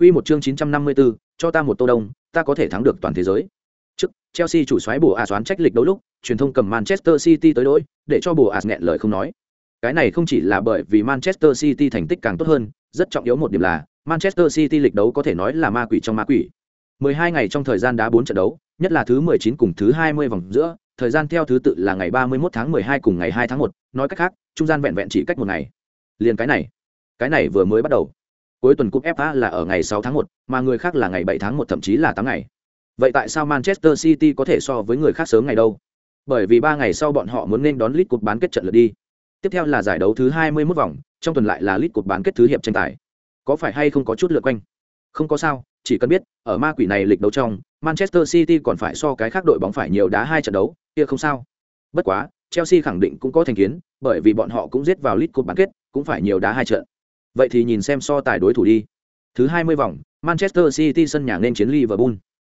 Quy một chương 954, cho ta một tô đông, ta có thể thắng được toàn thế giới. Trước, Chelsea chủ soái bổ As trách lịch đấu lúc, truyền thông cầm Manchester City tới đối, để cho bổ As nghẹn lời không nói. Cái này không chỉ là bởi vì Manchester City thành tích càng tốt hơn, rất trọng yếu một điểm là Manchester City lịch đấu có thể nói là ma quỷ trong ma quỷ. 12 ngày trong thời gian đá 4 trận đấu, nhất là thứ 19 cùng thứ 20 vòng giữa, thời gian theo thứ tự là ngày 31 tháng 12 cùng ngày 2 tháng 1, nói cách khác, trung gian vẹn vẹn chỉ cách một ngày. Liền cái này, cái này vừa mới bắt đầu. Cuối tuần cúp FA là ở ngày 6 tháng 1, mà người khác là ngày 7 tháng 1 thậm chí là 8 ngày. Vậy tại sao Manchester City có thể so với người khác sớm ngày đâu? Bởi vì 3 ngày sau bọn họ muốn nên đón lít Cup bán kết trận lượt đi. Tiếp theo là giải đấu thứ 21 vòng, trong tuần lại là lít Cup bán kết thứ hiệp tranh tài. Có phải hay không có chút lượt quanh? Không có sao, chỉ cần biết, ở ma quỷ này lịch đấu trong, Manchester City còn phải so cái khác đội bóng phải nhiều đá hai trận đấu, kia không sao. Bất quá, Chelsea khẳng định cũng có thành kiến, bởi vì bọn họ cũng giết vào lít Cup bán kết, cũng phải nhiều đá hai trận. Vậy thì nhìn xem so tài đối thủ đi. Thứ 20 vòng, Manchester City sân nhà nên chiến Liverpool.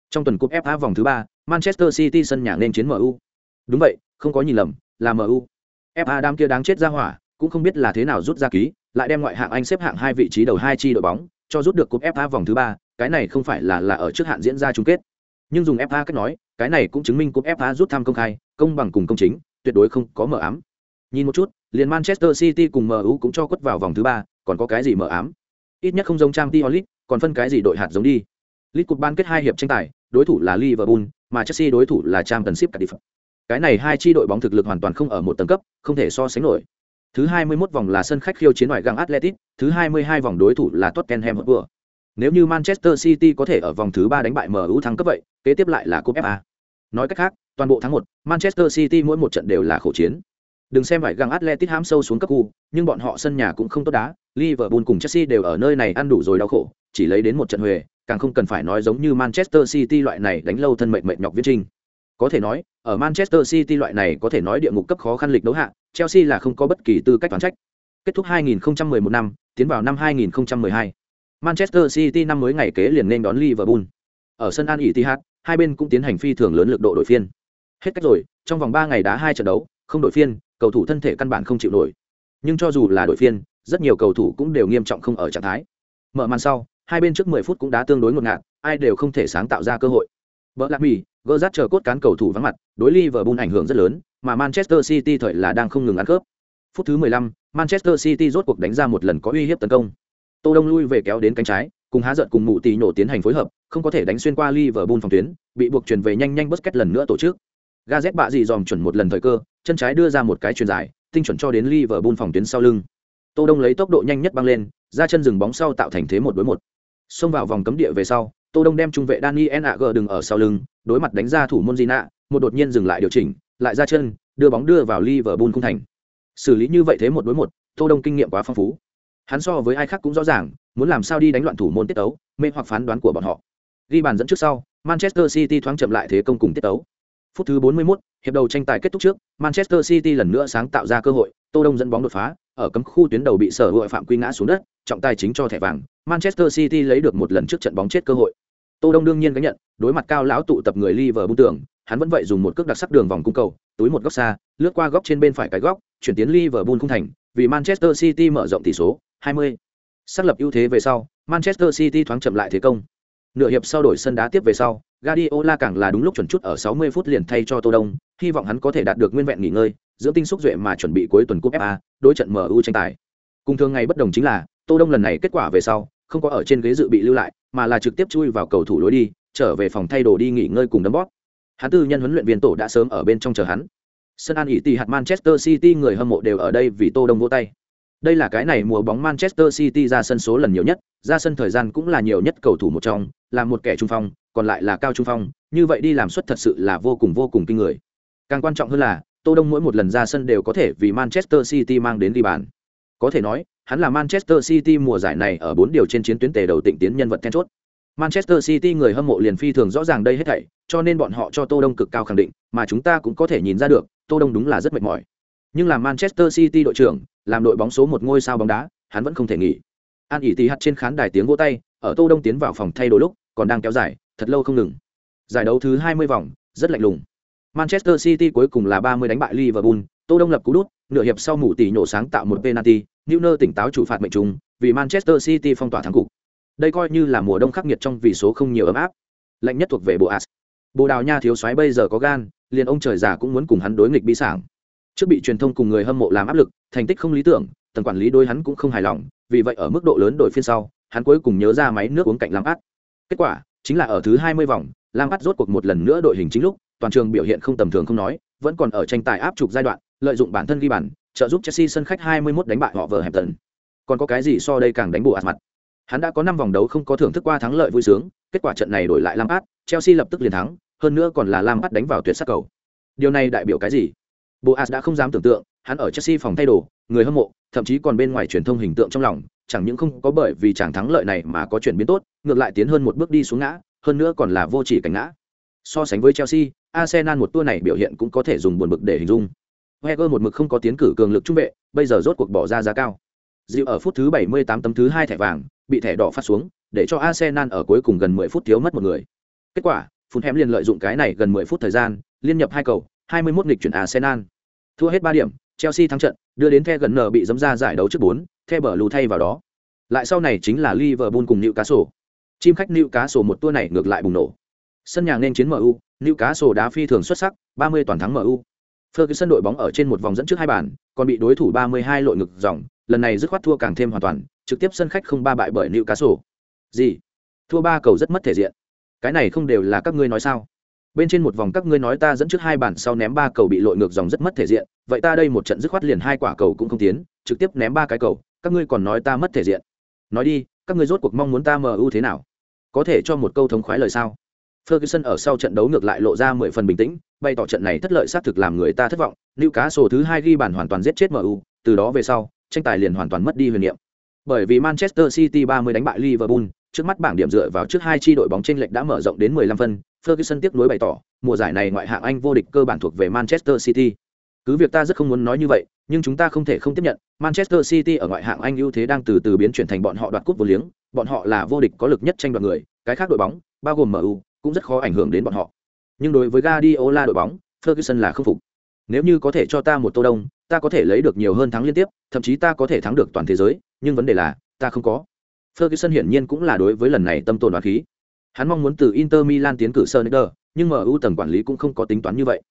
Trong tuần cúp FA vòng thứ 3, Manchester City sân nhà nên chiến MU. Đúng vậy, không có nhìn lầm, là MU. FA đám kia đáng chết ra hỏa, cũng không biết là thế nào rút ra ký, lại đem ngoại hạng Anh xếp hạng hai vị trí đầu hai chi đội bóng, cho rút được cúp FA vòng thứ 3, cái này không phải là là ở trước hạn diễn ra chung kết. Nhưng dùng FA cách nói, cái này cũng chứng minh cúp FA rút thăm công khai, công bằng cùng công chính, tuyệt đối không có mờ ám. Nhìn một chút, liền Manchester City cùng MU cũng cho quất vào vòng thứ ba còn có cái gì mờ ám? Ít nhất không giống trang t onlit còn phân cái gì đội hạt giống đi. lit cục ban kết hai hiệp tranh tài, đối thủ là Liverpool, mà Chelsea đối thủ là Championship Cardiff. Cái này hai chi đội bóng thực lực hoàn toàn không ở một tầng cấp, không thể so sánh nổi. Thứ 21 vòng là sân khách khiêu chiến ngoại gang Atletic, thứ 22 vòng đối thủ là Tottenham Hotspur. Nếu như Manchester City có thể ở vòng thứ 3 đánh bại MU thắng cấp vậy, kế tiếp lại là cúp FA. Nói cách khác, toàn bộ tháng 1, Manchester City mỗi một trận đều là khổ chiến. Đừng xem phải găng Atletico hãm sâu xuống cấp khu, nhưng bọn họ sân nhà cũng không tốt đá, Liverpool cùng Chelsea đều ở nơi này ăn đủ rồi đau khổ, chỉ lấy đến một trận huề, càng không cần phải nói giống như Manchester City loại này đánh lâu thân mệt mệt nhọc viết trình. Có thể nói, ở Manchester City loại này có thể nói địa ngục cấp khó khăn lịch đấu hạ, Chelsea là không có bất kỳ tư cách phản trách. Kết thúc 2011 năm, tiến vào năm 2012. Manchester City năm mới ngày kế liền nên đón Liverpool. Ở sân An Etihad, hai bên cũng tiến hành phi thường lớn lực độ đội phiên. Hết cách rồi, trong vòng 3 ngày đá hai trận đấu, không đội phiên, cầu thủ thân thể căn bản không chịu nổi. Nhưng cho dù là đội phiên, rất nhiều cầu thủ cũng đều nghiêm trọng không ở trạng thái. Mở màn sau, hai bên trước 10 phút cũng đã tương đối ngột ngạt, ai đều không thể sáng tạo ra cơ hội. Bỡ lạc mì, gỡ rát chờ cốt cán cầu thủ vắng mặt, đối Liverpool ảnh hưởng rất lớn, mà Manchester City thời là đang không ngừng ăn cướp. Phút thứ 15, Manchester City rốt cuộc đánh ra một lần có uy hiếp tấn công. Tô Đông lui về kéo đến cánh trái, cùng há giận cùng mụ tỷ nổ tiến hành phối hợp, không có thể đánh xuyên qua Liverpool phòng tuyến, bị buộc chuyển về nhanh nhanh Busquets lần nữa tổ chức. Gazet bạ dì dòm chuẩn một lần thời cơ, chân trái đưa ra một cái chuyền dài, tinh chuẩn cho đến Liverpool phòng tuyến sau lưng. Tô Đông lấy tốc độ nhanh nhất băng lên, ra chân dừng bóng sau tạo thành thế một đối một. Xông vào vòng cấm địa về sau, Tô Đông đem trung vệ Daniel ag đừng ở sau lưng, đối mặt đánh ra thủ môn Gina, một đột nhiên dừng lại điều chỉnh, lại ra chân, đưa bóng đưa vào Liverpool khung thành. Xử lý như vậy thế một đối một, Tô Đông kinh nghiệm quá phong phú. Hắn so với ai khác cũng rõ ràng, muốn làm sao đi đánh loạn thủ môn tiết tấu, mê hoặc phán đoán của bọn họ. Ghi bàn dẫn trước sau, Manchester City thoáng chậm lại thế công cùng tiết tấu. Phút thứ 41, hiệp đầu tranh tài kết thúc trước, Manchester City lần nữa sáng tạo ra cơ hội, Tô Đông dẫn bóng đột phá, ở cấm khu tuyến đầu bị sở hữu phạm quy ngã xuống đất, trọng tài chính cho thẻ vàng, Manchester City lấy được một lần trước trận bóng chết cơ hội. Tô Đông đương nhiên gánh nhận, đối mặt cao lão tụ tập người Liverpool tưởng, hắn vẫn vậy dùng một cước đặc sắc đường vòng cung cầu, túi một góc xa, lướt qua góc trên bên phải cái góc, chuyển tiến Liverpool không thành, vì Manchester City mở rộng tỷ số, 20. Xác lập ưu thế về sau, Manchester City thoáng chậm lại thế công. Nửa hiệp sau đổi sân đá tiếp về sau, Guardiola càng là đúng lúc chuẩn chút ở 60 phút liền thay cho Tô Đông, hy vọng hắn có thể đạt được nguyên vẹn nghỉ ngơi, dưỡng tinh xúc duệ mà chuẩn bị cuối tuần cúp FA, đối trận MU tranh tài. Cùng thường ngày bất đồng chính là, Tô Đông lần này kết quả về sau, không có ở trên ghế dự bị lưu lại, mà là trực tiếp chui vào cầu thủ lối đi, trở về phòng thay đồ đi nghỉ ngơi cùng đấm bóp. Hắn tư nhân huấn luyện viên tổ đã sớm ở bên trong chờ hắn. Sân An ỷ tỷ hạt Manchester City người hâm mộ đều ở đây vì Tô Đông vỗ tay. Đây là cái này mùa bóng Manchester City ra sân số lần nhiều nhất, ra sân thời gian cũng là nhiều nhất cầu thủ một trong, là một kẻ trung phong, còn lại là cao trung phong, như vậy đi làm suất thật sự là vô cùng vô cùng kinh người. Càng quan trọng hơn là, Tô Đông mỗi một lần ra sân đều có thể vì Manchester City mang đến ghi bàn. Có thể nói, hắn là Manchester City mùa giải này ở bốn điều trên chiến tuyến tề đầu tịnh tiến nhân vật then chốt. Manchester City người hâm mộ liền phi thường rõ ràng đây hết thảy, cho nên bọn họ cho Tô Đông cực cao khẳng định, mà chúng ta cũng có thể nhìn ra được, Tô Đông đúng là rất mệt mỏi. Nhưng làm Manchester City đội trưởng, làm đội bóng số một ngôi sao bóng đá, hắn vẫn không thể nghỉ. An ỉ tì hạt trên khán đài tiếng vỗ tay, ở Tô Đông tiến vào phòng thay đồ lúc, còn đang kéo dài, thật lâu không ngừng. Giải đấu thứ 20 vòng, rất lạnh lùng. Manchester City cuối cùng là 30 đánh bại Liverpool, Tô Đông lập cú đút, nửa hiệp sau mù tỷ nhổ sáng tạo một penalty, Newner tỉnh táo chủ phạt mệnh trùng, vì Manchester City phong tỏa thắng cục. đây coi như là mùa đông khắc nghiệt trong vì số không nhiều ấm áp lạnh nhất thuộc về bộ as bồ đào nha thiếu soái bây giờ có gan liền ông trời già cũng muốn cùng hắn đối nghịch bi sảng trước bị truyền thông cùng người hâm mộ làm áp lực thành tích không lý tưởng tầng quản lý đôi hắn cũng không hài lòng, vì vậy ở mức độ lớn đổi phiên sau, hắn cuối cùng nhớ ra máy nước uống cạnh lam át. Kết quả, chính là ở thứ hai mươi vòng, lam át rốt cuộc một lần nữa đội hình chính lúc, toàn trường biểu hiện không tầm thường không nói, vẫn còn ở tranh tài áp trục giai đoạn, lợi dụng bản thân ghi bàn, trợ giúp chelsea sân khách 21 đánh bại họ vờ hẹp tần còn có cái gì so đây càng đánh bộ ạt mặt? Hắn đã có năm vòng đấu không có thưởng thức qua thắng lợi vui sướng, kết quả trận này đổi lại lam át, chelsea lập tức liền thắng, hơn nữa còn là lam át đánh vào tuyệt sắc cầu. Điều này đại biểu cái gì? Boas đã không dám tưởng tượng, hắn ở chelsea phòng thay đồ người hâm mộ, thậm chí còn bên ngoài truyền thông hình tượng trong lòng, chẳng những không có bởi vì chàng thắng lợi này mà có chuyển biến tốt, ngược lại tiến hơn một bước đi xuống ngã, hơn nữa còn là vô chỉ cảnh ngã. So sánh với chelsea, arsenal một tour này biểu hiện cũng có thể dùng buồn bực để hình dung. Wenger một mực không có tiến cử cường lực trung vệ, bây giờ rốt cuộc bỏ ra giá cao. Dịu ở phút thứ 78 tấm thứ hai thẻ vàng, bị thẻ đỏ phát xuống, để cho arsenal ở cuối cùng gần 10 phút thiếu mất một người. Kết quả, Fulham liền lợi dụng cái này gần 10 phút thời gian, liên nhập hai cầu 21 nghịch chuyển arsenal. Thua hết ba điểm chelsea thắng trận đưa đến the gần nở bị dấm ra giải đấu trước bốn the bờ lù thay vào đó lại sau này chính là liverpool cùng newcastle chim khách newcastle một tour này ngược lại bùng nổ sân nhà nên chiến mu newcastle đá phi thường xuất sắc 30 toàn thắng mu Ferguson đội bóng ở trên một vòng dẫn trước hai bàn, còn bị đối thủ 32 lội ngược dòng, lần này dứt khoát thua càng thêm hoàn toàn, trực tiếp sân khách không ba bại bởi Newcastle. Gì? Thua ba cầu rất mất thể diện. Cái này không đều là các ngươi nói sao? Bên trên một vòng các ngươi nói ta dẫn trước hai bản sau ném ba cầu bị lội ngược dòng rất mất thể diện vậy ta đây một trận dứt khoát liền hai quả cầu cũng không tiến trực tiếp ném ba cái cầu các ngươi còn nói ta mất thể diện. Nói đi các ngươi rốt cuộc mong muốn ta mờ ưu thế nào? Có thể cho một câu thống khoái lời sao? Ferguson ở sau trận đấu ngược lại lộ ra mười phần bình tĩnh, bày tỏ trận này thất lợi xác thực làm người ta thất vọng, Newcastle thứ hai ghi bàn hoàn toàn giết chết MU, từ đó về sau, tranh tài liền hoàn toàn mất đi huyền niệm. Bởi vì Manchester City 30 đánh bại Liverpool, trước mắt bảng điểm dựa vào trước hai chi đội bóng chênh lệch đã mở rộng đến 15 phân, Ferguson tiếc nuối bày tỏ, mùa giải này ngoại hạng Anh vô địch cơ bản thuộc về Manchester City. Cứ việc ta rất không muốn nói như vậy, nhưng chúng ta không thể không tiếp nhận, Manchester City ở ngoại hạng Anh ưu thế đang từ từ biến chuyển thành bọn họ đoạt cúp vô liếng, bọn họ là vô địch có lực nhất tranh đoạt người, cái khác đội bóng, bao gồm MU, cũng rất khó ảnh hưởng đến bọn họ. Nhưng đối với Guardiola đội bóng, Ferguson là không phục. Nếu như có thể cho ta một tô đông, ta có thể lấy được nhiều hơn thắng liên tiếp, thậm chí ta có thể thắng được toàn thế giới, nhưng vấn đề là, ta không có. Ferguson hiển nhiên cũng là đối với lần này tâm tồn oán khí. Hắn mong muốn từ Inter Milan tiến cử Sonder, nhưng MU tầng quản lý cũng không có tính toán như vậy.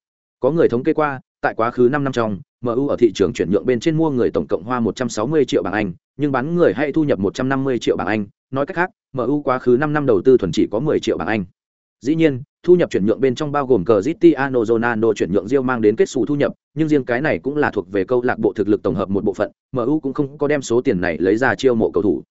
Có người thống kê qua, tại quá khứ 5 năm trong, MU ở thị trường chuyển nhượng bên trên mua người tổng cộng hoa 160 triệu bảng Anh, nhưng bán người hay thu nhập 150 triệu bảng Anh, nói cách khác, MU quá khứ 5 năm đầu tư thuần chỉ có 10 triệu bảng Anh. Dĩ nhiên, thu nhập chuyển nhượng bên trong bao gồm Cristiano Ronaldo chuyển nhượng Real mang đến kết sổ thu nhập, nhưng riêng cái này cũng là thuộc về câu lạc bộ thực lực tổng hợp một bộ phận, MU cũng không có đem số tiền này lấy ra chiêu mộ cầu thủ.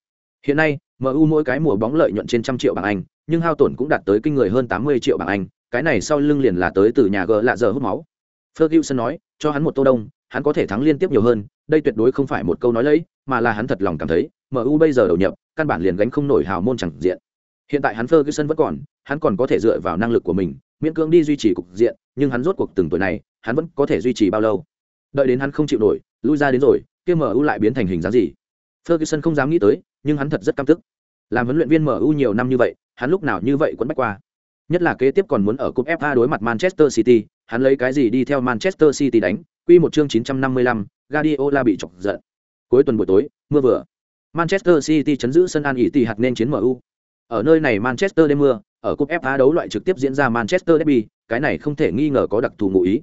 Hiện nay, MU mỗi cái mùa bóng lợi nhuận trên trăm triệu bảng Anh, nhưng hao tổn cũng đạt tới kinh người hơn 80 triệu bảng Anh, cái này sau lưng liền là tới từ nhà G lạ giờ hút máu. Ferguson nói, cho hắn một tô đông, hắn có thể thắng liên tiếp nhiều hơn, đây tuyệt đối không phải một câu nói lấy, mà là hắn thật lòng cảm thấy, MU bây giờ đầu nhập, căn bản liền gánh không nổi hào môn chẳng diện. Hiện tại hắn Ferguson vẫn còn, hắn còn có thể dựa vào năng lực của mình, miễn cưỡng đi duy trì cục diện, nhưng hắn rốt cuộc từng tuổi này, hắn vẫn có thể duy trì bao lâu? Đợi đến hắn không chịu nổi, lui ra đến rồi, kia MU lại biến thành hình dáng gì? Ferguson không dám nghĩ tới, nhưng hắn thật rất căm tức. Làm huấn luyện viên MU nhiều năm như vậy, hắn lúc nào như vậy quấn bách qua. Nhất là kế tiếp còn muốn ở cúp FA đối mặt Manchester City, hắn lấy cái gì đi theo Manchester City đánh? Quy một chương 955, Guardiola bị chọc giận. Cuối tuần buổi tối, mưa vừa. Manchester City chấn giữ sân An ỉ tỷ hạt nên chiến MU. Ở nơi này Manchester đêm mưa, ở cúp FA đấu loại trực tiếp diễn ra Manchester Derby, cái này không thể nghi ngờ có đặc thù ngụ ý.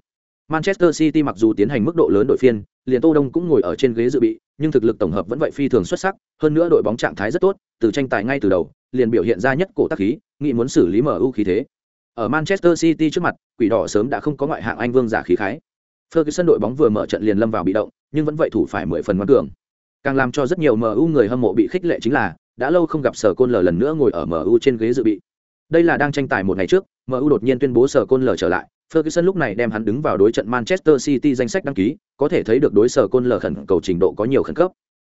Manchester City mặc dù tiến hành mức độ lớn đội phiên, liền Tô Đông cũng ngồi ở trên ghế dự bị, nhưng thực lực tổng hợp vẫn vậy phi thường xuất sắc, hơn nữa đội bóng trạng thái rất tốt, từ tranh tài ngay từ đầu, liền biểu hiện ra nhất cổ tác khí, nghĩ muốn xử lý MU khí thế. Ở Manchester City trước mặt, quỷ đỏ sớm đã không có ngoại hạng Anh vương giả khí khái. Ferguson đội bóng vừa mở trận liền lâm vào bị động, nhưng vẫn vậy thủ phải mười phần ngoan cường. Càng làm cho rất nhiều MU người hâm mộ bị khích lệ chính là, đã lâu không gặp Sở Côn Lở lần nữa ngồi ở MU trên ghế dự bị. Đây là đang tranh tài một ngày trước, MU đột nhiên tuyên bố Sở Côn Lở trở lại, Ferguson lúc này đem hắn đứng vào đối trận Manchester City danh sách đăng ký, có thể thấy được đối sở côn lở khẩn cầu trình độ có nhiều khẩn cấp.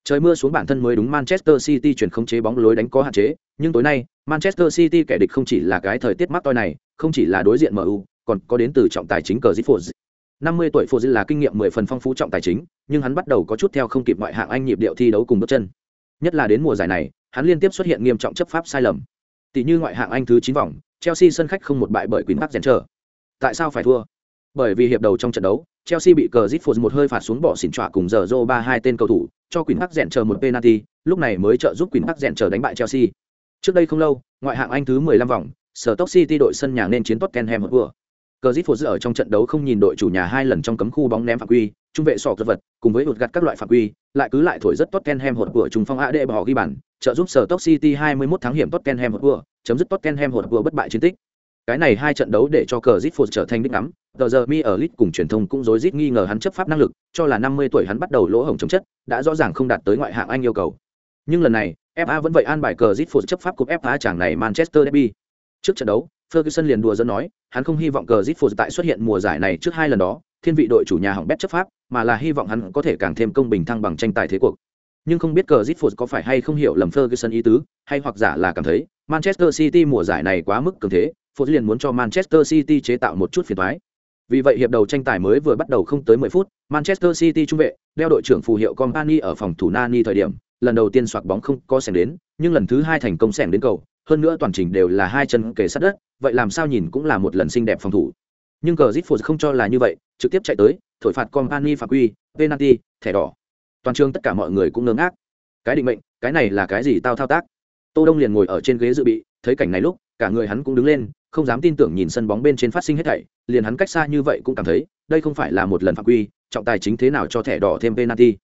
Trời mưa xuống bản thân mới đúng Manchester City chuyển không chế bóng lối đánh có hạn chế, nhưng tối nay, Manchester City kẻ địch không chỉ là cái thời tiết mắc toi này, không chỉ là đối diện MU, còn có đến từ trọng tài chính cờ Zidane. 50 tuổi Foden là kinh nghiệm 10 phần phong phú trọng tài chính, nhưng hắn bắt đầu có chút theo không kịp ngoại hạng Anh nhịp điệu thi đấu cùng bước chân. Nhất là đến mùa giải này, hắn liên tiếp xuất hiện nghiêm trọng chấp pháp sai lầm. Tỷ như ngoại hạng Anh thứ 9 vòng, Chelsea sân khách không một bại bởi Queen Park Rangers. Tại sao phải thua? Bởi vì hiệp đầu trong trận đấu, Chelsea bị cờ Zidane một hơi phạt xuống bỏ xỉn trọa cùng giờ Zoro ba hai tên cầu thủ, cho Queen Park chờ một penalty, lúc này mới trợ giúp Queen Park chờ đánh bại Chelsea. Trước đây không lâu, ngoại hạng Anh thứ 15 vòng, Stoke City đội sân nhà nên chiến Tottenham Hotspur. Cờ Zit ở trong trận đấu không nhìn đội chủ nhà hai lần trong cấm khu bóng ném phạm quy, trung vệ sọ vật cùng với đột gạt các loại phạm quy, lại cứ lại thổi rất Tottenham Hotspur trung phong AD bỏ ghi bàn, trợ giúp Stoke City 21 tháng hiểm Tottenham Hotspur, chấm dứt Tottenham Hotspur bất bại chiến tích. Cái này hai trận đấu để cho cờ Zit trở thành đích ngắm, tờ giờ mi ở lit cùng truyền thông cũng rối rít nghi ngờ hắn chấp pháp năng lực, cho là 50 tuổi hắn bắt đầu lỗ hổng chống chất, đã rõ ràng không đạt tới ngoại hạng Anh yêu cầu. Nhưng lần này, FA vẫn vậy an bài cờ Zit chấp pháp cục FA chàng này Manchester Derby. Trước trận đấu, Ferguson liền đùa dẫn nói, hắn không hy vọng cờ Zit tại xuất hiện mùa giải này trước hai lần đó, thiên vị đội chủ nhà hỏng bét chấp pháp, mà là hy vọng hắn có thể càng thêm công bình thăng bằng tranh tài thế cuộc. Nhưng không biết cờ Zit có phải hay không hiểu lầm Ferguson ý tứ, hay hoặc giả là cảm thấy Manchester City mùa giải này quá mức cường thế, Ford liền muốn cho Manchester City chế tạo một chút phiền toái. Vì vậy hiệp đầu tranh tài mới vừa bắt đầu không tới 10 phút, Manchester City trung vệ, đeo đội trưởng phù hiệu Company ở phòng thủ Nani thời điểm, lần đầu tiên soạt bóng không có sèn đến, nhưng lần thứ hai thành công sèn đến cầu, hơn nữa toàn trình đều là hai chân kề sát đất, vậy làm sao nhìn cũng là một lần xinh đẹp phòng thủ. Nhưng cờ Zitford không cho là như vậy, trực tiếp chạy tới, thổi phạt Company phạm quy, penalty, thẻ đỏ. Toàn trường tất cả mọi người cũng ngơ ngác. Cái định mệnh, cái này là cái gì tao thao tác? Tô Đông liền ngồi ở trên ghế dự bị, thấy cảnh này lúc, cả người hắn cũng đứng lên, không dám tin tưởng nhìn sân bóng bên trên phát sinh hết thảy, liền hắn cách xa như vậy cũng cảm thấy, đây không phải là một lần phạm quy, trọng tài chính thế nào cho thẻ đỏ thêm penalty.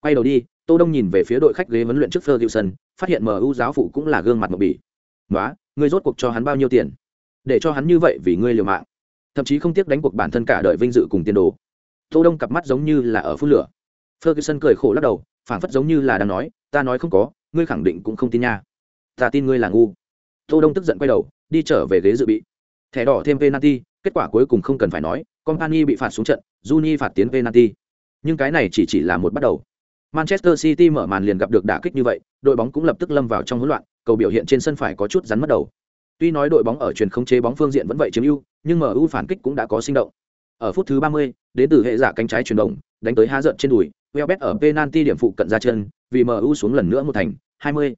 Quay đầu đi, Tô Đông nhìn về phía đội khách ghế huấn luyện trước Ferguson, phát hiện MU giáo phụ cũng là gương mặt mờ bỉ. "Nóa, ngươi rốt cuộc cho hắn bao nhiêu tiền? Để cho hắn như vậy vì ngươi liều mạng." Thậm chí không tiếc đánh cuộc bản thân cả đời vinh dự cùng tiền đồ. Tô Đông cặp mắt giống như là ở phút lửa. Ferguson cười khổ lắc đầu, phảng phất giống như là đang nói, "Ta nói không có, ngươi khẳng định cũng không tin nha." "Ta tin ngươi là ngu." Tô Đông tức giận quay đầu, đi trở về ghế dự bị. Thẻ đỏ thêm penalty, kết quả cuối cùng không cần phải nói, Company bị phạt xuống trận, Juni phạt tiến penalty. Nhưng cái này chỉ chỉ là một bắt đầu. Manchester City mở màn liền gặp được đả kích như vậy, đội bóng cũng lập tức lâm vào trong hỗn loạn, cầu biểu hiện trên sân phải có chút rắn mất đầu. Tuy nói đội bóng ở truyền không chế bóng phương diện vẫn vậy chiếm ưu, nhưng MU phản kích cũng đã có sinh động. Ở phút thứ 30, đến từ hệ giả cánh trái chuyển động, đánh tới há giận trên đùi, Welbeck ở penalty điểm phụ cận ra chân, vì MU xuống lần nữa một thành, 20.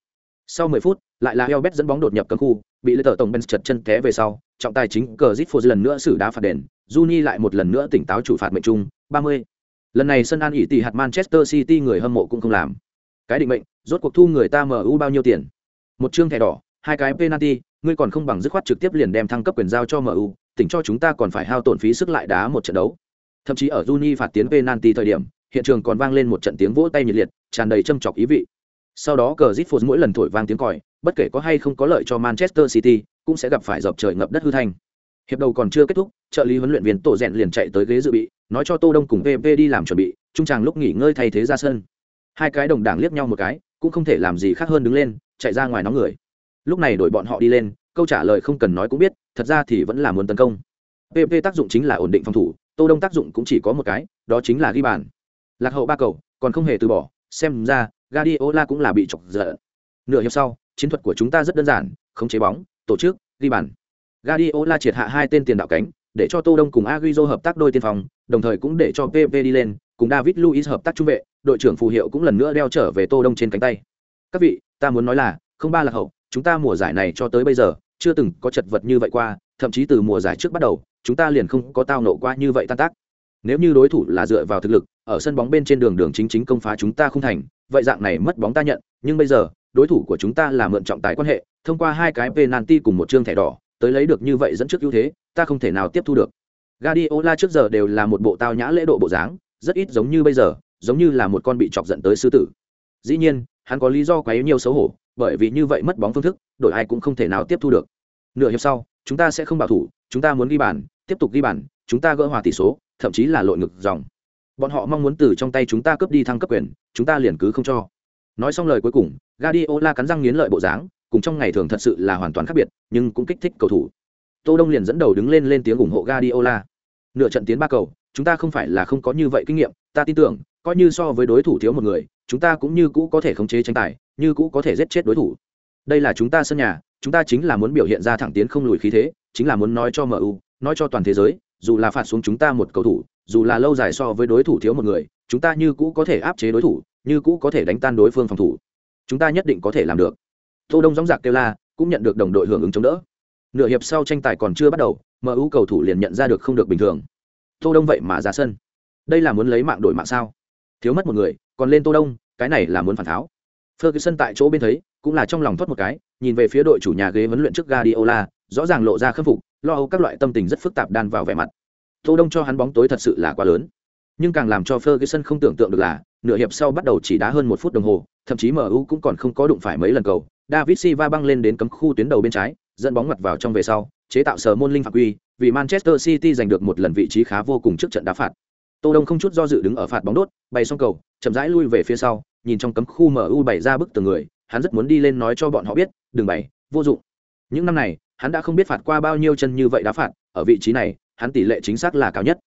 Sau 10 phút, lại là Welbeck dẫn bóng đột nhập cấm khu, bị Lê tờ tổng Benz chật chân té về sau, trọng tài chính cờ Zit lần nữa xử đá phạt đền, Juni lại một lần nữa tỉnh táo chủ phạt mệnh trung, 30 lần này sân an ỉ tỷ hạt manchester city người hâm mộ cũng không làm. Cái định mệnh rốt cuộc thu người ta mu bao nhiêu tiền? Một chương thẻ đỏ hai cái penalty ngươi còn không bằng dứt khoát trực tiếp liền đem thăng cấp quyền giao cho mu tỉnh cho chúng ta còn phải hao tổn phí sức lại đá một trận đấu. Thậm chí ở Juni phạt tiến penalty thời điểm hiện trường còn vang lên một trận tiếng vỗ tay nhiệt liệt tràn đầy châm chọc ý vị. Sau đó cờ Zitford mỗi lần thổi vang tiếng còi bất kể có hay không có lợi cho manchester city, cũng sẽ gặp phải dọc trời ngập đất hư thành. hiệp đầu còn chưa kết thúc, trợ lý huấn luyện viên tổ rèn liền chạy tới ghế dự bị, nói cho tô đông cùng pp đi làm chuẩn bị, trung tràng lúc nghỉ ngơi thay thế ra sân. Hai cái đồng đảng liếc nhau một cái, cũng không thể làm gì khác hơn đứng lên, chạy ra ngoài nóng người. Lúc này đổi bọn họ đi lên, câu trả lời không cần nói cũng biết, thật ra thì vẫn là muốn tấn công. Pp tác dụng chính là ổn định phòng thủ, tô đông tác dụng cũng chỉ có một cái, đó chính là ghi bàn. Lạc hậu ba cầu, còn không hề từ bỏ, xem ra Guardiola cũng là bị chọc giận. Nửa hiệp sau chiến thuật của chúng ta rất đơn giản không chế bóng tổ chức ghi bàn Guardiola triệt hạ hai tên tiền đạo cánh, để cho Tô Đông cùng Agüero hợp tác đôi tiền phòng, đồng thời cũng để cho PP đi lên, cùng David Luiz hợp tác trung vệ, đội trưởng phù hiệu cũng lần nữa đeo trở về Tô Đông trên cánh tay. Các vị, ta muốn nói là, không ba là hậu, chúng ta mùa giải này cho tới bây giờ, chưa từng có chật vật như vậy qua, thậm chí từ mùa giải trước bắt đầu, chúng ta liền không có tao nộ qua như vậy tan tác. Nếu như đối thủ là dựa vào thực lực, ở sân bóng bên trên đường đường chính chính công phá chúng ta không thành, vậy dạng này mất bóng ta nhận, nhưng bây giờ, đối thủ của chúng ta là mượn trọng tài quan hệ, thông qua hai cái penalty cùng một trương thẻ đỏ, tới lấy được như vậy dẫn trước ưu thế, ta không thể nào tiếp thu được. Guardiola trước giờ đều là một bộ tao nhã lễ độ bộ dáng, rất ít giống như bây giờ, giống như là một con bị chọc giận tới sư tử. Dĩ nhiên, hắn có lý do quá nhiều xấu hổ, bởi vì như vậy mất bóng phương thức, đội ai cũng không thể nào tiếp thu được. Nửa hiệp sau, chúng ta sẽ không bảo thủ, chúng ta muốn ghi bàn, tiếp tục ghi bàn, chúng ta gỡ hòa tỷ số, thậm chí là lội ngược dòng. Bọn họ mong muốn từ trong tay chúng ta cướp đi thăng cấp quyền, chúng ta liền cứ không cho. Nói xong lời cuối cùng, Guardiola cắn răng nghiến lợi bộ dáng, cùng trong ngày thường thật sự là hoàn toàn khác biệt, nhưng cũng kích thích cầu thủ. Tô Đông liền dẫn đầu đứng lên lên tiếng ủng hộ Guardiola. Nửa trận tiến ba cầu, chúng ta không phải là không có như vậy kinh nghiệm, ta tin tưởng, coi như so với đối thủ thiếu một người, chúng ta cũng như cũ có thể khống chế tranh tài, như cũ có thể giết chết đối thủ. Đây là chúng ta sân nhà, chúng ta chính là muốn biểu hiện ra thẳng tiến không lùi khí thế, chính là muốn nói cho MU, nói cho toàn thế giới, dù là phạt xuống chúng ta một cầu thủ, dù là lâu dài so với đối thủ thiếu một người, chúng ta như cũ có thể áp chế đối thủ, như cũ có thể đánh tan đối phương phòng thủ. Chúng ta nhất định có thể làm được. Tô đông gióng dạc kêu la, cũng nhận được đồng đội hưởng ứng chống đỡ. Nửa hiệp sau tranh tài còn chưa bắt đầu mu cầu thủ liền nhận ra được không được bình thường. Tô đông vậy mà ra sân. Đây là muốn lấy mạng đổi mạng sao? Thiếu mất một người, còn lên tô đông, cái này là muốn phản tháo. Ferguson tại chỗ bên thấy, cũng là trong lòng thoát một cái, nhìn về phía đội chủ nhà ghế huấn luyện trước Guardiola, rõ ràng lộ ra khâm phục, lo âu các loại tâm tình rất phức tạp đan vào vẻ mặt. Tô đông cho hắn bóng tối thật sự là quá lớn. Nhưng càng làm cho Ferguson không tưởng tượng được là nửa hiệp sau bắt đầu chỉ đá hơn một phút đồng hồ, thậm chí MU cũng còn không có đụng phải mấy lần cầu. David Silva băng lên đến cấm khu tuyến đầu bên trái, dẫn bóng ngoặt vào trong về sau, chế tạo sờ môn linh phạt quy, vì Manchester City giành được một lần vị trí khá vô cùng trước trận đá phạt. Tô đông không chút do dự đứng ở phạt bóng đốt, bay xong cầu, chậm rãi lui về phía sau, nhìn trong cấm khu mu bày ra bức tường người, hắn rất muốn đi lên nói cho bọn họ biết, đừng bày, vô dụng. Những năm này, hắn đã không biết phạt qua bao nhiêu chân như vậy đá phạt, ở vị trí này, hắn tỷ lệ chính xác là cao nhất.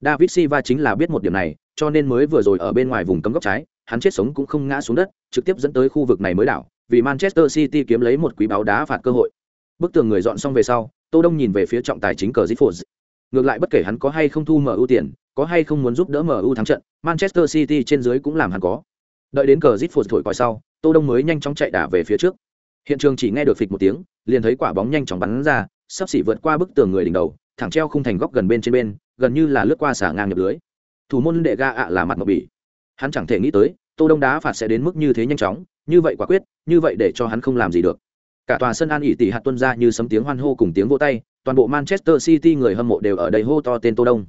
David silva chính là biết một điểm này cho nên mới vừa rồi ở bên ngoài vùng cấm góc trái, hắn chết sống cũng không ngã xuống đất, trực tiếp dẫn tới khu vực này mới đảo, vì manchester city kiếm lấy một quý báo đá phạt cơ hội. Bức tường người dọn xong về sau, tô đông nhìn về phía trọng tài chính cờ zifo ngược lại bất kể hắn có hay không thu mu tiền, có hay không muốn giúp đỡ mu thắng trận, manchester city trên dưới cũng làm hắn có. Đợi đến cờ zifo thổi còi sau, tô đông mới nhanh chóng chạy đà về phía trước. Hiện trường chỉ nghe được phịch một tiếng, liền thấy quả bóng nhanh chóng bắn ra, sắp xỉ vượt qua bức tường người đỉnh đầu, thẳng treo khung thành góc gần bên trên bên, gần như là lướt qua xả ngang nhập lưới thủ môn đệ ga ạ là mặt ngọc bỉ. Hắn chẳng thể nghĩ tới, tô đông đá phạt sẽ đến mức như thế nhanh chóng, như vậy quả quyết, như vậy để cho hắn không làm gì được. Cả tòa sân an ỉ tỷ hạt tuân ra như sấm tiếng hoan hô cùng tiếng vỗ tay, toàn bộ manchester city người hâm mộ đều ở đây hô to tên tô đông.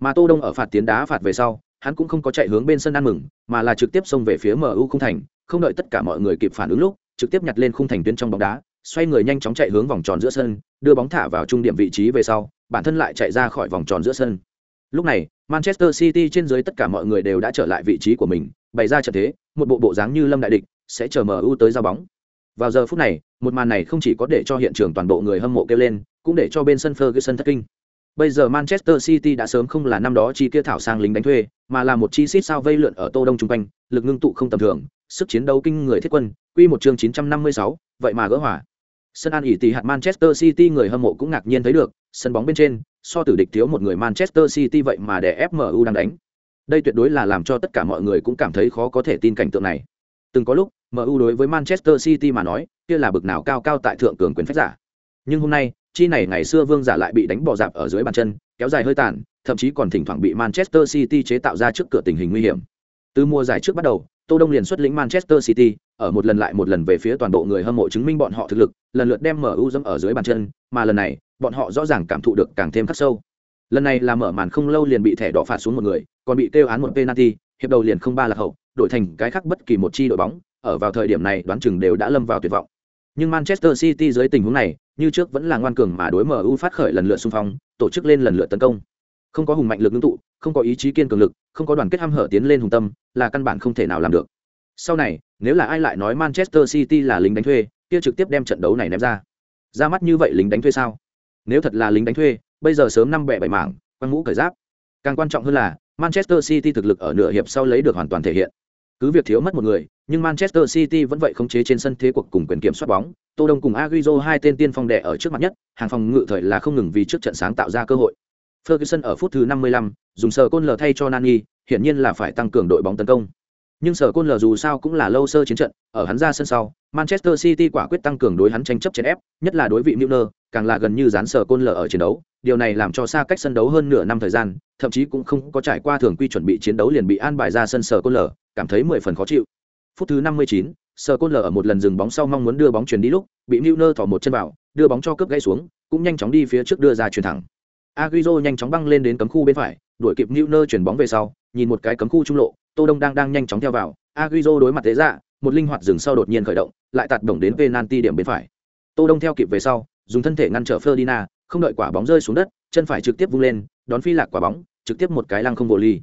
Mà tô đông ở phạt tiến đá phạt về sau, hắn cũng không có chạy hướng bên sân ăn mừng, mà là trực tiếp xông về phía mu khung thành, không đợi tất cả mọi người kịp phản ứng lúc, trực tiếp nhặt lên khung thành tuyến trong bóng đá, xoay người nhanh chóng chạy hướng vòng tròn giữa sân, đưa bóng thả vào trung điểm vị trí về sau, bản thân lại chạy ra khỏi vòng tròn giữa sân. Lúc này manchester city trên dưới tất cả mọi người đều đã trở lại vị trí của mình bày ra trận thế một bộ bộ dáng như lâm đại địch sẽ chờ mu tới giao bóng vào giờ phút này một màn này không chỉ có để cho hiện trường toàn bộ người hâm mộ kêu lên cũng để cho bên sân ferguson thất kinh bây giờ manchester city đã sớm không là năm đó chi kia thảo sang lính đánh thuê mà là một chi xít sao vây lượn ở tô đông trung quanh lực ngưng tụ không tầm thường sức chiến đấu kinh người thiết quân quy một chương 956, vậy mà gỡ hòa. sân an ỉ tỷ hạt manchester city người hâm mộ cũng ngạc nhiên thấy được sân bóng bên trên so tử địch thiếu một người manchester city vậy mà để fmu đang đánh. Đây tuyệt đối là làm cho tất cả mọi người cũng cảm thấy khó có thể tin cảnh tượng này. Từng có lúc mu đối với manchester city mà nói, kia là bực nào cao cao tại thượng cường quyền phách giả. Nhưng hôm nay, chi này ngày xưa vương giả lại bị đánh bỏ dạp ở dưới bàn chân, kéo dài hơi tàn, thậm chí còn thỉnh thoảng bị manchester city chế tạo ra trước cửa tình hình nguy hiểm. Từ mùa giải trước bắt đầu, tô đông liền xuất lĩnh manchester city, ở một lần lại một lần về phía toàn bộ người hâm mộ chứng minh bọn họ thực lực, lần lượt đem mu dẫm ở dưới bàn chân, mà lần này bọn họ rõ ràng cảm thụ được càng thêm khắc sâu. Lần này là mở màn không lâu liền bị thẻ đỏ phạt xuống một người, còn bị kêu án một penalty, hiệp đầu liền không ba lạc hậu, đổi thành cái khác bất kỳ một chi đội bóng, ở vào thời điểm này đoán chừng đều đã lâm vào tuyệt vọng. Nhưng manchester city dưới tình huống này, như trước vẫn là ngoan cường mà đối mu phát khởi lần lượt xung phong, tổ chức lên lần lượt tấn công. Không có hùng mạnh lực ngưng tụ, không có ý chí kiên cường lực, không có đoàn kết ham hở tiến lên hùng tâm, là căn bản không thể nào làm được. Sau này, nếu là ai lại nói manchester city là lính đánh thuê, kia trực tiếp đem trận đấu này ném ra. Ra mắt như vậy lính đánh thuê sao? Nếu thật là lính đánh thuê bây giờ sớm năm bẻ bảy mảng quăng mũ cởi giáp. Càng quan trọng hơn là manchester city thực lực ở nửa hiệp sau lấy được hoàn toàn thể hiện. Cứ việc thiếu mất một người nhưng manchester city vẫn vậy khống chế trên sân thế cuộc cùng quyền kiểm soát bóng. Tô đông cùng Agüero hai tên tiên phong đệ ở trước mặt nhất hàng phòng ngự thời là không ngừng vì trước trận sáng tạo ra cơ hội. Ferguson ở phút thứ 55, dùng sờ côn lờ thay cho nani hiển nhiên là phải tăng cường đội bóng tấn công. Nhưng sở côn lờ dù sao cũng là lâu sơ chiến trận ở hắn ra sân sau manchester city quả quyết tăng cường đối hắn tranh chấp chèn ép nhất là đối vị Milner, càng là gần như dán sờ côn lở ở chiến đấu điều này làm cho xa cách sân đấu hơn nửa năm thời gian thậm chí cũng không có trải qua thường quy chuẩn bị chiến đấu liền bị an bài ra sân sờ côn lở, cảm thấy mười phần khó chịu. Phút thứ năm mươi chín, sờ côn lở ở một lần dừng bóng sau mong muốn đưa bóng chuyển đi lúc bị Milner thỏ một chân vào đưa bóng cho cướp gãy xuống cũng nhanh chóng đi phía trước đưa ra chuyền thẳng. Agüero nhanh chóng băng lên đến cấm khu bên phải đuổi kịp Milner chuyển bóng về sau nhìn một cái cấm khu trung lộ tô đông đang đang nhanh chóng theo vào Agüero đối mặt thế dạ một linh hoạt dừng sau đột nhiên khởi động lại tạt bổng đến penalty điểm bên phải. Tô đông theo kịp về sau dùng thân thể ngăn trở Ferdinand không đợi quả bóng rơi xuống đất, chân phải trực tiếp vung lên, đón phi lạc quả bóng, trực tiếp một cái lăng không vô ly.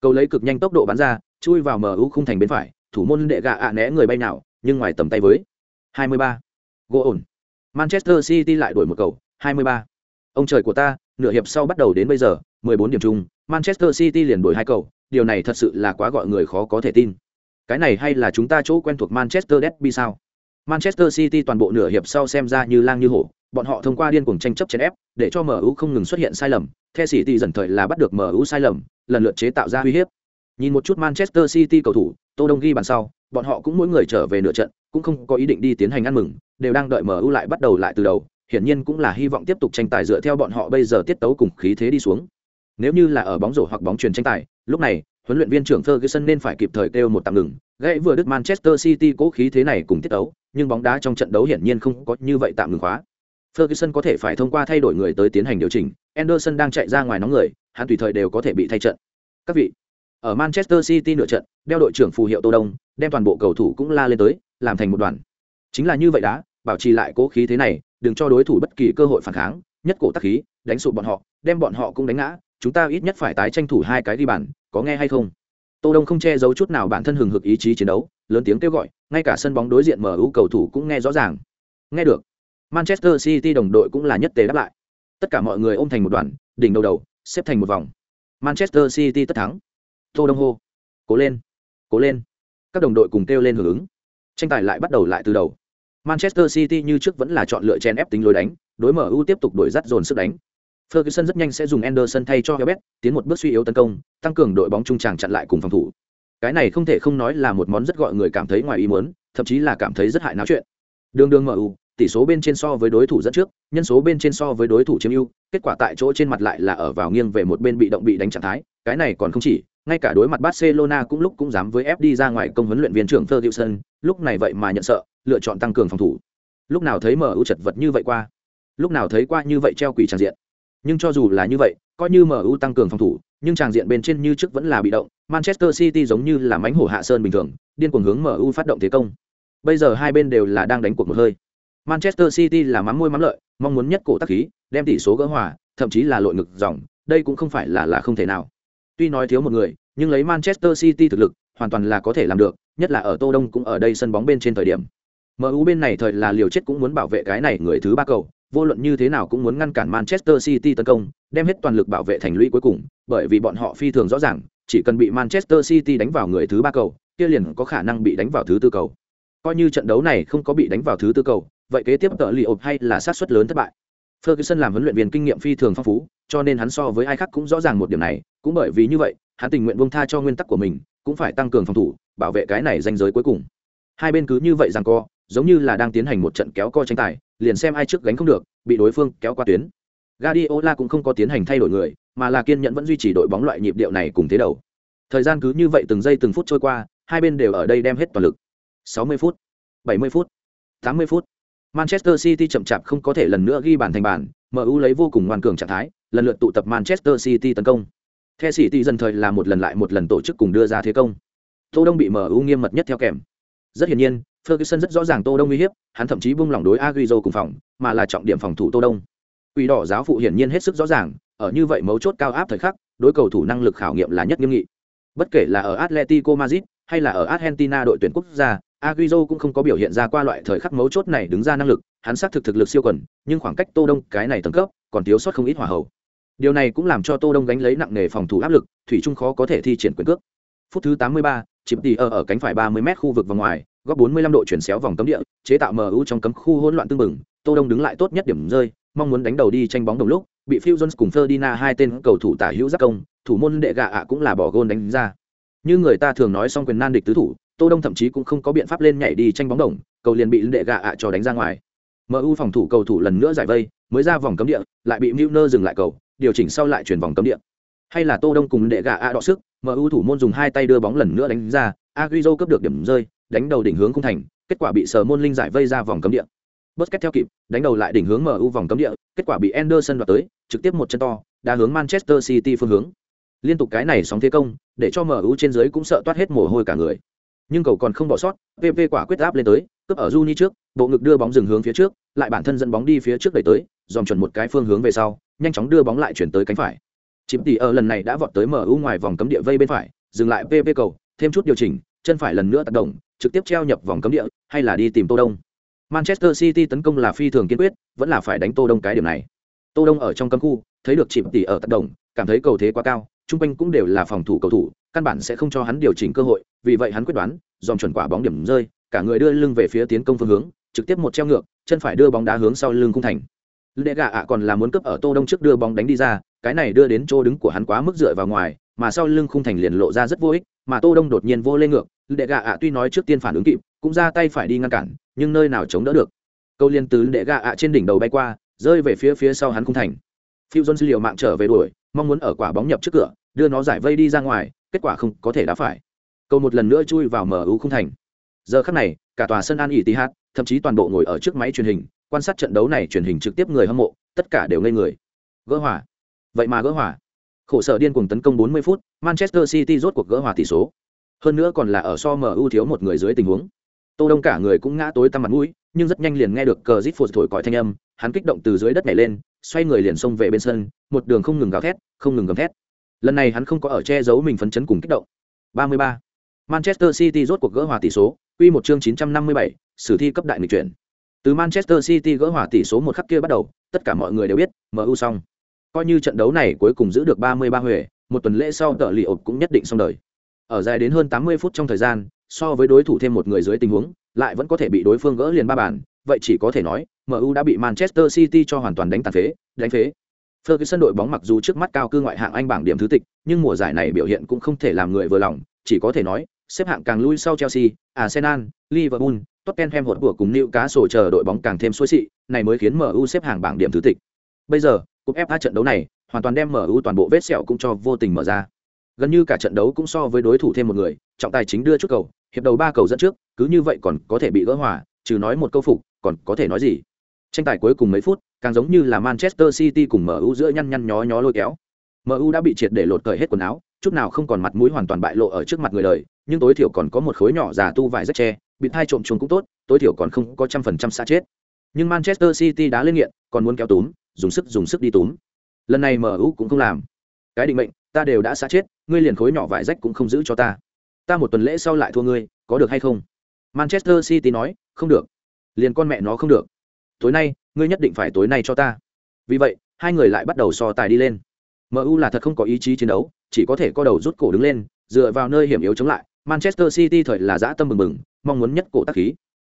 Cầu lấy cực nhanh tốc độ bắn ra, chui vào MU khung thành bên phải, thủ môn đệ gạ ạ né người bay nào, nhưng ngoài tầm tay với. 23. gỗ ổn. Manchester City lại đuổi một cầu 23. ông trời của ta, nửa hiệp sau bắt đầu đến bây giờ 14 điểm chung, Manchester City liền đuổi hai cầu, điều này thật sự là quá gọi người khó có thể tin. Cái này hay là chúng ta chỗ quen thuộc manchester derby sao? Manchester city toàn bộ nửa hiệp sau xem ra như lang như hổ bọn họ thông qua điên cuồng tranh chấp chèn ép để cho mu không ngừng xuất hiện sai lầm. The city dần thời là bắt được mu sai lầm lần lượt chế tạo ra uy hiếp. Nhìn một chút manchester city cầu thủ tô đông ghi bàn sau bọn họ cũng mỗi người trở về nửa trận cũng không có ý định đi tiến hành ăn mừng đều đang đợi mu lại bắt đầu lại từ đầu. Hiển nhiên cũng là hy vọng tiếp tục tranh tài dựa theo bọn họ bây giờ tiết tấu cùng khí thế đi xuống. Nếu như là ở bóng rổ hoặc bóng truyền tranh tài lúc này huấn luyện viên trưởng Ferguson nên phải kịp thời kêu một tạm ngừng, gãy vừa đứt Manchester City cố khí thế này cùng tiết tấu, nhưng bóng đá trong trận đấu hiển nhiên không có như vậy tạm ngừng khóa. Ferguson có thể phải thông qua thay đổi người tới tiến hành điều chỉnh, Anderson đang chạy ra ngoài nóng người, hắn tùy thời đều có thể bị thay trận. Các vị, ở Manchester City nửa trận, đeo đội trưởng phù hiệu Tô Đông, đem toàn bộ cầu thủ cũng la lên tới, làm thành một đoàn. Chính là như vậy đã, bảo trì lại cố khí thế này, đừng cho đối thủ bất kỳ cơ hội phản kháng, nhất cổ tác khí, đánh sụp bọn họ, đem bọn họ cũng đánh ngã, chúng ta ít nhất phải tái tranh thủ hai cái đi bàn, có nghe hay không? Tô Đông không che giấu chút nào bản thân hừng hực ý chí chiến đấu, lớn tiếng kêu gọi, ngay cả sân bóng đối diện MU cầu thủ cũng nghe rõ ràng. Nghe được. Manchester City đồng đội cũng là nhất tề đáp lại. Tất cả mọi người ôm thành một đoàn, đỉnh đầu đầu, xếp thành một vòng. Manchester City tất thắng. Tô Đông hô, cố lên, cố lên. Các đồng đội cùng kêu lên hưởng ứng. Tranh tài lại bắt đầu lại từ đầu. Manchester City như trước vẫn là chọn lựa chen ép tính lối đánh, đối mở MU tiếp tục đổi dắt dồn sức đánh. Ferguson rất nhanh sẽ dùng Anderson thay cho Hebet, tiến một bước suy yếu tấn công, tăng cường đội bóng trung tràng chặn lại cùng phòng thủ. Cái này không thể không nói là một món rất gọi người cảm thấy ngoài ý muốn, thậm chí là cảm thấy rất hại náo chuyện. Đường đường MU, tỷ số bên trên so với đối thủ dẫn trước, nhân số bên trên so với đối thủ chiếm ưu, kết quả tại chỗ trên mặt lại là ở vào nghiêng về một bên bị động bị đánh trạng thái, cái này còn không chỉ, ngay cả đối mặt Barcelona cũng lúc cũng dám với ép đi ra ngoài công huấn luyện viên trưởng Ferguson, lúc này vậy mà nhận sợ, lựa chọn tăng cường phòng thủ. Lúc nào thấy MU chật vật như vậy qua, lúc nào thấy qua như vậy treo quỷ tràn diện. Nhưng cho dù là như vậy, coi như MU tăng cường phòng thủ, nhưng tràng diện bên trên như trước vẫn là bị động, Manchester City giống như là mánh hổ hạ sơn bình thường, điên cuồng hướng MU phát động thế công. Bây giờ hai bên đều là đang đánh cuộc một hơi. Manchester City là mắm môi mắm lợi, mong muốn nhất cổ tác khí, đem tỷ số gỡ hòa, thậm chí là lội ngực dòng, đây cũng không phải là là không thể nào. Tuy nói thiếu một người, nhưng lấy Manchester City thực lực, hoàn toàn là có thể làm được, nhất là ở Tô Đông cũng ở đây sân bóng bên trên thời điểm. MU bên này thời là liều chết cũng muốn bảo vệ cái này người thứ ba cầu, vô luận như thế nào cũng muốn ngăn cản Manchester City tấn công, đem hết toàn lực bảo vệ thành lũy cuối cùng, bởi vì bọn họ phi thường rõ ràng, chỉ cần bị Manchester City đánh vào người thứ ba cầu, kia liền có khả năng bị đánh vào thứ tư cầu. Coi như trận đấu này không có bị đánh vào thứ tư cầu, vậy kế tiếp tợ lì ộp hay là sát suất lớn thất bại. Ferguson làm huấn luyện viên kinh nghiệm phi thường phong phú, cho nên hắn so với ai khác cũng rõ ràng một điểm này, cũng bởi vì như vậy, hắn tình nguyện buông tha cho nguyên tắc của mình, cũng phải tăng cường phòng thủ, bảo vệ cái này danh giới cuối cùng. Hai bên cứ như vậy rằng co, giống như là đang tiến hành một trận kéo co tranh tài, liền xem ai trước gánh không được, bị đối phương kéo qua tuyến. Guardiola cũng không có tiến hành thay đổi người, mà là kiên nhẫn vẫn duy trì đội bóng loại nhịp điệu này cùng thế đầu. Thời gian cứ như vậy từng giây từng phút trôi qua, hai bên đều ở đây đem hết toàn lực. 60 phút, 70 phút, 80 phút. Manchester City chậm chạp không có thể lần nữa ghi bàn thành bàn, MU lấy vô cùng ngoan cường trạng thái, lần lượt tụ tập Manchester City tấn công. The City dần thời là một lần lại một lần tổ chức cùng đưa ra thế công. Tô Đông bị MU nghiêm mật nhất theo kèm. Rất hiển nhiên, Ferguson rất rõ ràng Tô Đông uy hiếp, hắn thậm chí buông lỏng đối Agüero cùng phòng, mà là trọng điểm phòng thủ Tô Đông. Quỷ đỏ giáo phụ hiển nhiên hết sức rõ ràng, ở như vậy mấu chốt cao áp thời khắc, đối cầu thủ năng lực khảo nghiệm là nhất nghiêm nghị. Bất kể là ở Atletico Madrid hay là ở Argentina đội tuyển quốc gia, Agüero cũng không có biểu hiện ra qua loại thời khắc mấu chốt này đứng ra năng lực, hắn xác thực thực lực siêu quần, nhưng khoảng cách Tô Đông cái này tầng cấp, còn thiếu sót không ít hỏa hậu. Điều này cũng làm cho Tô Đông gánh lấy nặng nề phòng thủ áp lực, thủy chung khó có thể thi triển quyền cước. Phút thứ 83, chìm tỉ ở ở cánh phải 30m khu vực vòng ngoài, góc 45 độ chuyển xéo vòng cấm địa, chế tạo MU trong cấm khu hỗn loạn tương mừng, Tô Đông đứng lại tốt nhất điểm rơi, mong muốn đánh đầu đi tranh bóng đồng lúc, bị Phil Jones cùng Ferdinand hai tên cầu thủ tả hữu giáp công, thủ môn đệ gạ ạ cũng là bỏ gôn đánh ra. Như người ta thường nói xong quyền nan địch tứ thủ, Tô Đông thậm chí cũng không có biện pháp lên nhảy đi tranh bóng đồng, cầu liền bị đệ gạ ạ cho đánh ra ngoài. MU phòng thủ cầu thủ lần nữa giải vây, mới ra vòng cấm địa, lại bị Milner dừng lại cầu, điều chỉnh sau lại chuyển vòng cấm địa. Hay là Tô Đông cùng đệ gạ ạ đọ sức, MU thủ môn dùng hai tay đưa bóng lần nữa đánh ra, Agüero cướp được điểm rơi, đánh đầu đỉnh hướng khung thành, kết quả bị Sở Môn Linh giải vây ra vòng cấm địa. Busquets theo kịp, đánh đầu lại đỉnh hướng MU vòng cấm địa, kết quả bị Anderson đoạt tới, trực tiếp một chân to, đá hướng Manchester City phương hướng. Liên tục cái này sóng thế công, để cho MU trên dưới cũng sợ toát hết mồ hôi cả người. Nhưng cầu còn không bỏ sót, PP quả quyết áp lên tới, cướp ở Juni trước, bộ ngực đưa bóng dừng hướng phía trước, lại bản thân dẫn bóng đi phía trước đẩy tới, dòm chuẩn một cái phương hướng về sau, nhanh chóng đưa bóng lại chuyển tới cánh phải. Chìm tỉ ở lần này đã vọt tới MU ngoài vòng cấm địa vây bên phải, dừng lại PP cầu, thêm chút điều chỉnh, chân phải lần nữa tác động, trực tiếp treo nhập vòng cấm địa, hay là đi tìm Tô Đông. Manchester City tấn công là phi thường kiên quyết, vẫn là phải đánh Tô Đông cái điểm này. Tô Đông ở trong cấm khu, thấy được chìm tỉ ở tác động, cảm thấy cầu thế quá cao, trung quanh cũng đều là phòng thủ cầu thủ, căn bản sẽ không cho hắn điều chỉnh cơ hội, vì vậy hắn quyết đoán, dòm chuẩn quả bóng điểm rơi, cả người đưa lưng về phía tiến công phương hướng, trực tiếp một treo ngược, chân phải đưa bóng đá hướng sau lưng khung thành. Lệ Gà ạ còn là muốn cướp ở Tô Đông trước đưa bóng đánh đi ra, cái này đưa đến chỗ đứng của hắn quá mức dựa vào ngoài, mà sau lưng khung thành liền lộ ra rất vô ích, mà Tô Đông đột nhiên vô lên ngược, Lệ Gà ạ tuy nói trước tiên phản ứng kịp, cũng ra tay phải đi ngăn cản, nhưng nơi nào chống đỡ được. Câu liên từ Lệ Gà ạ trên đỉnh đầu bay qua, rơi về phía phía sau hắn khung thành. Phiêu Jones liều mạng trở về đuổi, mong muốn ở quả bóng nhập trước cửa, đưa nó giải vây đi ra ngoài, kết quả không có thể đá phải. Cầu một lần nữa chui vào mu không thành. Giờ khắc này cả tòa sân an ỉ tí hát thậm chí toàn bộ ngồi ở trước máy truyền hình quan sát trận đấu này truyền hình trực tiếp người hâm mộ tất cả đều ngây người. Gỡ hỏa vậy mà gỡ hỏa khổ sở điên cuồng tấn công 40 phút manchester city rốt cuộc gỡ hỏa tỷ số. Hơn nữa còn là ở so mu thiếu một người dưới tình huống. Tô đông cả người cũng ngã tối tăm mặt mũi nhưng rất nhanh liền nghe được cờ zit phụt thổi còi thanh âm hắn kích động từ dưới đất nhảy lên xoay người liền xông về bên sân một đường không ngừng gào thét không ngừng gầm thét. Lần này hắn không có ở che giấu mình phấn chấn cùng kích động. 33. manchester city rốt cuộc gỡ hòa tỷ số quy một chương 957, sử thi cấp đại nghịch chuyển. Từ manchester city gỡ hòa tỷ số một khắc kia bắt đầu tất cả mọi người đều biết mu xong. Coi như trận đấu này cuối cùng giữ được 33 huệ một tuần lễ sau tợ lì ộp cũng nhất định xong đời. Ở dài đến hơn 80 phút trong thời gian so với đối thủ thêm một người dưới tình huống lại vẫn có thể bị đối phương gỡ liền ba bàn vậy chỉ có thể nói mu đã bị manchester city cho hoàn toàn đánh tàn phế đánh phế Ferguson đội bóng mặc dù trước mắt cao cư ngoại hạng Anh bảng điểm thứ tịch, nhưng mùa giải này biểu hiện cũng không thể làm người vừa lòng, chỉ có thể nói, xếp hạng càng lui sau Chelsea, Arsenal, Liverpool, Tottenham hột của cùng Newcastle chờ đội bóng càng thêm xuôi xị, này mới khiến MU xếp hạng bảng điểm thứ tịch. Bây giờ, cúp FA trận đấu này, hoàn toàn đem MU toàn bộ vết sẹo cũng cho vô tình mở ra. Gần như cả trận đấu cũng so với đối thủ thêm một người, trọng tài chính đưa chút cầu, hiệp đầu ba cầu dẫn trước, cứ như vậy còn có thể bị gỡ hòa, trừ nói một câu phục, còn có thể nói gì? Tranh tài cuối cùng mấy phút, càng giống như là Manchester City cùng MU giữa nhăn nhăn nhó nhó lôi kéo. MU đã bị triệt để lột cởi hết quần áo, chút nào không còn mặt mũi hoàn toàn bại lộ ở trước mặt người đời, nhưng tối thiểu còn có một khối nhỏ giả tu vải rất che, bị thai trộm chuồng cũng tốt, tối thiểu còn không có trăm phần trăm xa chết. Nhưng Manchester City đã lên nghiện, còn muốn kéo túm, dùng sức dùng sức đi túm. Lần này MU cũng không làm. Cái định mệnh, ta đều đã xa chết, ngươi liền khối nhỏ vải rách cũng không giữ cho ta. Ta một tuần lễ sau lại thua ngươi, có được hay không? Manchester City nói, không được. Liền con mẹ nó không được. Tối nay, ngươi nhất định phải tối nay cho ta. Vì vậy, hai người lại bắt đầu so tài đi lên. MU là thật không có ý chí chiến đấu, chỉ có thể co đầu rút cổ đứng lên, dựa vào nơi hiểm yếu chống lại. Manchester City thời là dã tâm mừng mừng, mong muốn nhất cổ tác khí.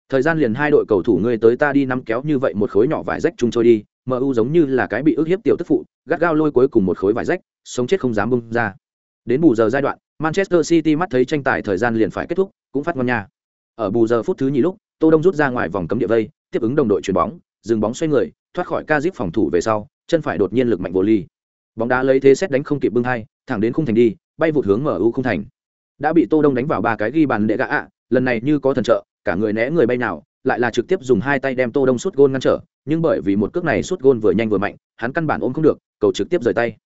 Thời gian liền hai đội cầu thủ ngươi tới ta đi nắm kéo như vậy một khối nhỏ vải rách chung trôi đi, MU giống như là cái bị ức hiếp tiểu tức phụ, gắt gao lôi cuối cùng một khối vải rách, sống chết không dám bung ra. Đến bù giờ giai đoạn, Manchester City mắt thấy tranh tài thời gian liền phải kết thúc, cũng phát ngon nha. Ở bù giờ phút thứ nhì lúc, Tô Đông rút ra ngoài vòng cấm địa vây, tiếp ứng đồng đội chuyển bóng, dừng bóng xoay người, thoát khỏi ca zip phòng thủ về sau, chân phải đột nhiên lực mạnh vô ly. Bóng đá lấy thế xét đánh không kịp bưng hai, thẳng đến khung thành đi, bay vụt hướng MU khung thành. Đã bị Tô Đông đánh vào ba cái ghi bàn đệ gã ạ, lần này như có thần trợ, cả người né người bay nào, lại là trực tiếp dùng hai tay đem Tô Đông sút gôn ngăn trở, nhưng bởi vì một cước này sút gôn vừa nhanh vừa mạnh, hắn căn bản ôm không được, cầu trực tiếp rời tay.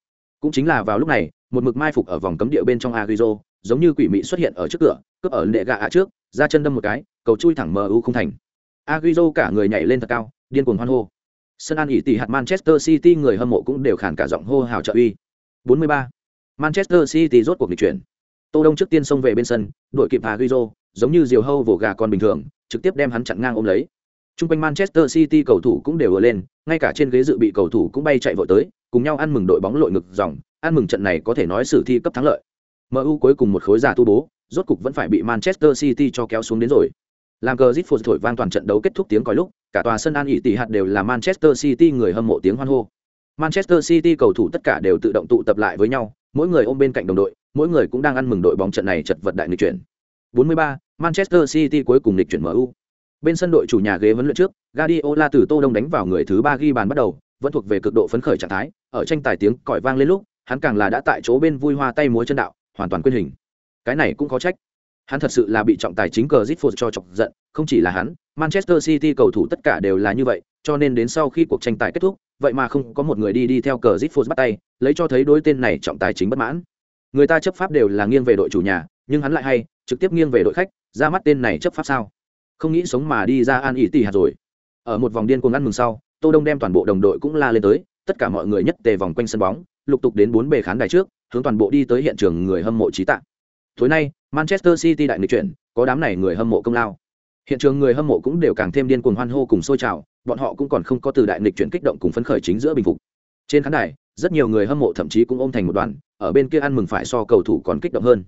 Cũng chính là vào lúc này, một mực mai phục ở vòng cấm địa bên trong Agüero, giống như quỷ mị xuất hiện ở trước cửa, cướp ở đệ gạ ạ trước, ra chân đâm một cái, cầu chui thẳng MU không thành. Agüero cả người nhảy lên thật cao, điên cuồng hoan hô. Sân An ỉ tỷ hạt Manchester City người hâm mộ cũng đều khàn cả giọng hô hào trợ uy. 43. Manchester City rốt cuộc nghịch chuyển. Tô Đông trước tiên xông về bên sân, đội kịp Agüero, giống như diều hâu vồ gà con bình thường, trực tiếp đem hắn chặn ngang ôm lấy. Trung quanh Manchester City cầu thủ cũng đều ùa lên, ngay cả trên ghế dự bị cầu thủ cũng bay chạy vội tới, cùng nhau ăn mừng đội bóng lội ngực dòng, ăn mừng trận này có thể nói sử thi cấp thắng lợi. MU cuối cùng một khối giả tu bố, rốt cục vẫn phải bị Manchester City cho kéo xuống đến rồi. Làm cờ Zitford thổi vang toàn trận đấu kết thúc tiếng còi lúc, cả tòa sân An ỉ tị hạt đều là Manchester City người hâm mộ tiếng hoan hô. Manchester City cầu thủ tất cả đều tự động tụ tập lại với nhau, mỗi người ôm bên cạnh đồng đội, mỗi người cũng đang ăn mừng đội bóng trận này chật vật đại nghịch chuyển. 43, Manchester City cuối cùng nghịch chuyển MU. Bên sân đội chủ nhà ghế vấn luyện trước, Guardiola từ Tô Đông đánh vào người thứ ba ghi bàn bắt đầu, vẫn thuộc về cực độ phấn khởi trạng thái, ở tranh tài tiếng còi vang lên lúc, hắn càng là đã tại chỗ bên vui hoa tay múa chân đạo, hoàn toàn quên hình. Cái này cũng có trách. Hắn thật sự là bị trọng tài chính cờ Zitford cho chọc giận, không chỉ là hắn, Manchester City cầu thủ tất cả đều là như vậy, cho nên đến sau khi cuộc tranh tài kết thúc, vậy mà không có một người đi đi theo cờ Zitford bắt tay, lấy cho thấy đối tên này trọng tài chính bất mãn. Người ta chấp pháp đều là nghiêng về đội chủ nhà, nhưng hắn lại hay, trực tiếp nghiêng về đội khách, ra mắt tên này chấp pháp sao? Không nghĩ sống mà đi ra an ỉ tỷ hạt rồi. Ở một vòng điên cuồng ăn mừng sau, Tô Đông đem toàn bộ đồng đội cũng la lên tới, tất cả mọi người nhất tề vòng quanh sân bóng, lục tục đến bốn bề khán đài trước, hướng toàn bộ đi tới hiện trường người hâm mộ trí tạ. Tối nay, Manchester City đại nghịch chuyển, có đám này người hâm mộ công lao. Hiện trường người hâm mộ cũng đều càng thêm điên cuồng hoan hô cùng sôi trào, bọn họ cũng còn không có từ đại nghịch chuyển kích động cùng phấn khởi chính giữa bình phục. Trên khán đài, rất nhiều người hâm mộ thậm chí cũng ôm thành một đoàn, ở bên kia ăn mừng phải so cầu thủ còn kích động hơn.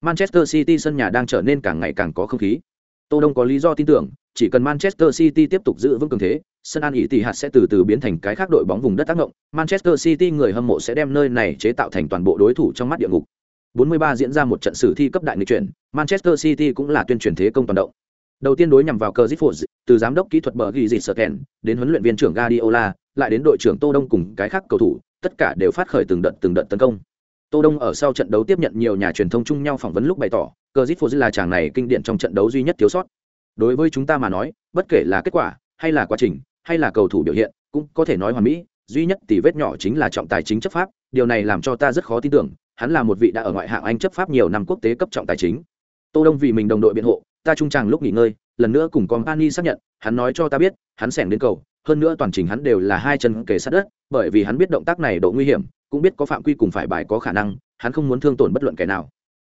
Manchester City sân nhà đang trở nên càng ngày càng có không khí. Tô Đông có lý do tin tưởng, chỉ cần Manchester City tiếp tục giữ vững cường thế, sân An ý tỷ hạt sẽ từ từ biến thành cái khác đội bóng vùng đất tác động, Manchester City người hâm mộ sẽ đem nơi này chế tạo thành toàn bộ đối thủ trong mắt địa ngục. 43 diễn ra một trận sử thi cấp đại nghịch chuyển, Manchester City cũng là tuyên truyền thế công toàn động. Đầu tiên đối nhằm vào cờ Ziffords, từ giám đốc kỹ thuật bờ ghi dịch Serken, đến huấn luyện viên trưởng Guardiola, lại đến đội trưởng Tô Đông cùng cái khác cầu thủ, tất cả đều phát khởi từng đợt từng đợt tấn công. Tô Đông ở sau trận đấu tiếp nhận nhiều nhà truyền thông chung nhau phỏng vấn lúc bày tỏ, Cazorla là chàng này kinh điển trong trận đấu duy nhất thiếu sót. Đối với chúng ta mà nói, bất kể là kết quả hay là quá trình, hay là cầu thủ biểu hiện, cũng có thể nói hoàn mỹ, duy nhất tỷ vết nhỏ chính là trọng tài chính chấp pháp, điều này làm cho ta rất khó tin tưởng, hắn là một vị đã ở ngoại hạng Anh chấp pháp nhiều năm quốc tế cấp trọng tài chính. Tô Đông vì mình đồng đội biện hộ, ta trung tràng lúc nghỉ ngơi, lần nữa cùng Company xác nhận, hắn nói cho ta biết, hắn sẻng đến cầu, hơn nữa toàn trình hắn đều là hai chân kề sát đất, bởi vì hắn biết động tác này độ nguy hiểm, cũng biết có phạm quy cùng phải bài có khả năng, hắn không muốn thương tổn bất luận kẻ nào.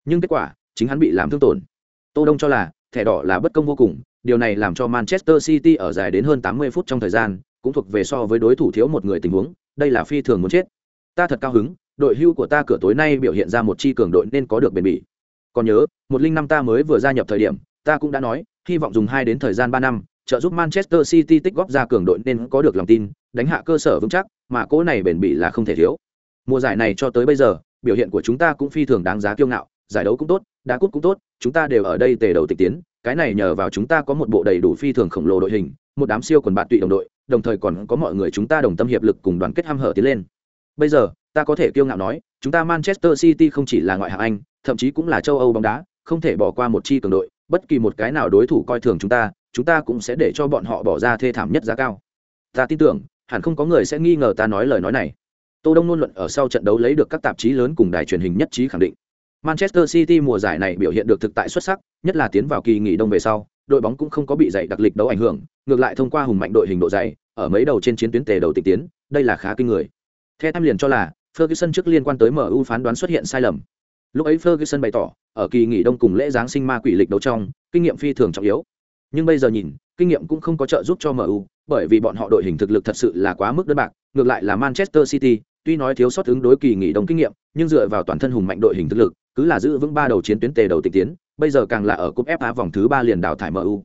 Nhưng kết quả, chính hắn bị làm thương tổn. Tô Đông cho là, thẻ đỏ là bất công vô cùng, điều này làm cho Manchester City ở dài đến hơn 80 phút trong thời gian, cũng thuộc về so với đối thủ thiếu một người tình huống, đây là phi thường muốn chết. Ta thật cao hứng, đội hưu của ta cửa tối nay biểu hiện ra một chi cường đội nên có được bền bỉ. Còn nhớ, một linh năm ta mới vừa gia nhập thời điểm, ta cũng đã nói, hy vọng dùng hai đến thời gian ba năm, trợ giúp Manchester City tích góp ra cường đội nên có được lòng tin, đánh hạ cơ sở vững chắc, mà cố này bền bỉ là không thể thiếu. Mùa giải này cho tới bây giờ, biểu hiện của chúng ta cũng phi thường đáng giá kiêu ngạo, giải đấu cũng tốt, đá cút cũng tốt, chúng ta đều ở đây tề đầu tịch tiến, cái này nhờ vào chúng ta có một bộ đầy đủ phi thường khổng lồ đội hình, một đám siêu quần bạn tụy đồng đội, đồng thời còn có mọi người chúng ta đồng tâm hiệp lực cùng đoàn kết ham hở tiến lên. Bây giờ, ta có thể kiêu ngạo nói, chúng ta Manchester City không chỉ là ngoại hạng Anh, thậm chí cũng là châu Âu bóng đá, không thể bỏ qua một chi cường đội, bất kỳ một cái nào đối thủ coi thường chúng ta, chúng ta cũng sẽ để cho bọn họ bỏ ra thê thảm nhất giá cao. Ta tin tưởng, hẳn không có người sẽ nghi ngờ ta nói lời nói này. Tô Đông luôn luận ở sau trận đấu lấy được các tạp chí lớn cùng đài truyền hình nhất trí khẳng định. Manchester City mùa giải này biểu hiện được thực tại xuất sắc, nhất là tiến vào kỳ nghỉ đông về sau, đội bóng cũng không có bị dày đặc lịch đấu ảnh hưởng, ngược lại thông qua hùng mạnh đội hình độ dày, ở mấy đầu trên chiến tuyến tề đầu tịch tiến, đây là khá kinh người. Theo tham liền cho là, Ferguson trước liên quan tới MU phán đoán xuất hiện sai lầm. Lúc ấy Ferguson bày tỏ, ở kỳ nghỉ đông cùng lễ giáng sinh ma quỷ lịch đấu trong, kinh nghiệm phi thường trọng yếu. Nhưng bây giờ nhìn, kinh nghiệm cũng không có trợ giúp cho MU, bởi vì bọn họ đội hình thực lực thật sự là quá mức đơn bạc, ngược lại là Manchester City, tuy nói thiếu sót ứng đối kỳ nghỉ đông kinh nghiệm, nhưng dựa vào toàn thân hùng mạnh đội hình thực lực, cứ là giữ vững ba đầu chiến tuyến tề đầu tịch tiến, bây giờ càng là ở cúp FA vòng thứ ba liền đào thải MU.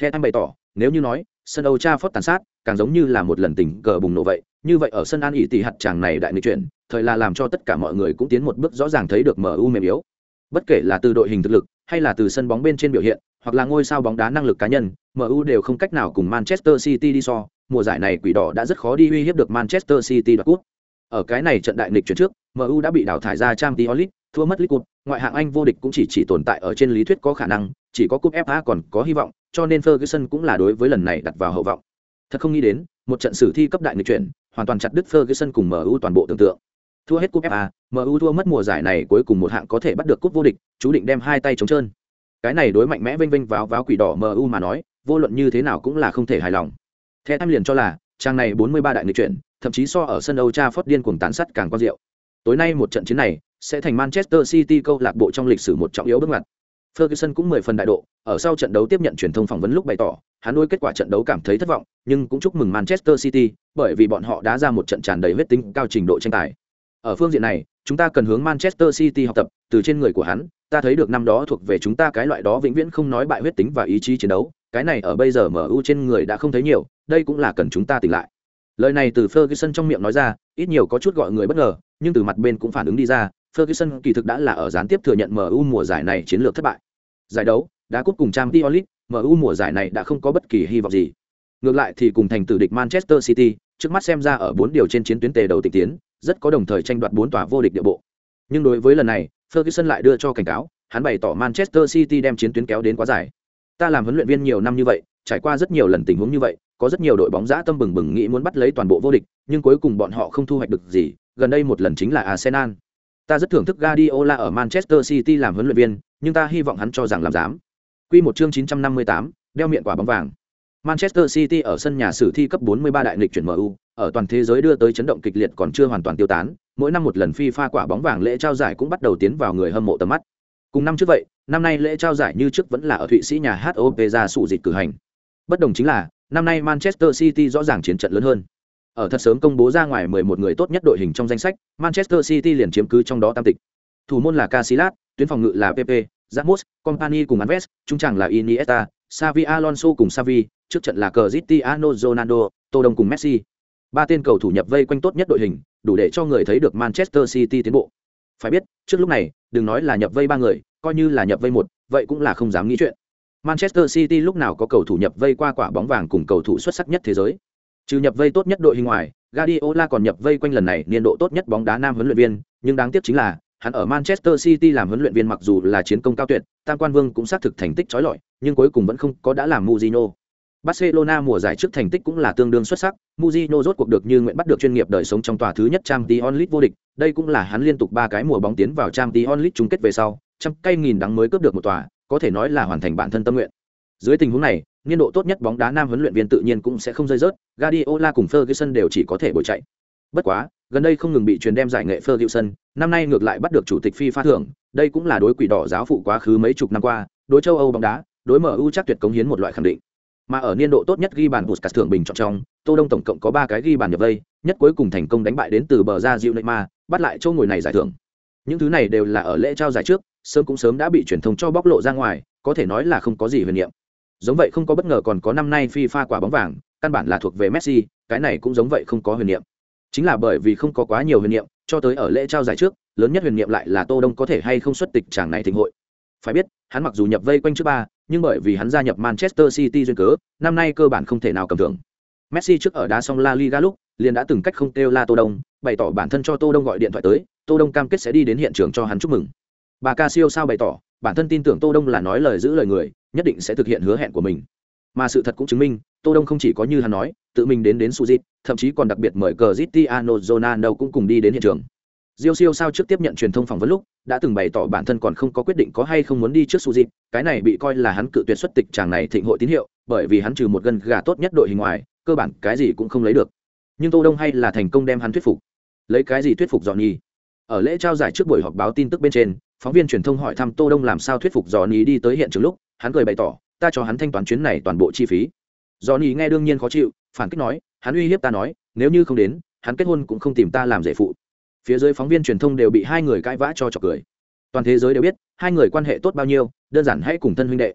Theo anh bày tỏ, nếu như nói, sân Old Trafford tàn sát, càng giống như là một lần tình cờ bùng nổ vậy, như vậy ở sân An ỷ tỷ hạt chàng này đại nghịch chuyển, thời là làm cho tất cả mọi người cũng tiến một bước rõ ràng thấy được MU mềm yếu. Bất kể là từ đội hình thực lực, hay là từ sân bóng bên trên biểu hiện, hoặc là ngôi sao bóng đá năng lực cá nhân, MU đều không cách nào cùng Manchester City đi so, mùa giải này quỷ đỏ đã rất khó đi uy hiếp được Manchester City đoạt cúp. Ở cái này trận đại nghịch chuyển trước, MU đã bị đào thải ra Champions League, thua mất League Cup, ngoại hạng Anh vô địch cũng chỉ chỉ tồn tại ở trên lý thuyết có khả năng, chỉ có cúp FA còn có hy vọng, cho nên Ferguson cũng là đối với lần này đặt vào hậu vọng. Thật không nghĩ đến, một trận sử thi cấp đại nghịch chuyển, hoàn toàn chặt đứt Ferguson cùng MU toàn bộ tưởng tượng. Thua hết cúp FA, MU thua mất mùa giải này cuối cùng một hạng có thể bắt được cúp vô địch, chú định đem hai tay trống trơn. Cái này đối mạnh mẽ vinh vinh vào váo quỷ đỏ MU mà nói, vô luận như thế nào cũng là không thể hài lòng. Theo tham liền cho là, trang này 43 đại nghịch chuyển, thậm chí so ở sân Old Trafford điên cuồng tán sắt càng quan diệu. Tối nay một trận chiến này sẽ thành Manchester City câu lạc bộ trong lịch sử một trọng yếu bước ngoặt. Ferguson cũng mười phần đại độ, ở sau trận đấu tiếp nhận truyền thông phỏng vấn lúc bày tỏ, hắn đối kết quả trận đấu cảm thấy thất vọng, nhưng cũng chúc mừng Manchester City, bởi vì bọn họ đã ra một trận tràn đầy huyết tính, cao trình độ tranh tài. Ở phương diện này, chúng ta cần hướng Manchester City học tập, từ trên người của hắn, ta thấy được năm đó thuộc về chúng ta cái loại đó vĩnh viễn không nói bại huyết tính và ý chí chiến đấu, cái này ở bây giờ MU trên người đã không thấy nhiều, đây cũng là cần chúng ta tỉnh lại. Lời này từ Ferguson trong miệng nói ra, ít nhiều có chút gọi người bất ngờ, nhưng từ mặt bên cũng phản ứng đi ra, Ferguson kỳ thực đã là ở gián tiếp thừa nhận MU mùa giải này chiến lược thất bại. Giải đấu, đã cúp cùng Champions League, MU mùa giải này đã không có bất kỳ hy vọng gì. Ngược lại thì cùng thành tử địch Manchester City, trước mắt xem ra ở bốn điều trên chiến tuyến tề đầu tịch tiến, rất có đồng thời tranh đoạt bốn tòa vô địch địa bộ. Nhưng đối với lần này, Ferguson lại đưa cho cảnh cáo, hắn bày tỏ Manchester City đem chiến tuyến kéo đến quá dài. Ta làm huấn luyện viên nhiều năm như vậy, trải qua rất nhiều lần tình huống như vậy, có rất nhiều đội bóng dã tâm bừng bừng nghĩ muốn bắt lấy toàn bộ vô địch, nhưng cuối cùng bọn họ không thu hoạch được gì, gần đây một lần chính là Arsenal. Ta rất thưởng thức Guardiola ở Manchester City làm huấn luyện viên, nhưng ta hy vọng hắn cho rằng làm dám. Quy một chương 958, đeo miệng quả bóng vàng. Manchester City ở sân nhà sử thi cấp 43 đại nghịch chuyển MU, ở toàn thế giới đưa tới chấn động kịch liệt còn chưa hoàn toàn tiêu tán, mỗi năm một lần FIFA quả bóng vàng lễ trao giải cũng bắt đầu tiến vào người hâm mộ tầm mắt. Cùng năm trước vậy, năm nay lễ trao giải như trước vẫn là ở Thụy Sĩ nhà HOP ra sụ dịch cử hành. Bất đồng chính là, năm nay Manchester City rõ ràng chiến trận lớn hơn. Ở thật sớm công bố ra ngoài 11 người tốt nhất đội hình trong danh sách, Manchester City liền chiếm cứ trong đó tam tịch. Thủ môn là Casillas, tuyến phòng ngự là Pepe, Ramos, Company cùng Anves, trung trảng là Iniesta, Xavi Alonso cùng Xavi, trước trận là Cristiano Ronaldo, Tô Đông cùng Messi. Ba tên cầu thủ nhập vây quanh tốt nhất đội hình, đủ để cho người thấy được Manchester City tiến bộ. Phải biết, trước lúc này, đừng nói là nhập vây ba người, coi như là nhập vây một, vậy cũng là không dám nghĩ chuyện. Manchester City lúc nào có cầu thủ nhập vây qua quả bóng vàng cùng cầu thủ xuất sắc nhất thế giới. Trừ nhập vây tốt nhất đội hình ngoài, Guardiola còn nhập vây quanh lần này niên độ tốt nhất bóng đá nam huấn luyện viên, nhưng đáng tiếc chính là hắn ở Manchester City làm huấn luyện viên mặc dù là chiến công cao tuyệt, Tam Quan Vương cũng xác thực thành tích chói lọi, nhưng cuối cùng vẫn không có đã làm Mourinho. Barcelona mùa giải trước thành tích cũng là tương đương xuất sắc, Mourinho rốt cuộc được như nguyện bắt được chuyên nghiệp đời sống trong tòa thứ nhất Champions League vô địch, đây cũng là hắn liên tục ba cái mùa bóng tiến vào Champions League chung kết về sau, trăm cây nghìn đắng mới cướp được một tòa, có thể nói là hoàn thành bản thân tâm nguyện. Dưới tình huống này, niên độ tốt nhất bóng đá nam huấn luyện viên tự nhiên cũng sẽ không rơi rớt, Guardiola cùng Ferguson đều chỉ có thể bồi chạy. Bất quá, gần đây không ngừng bị truyền đem giải nghệ Ferguson, năm nay ngược lại bắt được chủ tịch FIFA thưởng, đây cũng là đối quỷ đỏ giáo phụ quá khứ mấy chục năm qua, đối châu Âu bóng đá, đối MU chắc tuyệt cống hiến một loại khẳng định. Mà ở niên độ tốt nhất ghi bàn Puskas thưởng bình chọn trong, Tô Đông tổng cộng có 3 cái ghi bàn nhập vây, nhất cuối cùng thành công đánh bại đến từ bờ ra Diệu Neymar, bắt lại châu ngồi này giải thưởng. Những thứ này đều là ở lễ trao giải trước, sớm cũng sớm đã bị truyền thông cho bóc lộ ra ngoài, có thể nói là không có gì huyền niệm. Giống vậy không có bất ngờ còn có năm nay FIFA quả bóng vàng, căn bản là thuộc về Messi, cái này cũng giống vậy không có huyền niệm. Chính là bởi vì không có quá nhiều huyền niệm, cho tới ở lễ trao giải trước, lớn nhất huyền niệm lại là Tô Đông có thể hay không xuất tịch chàng này thịnh hội. Phải biết, hắn mặc dù nhập vây quanh trước ba, nhưng bởi vì hắn gia nhập Manchester City duyên cớ, năm nay cơ bản không thể nào cầm thưởng. Messi trước ở đá xong La Liga lúc, liền đã từng cách không kêu la Tô Đông, bày tỏ bản thân cho Tô Đông gọi điện thoại tới, Tô Đông cam kết sẽ đi đến hiện trường cho hắn chúc mừng. Bà Casio sao bày tỏ, bản thân tin tưởng Tô Đông là nói lời giữ lời người, nhất định sẽ thực hiện hứa hẹn của mình. Mà sự thật cũng chứng minh, Tô Đông không chỉ có như hắn nói, tự mình đến đến Suzit, thậm chí còn đặc biệt mời cờ zitiano zonano cũng cùng đi đến hiện trường. Diêu siêu sao trước tiếp nhận truyền thông phỏng vấn lúc, đã từng bày tỏ bản thân còn không có quyết định có hay không muốn đi trước suzit, cái này bị coi là hắn cự tuyệt xuất tịch chàng này thịnh hội tín hiệu, bởi vì hắn trừ một gân gà tốt nhất đội hình ngoài, cơ bản cái gì cũng không lấy được. Nhưng Tô Đông hay là thành công đem hắn thuyết phục. Lấy cái gì thuyết phục Johnny? Ở lễ trao giải trước buổi họp báo tin tức bên trên, phóng viên truyền thông hỏi thăm Tô Đông làm sao thuyết phục Johnny đi tới hiện trường lúc, hắn cười bày tỏ, ta cho hắn thanh toán chuyến này toàn bộ chi phí. Johnny nghe đương nhiên khó chịu, phản kích nói, hắn uy hiếp ta nói, nếu như không đến, hắn kết hôn cũng không tìm ta làm rể phụ. Phía dưới phóng viên truyền thông đều bị hai người cãi vã cho trọc cười. Toàn thế giới đều biết hai người quan hệ tốt bao nhiêu đơn giản hãy cùng thân huynh đệ.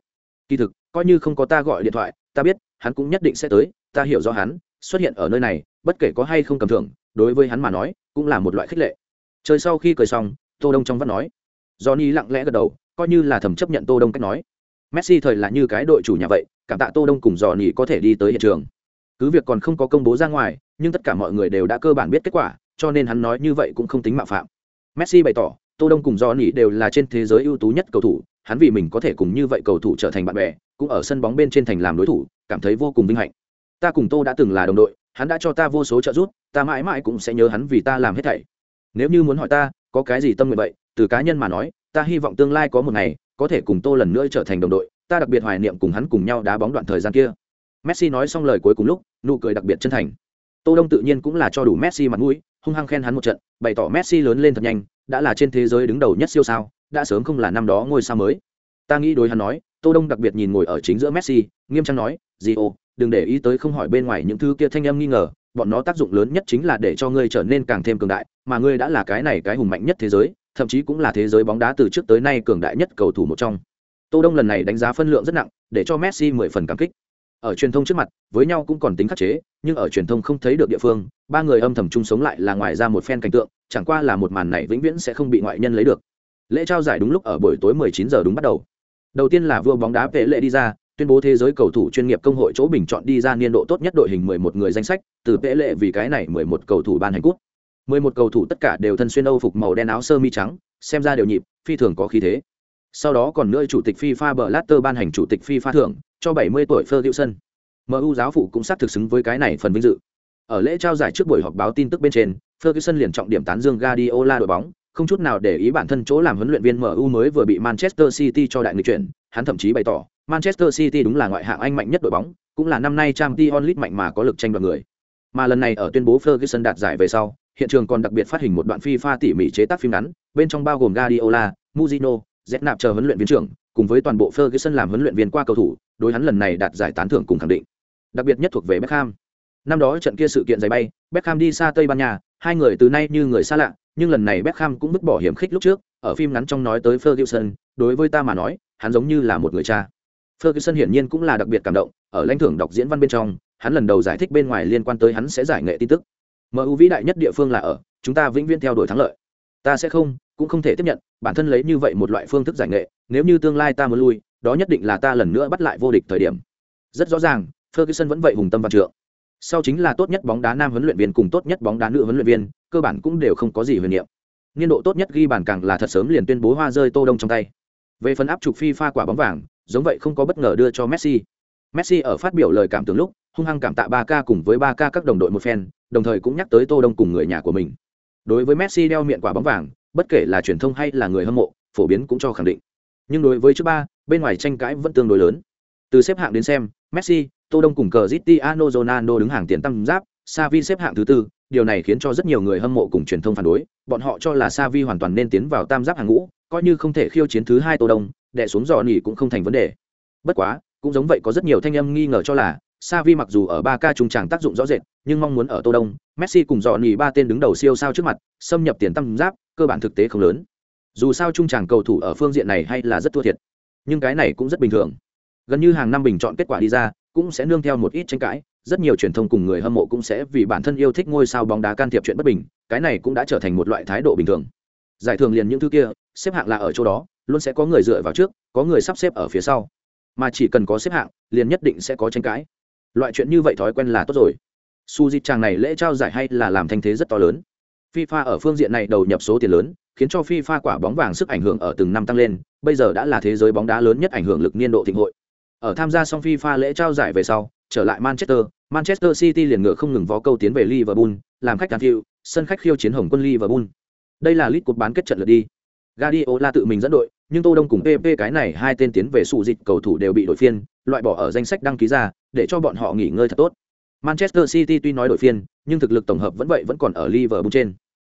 Kỳ thực coi như không có ta gọi điện thoại ta biết hắn cũng nhất định sẽ tới ta hiểu rõ hắn xuất hiện ở nơi này bất kể có hay không cầm thưởng đối với hắn mà nói cũng là một loại khích lệ. Chơi sau khi cười xong tô đông trong vắt nói. Johnny lặng lẽ gật đầu coi như là thầm chấp nhận tô đông cách nói messi thời là như cái đội chủ nhà vậy cảm tạ tô đông cùng johnny có thể đi tới hiện trường cứ việc còn không có công bố ra ngoài nhưng tất cả mọi người đều đã cơ bản biết kết quả cho nên hắn nói như vậy cũng không tính mạo phạm. Messi bày tỏ, Tô Đông cùng Johnny đều là trên thế giới ưu tú nhất cầu thủ, hắn vì mình có thể cùng như vậy cầu thủ trở thành bạn bè, cũng ở sân bóng bên trên thành làm đối thủ, cảm thấy vô cùng vinh hạnh. Ta cùng Tô đã từng là đồng đội, hắn đã cho ta vô số trợ giúp, ta mãi mãi cũng sẽ nhớ hắn vì ta làm hết thảy. Nếu như muốn hỏi ta, có cái gì tâm nguyện vậy, từ cá nhân mà nói, ta hy vọng tương lai có một ngày có thể cùng Tô lần nữa trở thành đồng đội, ta đặc biệt hoài niệm cùng hắn cùng nhau đá bóng đoạn thời gian kia. Messi nói xong lời cuối cùng lúc, nụ cười đặc biệt chân thành. Tô Đông tự nhiên cũng là cho đủ Messi mặt mũi, hung hăng khen hắn một trận, bày tỏ Messi lớn lên thật nhanh, đã là trên thế giới đứng đầu nhất siêu sao, đã sớm không là năm đó ngôi sao mới. Ta nghĩ đối hắn nói, Tô Đông đặc biệt nhìn ngồi ở chính giữa Messi, nghiêm trang nói, "Gio, đừng để ý tới không hỏi bên ngoài những thứ kia thanh âm nghi ngờ, bọn nó tác dụng lớn nhất chính là để cho ngươi trở nên càng thêm cường đại, mà ngươi đã là cái này cái hùng mạnh nhất thế giới, thậm chí cũng là thế giới bóng đá từ trước tới nay cường đại nhất cầu thủ một trong." Tô Đông lần này đánh giá phân lượng rất nặng, để cho Messi mười phần cảm kích. Ở truyền thông trước mặt với nhau cũng còn tính khắc chế nhưng ở truyền thông không thấy được địa phương ba người âm thầm chung sống lại là ngoài ra một phen cảnh tượng chẳng qua là một màn này vĩnh viễn sẽ không bị ngoại nhân lấy được. Lễ trao giải đúng lúc ở buổi tối 19 giờ đúng bắt đầu. Đầu tiên là vua bóng đá vệ lệ đi ra tuyên bố thế giới cầu thủ chuyên nghiệp công hội chỗ bình chọn đi ra niên độ tốt nhất đội hình 11 người danh sách từ vệ lệ vì cái này 11 cầu thủ ban hành cút 11 cầu thủ tất cả đều thân xuyên âu phục màu đen áo sơ mi trắng xem ra đều nhịp phi thường có khí thế sau đó còn nữa chủ tịch FIFA Blatter ban hành chủ tịch FIFA thưởng, cho 70 tuổi Ferguson. MU giáo phụ cũng xác thực xứng với cái này phần vinh dự. Ở lễ trao giải trước buổi họp báo tin tức bên trên, Ferguson liền trọng điểm tán dương Guardiola đội bóng, không chút nào để ý bản thân chỗ làm huấn luyện viên MU mới vừa bị Manchester City cho đại nghịch chuyển, hắn thậm chí bày tỏ, Manchester City đúng là ngoại hạng Anh mạnh nhất đội bóng, cũng là năm nay Champions League mạnh mà có lực tranh đoạt người. Mà lần này ở tuyên bố Ferguson đạt giải về sau, hiện trường còn đặc biệt phát hình một đoạn FIFA tỉ mỉ chế tác phim ngắn, bên trong bao gồm Guardiola, Mourinho, Z nạp chờ huấn luyện viên trưởng, cùng với toàn bộ Ferguson làm huấn luyện viên qua cầu thủ, đối hắn lần này đạt giải tán thưởng cùng khẳng định. Đặc biệt nhất thuộc về Beckham. Năm đó trận kia sự kiện giày bay, Beckham đi xa Tây Ban Nha, hai người từ nay như người xa lạ, nhưng lần này Beckham cũng bất bỏ hiểm khích lúc trước, ở phim ngắn trong nói tới Ferguson, đối với ta mà nói, hắn giống như là một người cha. Ferguson hiển nhiên cũng là đặc biệt cảm động, ở lãnh thưởng đọc diễn văn bên trong, hắn lần đầu giải thích bên ngoài liên quan tới hắn sẽ giải nghệ tin tức. MU vĩ đại nhất địa phương là ở, chúng ta vĩnh viễn theo đuổi thắng lợi. Ta sẽ không, cũng không thể tiếp nhận bản thân lấy như vậy một loại phương thức giải nghệ nếu như tương lai ta muốn lui đó nhất định là ta lần nữa bắt lại vô địch thời điểm. Rất rõ ràng ferguson vẫn vậy hùng tâm văn trượng. Sau chính là tốt nhất bóng đá nam huấn luyện viên cùng tốt nhất bóng đá nữ huấn luyện viên cơ bản cũng đều không có gì huyền niệm. Niên độ tốt nhất ghi bàn càng là thật sớm liền tuyên bố hoa rơi tô đông trong tay. Về phần áp trục pha quả bóng vàng giống vậy không có bất ngờ đưa cho messi. Messi ở phát biểu lời cảm tưởng lúc hung hăng cảm tạ ba k cùng với ba k các đồng đội một phen đồng thời cũng nhắc tới tô đông cùng người nhà của mình. Đối với messi đeo miệng quả bóng vàng, bất kể là truyền thông hay là người hâm mộ, phổ biến cũng cho khẳng định. Nhưng đối với trước ba, bên ngoài tranh cãi vẫn tương đối lớn. Từ xếp hạng đến xem, messi, tô đông cùng cờ Cristiano Ronaldo đứng hàng tiền tăng giáp Savi xếp hạng thứ tư, điều này khiến cho rất nhiều người hâm mộ cùng truyền thông phản đối, bọn họ cho là Savi hoàn toàn nên tiến vào tam giáp hàng ngũ, coi như không thể khiêu chiến thứ hai tô đông, đè xuống dò nỉ cũng không thành vấn đề. Bất quá, cũng giống vậy có rất nhiều thanh âm nghi ngờ cho là Savi mặc dù ở 3K trung tràng tác dụng rõ rệt, nhưng mong muốn ở Tô Đông, Messi cùng dọn nhì ba tên đứng đầu siêu sao trước mặt, xâm nhập tiền tâm giáp, cơ bản thực tế không lớn. Dù sao trung tràng cầu thủ ở phương diện này hay là rất thua thiệt, nhưng cái này cũng rất bình thường. Gần như hàng năm bình chọn kết quả đi ra, cũng sẽ nương theo một ít tranh cãi, rất nhiều truyền thông cùng người hâm mộ cũng sẽ vì bản thân yêu thích ngôi sao bóng đá can thiệp chuyện bất bình, cái này cũng đã trở thành một loại thái độ bình thường. Giải thưởng liền những thứ kia, xếp hạng là ở chỗ đó, luôn sẽ có người dựa vào trước, có người sắp xếp ở phía sau. Mà chỉ cần có xếp hạng, liền nhất định sẽ có tranh cãi loại chuyện như vậy thói quen là tốt rồi. Su di chàng này lễ trao giải hay là làm thanh thế rất to lớn. Fifa ở phương diện này đầu nhập số tiền lớn khiến cho fifa quả bóng vàng sức ảnh hưởng ở từng năm tăng lên bây giờ đã là thế giới bóng đá lớn nhất ảnh hưởng lực niên độ thịnh hội. Ở tham gia xong fifa lễ trao giải về sau trở lại manchester manchester city liền ngựa không ngừng vó câu tiến về liverpool làm khách Anfield, sân khách khiêu chiến hồng quân liverpool. Đây là lít cuộc bán kết trận lượt đi. Guardiola tự mình dẫn đội, nhưng Tô Đông cùng PP cái này hai tên tiến về sụ dịch cầu thủ đều bị đội phiên, loại bỏ ở danh sách đăng ký ra, để cho bọn họ nghỉ ngơi thật tốt. Manchester City tuy nói đội phiên, nhưng thực lực tổng hợp vẫn vậy vẫn còn ở Liverpool trên.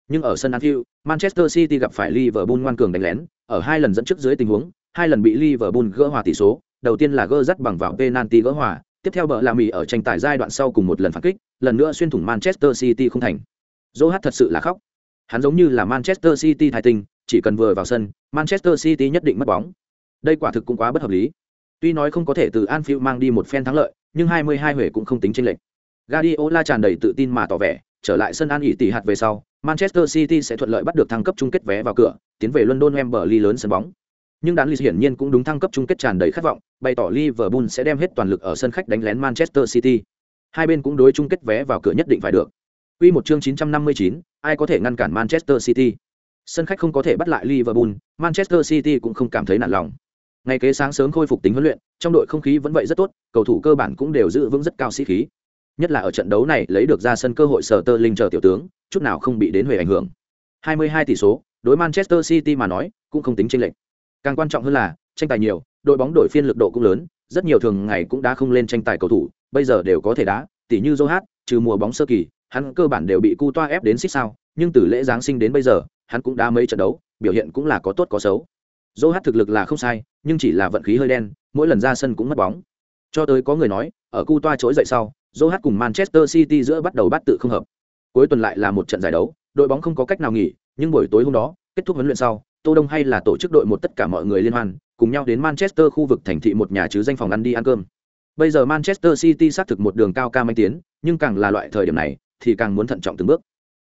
Nhưng ở sân Anfield, Manchester City gặp phải Liverpool ngoan cường đánh lén, ở hai lần dẫn trước dưới tình huống, hai lần bị Liverpool gỡ hòa tỷ số, đầu tiên là gỡ dắt bằng vào penalty gỡ hòa, tiếp theo bờ là mỹ ở tranh tài giai đoạn sau cùng một lần phản kích, lần nữa xuyên thủng Manchester City không thành. Zohat thật sự là khóc. Hắn giống như là Manchester City thái tình, chỉ cần vừa vào sân, Manchester City nhất định mất bóng. Đây quả thực cũng quá bất hợp lý. Tuy nói không có thể từ Anfield mang đi một phen thắng lợi, nhưng 22 huệ cũng không tính chênh lệch. Guardiola tràn đầy tự tin mà tỏ vẻ, trở lại sân An ỉ tỷ hạt về sau, Manchester City sẽ thuận lợi bắt được thăng cấp chung kết vé vào cửa, tiến về London Wembley lớn sân bóng. Nhưng đán lý hiển nhiên cũng đúng thăng cấp chung kết tràn đầy khát vọng, bày tỏ Liverpool sẽ đem hết toàn lực ở sân khách đánh lén Manchester City. Hai bên cũng đối chung kết vé vào cửa nhất định phải được. Quy một chương 959, ai có thể ngăn cản Manchester City? Sân khách không có thể bắt lại Liverpool, Manchester City cũng không cảm thấy nản lòng. Ngày kế sáng sớm khôi phục tính huấn luyện, trong đội không khí vẫn vậy rất tốt, cầu thủ cơ bản cũng đều giữ vững rất cao sĩ khí. Nhất là ở trận đấu này lấy được ra sân cơ hội sở tơ linh chờ tiểu tướng, chút nào không bị đến huề ảnh hưởng. 22 tỷ số, đối Manchester City mà nói, cũng không tính chênh lệch. Càng quan trọng hơn là, tranh tài nhiều, đội bóng đổi phiên lực độ cũng lớn, rất nhiều thường ngày cũng đã không lên tranh tài cầu thủ, bây giờ đều có thể đá, tỷ như Zohat, trừ mùa bóng sơ kỳ, hắn cơ bản đều bị cu toa ép đến xích sao, nhưng từ lễ giáng sinh đến bây giờ, hắn cũng đã mấy trận đấu, biểu hiện cũng là có tốt có xấu. Johat thực lực là không sai, nhưng chỉ là vận khí hơi đen, mỗi lần ra sân cũng mất bóng. Cho tới có người nói, ở cu toa trỗi dậy sau, Johat cùng Manchester City giữa bắt đầu bắt tự không hợp. Cuối tuần lại là một trận giải đấu, đội bóng không có cách nào nghỉ, nhưng buổi tối hôm đó, kết thúc huấn luyện sau, Tô Đông hay là tổ chức đội một tất cả mọi người liên hoan, cùng nhau đến Manchester khu vực thành thị một nhà chứ danh phòng ăn đi ăn cơm. Bây giờ Manchester City xác thực một đường cao ca manh tiến, nhưng càng là loại thời điểm này, thì càng muốn thận trọng từng bước.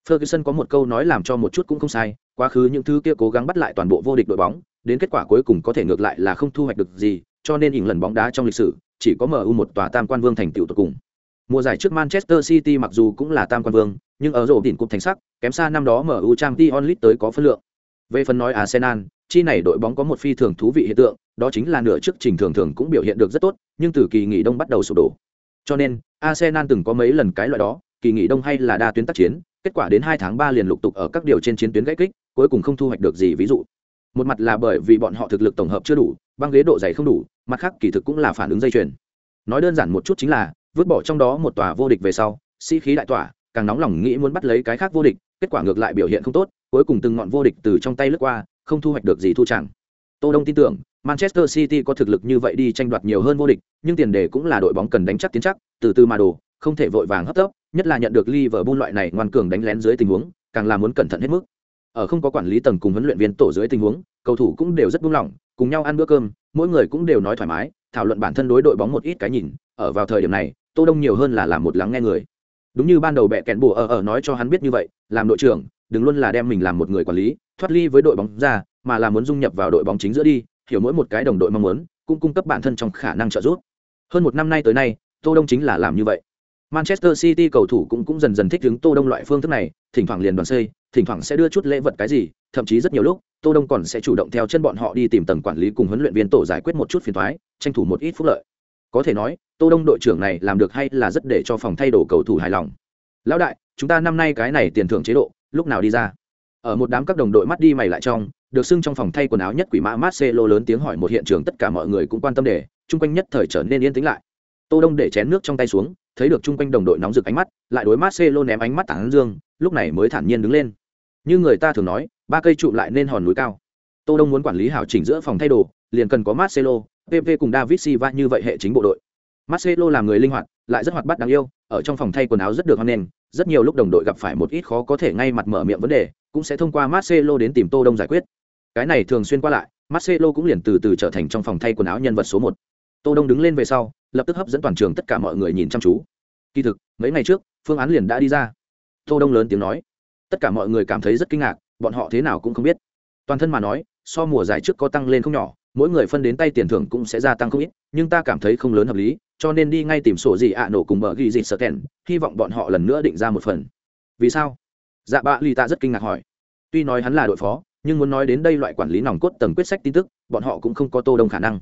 Ferguson có một câu nói làm cho một chút cũng không sai, quá khứ những thứ kia cố gắng bắt lại toàn bộ vô địch đội bóng, đến kết quả cuối cùng có thể ngược lại là không thu hoạch được gì, cho nên hình lần bóng đá trong lịch sử, chỉ có MU một tòa tam quan vương thành tựu tụ cùng. Mùa giải trước Manchester City mặc dù cũng là tam quan vương, nhưng ở rổ đỉnh cục thành sắc, kém xa năm đó MU Champions League tới có phân lượng. Về phần nói Arsenal, chi này đội bóng có một phi thường thú vị hiện tượng, đó chính là nửa trước trình thường thường cũng biểu hiện được rất tốt, nhưng từ kỳ nghỉ đông bắt đầu sụp đổ. Cho nên, Arsenal từng có mấy lần cái loại đó, kỳ nghỉ đông hay là đa tuyến tác chiến, kết quả đến hai tháng ba liền lục tục ở các điều trên chiến tuyến gãy kích, cuối cùng không thu hoạch được gì ví dụ. Một mặt là bởi vì bọn họ thực lực tổng hợp chưa đủ, băng ghế độ dày không đủ, mặt khác kỳ thực cũng là phản ứng dây chuyền. Nói đơn giản một chút chính là, vứt bỏ trong đó một tòa vô địch về sau, sĩ khí đại tỏa, càng nóng lòng nghĩ muốn bắt lấy cái khác vô địch, kết quả ngược lại biểu hiện không tốt, cuối cùng từng ngọn vô địch từ trong tay lướt qua, không thu hoạch được gì thu chẳng. Tô Đông tin tưởng, Manchester City có thực lực như vậy đi tranh đoạt nhiều hơn vô địch, nhưng tiền đề cũng là đội bóng cần đánh chắc tiến chắc, từ từ mà đổ, không thể vội vàng hấp tấp, nhất là nhận được Liverpool loại này ngoan cường đánh lén dưới tình huống, càng là muốn cẩn thận hết mức. Ở không có quản lý tầng cùng huấn luyện viên tổ dưới tình huống, cầu thủ cũng đều rất buông lỏng, cùng nhau ăn bữa cơm, mỗi người cũng đều nói thoải mái, thảo luận bản thân đối đội bóng một ít cái nhìn, ở vào thời điểm này, Tô Đông nhiều hơn là làm một lắng nghe người. Đúng như ban đầu bẻ kẹn bùa ở ở nói cho hắn biết như vậy, làm đội trưởng, đừng luôn là đem mình làm một người quản lý, thoát ly với đội bóng ra, mà là muốn dung nhập vào đội bóng chính giữa đi, hiểu mỗi một cái đồng đội mong muốn, cũng cung cấp bản thân trong khả năng trợ giúp. Hơn một năm nay tới nay, Tô Đông chính là làm như vậy. Manchester City cầu thủ cũng cũng dần dần thích ứng Tô Đông loại phương thức này, thỉnh thoảng liền đoàn xây, thỉnh thoảng sẽ đưa chút lễ vật cái gì, thậm chí rất nhiều lúc tô đông còn sẽ chủ động theo chân bọn họ đi tìm tầng quản lý cùng huấn luyện viên tổ giải quyết một chút phiền toái tranh thủ một ít phúc lợi. Có thể nói tô đông đội trưởng này làm được hay là rất để cho phòng thay đồ cầu thủ hài lòng. Lão đại chúng ta năm nay cái này tiền thưởng chế độ lúc nào đi ra? Ở một đám các đồng đội mắt đi mày lại trong được xưng trong phòng thay quần áo nhất quỷ mã Marcelo lớn tiếng hỏi một hiện trường tất cả mọi người cũng quan tâm để chung quanh nhất thời trở nên yên tĩnh lại tô đông để chén nước trong tay xuống, thấy được chung quanh đồng đội nóng rực ánh mắt, lại đối Marcelo ném ánh mắt tán dương, lúc này mới thản nhiên đứng lên. Như người ta thường nói, ba cây trụ lại nên hòn núi cao. Tô đông muốn quản lý hảo chỉnh giữa phòng thay đồ, liền cần có Marcelo PP cùng David Silva như vậy hệ chính bộ đội. Marcelo làm người linh hoạt, lại rất hoạt bát đáng yêu, ở trong phòng thay quần áo rất được hoan nghênh, rất nhiều lúc đồng đội gặp phải một ít khó có thể ngay mặt mở miệng vấn đề, cũng sẽ thông qua Marcelo đến tìm Tô Đông giải quyết. Cái này thường xuyên qua lại, Marcelo cũng liền từ từ trở thành trong phòng thay quần áo nhân vật số một. Tô Đông đứng lên về sau, lập tức hấp dẫn toàn trường tất cả mọi người nhìn chăm chú. Kỳ thực, mấy ngày trước, phương án liền đã đi ra. Tô Đông lớn tiếng nói. Tất cả mọi người cảm thấy rất kinh ngạc, bọn họ thế nào cũng không biết. Toàn thân mà nói, so mùa giải trước có tăng lên không nhỏ, mỗi người phân đến tay tiền thưởng cũng sẽ gia tăng không ít, nhưng ta cảm thấy không lớn hợp lý, cho nên đi ngay tìm sổ gì ạ nổ cùng mở ghi gì sợ kèn, hy vọng bọn họ lần nữa định ra một phần. Vì sao? Dạ bạ Lì ta rất kinh ngạc hỏi. Tuy nói hắn là đội phó, nhưng muốn nói đến đây loại quản lý nòng cốt tầng quyết sách tin tức bọn họ cũng không có tô đông khả năng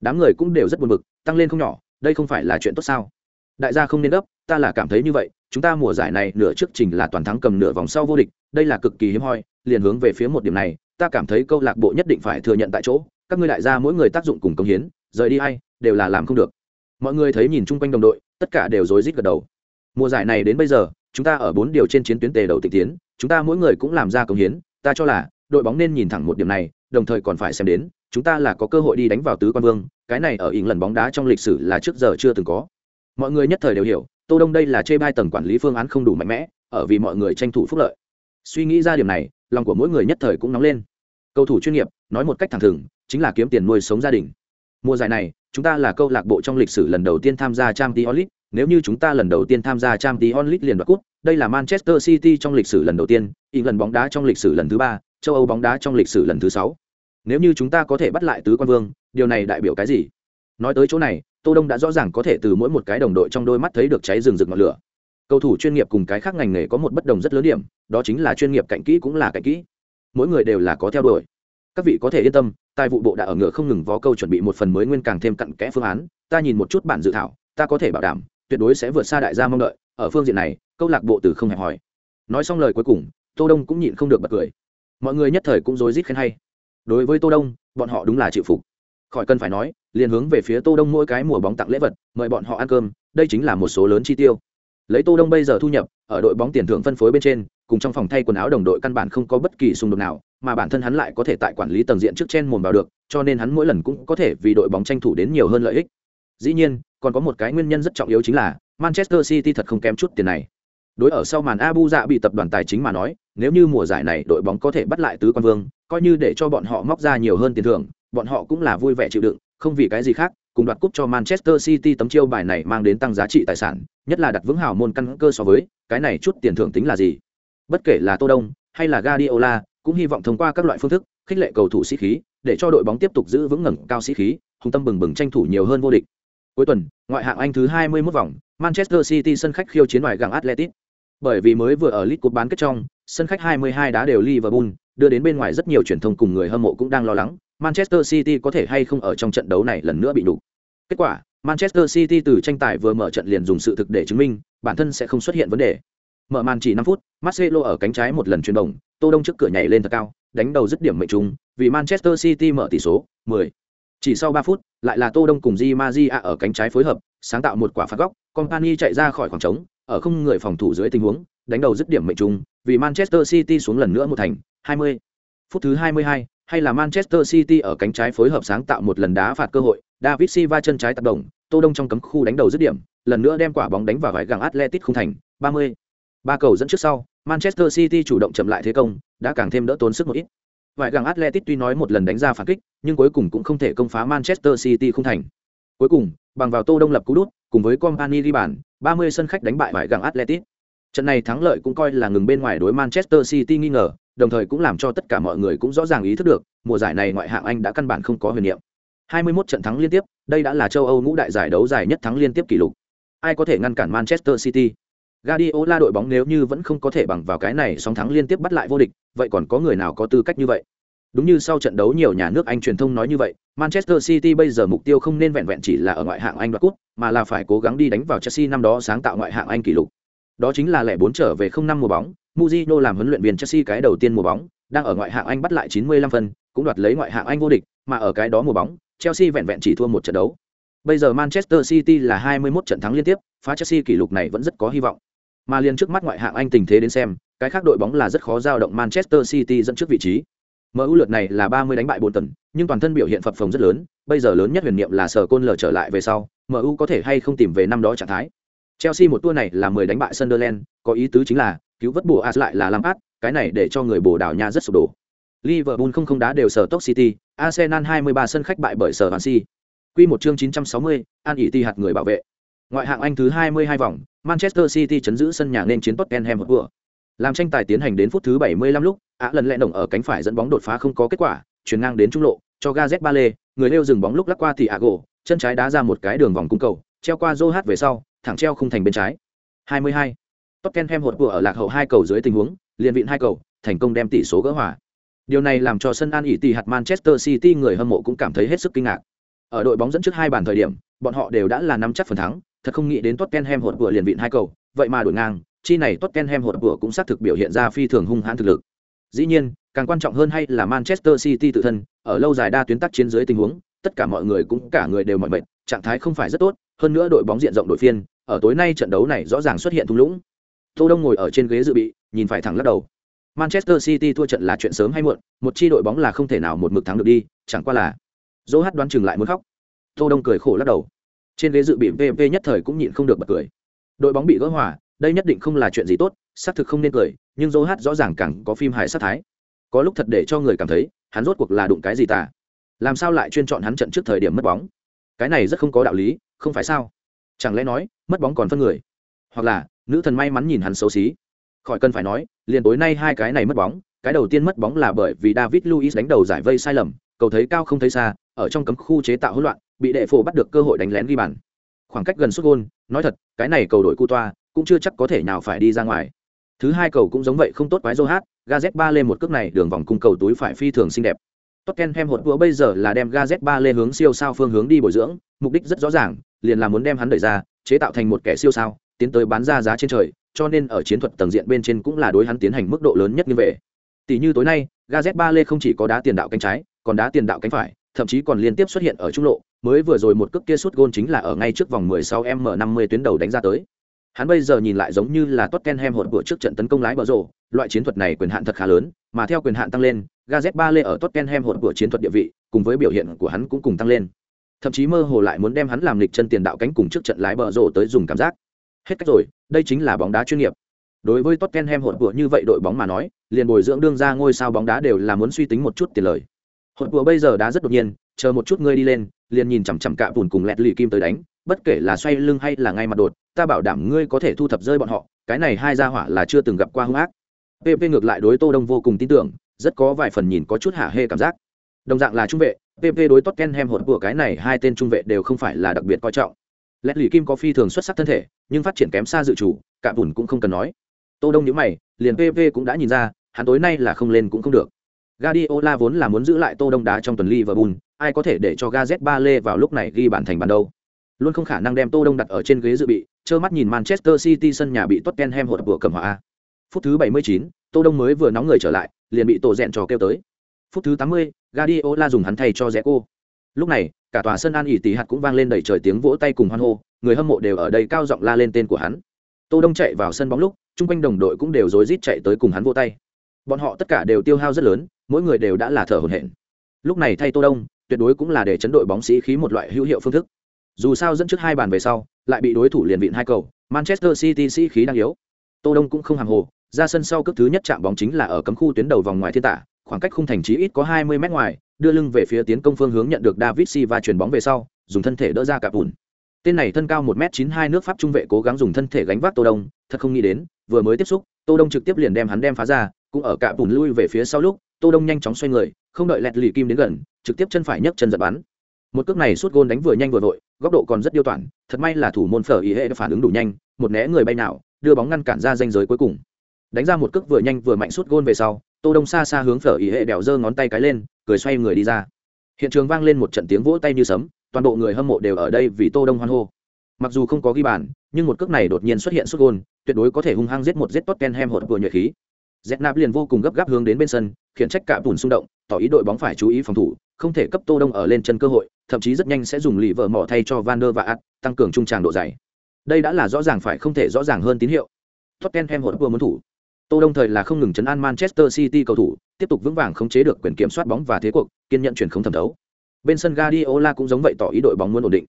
đám người cũng đều rất buồn bực, tăng lên không nhỏ, đây không phải là chuyện tốt sao? Đại gia không nên gấp, ta là cảm thấy như vậy, chúng ta mùa giải này nửa trước trình là toàn thắng cầm nửa vòng sau vô địch, đây là cực kỳ hiếm hoi, liền hướng về phía một điểm này, ta cảm thấy câu lạc bộ nhất định phải thừa nhận tại chỗ, các ngươi đại gia mỗi người tác dụng cùng công hiến, rời đi hay đều là làm không được. Mọi người thấy nhìn chung quanh đồng đội, tất cả đều rối rít gật đầu. Mùa giải này đến bây giờ, chúng ta ở bốn điều trên chiến tuyến tề đầu tịch tiến, chúng ta mỗi người cũng làm ra công hiến, ta cho là, đội bóng nên nhìn thẳng một điểm này, đồng thời còn phải xem đến chúng ta là có cơ hội đi đánh vào tứ quan vương, cái này ở ỉng lần bóng đá trong lịch sử là trước giờ chưa từng có. Mọi người nhất thời đều hiểu, tô đông đây là chê bai tầng quản lý phương án không đủ mạnh mẽ, ở vì mọi người tranh thủ phúc lợi. Suy nghĩ ra điểm này, lòng của mỗi người nhất thời cũng nóng lên. Cầu thủ chuyên nghiệp, nói một cách thẳng thừng, chính là kiếm tiền nuôi sống gia đình. Mùa giải này, chúng ta là câu lạc bộ trong lịch sử lần đầu tiên tham gia Champions League, nếu như chúng ta lần đầu tiên tham gia Champions League liền đoạt cúp, đây là Manchester City trong lịch sử lần đầu tiên lần bóng đá trong lịch sử lần thứ ba, châu âu bóng đá trong lịch sử lần thứ sáu nếu như chúng ta có thể bắt lại tứ quan vương, điều này đại biểu cái gì? Nói tới chỗ này, tô đông đã rõ ràng có thể từ mỗi một cái đồng đội trong đôi mắt thấy được cháy rừng rực ngọn lửa. Cầu thủ chuyên nghiệp cùng cái khác ngành nghề có một bất đồng rất lớn điểm, đó chính là chuyên nghiệp cạnh kỹ cũng là cạnh kỹ. Mỗi người đều là có theo đuổi. Các vị có thể yên tâm, tài vụ bộ đã ở ngựa không ngừng vó câu chuẩn bị một phần mới nguyên càng thêm cặn kẽ phương án, ta nhìn một chút bản dự thảo, ta có thể bảo đảm, tuyệt đối sẽ vượt xa đại gia mong đợi, ở phương diện này, câu lạc bộ từ không hẹp hỏi nói xong lời cuối cùng, tô đông cũng nhịn không được bật cười. Mọi người nhất thời cũng rối rít khen hay đối với tô đông, bọn họ đúng là chịu phục. Khỏi cần phải nói, liền hướng về phía tô đông mỗi cái mùa bóng tặng lễ vật, mời bọn họ ăn cơm, đây chính là một số lớn chi tiêu. Lấy tô đông bây giờ thu nhập, ở đội bóng tiền thưởng phân phối bên trên, cùng trong phòng thay quần áo đồng đội căn bản không có bất kỳ xung đột nào, mà bản thân hắn lại có thể tại quản lý tầng diện trước trên mồm vào được, cho nên hắn mỗi lần cũng có thể vì đội bóng tranh thủ đến nhiều hơn lợi ích. Dĩ nhiên, còn có một cái nguyên nhân rất trọng yếu chính là, manchester city thật không kém chút tiền này. Đối ở sau màn abu dạ bị tập đoàn tài chính mà nói, nếu như mùa giải này đội bóng có thể bắt lại tứ quan vương coi như để cho bọn họ móc ra nhiều hơn tiền thưởng bọn họ cũng là vui vẻ chịu đựng không vì cái gì khác cùng đoạt cúp cho manchester city tấm chiêu bài này mang đến tăng giá trị tài sản nhất là đặt vững hào môn căn cơ so với cái này chút tiền thưởng tính là gì? Bất kể là tô đông hay là guardiola cũng hy vọng thông qua các loại phương thức khích lệ cầu thủ sĩ khí để cho đội bóng tiếp tục giữ vững ngẩng cao sĩ khí hùng tâm bừng bừng tranh thủ nhiều hơn vô địch. Cuối tuần ngoại hạng anh thứ 21 vòng manchester city sân khách khiêu chiến ngoài gặng atletic bởi vì mới vừa ở League Cup bán kết trong, sân khách 22 đá đều Liverpool, đưa đến bên ngoài rất nhiều truyền thông cùng người hâm mộ cũng đang lo lắng, Manchester City có thể hay không ở trong trận đấu này lần nữa bị đủ. Kết quả, Manchester City từ tranh tài vừa mở trận liền dùng sự thực để chứng minh, bản thân sẽ không xuất hiện vấn đề. Mở màn chỉ 5 phút, Marcelo ở cánh trái một lần chuyển động, Tô Đông trước cửa nhảy lên thật cao, đánh đầu dứt điểm mệnh trung, vì Manchester City mở tỷ số 10. Chỉ sau 3 phút, lại là Tô Đông cùng Di Maria ở cánh trái phối hợp, sáng tạo một quả phạt góc, Company chạy ra khỏi khoảng trống, ở không người phòng thủ dưới tình huống, đánh đầu dứt điểm mệnh trung, vì Manchester City xuống lần nữa một thành, 20. Phút thứ 22, hay là Manchester City ở cánh trái phối hợp sáng tạo một lần đá phạt cơ hội, David Silva chân trái tác động, Tô Đông trong cấm khu đánh đầu dứt điểm, lần nữa đem quả bóng đánh vào vải găng Atletico không thành, 30. Ba cầu dẫn trước sau, Manchester City chủ động chậm lại thế công, đã càng thêm đỡ tốn sức một ít. Vải găng Atletico tuy nói một lần đánh ra phản kích, nhưng cuối cùng cũng không thể công phá Manchester City không thành. Cuối cùng, bằng vào Tô Đông lập cú đút, cùng với Company ghi bàn, 30 sân khách đánh bại vải găng Atletico. Trận này thắng lợi cũng coi là ngừng bên ngoài đối Manchester City nghi ngờ, đồng thời cũng làm cho tất cả mọi người cũng rõ ràng ý thức được, mùa giải này ngoại hạng Anh đã căn bản không có huyền niệm. 21 trận thắng liên tiếp, đây đã là châu Âu ngũ đại giải đấu dài nhất thắng liên tiếp kỷ lục. Ai có thể ngăn cản Manchester City? Guardiola đội bóng nếu như vẫn không có thể bằng vào cái này song thắng liên tiếp bắt lại vô địch, vậy còn có người nào có tư cách như vậy? Đúng như sau trận đấu nhiều nhà nước Anh truyền thông nói như vậy, Manchester City bây giờ mục tiêu không nên vẹn vẹn chỉ là ở ngoại hạng Anh đoạt cúp, mà là phải cố gắng đi đánh vào Chelsea năm đó sáng tạo ngoại hạng Anh kỷ lục. Đó chính là lẻ bốn trở về không năm mùa bóng, Mourinho làm huấn luyện viên Chelsea cái đầu tiên mùa bóng, đang ở ngoại hạng Anh bắt lại 95 phân, cũng đoạt lấy ngoại hạng Anh vô địch, mà ở cái đó mùa bóng, Chelsea vẹn vẹn chỉ thua một trận đấu. Bây giờ Manchester City là 21 trận thắng liên tiếp, phá Chelsea kỷ lục này vẫn rất có hy vọng. Mà liền trước mắt ngoại hạng Anh tình thế đến xem, cái khác đội bóng là rất khó giao động Manchester City dẫn trước vị trí. MU lượt này là 30 đánh bại 4 tuần, nhưng toàn thân biểu hiện phập phồng rất lớn, bây giờ lớn nhất huyền niệm là sở côn lở trở lại về sau, MU có thể hay không tìm về năm đó trạng thái. Chelsea một tour này là 10 đánh bại Sunderland, có ý tứ chính là cứu vớt bùa As lại là Lampard, cái này để cho người bồ đảo nhà rất sụp đổ. Liverpool không không đá đều sở Stoke City, Arsenal 23 sân khách bại bởi sở Swansea. Quy một chương 960, An ỷ ti hạt người bảo vệ. Ngoại hạng Anh thứ 22 vòng, Manchester City chấn giữ sân nhà nên chiến Tottenham Hotspur. Làm tranh tài tiến hành đến phút thứ 75 lúc, Á lần lẹ đồng ở cánh phải dẫn bóng đột phá không có kết quả, chuyển ngang đến trung lộ, cho Gazet Bale, người leo dừng bóng lúc lắc qua thì Ago, chân trái đá ra một cái đường vòng cung cầu, treo qua Joe về sau, thẳng treo khung thành bên trái. 22. Tottenham Hotspur ở lạc hậu hai cầu dưới tình huống, liền vịn hai cầu, thành công đem tỷ số gỡ hòa. Điều này làm cho sân An ỉ tỷ hạt Manchester City người hâm mộ cũng cảm thấy hết sức kinh ngạc. Ở đội bóng dẫn trước hai bàn thời điểm, bọn họ đều đã là nắm chắc phần thắng, thật không nghĩ đến Tottenham hột của liền vịn hai cầu, vậy mà đổi ngang, chi này Tottenham hột của cũng xác thực biểu hiện ra phi thường hung hãn thực lực. Dĩ nhiên, càng quan trọng hơn hay là Manchester City tự thân, ở lâu dài đa tuyến tác chiến dưới tình huống, tất cả mọi người cũng cả người đều mỏi mệt, trạng thái không phải rất tốt, hơn nữa đội bóng diện rộng đội phiên, ở tối nay trận đấu này rõ ràng xuất hiện thung lũng. Tô Đông ngồi ở trên ghế dự bị, nhìn phải thẳng lắc đầu. Manchester City thua trận là chuyện sớm hay muộn, một chi đội bóng là không thể nào một mực thắng được đi, chẳng qua là. Dỗ hát đoán chừng lại muốn khóc. Tô Đông cười khổ lắc đầu. Trên ghế dự bị VV nhất thời cũng nhịn không được bật cười. Đội bóng bị gỡ hòa, đây nhất định không là chuyện gì tốt, xác thực không nên cười, nhưng Dỗ hát rõ ràng càng có phim hài sát thái. Có lúc thật để cho người cảm thấy, hắn rốt cuộc là đụng cái gì ta? Làm sao lại chuyên chọn hắn trận trước thời điểm mất bóng? Cái này rất không có đạo lý, không phải sao? Chẳng lẽ nói, mất bóng còn phân người? Hoặc là, nữ thần may mắn nhìn hắn xấu xí? khỏi cần phải nói liền tối nay hai cái này mất bóng cái đầu tiên mất bóng là bởi vì david luis đánh đầu giải vây sai lầm cầu thấy cao không thấy xa ở trong cấm khu chế tạo hỗn loạn bị đệ phổ bắt được cơ hội đánh lén ghi bàn khoảng cách gần xuất gôn nói thật cái này cầu đổi cu toa cũng chưa chắc có thể nào phải đi ra ngoài thứ hai cầu cũng giống vậy không tốt quái dô hát gaz ba lên một cước này đường vòng cung cầu túi phải phi thường xinh đẹp Tottenham hột vua bây giờ là đem Gazet ba lên hướng siêu sao phương hướng đi bồi dưỡng, mục đích rất rõ ràng, liền là muốn đem hắn đẩy ra, chế tạo thành một kẻ siêu sao, tiến tới bán ra giá trên trời, cho nên ở chiến thuật tầng diện bên trên cũng là đối hắn tiến hành mức độ lớn nhất như vậy. Tỷ như tối nay, Gazet Ba Lê không chỉ có đá tiền đạo cánh trái, còn đá tiền đạo cánh phải, thậm chí còn liên tiếp xuất hiện ở trung lộ, mới vừa rồi một cước kia sút gôn chính là ở ngay trước vòng 16m50 tuyến đầu đánh ra tới. Hắn bây giờ nhìn lại giống như là Tottenham hỗn bữa trước trận tấn công lái bờ rổ, loại chiến thuật này quyền hạn thật khá lớn, mà theo quyền hạn tăng lên, Gazet Ba Lê ở Tottenham hỗn vừa chiến thuật địa vị, cùng với biểu hiện của hắn cũng cùng tăng lên. Thậm chí mơ hồ lại muốn đem hắn làm lịch chân tiền đạo cánh cùng trước trận lái bờ rổ tới dùng cảm giác. Hết cách rồi, đây chính là bóng đá chuyên nghiệp. Đối với Tottenham hỗn của như vậy đội bóng mà nói, liền bồi dưỡng đương ra ngôi sao bóng đá đều là muốn suy tính một chút tiền lời. Hỗn của bây giờ đã rất đột nhiên, chờ một chút ngươi đi lên, liền nhìn chằm chằm cạ bùn cùng lẹt lì kim tới đánh, bất kể là xoay lưng hay là ngay mặt đột, ta bảo đảm ngươi có thể thu thập rơi bọn họ, cái này hai gia hỏa là chưa từng gặp qua hung ác. Pp ngược lại đối tô đông vô cùng tin tưởng, rất có vài phần nhìn có chút hả hê cảm giác. Đồng dạng là trung vệ pp đối tottenham hỗn của cái này hai tên trung vệ đều không phải là đặc biệt coi trọng. Leslie kim có phi thường xuất sắc thân thể nhưng phát triển kém xa dự chủ cả bùn cũng không cần nói. Tô đông nhíu mày liền PP cũng đã nhìn ra hắn tối nay là không lên cũng không được. Guardiola vốn là muốn giữ lại tô đông đá trong tuần Liverpool ai có thể để cho Gazet ba lê vào lúc này ghi bàn thành bàn đâu? Luôn không khả năng đem tô đông đặt ở trên ghế dự bị trơ mắt nhìn manchester city sân nhà bị tottenham hột vừa cầm hòa. phút thứ 79, tô đông mới vừa nóng người trở lại liền bị tổ rèn trò kêu tới. Phút thứ 80, Guardiola dùng hắn thay cho Zeko lúc này, cả tòa sân an ỉ tỷ hạt cũng vang lên đầy trời tiếng vỗ tay cùng hoan hô, người hâm mộ đều ở đây cao giọng la lên tên của hắn. Tô đông chạy vào sân bóng lúc, chung quanh đồng đội cũng đều rối rít chạy tới cùng hắn vỗ tay. Bọn họ tất cả đều tiêu hao rất lớn, mỗi người đều đã là thở hổn hển. Lúc này thay tô đông, tuyệt đối cũng là để chấn đội bóng sĩ khí một loại hữu hiệu phương thức. Dù sao dẫn trước hai bàn về sau, lại bị đối thủ liền vịn hai cầu, manchester city sĩ khí đang yếu. Tô đông cũng không hàng hồ, ra sân sau cước thứ nhất chạm bóng chính là ở cấm khu tuyến đầu vòng ngoài thiên tả khoảng cách khung thành trí ít có 20 mét ngoài đưa lưng về phía tiến công phương hướng nhận được David Silva chuyển bóng về sau, dùng thân thể đỡ ra cả bùn. Tên này thân cao 1m92 nước Pháp trung vệ cố gắng dùng thân thể gánh vác Tô Đông, thật không nghĩ đến, vừa mới tiếp xúc, Tô Đông trực tiếp liền đem hắn đem phá ra, cũng ở cả bùn lui về phía sau lúc, Tô Đông nhanh chóng xoay người, không đợi lẹt lì kim đến gần, trực tiếp chân phải nhấc chân giật bắn. Một cước này suốt gôn đánh vừa nhanh vừa vội, góc độ còn rất điêu toản, thật may là thủ môn Phở Ý hệ phản ứng đủ nhanh, một né người bay nào, đưa bóng ngăn cản ra danh giới cuối cùng đánh ra một cước vừa nhanh vừa mạnh suốt gôn về sau tô đông xa xa hướng phở ý hệ đèo giơ ngón tay cái lên, cười xoay người đi ra. Hiện trường vang lên một trận tiếng vỗ tay như sấm, toàn bộ người hâm mộ đều ở đây vì tô đông hoan hô. Mặc dù không có ghi bàn, nhưng một cước này đột nhiên xuất hiện xuất gôn, tuyệt đối có thể hung hăng giết một giết Tottenham hột vừa nhuệ khí. Dẹp nạp liền vô cùng gấp gáp hướng đến bên sân, khiển trách cả bùn xung động, tỏ ý đội bóng phải chú ý phòng thủ, không thể cấp tô đông ở lên chân cơ hội, thậm chí rất nhanh sẽ dùng lì vợ mỏ thay cho van der và ad tăng cường trung tràng độ dày. Đây đã là rõ ràng phải không thể rõ ràng hơn tín hiệu. Tottenham hột vừa muốn thủ tô đông thời là không ngừng chấn an manchester city cầu thủ, tiếp tục vững vàng khống chế được quyền kiểm soát bóng và thế cuộc, kiên nhận chuyển không thẩm thấu bên sân Guardiola cũng giống vậy tỏ ý đội bóng muốn ổn định.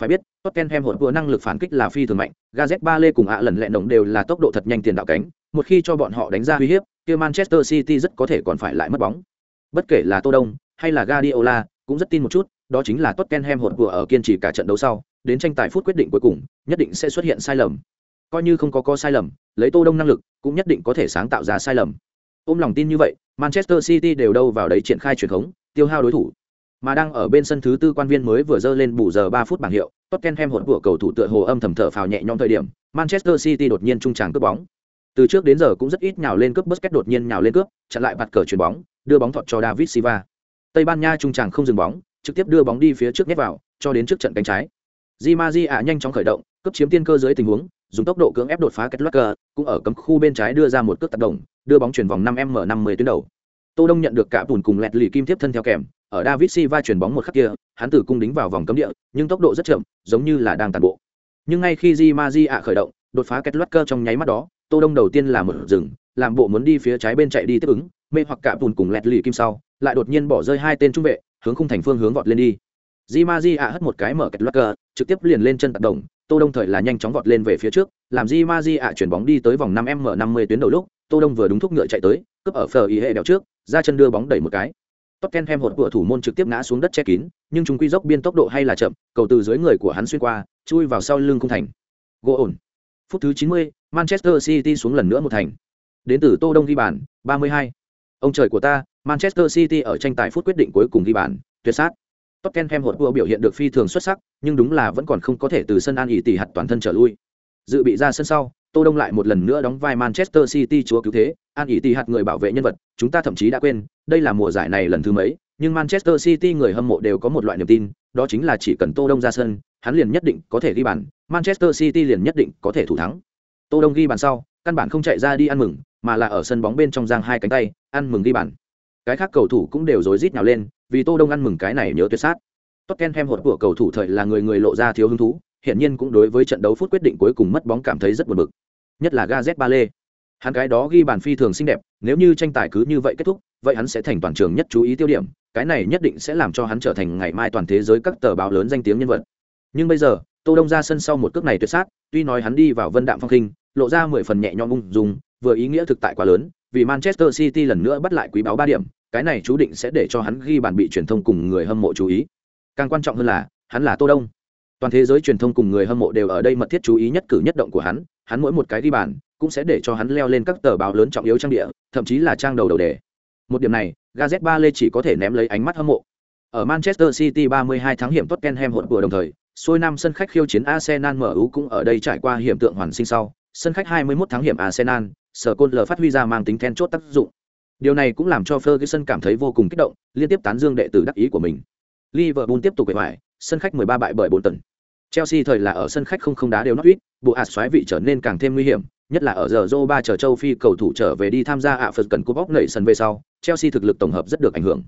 Phải biết, Tottenham hỗn vừa năng lực phản kích là phi thường mạnh Gazet lê cùng ạ lần lẹ động đều là tốc độ thật nhanh tiền đạo cánh, một khi cho bọn họ đánh ra uy hiếp, kia Manchester City rất có thể còn phải lại mất bóng. Bất kể là Tô Đông hay là Guardiola cũng rất tin một chút, đó chính là Tottenham hỗn vừa ở kiên trì cả trận đấu sau, đến tranh tài phút quyết định cuối cùng, nhất định sẽ xuất hiện sai lầm coi như không có có sai lầm, lấy Tô Đông năng lực, cũng nhất định có thể sáng tạo ra sai lầm. Ôm lòng tin như vậy, Manchester City đều đâu vào đấy triển khai truyền thống tiêu hao đối thủ. Mà đang ở bên sân thứ tư quan viên mới vừa dơ lên bù giờ ba phút bảng hiệu, Tottenham hụt của cầu thủ tựa hồ âm thầm thở phào nhẹ nhõm thời điểm, Manchester City đột nhiên trung tràng cướp bóng. Từ trước đến giờ cũng rất ít nhào lên cướp Busquets đột nhiên nhào lên cướp, chặn lại bạt cờ chuyền bóng, đưa bóng thọt cho David Silva. Tây Ban Nha trung tràng không dừng bóng, trực tiếp đưa bóng đi phía trước nhét vào, cho đến trước trận cánh trái. Di Maria nhanh chóng khởi động, cướp chiếm tiên cơ dưới tình huống dùng tốc độ cưỡng ép đột phá kết locker cũng ở cấm khu bên trái đưa ra một cước tác động đưa bóng chuyển vòng 5 m 50 tuyến đầu Tô Đông nhận được cả bùn cùng lẹt lì kim tiếp thân theo kèm, ở David Silva chuyển bóng một khắc kia, hắn từ cung đính vào vòng cấm địa, nhưng tốc độ rất chậm, giống như là đang tàn bộ. Nhưng ngay khi Di ạ khởi động, đột phá kết cơ trong nháy mắt đó, Tô Đông đầu tiên là một dừng, làm bộ muốn đi phía trái bên chạy đi tiếp ứng, mê hoặc cả bùn cùng lẹt lì kim sau, lại đột nhiên bỏ rơi hai tên trung vệ, hướng khung thành phương hướng vọt lên đi. Di ạ hất một cái mở kết cơ, trực tiếp liền lên chân tạt động, Tô Đông thời là nhanh chóng vọt lên về phía trước, làm Di Ma Di ạ chuyển bóng đi tới vòng 5m50 tuyến đầu lúc, Tô Đông vừa đúng thúc ngựa chạy tới, cướp ở phờ ý hệ đèo trước, ra chân đưa bóng đẩy một cái. Tottenham hột của thủ môn trực tiếp ngã xuống đất che kín, nhưng chúng quy dốc biên tốc độ hay là chậm, cầu từ dưới người của hắn xuyên qua, chui vào sau lưng khung thành. Gỗ ổn. Phút thứ 90, Manchester City xuống lần nữa một thành. Đến từ Tô Đông ghi bàn, 32. Ông trời của ta, Manchester City ở tranh tài phút quyết định cuối cùng ghi bàn, tuyệt sát. Tottenham hột vua biểu hiện được phi thường xuất sắc, nhưng đúng là vẫn còn không có thể từ sân An ỉ tỷ hạt toàn thân trở lui. Dự bị ra sân sau, Tô Đông lại một lần nữa đóng vai Manchester City chúa cứu thế, An ỉ tỷ hạt người bảo vệ nhân vật, chúng ta thậm chí đã quên, đây là mùa giải này lần thứ mấy, nhưng Manchester City người hâm mộ đều có một loại niềm tin, đó chính là chỉ cần Tô Đông ra sân, hắn liền nhất định có thể ghi bàn, Manchester City liền nhất định có thể thủ thắng. Tô Đông ghi bàn sau, căn bản không chạy ra đi ăn mừng, mà là ở sân bóng bên trong giang hai cánh tay, ăn mừng ghi bàn. Cái khác cầu thủ cũng đều rối rít nhào lên, vì Tô Đông ăn mừng cái này nhớ tuyệt sát. Tottenham hột của cầu thủ thời là người người lộ ra thiếu hứng thú, hiển nhiên cũng đối với trận đấu phút quyết định cuối cùng mất bóng cảm thấy rất buồn bực. Nhất là Gazet lê Hắn cái đó ghi bàn phi thường xinh đẹp, nếu như tranh tài cứ như vậy kết thúc, vậy hắn sẽ thành toàn trường nhất chú ý tiêu điểm, cái này nhất định sẽ làm cho hắn trở thành ngày mai toàn thế giới các tờ báo lớn danh tiếng nhân vật. Nhưng bây giờ, Tô Đông ra sân sau một cước này tuyệt sát, tuy nói hắn đi vào Vân Đạm Phong Khinh, lộ ra mười phần nhẹ nhõm ung dung, vừa ý nghĩa thực tại quá lớn, vì Manchester City lần nữa bắt lại quý báo ba điểm, cái này chú định sẽ để cho hắn ghi bàn bị truyền thông cùng người hâm mộ chú ý. Càng quan trọng hơn là, hắn là Tô Đông. Toàn thế giới truyền thông cùng người hâm mộ đều ở đây mật thiết chú ý nhất cử nhất động của hắn, hắn mỗi một cái ghi bàn cũng sẽ để cho hắn leo lên các tờ báo lớn trọng yếu trang địa, thậm chí là trang đầu đầu đề. Một điểm này, Gazette ba lê chỉ có thể ném lấy ánh mắt hâm mộ. Ở Manchester City 32 tháng hiểm Tottenham hỗn vừa đồng thời, xôi nam sân khách khiêu chiến Arsenal MU cũng ở đây trải qua hiểm tượng hoàn sinh sau, sân khách 21 tháng hiểm Arsenal, sở côn lờ phát huy ra mang tính then chốt tác dụng. Điều này cũng làm cho Ferguson cảm thấy vô cùng kích động, liên tiếp tán dương đệ tử đắc ý của mình. Liverpool tiếp tục quậy hoài, sân khách 13 bại bởi bốn tần. Chelsea thời là ở sân khách không không đá đều nót ít bộ ạt xoáy vị trở nên càng thêm nguy hiểm, nhất là ở giờ Joe ba chờ châu Phi cầu thủ trở về đi tham gia ạ Phật cần cúp bóc nảy sân về sau, Chelsea thực lực tổng hợp rất được ảnh hưởng.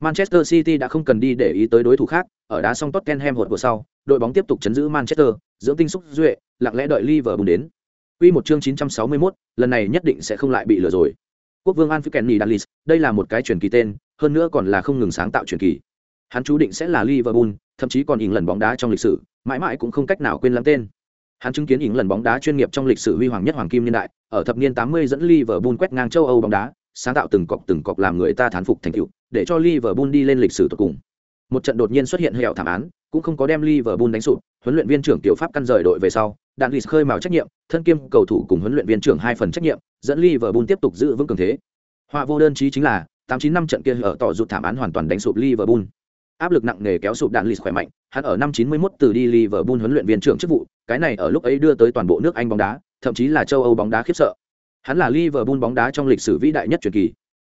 Manchester City đã không cần đi để ý tới đối thủ khác, ở đá xong Tottenham hột của sau, đội bóng tiếp tục chấn giữ Manchester, dưỡng tinh xúc duệ, lặng lẽ đợi Liverpool đến. Quy một chương 961, lần này nhất định sẽ không lại bị lừa rồi. Quốc vương Anfikenny Dalis, đây là một cái truyền kỳ tên, hơn nữa còn là không ngừng sáng tạo truyền kỳ. Hắn chú định sẽ là Liverpool, thậm chí còn ỉn lần bóng đá trong lịch sử, mãi mãi cũng không cách nào quên lãng tên. Hắn chứng kiến ỉn lần bóng đá chuyên nghiệp trong lịch sử huy hoàng nhất hoàng kim niên đại, ở thập niên 80 dẫn Liverpool quét ngang châu Âu bóng đá, sáng tạo từng cọc từng cọc làm người ta thán phục thành tựu, để cho Liverpool đi lên lịch sử tuyệt cùng. Một trận đột nhiên xuất hiện hẻo thảm án, cũng không có đem Liverpool đánh sụp, huấn luyện viên trưởng tiểu pháp căn rời đội về sau, đạn lì khơi mào trách nhiệm, thân kiêm cầu thủ cùng huấn luyện viên trưởng hai phần trách nhiệm, dẫn Liverpool tiếp tục giữ vững cường thế. Họa vô đơn chí chính là, 89 năm trận kia ở tỏ rụt thảm án hoàn toàn đánh sụp Liverpool. Áp lực nặng nề kéo sụp đạn lì khỏe mạnh, hắn ở năm 91 từ đi Liverpool huấn luyện viên trưởng chức vụ, cái này ở lúc ấy đưa tới toàn bộ nước Anh bóng đá, thậm chí là châu Âu bóng đá khiếp sợ. Hắn là Liverpool bóng đá trong lịch sử vĩ đại nhất truyền kỳ.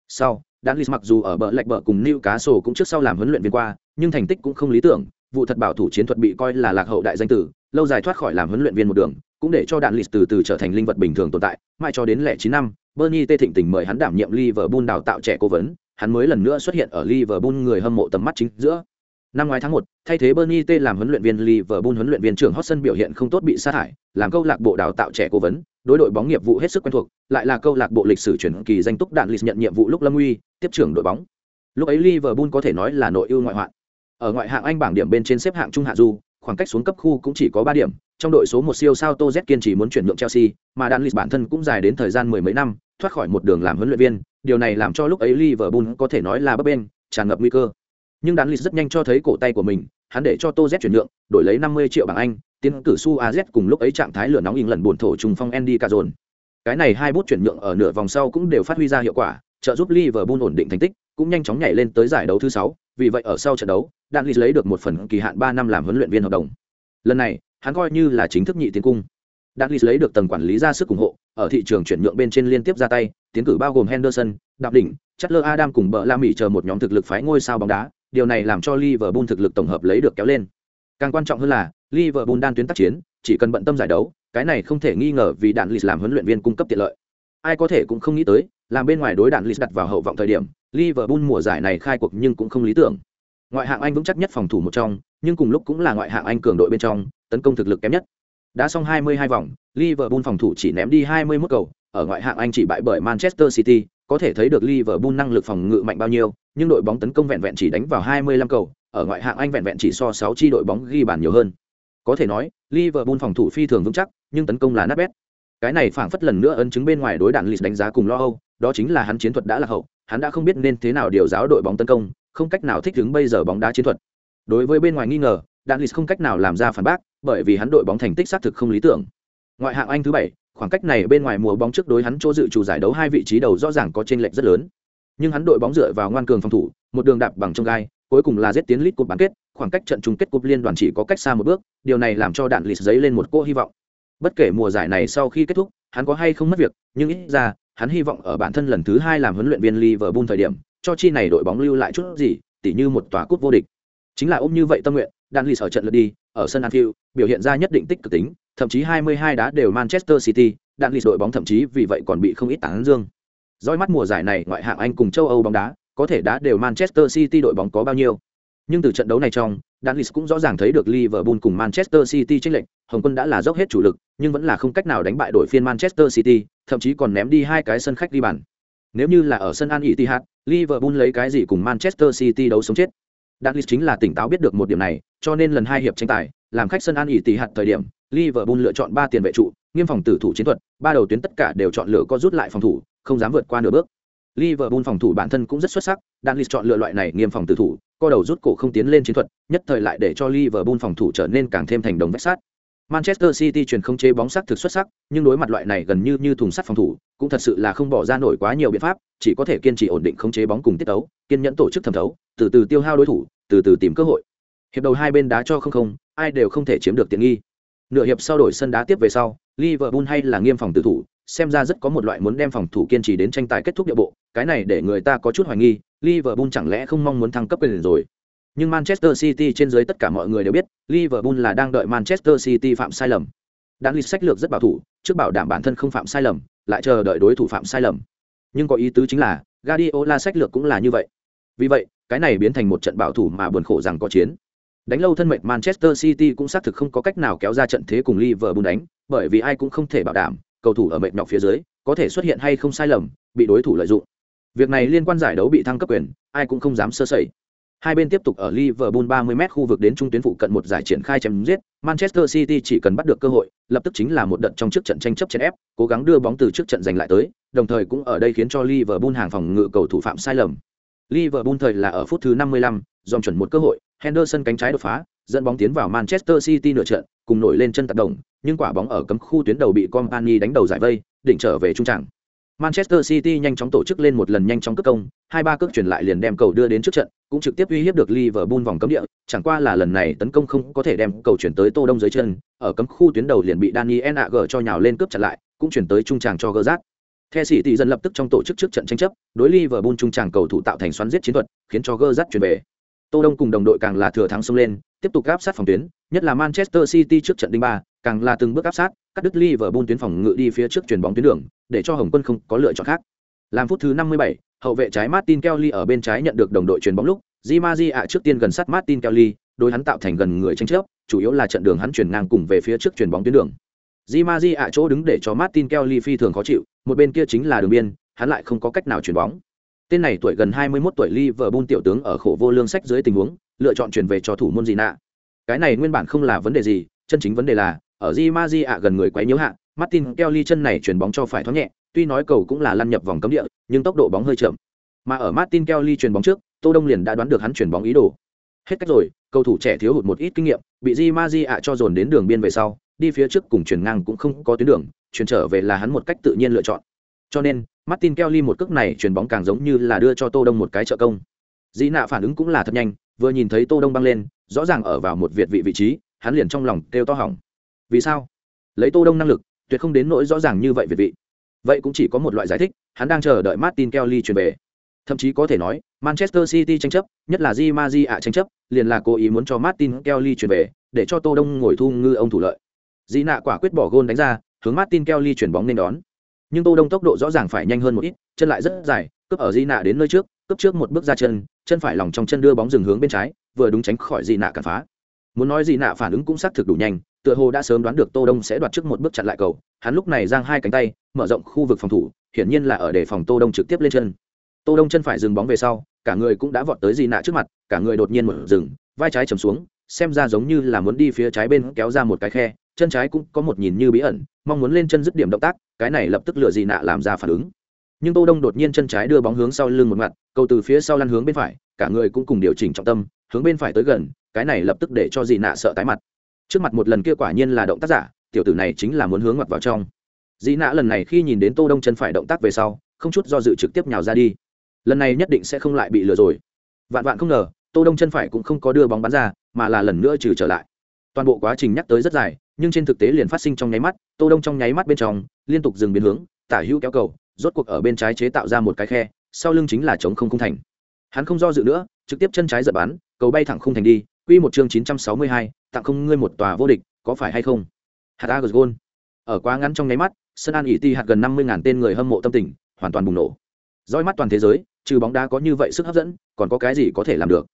Sau, Danlis mặc dù ở bờ lệch bờ cùng Newcastle cũng trước sau làm huấn luyện viên qua, nhưng thành tích cũng không lý tưởng, vụ thật bảo thủ chiến thuật bị coi là lạc hậu đại danh tử, lâu dài thoát khỏi làm huấn luyện viên một đường, cũng để cho Danlis từ từ trở thành linh vật bình thường tồn tại, mãi cho đến lẻ 9 năm, Bernie T thịnh tình mời hắn đảm nhiệm Liverpool đào tạo trẻ cố vấn, hắn mới lần nữa xuất hiện ở Liverpool người hâm mộ tầm mắt chính giữa. Năm ngoái tháng 1, thay thế Bernie T làm huấn luyện viên Liverpool huấn luyện viên trưởng Hodgson biểu hiện không tốt bị sa thải, làm câu lạc bộ đào tạo trẻ cố vấn, đối đội bóng nghiệp vụ hết sức quen thuộc, lại là câu lạc bộ lịch sử chuyển kỳ danh túc đạn lịch nhận nhiệm vụ lúc Lâm Uy, tiếp trưởng đội bóng. Lúc ấy Liverpool có thể nói là nội ưu ngoại hoạn. Ở ngoại hạng Anh bảng điểm bên trên xếp hạng trung hạ du, khoảng cách xuống cấp khu cũng chỉ có 3 điểm, trong đội số một siêu sao Tô Z kiên trì muốn chuyển nhượng Chelsea, mà Dan Lee bản thân cũng dài đến thời gian mười mấy năm, thoát khỏi một đường làm huấn luyện viên, điều này làm cho lúc ấy Liverpool có thể nói là bấp bênh, tràn ngập nguy cơ. Nhưng Dan Lee rất nhanh cho thấy cổ tay của mình, hắn để cho Tô Z chuyển nhượng, đổi lấy 50 triệu bảng Anh, tiến cử su az cùng lúc ấy trạng thái lửa nóng in lần buồn thổ trùng phong andy cà cái này hai bút chuyển nhượng ở nửa vòng sau cũng đều phát huy ra hiệu quả trợ giúp liverpool ổn định thành tích cũng nhanh chóng nhảy lên tới giải đấu thứ sáu vì vậy ở sau trận đấu Dan lee lấy được một phần kỳ hạn ba năm làm huấn luyện viên hợp đồng lần này hắn coi như là chính thức nhị tiến cung Dan lee lấy được tầng quản lý ra sức ủng hộ ở thị trường chuyển nhượng bên trên liên tiếp ra tay tiến cử bao gồm henderson đạp đỉnh Chatler Adam cùng bờ La Mỹ chờ một nhóm thực lực phái ngôi sao bóng đá, điều này làm cho Liverpool thực lực tổng hợp lấy được kéo lên. Càng quan trọng hơn là, Liverpool đang tuyến tác chiến, chỉ cần bận tâm giải đấu, cái này không thể nghi ngờ vì đạn lịch làm huấn luyện viên cung cấp tiện lợi. Ai có thể cũng không nghĩ tới, làm bên ngoài đối đạn Leeds đặt vào hậu vọng thời điểm, Liverpool mùa giải này khai cuộc nhưng cũng không lý tưởng. Ngoại hạng Anh vững chắc nhất phòng thủ một trong, nhưng cùng lúc cũng là ngoại hạng Anh cường đội bên trong, tấn công thực lực kém nhất. Đã xong 22 vòng, Liverpool phòng thủ chỉ ném đi 21 cầu, ở ngoại hạng Anh chỉ bại bởi Manchester City, có thể thấy được Liverpool năng lực phòng ngự mạnh bao nhiêu, nhưng đội bóng tấn công vẹn vẹn chỉ đánh vào 25 cầu, ở ngoại hạng Anh vẹn vẹn chỉ so 6 chi đội bóng ghi bàn nhiều hơn. Có thể nói, Liverpool phòng thủ phi thường vững chắc, nhưng tấn công là nát bét. Cái này phảng phất lần nữa ấn chứng bên ngoài đối đạn lịch đánh giá cùng lo âu, đó chính là hắn chiến thuật đã là hậu, hắn đã không biết nên thế nào điều giáo đội bóng tấn công, không cách nào thích ứng bây giờ bóng đá chiến thuật. Đối với bên ngoài nghi ngờ, đạn lịch không cách nào làm ra phản bác, bởi vì hắn đội bóng thành tích xác thực không lý tưởng. Ngoại hạng Anh thứ bảy, khoảng cách này bên ngoài mùa bóng trước đối hắn chỗ dự chủ giải đấu hai vị trí đầu rõ ràng có chênh lệch rất lớn. Nhưng hắn đội bóng dựa vào ngoan cường phòng thủ, một đường đạp bằng trong gai, cuối cùng là giết tiến lít cột bán kết, khoảng cách trận chung kết cúp liên đoàn chỉ có cách xa một bước, điều này làm cho đạn lịt giấy lên một cô hy vọng. Bất kể mùa giải này sau khi kết thúc, hắn có hay không mất việc, nhưng ít ra, hắn hy vọng ở bản thân lần thứ hai làm huấn luyện viên Liverpool thời điểm, cho chi này đội bóng lưu lại chút gì, tỉ như một tòa cúp vô địch. Chính là ôm như vậy tâm nguyện, đan lì ở trận lượt đi, ở sân Anfield, biểu hiện ra nhất định tích cực tính, thậm chí 22 đá đều Manchester City, đan lì đội bóng thậm chí vì vậy còn bị không ít tán dương. Dõi mắt mùa giải này ngoại hạng Anh cùng châu Âu bóng đá, có thể đá đều Manchester City đội bóng có bao nhiêu. Nhưng từ trận đấu này trong, Danlis cũng rõ ràng thấy được Liverpool cùng Manchester City chênh lệch, Hồng Quân đã là dốc hết chủ lực, nhưng vẫn là không cách nào đánh bại đội phiên Manchester City, thậm chí còn ném đi hai cái sân khách đi bàn. Nếu như là ở sân An Etihad, Liverpool lấy cái gì cùng Manchester City đấu sống chết. Danlis chính là tỉnh táo biết được một điểm này, cho nên lần hai hiệp tranh tài, làm khách sân An Etihad thời điểm, Liverpool lựa chọn ba tiền vệ trụ, nghiêm phòng tử thủ chiến thuật, ba đầu tuyến tất cả đều chọn lựa có rút lại phòng thủ, không dám vượt qua nửa bước. Liverpool phòng thủ bản thân cũng rất xuất sắc, Danlis chọn lựa loại này nghiêm phòng tử thủ, co đầu rút cổ không tiến lên chiến thuật, nhất thời lại để cho Liverpool phòng thủ trở nên càng thêm thành đồng vách sát. Manchester City chuyển không chế bóng sắc thực xuất sắc, nhưng đối mặt loại này gần như như thùng sắt phòng thủ, cũng thật sự là không bỏ ra nổi quá nhiều biện pháp, chỉ có thể kiên trì ổn định khống chế bóng cùng tiết tấu, kiên nhẫn tổ chức thẩm thấu, từ từ tiêu hao đối thủ, từ từ tìm cơ hội. Hiệp đầu hai bên đá cho không không, ai đều không thể chiếm được tiện nghi. Nửa hiệp sau đổi sân đá tiếp về sau, Liverpool hay là nghiêm phòng tử thủ, xem ra rất có một loại muốn đem phòng thủ kiên trì đến tranh tài kết thúc địa bộ, cái này để người ta có chút hoài nghi, Liverpool chẳng lẽ không mong muốn thăng cấp quyền rồi. Nhưng Manchester City trên dưới tất cả mọi người đều biết, Liverpool là đang đợi Manchester City phạm sai lầm. Đáng lịch sách lược rất bảo thủ, trước bảo đảm bản thân không phạm sai lầm, lại chờ đợi đối thủ phạm sai lầm. Nhưng có ý tứ chính là, Guardiola sách lược cũng là như vậy. Vì vậy, cái này biến thành một trận bảo thủ mà buồn khổ rằng có chiến. Đánh lâu thân mệt Manchester City cũng xác thực không có cách nào kéo ra trận thế cùng Liverpool đánh, bởi vì ai cũng không thể bảo đảm, cầu thủ ở mệt nhọc phía dưới, có thể xuất hiện hay không sai lầm, bị đối thủ lợi dụng. Việc này liên quan giải đấu bị thăng cấp quyền, ai cũng không dám sơ sẩy. Hai bên tiếp tục ở Liverpool 30m khu vực đến trung tuyến phụ cận một giải triển khai chém giết, Manchester City chỉ cần bắt được cơ hội, lập tức chính là một đợt trong trước trận tranh chấp chèn ép, cố gắng đưa bóng từ trước trận giành lại tới, đồng thời cũng ở đây khiến cho Liverpool hàng phòng ngự cầu thủ phạm sai lầm. Liverpool thời là ở phút thứ 55, dòng chuẩn một cơ hội, Henderson cánh trái đột phá, dẫn bóng tiến vào Manchester City nửa trận, cùng nổi lên chân tác động, nhưng quả bóng ở cấm khu tuyến đầu bị Company đánh đầu giải vây, định trở về trung trảng. Manchester City nhanh chóng tổ chức lên một lần nhanh chóng cướp công, hai ba cước chuyển lại liền đem cầu đưa đến trước trận, cũng trực tiếp uy hiếp được Liverpool vòng cấm địa, chẳng qua là lần này tấn công không có thể đem cầu chuyển tới Tô Đông dưới chân, ở cấm khu tuyến đầu liền bị Daniel Agg cho nhào lên cướp chặt lại, cũng chuyển tới trung tràng cho Gerrard. The sĩ tỷ dân lập tức trong tổ chức trước trận tranh chấp, đối Liverpool trung tràng cầu thủ tạo thành xoắn giết chiến thuật, khiến cho Gerrard chuyển về. Tô Đông cùng đồng đội càng là thừa thắng xông lên, tiếp tục áp sát phòng tuyến, nhất là Manchester City trước trận đinh ba, càng là từng bước áp sát, cắt đứt Liverpool tuyến phòng ngự đi phía trước chuyển bóng tuyến đường, để cho Hồng Quân không có lựa chọn khác. Làm phút thứ 57, hậu vệ trái Martin Kelly ở bên trái nhận được đồng đội chuyển bóng lúc, Gimaji ạ trước tiên gần sát Martin Kelly, đối hắn tạo thành gần người tranh chấp, chủ yếu là trận đường hắn chuyển ngang cùng về phía trước chuyển bóng tuyến đường. Gimaji ạ chỗ đứng để cho Martin Kelly phi thường khó chịu, một bên kia chính là đường biên, hắn lại không có cách nào chuyển bóng. Tên này tuổi gần 21 tuổi Liverpool tiểu tướng ở khổ vô lương sách dưới tình huống, lựa chọn chuyển về cho thủ môn Gina. Cái này nguyên bản không là vấn đề gì, chân chính vấn đề là, ở Di Maji ạ gần người quấy nhiễu hạ, Martin Kelly chân này chuyển bóng cho phải thoáng nhẹ, tuy nói cầu cũng là lăn nhập vòng cấm địa, nhưng tốc độ bóng hơi chậm. Mà ở Martin Kelly chuyển bóng trước, Tô Đông liền đã đoán được hắn chuyển bóng ý đồ. Hết cách rồi, cầu thủ trẻ thiếu hụt một ít kinh nghiệm, bị Di Maji ạ cho dồn đến đường biên về sau, đi phía trước cùng chuyển ngang cũng không có tuyến đường, chuyển trở về là hắn một cách tự nhiên lựa chọn. Cho nên, Martin Kelly một cước này chuyển bóng càng giống như là đưa cho Tô Đông một cái trợ công. Dĩ nạ phản ứng cũng là thật nhanh, vừa nhìn thấy Tô Đông băng lên, rõ ràng ở vào một việt vị vị trí, hắn liền trong lòng kêu to hỏng. Vì sao? Lấy Tô Đông năng lực, tuyệt không đến nỗi rõ ràng như vậy việt vị. Vậy cũng chỉ có một loại giải thích, hắn đang chờ đợi Martin Kelly chuyển về. Thậm chí có thể nói, Manchester City tranh chấp, nhất là Di Maji ạ tranh chấp, liền là cố ý muốn cho Martin Kelly chuyển về, để cho Tô Đông ngồi thu ngư ông thủ lợi. Dĩ nạ quả quyết bỏ gôn đánh ra, hướng Martin Kelly chuyển bóng nên đón. Nhưng Tô Đông tốc độ rõ ràng phải nhanh hơn một ít, chân lại rất dài, cướp ở Di nạ đến nơi trước, cướp trước một bước ra chân, chân phải lòng trong chân đưa bóng dừng hướng bên trái, vừa đúng tránh khỏi Di nạ cản phá. Muốn nói Di nạ phản ứng cũng xác thực đủ nhanh, tựa hồ đã sớm đoán được Tô Đông sẽ đoạt trước một bước chặn lại cầu, hắn lúc này giang hai cánh tay, mở rộng khu vực phòng thủ, hiển nhiên là ở để phòng Tô Đông trực tiếp lên chân. Tô Đông chân phải dừng bóng về sau, cả người cũng đã vọt tới Di nạ trước mặt, cả người đột nhiên mở dừng, vai trái chầm xuống, xem ra giống như là muốn đi phía trái bên kéo ra một cái khe, chân trái cũng có một nhìn như bí ẩn, mong muốn lên chân dứt điểm động tác, cái này lập tức lựa gì nạ làm ra phản ứng. Nhưng tô đông đột nhiên chân trái đưa bóng hướng sau lưng một mặt, cầu từ phía sau lăn hướng bên phải, cả người cũng cùng điều chỉnh trọng tâm, hướng bên phải tới gần, cái này lập tức để cho dị nạ sợ tái mặt. Trước mặt một lần kia quả nhiên là động tác giả, tiểu tử này chính là muốn hướng mặt vào trong. Dị nạ lần này khi nhìn đến tô đông chân phải động tác về sau, không chút do dự trực tiếp nhào ra đi. Lần này nhất định sẽ không lại bị lừa rồi. Vạn vạn không ngờ, tô đông chân phải cũng không có đưa bóng bắn ra, mà là lần nữa trừ trở lại toàn bộ quá trình nhắc tới rất dài nhưng trên thực tế liền phát sinh trong nháy mắt tô đông trong nháy mắt bên trong liên tục dừng biến hướng tả hữu kéo cầu rốt cuộc ở bên trái chế tạo ra một cái khe sau lưng chính là chống không không thành. Hắn không do dự nữa trực tiếp chân trái giật bắn cầu bay thẳng không thành đi quy một chương 962, tặng không ngươi một tòa vô địch có phải hay không? Hạt agos ở quá ngắn trong nháy mắt sân an ỉ ti hạt gần 50.000 tên người hâm mộ tâm tình hoàn toàn bùng nổ. Roi mắt toàn thế giới trừ bóng đá có như vậy sức hấp dẫn còn có cái gì có thể làm được?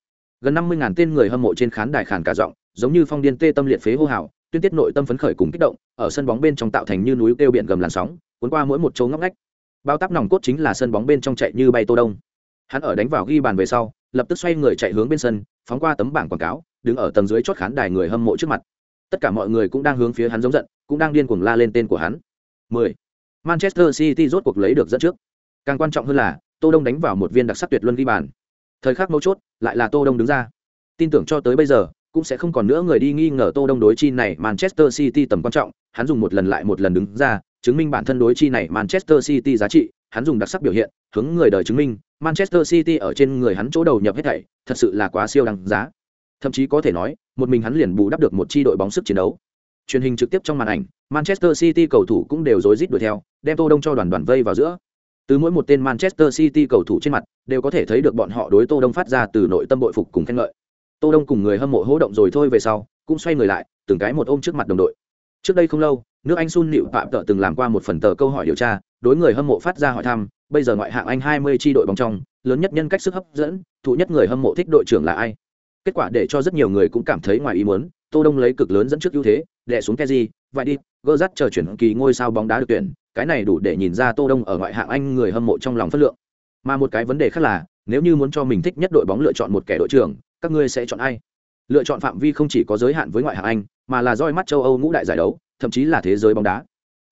Gần 50.000 tên người hâm mộ trên khán đài khàn cả giọng giống như phong điên tê tâm liệt phế hô hào, tuyên tiết nội tâm phấn khởi cùng kích động, ở sân bóng bên trong tạo thành như núi kêu biển gầm làn sóng, cuốn qua mỗi một chỗ ngóc ngách. Bao tắp nòng cốt chính là sân bóng bên trong chạy như bay tô đông. Hắn ở đánh vào ghi bàn về sau, lập tức xoay người chạy hướng bên sân, phóng qua tấm bảng quảng cáo, đứng ở tầng dưới chót khán đài người hâm mộ trước mặt. Tất cả mọi người cũng đang hướng phía hắn giống giận, cũng đang điên cuồng la lên tên của hắn. 10. Manchester City rốt cuộc lấy được dẫn trước. Càng quan trọng hơn là, tô đông đánh vào một viên đặc sắc tuyệt luân ghi bàn. Thời khắc mấu chốt, lại là tô đông đứng ra. Tin tưởng cho tới bây giờ cũng sẽ không còn nữa người đi nghi ngờ Tô Đông đối chi này Manchester City tầm quan trọng, hắn dùng một lần lại một lần đứng ra, chứng minh bản thân đối chi này Manchester City giá trị, hắn dùng đặc sắc biểu hiện, hướng người đời chứng minh, Manchester City ở trên người hắn chỗ đầu nhập hết thảy, thật sự là quá siêu đẳng giá. Thậm chí có thể nói, một mình hắn liền bù đắp được một chi đội bóng sức chiến đấu. Truyền hình trực tiếp trong màn ảnh, Manchester City cầu thủ cũng đều rối rít đuổi theo, đem Tô Đông cho đoàn đoàn vây vào giữa. Từ mỗi một tên Manchester City cầu thủ trên mặt, đều có thể thấy được bọn họ đối Tô Đông phát ra từ nội tâm bội phục cùng khen ngợi tô đông cùng người hâm mộ hỗ động rồi thôi về sau, cũng xoay người lại, từng cái một ôm trước mặt đồng đội. Trước đây không lâu, nước anh sun nịu phạm tợ từng làm qua một phần tờ câu hỏi điều tra, đối người hâm mộ phát ra hỏi thăm, bây giờ ngoại hạng anh 20 chi đội bóng trong, lớn nhất nhân cách sức hấp dẫn, thụ nhất người hâm mộ thích đội trưởng là ai? Kết quả để cho rất nhiều người cũng cảm thấy ngoài ý muốn, tô đông lấy cực lớn dẫn trước ưu thế, đè xuống keji vậy đi gỡ dắt chờ chuyển kỳ ngôi sao bóng đá được tuyển, cái này đủ để nhìn ra tô đông ở ngoại hạng anh người hâm mộ trong lòng phân lượng. Mà một cái vấn đề khác là, nếu như muốn cho mình thích nhất đội bóng lựa chọn một kẻ đội trưởng các ngươi sẽ chọn ai? Lựa chọn phạm vi không chỉ có giới hạn với ngoại hạng anh, mà là roi mắt châu âu ngũ đại giải đấu, thậm chí là thế giới bóng đá.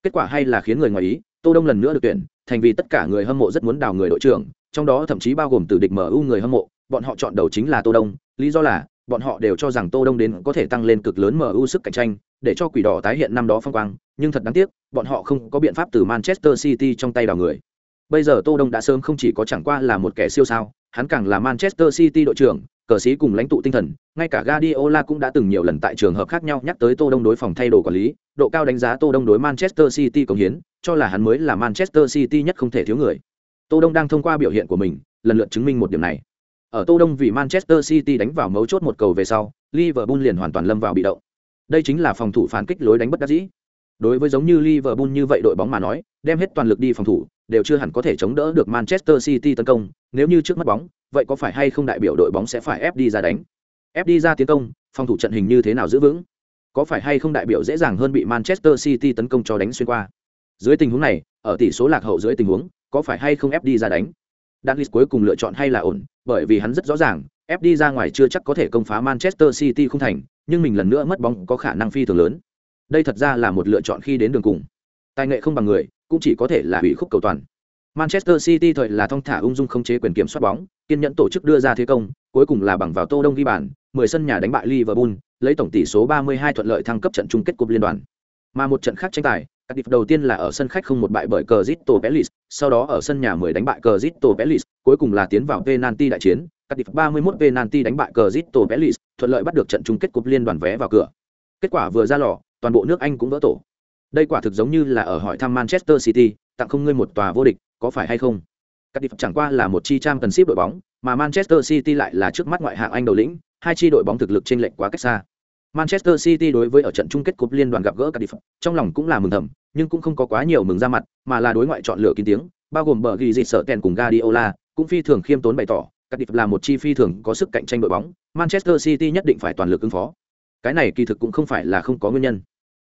Kết quả hay là khiến người ngoài ý, tô đông lần nữa được tuyển, thành vì tất cả người hâm mộ rất muốn đào người đội trưởng, trong đó thậm chí bao gồm từ địch mu người hâm mộ, bọn họ chọn đầu chính là tô đông, lý do là, bọn họ đều cho rằng tô đông đến có thể tăng lên cực lớn mu sức cạnh tranh, để cho quỷ đỏ tái hiện năm đó phong quang, nhưng thật đáng tiếc, bọn họ không có biện pháp từ manchester city trong tay đào người. Bây giờ tô đông đã sớm không chỉ có chẳng qua là một kẻ siêu sao, hắn càng là manchester city đội trưởng cờ sĩ cùng lãnh tụ tinh thần ngay cả Guardiola cũng đã từng nhiều lần tại trường hợp khác nhau nhắc tới Tô Đông đối phòng thay đồ quản lý, độ cao đánh giá Tô Đông đối Manchester City cống hiến, cho là hắn mới là Manchester City nhất không thể thiếu người. Tô Đông đang thông qua biểu hiện của mình, lần lượt chứng minh một điểm này. Ở Tô Đông vì Manchester City đánh vào mấu chốt một cầu về sau, Liverpool liền hoàn toàn lâm vào bị động. Đây chính là phòng thủ phản kích lối đánh bất đắc dĩ. Đối với giống như Liverpool như vậy đội bóng mà nói, đem hết toàn lực đi phòng thủ, đều chưa hẳn có thể chống đỡ được Manchester City tấn công, nếu như trước mắt bóng, vậy có phải hay không đại biểu đội bóng sẽ phải ép đi ra đánh? Ép đi ra tiến công, phòng thủ trận hình như thế nào giữ vững? Có phải hay không đại biểu dễ dàng hơn bị Manchester City tấn công cho đánh xuyên qua? Dưới tình huống này, ở tỷ số lạc hậu dưới tình huống, có phải hay không ép đi ra đánh? Dalglish cuối cùng lựa chọn hay là ổn, bởi vì hắn rất rõ ràng, ép đi ra ngoài chưa chắc có thể công phá Manchester City không thành, nhưng mình lần nữa mất bóng có khả năng phi thường lớn. Đây thật ra là một lựa chọn khi đến đường cùng. Tài nghệ không bằng người, cũng chỉ có thể là hủy khúc cầu toàn. Manchester City thời là thong thả ung dung không chế quyền kiểm soát bóng, kiên nhẫn tổ chức đưa ra thế công, cuối cùng là bằng vào Tô Đông ghi bàn, 10 sân nhà đánh bại Liverpool, lấy tổng tỷ số 32 thuận lợi thăng cấp trận chung kết cúp liên đoàn. Mà một trận khác tranh tài, các điệp đầu tiên là ở sân khách không một bại bởi Crystal Palace, sau đó ở sân nhà 10 đánh bại Crystal Palace, cuối cùng là tiến vào penalty đại chiến, các điệp 31 penalty đánh bại Crystal Palace, thuận lợi bắt được trận chung kết cúp liên đoàn vé vào cửa. Kết quả vừa ra lò, toàn bộ nước Anh cũng vỡ tổ. Đây quả thực giống như là ở hỏi thăm Manchester City, tặng không ngươi một tòa vô địch, có phải hay không? Cardiff chẳng qua là một chi trang cần ship đội bóng, mà Manchester City lại là trước mắt ngoại hạng Anh đầu lĩnh, hai chi đội bóng thực lực trên lệch quá cách xa. Manchester City đối với ở trận chung kết cúp liên đoàn gặp gỡ Cardiff, trong lòng cũng là mừng thầm, nhưng cũng không có quá nhiều mừng ra mặt, mà là đối ngoại chọn lựa kín tiếng, bao gồm bờ ghi dịch sợ kèn cùng Guardiola, cũng phi thường khiêm tốn bày tỏ, Cardiff là một chi phi thường có sức cạnh tranh đội bóng, Manchester City nhất định phải toàn lực ứng phó. Cái này kỳ thực cũng không phải là không có nguyên nhân.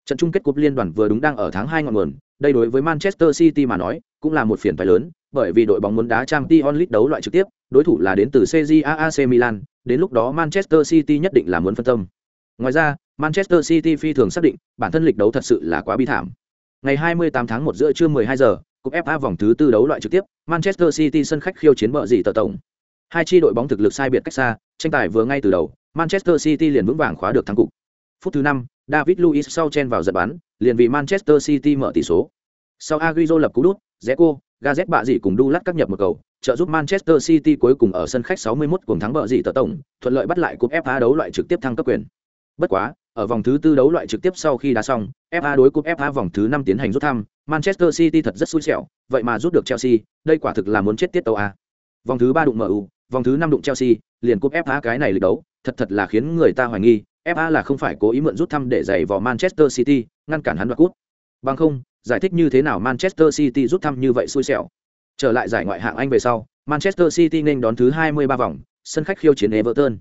Trận chung kết cúp liên đoàn vừa đúng đang ở tháng 2 ngọn nguồn, đây đối với Manchester City mà nói, cũng là một phiền phải lớn, bởi vì đội bóng muốn đá Champions League đấu loại trực tiếp, đối thủ là đến từ CJA Milan, đến lúc đó Manchester City nhất định là muốn phân tâm. Ngoài ra, Manchester City phi thường xác định, bản thân lịch đấu thật sự là quá bi thảm. Ngày 28 tháng 1 giữa trưa 12 giờ, cúp FA vòng thứ tư đấu loại trực tiếp, Manchester City sân khách khiêu chiến bợ gì tờ tổng. Hai chi đội bóng thực lực sai biệt cách xa, tranh tài vừa ngay từ đầu, Manchester City liền vững vàng khóa được thắng cục. Phút thứ 5, David Luiz sau chen vào giật bắn, liền vì Manchester City mở tỷ số. Sau Agüero lập cú đút, Zeko, Gazet bạ dị cùng Dulac các nhập một cầu, trợ giúp Manchester City cuối cùng ở sân khách 61 cùng thắng bợ dị tờ tổng, thuận lợi bắt lại cúp FA đấu loại trực tiếp thăng cấp quyền. Bất quá, ở vòng thứ tư đấu loại trực tiếp sau khi đá xong, FA đối cúp FA vòng thứ 5 tiến hành rút thăm, Manchester City thật rất xui xẻo, vậy mà rút được Chelsea, đây quả thực là muốn chết tiết tàu a. Vòng thứ 3 đụng MU, vòng thứ 5 đụng Chelsea, liền cúp FA cái này lịch đấu, thật thật là khiến người ta hoài nghi, FA là không phải cố ý mượn rút thăm để giày vò Manchester City, ngăn cản hắn đoạt cúp. Bằng không, giải thích như thế nào Manchester City rút thăm như vậy xui xẻo. Trở lại giải ngoại hạng Anh về sau, Manchester City nên đón thứ 23 vòng, sân khách khiêu chiến Everton.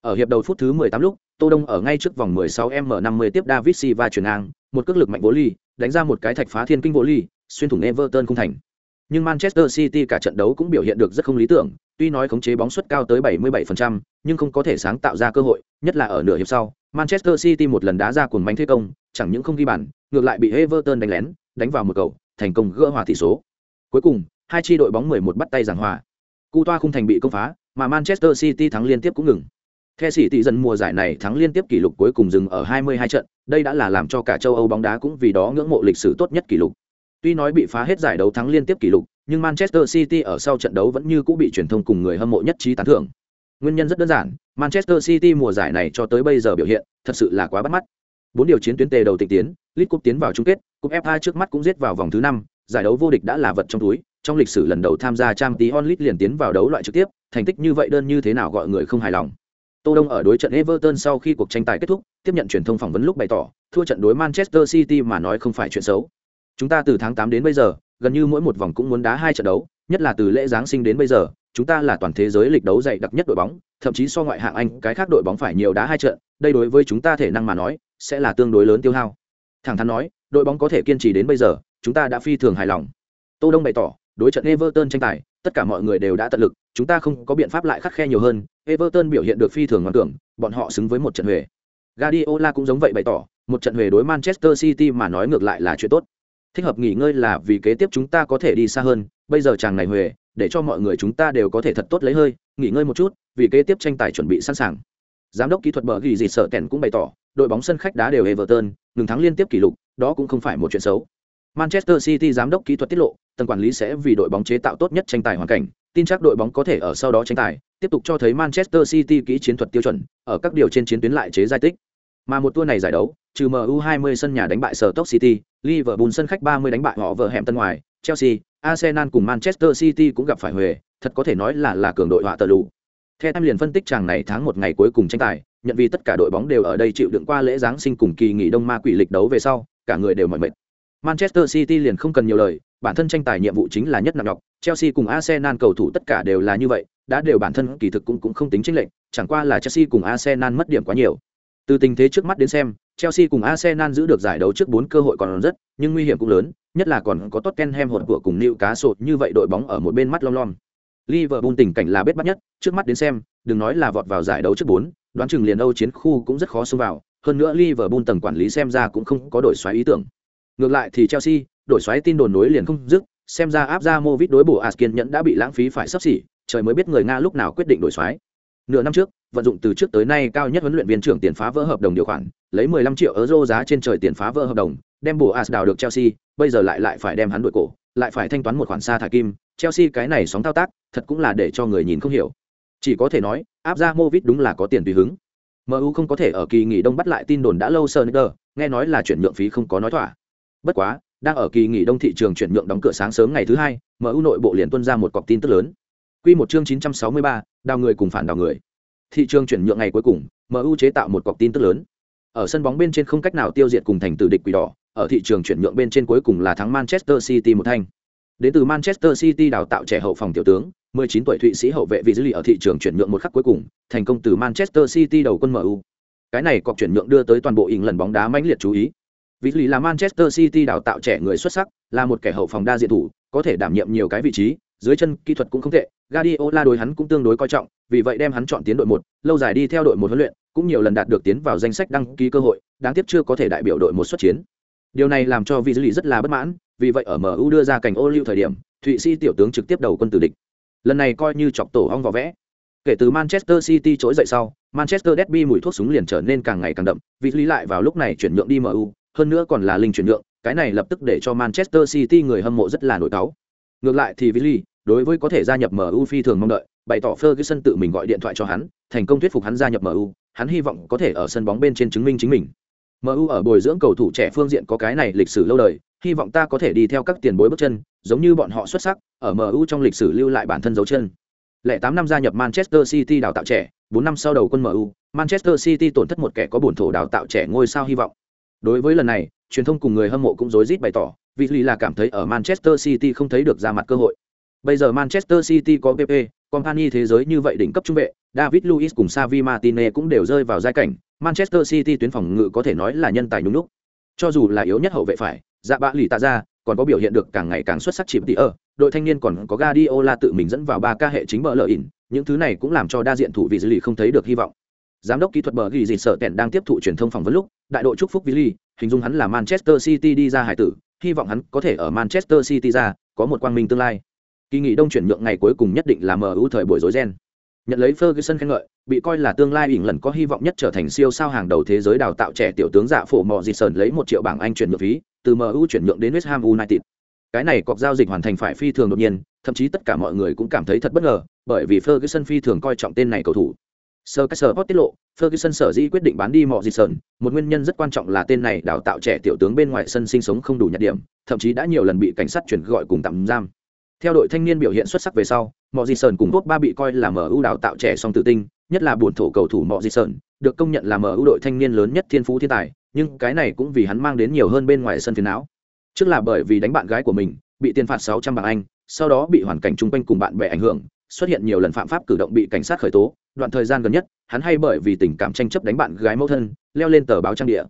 Ở hiệp đầu phút thứ 18 lúc, Tô Đông ở ngay trước vòng 16m50 tiếp David Silva chuyển ngang, một cước lực mạnh vô ly, đánh ra một cái thạch phá thiên kinh vô ly, xuyên thủng Everton không thành. Nhưng Manchester City cả trận đấu cũng biểu hiện được rất không lý tưởng, tuy nói khống chế bóng suất cao tới 77%, nhưng không có thể sáng tạo ra cơ hội, nhất là ở nửa hiệp sau, Manchester City một lần đá ra cuồng bánh thế công, chẳng những không ghi bàn, ngược lại bị Everton đánh lén, đánh vào một cầu, thành công gỡ hòa tỷ số. Cuối cùng, hai chi đội bóng 11 bắt tay giảng hòa. Cú toa không thành bị công phá, mà Manchester City thắng liên tiếp cũng ngừng. The tỷ dần mùa giải này thắng liên tiếp kỷ lục cuối cùng dừng ở 22 trận, đây đã là làm cho cả châu Âu bóng đá cũng vì đó ngưỡng mộ lịch sử tốt nhất kỷ lục. Tuy nói bị phá hết giải đấu thắng liên tiếp kỷ lục, nhưng Manchester City ở sau trận đấu vẫn như cũ bị truyền thông cùng người hâm mộ nhất trí tán thưởng. Nguyên nhân rất đơn giản, Manchester City mùa giải này cho tới bây giờ biểu hiện, thật sự là quá bắt mắt. Bốn điều chiến tuyến tề đầu tịch tiến, League Cup tiến vào chung kết, Cup FA trước mắt cũng giết vào vòng thứ 5, giải đấu vô địch đã là vật trong túi, trong lịch sử lần đầu tham gia Champions League liền tiến vào đấu loại trực tiếp, thành tích như vậy đơn như thế nào gọi người không hài lòng. Tô Đông ở đối trận Everton sau khi cuộc tranh tài kết thúc, tiếp nhận truyền thông phỏng vấn lúc bày tỏ, thua trận đối Manchester City mà nói không phải chuyện xấu. Chúng ta từ tháng 8 đến bây giờ, gần như mỗi một vòng cũng muốn đá hai trận đấu, nhất là từ lễ giáng sinh đến bây giờ, chúng ta là toàn thế giới lịch đấu dày đặc nhất đội bóng, thậm chí so ngoại hạng Anh, cái khác đội bóng phải nhiều đá hai trận, đây đối với chúng ta thể năng mà nói, sẽ là tương đối lớn tiêu hao. Thẳng thắn nói, đội bóng có thể kiên trì đến bây giờ, chúng ta đã phi thường hài lòng. Tô Đông bày tỏ, đối trận Everton tranh tài, tất cả mọi người đều đã tận lực, chúng ta không có biện pháp lại khắc khe nhiều hơn. Everton biểu hiện được phi thường ngoan cường, bọn họ xứng với một trận huề. Guardiola cũng giống vậy bày tỏ, một trận huề đối Manchester City mà nói ngược lại là chuyện tốt. Thích hợp nghỉ ngơi là vì kế tiếp chúng ta có thể đi xa hơn, bây giờ chàng này huề, để cho mọi người chúng ta đều có thể thật tốt lấy hơi, nghỉ ngơi một chút, vì kế tiếp tranh tài chuẩn bị sẵn sàng. Giám đốc kỹ thuật bờ ghi gì sợ tèn cũng bày tỏ, đội bóng sân khách đá đều Everton, ngừng thắng liên tiếp kỷ lục, đó cũng không phải một chuyện xấu. Manchester City giám đốc kỹ thuật tiết lộ, tầng quản lý sẽ vì đội bóng chế tạo tốt nhất tranh tài hoàn cảnh, tin chắc đội bóng có thể ở sau đó tranh tài, tiếp tục cho thấy Manchester City kỹ chiến thuật tiêu chuẩn, ở các điều trên chiến tuyến lại chế giải tích. Mà một tour này giải đấu, trừ MU20 sân nhà đánh bại Stoke City, Liverpool sân khách 30 đánh bại họ vợ hẻm tân ngoài, Chelsea, Arsenal cùng Manchester City cũng gặp phải huề, thật có thể nói là là cường đội họa tờ lụ. Theo em liền phân tích chàng này tháng một ngày cuối cùng tranh tài, nhận vì tất cả đội bóng đều ở đây chịu đựng qua lễ giáng sinh cùng kỳ nghỉ đông ma quỷ lịch đấu về sau, cả người đều mỏi mệt. Manchester City liền không cần nhiều lời, bản thân tranh tài nhiệm vụ chính là nhất nặng nhọc, Chelsea cùng Arsenal cầu thủ tất cả đều là như vậy, đã đều bản thân kỳ thực cũng cũng không tính chênh lệch, chẳng qua là Chelsea cùng Arsenal mất điểm quá nhiều. Từ tình thế trước mắt đến xem, Chelsea cùng Arsenal giữ được giải đấu trước 4 cơ hội còn rất, nhưng nguy hiểm cũng lớn, nhất là còn có Tottenham hỗn của cùng Newcastle như vậy đội bóng ở một bên mắt long lom. Liverpool tình cảnh là bết bắt nhất, trước mắt đến xem, đừng nói là vọt vào giải đấu trước 4, đoán chừng liền Âu chiến khu cũng rất khó xông vào, hơn nữa Liverpool tầng quản lý xem ra cũng không có đổi xoáy ý tưởng. Ngược lại thì Chelsea, đổi xoáy tin đồn nối liền không dứt, xem ra áp ra Movit đối bổ Askin nhẫn đã bị lãng phí phải sắp xỉ, trời mới biết người Nga lúc nào quyết định đổi xoáy. Nửa năm trước, vận dụng từ trước tới nay cao nhất huấn luyện viên trưởng tiền phá vỡ hợp đồng điều khoản, lấy 15 triệu euro giá trên trời tiền phá vỡ hợp đồng, đem bổ As đào được Chelsea, bây giờ lại lại phải đem hắn đuổi cổ, lại phải thanh toán một khoản xa thải kim, Chelsea cái này sóng thao tác, thật cũng là để cho người nhìn không hiểu. Chỉ có thể nói, Abramovich đúng là có tiền tùy hứng. MU không có thể ở kỳ nghỉ đông bắt lại tin đồn đã lâu Sonder, nghe nói là chuyển nhượng phí không có nói thỏa. Bất quá, đang ở kỳ nghỉ đông thị trường chuyển nhượng đóng cửa sáng sớm ngày thứ hai, MU nội bộ liền tuân ra một cọc tin tức lớn. Quy một chương 963, đào người cùng phản đào người. Thị trường chuyển nhượng ngày cuối cùng, MU chế tạo một cọc tin tức lớn. Ở sân bóng bên trên không cách nào tiêu diệt cùng thành tử địch quỷ đỏ, ở thị trường chuyển nhượng bên trên cuối cùng là thắng Manchester City một thanh. Đến từ Manchester City đào tạo trẻ hậu phòng tiểu tướng, 19 tuổi Thụy Sĩ hậu vệ vị dữ liệu ở thị trường chuyển nhượng một khắc cuối cùng, thành công từ Manchester City đầu quân MU. Cái này cọc chuyển nhượng đưa tới toàn bộ ỉn lần bóng đá mãnh liệt chú ý. Vị lý là Manchester City đào tạo trẻ người xuất sắc, là một kẻ hậu phòng đa diện thủ, có thể đảm nhiệm nhiều cái vị trí, dưới chân kỹ thuật cũng không tệ, Guardiola đối hắn cũng tương đối coi trọng, vì vậy đem hắn chọn tiến đội một, lâu dài đi theo đội một huấn luyện, cũng nhiều lần đạt được tiến vào danh sách đăng ký cơ hội, đáng tiếc chưa có thể đại biểu đội một xuất chiến. Điều này làm cho Vizli rất là bất mãn, vì vậy ở MU đưa ra cảnh ô lưu thời điểm, Thụy Sĩ tiểu tướng trực tiếp đầu quân tử địch. Lần này coi như chọc tổ ong vào vẽ. Kể từ Manchester City trỗi dậy sau, Manchester Derby mùi thuốc súng liền trở nên càng ngày càng đậm, Vizli lại vào lúc này chuyển nhượng đi MU, hơn nữa còn là linh chuyển nhượng, cái này lập tức để cho Manchester City người hâm mộ rất là nổi cáu. Ngược lại thì Vili đối với có thể gia nhập MU phi thường mong đợi, bày tỏ Ferguson tự mình gọi điện thoại cho hắn, thành công thuyết phục hắn gia nhập MU, hắn hy vọng có thể ở sân bóng bên trên chứng minh chính mình. MU ở bồi dưỡng cầu thủ trẻ phương diện có cái này lịch sử lâu đời, hy vọng ta có thể đi theo các tiền bối bước chân, giống như bọn họ xuất sắc, ở MU trong lịch sử lưu lại bản thân dấu chân. Lẻ tám năm gia nhập Manchester City đào tạo trẻ, bốn năm sau đầu quân MU, Manchester City tổn thất một kẻ có bổn thổ đào tạo trẻ ngôi sao hy vọng. Đối với lần này, truyền thông cùng người hâm mộ cũng rối rít bày tỏ, vì lý là cảm thấy ở Manchester City không thấy được ra mặt cơ hội. Bây giờ Manchester City có PP, company thế giới như vậy đỉnh cấp trung vệ, David Luiz cùng Xavi Martinez cũng đều rơi vào giai cảnh, Manchester City tuyến phòng ngự có thể nói là nhân tài nhúng lúc. Cho dù là yếu nhất hậu vệ phải, dạ bạ lì tạ ra, còn có biểu hiện được càng ngày càng xuất sắc chìm tỉ ở, đội thanh niên còn có Guardiola tự mình dẫn vào ba ca hệ chính bờ lợi ỉn, những thứ này cũng làm cho đa diện thủ vị dữ lì không thấy được hy vọng. Giám đốc kỹ thuật bờ ghi gì sợ tẹn đang tiếp thụ truyền thông phỏng vấn lúc, đại đội chúc phúc Vili, hình dung hắn là Manchester City đi ra hải tử, hy vọng hắn có thể ở Manchester City ra, có một quang minh tương lai. Kỳ nghỉ đông chuyển nhượng ngày cuối cùng nhất định là MU thời buổi rối ren. Nhận lấy Ferguson khen ngợi, bị coi là tương lai ỉn lần có hy vọng nhất trở thành siêu sao hàng đầu thế giới đào tạo trẻ tiểu tướng dạ phổ mọ gì sờn lấy một triệu bảng Anh chuyển nhượng phí, từ MU chuyển nhượng đến West Ham United. Cái này cọc giao dịch hoàn thành phải phi thường đột nhiên, thậm chí tất cả mọi người cũng cảm thấy thật bất ngờ, bởi vì Ferguson phi thường coi trọng tên này cầu thủ. Sir Caesar tiết lộ, Ferguson sở dĩ quyết định bán đi mọi gì sờn, một nguyên nhân rất quan trọng là tên này đào tạo trẻ tiểu tướng bên ngoài sân sinh sống không đủ nhặt điểm, thậm chí đã nhiều lần bị cảnh sát chuyển gọi cùng tạm giam. Theo đội thanh niên biểu hiện xuất sắc về sau, mọi gì sờn cùng top ba bị coi là MU đào tạo trẻ song tự tinh, nhất là buồn thổ cầu thủ mọi gì sờn, được công nhận là MU đội thanh niên lớn nhất thiên phú thiên tài, nhưng cái này cũng vì hắn mang đến nhiều hơn bên ngoài sân phiền não. Trước là bởi vì đánh bạn gái của mình, bị tiền phạt 600 bảng Anh, sau đó bị hoàn cảnh chung quanh cùng bạn bè ảnh hưởng, xuất hiện nhiều lần phạm pháp cử động bị cảnh sát khởi tố, đoạn thời gian gần nhất, hắn hay bởi vì tình cảm tranh chấp đánh bạn gái mẫu thân, leo lên tờ báo trang địa.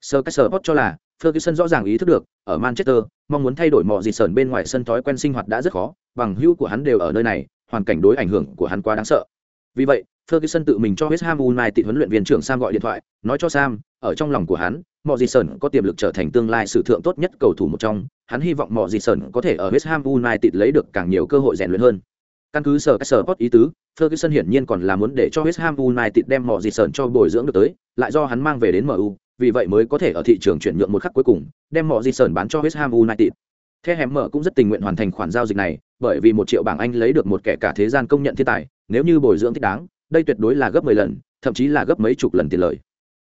Sir Caesar cho là, Ferguson rõ ràng ý thức được, ở Manchester, mong muốn thay đổi mọi gì sờn bên ngoài sân thói quen sinh hoạt đã rất khó, bằng hữu của hắn đều ở nơi này, hoàn cảnh đối ảnh hưởng của hắn quá đáng sợ. Vì vậy, Ferguson tự mình cho West Ham United huấn luyện viên trưởng Sam gọi điện thoại, nói cho Sam, ở trong lòng của hắn, Mọi gì sờn có tiềm lực trở thành tương lai sử thượng tốt nhất cầu thủ một trong, hắn hy vọng Mọi gì sờn có thể ở West Ham United lấy được càng nhiều cơ hội rèn luyện hơn. Căn cứ sở sở ý tứ, Ferguson hiển nhiên còn là muốn để cho West Ham United đem Mọi gì Sơn cho bồi dưỡng được tới, lại do hắn mang về đến MU, vì vậy mới có thể ở thị trường chuyển nhượng một khắc cuối cùng, đem Mọi gì Sơn bán cho West Ham United. The hẻm mở cũng rất tình nguyện hoàn thành khoản giao dịch này, bởi vì một triệu bảng Anh lấy được một kẻ cả thế gian công nhận thiên tài, nếu như bồi dưỡng thích đáng, đây tuyệt đối là gấp 10 lần, thậm chí là gấp mấy chục lần tiền lời.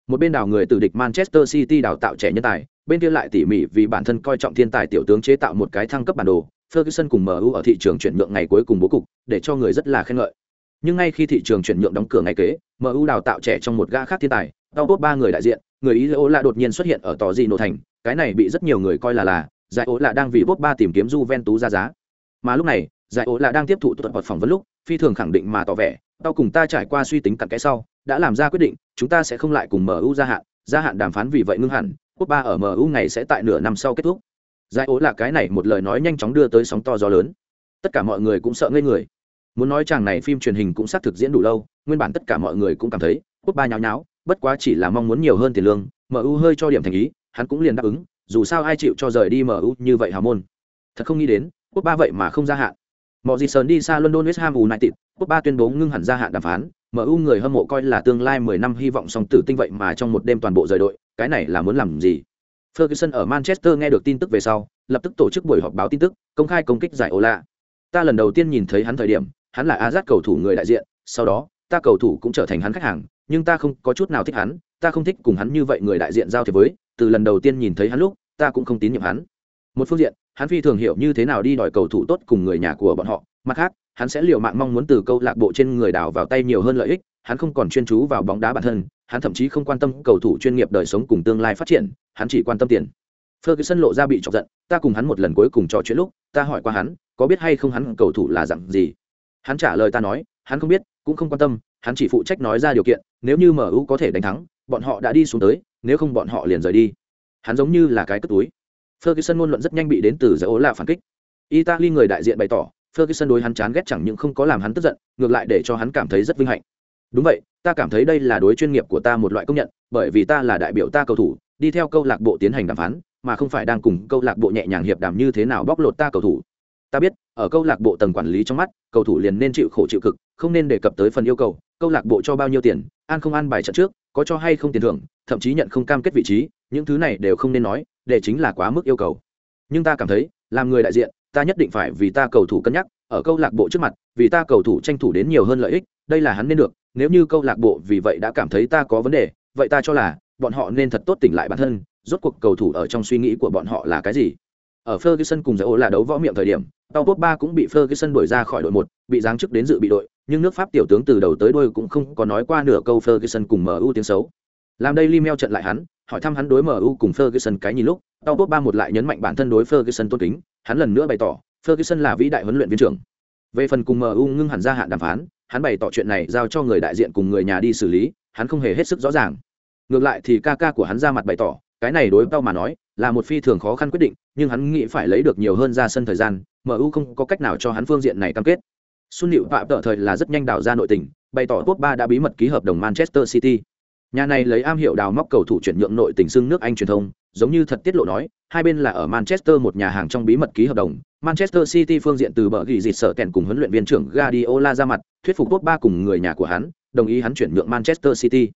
Một bên đào người từ địch Manchester City đào tạo trẻ nhân tài, bên kia lại tỉ mỉ vì bản thân coi trọng thiên tài tiểu tướng chế tạo một cái thăng cấp bản đồ, Ferguson cùng MU ở thị trường chuyển nhượng ngày cuối cùng bố cục, để cho người rất là khen ngợi. Nhưng ngay khi thị trường chuyển nhượng đóng cửa ngày kế, MU đào tạo trẻ trong một gã khác thiên tài, tao tốt ba người đại diện, người ý ố là đột nhiên xuất hiện ở tòa gì nổ thành, cái này bị rất nhiều người coi là là giải ố là đang vì bốt ba tìm kiếm Juventus ra giá. Mà lúc này, giải ố là đang tiếp thụ tuần vật phỏng vấn lúc, phi thường khẳng định mà tỏ vẻ, tao cùng ta trải qua suy tính cặn kẽ sau, đã làm ra quyết định, chúng ta sẽ không lại cùng MU gia hạn, gia hạn đàm phán vì vậy ngưng hẳn, quốc ba ở MU ngày sẽ tại nửa năm sau kết thúc. Giải ố là cái này một lời nói nhanh chóng đưa tới sóng to gió lớn. Tất cả mọi người cũng sợ ngây người. Muốn nói chàng này phim truyền hình cũng xác thực diễn đủ lâu, nguyên bản tất cả mọi người cũng cảm thấy, quốc ba nháo nháo, bất quá chỉ là mong muốn nhiều hơn tiền lương, MU hơi cho điểm thành ý, hắn cũng liền đáp ứng, dù sao ai chịu cho rời đi MU như vậy hào môn. Thật không nghĩ đến, quốc ba vậy mà không gia hạn. Mọi gì sờn đi xa London West Ham United, quốc ba tuyên bố ngưng hẳn gia hạn đàm phán, MU người hâm mộ coi là tương lai 10 năm hy vọng song tử tinh vậy mà trong một đêm toàn bộ rời đội, cái này là muốn làm gì? Ferguson ở Manchester nghe được tin tức về sau, lập tức tổ chức buổi họp báo tin tức, công khai công kích giải Ola. Ta lần đầu tiên nhìn thấy hắn thời điểm, hắn là Azat cầu thủ người đại diện, sau đó, ta cầu thủ cũng trở thành hắn khách hàng, nhưng ta không có chút nào thích hắn, ta không thích cùng hắn như vậy người đại diện giao thiệp với, từ lần đầu tiên nhìn thấy hắn lúc, ta cũng không tín nhiệm hắn. Một phương diện, hắn phi thường hiểu như thế nào đi đòi cầu thủ tốt cùng người nhà của bọn họ, mặt khác, hắn sẽ liều mạng mong muốn từ câu lạc bộ trên người đào vào tay nhiều hơn lợi ích, hắn không còn chuyên chú vào bóng đá bản thân, hắn thậm chí không quan tâm cầu thủ chuyên nghiệp đời sống cùng tương lai phát triển, hắn chỉ quan tâm tiền. Ferguson lộ ra bị chọc giận, ta cùng hắn một lần cuối cùng trò chuyện lúc, ta hỏi qua hắn, có biết hay không hắn cầu thủ là dạng gì? Hắn trả lời ta nói, hắn không biết, cũng không quan tâm, hắn chỉ phụ trách nói ra điều kiện, nếu như MU có thể đánh thắng, bọn họ đã đi xuống tới, nếu không bọn họ liền rời đi. Hắn giống như là cái cất túi. Ferguson ngôn luận rất nhanh bị đến từ giải ố phản kích. Italy người đại diện bày tỏ, Ferguson đối hắn chán ghét chẳng những không có làm hắn tức giận, ngược lại để cho hắn cảm thấy rất vinh hạnh. Đúng vậy, ta cảm thấy đây là đối chuyên nghiệp của ta một loại công nhận, bởi vì ta là đại biểu ta cầu thủ, đi theo câu lạc bộ tiến hành đàm phán, mà không phải đang cùng câu lạc bộ nhẹ nhàng hiệp đàm như thế nào bóc lột ta cầu thủ. Ta biết, ở câu lạc bộ tầng quản lý trong mắt, cầu thủ liền nên chịu khổ chịu cực, không nên đề cập tới phần yêu cầu, câu lạc bộ cho bao nhiêu tiền, an không an bài trận trước, có cho hay không tiền thưởng, thậm chí nhận không cam kết vị trí, những thứ này đều không nên nói, để chính là quá mức yêu cầu. Nhưng ta cảm thấy, làm người đại diện, ta nhất định phải vì ta cầu thủ cân nhắc, ở câu lạc bộ trước mặt, vì ta cầu thủ tranh thủ đến nhiều hơn lợi ích, đây là hắn nên được, nếu như câu lạc bộ vì vậy đã cảm thấy ta có vấn đề, vậy ta cho là bọn họ nên thật tốt tỉnh lại bản thân, rốt cuộc cầu thủ ở trong suy nghĩ của bọn họ là cái gì. Ở Ferguson cùng Zaire là đấu võ miệng thời điểm, Tàu Quốc ba cũng bị Ferguson đuổi ra khỏi đội một, bị giáng chức đến dự bị đội, nhưng nước Pháp tiểu tướng từ đầu tới đuôi cũng không có nói qua nửa câu Ferguson cùng MU tiếng xấu. Làm đây Limel trận lại hắn, hỏi thăm hắn đối MU cùng Ferguson cái nhìn lúc, Tàu quốc ba một lại nhấn mạnh bản thân đối Ferguson tôn kính, hắn lần nữa bày tỏ, Ferguson là vĩ đại huấn luyện viên trưởng. Về phần cùng MU ngưng hẳn ra hạn đàm phán, hắn bày tỏ chuyện này giao cho người đại diện cùng người nhà đi xử lý, hắn không hề hết sức rõ ràng. Ngược lại thì ca ca của hắn ra mặt bày tỏ, cái này đối tao mà nói, là một phi thường khó khăn quyết định, nhưng hắn nghĩ phải lấy được nhiều hơn ra sân thời gian, MU không có cách nào cho hắn phương diện này cam kết. Xuân Nịu Phạm tợ thời là rất nhanh đào ra nội tình, bày tỏ quốc ba đã bí mật ký hợp đồng Manchester City. Nhà này lấy am hiệu đào móc cầu thủ chuyển nhượng nội tình xưng nước Anh truyền thông, giống như thật tiết lộ nói, hai bên là ở Manchester một nhà hàng trong bí mật ký hợp đồng. Manchester City phương diện từ bờ gỉ dịt sợ kèn cùng huấn luyện viên trưởng Guardiola ra mặt, thuyết phục ba cùng người nhà của hắn, đồng ý hắn chuyển nhượng Manchester City.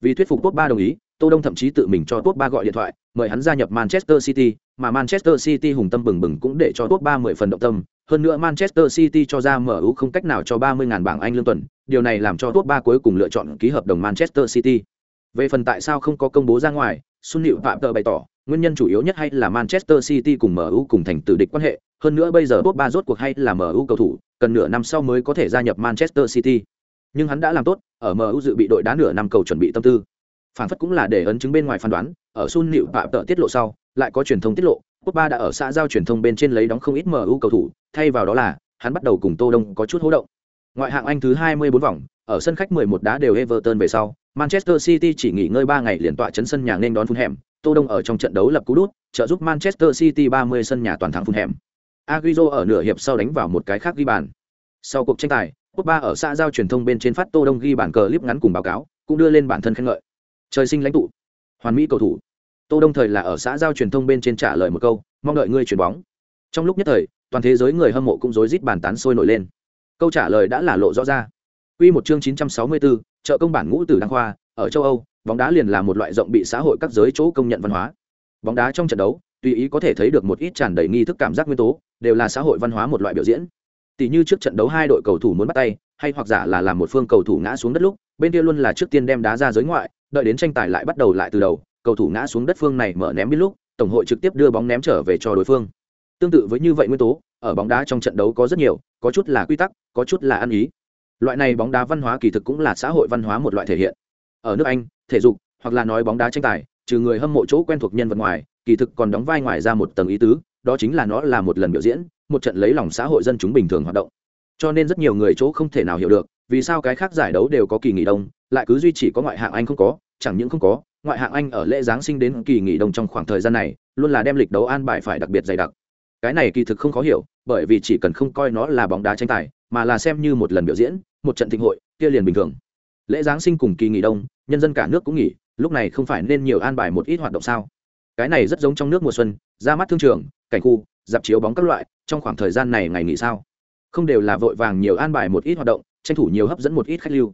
Vì thuyết phục ba đồng ý, Tô Đông thậm chí tự mình cho ba gọi điện thoại, mời hắn gia nhập Manchester City, mà Manchester City hùng tâm bừng bừng cũng để cho ba mười phần động tâm. Hơn nữa Manchester City cho ra mở ưu không cách nào cho 30.000 bảng Anh lương tuần, điều này làm cho ba cuối cùng lựa chọn ký hợp đồng Manchester City. Về phần tại sao không có công bố ra ngoài, Sun Liễu Phạm tờ bày tỏ, nguyên nhân chủ yếu nhất hay là Manchester City cùng MU cùng thành tử địch quan hệ, hơn nữa bây giờ Pogba rốt cuộc hay là MU cầu thủ, cần nửa năm sau mới có thể gia nhập Manchester City. Nhưng hắn đã làm tốt, ở MU dự bị đội đá nửa năm cầu chuẩn bị tâm tư. Phản phất cũng là để ấn chứng bên ngoài phán đoán, ở Sun Liễu Phạm tợ tiết lộ sau, lại có truyền thông tiết lộ, Pogba đã ở xã giao truyền thông bên trên lấy đóng không ít MU cầu thủ, thay vào đó là, hắn bắt đầu cùng Tô Đông có chút hô động. Ngoại hạng Anh thứ 24 vòng, ở sân khách 11 đá đều Everton về sau, Manchester City chỉ nghỉ ngơi 3 ngày liền tọa chấn sân nhà nên đón Fulham, Tô Đông ở trong trận đấu lập cú đút, trợ giúp Manchester City 30 sân nhà toàn thắng Fulham. Agüero ở nửa hiệp sau đánh vào một cái khác ghi bàn. Sau cuộc tranh tài, Ba ở xã giao truyền thông bên trên phát Tô Đông ghi bàn clip ngắn cùng báo cáo, cũng đưa lên bản thân khen ngợi. Trời sinh lãnh tụ, hoàn mỹ cầu thủ. Tô Đông thời là ở xã giao truyền thông bên trên trả lời một câu, mong đợi ngươi chuyển bóng. Trong lúc nhất thời, toàn thế giới người hâm mộ cũng rối rít bàn tán sôi nổi lên. Câu trả lời đã là lộ rõ ra. Quy một chương 964, trợ công bản ngũ tử đăng khoa, ở châu Âu, bóng đá liền là một loại rộng bị xã hội các giới chỗ công nhận văn hóa. bóng đá trong trận đấu, tùy ý có thể thấy được một ít tràn đầy nghi thức cảm giác nguyên tố, đều là xã hội văn hóa một loại biểu diễn. Tỷ như trước trận đấu hai đội cầu thủ muốn bắt tay, hay hoặc giả là làm một phương cầu thủ ngã xuống đất lúc, bên kia luôn là trước tiên đem đá ra giới ngoại, đợi đến tranh tài lại bắt đầu lại từ đầu, cầu thủ ngã xuống đất phương này mở ném biết lúc, tổng hội trực tiếp đưa bóng ném trở về cho đối phương. Tương tự với như vậy nguyên tố, ở bóng đá trong trận đấu có rất nhiều, có chút là quy tắc, có chút là ăn ý. Loại này bóng đá văn hóa kỳ thực cũng là xã hội văn hóa một loại thể hiện. Ở nước anh thể dục, hoặc là nói bóng đá tranh tài, trừ người hâm mộ chỗ quen thuộc nhân vật ngoài, kỳ thực còn đóng vai ngoài ra một tầng ý tứ, đó chính là nó là một lần biểu diễn, một trận lấy lòng xã hội dân chúng bình thường hoạt động. Cho nên rất nhiều người chỗ không thể nào hiểu được, vì sao cái khác giải đấu đều có kỳ nghỉ đông, lại cứ duy chỉ có ngoại hạng anh không có, chẳng những không có, ngoại hạng anh ở lễ giáng sinh đến kỳ nghỉ đông trong khoảng thời gian này, luôn là đem lịch đấu an bài phải đặc biệt dày đặc. Cái này kỳ thực không khó hiểu, bởi vì chỉ cần không coi nó là bóng đá tranh tài, mà là xem như một lần biểu diễn, một trận thịnh hội, kia liền bình thường lễ giáng sinh cùng kỳ nghỉ đông, nhân dân cả nước cũng nghỉ, lúc này không phải nên nhiều an bài một ít hoạt động sao? Cái này rất giống trong nước mùa xuân, ra mắt thương trường, cảnh khu, dạp chiếu bóng các loại, trong khoảng thời gian này ngày nghỉ sao? Không đều là vội vàng nhiều an bài một ít hoạt động, tranh thủ nhiều hấp dẫn một ít khách lưu.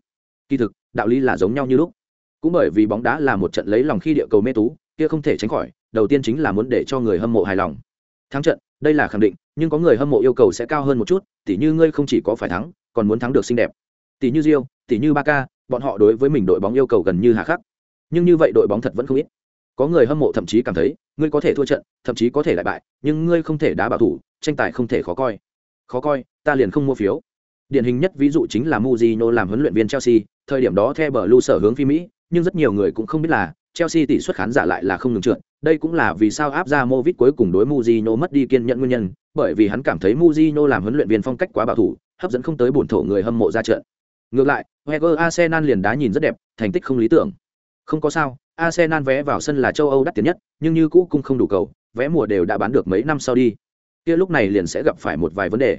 Kỳ thực, đạo lý là giống nhau như lúc. Cũng bởi vì bóng đá là một trận lấy lòng khi địa cầu mê tú, kia không thể tránh khỏi, đầu tiên chính là muốn để cho người hâm mộ hài lòng. Thắng trận, đây là khẳng định, nhưng có người hâm mộ yêu cầu sẽ cao hơn một chút, tỉ như ngươi không chỉ có phải thắng, còn muốn thắng được xinh đẹp. Tỉ như rio, tỉ như ba ca bọn họ đối với mình đội bóng yêu cầu gần như hà khắc. Nhưng như vậy đội bóng thật vẫn không ít. Có người hâm mộ thậm chí cảm thấy, ngươi có thể thua trận, thậm chí có thể lại bại, nhưng ngươi không thể đá bảo thủ, tranh tài không thể khó coi. Khó coi, ta liền không mua phiếu. Điển hình nhất ví dụ chính là Mourinho làm huấn luyện viên Chelsea, thời điểm đó theo bờ lưu sở hướng phi Mỹ, nhưng rất nhiều người cũng không biết là Chelsea tỷ suất khán giả lại là không ngừng trượt. Đây cũng là vì sao áp ra Movit cuối cùng đối Mourinho mất đi kiên nhẫn nguyên nhân, bởi vì hắn cảm thấy Mourinho làm huấn luyện viên phong cách quá bảo thủ, hấp dẫn không tới bổn thổ người hâm mộ ra trận ngược lại Wenger Arsenal liền đá nhìn rất đẹp thành tích không lý tưởng không có sao Arsenal vé vào sân là châu Âu đắt tiền nhất, nhưng như cũ cũng không đủ cầu, vé mùa đều đã bán được mấy năm sau đi. Kia lúc này liền sẽ gặp phải một vài vấn đề.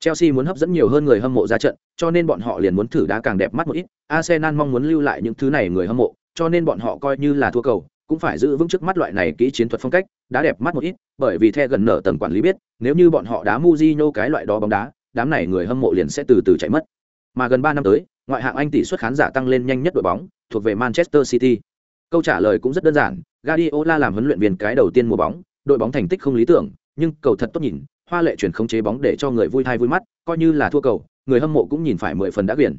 Chelsea muốn hấp dẫn nhiều hơn người hâm mộ ra trận, cho nên bọn họ liền muốn thử đá càng đẹp mắt một ít. Arsenal mong muốn lưu lại những thứ này người hâm mộ, cho nên bọn họ coi như là thua cầu, cũng phải giữ vững trước mắt loại này kỹ chiến thuật phong cách, đá đẹp mắt một ít, bởi vì theo gần nở tầng quản lý biết, nếu như bọn họ đá Mujinho cái loại đó bóng đá, đám này người hâm mộ liền sẽ từ từ chạy mất. Mà gần 3 năm tới, ngoại hạng Anh tỷ suất khán giả tăng lên nhanh nhất đội bóng, thuộc về Manchester City. Câu trả lời cũng rất đơn giản, Guardiola làm huấn luyện viên cái đầu tiên mùa bóng, đội bóng thành tích không lý tưởng, nhưng cầu thật tốt nhìn, hoa lệ chuyển khống chế bóng để cho người vui thai vui mắt, coi như là thua cầu, người hâm mộ cũng nhìn phải mười phần đã quyển.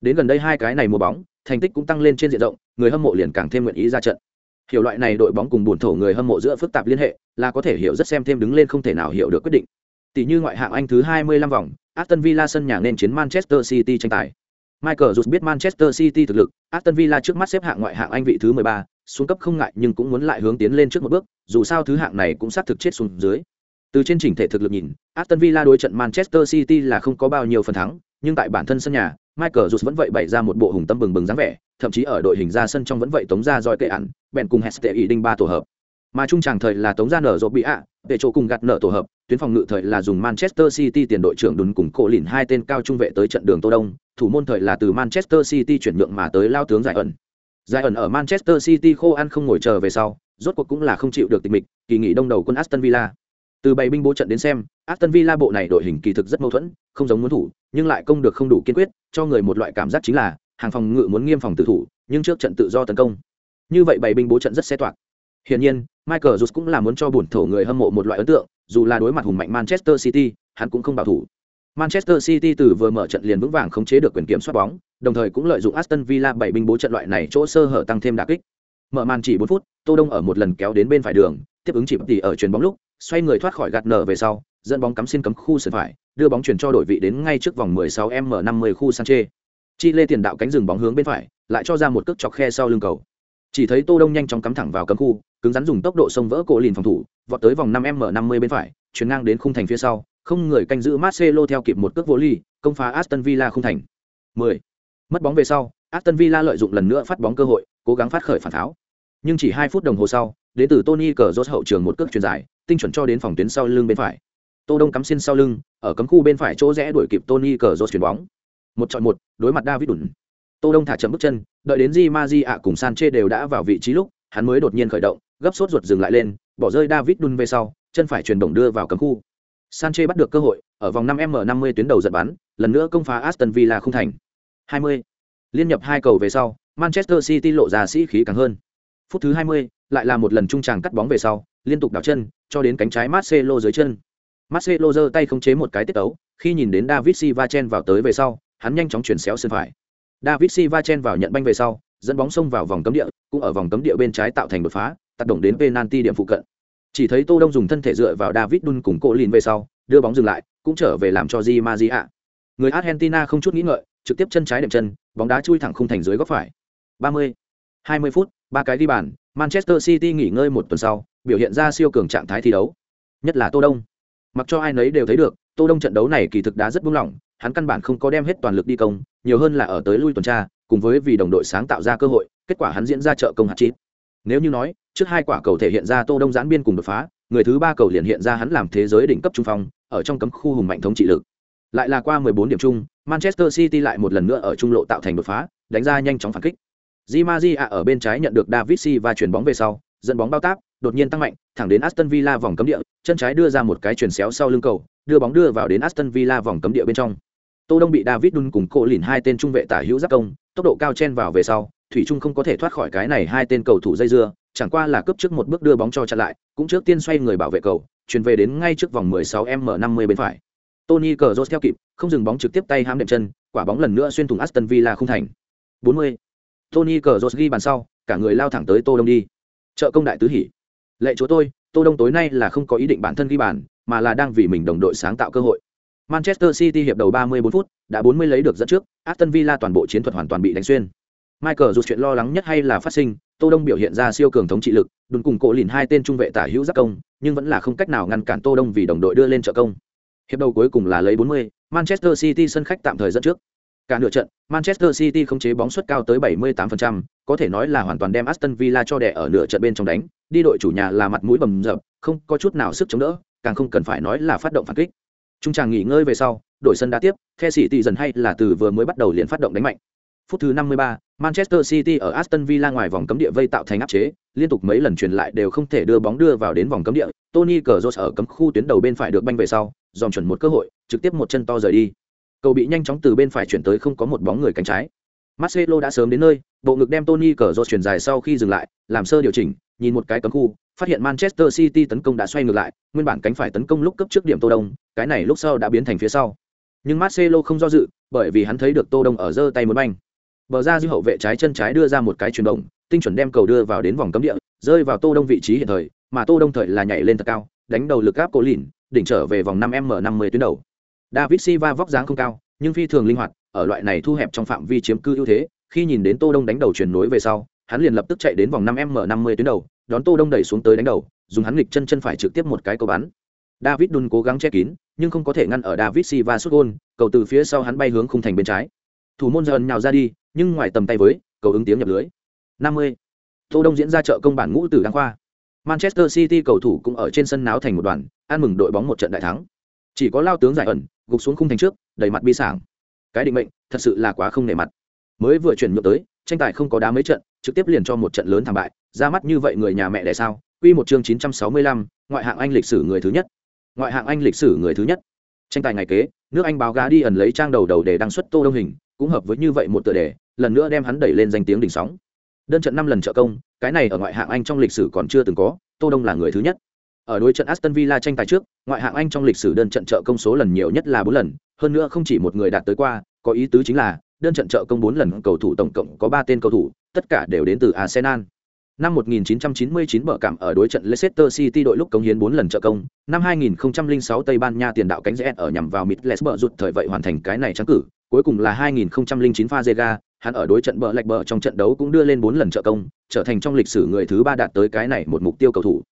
Đến gần đây hai cái này mùa bóng, thành tích cũng tăng lên trên diện rộng, người hâm mộ liền càng thêm nguyện ý ra trận. Hiểu loại này đội bóng cùng buồn thổ người hâm mộ giữa phức tạp liên hệ, là có thể hiểu rất xem thêm đứng lên không thể nào hiểu được quyết định. Tỷ như ngoại hạng Anh thứ 25 vòng, Aston Villa sân nhà nên chiến Manchester City tranh tài. Michael Jones biết Manchester City thực lực, Aston Villa trước mắt xếp hạng ngoại hạng Anh vị thứ 13, xuống cấp không ngại nhưng cũng muốn lại hướng tiến lên trước một bước, dù sao thứ hạng này cũng sát thực chết xuống dưới. Từ trên chỉnh thể thực lực nhìn, Aston Villa đối trận Manchester City là không có bao nhiêu phần thắng, nhưng tại bản thân sân nhà, Michael Jones vẫn vậy bày ra một bộ hùng tâm bừng bừng dáng vẻ, thậm chí ở đội hình ra sân trong vẫn vậy tống ra roi kệ ăn, bèn cùng Heste ý đinh ba tổ hợp. Mà trung tràng thời là tống ra nở rộp bị ạ, để chỗ cùng gạt nở tổ hợp, tuyến phòng ngự thời là dùng Manchester City tiền đội trưởng đún cùng cổ lìn hai tên cao trung vệ tới trận đường Tô Đông, thủ môn thời là từ Manchester City chuyển nhượng mà tới lao tướng giải ẩn. Giải ẩn ở Manchester City khô ăn không ngồi chờ về sau, rốt cuộc cũng là không chịu được tình mịch, kỳ nghỉ đông đầu quân Aston Villa. Từ bảy binh bố trận đến xem, Aston Villa bộ này đội hình kỳ thực rất mâu thuẫn, không giống muốn thủ, nhưng lại công được không đủ kiên quyết, cho người một loại cảm giác chính là hàng phòng ngự muốn nghiêm phòng tự thủ, nhưng trước trận tự do tấn công. Như vậy bảy binh bố trận rất xe toạc. Hiển nhiên, Michael Jus cũng là muốn cho buồn thổ người hâm mộ một loại ấn tượng, dù là đối mặt hùng mạnh Manchester City, hắn cũng không bảo thủ. Manchester City từ vừa mở trận liền vững vàng khống chế được quyền kiểm soát bóng, đồng thời cũng lợi dụng Aston Villa bảy binh bố trận loại này chỗ sơ hở tăng thêm đả kích. Mở màn chỉ 4 phút, Tô Đông ở một lần kéo đến bên phải đường, tiếp ứng chỉ tỷ ở chuyền bóng lúc, xoay người thoát khỏi gạt nở về sau, dẫn bóng cắm xin cấm khu sân phải, đưa bóng chuyển cho đội vị đến ngay trước vòng 16m50 khu Sanche. Chi lê tiền đạo cánh dừng bóng hướng bên phải, lại cho ra một cước chọc khe sau lưng cầu. Chỉ thấy Tô Đông nhanh chóng cắm thẳng vào cấm khu, cứng rắn dùng tốc độ sông vỡ cổ lìn phòng thủ, vọt tới vòng 5m50 bên phải, chuyển ngang đến khung thành phía sau, không người canh giữ Marcelo theo kịp một cước vô ly, công phá Aston Villa khung thành. 10. Mất bóng về sau, Aston Villa lợi dụng lần nữa phát bóng cơ hội, cố gắng phát khởi phản tháo. Nhưng chỉ 2 phút đồng hồ sau, đến từ Tony Cazorla hậu trường một cước truyền dài, tinh chuẩn cho đến phòng tuyến sau lưng bên phải. Tô Đông cắm xin sau lưng, ở cấm khu bên phải chỗ rẽ đuổi kịp Tony Cordero chuyển bóng. Một chọi một, đối mặt David Đùn. Tô Đông thả chậm bước chân, đợi đến Di Maji ạ cùng Sanche đều đã vào vị trí lúc, hắn mới đột nhiên khởi động, gấp sốt ruột dừng lại lên, bỏ rơi David đun về sau, chân phải chuyển động đưa vào cấm khu. Sanchez bắt được cơ hội, ở vòng 5m50 tuyến đầu giật bắn, lần nữa công phá Aston Villa không thành. 20. Liên nhập hai cầu về sau, Manchester City lộ ra sĩ khí càng hơn. Phút thứ 20, lại là một lần trung tràng cắt bóng về sau liên tục đảo chân cho đến cánh trái marcelo dưới chân marcelo giơ tay khống chế một cái tiết tấu khi nhìn đến david silva chen vào tới về sau hắn nhanh chóng chuyển xéo sân phải david silva chen vào nhận banh về sau dẫn bóng xông vào vòng cấm địa cũng ở vòng cấm địa bên trái tạo thành đột phá tác động đến penalty điểm phụ cận. Chỉ thấy tô đông dùng thân thể dựa vào david đun cùng cổ lìn về sau, đưa bóng dừng lại, cũng trở về làm cho di maria. Người argentina không chút nghĩ ngợi, trực tiếp chân trái đệm chân, bóng đá chui thẳng khung thành dưới góc phải. 30. 20 phút, ba cái đi bàn, manchester city nghỉ ngơi một tuần sau, biểu hiện ra siêu cường trạng thái thi đấu. Nhất là tô đông. Mặc cho ai nấy đều thấy được, tô đông trận đấu này kỳ thực đá rất buông lỏng, hắn căn bản không có đem hết toàn lực đi công, nhiều hơn là ở tới lui tuần tra, cùng với vì đồng đội sáng tạo ra cơ hội, kết quả hắn diễn ra trợ công hạt chít nếu như nói trước hai quả cầu thể hiện ra tô đông giãn biên cùng đột phá người thứ ba cầu liền hiện ra hắn làm thế giới đỉnh cấp trung phong ở trong cấm khu hùng mạnh thống trị lực lại là qua 14 điểm chung manchester city lại một lần nữa ở trung lộ tạo thành đột phá đánh ra nhanh chóng phản kích Di Maria ở bên trái nhận được David Silva chuyển bóng về sau, dẫn bóng bao táp, đột nhiên tăng mạnh, thẳng đến Aston Villa vòng cấm địa, chân trái đưa ra một cái chuyển xéo sau lưng cầu, đưa bóng đưa vào đến Aston Villa vòng cấm địa bên trong. Tô Đông bị David Dun cùng cổ lìn hai tên trung vệ tả hữu giáp công, tốc độ cao chen vào về sau, thủy trung không có thể thoát khỏi cái này hai tên cầu thủ dây dưa, chẳng qua là cấp trước một bước đưa bóng cho chặn lại, cũng trước tiên xoay người bảo vệ cầu, chuyển về đến ngay trước vòng 16m50 bên phải. Tony Cazorla theo kịp, không dừng bóng trực tiếp tay hãm đệm chân, quả bóng lần nữa xuyên thủng Aston Villa không thành. 40. Tony Cazorla ghi bàn sau, cả người lao thẳng tới Tô Đông đi. Trợ công đại tứ hỉ. Lệ chúa tôi, Tô Đông tối nay là không có ý định bản thân ghi bàn, mà là đang vì mình đồng đội sáng tạo cơ hội. Manchester City hiệp đầu 34 phút, đã 40 lấy được dẫn trước, Aston Villa toàn bộ chiến thuật hoàn toàn bị đánh xuyên. Michael dù chuyện lo lắng nhất hay là phát sinh, Tô Đông biểu hiện ra siêu cường thống trị lực, đùn cùng cổ lìn hai tên trung vệ tả hữu giáp công, nhưng vẫn là không cách nào ngăn cản Tô Đông vì đồng đội đưa lên trợ công. Hiệp đầu cuối cùng là lấy 40, Manchester City sân khách tạm thời dẫn trước. Cả nửa trận, Manchester City không chế bóng suất cao tới 78%, có thể nói là hoàn toàn đem Aston Villa cho đè ở nửa trận bên trong đánh, đi đội chủ nhà là mặt mũi bầm dập, không có chút nào sức chống đỡ, càng không cần phải nói là phát động phản kích. Trung tràng nghỉ ngơi về sau, đội sân đá tiếp, The City dần hay là từ vừa mới bắt đầu liền phát động đánh mạnh. Phút thứ 53, Manchester City ở Aston Villa ngoài vòng cấm địa vây tạo thành áp chế, liên tục mấy lần truyền lại đều không thể đưa bóng đưa vào đến vòng cấm địa. Tony Cazorla ở cấm khu tuyến đầu bên phải được banh về sau, dòm chuẩn một cơ hội, trực tiếp một chân to rời đi. Cầu bị nhanh chóng từ bên phải chuyển tới không có một bóng người cánh trái. Marcelo đã sớm đến nơi, bộ ngực đem Tony Cazorla chuyển dài sau khi dừng lại, làm sơ điều chỉnh, nhìn một cái cấm khu, phát hiện Manchester City tấn công đã xoay ngược lại, nguyên bản cánh phải tấn công lúc cấp trước điểm Tô Đông, cái này lúc sau đã biến thành phía sau. Nhưng Marcelo không do dự, bởi vì hắn thấy được Tô Đông ở giơ tay muốn banh. Bờ ra dư hậu vệ trái chân trái đưa ra một cái chuyển động, tinh chuẩn đem cầu đưa vào đến vòng cấm địa, rơi vào Tô Đông vị trí hiện thời, mà Tô Đông thời là nhảy lên thật cao, đánh đầu lực áp cố lìn, đỉnh trở về vòng 5m50 tuyến đầu. David Silva vóc dáng không cao, nhưng phi thường linh hoạt, ở loại này thu hẹp trong phạm vi chiếm cư ưu thế, khi nhìn đến Tô Đông đánh đầu chuyển nối về sau, hắn liền lập tức chạy đến vòng 5m50 tuyến đầu, đón Tô Đông đẩy xuống tới đánh đầu, dùng hắn nghịch chân chân phải trực tiếp một cái cầu bắn. David Dun cố gắng che kín, nhưng không có thể ngăn ở David Silva sút gol, cầu từ phía sau hắn bay hướng khung thành bên trái. Thủ môn dần nhào ra đi, nhưng ngoài tầm tay với, cầu ứng tiếng nhập lưới. 50. Tô Đông diễn ra trợ công bản ngũ tử đăng khoa. Manchester City cầu thủ cũng ở trên sân náo thành một đoàn, ăn mừng đội bóng một trận đại thắng. Chỉ có lao tướng giải ẩn, gục xuống khung thành trước, đầy mặt bi sảng. Cái định mệnh, thật sự là quá không nể mặt. Mới vừa chuyển nhượng tới, tranh tài không có đá mấy trận, trực tiếp liền cho một trận lớn thảm bại, ra mắt như vậy người nhà mẹ đẻ sao? Quy một chương 965, ngoại hạng Anh lịch sử người thứ nhất. Ngoại hạng Anh lịch sử người thứ nhất. Tranh tài ngày kế, nước Anh báo gá đi ẩn lấy trang đầu đầu để đăng xuất Tô Đông hình, cũng hợp với như vậy một tựa đề, lần nữa đem hắn đẩy lên danh tiếng đỉnh sóng. Đơn trận năm lần trợ công, cái này ở ngoại hạng Anh trong lịch sử còn chưa từng có, Tô Đông là người thứ nhất. Ở đối trận Aston Villa tranh tài trước, ngoại hạng Anh trong lịch sử đơn trận trợ công số lần nhiều nhất là bốn lần, hơn nữa không chỉ một người đạt tới qua, có ý tứ chính là đơn trận trợ công bốn lần cầu thủ tổng cộng có ba tên cầu thủ, tất cả đều đến từ Arsenal. Năm 1999 bở cảm ở đối trận Leicester City đội lúc cống hiến 4 lần trợ công, năm 2006 Tây Ban Nha tiền đạo cánh rẽ ở nhằm vào Middlesbrough rụt thời vậy hoàn thành cái này trắng cử, cuối cùng là 2009 Fazega, hắn ở đối trận bờ lệch bờ trong trận đấu cũng đưa lên 4 lần trợ công, trở thành trong lịch sử người thứ ba đạt tới cái này một mục tiêu cầu thủ.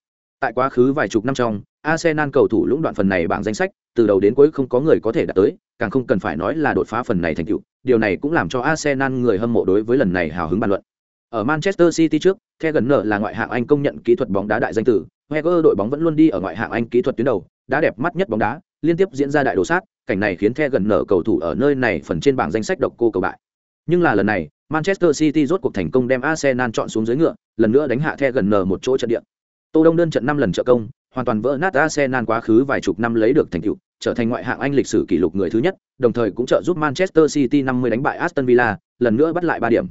Tại quá khứ vài chục năm trong, Arsenal cầu thủ lũng đoạn phần này bảng danh sách, từ đầu đến cuối không có người có thể đạt tới, càng không cần phải nói là đột phá phần này thành tựu. Điều này cũng làm cho Arsenal người hâm mộ đối với lần này hào hứng bàn luận. Ở Manchester City trước, The gần nở là ngoại hạng Anh công nhận kỹ thuật bóng đá đại danh tử, Wenger đội bóng vẫn luôn đi ở ngoại hạng Anh kỹ thuật tuyến đầu, đá đẹp mắt nhất bóng đá, liên tiếp diễn ra đại đồ sát, cảnh này khiến The gần nở cầu thủ ở nơi này phần trên bảng danh sách độc cô cầu bại. Nhưng là lần này, Manchester City rốt cuộc thành công đem Arsenal chọn xuống dưới ngựa, lần nữa đánh hạ The gần nở một chỗ trận địa. Tô Đông đơn trận 5 lần trợ công, hoàn toàn vỡ nát Arsenal quá khứ vài chục năm lấy được thành tựu, trở thành ngoại hạng Anh lịch sử kỷ lục người thứ nhất, đồng thời cũng trợ giúp Manchester City 50 đánh bại Aston Villa, lần nữa bắt lại 3 điểm.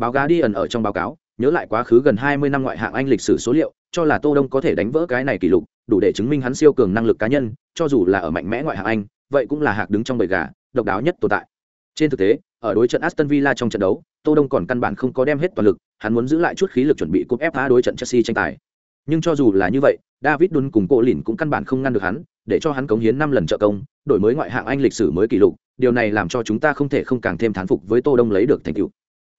Báo giá đi ẩn ở trong báo cáo, nhớ lại quá khứ gần 20 năm ngoại hạng Anh lịch sử số liệu, cho là Tô Đông có thể đánh vỡ cái này kỷ lục, đủ để chứng minh hắn siêu cường năng lực cá nhân, cho dù là ở mạnh mẽ ngoại hạng Anh, vậy cũng là hạc đứng trong bầy gà, độc đáo nhất tồn tại. Trên thực tế, ở đối trận Aston Villa trong trận đấu, Tô Đông còn căn bản không có đem hết toàn lực, hắn muốn giữ lại chút khí lực chuẩn bị cúp FA đối trận Chelsea tranh tài. Nhưng cho dù là như vậy, David Dun cùng cô Lìn cũng căn bản không ngăn được hắn, để cho hắn cống hiến năm lần trợ công, đổi mới ngoại hạng Anh lịch sử mới kỷ lục, điều này làm cho chúng ta không thể không càng thêm thán phục với Tô Đông lấy được thành tựu.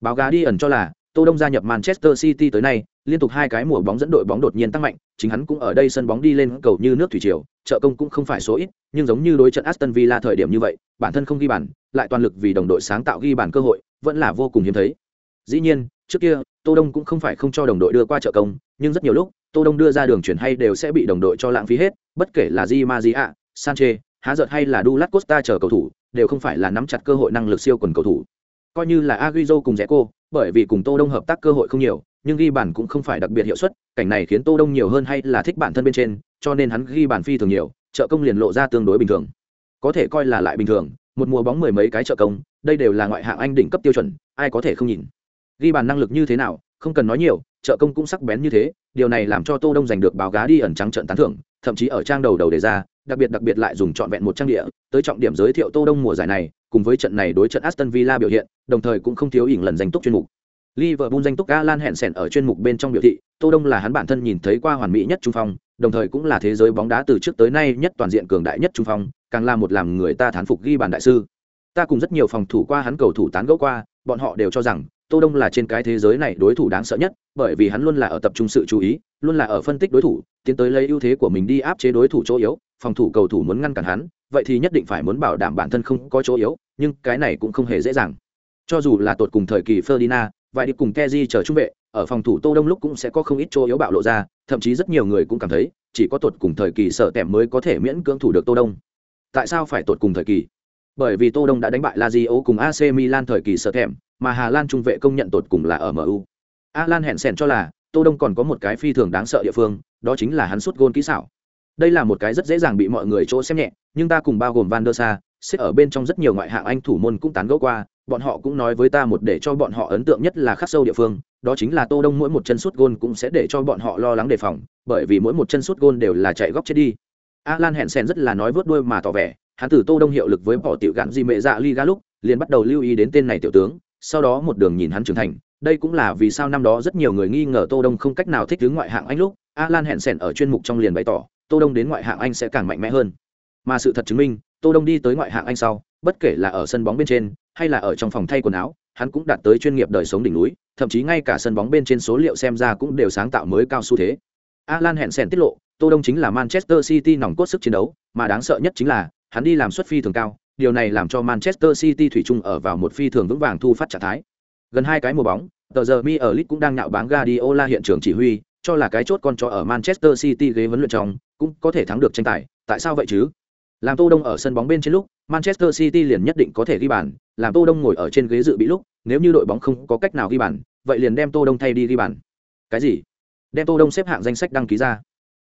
Báo gà đi ẩn cho là, Tô Đông gia nhập Manchester City tới nay, liên tục hai cái mùa bóng dẫn đội bóng đột nhiên tăng mạnh, chính hắn cũng ở đây sân bóng đi lên cầu như nước thủy triều, trợ công cũng không phải số ít, nhưng giống như đối trận Aston Villa thời điểm như vậy, bản thân không ghi bàn, lại toàn lực vì đồng đội sáng tạo ghi bàn cơ hội, vẫn là vô cùng hiếm thấy. Dĩ nhiên, trước kia, Tô Đông cũng không phải không cho đồng đội đưa qua trợ công, nhưng rất nhiều lúc, Tô Đông đưa ra đường chuyển hay đều sẽ bị đồng đội cho lãng phí hết, bất kể là Di Maria, Sanchez, há giật hay là Douglas Costa chờ cầu thủ, đều không phải là nắm chặt cơ hội năng lực siêu quần cầu thủ. Coi như là Agüero cùng Zeco, bởi vì cùng Tô Đông hợp tác cơ hội không nhiều, nhưng ghi bàn cũng không phải đặc biệt hiệu suất, cảnh này khiến Tô Đông nhiều hơn hay là thích bản thân bên trên, cho nên hắn ghi bàn phi thường nhiều, trợ công liền lộ ra tương đối bình thường. Có thể coi là lại bình thường, một mùa bóng mười mấy cái trợ công, đây đều là ngoại hạng Anh đỉnh cấp tiêu chuẩn, ai có thể không nhìn. Ghi bàn năng lực như thế nào, không cần nói nhiều, trợ công cũng sắc bén như thế, điều này làm cho Tô Đông giành được báo giá đi ẩn trắng trận tán thưởng, thậm chí ở trang đầu đầu đề ra, đặc biệt đặc biệt lại dùng trọn vẹn một trang địa, tới trọng điểm giới thiệu Tô Đông mùa giải này, cùng với trận này đối trận Aston Villa biểu hiện, đồng thời cũng không thiếu ỉn lần danh túc chuyên mục. Liverpool danh túc Alan sẹn ở chuyên mục bên trong biểu thị, Tô Đông là hắn bản thân nhìn thấy qua hoàn mỹ nhất trung phong, đồng thời cũng là thế giới bóng đá từ trước tới nay nhất toàn diện cường đại nhất trung phong, càng là một làm người ta thán phục ghi bàn đại sư. Ta cùng rất nhiều phòng thủ qua hắn cầu thủ tán gẫu qua, bọn họ đều cho rằng Tô Đông là trên cái thế giới này đối thủ đáng sợ nhất, bởi vì hắn luôn là ở tập trung sự chú ý, luôn là ở phân tích đối thủ, tiến tới lấy ưu thế của mình đi áp chế đối thủ chỗ yếu, phòng thủ cầu thủ muốn ngăn cản hắn, vậy thì nhất định phải muốn bảo đảm bản thân không có chỗ yếu, nhưng cái này cũng không hề dễ dàng. Cho dù là tột cùng thời kỳ Ferdinand, vài đi cùng keji chờ trung vệ, ở phòng thủ Tô Đông lúc cũng sẽ có không ít chỗ yếu bạo lộ ra, thậm chí rất nhiều người cũng cảm thấy, chỉ có tột cùng thời kỳ sợ tèm mới có thể miễn cưỡng thủ được Tô Đông. Tại sao phải tột cùng thời kỳ? Bởi vì Tô Đông đã đánh bại Lazio cùng AC Milan thời kỳ sợ tèm, mà Hà Lan trung vệ công nhận tột cùng là ở MU. Alan hẹn sẻn cho là, Tô Đông còn có một cái phi thường đáng sợ địa phương, đó chính là hắn sút gôn kỹ xảo. Đây là một cái rất dễ dàng bị mọi người chỗ xem nhẹ, nhưng ta cùng bao gồm Van der Sa, xếp ở bên trong rất nhiều ngoại hạng Anh thủ môn cũng tán gẫu qua, bọn họ cũng nói với ta một để cho bọn họ ấn tượng nhất là khắc sâu địa phương, đó chính là Tô Đông mỗi một chân sút gôn cũng sẽ để cho bọn họ lo lắng đề phòng, bởi vì mỗi một chân sút gôn đều là chạy góc chết đi. Alan Hensen rất là nói vớt đuôi mà tỏ vẻ, hắn từ Tô Đông hiệu lực với bỏ tiểu gạn gì mệ dạ Liga lúc, liền bắt đầu lưu ý đến tên này tiểu tướng, sau đó một đường nhìn hắn trưởng thành, đây cũng là vì sao năm đó rất nhiều người nghi ngờ Tô Đông không cách nào thích ứng ngoại hạng Anh lúc, Alan Hensen ở chuyên mục trong liền bày tỏ, Tô Đông đến ngoại hạng Anh sẽ càng mạnh mẽ hơn. Mà sự thật chứng minh, Tô Đông đi tới ngoại hạng Anh sau, bất kể là ở sân bóng bên trên hay là ở trong phòng thay quần áo, hắn cũng đạt tới chuyên nghiệp đời sống đỉnh núi, thậm chí ngay cả sân bóng bên trên số liệu xem ra cũng đều sáng tạo mới cao xu thế. Alan Hensen tiết lộ, Tô Đông chính là Manchester City nòng cốt sức chiến đấu, mà đáng sợ nhất chính là hắn đi làm xuất phi thường cao, điều này làm cho Manchester City thủy chung ở vào một phi thường vững vàng thu phát trạng thái. Gần hai cái mùa bóng, tờ giờ mi ở Leeds cũng đang nhạo báng Guardiola hiện trường chỉ huy, cho là cái chốt con chó ở Manchester City ghế vấn luyện trong, cũng có thể thắng được tranh tài, tại sao vậy chứ? Làm Tô Đông ở sân bóng bên trên lúc, Manchester City liền nhất định có thể ghi bàn, làm Tô Đông ngồi ở trên ghế dự bị lúc, nếu như đội bóng không có cách nào ghi bàn, vậy liền đem Tô Đông thay đi ghi bàn. Cái gì? Đem Tô Đông xếp hạng danh sách đăng ký ra.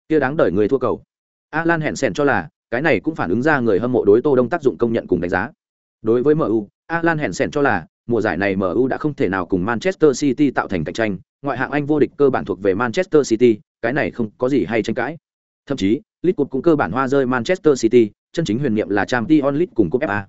Kia đáng đợi người thua cầu. Alan hẹn Sẻn cho là, cái này cũng phản ứng ra người hâm mộ đối Tô Đông tác dụng công nhận cùng đánh giá. Đối với MU, Alan hẹn Sẻn cho là, mùa giải này MU đã không thể nào cùng Manchester City tạo thành cạnh tranh, ngoại hạng Anh vô địch cơ bản thuộc về Manchester City, cái này không có gì hay tranh cãi. Thậm chí, League cũng cơ bản hoa rơi Manchester City, chân chính huyền niệm là Champions League cùng cúp FA.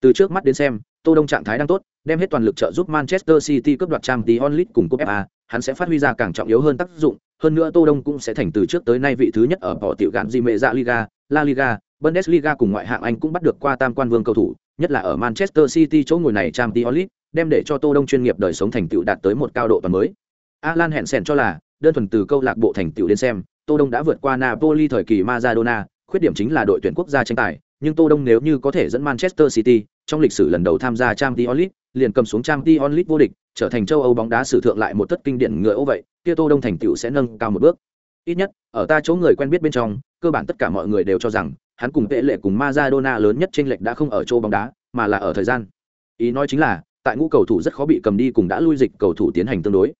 Từ trước mắt đến xem, Tô Đông trạng thái đang tốt, đem hết toàn lực trợ giúp Manchester City cướp đoạt Champions League cùng cúp FA, hắn sẽ phát huy ra càng trọng yếu hơn tác dụng, hơn nữa Tô Đông cũng sẽ thành từ trước tới nay vị thứ nhất ở bỏ tiểu gạn gì mẹ dạ Liga, La Liga, Bundesliga cùng ngoại hạng Anh cũng bắt được qua tam quan vương cầu thủ, nhất là ở Manchester City chỗ ngồi này Champions League, đem để cho Tô Đông chuyên nghiệp đời sống thành tựu đạt tới một cao độ toàn mới. Alan hẹn sẻn cho là, đơn thuần từ câu lạc bộ thành tựu đến xem, Tô Đông đã vượt qua Napoli thời kỳ Maradona, khuyết điểm chính là đội tuyển quốc gia tranh tài, nhưng Tô Đông nếu như có thể dẫn Manchester City trong lịch sử lần đầu tham gia Champions League, liền cầm xuống Champions League vô địch, trở thành châu Âu bóng đá sử thượng lại một tất kinh điển ngựa ô vậy, kia Tô Đông thành tựu sẽ nâng cao một bước. Ít nhất, ở ta chỗ người quen biết bên trong, cơ bản tất cả mọi người đều cho rằng, hắn cùng Pele cùng Maradona lớn nhất chênh lệch đã không ở châu bóng đá, mà là ở thời gian. Ý nói chính là, tại ngũ cầu thủ rất khó bị cầm đi cùng đã lui dịch cầu thủ tiến hành tương đối.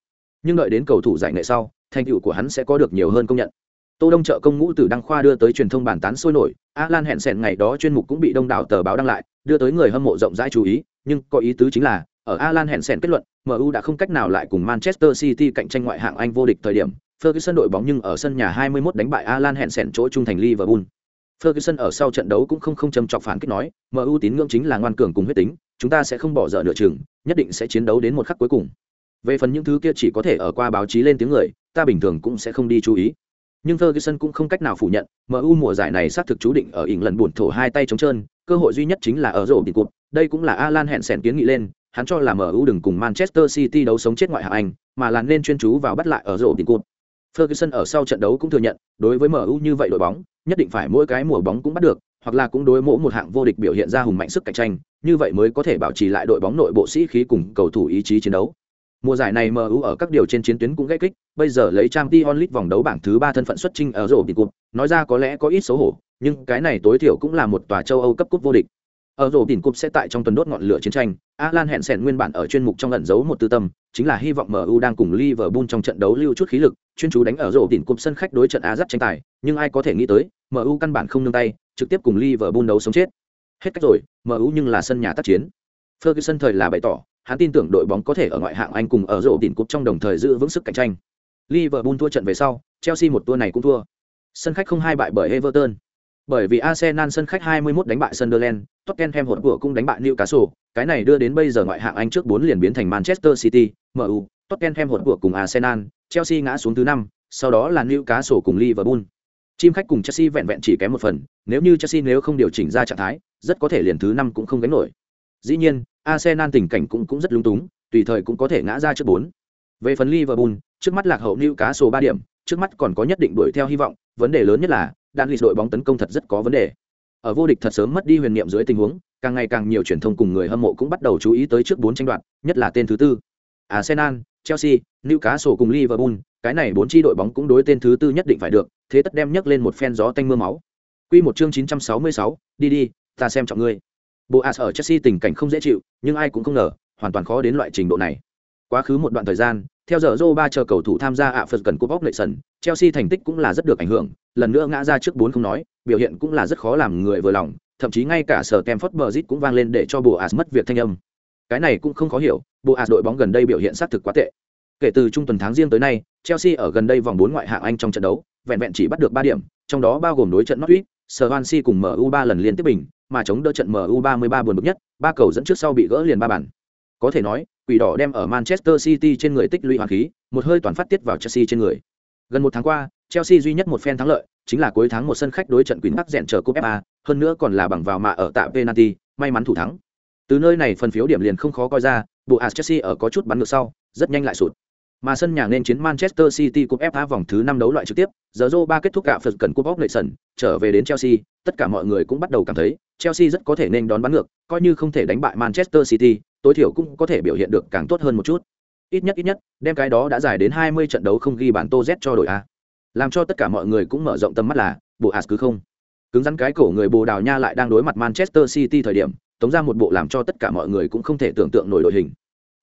Nhưng đợi đến cầu thủ giải nghệ sau, thành tựu của hắn sẽ có được nhiều hơn công nhận. Tô Đông trợ công ngũ tử đăng khoa đưa tới truyền thông bản tán sôi nổi, Alan hẹn sẹn ngày đó chuyên mục cũng bị đông đảo tờ báo đăng lại, đưa tới người hâm mộ rộng rãi chú ý, nhưng có ý tứ chính là, ở Alan sẹn kết luận, MU đã không cách nào lại cùng Manchester City cạnh tranh ngoại hạng Anh vô địch thời điểm, Ferguson đội bóng nhưng ở sân nhà 21 đánh bại Alan sẹn chỗ trung thành Liverpool. Ferguson ở sau trận đấu cũng không không châm chọc phản kích nói, MU tín ngưỡng chính là ngoan cường cùng huyết tính, chúng ta sẽ không bỏ dở nửa chừng, nhất định sẽ chiến đấu đến một khắc cuối cùng. Về phần những thứ kia chỉ có thể ở qua báo chí lên tiếng người, ta bình thường cũng sẽ không đi chú ý. Nhưng Ferguson cũng không cách nào phủ nhận, MU mùa giải này xác thực chú định ở ỉn lần buồn thổ hai tay trống trơn, cơ hội duy nhất chính là ở rổ bị cụt, Đây cũng là Alan hẹn sèn kiến nghị lên, hắn cho là MU đừng cùng Manchester City đấu sống chết ngoại hạng Anh, mà là nên chuyên chú vào bắt lại ở rổ bị cụt, Ferguson ở sau trận đấu cũng thừa nhận, đối với MU như vậy đội bóng, nhất định phải mỗi cái mùa bóng cũng bắt được, hoặc là cũng đối mỗi một hạng vô địch biểu hiện ra hùng mạnh sức cạnh tranh, như vậy mới có thể bảo trì lại đội bóng nội bộ sĩ khí cùng cầu thủ ý chí chiến đấu. Mùa giải này MU ở các điều trên chiến tuyến cũng gãy kích, bây giờ lấy Champions League vòng đấu bảng thứ 3 thân phận xuất trình ở rổ bị cúp, nói ra có lẽ có ít xấu hổ, nhưng cái này tối thiểu cũng là một tòa châu Âu cấp cúp vô địch. Ở rổ đỉnh cúp sẽ tại trong tuần đốt ngọn lửa chiến tranh, Alan hẹn sẻn nguyên bản ở chuyên mục trong ẩn giấu một tư tâm, chính là hy vọng MU đang cùng Liverpool trong trận đấu lưu chút khí lực, chuyên chú đánh ở rổ đỉnh cúp sân khách đối trận Ajax tranh tài, nhưng ai có thể nghĩ tới, MU căn bản không nương tay, trực tiếp cùng Liverpool đấu sống chết. Hết cách rồi, MU nhưng là sân nhà tác chiến. Ferguson thời là bày tỏ, hắn tin tưởng đội bóng có thể ở ngoại hạng Anh cùng ở rổ đỉnh cúp trong đồng thời giữ vững sức cạnh tranh. Liverpool thua trận về sau, Chelsea một tour này cũng thua. Sân khách không hai bại bởi Everton. Bởi vì Arsenal sân khách 21 đánh bại Sunderland, Tottenham hỗn của cũng đánh bại Newcastle, cái này đưa đến bây giờ ngoại hạng Anh trước 4 liền biến thành Manchester City, MU, Tottenham hỗn của cùng Arsenal, Chelsea ngã xuống thứ 5, sau đó là Newcastle cùng Liverpool. Chim khách cùng Chelsea vẹn vẹn chỉ kém một phần, nếu như Chelsea nếu không điều chỉnh ra trạng thái, rất có thể liền thứ 5 cũng không gánh nổi. Dĩ nhiên, Arsenal tình cảnh cũng cũng rất lung túng, tùy thời cũng có thể ngã ra trước 4. Về phần Liverpool, trước mắt lạc hậu Newcastle 3 điểm, trước mắt còn có nhất định đuổi theo hy vọng, vấn đề lớn nhất là đan lịch đội bóng tấn công thật rất có vấn đề. Ở vô địch thật sớm mất đi huyền niệm dưới tình huống, càng ngày càng nhiều truyền thông cùng người hâm mộ cũng bắt đầu chú ý tới trước bốn tranh đoạt, nhất là tên thứ tư. Arsenal, Chelsea, Newcastle cùng Liverpool, cái này bốn chi đội bóng cũng đối tên thứ tư nhất định phải được, thế tất đem nhấc lên một phen gió tanh mưa máu. Quy một chương 966, đi đi, ta xem trọng ngươi. Boas ở Chelsea tình cảnh không dễ chịu, nhưng ai cũng không ngờ, hoàn toàn khó đến loại trình độ này. Quá khứ một đoạn thời gian, theo giờ Zoba chờ cầu thủ tham gia ạ Phật cần cúp lệ sân, Chelsea thành tích cũng là rất được ảnh hưởng, lần nữa ngã ra trước bốn không nói, biểu hiện cũng là rất khó làm người vừa lòng, thậm chí ngay cả sở Stamford Bridge cũng vang lên để cho Boas mất việc thanh âm. Cái này cũng không khó hiểu, Boas đội bóng gần đây biểu hiện sát thực quá tệ. Kể từ trung tuần tháng riêng tới nay, Chelsea ở gần đây vòng 4 ngoại hạng Anh trong trận đấu, vẹn vẹn chỉ bắt được 3 điểm, trong đó bao gồm đối trận Norwich, Swansea cùng MU 3 lần liên tiếp bình, mà chống đỡ trận MU 33 buồn bực nhất, ba cầu dẫn trước sau bị gỡ liền ba bàn. Có thể nói, quỷ đỏ đem ở Manchester City trên người tích lũy hoàn khí, một hơi toàn phát tiết vào Chelsea trên người. Gần một tháng qua, Chelsea duy nhất một phen thắng lợi, chính là cuối tháng một sân khách đối trận Quỷ Bắc rèn chờ cúp FA, hơn nữa còn là bằng vào mà ở tạ penalty, may mắn thủ thắng. Từ nơi này phần phiếu điểm liền không khó coi ra, bộ AS Chelsea ở có chút bắn ngược sau, rất nhanh lại sụt. Mà sân nhà nên chiến Manchester City cúp FA vòng thứ năm đấu loại trực tiếp, giờ ba kết thúc cả phật cần cúp bóc sân, trở về đến Chelsea, tất cả mọi người cũng bắt đầu cảm thấy, Chelsea rất có thể nên đón bắn ngược, coi như không thể đánh bại Manchester City, tối thiểu cũng có thể biểu hiện được càng tốt hơn một chút. Ít nhất ít nhất, đem cái đó đã dài đến 20 trận đấu không ghi bàn Tô Z cho đội A. Làm cho tất cả mọi người cũng mở rộng tầm mắt là, bộ As cứ không. Cứng rắn cái cổ người Bồ Đào Nha lại đang đối mặt Manchester City thời điểm, tống ra một bộ làm cho tất cả mọi người cũng không thể tưởng tượng nổi đội hình.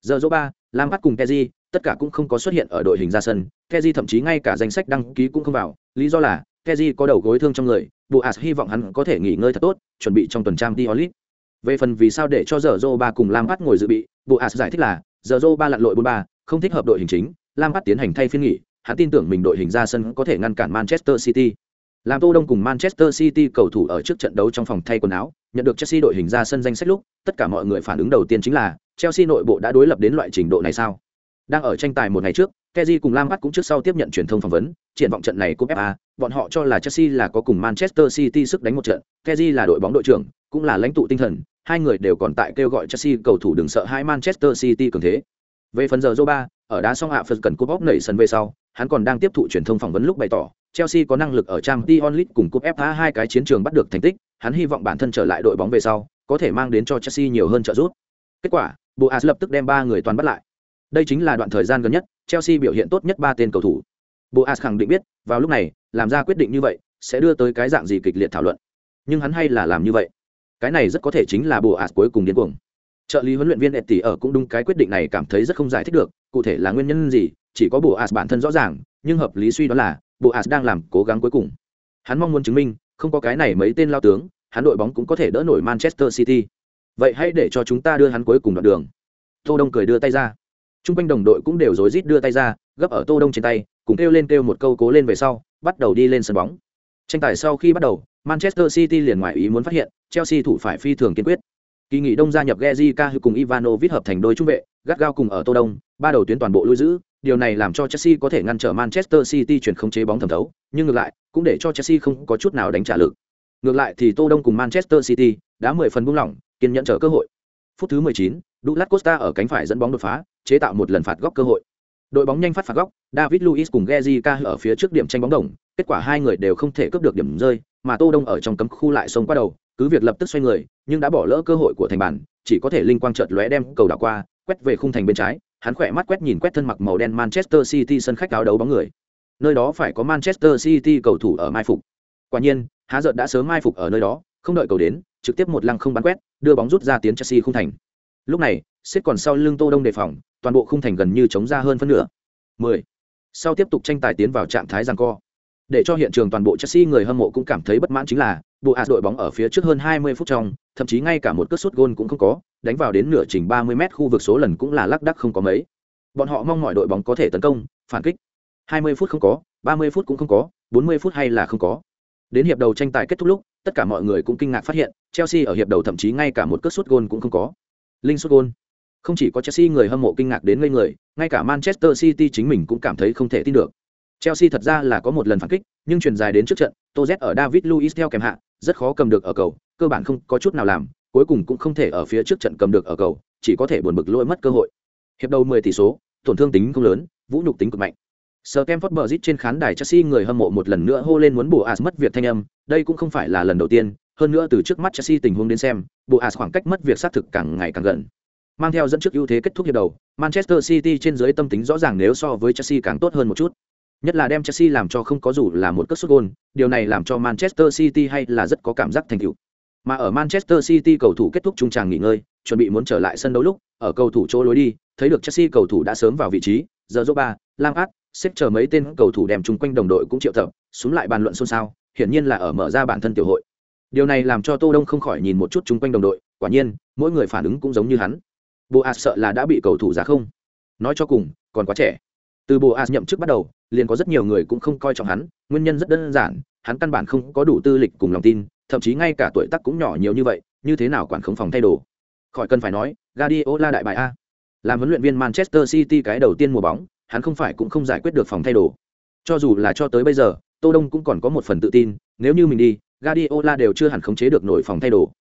Giờ dỗ ba, Lam bắt cùng keji tất cả cũng không có xuất hiện ở đội hình ra sân. keji thậm chí ngay cả danh sách đăng ký cũng không vào, lý do là keji có đầu gối thương trong người, Boas hy vọng hắn có thể nghỉ ngơi thật tốt, chuẩn bị trong tuần trang Diolit. Về phần vì sao để cho giờ ba cùng Lam bắt ngồi dự bị, Bộ Boas giải thích là, giờ ba lặn lội 43, không thích hợp đội hình chính, Lam bắt tiến hành thay phiên nghỉ, hắn tin tưởng mình đội hình ra sân có thể ngăn cản Manchester City. Làm Tô Đông cùng Manchester City cầu thủ ở trước trận đấu trong phòng thay quần áo, nhận được Chelsea đội hình ra sân danh sách lúc, tất cả mọi người phản ứng đầu tiên chính là Chelsea nội bộ đã đối lập đến loại trình độ này sao? Đang ở tranh tài một ngày trước, Kezi cùng Lampard cũng trước sau tiếp nhận truyền thông phỏng vấn, triển vọng trận này cúp FA, bọn họ cho là Chelsea là có cùng Manchester City sức đánh một trận, Kezi là đội bóng đội trưởng, cũng là lãnh tụ tinh thần, hai người đều còn tại kêu gọi Chelsea cầu thủ đừng sợ hai Manchester City cường thế. Về phần giờ Zoba, ở đá xong hạ phần cần cúp bóc nảy sân về sau, hắn còn đang tiếp thụ truyền thông phỏng vấn lúc bày tỏ, Chelsea có năng lực ở Champions League cùng cúp FA hai cái chiến trường bắt được thành tích, hắn hy vọng bản thân trở lại đội bóng về sau, có thể mang đến cho Chelsea nhiều hơn trợ giúp. Kết quả, Boas lập tức đem ba người toàn bắt lại. Đây chính là đoạn thời gian gần nhất, Chelsea biểu hiện tốt nhất ba tên cầu thủ. Boas khẳng định biết, vào lúc này, làm ra quyết định như vậy, sẽ đưa tới cái dạng gì kịch liệt thảo luận. Nhưng hắn hay là làm như vậy. Cái này rất có thể chính là bộ ạt cuối cùng điên cuồng. Trợ lý huấn luyện viên Etty ở cũng đúng cái quyết định này cảm thấy rất không giải thích được, cụ thể là nguyên nhân gì, chỉ có bộ ạt bản thân rõ ràng, nhưng hợp lý suy đó là, bộ ạt đang làm cố gắng cuối cùng. Hắn mong muốn chứng minh, không có cái này mấy tên lao tướng, hắn đội bóng cũng có thể đỡ nổi Manchester City. Vậy hãy để cho chúng ta đưa hắn cuối cùng đoạn đường. tô đông cười đưa tay ra t r u n g quanh đồng đội cũng đều rối rít đưa tay ra gấp ở tô đông trên tay cùng kêu lên kêu một câu cố lên về sau bắt đầu đi lên sân bóng tranh tài sau khi bắt đầu manchester city liền ngoài ý muốn phát hiện chelsea thủ phải phi thường kiên quyết kỳ nghỉ đông gia nhập Gezika cùng Ivanovic hợp thành đôi trung vệ, gắt gao cùng ở Tô Đông, ba đầu tuyến toàn bộ lui giữ, điều này làm cho Chelsea có thể ngăn trở Manchester City chuyển không chế bóng thẩm thấu, nhưng ngược lại, cũng để cho Chelsea không có chút nào đánh trả lực. Ngược lại thì Tô Đông cùng Manchester City đã 10 phần buông lỏng, kiên nhẫn chờ cơ hội. Phút thứ 19, Douglas Costa ở cánh phải dẫn bóng đột phá, chế tạo một lần phạt góc cơ hội. Đội bóng nhanh phát phạt góc, David Luiz cùng Gezika ở phía trước điểm tranh bóng đồng, kết quả hai người đều không thể cướp được điểm rơi, mà Tô Đông ở trong cấm khu lại xông qua đầu, cứ việc lập tức xoay người, nhưng đã bỏ lỡ cơ hội của thành bản, chỉ có thể linh quang chợt lóe đem cầu đảo qua, quét về khung thành bên trái, hắn khỏe mắt quét nhìn quét thân mặc màu đen Manchester City sân khách áo đấu bóng người. Nơi đó phải có Manchester City cầu thủ ở mai phục. Quả nhiên, há giận đã sớm mai phục ở nơi đó, không đợi cầu đến, trực tiếp một lăng không bắn quét, đưa bóng rút ra tiến Chelsea khung thành. Lúc này, xếp còn sau lưng Tô Đông đề phòng, toàn bộ khung thành gần như chống ra hơn phân nửa. 10. Sau tiếp tục tranh tài tiến vào trạng thái giằng co. Để cho hiện trường toàn bộ Chelsea người hâm mộ cũng cảm thấy bất mãn chính là, bộ ạt đội bóng ở phía trước hơn 20 phút trong, thậm chí ngay cả một cú sút gôn cũng không có, đánh vào đến nửa trình 30 m khu vực số lần cũng là lắc đắc không có mấy. Bọn họ mong mọi đội bóng có thể tấn công, phản kích. 20 phút không có, 30 phút cũng không có, 40 phút hay là không có. Đến hiệp đầu tranh tài kết thúc lúc, tất cả mọi người cũng kinh ngạc phát hiện, Chelsea ở hiệp đầu thậm chí ngay cả một cú sút gôn cũng không có. Linh sút gôn. Không chỉ có Chelsea người hâm mộ kinh ngạc đến ngây người, ngay cả Manchester City chính mình cũng cảm thấy không thể tin được. Chelsea thật ra là có một lần phản kích, nhưng truyền dài đến trước trận, Toz ở David Luiz theo kèm hạ, rất khó cầm được ở cầu, cơ bản không có chút nào làm, cuối cùng cũng không thể ở phía trước trận cầm được ở cầu, chỉ có thể buồn bực lỗi mất cơ hội. Hiệp đầu 10 tỷ số, tổn thương tính không lớn, vũ nhục tính cực mạnh. Stamford Bridge trên khán đài Chelsea người hâm mộ một lần nữa hô lên muốn Boas mất việc thanh âm, đây cũng không phải là lần đầu tiên, hơn nữa từ trước mắt Chelsea tình huống đến xem, Boas khoảng cách mất việc xác thực càng ngày càng gần. Mang theo dẫn trước ưu thế kết thúc hiệp đầu, Manchester City trên dưới tâm tính rõ ràng nếu so với Chelsea càng tốt hơn một chút. Nhất là đem Chelsea làm cho không có dù là một cất sút gol, điều này làm cho Manchester City hay là rất có cảm giác thành tựu. Mà ở Manchester City cầu thủ kết thúc trung tràng nghỉ ngơi, chuẩn bị muốn trở lại sân đấu lúc, ở cầu thủ chỗ lối đi, thấy được Chelsea cầu thủ đã sớm vào vị trí, giờ Zoba, Lampard, xếp chờ mấy tên cầu thủ đem chung quanh đồng đội cũng triệu tập, xuống lại bàn luận xôn xao, hiển nhiên là ở mở ra bản thân tiểu hội. Điều này làm cho Tô Đông không khỏi nhìn một chút chung quanh đồng đội, quả nhiên, mỗi người phản ứng cũng giống như hắn. Boas sợ là đã bị cầu thủ giá không. Nói cho cùng, còn quá trẻ. Từ Boas nhậm chức bắt đầu, liền có rất nhiều người cũng không coi trọng hắn, nguyên nhân rất đơn giản, hắn căn bản không có đủ tư lịch cùng lòng tin, thậm chí ngay cả tuổi tác cũng nhỏ nhiều như vậy, như thế nào quản khống phòng thay đồ. Khỏi cần phải nói, Guardiola đại bài a. Làm huấn luyện viên Manchester City cái đầu tiên mùa bóng, hắn không phải cũng không giải quyết được phòng thay đồ. Cho dù là cho tới bây giờ, Tô Đông cũng còn có một phần tự tin, nếu như mình đi, Guardiola đều chưa hẳn khống chế được nổi phòng thay đồ.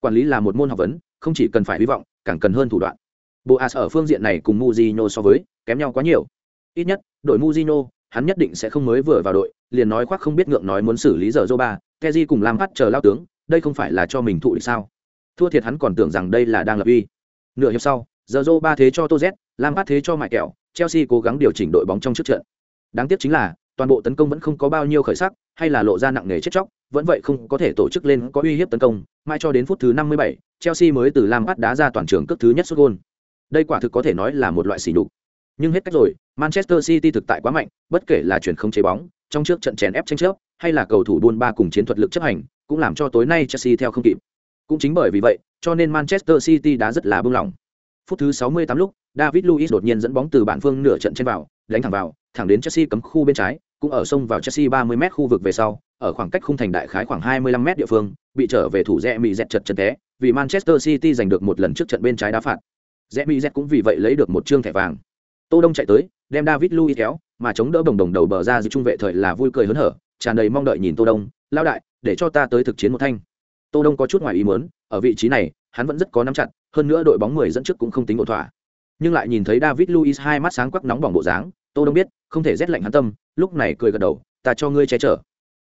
Quản lý là một môn học vấn, không chỉ cần phải hy vọng, càng cần hơn thủ đoạn. Boas ở phương diện này cùng Mourinho so với, kém nhau quá nhiều. Ít nhất, đội Mourinho, hắn nhất định sẽ không mới vừa vào đội, liền nói khoác không biết ngượng nói muốn xử lý giờ Zoba, keji cùng Lam Lampard chờ lao tướng, đây không phải là cho mình thụ địch sao? Thua thiệt hắn còn tưởng rằng đây là đang lập uy. Nửa hiệp sau, giờ Zoba thế cho Toz, Lampard thế cho Mại Kẹo, Chelsea cố gắng điều chỉnh đội bóng trong trước trận. Đáng tiếc chính là, toàn bộ tấn công vẫn không có bao nhiêu khởi sắc, hay là lộ ra nặng nề chết chóc, vẫn vậy không có thể tổ chức lên có uy hiếp tấn công, mãi cho đến phút thứ 57, Chelsea mới từ Lam Lampard đá ra toàn trường cước thứ nhất sút gol. Đây quả thực có thể nói là một loại sỉ nhục. Nhưng hết cách rồi, Manchester City thực tại quá mạnh, bất kể là chuyển không chế bóng, trong trước trận chèn ép tranh chấp, hay là cầu thủ buôn ba cùng chiến thuật lực chấp hành, cũng làm cho tối nay Chelsea theo không kịp. Cũng chính bởi vì vậy, cho nên Manchester City đã rất là bưng lòng. Phút thứ 68 lúc, David Luiz đột nhiên dẫn bóng từ bản phương nửa trận trên vào, đánh thẳng vào, thẳng đến Chelsea cấm khu bên trái, cũng ở sông vào Chelsea 30m khu vực về sau, ở khoảng cách khung thành đại khái khoảng 25m địa phương, bị trở về thủ rẽ mỹ dẹt chật chân té, vì Manchester City giành được một lần trước trận bên trái đá phạt. Rẽ mỹ dẹt cũng vì vậy lấy được một chương thẻ vàng. Tô Đông chạy tới, đem David Louis kéo, mà chống đỡ đồng đồng đầu bờ ra giữ trung vệ thời là vui cười hớn hở, tràn đầy mong đợi nhìn Tô Đông, lao đại, để cho ta tới thực chiến một thanh. Tô Đông có chút ngoài ý muốn, ở vị trí này, hắn vẫn rất có nắm chặt, hơn nữa đội bóng 10 dẫn trước cũng không tính ổn thỏa. Nhưng lại nhìn thấy David Louis hai mắt sáng quắc nóng bỏng bộ dáng, Tô Đông biết, không thể rét lạnh hắn tâm, lúc này cười gật đầu, ta cho ngươi che chở.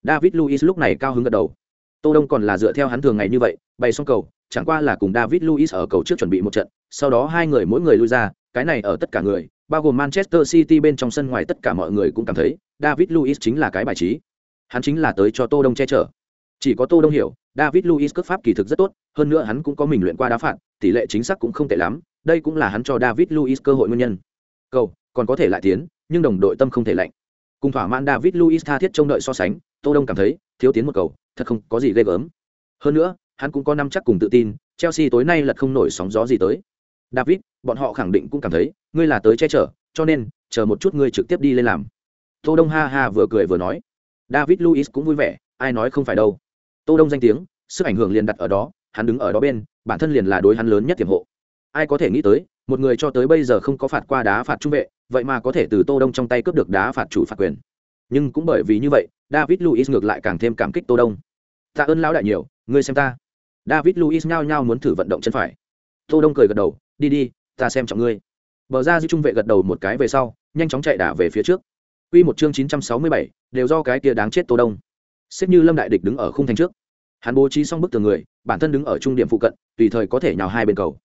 David Louis lúc này cao hứng gật đầu. Tô Đông còn là dựa theo hắn thường ngày như vậy, bày xong cầu, chẳng qua là cùng David Louis ở cầu trước chuẩn bị một trận, sau đó hai người mỗi người lui ra, cái này ở tất cả người, bao gồm Manchester City bên trong sân ngoài tất cả mọi người cũng cảm thấy, David Luiz chính là cái bài trí. Hắn chính là tới cho Tô Đông che chở. Chỉ có Tô Đông hiểu, David Luiz cước pháp kỳ thực rất tốt, hơn nữa hắn cũng có mình luyện qua đá phạt, tỷ lệ chính xác cũng không tệ lắm, đây cũng là hắn cho David Luiz cơ hội nguyên nhân. Cầu, còn có thể lại tiến, nhưng đồng đội tâm không thể lạnh. Cùng thỏa mãn David Luiz tha thiết trông đợi so sánh, Tô Đông cảm thấy, thiếu tiến một cầu, thật không có gì ghê gớm. Hơn nữa, hắn cũng có năm chắc cùng tự tin, Chelsea tối nay lật không nổi sóng gió gì tới. David, bọn họ khẳng định cũng cảm thấy ngươi là tới che chở cho nên chờ một chút ngươi trực tiếp đi lên làm. Tô đông ha ha vừa cười vừa nói. David luis cũng vui vẻ ai nói không phải đâu. Tô đông danh tiếng sức ảnh hưởng liền đặt ở đó hắn đứng ở đó bên bản thân liền là đối hắn lớn nhất tiềm hộ. Ai có thể nghĩ tới một người cho tới bây giờ không có phạt qua đá phạt trung vệ vậy mà có thể từ tô đông trong tay cướp được đá phạt chủ phạt quyền. Nhưng cũng bởi vì như vậy david luis ngược lại càng thêm cảm kích tô đông. Tạ ơn lão đại nhiều ngươi xem ta. David luis nhao nhao muốn thử vận động chân phải. Tô đông cười gật đầu đi đi ta xem trọng ngươi bờ ra giữ trung vệ gật đầu một cái về sau nhanh chóng chạy đả về phía trước Quy một chương 967, đều do cái kia đáng chết Tô Đông. Xếp như Lâm Đại Địch đứng ở khung thành trước. Hắn bố trí xong bức tường người, bản thân đứng ở trung điểm phụ cận, tùy thời có thể nhào hai bên cầu.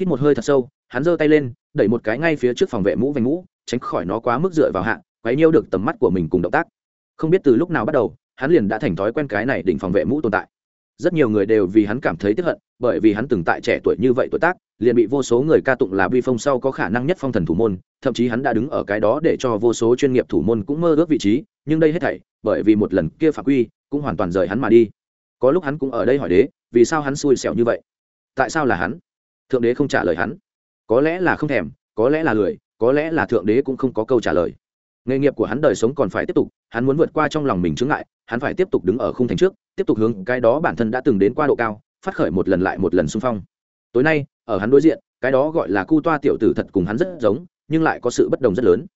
Hít một hơi thật sâu, hắn giơ tay lên, đẩy một cái ngay phía trước phòng vệ mũ vành mũ, tránh khỏi nó quá mức dựa vào hạ, quấy nhiêu được tầm mắt của mình cùng động tác. Không biết từ lúc nào bắt đầu, hắn liền đã thành thói quen cái này đỉnh phòng vệ mũ tồn tại. Rất nhiều người đều vì hắn cảm thấy tiếc hận, bởi vì hắn từng tại trẻ tuổi như vậy tuổi tác, liền bị vô số người ca tụng là bi phong sau có khả năng nhất phong thần thủ môn thậm chí hắn đã đứng ở cái đó để cho vô số chuyên nghiệp thủ môn cũng mơ ước vị trí nhưng đây hết thảy bởi vì một lần kia phạm quy cũng hoàn toàn rời hắn mà đi. Có lúc hắn cũng ở đây hỏi đế vì sao hắn xui xẻo như vậy? Tại sao là hắn? Thượng đế không trả lời hắn. Có lẽ là không thèm có lẽ là lười có lẽ là thượng đế cũng không có câu trả lời. Nghề nghiệp của hắn đời sống còn phải tiếp tục hắn muốn vượt qua trong lòng mình chướng ngại hắn phải tiếp tục đứng ở khung thành trước, tiếp tục hướng cái đó bản thân đã từng đến qua độ cao, phát khởi một lần lại một lần xung phong. Tối nay, ở hắn đối diện, cái đó gọi là cu toa tiểu tử thật cùng hắn rất giống, nhưng lại có sự bất đồng rất lớn.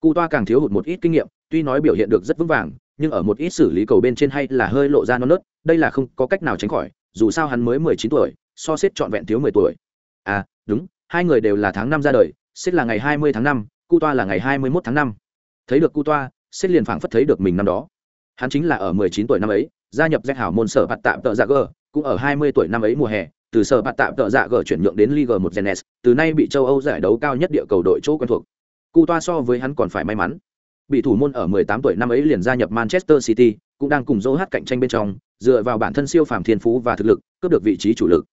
Cu toa càng thiếu hụt một ít kinh nghiệm, tuy nói biểu hiện được rất vững vàng, nhưng ở một ít xử lý cầu bên trên hay là hơi lộ ra non nớt, đây là không có cách nào tránh khỏi, dù sao hắn mới mười chín tuổi, so xét trọn vẹn thiếu mười tuổi. À đúng, hai người đều là tháng năm ra đời xét là ngày hai mươi tháng năm, cu toa là ngày hai mươi mốt tháng năm. Thấy được cu toa xét liền phảng phất thấy được mình năm đó hắn chính là ở mười chín tuổi năm ấy gia nhập danh hảo môn sở bạt tạm tợ dạ gờ cũng ở hai mươi tuổi năm ấy mùa hè từ sở bạt tạm tợ dạ g chuyển nhượng đến Liga một Genes, từ nay bị châu Âu giải đấu cao nhất địa cầu đội chỗ quen thuộc. Cu toa so với hắn còn phải may mắn. Bị thủ môn ở 18 tuổi năm ấy liền gia nhập Manchester City, cũng đang cùng Joe cạnh tranh bên trong, dựa vào bản thân siêu phàm thiên phú và thực lực, cướp được vị trí chủ lực.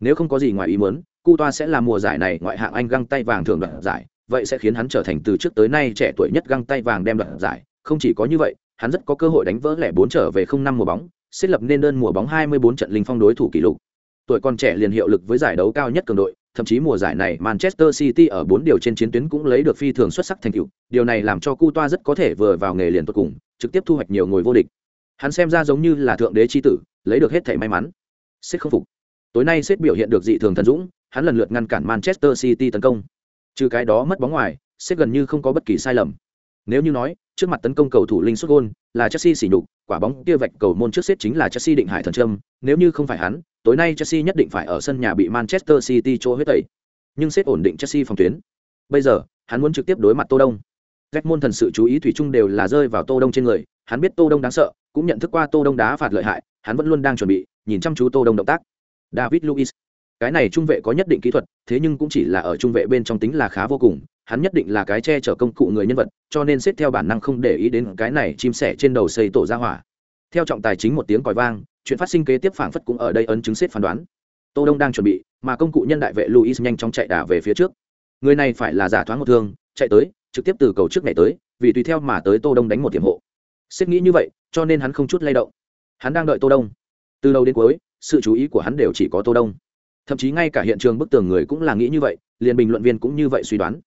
Nếu không có gì ngoài ý muốn, Cu toa sẽ là mùa giải này ngoại hạng Anh găng tay vàng thường đoạt giải, vậy sẽ khiến hắn trở thành từ trước tới nay trẻ tuổi nhất găng tay vàng đem đoạt giải. Không chỉ có như vậy, hắn rất có cơ hội đánh vỡ lẻ bốn trở về không năm mùa bóng, thiết lập nên đơn mùa bóng 24 trận linh phong đối thủ kỷ lục tuổi còn trẻ liền hiệu lực với giải đấu cao nhất cường đội, thậm chí mùa giải này Manchester City ở bốn điều trên chiến tuyến cũng lấy được phi thường xuất sắc thành tựu, điều này làm cho Cu Toa rất có thể vừa vào nghề liền tốt cùng, trực tiếp thu hoạch nhiều ngôi vô địch. Hắn xem ra giống như là thượng đế chi tử, lấy được hết thảy may mắn. Sếp không phục. Tối nay sếp biểu hiện được dị thường thần dũng, hắn lần lượt ngăn cản Manchester City tấn công. Trừ cái đó mất bóng ngoài, sếp gần như không có bất kỳ sai lầm. Nếu như nói, trước mặt tấn công cầu thủ linh xuất gôn là Chelsea xỉ nhục, quả bóng kia vạch cầu môn trước xếp chính là Chelsea định hải thần trâm, nếu như không phải hắn, tối nay Chelsea nhất định phải ở sân nhà bị Manchester City chỗ huyết tẩy. Nhưng xếp ổn định Chelsea phòng tuyến. Bây giờ, hắn muốn trực tiếp đối mặt Tô Đông. Môn thần sự chú ý thủy chung đều là rơi vào Tô Đông trên người, hắn biết Tô Đông đáng sợ, cũng nhận thức qua Tô Đông đá phạt lợi hại, hắn vẫn luôn đang chuẩn bị, nhìn chăm chú Tô Đông động tác. David Luiz, cái này trung vệ có nhất định kỹ thuật, thế nhưng cũng chỉ là ở trung vệ bên trong tính là khá vô cùng, hắn nhất định là cái che chở công cụ người nhân vật, cho nên xếp theo bản năng không để ý đến cái này chim sẻ trên đầu xây tổ ra hỏa. Theo trọng tài chính một tiếng còi vang, chuyện phát sinh kế tiếp phảng phất cũng ở đây ấn chứng xếp phán đoán. Tô đông đang chuẩn bị, mà công cụ nhân đại vệ luis nhanh chóng chạy đà về phía trước. Người này phải là giả thoáng một thương, chạy tới, trực tiếp từ cầu trước này tới, vì tùy theo mà tới tô đông đánh một tiềm hộ. Xếp nghĩ như vậy, cho nên hắn không chút lay động. Hắn đang đợi tô đông. Từ đầu đến cuối, sự chú ý của hắn đều chỉ có tô đông. Thậm chí ngay cả hiện trường bức tường người cũng là nghĩ như vậy, liền bình luận viên cũng như vậy suy đoán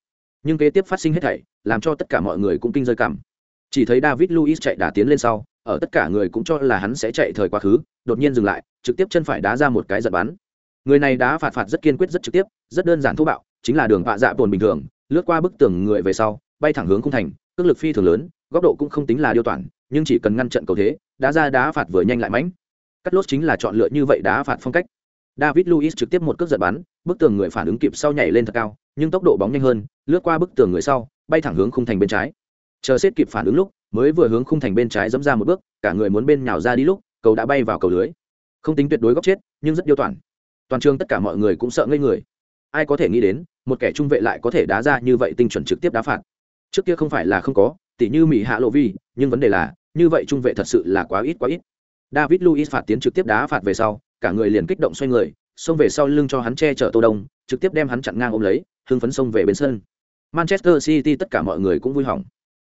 nhưng kế tiếp phát sinh hết thảy, làm cho tất cả mọi người cũng kinh rơi cảm. Chỉ thấy david luis chạy đà tiến lên sau, ở tất cả người cũng cho là hắn sẽ chạy thời quá khứ, đột nhiên dừng lại, trực tiếp chân phải đá ra một cái giật bắn. Người này đá phạt phạt rất kiên quyết, rất trực tiếp, rất đơn giản thô bạo, chính là đường vạ dạ bồn bình thường, lướt qua bức tường người về sau, bay thẳng hướng khung thành, cước lực phi thường lớn, góc độ cũng không tính là điều toàn, nhưng chỉ cần ngăn trận cầu thế, đá ra đá phạt vừa nhanh lại mãnh. Cắt lốt chính là chọn lựa như vậy đá phạt phong cách david Luiz trực tiếp một cước giật bắn, bức tường người phản ứng kịp sau nhảy lên thật cao, nhưng tốc độ bóng nhanh hơn, lướt qua bức tường người sau, bay thẳng hướng khung thành bên trái. Chờ xếp kịp phản ứng lúc, mới vừa hướng khung thành bên trái dẫm ra một bước, cả người muốn bên nhào ra đi lúc, cầu đã bay vào cầu lưới. Không tính tuyệt đối góc chết, nhưng rất điêu toàn. Toàn trường tất cả mọi người cũng sợ ngây người. Ai có thể nghĩ đến, một kẻ trung vệ lại có thể đá ra như vậy tinh chuẩn trực tiếp đá phạt. Trước kia không phải là không có, tỉ như mỹ hạ lộ vi, nhưng vấn đề là, như vậy trung vệ thật sự là quá ít quá ít. David Luiz phạt tiến trực tiếp đá phạt về sau cả người liền kích động xoay người, xông về sau lưng cho hắn che chở tô đông, trực tiếp đem hắn chặn ngang ôm lấy, hưng phấn xông về bên sân. Manchester city tất cả mọi người cũng vui hỏng.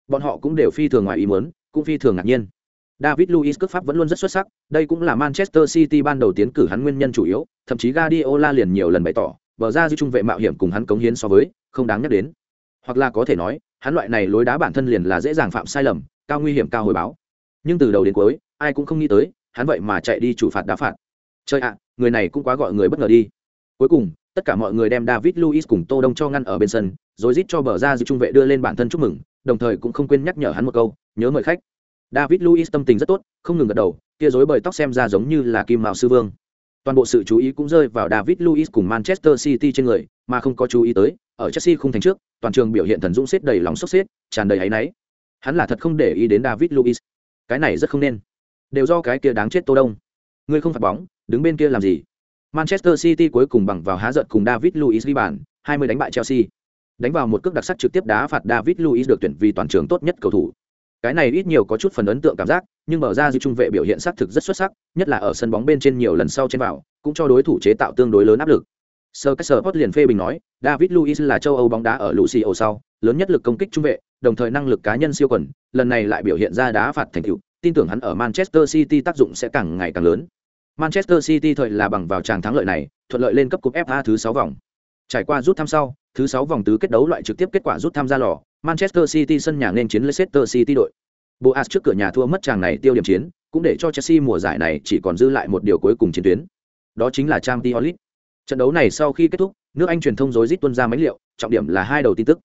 Bọn họ cũng đều phi thường ngoài ý muốn, cũng phi thường ngạc nhiên. David luiz cước pháp vẫn luôn rất xuất sắc, đây cũng là manchester city ban đầu tiến cử hắn nguyên nhân chủ yếu, thậm chí guardiola liền nhiều lần bày tỏ, bờ ra dư trung vệ mạo hiểm cùng hắn cống hiến so với, không đáng nhắc đến. Hoặc là có thể nói, hắn loại này lối đá bản thân liền là dễ dàng phạm sai lầm, cao nguy hiểm cao hồi báo. Nhưng từ đầu đến cuối, ai cũng không nghĩ tới, hắn vậy mà chạy đi chủ phạt đá phạt chơi ạ người này cũng quá gọi người bất ngờ đi. Cuối cùng tất cả mọi người đem david Luiz cùng tô đông cho ngăn ở bên sân rồi rít cho bờ ra dư trung vệ đưa lên bản thân chúc mừng đồng thời cũng không quên nhắc nhở hắn một câu nhớ mời khách. David Luiz tâm tình rất tốt không ngừng gật đầu kia rối bời tóc xem ra giống như là kim mạo sư vương. Toàn bộ sự chú ý cũng rơi vào david Luiz cùng manchester city trên người mà không có chú ý tới ở chelsea không thành trước toàn trường biểu hiện thần dũng xiết đầy lòng sốc xiết, tràn đầy áy náy. Hắn là thật không để ý đến david Luiz. cái này rất không nên. Đều do cái kia đáng chết tô đông. Ngươi không phạt bóng đứng bên kia làm gì? Manchester city cuối cùng bằng vào há giận cùng david Luiz ghi bàn 20 đánh bại chelsea. Đánh vào một cước đặc sắc trực tiếp đá phạt david Luiz được tuyển vì toàn trường tốt nhất cầu thủ. Cái này ít nhiều có chút phần ấn tượng cảm giác, nhưng mở ra dư trung vệ biểu hiện sát thực rất xuất sắc, nhất là ở sân bóng bên trên nhiều lần sau trên vào, cũng cho đối thủ chế tạo tương đối lớn áp lực. Sir cách liền phê bình nói, david Luiz là châu âu bóng đá ở lucio sau, lớn nhất lực công kích trung vệ, đồng thời năng lực cá nhân siêu quần, lần này lại biểu hiện ra đá phạt thành tựu, tin tưởng hắn ở manchester city tác dụng sẽ càng ngày càng lớn manchester city thời là bằng vào tràng thắng lợi này thuận lợi lên cấp cúp fa thứ sáu vòng trải qua rút thăm sau thứ sáu vòng tứ kết đấu loại trực tiếp kết quả rút thăm ra lò manchester city sân nhà nên chiến leicester city đội boas trước cửa nhà thua mất tràng này tiêu điểm chiến cũng để cho chelsea mùa giải này chỉ còn dư lại một điều cuối cùng chiến tuyến đó chính là Champions League. Trận đấu này sau khi kết thúc, nước Anh truyền thông rối rít tuôn ra mấy liệu, trọng điểm là hai đầu tin tức.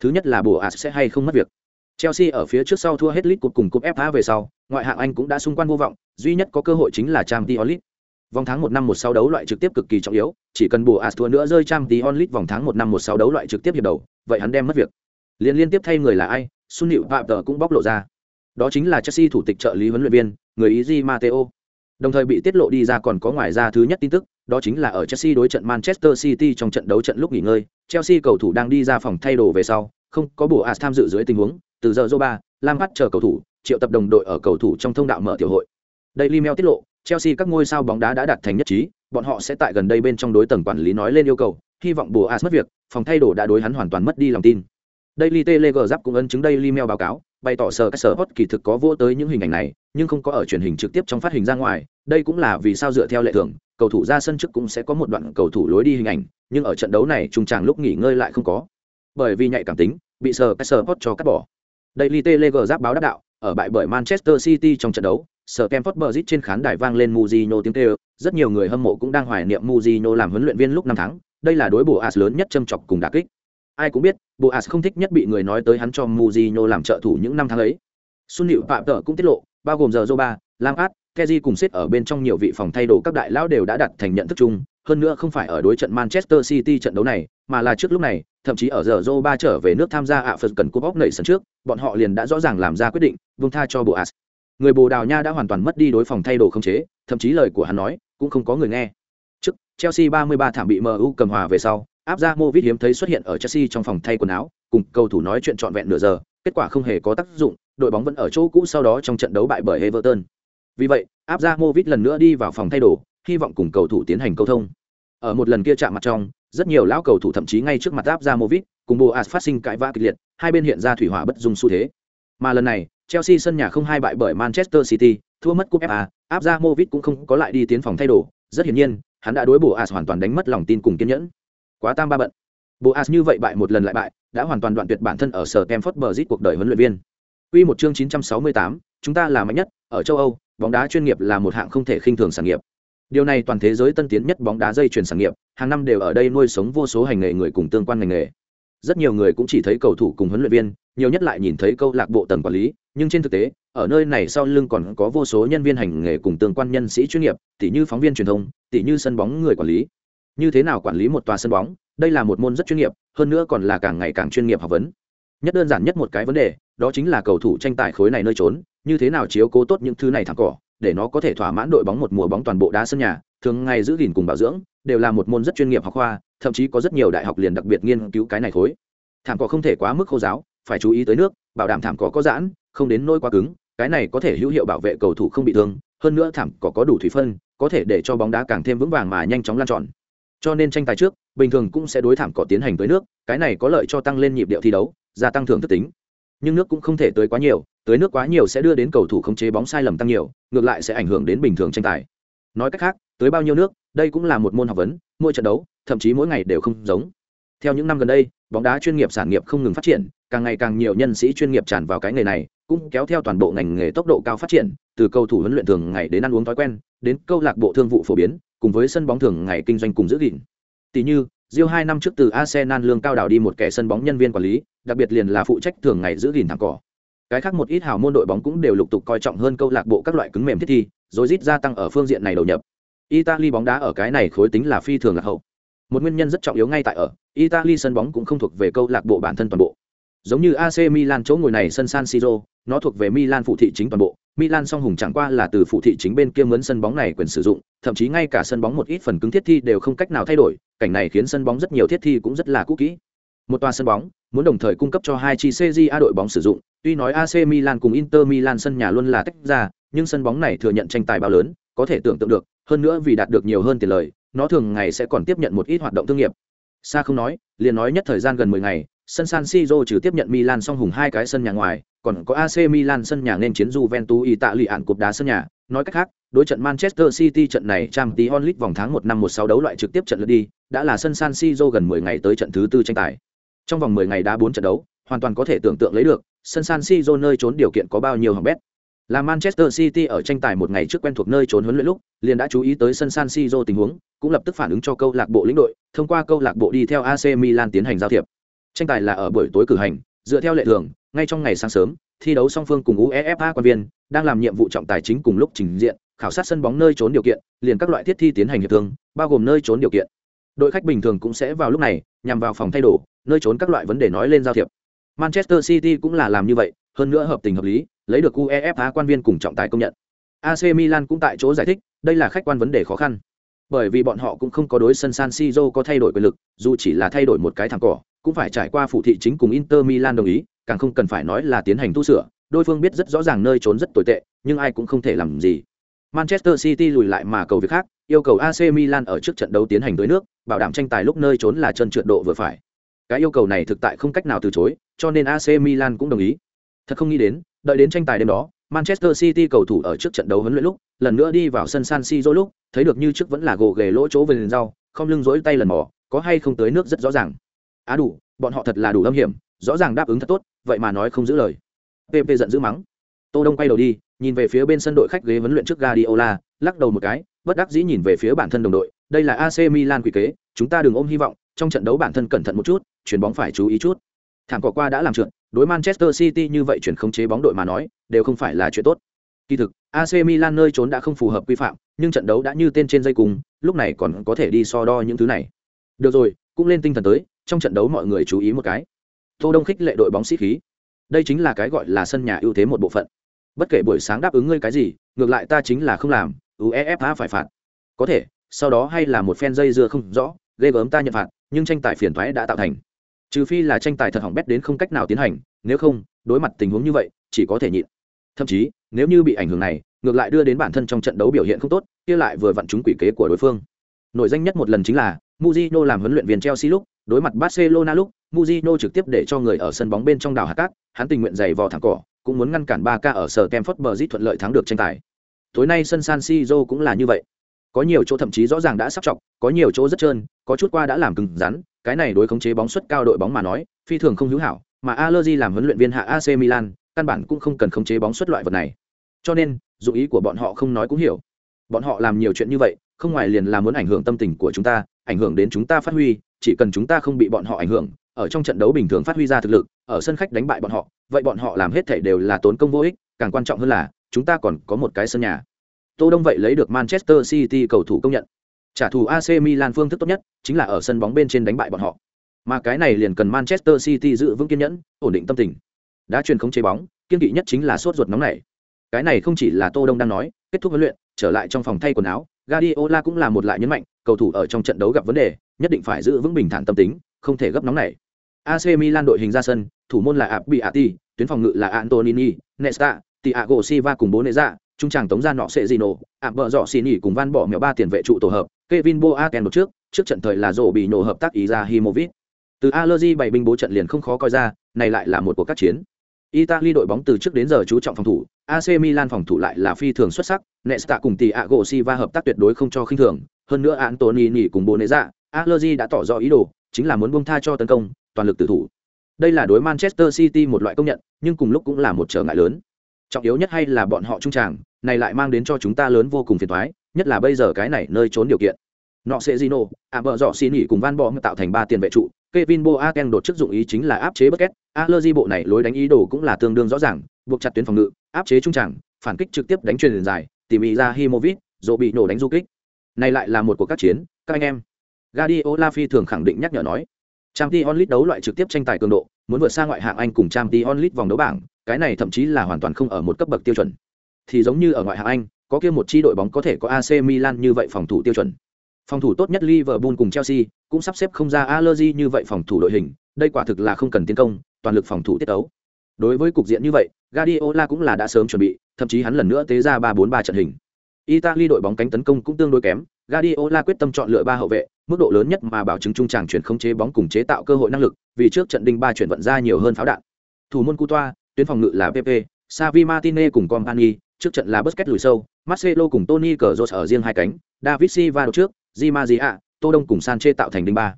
Thứ nhất là Boas sẽ hay không mất việc. Chelsea ở phía trước sau thua hết League Cup cùng Cup FA về sau, ngoại hạng Anh cũng đã xung quanh vô vọng, duy nhất có cơ hội chính là Champions League. Vòng tháng 1 năm 16 đấu loại trực tiếp cực kỳ trọng yếu, chỉ cần bù thua nữa rơi Champions League vòng tháng 1 năm 16 đấu loại trực tiếp hiệp đầu, vậy hắn đem mất việc. Liên liên tiếp thay người là ai, Sun Liễu Phạm cũng bóc lộ ra. Đó chính là Chelsea thủ tịch trợ lý huấn luyện viên, người ý Di Matteo. Đồng thời bị tiết lộ đi ra còn có ngoài ra thứ nhất tin tức, đó chính là ở Chelsea đối trận Manchester City trong trận đấu trận lúc nghỉ ngơi, Chelsea cầu thủ đang đi ra phòng thay đồ về sau, không có bù as tham dự dưới tình huống, từ giờ Zoba, Lampard chờ cầu thủ, triệu tập đồng đội ở cầu thủ trong thông đạo mở tiểu hội. Daily Mail tiết lộ, Chelsea các ngôi sao bóng đá đã đạt thành nhất trí, bọn họ sẽ tại gần đây bên trong đối tầng quản lý nói lên yêu cầu, hy vọng bổ as mất việc, phòng thay đồ đã đối hắn hoàn toàn mất đi lòng tin. Daily Telegraph cũng ấn chứng Daily Mail báo cáo, bày tỏ sở các sở hot kỳ thực có vô tới những hình ảnh này nhưng không có ở truyền hình trực tiếp trong phát hình ra ngoài đây cũng là vì sao dựa theo lệ thường cầu thủ ra sân trước cũng sẽ có một đoạn cầu thủ lối đi hình ảnh nhưng ở trận đấu này trung tràng lúc nghỉ ngơi lại không có bởi vì nhạy cảm tính bị sở các sở hot cho cắt bỏ Daily Telegraph báo đáp đạo ở bại bởi Manchester City trong trận đấu sở Stamford Bridge trên khán đài vang lên Mourinho tiếng kêu rất nhiều người hâm mộ cũng đang hoài niệm Mourinho làm huấn luyện viên lúc năm tháng đây là đối bổ as lớn nhất châm chọc cùng đả kích. Ai cũng biết boas không thích nhất bị người nói tới hắn cho Mourinho làm trợ thủ những năm tháng ấy. Xuân Liễu phạm tợ cũng tiết lộ bao gồm giờ Zoba, Lampard, át cùng xếp ở bên trong nhiều vị phòng thay đồ các đại lão đều đã đặt thành nhận thức chung hơn nữa không phải ở đối trận manchester city trận đấu này mà là trước lúc này thậm chí ở giờ joba trở về nước tham gia ạ phật cần cúp bóc nảy sân trước bọn họ liền đã rõ ràng làm ra quyết định vương tha cho boas người bồ đào nha đã hoàn toàn mất đi đối phòng thay đồ không chế thậm chí lời của hắn nói cũng không có người nghe trước chelsea 33 thảm bị mu cầm hòa về sau áp ra Movit hiếm thấy xuất hiện ở Chelsea trong phòng thay quần áo, cùng cầu thủ nói chuyện trọn vẹn nửa giờ, kết quả không hề có tác dụng, đội bóng vẫn ở chỗ cũ sau đó trong trận đấu bại bởi Everton. Vì vậy, áp ra Movit lần nữa đi vào phòng thay đồ, hy vọng cùng cầu thủ tiến hành câu thông. Ở một lần kia chạm mặt trong, rất nhiều lão cầu thủ thậm chí ngay trước mặt áp ra Movit, cùng Boas phát sinh cãi vã kịch liệt, hai bên hiện ra thủy hỏa bất dung xu thế. Mà lần này, Chelsea sân nhà không hai bại bởi Manchester City, thua mất cúp FA, áp ra Movit cũng không có lại đi tiến phòng thay đồ, rất hiển nhiên, hắn đã đối Boas hoàn toàn đánh mất lòng tin cùng kiên nhẫn. Quá tam ba bận. Boas như vậy bại một lần lại bại đã hoàn toàn đoạn tuyệt bản thân ở sở Stamford Bridge cuộc đời huấn luyện viên. Quy một chương 968, chúng ta là mạnh nhất ở châu Âu bóng đá chuyên nghiệp là một hạng không thể khinh thường sản nghiệp điều này toàn thế giới tân tiến nhất bóng đá dây chuyền sản nghiệp, hàng năm đều ở đây nuôi sống vô số hành nghề người cùng tương quan ngành nghề. Rất nhiều người cũng chỉ thấy cầu thủ cùng huấn luyện viên, nhiều nhất lại nhìn thấy câu lạc bộ tầng quản lý, nhưng trên thực tế, ở nơi này sau lưng còn có vô số nhân viên hành nghề cùng tương quan nhân sĩ chuyên nghiệp tỷ như phóng viên truyền thông tỷ như sân bóng người quản lý. Như thế nào quản lý một tòa sân bóng? Đây là một môn rất chuyên nghiệp, hơn nữa còn là càng ngày càng chuyên nghiệp học vấn. Nhất đơn giản nhất một cái vấn đề, đó chính là cầu thủ tranh tài khối này nơi trốn, như thế nào chiếu cố tốt những thứ này thẳng cỏ để nó có thể thỏa mãn đội bóng một mùa bóng toàn bộ đá sân nhà, thường ngày giữ gìn cùng bảo dưỡng, đều là một môn rất chuyên nghiệp học khoa, thậm chí có rất nhiều đại học liền đặc biệt nghiên cứu cái này khối thảm cỏ không thể quá mức khô giáo, phải chú ý tới nước, bảo đảm thảm cỏ có giãn, không đến nôi quá cứng, cái này có thể hữu hiệu bảo vệ cầu thủ không bị thương, hơn nữa thảm cỏ có đủ thủy phân, có thể để cho bóng đá càng thêm vững vàng mà nhanh chóng lan tròn. Cho nên tranh tài trước, bình thường cũng sẽ đối thảm cỏ tiến hành tới nước, cái này có lợi cho tăng lên nhịp điệu thi đấu, gia tăng thưởng thức tính. Nhưng nước cũng không thể tới quá nhiều tưới nước quá nhiều sẽ đưa đến cầu thủ khống chế bóng sai lầm tăng nhiều ngược lại sẽ ảnh hưởng đến bình thường tranh tài. Nói cách khác tưới bao nhiêu nước đây cũng là một môn học vấn mỗi trận đấu thậm chí mỗi ngày đều không giống. Theo những năm gần đây bóng đá chuyên nghiệp sản nghiệp không ngừng phát triển càng ngày càng nhiều nhân sĩ chuyên nghiệp tràn vào cái nghề này cũng kéo theo toàn bộ ngành nghề tốc độ cao phát triển từ cầu thủ huấn luyện thường ngày đến ăn uống thói quen đến câu lạc bộ thương vụ phổ biến cùng với sân bóng thường ngày kinh doanh cùng giữ gìn. Tỷ như Rio hai năm trước từ Arsenal lương cao đảo đi một kẻ sân bóng nhân viên quản lý, đặc biệt liền là phụ trách thường ngày giữ gìn thẳng cỏ. Cái khác một ít hào môn đội bóng cũng đều lục tục coi trọng hơn câu lạc bộ các loại cứng mềm thiết thi, rồi rít gia tăng ở phương diện này đầu nhập. Italy bóng đá ở cái này khối tính là phi thường là hậu. Một nguyên nhân rất trọng yếu ngay tại ở, Italy sân bóng cũng không thuộc về câu lạc bộ bản thân toàn bộ. Giống như AC Milan chỗ ngồi này sân San Siro, nó thuộc về Milan phụ thị chính toàn bộ. Milan song hùng chẳng qua là từ phụ thị chính bên kia mướn sân bóng này quyền sử dụng, thậm chí ngay cả sân bóng một ít phần cứng thiết thi đều không cách nào thay đổi, cảnh này khiến sân bóng rất nhiều thiết thi cũng rất là cũ kỹ. Một tòa sân bóng muốn đồng thời cung cấp cho hai chi CJA đội bóng sử dụng, tuy nói AC Milan cùng Inter Milan sân nhà luôn là tách ra, nhưng sân bóng này thừa nhận tranh tài bao lớn, có thể tưởng tượng được, hơn nữa vì đạt được nhiều hơn tiền lời, nó thường ngày sẽ còn tiếp nhận một ít hoạt động thương nghiệp. Sa không nói, liền nói nhất thời gian gần 10 ngày, sân San Siro trừ tiếp nhận Milan song hùng hai cái sân nhà ngoài, còn có AC Milan sân nhà nên chiến Juventus Italia cục đá sân nhà, nói cách khác, đối trận Manchester City trận này Champions League vòng tháng 1 năm 16 đấu loại trực tiếp trận lượt đi, đã là sân San Siro gần 10 ngày tới trận thứ tư tranh tài. Trong vòng 10 ngày đá 4 trận đấu, hoàn toàn có thể tưởng tượng lấy được, sân San Siro nơi trốn điều kiện có bao nhiêu hỏng bét. Là Manchester City ở tranh tài một ngày trước quen thuộc nơi trốn huấn luyện lúc, liền đã chú ý tới sân San Siro tình huống, cũng lập tức phản ứng cho câu lạc bộ lĩnh đội, thông qua câu lạc bộ đi theo AC Milan tiến hành giao thiệp. Tranh tài là ở buổi tối cử hành, dựa theo lệ thường, ngay trong ngày sáng sớm, thi đấu song phương cùng UEFA quan viên đang làm nhiệm vụ trọng tài chính cùng lúc trình diện, khảo sát sân bóng nơi trốn điều kiện, liền các loại thiết thi tiến hành hiệp thương, bao gồm nơi trốn điều kiện. Đội khách bình thường cũng sẽ vào lúc này, nhằm vào phòng thay đồ, nơi trốn các loại vấn đề nói lên giao thiệp. Manchester City cũng là làm như vậy, hơn nữa hợp tình hợp lý, lấy được UEFA quan viên cùng trọng tài công nhận. AC Milan cũng tại chỗ giải thích, đây là khách quan vấn đề khó khăn. Bởi vì bọn họ cũng không có đối sân San Siro có thay đổi quyền lực, dù chỉ là thay đổi một cái thẳng cỏ, cũng phải trải qua phụ thị chính cùng Inter Milan đồng ý, càng không cần phải nói là tiến hành tu sửa, đối phương biết rất rõ ràng nơi trốn rất tồi tệ, nhưng ai cũng không thể làm gì. Manchester City lùi lại mà cầu việc khác, yêu cầu AC Milan ở trước trận đấu tiến hành tới nước, bảo đảm tranh tài lúc nơi trốn là chân trượt độ vừa phải. Cái yêu cầu này thực tại không cách nào từ chối, cho nên AC Milan cũng đồng ý. Thật không nghĩ đến, đợi đến tranh tài đêm đó, Manchester City cầu thủ ở trước trận đấu huấn luyện lúc, lần nữa đi vào sân San Siro lúc, thấy được như trước vẫn là gồ ghề lỗ chỗ về liền rau, không lưng rỗi tay lần mò, có hay không tới nước rất rõ ràng. Á đủ, bọn họ thật là đủ lâm hiểm, rõ ràng đáp ứng thật tốt, vậy mà nói không giữ lời. PP giận dữ mắng. Tô Đông quay đầu đi, nhìn về phía bên sân đội khách ghế huấn luyện trước Guardiola, lắc đầu một cái, bất đắc dĩ nhìn về phía bản thân đồng đội, đây là AC Milan quỷ kế, chúng ta đừng ôm hy vọng, trong trận đấu bản thân cẩn thận một chút, chuyển bóng phải chú ý chút. Thảm cỏ qua đã làm trượt, đối Manchester City như vậy chuyển khống chế bóng đội mà nói, đều không phải là chuyện tốt. Kỳ thực, AC Milan nơi trốn đã không phù hợp quy phạm, nhưng trận đấu đã như tên trên dây cùng, lúc này còn có thể đi so đo những thứ này. Được rồi, cũng lên tinh thần tới, trong trận đấu mọi người chú ý một cái. Tô Đông khích lệ đội bóng sĩ khí. Đây chính là cái gọi là sân nhà ưu thế một bộ phận. Bất kể buổi sáng đáp ứng ngươi cái gì, ngược lại ta chính là không làm, UEFA phải phạt. Có thể, sau đó hay là một phen dây dưa không rõ, ghê gớm ta nhận phạt, nhưng tranh tài phiền toái đã tạo thành. Trừ phi là tranh tài thật hỏng bét đến không cách nào tiến hành, nếu không, đối mặt tình huống như vậy, chỉ có thể nhịn. Thậm chí, nếu như bị ảnh hưởng này, ngược lại đưa đến bản thân trong trận đấu biểu hiện không tốt, kia lại vừa vặn trúng quỷ kế của đối phương. Nổi danh nhất một lần chính là Mujino làm huấn luyện viên Chelsea lúc, đối mặt Barcelona lúc, Mujino trực tiếp để cho người ở sân bóng bên trong đảo hạt cát, hắn tình nguyện giày vò thẳng cỏ, cũng muốn ngăn cản 3K ở sở Stamford Bridge thuận lợi thắng được tranh tài. Tối nay sân San Siro cũng là như vậy có nhiều chỗ thậm chí rõ ràng đã sắp chọc, có nhiều chỗ rất trơn, có chút qua đã làm cứng rắn, cái này đối khống chế bóng suất cao đội bóng mà nói, phi thường không hữu hảo, mà Allegri làm huấn luyện viên hạ AC Milan, căn bản cũng không cần khống chế bóng suất loại vật này. Cho nên dụng ý của bọn họ không nói cũng hiểu. Bọn họ làm nhiều chuyện như vậy, không ngoài liền là muốn ảnh hưởng tâm tình của chúng ta, ảnh hưởng đến chúng ta phát huy, chỉ cần chúng ta không bị bọn họ ảnh hưởng, ở trong trận đấu bình thường phát huy ra thực lực, ở sân khách đánh bại bọn họ, vậy bọn họ làm hết thảy đều là tốn công vô ích, càng quan trọng hơn là, chúng ta còn có một cái sân nhà. Tô Đông vậy lấy được Manchester City cầu thủ công nhận. Trả thù AC Milan phương thức tốt nhất chính là ở sân bóng bên trên đánh bại bọn họ. Mà cái này liền cần Manchester City giữ vững kiên nhẫn, ổn định tâm tình. Đã truyền không chế bóng, kiên kỵ nhất chính là sốt ruột nóng này. Cái này không chỉ là Tô Đông đang nói, kết thúc huấn luyện, trở lại trong phòng thay quần áo, Guardiola cũng là một lại nhấn mạnh, cầu thủ ở trong trận đấu gặp vấn đề, nhất định phải giữ vững bình thản tâm tính, không thể gấp nóng này. AC Milan đội hình ra sân, thủ môn là Abbiati, tuyến phòng ngự là Antonini, Nesta, Thiago Silva cùng bố trung tràng tống ra nọ sẽ gì nổ ảm vợ dọ xì nỉ cùng van bỏ mèo ba tiền vệ trụ tổ hợp kevin boaken một trước trước trận thời là rổ bị nổ hợp tác ý ra himovit từ allergy bảy binh bố trận liền không khó coi ra này lại là một cuộc các chiến italy đội bóng từ trước đến giờ chú trọng phòng thủ ac milan phòng thủ lại là phi thường xuất sắc nesta cùng tỷ ạ gỗ si va hợp tác tuyệt đối không cho khinh thường hơn nữa antony nỉ cùng bố nế dạ Allergy đã tỏ rõ ý đồ, chính là muốn buông tha cho tấn công, toàn lực tự thủ. Đây là đối Manchester City một loại công nhận, nhưng cùng lúc cũng là một trở ngại lớn. Trọng yếu nhất hay là bọn họ trung tràng, này lại mang đến cho chúng ta lớn vô cùng phiền toái, nhất là bây giờ cái này nơi trốn điều kiện. Nọ sẽ Gino, à vợ dọ xin nghỉ cùng Van Bommel tạo thành ba tiền vệ trụ, Kevin Boateng đột chức dụng ý chính là áp chế Bucket, Allergy bộ này lối đánh ý đồ cũng là tương đương rõ ràng, buộc chặt tuyến phòng ngự, áp chế trung tràng, phản kích trực tiếp đánh truyền dài, tìm ý ra Himovic, rồi bị nổ đánh du kích. Này lại là một cuộc các chiến, các anh em. Guardiola phi thường khẳng định nhắc nhở nói, Champions League đấu loại trực tiếp tranh tài cường độ, muốn vượt xa ngoại hạng Anh cùng Champions League vòng đấu bảng, cái này thậm chí là hoàn toàn không ở một cấp bậc tiêu chuẩn. Thì giống như ở ngoại hạng Anh, có kia một chi đội bóng có thể có AC Milan như vậy phòng thủ tiêu chuẩn. Phòng thủ tốt nhất Liverpool cùng Chelsea cũng sắp xếp không ra Allergy như vậy phòng thủ đội hình, đây quả thực là không cần tiến công, toàn lực phòng thủ tiết tấu. Đối với cục diện như vậy, Guardiola cũng là đã sớm chuẩn bị, thậm chí hắn lần nữa tế ra 3-4-3 trận hình. Italy đội bóng cánh tấn công cũng tương đối kém, Guardiola quyết tâm chọn lựa ba hậu vệ, mức độ lớn nhất mà bảo chứng trung tràng chuyển không chế bóng cùng chế tạo cơ hội năng lực, vì trước trận đinh ba chuyển vận ra nhiều hơn pháo đạn. Thủ môn Coutoa, tuyến phòng ngự là PP, Savi Martinez cùng Company, trước trận là Busquets lùi sâu, Marcelo cùng Toni Kroos ở riêng hai cánh, David Silva đột trước, Di Maria, Tô Đông cùng Sanchez tạo thành đinh ba.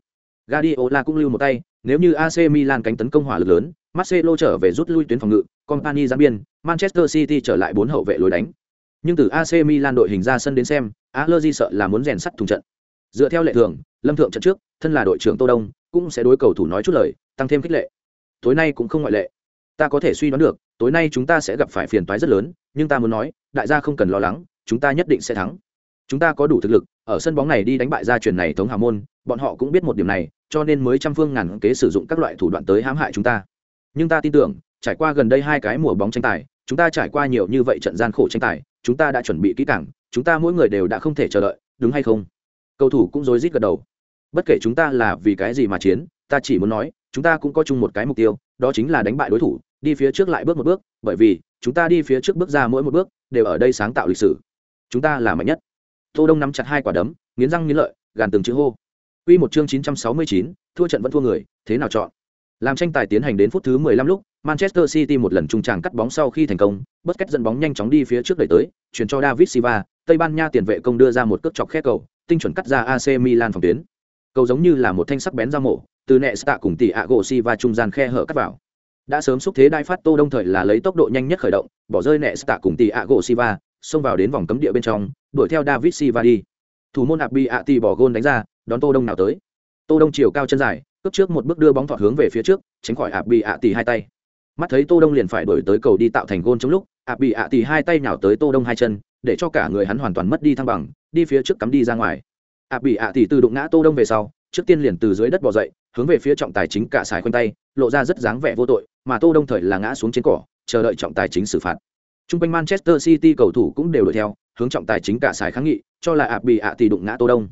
Guardiola cũng lưu một tay, nếu như AC Milan cánh tấn công hỏa lực lớn, Marcelo trở về rút lui tuyến phòng ngự, Company giáng biên, Manchester City trở lại bốn hậu vệ lối đánh. Nhưng từ AC Milan đội hình ra sân đến xem, Allegri sợ là muốn rèn sắt thùng trận. Dựa theo lệ thường, Lâm Thượng trận trước, thân là đội trưởng Tô Đông, cũng sẽ đối cầu thủ nói chút lời, tăng thêm khích lệ. Tối nay cũng không ngoại lệ. Ta có thể suy đoán được, tối nay chúng ta sẽ gặp phải phiền toái rất lớn, nhưng ta muốn nói, đại gia không cần lo lắng, chúng ta nhất định sẽ thắng. Chúng ta có đủ thực lực, ở sân bóng này đi đánh bại gia truyền này thống hà môn, bọn họ cũng biết một điểm này, cho nên mới trăm phương ngàn kế sử dụng các loại thủ đoạn tới hãm hại chúng ta. Nhưng ta tin tưởng, trải qua gần đây hai cái mùa bóng tranh tài, chúng ta trải qua nhiều như vậy trận gian khổ tranh tài, chúng ta đã chuẩn bị kỹ càng, chúng ta mỗi người đều đã không thể chờ đợi, đúng hay không? Cầu thủ cũng rối rít gật đầu. Bất kể chúng ta là vì cái gì mà chiến, ta chỉ muốn nói, chúng ta cũng có chung một cái mục tiêu, đó chính là đánh bại đối thủ, đi phía trước lại bước một bước, bởi vì chúng ta đi phía trước bước ra mỗi một bước, đều ở đây sáng tạo lịch sử. Chúng ta là mạnh nhất. Tô Đông nắm chặt hai quả đấm, nghiến răng nghiến lợi, gàn từng chữ hô. Quy một chương 969, thua trận vẫn thua người, thế nào chọn? Làm tranh tài tiến hành đến phút thứ 15 lúc, Manchester City một lần trung tràng cắt bóng sau khi thành công, Busquets dẫn bóng nhanh chóng đi phía trước đẩy tới, chuyển cho David Silva, Tây Ban Nha tiền vệ công đưa ra một cước chọc khe cầu, tinh chuẩn cắt ra AC Milan phòng tuyến. Cầu giống như là một thanh sắc bén dao mổ, từ Nesta cùng tỷ Thiago Silva trung gian khe hở cắt vào. Đã sớm xúc thế đai phát Tô Đông thời là lấy tốc độ nhanh nhất khởi động, bỏ rơi Nesta cùng tỷ gỗ siva xông vào đến vòng cấm địa bên trong, đuổi theo David siva đi. Thủ môn Abi Ati bỏ gôn đánh ra, đón Tô Đông nào tới. Tô Đông chiều cao chân dài, cướp trước một bước đưa bóng thọt hướng về phía trước, tránh khỏi Abi Ati hai tay mắt thấy tô đông liền phải đuổi tới cầu đi tạo thành gôn trong lúc ạ bị ạ tì hai tay nhào tới tô đông hai chân để cho cả người hắn hoàn toàn mất đi thăng bằng đi phía trước cắm đi ra ngoài ạ bị ạ tì từ đụng ngã tô đông về sau trước tiên liền từ dưới đất bò dậy hướng về phía trọng tài chính cả xài khoanh tay lộ ra rất dáng vẻ vô tội mà tô đông thời là ngã xuống trên cỏ chờ đợi trọng tài chính xử phạt Trung quanh Manchester City cầu thủ cũng đều đuổi theo, hướng trọng tài chính cả xài kháng nghị, cho là ạ bị ạ thì đụng ngã Tô Đông.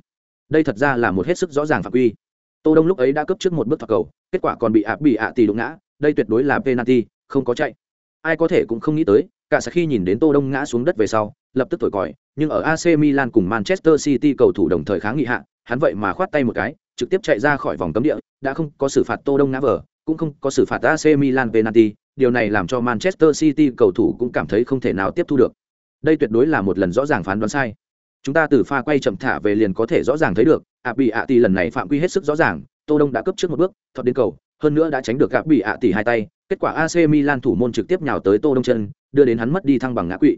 Đây thật ra là một hết sức rõ ràng phạm quy. Tô Đông lúc ấy đã cướp trước một bước thoát cầu, kết quả còn bị ạ bị ạ thì đụng ngã, đây tuyệt đối là penalty, không có chạy. Ai có thể cũng không nghĩ tới, cả sẽ khi nhìn đến Tô Đông ngã xuống đất về sau, lập tức thổi còi, nhưng ở AC Milan cùng Manchester City cầu thủ đồng thời kháng nghị hạ, hắn vậy mà khoát tay một cái, trực tiếp chạy ra khỏi vòng cấm địa, đã không có xử phạt Tô Đông ngã vở, cũng không có xử phạt AC Milan penalty, điều này làm cho Manchester City cầu thủ cũng cảm thấy không thể nào tiếp thu được. Đây tuyệt đối là một lần rõ ràng phán đoán sai. Chúng ta từ pha quay chậm thả về liền có thể rõ ràng thấy được, ạ bị ạ tỷ lần này phạm quy hết sức rõ ràng, Tô Đông đã cấp trước một bước, thọt đến cầu, hơn nữa đã tránh được gặp bị ạ tỷ hai tay kết quả AC Milan thủ môn trực tiếp nhào tới Tô Đông chân đưa đến hắn mất đi thăng bằng ngã quỵ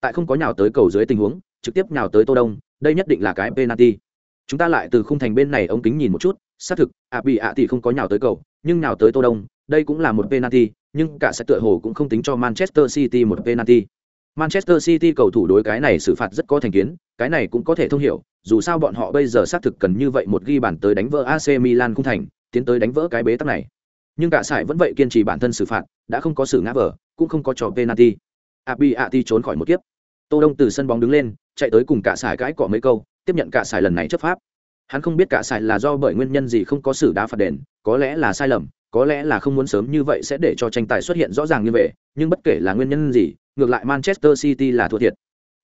tại không có nhào tới cầu dưới tình huống trực tiếp nhào tới Tô Đông đây nhất định là cái penalty chúng ta lại từ khung thành bên này ống kính nhìn một chút xác thực ạ bị ạ tỷ không có nhào tới cầu nhưng nhào tới Tô Đông đây cũng là một penalty nhưng cả sẽ tựa hồ cũng không tính cho Manchester City một penalty. Manchester City cầu thủ đối cái này xử phạt rất có thành kiến, cái này cũng có thể thông hiểu, dù sao bọn họ bây giờ xác thực cần như vậy một ghi bàn tới đánh vỡ AC Milan không thành, tiến tới đánh vỡ cái bế tắc này. Nhưng cả sải vẫn vậy kiên trì bản thân xử phạt đã không có sự ngã vở cũng không có trò penalty. Ạ bị ạ ati trốn khỏi một kiếp. Tô đông từ sân bóng đứng lên chạy tới cùng cả sải cãi cọ mấy câu tiếp nhận cả sải lần này chấp pháp hắn không biết cả sài là do bởi nguyên nhân gì không có xử đá phạt đền có lẽ là sai lầm có lẽ là không muốn sớm như vậy sẽ để cho tranh tài xuất hiện rõ ràng như vậy nhưng bất kể là nguyên nhân gì ngược lại manchester city là thua thiệt.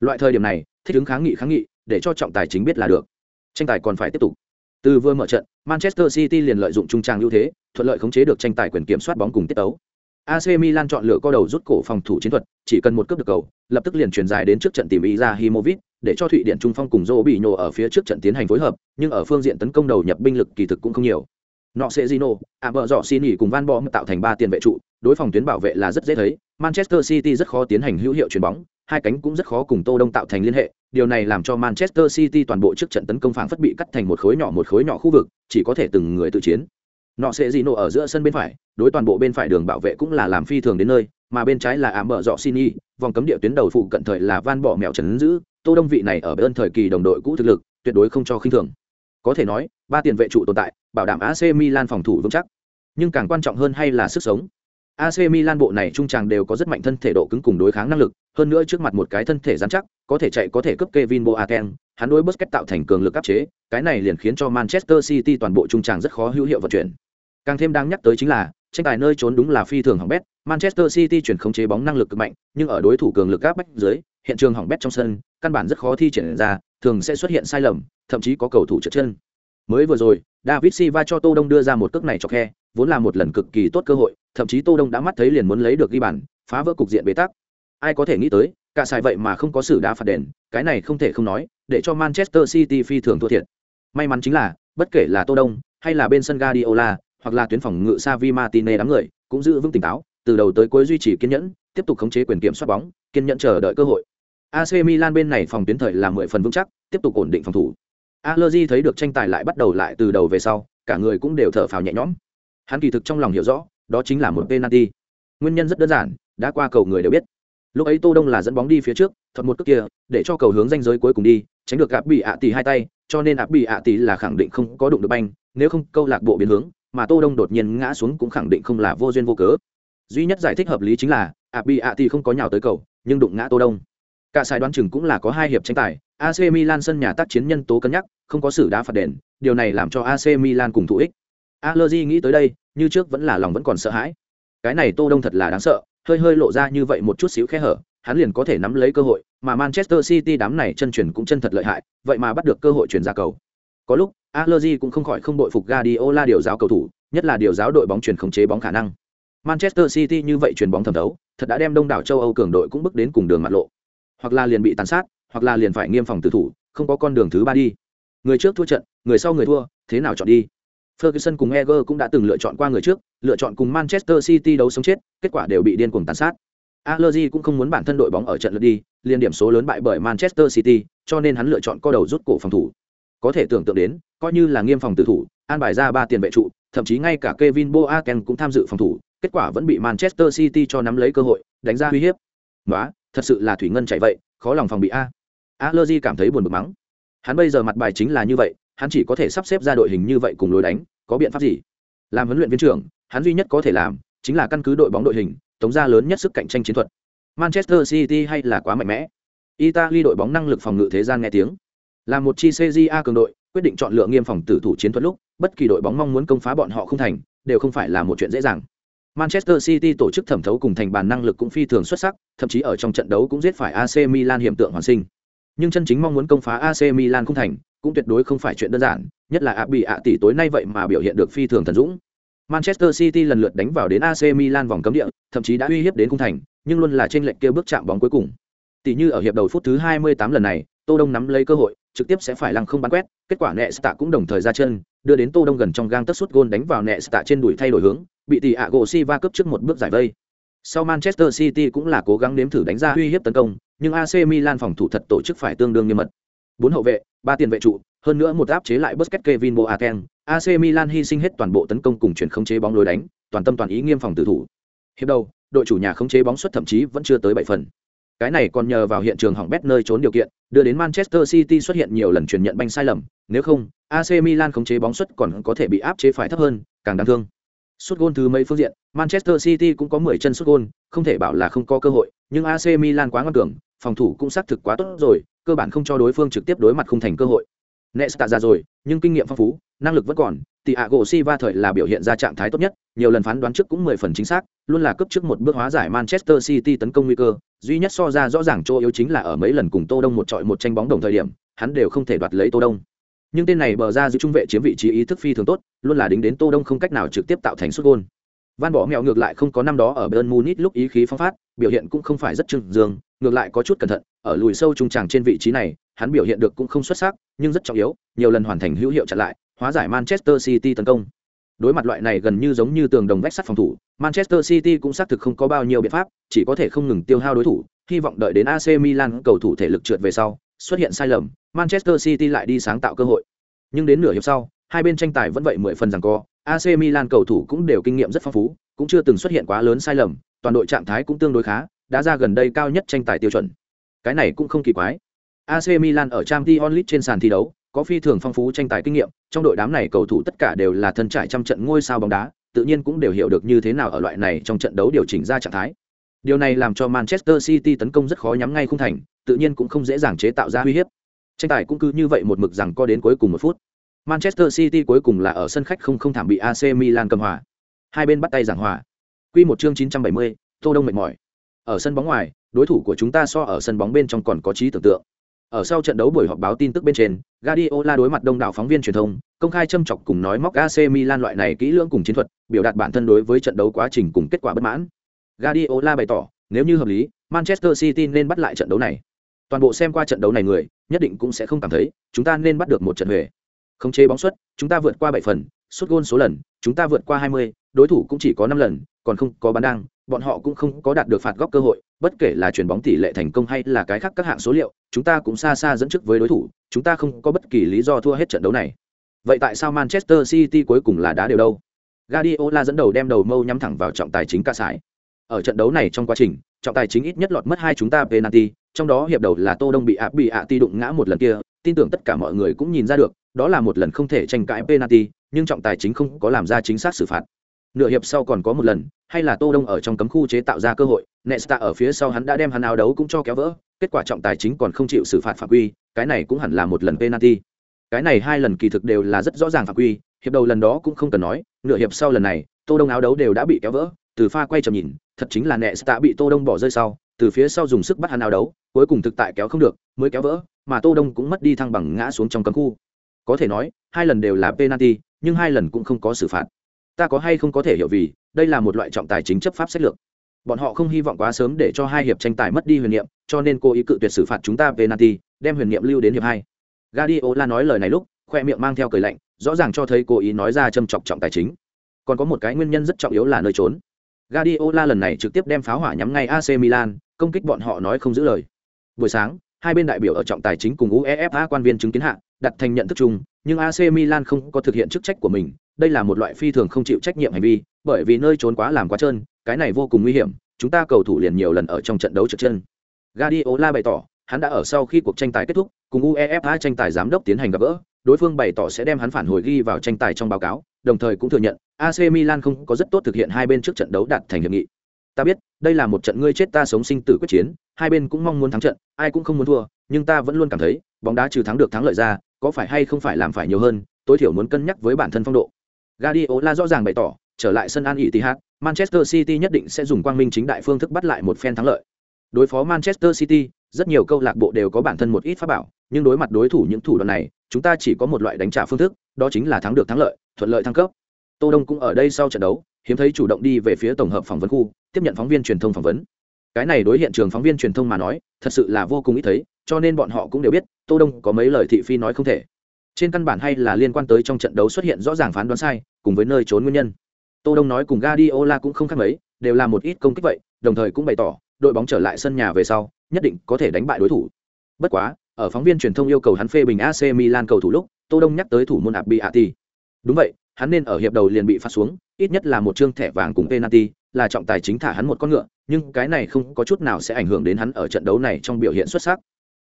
Loại thời điểm này thích ứng kháng nghị kháng nghị để cho trọng tài chính biết là được. Tranh tài còn phải tiếp tục. Từ vừa mở trận, Manchester City liền lợi dụng trung trang ưu thế, thuận lợi khống chế được tranh tài quyền kiểm soát bóng cùng tiết tấu. AC Milan chọn lựa co đầu rút cổ phòng thủ chiến thuật, chỉ cần một cước được cầu, lập tức liền chuyển dài đến trước trận tìm ý ra để cho thụy điện trung phong cùng dỗ bị nhổ ở phía trước trận tiến hành phối hợp nhưng ở phương diện tấn công đầu nhập binh lực kỳ thực cũng không nhiều nọ sẽ Gino, ạ vợ dọ xin nghỉ cùng Van Bommel tạo thành ba tiền vệ trụ, đối phòng tuyến bảo vệ là rất dễ thấy. Manchester City rất khó tiến hành hữu hiệu chuyền bóng, hai cánh cũng rất khó cùng Tô Đông tạo thành liên hệ, điều này làm cho Manchester City toàn bộ trước trận tấn công phảng phất bị cắt thành một khối nhỏ một khối nhỏ khu vực, chỉ có thể từng người tự chiến. Nọ sẽ Gino ở giữa sân bên phải, đối toàn bộ bên phải đường bảo vệ cũng là làm phi thường đến nơi, mà bên trái là ảm bờ dọ xin y vòng cấm địa tuyến đầu phụ cận thời là van bỏ mèo trần giữ. Tô đông vị này ở bên thời kỳ đồng đội cũ thực lực, tuyệt đối không cho khinh thường. Có thể nói, ba tiền vệ trụ tồn tại, bảo đảm ac milan phòng thủ vững chắc. Nhưng càng quan trọng hơn hay là sức sống. Ac milan bộ này trung tràng đều có rất mạnh thân thể độ cứng cùng đối kháng năng lực, hơn nữa trước mặt một cái thân thể dán chắc, có thể chạy có thể cướp kevin boateng, hắn đối busquets tạo thành cường lực áp chế, cái này liền khiến cho manchester city toàn bộ trung tràng rất khó hữu hiệu vận chuyển. Càng thêm đáng nhắc tới chính là, tranh tài nơi trốn đúng là phi thường hỏng bét manchester city chuyển khống chế bóng năng lực cực mạnh nhưng ở đối thủ cường lực áp bách dưới hiện trường hỏng bét trong sân căn bản rất khó thi triển ra thường sẽ xuất hiện sai lầm thậm chí có cầu thủ trượt chân. Mới vừa rồi david silva cho tô đông đưa ra một cước này cho khe vốn là một lần cực kỳ tốt cơ hội thậm chí tô đông đã mắt thấy liền muốn lấy được ghi bàn phá vỡ cục diện bế tắc. Ai có thể nghĩ tới cả sai vậy mà không có sự đá phạt đền cái này không thể không nói để cho manchester city phi thường thua thiệt. May mắn chính là bất kể là tô đông hay là bên sân guardiola hoặc là tuyến phòng ngự Xavi Martinez đám người, cũng giữ vững tỉnh táo, từ đầu tới cuối duy trì kiên nhẫn, tiếp tục khống chế quyền kiểm soát bóng, kiên nhẫn chờ đợi cơ hội. AC Milan bên này phòng tuyến thời là 10 phần vững chắc, tiếp tục ổn định phòng thủ. Allegri thấy được tranh tài lại bắt đầu lại từ đầu về sau, cả người cũng đều thở phào nhẹ nhõm. Hắn kỳ thực trong lòng hiểu rõ, đó chính là một penalty. Nguyên nhân rất đơn giản, đã qua cầu người đều biết. Lúc ấy Tô Đông là dẫn bóng đi phía trước, thuận một cước kia, để cho cầu hướng ranh giới cuối cùng đi, tránh được gặp bị ạ tỷ hai tay, cho nên ạ bị ạ tỷ là khẳng định không có đụng được banh, nếu không câu lạc bộ biến hướng, mà tô đông đột nhiên ngã xuống cũng khẳng định không là vô duyên vô cớ duy nhất giải thích hợp lý chính là ạ bị ạ thì không có nhào tới cầu nhưng đụng ngã tô đông. Cả sai đoán chừng cũng là có hai hiệp tranh tài AC Milan sân nhà tác chiến nhân tố cân nhắc không có xử đá phạt đền điều này làm cho AC Milan cùng thủ ích. Allegri nghĩ tới đây như trước vẫn là lòng vẫn còn sợ hãi. Cái này tô đông thật là đáng sợ hơi hơi lộ ra như vậy một chút xíu khe hở hắn liền có thể nắm lấy cơ hội mà Manchester City đám này chân chuyển cũng chân thật lợi hại vậy mà bắt được cơ hội chuyển ra cầu. Có lúc Allegri cũng không khỏi không đội phục Guardiola điều giáo cầu thủ, nhất là điều giáo đội bóng chuyển khống chế bóng khả năng. Manchester City như vậy chuyển bóng thẩm đấu, thật đã đem đông đảo châu Âu cường đội cũng bước đến cùng đường mặt lộ. Hoặc là liền bị tàn sát, hoặc là liền phải nghiêm phòng tử thủ, không có con đường thứ ba đi. Người trước thua trận, người sau người thua, thế nào chọn đi? Ferguson cùng Eger cũng đã từng lựa chọn qua người trước, lựa chọn cùng Manchester City đấu sống chết, kết quả đều bị điên cuồng tàn sát. Allegri cũng không muốn bản thân đội bóng ở trận lượt đi, liên điểm số lớn bại bởi Manchester City, cho nên hắn lựa chọn co đầu rút cổ phòng thủ. Có thể tưởng tượng đến, coi như là nghiêm phòng tử thủ, an bài ra ba tiền vệ trụ, thậm chí ngay cả Kevin Boateng cũng tham dự phòng thủ, kết quả vẫn bị Manchester City cho nắm lấy cơ hội, đánh ra uy hiếp. Nóa, thật sự là thủy ngân chạy vậy, khó lòng phòng bị a. Allegri cảm thấy buồn bực mắng. Hắn bây giờ mặt bài chính là như vậy, hắn chỉ có thể sắp xếp ra đội hình như vậy cùng lối đánh, có biện pháp gì? Làm huấn luyện viên trưởng, hắn duy nhất có thể làm chính là căn cứ đội bóng đội hình, tống ra lớn nhất sức cạnh tranh chiến thuật. Manchester City hay là quá mạnh mẽ. Italy đội bóng năng lực phòng ngự thế gian nghe tiếng. Là một chi CJA cường đội, quyết định chọn lựa nghiêm phòng tử thủ chiến thuật lúc, bất kỳ đội bóng mong muốn công phá bọn họ không thành, đều không phải là một chuyện dễ dàng. Manchester City tổ chức thẩm thấu cùng thành bàn năng lực cũng phi thường xuất sắc, thậm chí ở trong trận đấu cũng giết phải AC Milan hiểm tượng hoàn sinh. Nhưng chân chính mong muốn công phá AC Milan không thành, cũng tuyệt đối không phải chuyện đơn giản, nhất là ạ ạ tỷ tối nay vậy mà biểu hiện được phi thường thần dũng. Manchester City lần lượt đánh vào đến AC Milan vòng cấm địa, thậm chí đã uy hiếp đến khung thành, nhưng luôn là trên lệnh kia bước chạm bóng cuối cùng. Tỷ như ở hiệp đầu phút thứ 28 lần này, Tô Đông nắm lấy cơ hội, trực tiếp sẽ phải lăng không bắn quét, kết quả nẹ tạ cũng đồng thời ra chân, đưa đến Tô Đông gần trong gang tất suất gôn đánh vào nẹ tạ trên đùi thay đổi hướng, bị tỷ ạ gô si va cướp trước một bước giải vây. Sau Manchester City cũng là cố gắng nếm thử đánh ra uy hiếp tấn công, nhưng AC Milan phòng thủ thật tổ chức phải tương đương nghiêm mật. Bốn hậu vệ, ba tiền vệ trụ, hơn nữa một áp chế lại Busquets Kevin Boateng, AC Milan hy sinh hết toàn bộ tấn công cùng chuyển khống chế bóng lối đánh, toàn tâm toàn ý nghiêm phòng tử thủ. Hiệp đầu, đội chủ nhà khống chế bóng suất thậm chí vẫn chưa tới bảy phần. Cái này còn nhờ vào hiện trường hỏng bét nơi trốn điều kiện, đưa đến Manchester City xuất hiện nhiều lần truyền nhận banh sai lầm, nếu không, AC Milan khống chế bóng suất còn có thể bị áp chế phải thấp hơn, càng đáng thương. Sút gôn thứ mấy phương diện, Manchester City cũng có 10 chân sút gôn, không thể bảo là không có cơ hội, nhưng AC Milan quá ngoan cường, phòng thủ cũng xác thực quá tốt rồi, cơ bản không cho đối phương trực tiếp đối mặt không thành cơ hội. Nesta ra rồi, nhưng kinh nghiệm phong phú, năng lực vẫn còn, Thiago Silva thời là biểu hiện ra trạng thái tốt nhất, nhiều lần phán đoán trước cũng 10 phần chính xác, luôn là cấp trước một bước hóa giải Manchester City tấn công nguy cơ, duy nhất so ra rõ ràng chỗ yếu chính là ở mấy lần cùng Tô Đông một trọi một tranh bóng đồng thời điểm, hắn đều không thể đoạt lấy Tô Đông. Nhưng tên này bờ ra giữ trung vệ chiếm vị trí ý thức phi thường tốt, luôn là đính đến Tô Đông không cách nào trực tiếp tạo thành sút gol. Van bỏ mèo ngược lại không có năm đó ở bern Munich lúc ý khí phong phát, biểu hiện cũng không phải rất trưng dương, ngược lại có chút cẩn thận, ở lùi sâu trung tràng trên vị trí này, hắn biểu hiện được cũng không xuất sắc, nhưng rất trọng yếu, nhiều lần hoàn thành hữu hiệu chặn lại, hóa giải Manchester City tấn công. Đối mặt loại này gần như giống như tường đồng vách sắt phòng thủ, Manchester City cũng xác thực không có bao nhiêu biện pháp, chỉ có thể không ngừng tiêu hao đối thủ, hy vọng đợi đến AC Milan cầu thủ thể lực trượt về sau, xuất hiện sai lầm, Manchester City lại đi sáng tạo cơ hội. Nhưng đến nửa hiệp sau, hai bên tranh tài vẫn vậy mười phần rằng co, AC Milan cầu thủ cũng đều kinh nghiệm rất phong phú, cũng chưa từng xuất hiện quá lớn sai lầm, toàn đội trạng thái cũng tương đối khá, đã ra gần đây cao nhất tranh tài tiêu chuẩn. Cái này cũng không kỳ quái. AC Milan ở Champions League trên sàn thi đấu, có phi thường phong phú tranh tài kinh nghiệm, trong đội đám này cầu thủ tất cả đều là thân trải trăm trận ngôi sao bóng đá, tự nhiên cũng đều hiểu được như thế nào ở loại này trong trận đấu điều chỉnh ra trạng thái. Điều này làm cho Manchester City tấn công rất khó nhắm ngay khung thành, tự nhiên cũng không dễ dàng chế tạo ra uy hiếp. Tranh tài cũng cứ như vậy một mực rằng co đến cuối cùng một phút. Manchester City cuối cùng là ở sân khách không không thảm bị AC Milan cầm hòa. Hai bên bắt tay giảng hòa. Quy một chương 970, Tô Đông mệt mỏi. Ở sân bóng ngoài, đối thủ của chúng ta so ở sân bóng bên trong còn có trí tưởng tượng. Ở sau trận đấu buổi họp báo tin tức bên trên, Guardiola đối mặt đông đảo phóng viên truyền thông, công khai châm chọc cùng nói móc AC Milan loại này kỹ lưỡng cùng chiến thuật, biểu đạt bản thân đối với trận đấu quá trình cùng kết quả bất mãn. Guardiola bày tỏ, nếu như hợp lý, Manchester City nên bắt lại trận đấu này. Toàn bộ xem qua trận đấu này người, nhất định cũng sẽ không cảm thấy, chúng ta nên bắt được một trận huề. Không chế bóng suất, chúng ta vượt qua 7 phần, sút gôn số lần, chúng ta vượt qua 20, đối thủ cũng chỉ có 5 lần, còn không có bán đăng, bọn họ cũng không có đạt được phạt góc cơ hội, bất kể là chuyển bóng tỷ lệ thành công hay là cái khác các hạng số liệu, chúng ta cũng xa xa dẫn trước với đối thủ, chúng ta không có bất kỳ lý do thua hết trận đấu này. Vậy tại sao Manchester City cuối cùng là đá đều đâu? Guardiola dẫn đầu đem đầu mâu nhắm thẳng vào trọng tài chính ca sải. Ở trận đấu này trong quá trình, trọng tài chính ít nhất lọt mất hai chúng ta penalty, trong đó hiệp đầu là Tô Đông bị ạ bị ạ ti đụng ngã một lần kia, tin tưởng tất cả mọi người cũng nhìn ra được, đó là một lần không thể tranh cãi penalty, nhưng trọng tài chính không có làm ra chính xác xử phạt. Nửa hiệp sau còn có một lần, hay là Tô Đông ở trong cấm khu chế tạo ra cơ hội, Nesta ở phía sau hắn đã đem hắn áo đấu cũng cho kéo vỡ, kết quả trọng tài chính còn không chịu xử phạt phạm quy, cái này cũng hẳn là một lần penalty. Cái này hai lần kỳ thực đều là rất rõ ràng phạm quy, hiệp đầu lần đó cũng không cần nói, nửa hiệp sau lần này, Tô Đông áo đấu đều đã bị kéo vỡ, từ pha quay chậm nhìn, thật chính là Nesta bị Tô Đông bỏ rơi sau, từ phía sau dùng sức bắt hắn áo đấu, cuối cùng thực tại kéo không được, mới kéo vỡ, mà Tô Đông cũng mất đi thăng bằng ngã xuống trong cấm khu. Có thể nói, hai lần đều là penalty, nhưng hai lần cũng không có xử phạt. Ta có hay không có thể hiểu vì, đây là một loại trọng tài chính chấp pháp sách lược. Bọn họ không hy vọng quá sớm để cho hai hiệp tranh tài mất đi huyền niệm, cho nên cô ý cự tuyệt xử phạt chúng ta penalty, đem huyền niệm lưu đến hiệp hai. Guardiola nói lời này lúc, khoe miệng mang theo cười lạnh, rõ ràng cho thấy cô ý nói ra châm chọc trọng tài chính. Còn có một cái nguyên nhân rất trọng yếu là nơi trốn. Guardiola lần này trực tiếp đem pháo hỏa nhắm ngay AC Milan, công kích bọn họ nói không giữ lời. Buổi sáng, hai bên đại biểu ở trọng tài chính cùng UEFA quan viên chứng kiến hạ, đặt thành nhận thức chung, nhưng AC Milan không có thực hiện chức trách của mình, đây là một loại phi thường không chịu trách nhiệm hành vi, bởi vì nơi trốn quá làm quá trơn, cái này vô cùng nguy hiểm, chúng ta cầu thủ liền nhiều lần ở trong trận đấu trượt chân. Guardiola bày tỏ, hắn đã ở sau khi cuộc tranh tài kết thúc, cùng UEFA tranh tài giám đốc tiến hành gặp gỡ, đối phương bày tỏ sẽ đem hắn phản hồi ghi vào tranh tài trong báo cáo, đồng thời cũng thừa nhận AC Milan không có rất tốt thực hiện hai bên trước trận đấu đạt thành hiệp nghị. Ta biết, đây là một trận ngươi chết ta sống sinh tử quyết chiến, hai bên cũng mong muốn thắng trận, ai cũng không muốn thua, nhưng ta vẫn luôn cảm thấy, bóng đá trừ thắng được thắng lợi ra, có phải hay không phải làm phải nhiều hơn, tối thiểu muốn cân nhắc với bản thân phong độ. Guardiola rõ ràng bày tỏ, trở lại sân An Etihad, Manchester City nhất định sẽ dùng quang minh chính đại phương thức bắt lại một phen thắng lợi. Đối phó Manchester City, rất nhiều câu lạc bộ đều có bản thân một ít pháp bảo, nhưng đối mặt đối thủ những thủ đoạn này, chúng ta chỉ có một loại đánh trả phương thức, đó chính là thắng được thắng lợi, thuận lợi thăng cấp. Tô Đông cũng ở đây sau trận đấu, hiếm thấy chủ động đi về phía tổng hợp phỏng vấn khu, tiếp nhận phóng viên truyền thông phỏng vấn. Cái này đối hiện trường phóng viên truyền thông mà nói, thật sự là vô cùng ít thấy, cho nên bọn họ cũng đều biết, Tô Đông có mấy lời thị phi nói không thể. Trên căn bản hay là liên quan tới trong trận đấu xuất hiện rõ ràng phán đoán sai, cùng với nơi trốn nguyên nhân. Tô Đông nói cùng Guardiola cũng không khác mấy, đều là một ít công kích vậy, đồng thời cũng bày tỏ, đội bóng trở lại sân nhà về sau, nhất định có thể đánh bại đối thủ. Bất quá, ở phóng viên truyền thông yêu cầu hắn phê bình AC Milan cầu thủ lúc, Tô Đông nhắc tới thủ môn Abbiati. Đúng vậy, hắn nên ở hiệp đầu liền bị phạt xuống, ít nhất là một trương thẻ vàng cùng penalty, là trọng tài chính thả hắn một con ngựa, nhưng cái này không có chút nào sẽ ảnh hưởng đến hắn ở trận đấu này trong biểu hiện xuất sắc.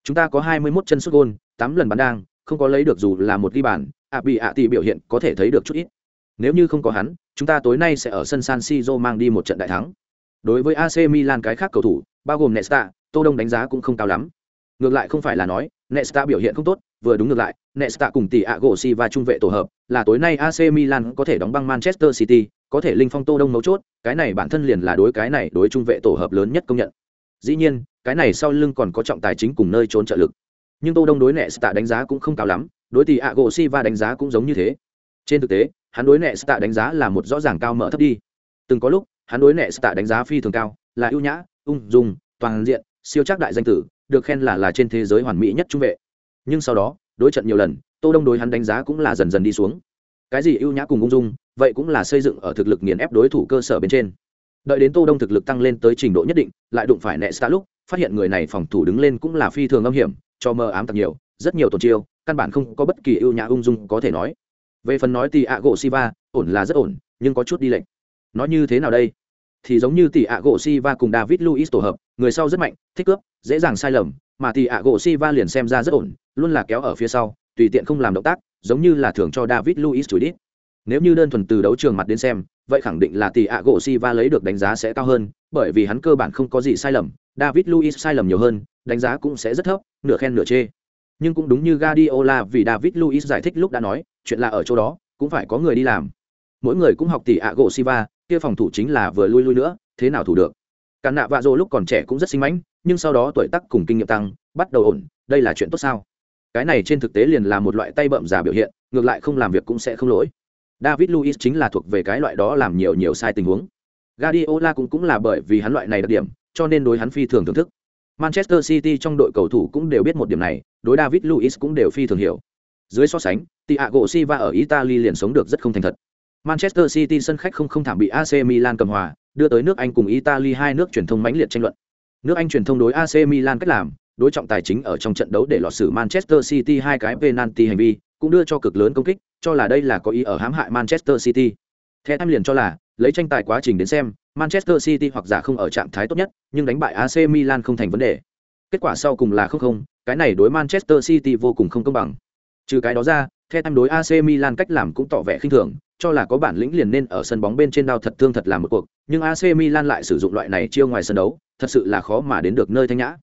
Chúng ta có 21 chân sút gôn, 8 lần bắn đang, không có lấy được dù là một ghi bàn, Abiati biểu hiện có thể thấy được chút ít. Nếu như không có hắn, chúng ta tối nay sẽ ở sân San Siro mang đi một trận đại thắng. Đối với AC Milan cái khác cầu thủ, bao gồm Nesta, Tô Đông đánh giá cũng không cao lắm. Ngược lại không phải là nói, Nesta biểu hiện không tốt, vừa đúng ngược lại, Nesta cùng tỷ Ago và trung vệ tổ hợp, là tối nay AC Milan có thể đóng băng Manchester City, có thể linh phong Tô Đông mấu chốt, cái này bản thân liền là đối cái này đối trung vệ tổ hợp lớn nhất công nhận. Dĩ nhiên, cái này sau lưng còn có trọng tài chính cùng nơi trốn trợ lực. Nhưng Tô Đông đối Nesta đánh giá cũng không cao lắm, đối tỷ Ago và đánh giá cũng giống như thế. Trên thực tế, hắn đối Nesta đánh giá là một rõ ràng cao mở thấp đi. Từng có lúc, hắn đối Nesta đánh giá phi thường cao, là ưu nhã, ung dung, toàn diện, siêu chắc đại danh tử, được khen là là trên thế giới hoàn mỹ nhất trung vệ nhưng sau đó đối trận nhiều lần tô đông đối hắn đánh giá cũng là dần dần đi xuống. Cái gì ưu nhã cùng ung dung vậy cũng là xây dựng ở thực lực nghiền ép đối thủ cơ sở bên trên. Đợi đến tô đông thực lực tăng lên tới trình độ nhất định lại đụng phải nẹ xa lúc phát hiện người này phòng thủ đứng lên cũng là phi thường âm hiểm cho mơ ám tặc nhiều rất nhiều tổn chiêu căn bản không có bất kỳ ưu nhã ung dung có thể nói. Về phần nói tỷ ạ gỗ siva ổn là rất ổn nhưng có chút đi lệnh nói như thế nào đây? Thì giống như tỷ ạ gỗ Siva cùng David luis tổ hợp, người sau rất mạnh, thích cướp, dễ dàng sai lầm, mà tỷ ạ gỗ Siva liền xem ra rất ổn, luôn là kéo ở phía sau, tùy tiện không làm động tác, giống như là thường cho David Luiz chủ đít. Nếu như đơn thuần từ đấu trường mặt đến xem, vậy khẳng định là tỷ ạ gỗ Siva lấy được đánh giá sẽ cao hơn, bởi vì hắn cơ bản không có gì sai lầm, David Luiz sai lầm nhiều hơn, đánh giá cũng sẽ rất thấp, nửa khen nửa chê. Nhưng cũng đúng như Guardiola vì David Luiz giải thích lúc đã nói, chuyện là ở chỗ đó, cũng phải có người đi làm. Mỗi người cũng học tỷ ạ gỗ Siva, kia phòng thủ chính là vừa lui lui nữa thế nào thủ được cả nạ vạ dô lúc còn trẻ cũng rất sinh mãnh nhưng sau đó tuổi tác cùng kinh nghiệm tăng bắt đầu ổn đây là chuyện tốt sao? Cái này trên thực tế liền là một loại tay bậm giả biểu hiện ngược lại không làm việc cũng sẽ không lỗi. David luiz chính là thuộc về cái loại đó làm nhiều nhiều sai tình huống. Guardiola cũng cũng là bởi vì hắn loại này đặc điểm cho nên đối hắn phi thường thưởng thức. Manchester city trong đội cầu thủ cũng đều biết một điểm này đối david luiz cũng đều phi thường hiểu. Dưới so sánh Thiago Silva ở Italy liền sống được rất không thành thật. Manchester City sân khách không không thảm bị AC Milan cầm hòa, đưa tới nước Anh cùng Italy hai nước truyền thông mãnh liệt tranh luận. Nước Anh truyền thông đối AC Milan cách làm, đối trọng tài chính ở trong trận đấu để lọt xử Manchester City hai cái penalty hành vi, cũng đưa cho cực lớn công kích, cho là đây là có ý ở hãm hại Manchester City. Theo tham liền cho là, lấy tranh tài quá trình đến xem, Manchester City hoặc giả không ở trạng thái tốt nhất, nhưng đánh bại AC Milan không thành vấn đề. Kết quả sau cùng là không không, cái này đối Manchester City vô cùng không công bằng. Trừ cái đó ra, theo tham đối AC Milan cách làm cũng tỏ vẻ khinh thường, cho là có bản lĩnh liền nên ở sân bóng bên trên đao thật thương thật làm một cuộc, nhưng AC Milan lại sử dụng loại này chiêu ngoài sân đấu, thật sự là khó mà đến được nơi thanh nhã.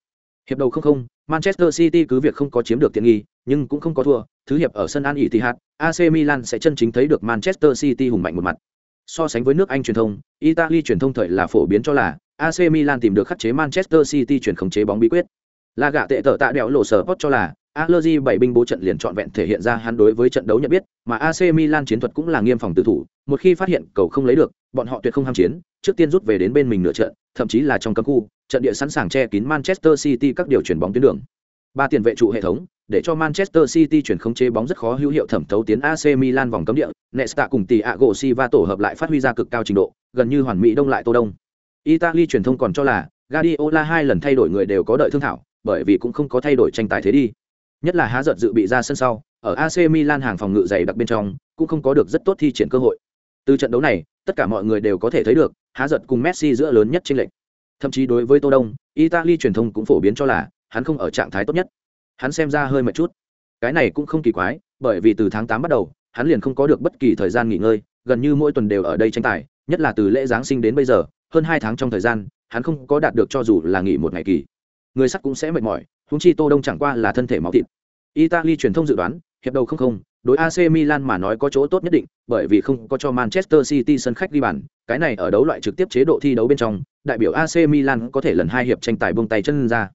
Hiệp đầu không không, Manchester City cứ việc không có chiếm được tiện nghi, nhưng cũng không có thua, thứ hiệp ở sân An Ittihad, AC Milan sẽ chân chính thấy được Manchester City hùng mạnh một mặt. So sánh với nước Anh truyền thông, Italy truyền thông thời là phổ biến cho là AC Milan tìm được khắc chế Manchester City chuyển khống chế bóng bí quyết. La gạ tệ tở tạ đèo lộ sở post cho là Allegri bảy binh bố trận liền trọn vẹn thể hiện ra hắn đối với trận đấu nhận biết, mà AC Milan chiến thuật cũng là nghiêm phòng tự thủ, một khi phát hiện cầu không lấy được, bọn họ tuyệt không ham chiến, trước tiên rút về đến bên mình nửa trận, thậm chí là trong cấm khu, trận địa sẵn sàng che kín Manchester City các điều chuyển bóng tuyến đường. Ba tiền vệ trụ hệ thống, để cho Manchester City chuyển khống chế bóng rất khó hữu hiệu thẩm thấu tiến AC Milan vòng cấm địa, Nesta cùng Thiago Silva tổ hợp lại phát huy ra cực cao trình độ, gần như hoàn mỹ đông lại Tô Đông. Italy truyền thông còn cho là Guardiola hai lần thay đổi người đều có đợi thương thảo, bởi vì cũng không có thay đổi tranh tài thế đi. Nhất là há giật dự bị ra sân sau, ở AC Milan hàng phòng ngự dày đặc bên trong, cũng không có được rất tốt thi triển cơ hội. Từ trận đấu này, tất cả mọi người đều có thể thấy được, há giật cùng Messi giữa lớn nhất trên lệnh. Thậm chí đối với Tô Đông, Italy truyền thông cũng phổ biến cho là hắn không ở trạng thái tốt nhất. Hắn xem ra hơi mệt chút. Cái này cũng không kỳ quái, bởi vì từ tháng 8 bắt đầu, hắn liền không có được bất kỳ thời gian nghỉ ngơi, gần như mỗi tuần đều ở đây tranh tài, nhất là từ lễ giáng sinh đến bây giờ, hơn 2 tháng trong thời gian, hắn không có đạt được cho dù là nghỉ một ngày kỳ. Người sắt cũng sẽ mệt mỏi, chúng chi Tô Đông chẳng qua là thân thể máu thịt. Italy truyền thông dự đoán, hiệp đầu không không, đối AC Milan mà nói có chỗ tốt nhất định, bởi vì không có cho Manchester City sân khách ghi bàn, cái này ở đấu loại trực tiếp chế độ thi đấu bên trong, đại biểu AC Milan có thể lần hai hiệp tranh tài buông tay chân ra.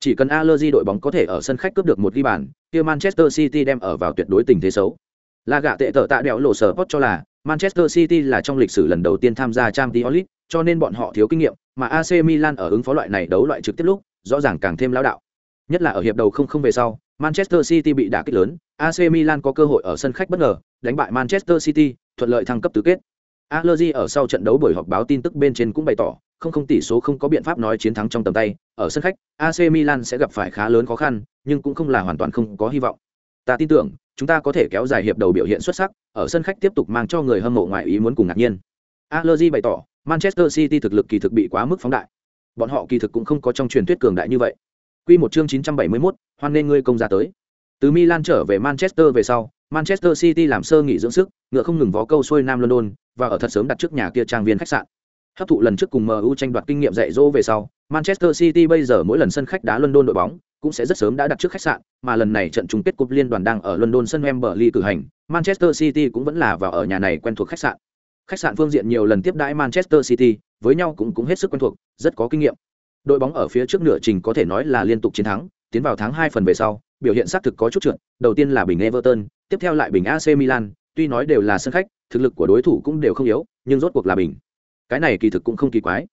Chỉ cần Allegri đội bóng có thể ở sân khách cướp được một ghi bàn, kia Manchester City đem ở vào tuyệt đối tình thế xấu. La gạ tệ tở tạ đẽo lộ sở Pot cho là Manchester City là trong lịch sử lần đầu tiên tham gia Champions League, cho nên bọn họ thiếu kinh nghiệm, mà AC Milan ở ứng phó loại này đấu loại trực tiếp lúc, rõ ràng càng thêm lão đạo. Nhất là ở hiệp đầu không không về sau, Manchester City bị đả kích lớn, AC Milan có cơ hội ở sân khách bất ngờ đánh bại Manchester City, thuận lợi thăng cấp tứ kết. Allegri ở sau trận đấu buổi họp báo tin tức bên trên cũng bày tỏ, không không tỷ số không có biện pháp nói chiến thắng trong tầm tay, ở sân khách, AC Milan sẽ gặp phải khá lớn khó khăn, nhưng cũng không là hoàn toàn không có hy vọng. Ta tin tưởng, chúng ta có thể kéo dài hiệp đầu biểu hiện xuất sắc, ở sân khách tiếp tục mang cho người hâm mộ ngoại ý muốn cùng ngạc nhiên. Allegri bày tỏ, Manchester City thực lực kỳ thực bị quá mức phóng đại. Bọn họ kỳ thực cũng không có trong truyền thuyết cường đại như vậy. Quy một chương 971, hoan nên ngươi công gia tới. Từ Milan trở về Manchester về sau, Manchester City làm sơ nghỉ dưỡng sức, ngựa không ngừng vó câu xuôi Nam London và ở thật sớm đặt trước nhà kia trang viên khách sạn. Hấp thụ lần trước cùng MU tranh đoạt kinh nghiệm dạy dỗ về sau, Manchester City bây giờ mỗi lần sân khách đá London đội bóng cũng sẽ rất sớm đã đặt trước khách sạn, mà lần này trận chung kết cúp liên đoàn đang ở London sân Wembley cử hành, Manchester City cũng vẫn là vào ở nhà này quen thuộc khách sạn. Khách sạn phương diện nhiều lần tiếp đãi Manchester City, với nhau cũng cũng hết sức quen thuộc, rất có kinh nghiệm. Đội bóng ở phía trước nửa trình có thể nói là liên tục chiến thắng, tiến vào tháng hai phần về sau, biểu hiện xác thực có chút trượt, đầu tiên là bình Everton, tiếp theo lại bình AC Milan, tuy nói đều là sân khách, thực lực của đối thủ cũng đều không yếu, nhưng rốt cuộc là bình. Cái này kỳ thực cũng không kỳ quái.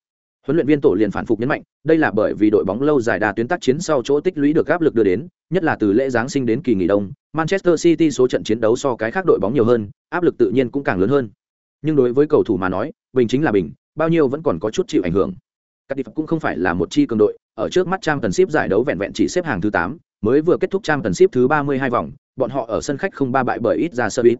huấn luyện viên tổ liền phản phục nhấn mạnh đây là bởi vì đội bóng lâu dài đa tuyến tác chiến sau chỗ tích lũy được áp lực đưa đến nhất là từ lễ giáng sinh đến kỳ nghỉ đông manchester city số trận chiến đấu so cái khác đội bóng nhiều hơn áp lực tự nhiên cũng càng lớn hơn nhưng đối với cầu thủ mà nói bình chính là bình bao nhiêu vẫn còn có chút chịu ảnh hưởng Cardiff cũng không phải là một chi cường đội, ở trước mắt Trang Tần Ship giải đấu vẹn vẹn chỉ xếp hàng thứ tám, mới vừa kết thúc Trang Tần Ship thứ ba mươi hai vòng, bọn họ ở sân khách không ba bại bởi ít ra sơ ít.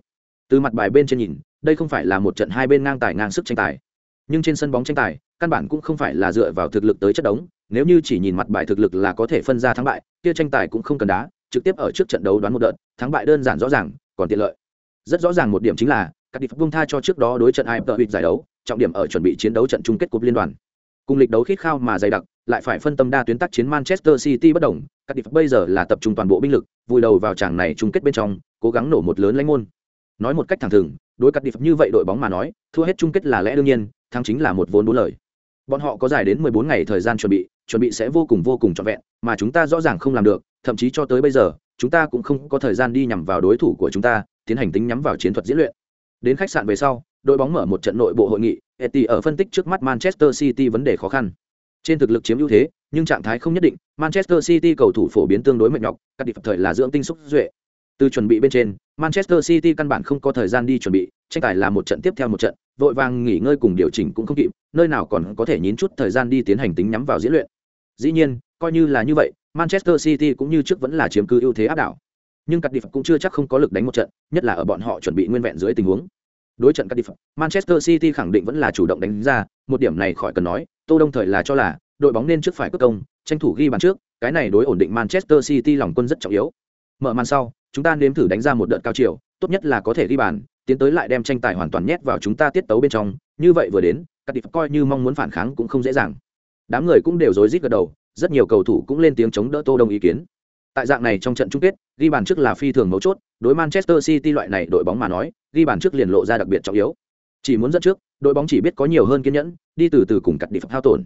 Từ mặt bài bên trên nhìn, đây không phải là một trận hai bên ngang tài ngang sức tranh tài. Nhưng trên sân bóng tranh tài, căn bản cũng không phải là dựa vào thực lực tới chất đống, nếu như chỉ nhìn mặt bài thực lực là có thể phân ra thắng bại, kia tranh tài cũng không cần đá, trực tiếp ở trước trận đấu đoán một đợt, thắng bại đơn giản rõ ràng, còn tiện lợi. Rất rõ ràng một điểm chính là, các đi buông tha cho trước đó đối trận AFC giải đấu, trọng điểm ở chuẩn bị chiến đấu trận chung kết cúp liên đoàn. Cùng lịch đấu khít khao mà dày đặc, lại phải phân tâm đa tuyến tác chiến Manchester City bất động, các đi bây giờ là tập trung toàn bộ binh lực, vùi đầu vào tràng này chung kết bên trong, cố gắng nổ một lớn lãnh môn. Nói một cách thẳng thừng, đối các đi như vậy đội bóng mà nói, thua hết chung kết là lẽ đương nhiên, thắng chính là một vốn bốn lời. Bọn họ có dài đến 14 ngày thời gian chuẩn bị, chuẩn bị sẽ vô cùng vô cùng trọn vẹn, mà chúng ta rõ ràng không làm được, thậm chí cho tới bây giờ, chúng ta cũng không có thời gian đi nhằm vào đối thủ của chúng ta, tiến hành tính nhắm vào chiến thuật diễn luyện. Đến khách sạn về sau, đội bóng mở một trận nội bộ hội nghị, Etty ở phân tích trước mắt Manchester City vấn đề khó khăn. Trên thực lực chiếm ưu thế, nhưng trạng thái không nhất định, Manchester City cầu thủ phổ biến tương đối mệt nhọc, các đi thời là dưỡng tinh xúc duệ. Từ chuẩn bị bên trên, Manchester City căn bản không có thời gian đi chuẩn bị, tranh tài là một trận tiếp theo một trận, vội vàng nghỉ ngơi cùng điều chỉnh cũng không kịp, nơi nào còn có thể nhín chút thời gian đi tiến hành tính nhắm vào diễn luyện. Dĩ nhiên, coi như là như vậy, Manchester City cũng như trước vẫn là chiếm cứ ưu thế áp đảo. Nhưng Cardiff cũng chưa chắc không có lực đánh một trận, nhất là ở bọn họ chuẩn bị nguyên vẹn dưới tình huống. Đối trận Cardiff, Manchester City khẳng định vẫn là chủ động đánh ra, một điểm này khỏi cần nói, Tô Đông thời là cho là đội bóng nên trước phải cướp công, tranh thủ ghi bàn trước, cái này đối ổn định Manchester City lòng quân rất trọng yếu. Mở màn sau, chúng ta nếm thử đánh ra một đợt cao chiều, tốt nhất là có thể ghi bàn, tiến tới lại đem tranh tài hoàn toàn nhét vào chúng ta tiết tấu bên trong, như vậy vừa đến, Cardiff coi như mong muốn phản kháng cũng không dễ dàng. Đám người cũng đều rối rít gật đầu, rất nhiều cầu thủ cũng lên tiếng chống đỡ Tô Đông ý kiến. Tại dạng này trong trận chung kết, ghi bàn trước là phi thường mấu chốt, đối Manchester City loại này đội bóng mà nói, ghi bàn trước liền lộ ra đặc biệt trọng yếu. Chỉ muốn dẫn trước, đội bóng chỉ biết có nhiều hơn kiên nhẫn, đi từ từ cùng cắt đi hao tổn.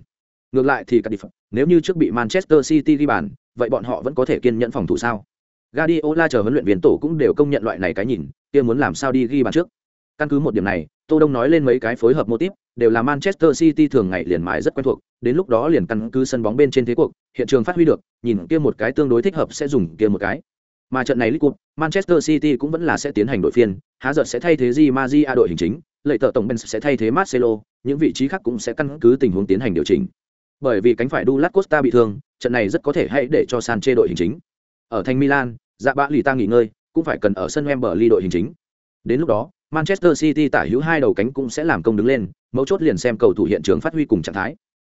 Ngược lại thì cắt đi nếu như trước bị Manchester City ghi bàn, vậy bọn họ vẫn có thể kiên nhẫn phòng thủ sao? Guardiola chờ huấn luyện viên tổ cũng đều công nhận loại này cái nhìn, kia muốn làm sao đi ghi bàn trước. Căn cứ một điểm này, Tô Đông nói lên mấy cái phối hợp mô típ, đều là Manchester City thường ngày liền mãi rất quen thuộc, đến lúc đó liền căn cứ sân bóng bên trên thế cuộc, hiện trường phát huy được, nhìn kia một cái tương đối thích hợp sẽ dùng kia một cái. Mà trận này League Cup, Manchester City cũng vẫn là sẽ tiến hành đội phiên, há giật sẽ thay thế Di Maria đội hình chính, lệ tợ tổng Ben sẽ thay thế Marcelo, những vị trí khác cũng sẽ căn cứ tình huống tiến hành điều chỉnh. Bởi vì cánh phải Douglas Costa bị thương, trận này rất có thể hãy để cho Sanchez đội hình chính. Ở thành Milan, dạ bạ lì ta nghỉ ngơi, cũng phải cần ở sân Wembley đội hình chính. Đến lúc đó, Manchester City tả hữu hai đầu cánh cũng sẽ làm công đứng lên, mấu chốt liền xem cầu thủ hiện trường phát huy cùng trạng thái.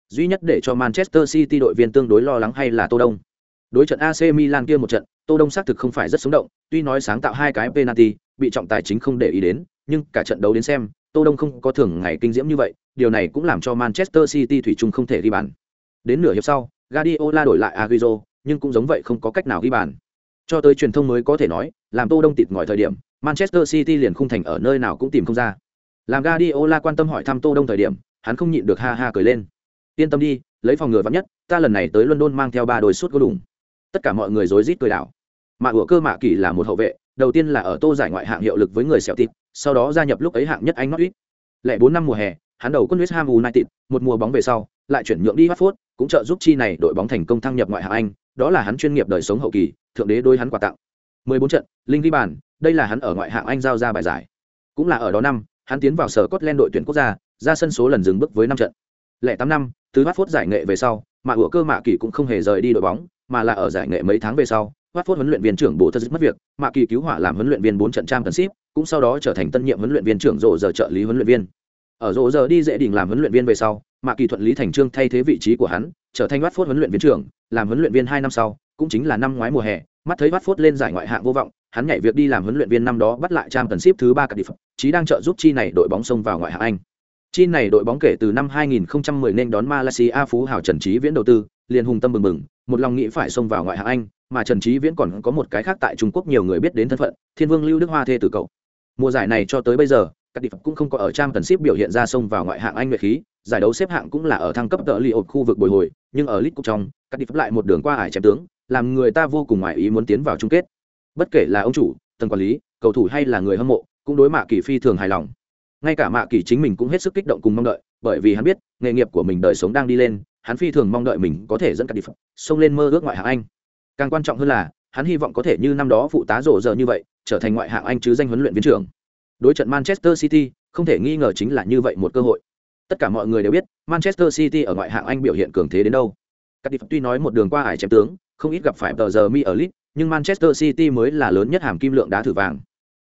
Duy nhất để cho Manchester City đội viên tương đối lo lắng hay là Tô Đông. Đối trận AC Milan kia một trận, Tô Đông xác thực không phải rất sống động, tuy nói sáng tạo hai cái penalty, bị trọng tài chính không để ý đến, nhưng cả trận đấu đến xem, Tô Đông không có thường ngày kinh diễm như vậy, điều này cũng làm cho Manchester City thủy chung không thể ghi bàn. Đến nửa hiệp sau, Guardiola đổi lại Agüero, nhưng cũng giống vậy không có cách nào ghi bàn. Cho tới truyền thông mới có thể nói, làm Tô Đông tịt ngòi thời điểm, Manchester City liền khung thành ở nơi nào cũng tìm không ra. Làm Guardiola quan tâm hỏi thăm Tô Đông thời điểm, hắn không nhịn được ha ha cười lên. Yên tâm đi, lấy phòng ngừa vạn nhất, ta lần này tới London mang theo ba đôi suốt gỗ đủng. Tất cả mọi người rối rít cười đảo. Mạ của Cơ Mạ Kỳ là một hậu vệ, đầu tiên là ở Tô giải ngoại hạng hiệu lực với người Celtic, sau đó gia nhập lúc ấy hạng nhất Anh Norwich. Lẻ bốn năm mùa hè, hắn đầu quân West Ham United, một mùa bóng về sau, lại chuyển nhượng đi Watford, cũng trợ giúp chi này đội bóng thành công thăng nhập ngoại hạng Anh, đó là hắn chuyên nghiệp đời sống hậu kỳ, thượng đế đối hắn quà tặng. 14 trận, linh ghi bàn, đây là hắn ở ngoại hạng Anh giao ra bài giải. Cũng là ở đó năm, hắn tiến vào sở Scotland đội tuyển quốc gia, ra sân số lần dừng bước với năm trận. Lẻ 8 năm, từ Watford giải nghệ về sau, mà của Cơ Mạ Kỳ cũng không hề rời đi đội bóng, mà là ở giải nghệ mấy tháng về sau, Watford huấn luyện viên trưởng Bộ Thơ mất việc, Mạ Kỳ cứu hỏa làm huấn luyện viên 4 trận trang cần ship, cũng sau đó trở thành tân nhiệm huấn luyện viên trưởng rộ giờ trợ lý huấn luyện viên. Ở rộ giờ đi dễ đỉnh làm huấn luyện viên về sau, Mạ Kỳ thuận lý thành trương thay thế vị trí của hắn, trở thành Watford huấn luyện viên trưởng, làm huấn luyện viên 2 năm sau, cũng chính là năm ngoái mùa hè, mắt thấy Watford lên giải ngoại hạng vô vọng, hắn nhảy việc đi làm huấn luyện viên năm đó bắt lại trang cần ship thứ 3 cả đi chí đang trợ giúp chi này đội bóng sông vào ngoại hạng Anh. Chi này đội bóng kể từ năm 2010 nên đón Malaysia phú hào Trần Chí Viễn đầu tư, liền hùng tâm bừng bừng, một lòng nghĩ phải xông vào ngoại hạng Anh, mà Trần Chí Viễn còn có một cái khác tại Trung Quốc nhiều người biết đến thân phận, Thiên Vương Lưu Đức Hoa thê từ cậu. Mùa giải này cho tới bây giờ, các địa cũng không có ở trang tần ship biểu hiện ra xông vào ngoại hạng Anh nguyệt khí, giải đấu xếp hạng cũng là ở thăng cấp tợ li ột khu vực bồi hồi, nhưng ở League cục trong, các địa lại một đường qua ải chém tướng, làm người ta vô cùng ngoài ý muốn tiến vào chung kết. Bất kể là ông chủ, tầng quản lý, cầu thủ hay là người hâm mộ, cũng đối Mạ Kỳ phi thường hài lòng. Ngay cả Mạ Kỳ chính mình cũng hết sức kích động cùng mong đợi, bởi vì hắn biết nghề nghiệp của mình đời sống đang đi lên hắn phi thường mong đợi mình có thể dẫn Cardiff xông lên mơ ước ngoại hạng Anh. Càng quan trọng hơn là, hắn hy vọng có thể như năm đó phụ tá rổ giờ như vậy, trở thành ngoại hạng Anh chứ danh huấn luyện viên trưởng. Đối trận Manchester City, không thể nghi ngờ chính là như vậy một cơ hội. Tất cả mọi người đều biết, Manchester City ở ngoại hạng Anh biểu hiện cường thế đến đâu. Cardiff tuy nói một đường qua ải chém tướng, không ít gặp phải tờ giờ mi ở Lit, nhưng Manchester City mới là lớn nhất hàm kim lượng đá thử vàng.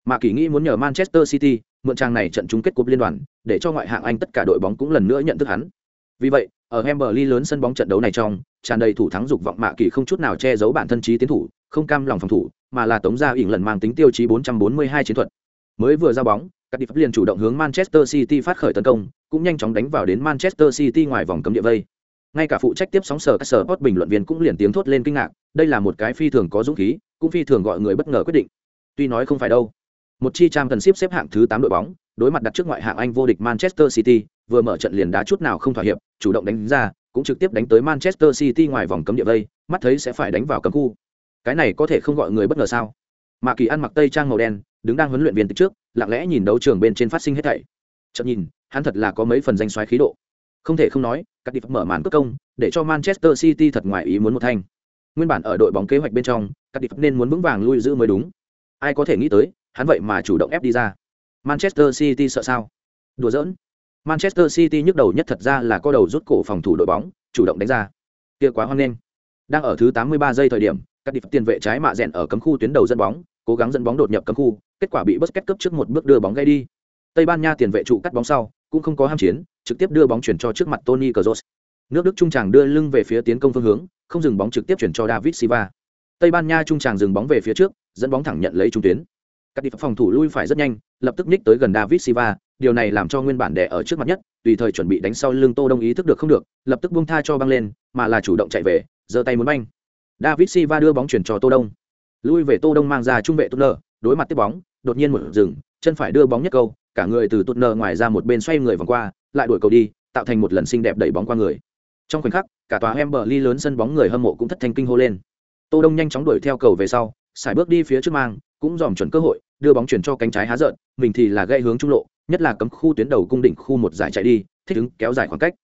Mà kỳ nghĩ muốn nhờ Manchester City mượn trang này trận chung kết cúp liên đoàn, để cho ngoại hạng Anh tất cả đội bóng cũng lần nữa nhận thức hắn. Vì vậy, ở Hemberley lớn sân bóng trận đấu này trong, tràn đầy thủ thắng dục vọng mạ kỳ không chút nào che giấu bản thân trí tiến thủ, không cam lòng phòng thủ, mà là tống ra ỉn lần mang tính tiêu chí 442 chiến thuật. Mới vừa ra bóng, các điệp liền chủ động hướng Manchester City phát khởi tấn công, cũng nhanh chóng đánh vào đến Manchester City ngoài vòng cấm địa vây. Ngay cả phụ trách tiếp sóng sở các sở bình luận viên cũng liền tiếng thốt lên kinh ngạc, đây là một cái phi thường có dũng khí, cũng phi thường gọi người bất ngờ quyết định. Tuy nói không phải đâu. Một chi trang cần xếp xếp hạng thứ 8 đội bóng, đối mặt đặt trước ngoại hạng Anh vô địch Manchester City, vừa mở trận liền đá chút nào không thỏa hiệp, chủ động đánh ra, cũng trực tiếp đánh tới Manchester City ngoài vòng cấm địa vây, mắt thấy sẽ phải đánh vào cấm khu. Cái này có thể không gọi người bất ngờ sao? Mạc Kỳ ăn mặc tây trang màu đen, đứng đang huấn luyện viên từ trước, lặng lẽ nhìn đấu trường bên trên phát sinh hết thảy. Chợt nhìn, hắn thật là có mấy phần danh xoáy khí độ. Không thể không nói, các đi mở màn cướp công, để cho Manchester City thật ngoài ý muốn một thanh. Nguyên bản ở đội bóng kế hoạch bên trong, các đi nên muốn vững vàng lui giữ mới đúng. Ai có thể nghĩ tới, hắn vậy mà chủ động ép đi ra. Manchester City sợ sao? Đùa giỡn. Manchester City nhức đầu nhất thật ra là có đầu rút cổ phòng thủ đội bóng, chủ động đánh ra. Kia quá hoang nghênh. Đang ở thứ 83 giây thời điểm, các đi tiền vệ trái mạ rèn ở cấm khu tuyến đầu dẫn bóng, cố gắng dẫn bóng đột nhập cấm khu, kết quả bị Busquets cướp trước một bước đưa bóng gây đi. Tây Ban Nha tiền vệ trụ cắt bóng sau, cũng không có ham chiến, trực tiếp đưa bóng chuyển cho trước mặt Toni Kroos. Nước Đức trung tràng đưa lưng về phía tiến công phương hướng, không dừng bóng trực tiếp chuyển cho David Silva. Tây Ban Nha trung tràng dừng bóng về phía trước, dẫn bóng thẳng nhận lấy trung tuyến. Các đi phòng thủ lui phải rất nhanh, lập tức ních tới gần David Silva, điều này làm cho nguyên bản đè ở trước mặt nhất, tùy thời chuẩn bị đánh sau lưng Tô Đông ý thức được không được, lập tức buông tha cho băng lên, mà là chủ động chạy về, giơ tay muốn banh. David Silva đưa bóng chuyển cho Tô Đông. Lui về Tô Đông mang ra trung vệ Tuner, đối mặt tiếp bóng, đột nhiên một dừng, chân phải đưa bóng nhất câu, cả người từ Tuner ngoài ra một bên xoay người vòng qua, lại đuổi cầu đi, tạo thành một lần xinh đẹp đẩy bóng qua người. Trong khoảnh khắc, cả tòa Wembley lớn sân bóng người hâm mộ cũng thất thanh kinh hô lên. Tô Đông nhanh chóng đuổi theo cầu về sau, xài bước đi phía trước mang, cũng dòm chuẩn cơ hội, đưa bóng chuyển cho cánh trái há rợn, mình thì là gây hướng trung lộ, nhất là cấm khu tuyến đầu cung đỉnh khu một giải chạy đi, thích ứng kéo dài khoảng cách.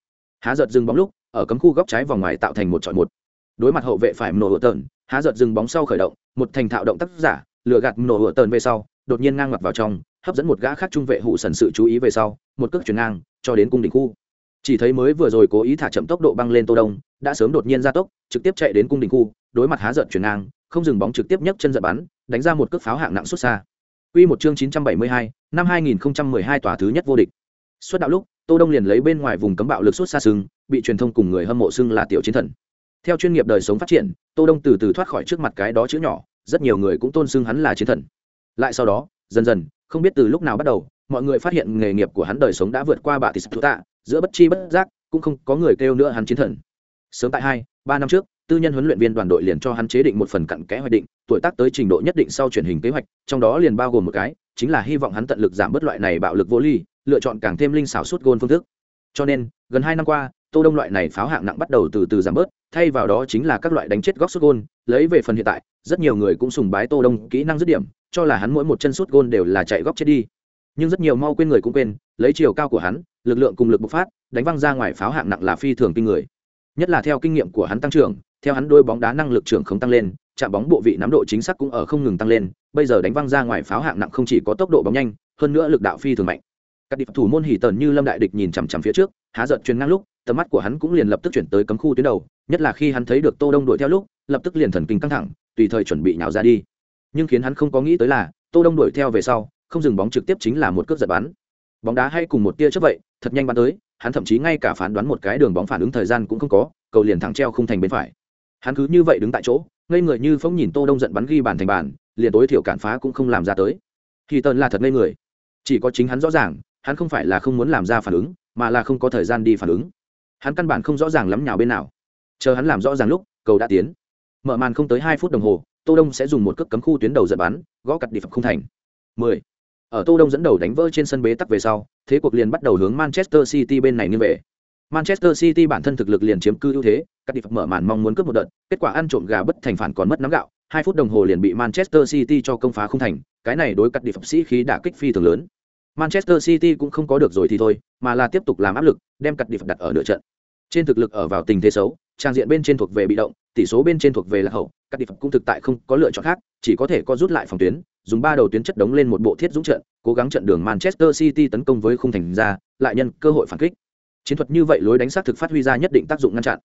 Há rợt dừng bóng lúc, ở cấm khu góc trái vòng ngoài tạo thành một chọi một. Đối mặt hậu vệ phải nổ hựa tờn há rợt dừng bóng sau khởi động, một thành thạo động tác giả, lừa gạt nổ hựa tờn về sau, đột nhiên ngang mặt vào trong, hấp dẫn một gã khác trung vệ hụ sần sự chú ý về sau, một cước chuyển ngang, cho đến cung đỉnh khu. Chỉ thấy mới vừa rồi cố ý thả chậm tốc độ băng lên Tô Đông, đã sớm đột nhiên gia tốc, trực tiếp chạy đến cung đình khu, đối mặt há giận chuyển ngang, không dừng bóng trực tiếp nhấc chân giật bắn, đánh ra một cước pháo hạng nặng xuất xa. Quy một chương 972, năm 2012 tòa thứ nhất vô địch. Xuất đạo lúc, Tô Đông liền lấy bên ngoài vùng cấm bạo lực xuất xa sừng, bị truyền thông cùng người hâm mộ xưng là tiểu chiến thần. Theo chuyên nghiệp đời sống phát triển, Tô Đông từ từ thoát khỏi trước mặt cái đó chữ nhỏ, rất nhiều người cũng tôn xưng hắn là chiến thần. Lại sau đó, dần dần, không biết từ lúc nào bắt đầu, mọi người phát hiện nghề nghiệp của hắn đời sống đã vượt qua bà tỷ tạ, giữa bất chi bất giác, cũng không có người kêu nữa hắn chiến thần. Sớm tại hai, ba năm trước, tư nhân huấn luyện viên đoàn đội liền cho hắn chế định một phần cặn kẽ hoạch định, tuổi tác tới trình độ nhất định sau truyền hình kế hoạch, trong đó liền bao gồm một cái, chính là hy vọng hắn tận lực giảm bớt loại này bạo lực vô ly, lựa chọn càng thêm linh xảo suốt gôn phương thức. Cho nên, gần hai năm qua, Tô Đông loại này pháo hạng nặng bắt đầu từ từ giảm bớt, thay vào đó chính là các loại đánh chết góc sút gôn, lấy về phần hiện tại, rất nhiều người cũng sùng bái Tô Đông kỹ năng dứt điểm, cho là hắn mỗi một chân sút gôn đều là chạy góc chết đi. Nhưng rất nhiều mau quên người cũng quên, lấy chiều cao của hắn, lực lượng cùng lực bộc phát, đánh văng ra ngoài pháo hạng nặng là phi thường kinh người. Nhất là theo kinh nghiệm của hắn tăng trưởng, theo hắn đôi bóng đá năng lực trưởng không tăng lên, chạm bóng bộ vị nắm độ chính xác cũng ở không ngừng tăng lên, bây giờ đánh văng ra ngoài pháo hạng nặng không chỉ có tốc độ bóng nhanh, hơn nữa lực đạo phi thường mạnh. Các địch thủ môn hỉ tần như lâm đại địch nhìn chằm chằm phía trước, há giận truyền ngang lúc, tầm mắt của hắn cũng liền lập tức chuyển tới cấm khu tuyến đầu, nhất là khi hắn thấy được Tô Đông đuổi theo lúc, lập tức liền thần kinh căng thẳng, tùy thời chuẩn bị nhào ra đi. Nhưng khiến hắn không có nghĩ tới là, Tô Đông đuổi theo về sau, không dừng bóng trực tiếp chính là một cước giật bắn. Bóng đá hay cùng một tia chớp vậy, thật nhanh bắn tới, hắn thậm chí ngay cả phán đoán một cái đường bóng phản ứng thời gian cũng không có, cầu liền thẳng treo không thành bên phải. Hắn cứ như vậy đứng tại chỗ ngây người như phóng nhìn tô đông giận bắn ghi bàn thành bàn liền tối thiểu cản phá cũng không làm ra tới. Thì tần là thật ngây người. Chỉ có chính hắn rõ ràng hắn không phải là không muốn làm ra phản ứng mà là không có thời gian đi phản ứng. Hắn căn bản không rõ ràng lắm nhào bên nào. Chờ hắn làm rõ ràng lúc cầu đã tiến. Mở màn không tới hai phút đồng hồ tô đông sẽ dùng một cước cấm khu tuyến đầu giận bắn gõ cặt đi phập không thành. 10 ở tô đông dẫn đầu đánh vỡ trên sân bế tắc về sau thế cuộc liền bắt đầu hướng manchester city bên này nghiêng về Manchester City bản thân thực lực liền chiếm cứ ưu thế, các đi mở màn mong muốn cướp một đợt, kết quả ăn trộm gà bất thành phản còn mất nắm gạo, Hai phút đồng hồ liền bị Manchester City cho công phá không thành, cái này đối các đi phẩm sĩ khí đã kích phi thường lớn. Manchester City cũng không có được rồi thì thôi, mà là tiếp tục làm áp lực, đem cật đi đặt ở nửa trận. Trên thực lực ở vào tình thế xấu, trang diện bên trên thuộc về bị động, tỷ số bên trên thuộc về là hậu, các đi cũng thực tại không có lựa chọn khác, chỉ có thể co rút lại phòng tuyến, dùng ba đầu tuyến chất đống lên một bộ thiết dũng trận, cố gắng trận đường Manchester City tấn công với khung thành ra, lại nhân cơ hội phản kích. Chiến thuật như vậy lối đánh sát thực phát huy ra nhất định tác dụng ngăn chặn.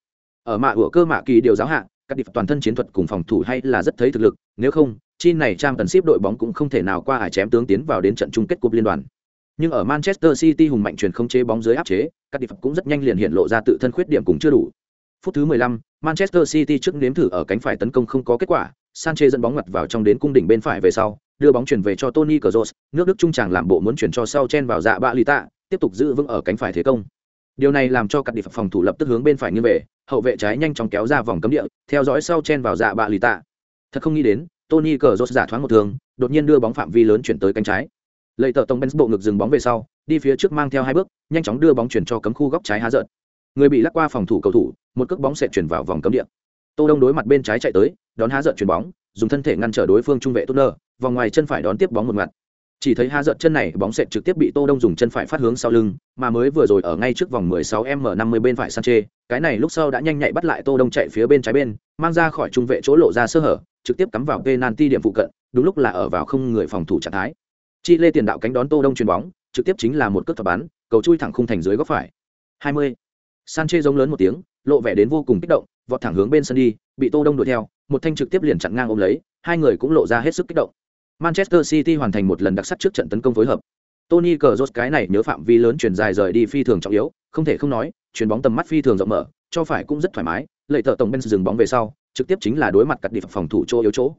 Ở mạ của cơ mạ kỳ điều giáo hạ, các địch toàn thân chiến thuật cùng phòng thủ hay là rất thấy thực lực, nếu không, chi này trang tần ship đội bóng cũng không thể nào qua ải chém tướng tiến vào đến trận chung kết cúp liên đoàn. Nhưng ở Manchester City hùng mạnh truyền không chế bóng dưới áp chế, các địch cũng rất nhanh liền hiện lộ ra tự thân khuyết điểm cũng chưa đủ. Phút thứ 15, Manchester City trước nếm thử ở cánh phải tấn công không có kết quả, Sanchez dẫn bóng ngặt vào trong đến cung đỉnh bên phải về sau, đưa bóng chuyển về cho Tony Kroos, nước Đức trung tràng làm bộ muốn chuyển cho sau chen vào dạ bạ lì tạ, tiếp tục giữ vững ở cánh phải thế công. Điều này làm cho các địa phòng thủ lập tức hướng bên phải nghiêng về, hậu vệ trái nhanh chóng kéo ra vòng cấm địa, theo dõi sau chen vào dạ bạ lì tạ. Thật không nghĩ đến, Tony Kroos giả thoáng một thường, đột nhiên đưa bóng phạm vi lớn chuyển tới cánh trái. Lợi tợ tông Benz bộ ngực dừng bóng về sau, đi phía trước mang theo hai bước, nhanh chóng đưa bóng chuyển cho cấm khu góc trái há giận. Người bị lắc qua phòng thủ cầu thủ, một cước bóng sẽ chuyển vào vòng cấm địa. Tô Đông đối mặt bên trái chạy tới, đón há giận chuyển bóng, dùng thân thể ngăn trở đối phương trung vệ Tuner, vòng ngoài chân phải đón tiếp bóng một mặt. Chỉ thấy ha giật chân này bóng sẽ trực tiếp bị Tô Đông dùng chân phải phát hướng sau lưng, mà mới vừa rồi ở ngay trước vòng 16m50 bên phải sanche, cái này lúc sau đã nhanh nhạy bắt lại Tô Đông chạy phía bên trái bên, mang ra khỏi trung vệ chỗ lộ ra sơ hở, trực tiếp cắm vào penalty điểm phụ cận, đúng lúc là ở vào không người phòng thủ trạng thái. Chi lê tiền đạo cánh đón Tô Đông chuyền bóng, trực tiếp chính là một cước thập bắn, cầu chui thẳng khung thành dưới góc phải. 20. sanche giống lớn một tiếng, lộ vẻ đến vô cùng kích động, vọt thẳng hướng bên sân đi, bị Tô Đông đuổi theo, một thanh trực tiếp liền chặn ngang ôm lấy, hai người cũng lộ ra hết sức kích động. Manchester City hoàn thành một lần đặc sắc trước trận tấn công phối hợp. Tony Cazorla cái này nhớ phạm vi lớn chuyển dài rời đi phi thường trọng yếu, không thể không nói, chuyển bóng tầm mắt phi thường rộng mở, cho phải cũng rất thoải mái, lợi thợ tổng bên dừng bóng về sau, trực tiếp chính là đối mặt cắt đi phòng thủ chỗ yếu chỗ.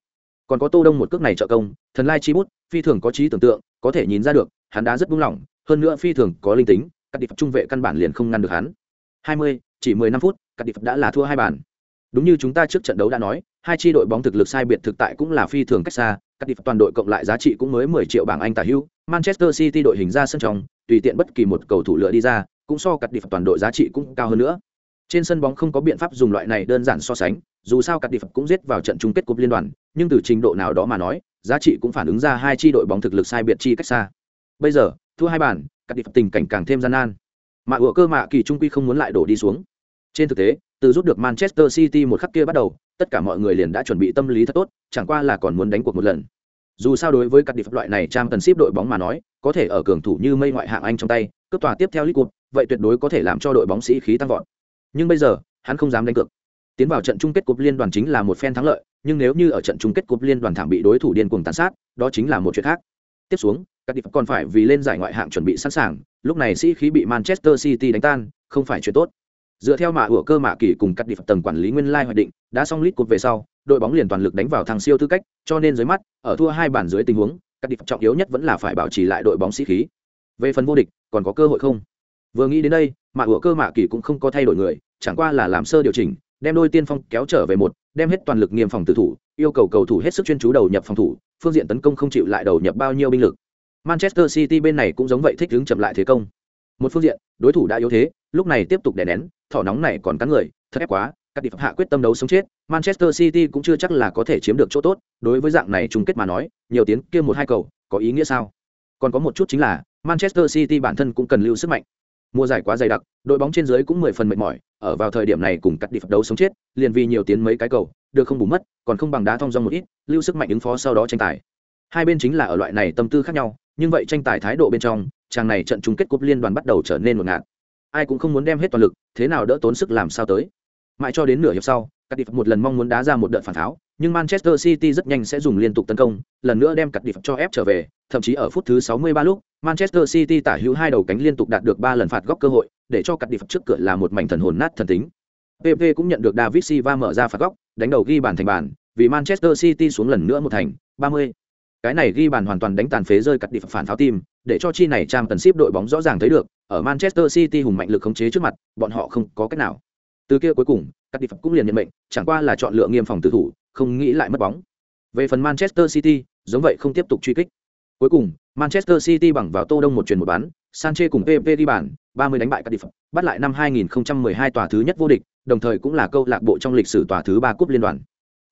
Còn có Tô Đông một cước này trợ công, thần lai chi bút, phi thường có trí tưởng tượng, có thể nhìn ra được, hắn đá rất buông lỏng, hơn nữa phi thường có linh tính, cắt đi trung vệ căn bản liền không ngăn được hắn. 20, chỉ 15 phút, cắt đi đã là thua hai bàn. Đúng như chúng ta trước trận đấu đã nói, hai chi đội bóng thực lực sai biệt thực tại cũng là phi thường cách xa, các điệp toàn đội cộng lại giá trị cũng mới 10 triệu bảng Anh tả hữu, Manchester City đội hình ra sân trong, tùy tiện bất kỳ một cầu thủ lựa đi ra, cũng so các điệp toàn đội giá trị cũng cao hơn nữa. Trên sân bóng không có biện pháp dùng loại này đơn giản so sánh, dù sao các điệp cũng giết vào trận chung kết cúp liên đoàn, nhưng từ trình độ nào đó mà nói, giá trị cũng phản ứng ra hai chi đội bóng thực lực sai biệt chi cách xa. Bây giờ, thua hai bàn, các điệp tình cảnh càng thêm gian nan. Mà ủa cơ mạ kỳ trung quy không muốn lại đổ đi xuống. Trên thực tế, từ rút được Manchester City một khắc kia bắt đầu, tất cả mọi người liền đã chuẩn bị tâm lý thật tốt, chẳng qua là còn muốn đánh cuộc một lần. Dù sao đối với các địa loại này trang tần ship đội bóng mà nói, có thể ở cường thủ như mây ngoại hạng Anh trong tay, cướp tòa tiếp theo League vậy tuyệt đối có thể làm cho đội bóng sĩ khí tăng vọt. Nhưng bây giờ, hắn không dám đánh cược. Tiến vào trận chung kết cúp liên đoàn chính là một phen thắng lợi, nhưng nếu như ở trận chung kết cúp liên đoàn thảm bị đối thủ điên cuồng tàn sát, đó chính là một chuyện khác. Tiếp xuống, các địa còn phải vì lên giải ngoại hạng chuẩn bị sẵn sàng, lúc này sĩ khí bị Manchester City đánh tan, không phải chuyện tốt dựa theo mạ ủa cơ mạ kỳ cùng cắt đi phật tầng quản lý nguyên lai hoạch định, đã xong lít cột về sau, đội bóng liền toàn lực đánh vào thằng siêu tư cách, cho nên dưới mắt, ở thua hai bản dưới tình huống, cắt đi phật trọng yếu nhất vẫn là phải bảo trì lại đội bóng sĩ khí. Về phần vô địch, còn có cơ hội không? Vừa nghĩ đến đây, mạ ủa cơ mạ kỳ cũng không có thay đổi người, chẳng qua là làm sơ điều chỉnh, đem đôi tiên phong kéo trở về một, đem hết toàn lực nghiêm phòng tử thủ, yêu cầu cầu thủ hết sức chuyên chú đầu nhập phòng thủ, phương diện tấn công không chịu lại đầu nhập bao nhiêu binh lực. Manchester city bên này cũng giống vậy thích đứng chậm lại thế công. Một phương diện, đối thủ đã yếu thế lúc này tiếp tục đè nén, thỏ nóng này còn cắn người, thật ép quá, các điệp hạ quyết tâm đấu sống chết, manchester city cũng chưa chắc là có thể chiếm được chỗ tốt, đối với dạng này chung kết mà nói, nhiều tiếng kia một hai cầu, có ý nghĩa sao? Còn có một chút chính là, manchester city bản thân cũng cần lưu sức mạnh. Mùa giải quá dày đặc, đội bóng trên dưới cũng mười phần mệt mỏi, ở vào thời điểm này cùng cắt điệp đấu sống chết, liền vì nhiều tiến mấy cái cầu, được không bù mất, còn không bằng đá thong dong một ít, lưu sức mạnh ứng phó sau đó tranh tài. Hai bên chính là ở loại này tâm tư khác nhau, nhưng vậy tranh tài thái độ bên trong, chàng này trận chung kết cúp liên đoàn bắt đầu trở nên một ngạt ai cũng không muốn đem hết toàn lực, thế nào đỡ tốn sức làm sao tới. Mãi cho đến nửa hiệp sau cắt điệp một lần mong muốn đá ra một đợt phản tháo nhưng manchester city rất nhanh sẽ dùng liên tục tấn công, lần nữa đem cắt điệp cho ép trở về, thậm chí ở phút thứ 63 lúc, manchester city tả hữu hai đầu cánh liên tục đạt được ba lần phạt góc cơ hội, để cho cắt điệp trước cửa là một mảnh thần hồn nát thần tính. Pp cũng nhận được david silva mở ra phạt góc, đánh đầu ghi bàn thành bàn, vì manchester city xuống lần nữa một thành 30 cái này ghi bàn hoàn toàn đánh tàn phế rơi cắt điệp phản pháo tim để cho chi này trang tần ship đội bóng rõ ràng thấy được ở manchester city hùng mạnh lực khống chế trước mặt bọn họ không có cách nào. Từ kia cuối cùng cắt điệp cũng liền nhận mệnh chẳng qua là chọn lựa nghiêm phòng tử thủ không nghĩ lại mất bóng. Về phần manchester city giống vậy không tiếp tục truy kích. Cuối cùng manchester city bằng vào tô đông một truyền một bán Sanchez cùng PP đi bàn, 30 đánh bại Cardiff, bắt lại năm 2012 tòa thứ nhất vô địch, đồng thời cũng là câu lạc bộ trong lịch sử tòa thứ ba cúp liên đoàn.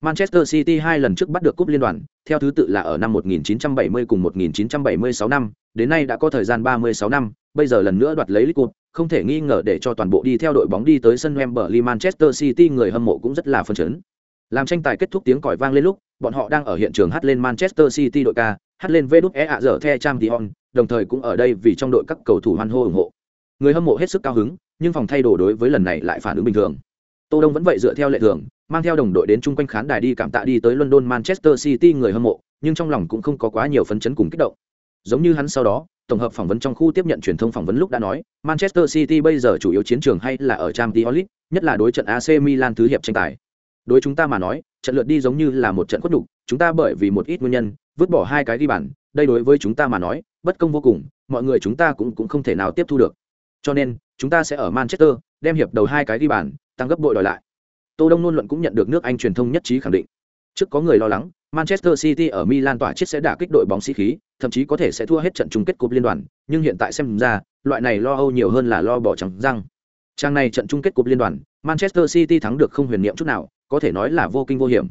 Manchester City hai lần trước bắt được cúp liên đoàn, theo thứ tự là ở năm 1970 cùng 1976 năm, đến nay đã có thời gian 36 năm, bây giờ lần nữa đoạt lấy League Cup, không thể nghi ngờ để cho toàn bộ đi theo đội bóng đi tới sân Wembley Manchester City người hâm mộ cũng rất là phấn chấn. Làm tranh tài kết thúc tiếng còi vang lên lúc, bọn họ đang ở hiện trường hát lên Manchester City đội ca, hát lên VđE ạ dở The Champions, đồng thời cũng ở đây vì trong đội các cầu thủ hoan hô ủng hộ. Người hâm mộ hết sức cao hứng, nhưng phòng thay đồ đối với lần này lại phản ứng bình thường. Tô Đông vẫn vậy dựa theo lệ thường, mang theo đồng đội đến chung quanh khán đài đi cảm tạ đi tới London Manchester City người hâm mộ, nhưng trong lòng cũng không có quá nhiều phấn chấn cùng kích động. Giống như hắn sau đó, tổng hợp phỏng vấn trong khu tiếp nhận truyền thông phỏng vấn lúc đã nói, Manchester City bây giờ chủ yếu chiến trường hay là ở Champions League, nhất là đối trận AC Milan thứ hiệp tranh tài. Đối chúng ta mà nói, trận lượt đi giống như là một trận quất đủ, chúng ta bởi vì một ít nguyên nhân, vứt bỏ hai cái đi bàn, đây đối với chúng ta mà nói, bất công vô cùng, mọi người chúng ta cũng cũng không thể nào tiếp thu được. Cho nên, chúng ta sẽ ở Manchester đem hiệp đầu hai cái đi bàn, tăng gấp bội đòi lại. Tô Đông luôn luận cũng nhận được nước Anh truyền thông nhất trí khẳng định. Trước có người lo lắng, Manchester City ở Milan tỏa chết sẽ đả kích đội bóng sĩ khí, thậm chí có thể sẽ thua hết trận chung kết cúp liên đoàn, nhưng hiện tại xem ra, loại này lo âu nhiều hơn là lo bỏ trắng răng. Trang này trận chung kết cúp liên đoàn, Manchester City thắng được không huyền niệm chút nào, có thể nói là vô kinh vô hiểm.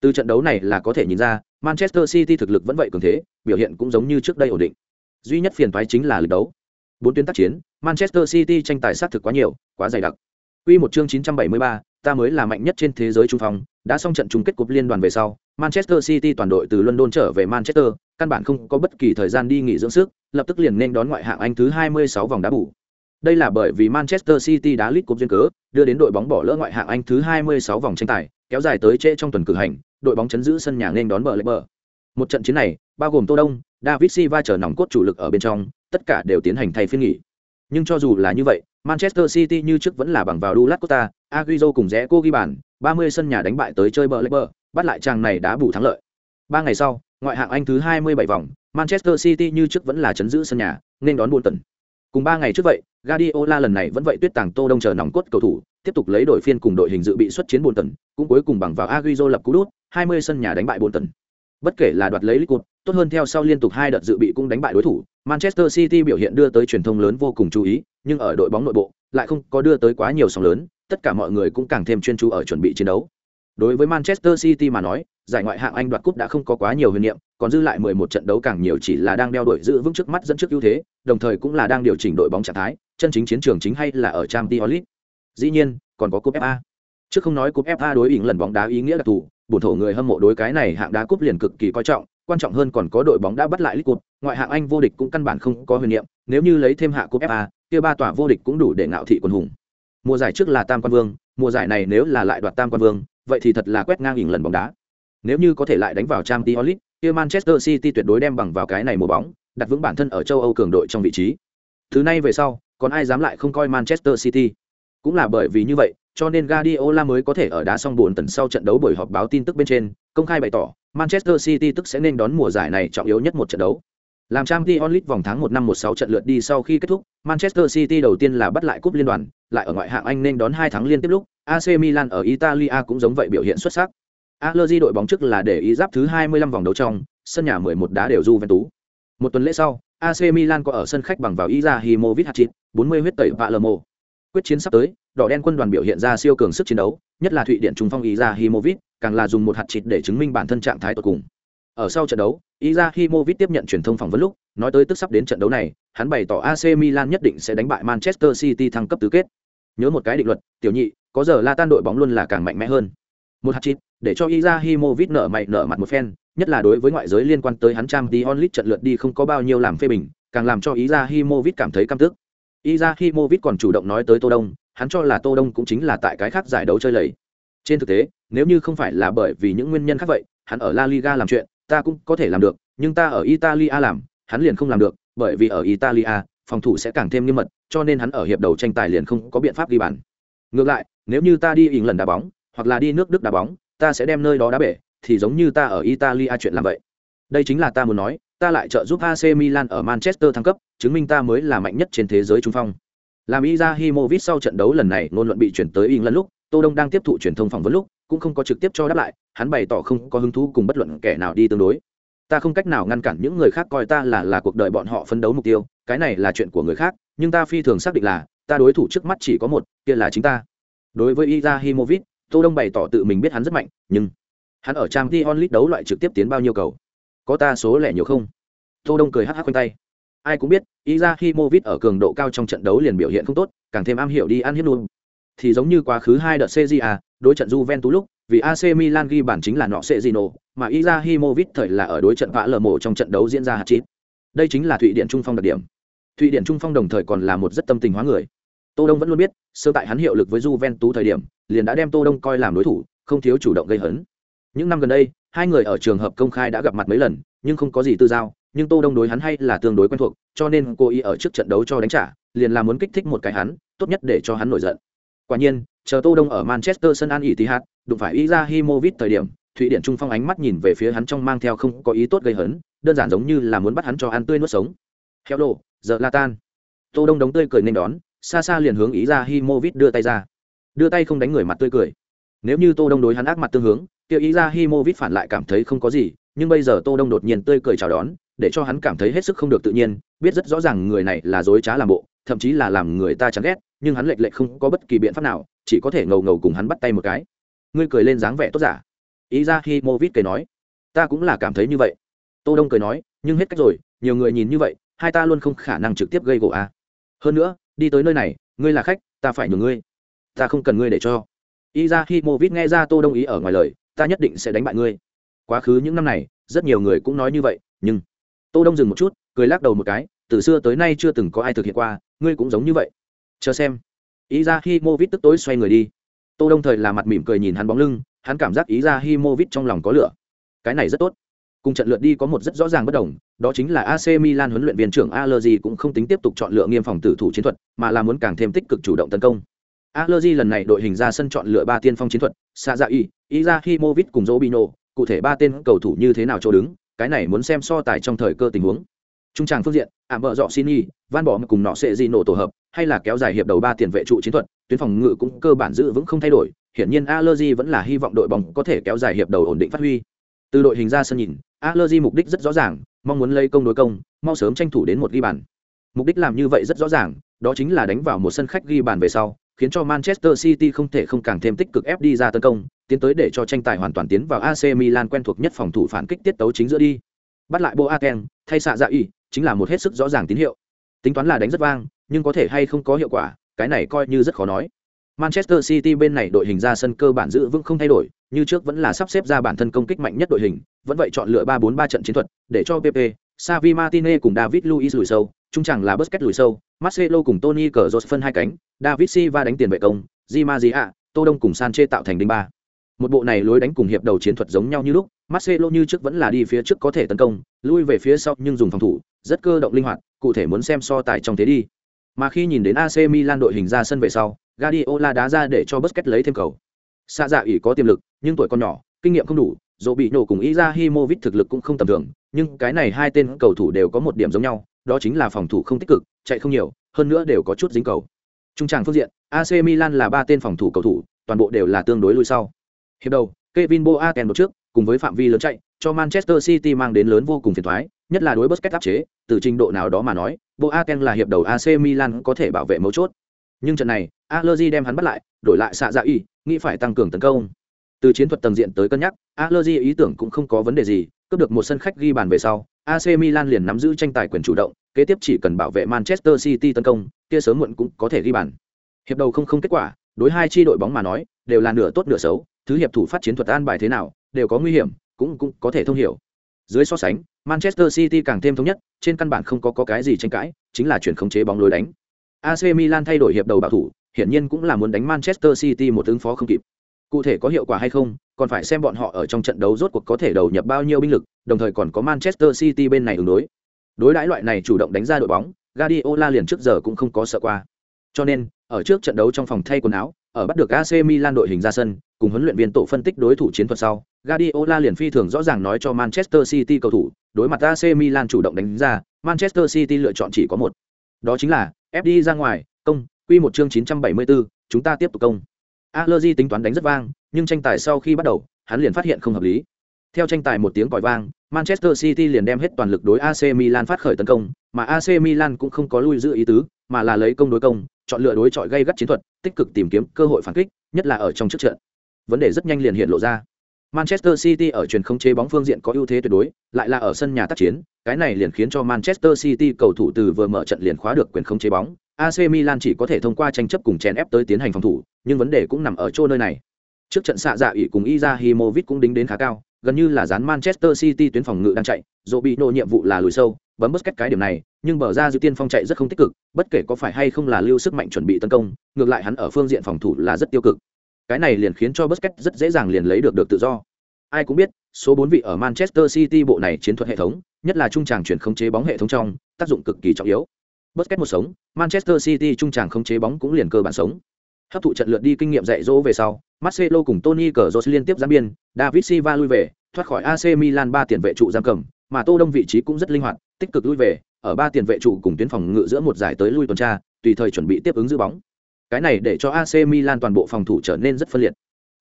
Từ trận đấu này là có thể nhìn ra, Manchester City thực lực vẫn vậy cường thế, biểu hiện cũng giống như trước đây ổn định. Duy nhất phiền toái chính là lực đấu. Bốn tuyến tác chiến, Manchester City tranh tài sát thực quá nhiều, quá dày đặc. Quy một chương 973, ta mới là mạnh nhất trên thế giới trung phong, đã xong trận chung kết cúp liên đoàn về sau, Manchester City toàn đội từ London trở về Manchester, căn bản không có bất kỳ thời gian đi nghỉ dưỡng sức, lập tức liền nên đón ngoại hạng Anh thứ 26 vòng đá bù. Đây là bởi vì Manchester City đá lít cúp duyên cớ, đưa đến đội bóng bỏ lỡ ngoại hạng Anh thứ 26 vòng tranh tài, kéo dài tới trễ trong tuần cử hành, đội bóng chấn giữ sân nhà nên đón bờ lệ bờ. Một trận chiến này, bao gồm Tô Đông, David Silva chờ nòng cốt chủ lực ở bên trong, tất cả đều tiến hành thay phiên nghỉ. Nhưng cho dù là như vậy, Manchester City như trước vẫn là bằng vào Douglas Costa, Agüero cùng rẽ cô ghi bàn, 30 sân nhà đánh bại tới chơi bờ bờ, bắt lại chàng này đã bù thắng lợi. Ba ngày sau, ngoại hạng Anh thứ 27 vòng, Manchester City như trước vẫn là chấn giữ sân nhà, nên đón Bolton. Cùng ba ngày trước vậy, Guardiola lần này vẫn vậy tuyết tàng Tô Đông chờ nòng cốt cầu thủ, tiếp tục lấy đội phiên cùng đội hình dự bị xuất chiến Bolton, cũng cuối cùng bằng vào Agüero lập cú đút, 20 sân nhà đánh bại Bolton. Bất kể là đoạt lấy Liverpool, tốt hơn theo sau liên tục hai đợt dự bị cũng đánh bại đối thủ, Manchester City biểu hiện đưa tới truyền thông lớn vô cùng chú ý, nhưng ở đội bóng nội bộ lại không có đưa tới quá nhiều sóng lớn, tất cả mọi người cũng càng thêm chuyên chú ở chuẩn bị chiến đấu. Đối với Manchester City mà nói, giải ngoại hạng Anh đoạt cúp đã không có quá nhiều huyền niệm, còn dư lại 11 trận đấu càng nhiều chỉ là đang đeo đuổi giữ vững trước mắt dẫn trước ưu thế, đồng thời cũng là đang điều chỉnh đội bóng trạng thái, chân chính chiến trường chính hay là ở Champions League. Dĩ nhiên, còn có cúp FA. Trước không nói cúp FA đối ứng lần bóng đá ý nghĩa là thù, bổn thổ người hâm mộ đối cái này hạng đá cúp liền cực kỳ coi trọng, quan trọng hơn còn có đội bóng đã bắt lại Liverpool, ngoại hạng Anh vô địch cũng căn bản không có huyền niệm, nếu như lấy thêm hạ cúp FA, kia ba tòa vô địch cũng đủ để ngạo thị quân hùng. Mùa giải trước là Tam Quan Vương, mùa giải này nếu là lại đoạt Tam Quan Vương, vậy thì thật là quét ngang hình lần bóng đá. Nếu như có thể lại đánh vào Champions League, kia Manchester City tuyệt đối đem bằng vào cái này mùa bóng, đặt vững bản thân ở châu Âu cường đội trong vị trí. Thứ này về sau, còn ai dám lại không coi Manchester City? Cũng là bởi vì như vậy, cho nên Guardiola mới có thể ở đá xong buồn tần sau trận đấu buổi họp báo tin tức bên trên, công khai bày tỏ, Manchester City tức sẽ nên đón mùa giải này trọng yếu nhất một trận đấu. Làm Champions League vòng tháng 1 năm 16 trận lượt đi sau khi kết thúc, Manchester City đầu tiên là bắt lại cúp liên đoàn, lại ở ngoại hạng Anh nên đón hai tháng liên tiếp lúc, AC Milan ở Italia cũng giống vậy biểu hiện xuất sắc. Allegri đội bóng trước là để ý giáp thứ 25 vòng đấu trong, sân nhà 11 đá đều Juventus. Một tuần lễ sau, AC Milan có ở sân khách bằng vào Izahimovic hat-trick, 40 huyết tẩy Palermo. Quyết chiến sắp tới, đỏ đen quân đoàn biểu hiện ra siêu cường sức chiến đấu, nhất là Thụy Điện trung phong Izahimovic, càng là dùng một hạt chịt để chứng minh bản thân trạng thái tột cùng. Ở sau trận đấu, Izahimovic tiếp nhận truyền thông phỏng vấn lúc, nói tới tức sắp đến trận đấu này, hắn bày tỏ AC Milan nhất định sẽ đánh bại Manchester City thăng cấp tứ kết. Nhớ một cái định luật, tiểu nhị, có giờ La Tan đội bóng luôn là càng mạnh mẽ hơn. Một hạt chịt để cho Izahimovic nở mày nở mặt một phen, nhất là đối với ngoại giới liên quan tới hắn Champions onlit trận lượt đi không có bao nhiêu làm phê bình, càng làm cho Izahimovic cảm thấy căm tức. Izahimovic còn chủ động nói tới Tô Đông, hắn cho là Tô Đông cũng chính là tại cái khác giải đấu chơi lầy. Trên thực tế, nếu như không phải là bởi vì những nguyên nhân khác vậy, hắn ở La Liga làm chuyện, ta cũng có thể làm được, nhưng ta ở Italia làm, hắn liền không làm được, bởi vì ở Italia, phòng thủ sẽ càng thêm nghiêm mật, cho nên hắn ở hiệp đầu tranh tài liền không có biện pháp ghi bàn. Ngược lại, nếu như ta đi ỉn lần đá bóng, hoặc là đi nước Đức đá bóng, ta sẽ đem nơi đó đá bể, thì giống như ta ở Italia chuyện làm vậy. Đây chính là ta muốn nói, ta lại trợ giúp AC Milan ở Manchester thăng cấp, chứng minh ta mới là mạnh nhất trên thế giới trung phong. Làm Izahimovic sau trận đấu lần này ngôn luận bị chuyển tới England lúc, Tô Đông đang tiếp thụ truyền thông phỏng vấn lúc, cũng không có trực tiếp cho đáp lại, hắn bày tỏ không có hứng thú cùng bất luận kẻ nào đi tương đối. Ta không cách nào ngăn cản những người khác coi ta là là cuộc đời bọn họ phấn đấu mục tiêu, cái này là chuyện của người khác, nhưng ta phi thường xác định là, ta đối thủ trước mắt chỉ có một, kia là chính ta. Đối với Izahimovic, Tô Đông bày tỏ tự mình biết hắn rất mạnh, nhưng hắn ở trang t đấu loại trực tiếp tiến bao nhiêu cầu có ta số lẻ nhiều không? Tô đông cười hắc hắc quanh tay. Ai cũng biết Izahimovic ở cường độ cao trong trận đấu liền biểu hiện không tốt, càng thêm am hiểu đi ăn hiếp luôn. Thì giống như quá khứ hai đợt CJA đối trận Juventus lúc, vì AC Milan ghi bản chính là nọ Cezino mà Izahimovic thời là ở đối trận vã lờ mổ trong trận đấu diễn ra hạt chít. Đây chính là thụy điện trung phong đặc điểm. Thụy điện trung phong đồng thời còn là một rất tâm tình hóa người. Tô đông vẫn luôn biết, sơ tại hắn hiệu lực với Juventus thời điểm, liền đã đem tô đông coi làm đối thủ, không thiếu chủ động gây hấn những năm gần đây, hai người ở trường hợp công khai đã gặp mặt mấy lần, nhưng không có gì tư giao, nhưng tô đông đối hắn hay là tương đối quen thuộc, cho nên cô ý ở trước trận đấu cho đánh trả, liền là muốn kích thích một cái hắn, tốt nhất để cho hắn nổi giận. Quả nhiên, chờ tô đông ở manchester sân an ỉ tí hạt đụng phải izahimovic thời điểm, thụy điển trung phong ánh mắt nhìn về phía hắn trong mang theo không có ý tốt gây hấn, đơn giản giống như là muốn bắt hắn cho ăn tươi nuốt sống. Heo đồ giờ la tan tô đông đống tươi cười nên đón, xa xa liền hướng ý ra himovit đưa tay ra. Đưa tay không đánh người mặt tươi cười nếu như tô đông đối hắn ác mặt tương hướng, kia ý ra himovit phản lại cảm thấy không có gì, nhưng bây giờ tô đông đột nhiên tươi cười chào đón, để cho hắn cảm thấy hết sức không được tự nhiên, biết rất rõ ràng người này là dối trá làm bộ, thậm chí là làm người ta chán ghét, nhưng hắn lệch lệch không có bất kỳ biện pháp nào, chỉ có thể ngầu ngầu cùng hắn bắt tay một cái. Ngươi cười lên dáng vẻ tốt giả. Ý ra himovit mô vít cười nói, ta cũng là cảm thấy như vậy. Tô đông cười nói, nhưng hết cách rồi, nhiều người nhìn như vậy, hai ta luôn không khả năng trực tiếp gây gỗ à. hơn nữa, đi tới nơi này, ngươi là khách, ta phải nhường ngươi. Ta không cần ngươi để cho. Iza Himovic nghe ra tô đông ý ở ngoài lời, ta nhất định sẽ đánh bại ngươi. Quá khứ những năm này, rất nhiều người cũng nói như vậy, nhưng tô đông dừng một chút, cười lắc đầu một cái, từ xưa tới nay chưa từng có ai thực hiện qua, ngươi cũng giống như vậy. Chờ xem. Iza Himovic tức tối xoay người đi. Tô đông thời là mặt mỉm cười nhìn hắn bóng lưng, hắn cảm giác Iza Himovic trong lòng có lửa. Cái này rất tốt. Cùng trận lượt đi có một rất rõ ràng bất đồng, đó chính là ac milan huấn luyện viên trưởng Allegri cũng không tính tiếp tục chọn lựa nghiêm phòng tử thủ chiến thuật, mà là muốn càng thêm tích cực chủ động tấn công allergy lần này đội hình ra sân chọn lựa ba tiên phong chiến thuật Sazai, dạ cùng robino cụ thể ba tên cầu thủ như thế nào chỗ đứng cái này muốn xem so tài trong thời cơ tình huống. Trung tràng phương diện ảm vợ dọ Sini, van bỏ cùng nọ sẽ gì nổ tổ hợp hay là kéo dài hiệp đầu ba tiền vệ trụ chiến thuật tuyến phòng ngự cũng cơ bản giữ vững không thay đổi hiển nhiên allergy vẫn là hy vọng đội bóng có thể kéo dài hiệp đầu ổn định phát huy. Từ đội hình ra sân nhìn allergy mục đích rất rõ ràng mong muốn lấy công đối công mau sớm tranh thủ đến một ghi bàn. Mục đích làm như vậy rất rõ ràng đó chính là đánh vào một sân khách ghi bàn về sau khiến cho Manchester City không thể không càng thêm tích cực ép đi ra tấn công, tiến tới để cho tranh tài hoàn toàn tiến vào AC Milan quen thuộc nhất phòng thủ phản kích tiết tấu chính giữa đi. Bắt lại Boateng, thay xạ dạ y, chính là một hết sức rõ ràng tín hiệu. Tính toán là đánh rất vang, nhưng có thể hay không có hiệu quả, cái này coi như rất khó nói. Manchester City bên này đội hình ra sân cơ bản giữ vững không thay đổi, như trước vẫn là sắp xếp ra bản thân công kích mạnh nhất đội hình, vẫn vậy chọn lựa 3-4-3 trận chiến thuật, để cho PP, Xavi Martinez cùng David Luiz lùi sâu, trung chẳng là Busquets lùi sâu, Marcelo cùng Tony Cazorla phân hai cánh, David Silva đánh tiền vệ công, Di Maria, Tô Đông cùng Sanchez tạo thành đinh ba. Một bộ này lối đánh cùng hiệp đầu chiến thuật giống nhau như lúc, Marcelo như trước vẫn là đi phía trước có thể tấn công, lui về phía sau nhưng dùng phòng thủ, rất cơ động linh hoạt, cụ thể muốn xem so tài trong thế đi. Mà khi nhìn đến AC Milan đội hình ra sân về sau, Guardiola đá ra để cho Busquets lấy thêm cầu. Sa dạ ỷ có tiềm lực, nhưng tuổi còn nhỏ, kinh nghiệm không đủ, dù bị nổ cùng Izahimovic thực lực cũng không tầm thường, nhưng cái này hai tên cầu thủ đều có một điểm giống nhau, đó chính là phòng thủ không tích cực, chạy không nhiều, hơn nữa đều có chút dính cầu. Trung tràng phương diện, AC Milan là ba tên phòng thủ cầu thủ, toàn bộ đều là tương đối lùi sau. Hiệp đầu, Kevin Boateng một trước, cùng với phạm vi lớn chạy, cho Manchester City mang đến lớn vô cùng phiền toái, nhất là đối Busquets áp chế, từ trình độ nào đó mà nói, Boateng là hiệp đầu AC Milan có thể bảo vệ mấu chốt. Nhưng trận này, Allegri đem hắn bắt lại, đổi lại xạ dạ y, nghĩ phải tăng cường tấn công. Từ chiến thuật tầng diện tới cân nhắc, Allegri ý tưởng cũng không có vấn đề gì, cướp được một sân khách ghi bàn về sau, AC Milan liền nắm giữ tranh tài quyền chủ động, kế tiếp chỉ cần bảo vệ Manchester City tấn công, kia sớm muộn cũng có thể ghi bàn. Hiệp đầu không không kết quả, đối hai chi đội bóng mà nói, đều là nửa tốt nửa xấu, thứ hiệp thủ phát chiến thuật an bài thế nào, đều có nguy hiểm, cũng cũng có thể thông hiểu. Dưới so sánh, Manchester City càng thêm thống nhất, trên căn bản không có, có cái gì tranh cãi, chính là chuyển khống chế bóng lối đánh. AC Milan thay đổi hiệp đầu bảo thủ, hiển nhiên cũng là muốn đánh Manchester City một ứng phó không kịp. Cụ thể có hiệu quả hay không, còn phải xem bọn họ ở trong trận đấu rốt cuộc có thể đầu nhập bao nhiêu binh lực, đồng thời còn có Manchester City bên này ứng đối. Đối đãi loại này chủ động đánh ra đội bóng, Guardiola liền trước giờ cũng không có sợ qua. Cho nên, ở trước trận đấu trong phòng thay quần áo, ở bắt được AC Milan đội hình ra sân, cùng huấn luyện viên tổ phân tích đối thủ chiến thuật sau, Guardiola liền phi thường rõ ràng nói cho Manchester City cầu thủ, đối mặt AC Milan chủ động đánh ra, Manchester City lựa chọn chỉ có một. Đó chính là ép đi ra ngoài, công, quy một chương 974, chúng ta tiếp tục công. Allergy tính toán đánh rất vang, nhưng tranh tài sau khi bắt đầu, hắn liền phát hiện không hợp lý. Theo tranh tài một tiếng còi vang, Manchester City liền đem hết toàn lực đối AC Milan phát khởi tấn công, mà AC Milan cũng không có lui giữ ý tứ, mà là lấy công đối công, chọn lựa đối chọi gây gắt chiến thuật, tích cực tìm kiếm cơ hội phản kích, nhất là ở trong trước trận. Vấn đề rất nhanh liền hiện lộ ra. Manchester City ở truyền không chế bóng phương diện có ưu thế tuyệt đối, lại là ở sân nhà tác chiến, cái này liền khiến cho Manchester City cầu thủ từ vừa mở trận liền khóa được quyền không chế bóng. AC Milan chỉ có thể thông qua tranh chấp cùng chèn ép tới tiến hành phòng thủ, nhưng vấn đề cũng nằm ở chỗ nơi này. Trước trận xạ dạ ủy cùng Izahimovic cũng đính đến khá cao, gần như là dán Manchester City tuyến phòng ngự đang chạy, Robinho bị nhiệm vụ là lùi sâu, bấm bất cách cái điểm này, nhưng bờ ra dự tiên phong chạy rất không tích cực, bất kể có phải hay không là lưu sức mạnh chuẩn bị tấn công, ngược lại hắn ở phương diện phòng thủ là rất tiêu cực. Cái này liền khiến cho Busquets rất dễ dàng liền lấy được được tự do. Ai cũng biết, số 4 vị ở Manchester City bộ này chiến thuật hệ thống, nhất là trung tràng chuyển khống chế bóng hệ thống trong, tác dụng cực kỳ trọng yếu. Busquets một sống, Manchester City trung tràng không chế bóng cũng liền cơ bản sống. Hấp thụ trận lượt đi kinh nghiệm dạy dỗ về sau, Marcelo cùng Tony Cazorla liên tiếp giáng biên, David Silva lui về, thoát khỏi AC Milan ba tiền vệ trụ giam cầm, mà Tô Đông vị trí cũng rất linh hoạt, tích cực lui về, ở ba tiền vệ trụ cùng tuyến phòng ngự giữa một giải tới lui tuần tra, tùy thời chuẩn bị tiếp ứng giữ bóng. Cái này để cho AC Milan toàn bộ phòng thủ trở nên rất phân liệt.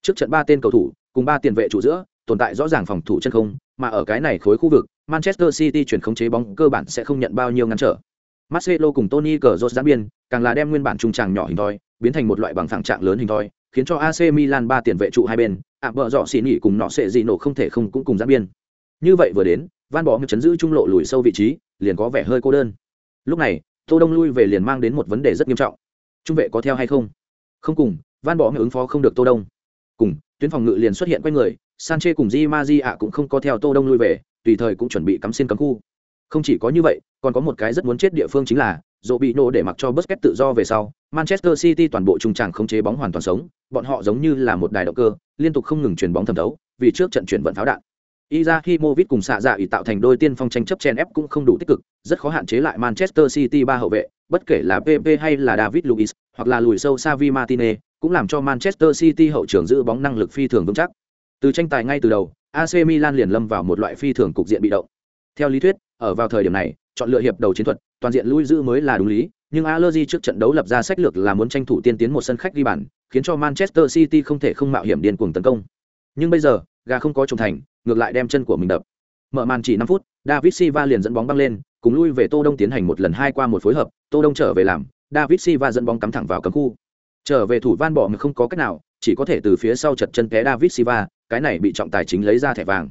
Trước trận ba tên cầu thủ, cùng ba tiền vệ trụ giữa, tồn tại rõ ràng phòng thủ chân không, mà ở cái này khối khu vực, Manchester City chuyển khống chế bóng cơ bản sẽ không nhận bao nhiêu ngăn trở. Marcelo cùng Tony Cazorla giãn biên, càng là đem nguyên bản trung tràng nhỏ hình thoi, biến thành một loại bằng phẳng trạng lớn hình thoi, khiến cho AC Milan ba tiền vệ trụ hai bên, ạ bờ dọ xỉ nhỉ cùng nọ sẽ gì nổ không thể không cũng cùng giãn biên. Như vậy vừa đến, Van Bỏ chấn giữ trung lộ lùi sâu vị trí, liền có vẻ hơi cô đơn. Lúc này, Tô Đông lui về liền mang đến một vấn đề rất nghiêm trọng. Trung vệ có theo hay không? Không cùng, Van Bỏ ứng phó không được Tô Đông. Cùng, tuyến phòng ngự liền xuất hiện quanh người, Sanchez cùng Di Maria cũng không có theo Tô Đông lui về, tùy thời cũng chuẩn bị cắm xiên cấm khu. Không chỉ có như vậy, còn có một cái rất muốn chết địa phương chính là, dỗ bị nổ để mặc cho Busquets tự do về sau, Manchester City toàn bộ trung tràng không chế bóng hoàn toàn sống, bọn họ giống như là một đài động cơ, liên tục không ngừng chuyển bóng thẩm thấu, vì trước trận chuyển vận pháo đạn. Izahimovic cùng xạ dạ ý tạo thành đôi tiên phong tranh chấp chen ép cũng không đủ tích cực, rất khó hạn chế lại Manchester City ba hậu vệ, bất kể là PP hay là David Luiz, hoặc là lùi sâu Xavi Martinez, cũng làm cho Manchester City hậu trường giữ bóng năng lực phi thường vững chắc. Từ tranh tài ngay từ đầu, AC Milan liền lâm vào một loại phi thường cục diện bị động. Theo lý thuyết, ở vào thời điểm này, chọn lựa hiệp đầu chiến thuật, toàn diện lui giữ mới là đúng lý, nhưng Allergy trước trận đấu lập ra sách lược là muốn tranh thủ tiên tiến một sân khách ghi bàn, khiến cho Manchester City không thể không mạo hiểm điên cuồng tấn công. Nhưng bây giờ, gà không có trùng thành, ngược lại đem chân của mình đập. Mở màn chỉ 5 phút, David Silva liền dẫn bóng băng lên, cùng lui về Tô Đông tiến hành một lần hai qua một phối hợp, Tô Đông trở về làm, David Silva dẫn bóng cắm thẳng vào cấm khu. Trở về thủ van bỏ mà không có cách nào, chỉ có thể từ phía sau chật chân té David Silva, cái này bị trọng tài chính lấy ra thẻ vàng.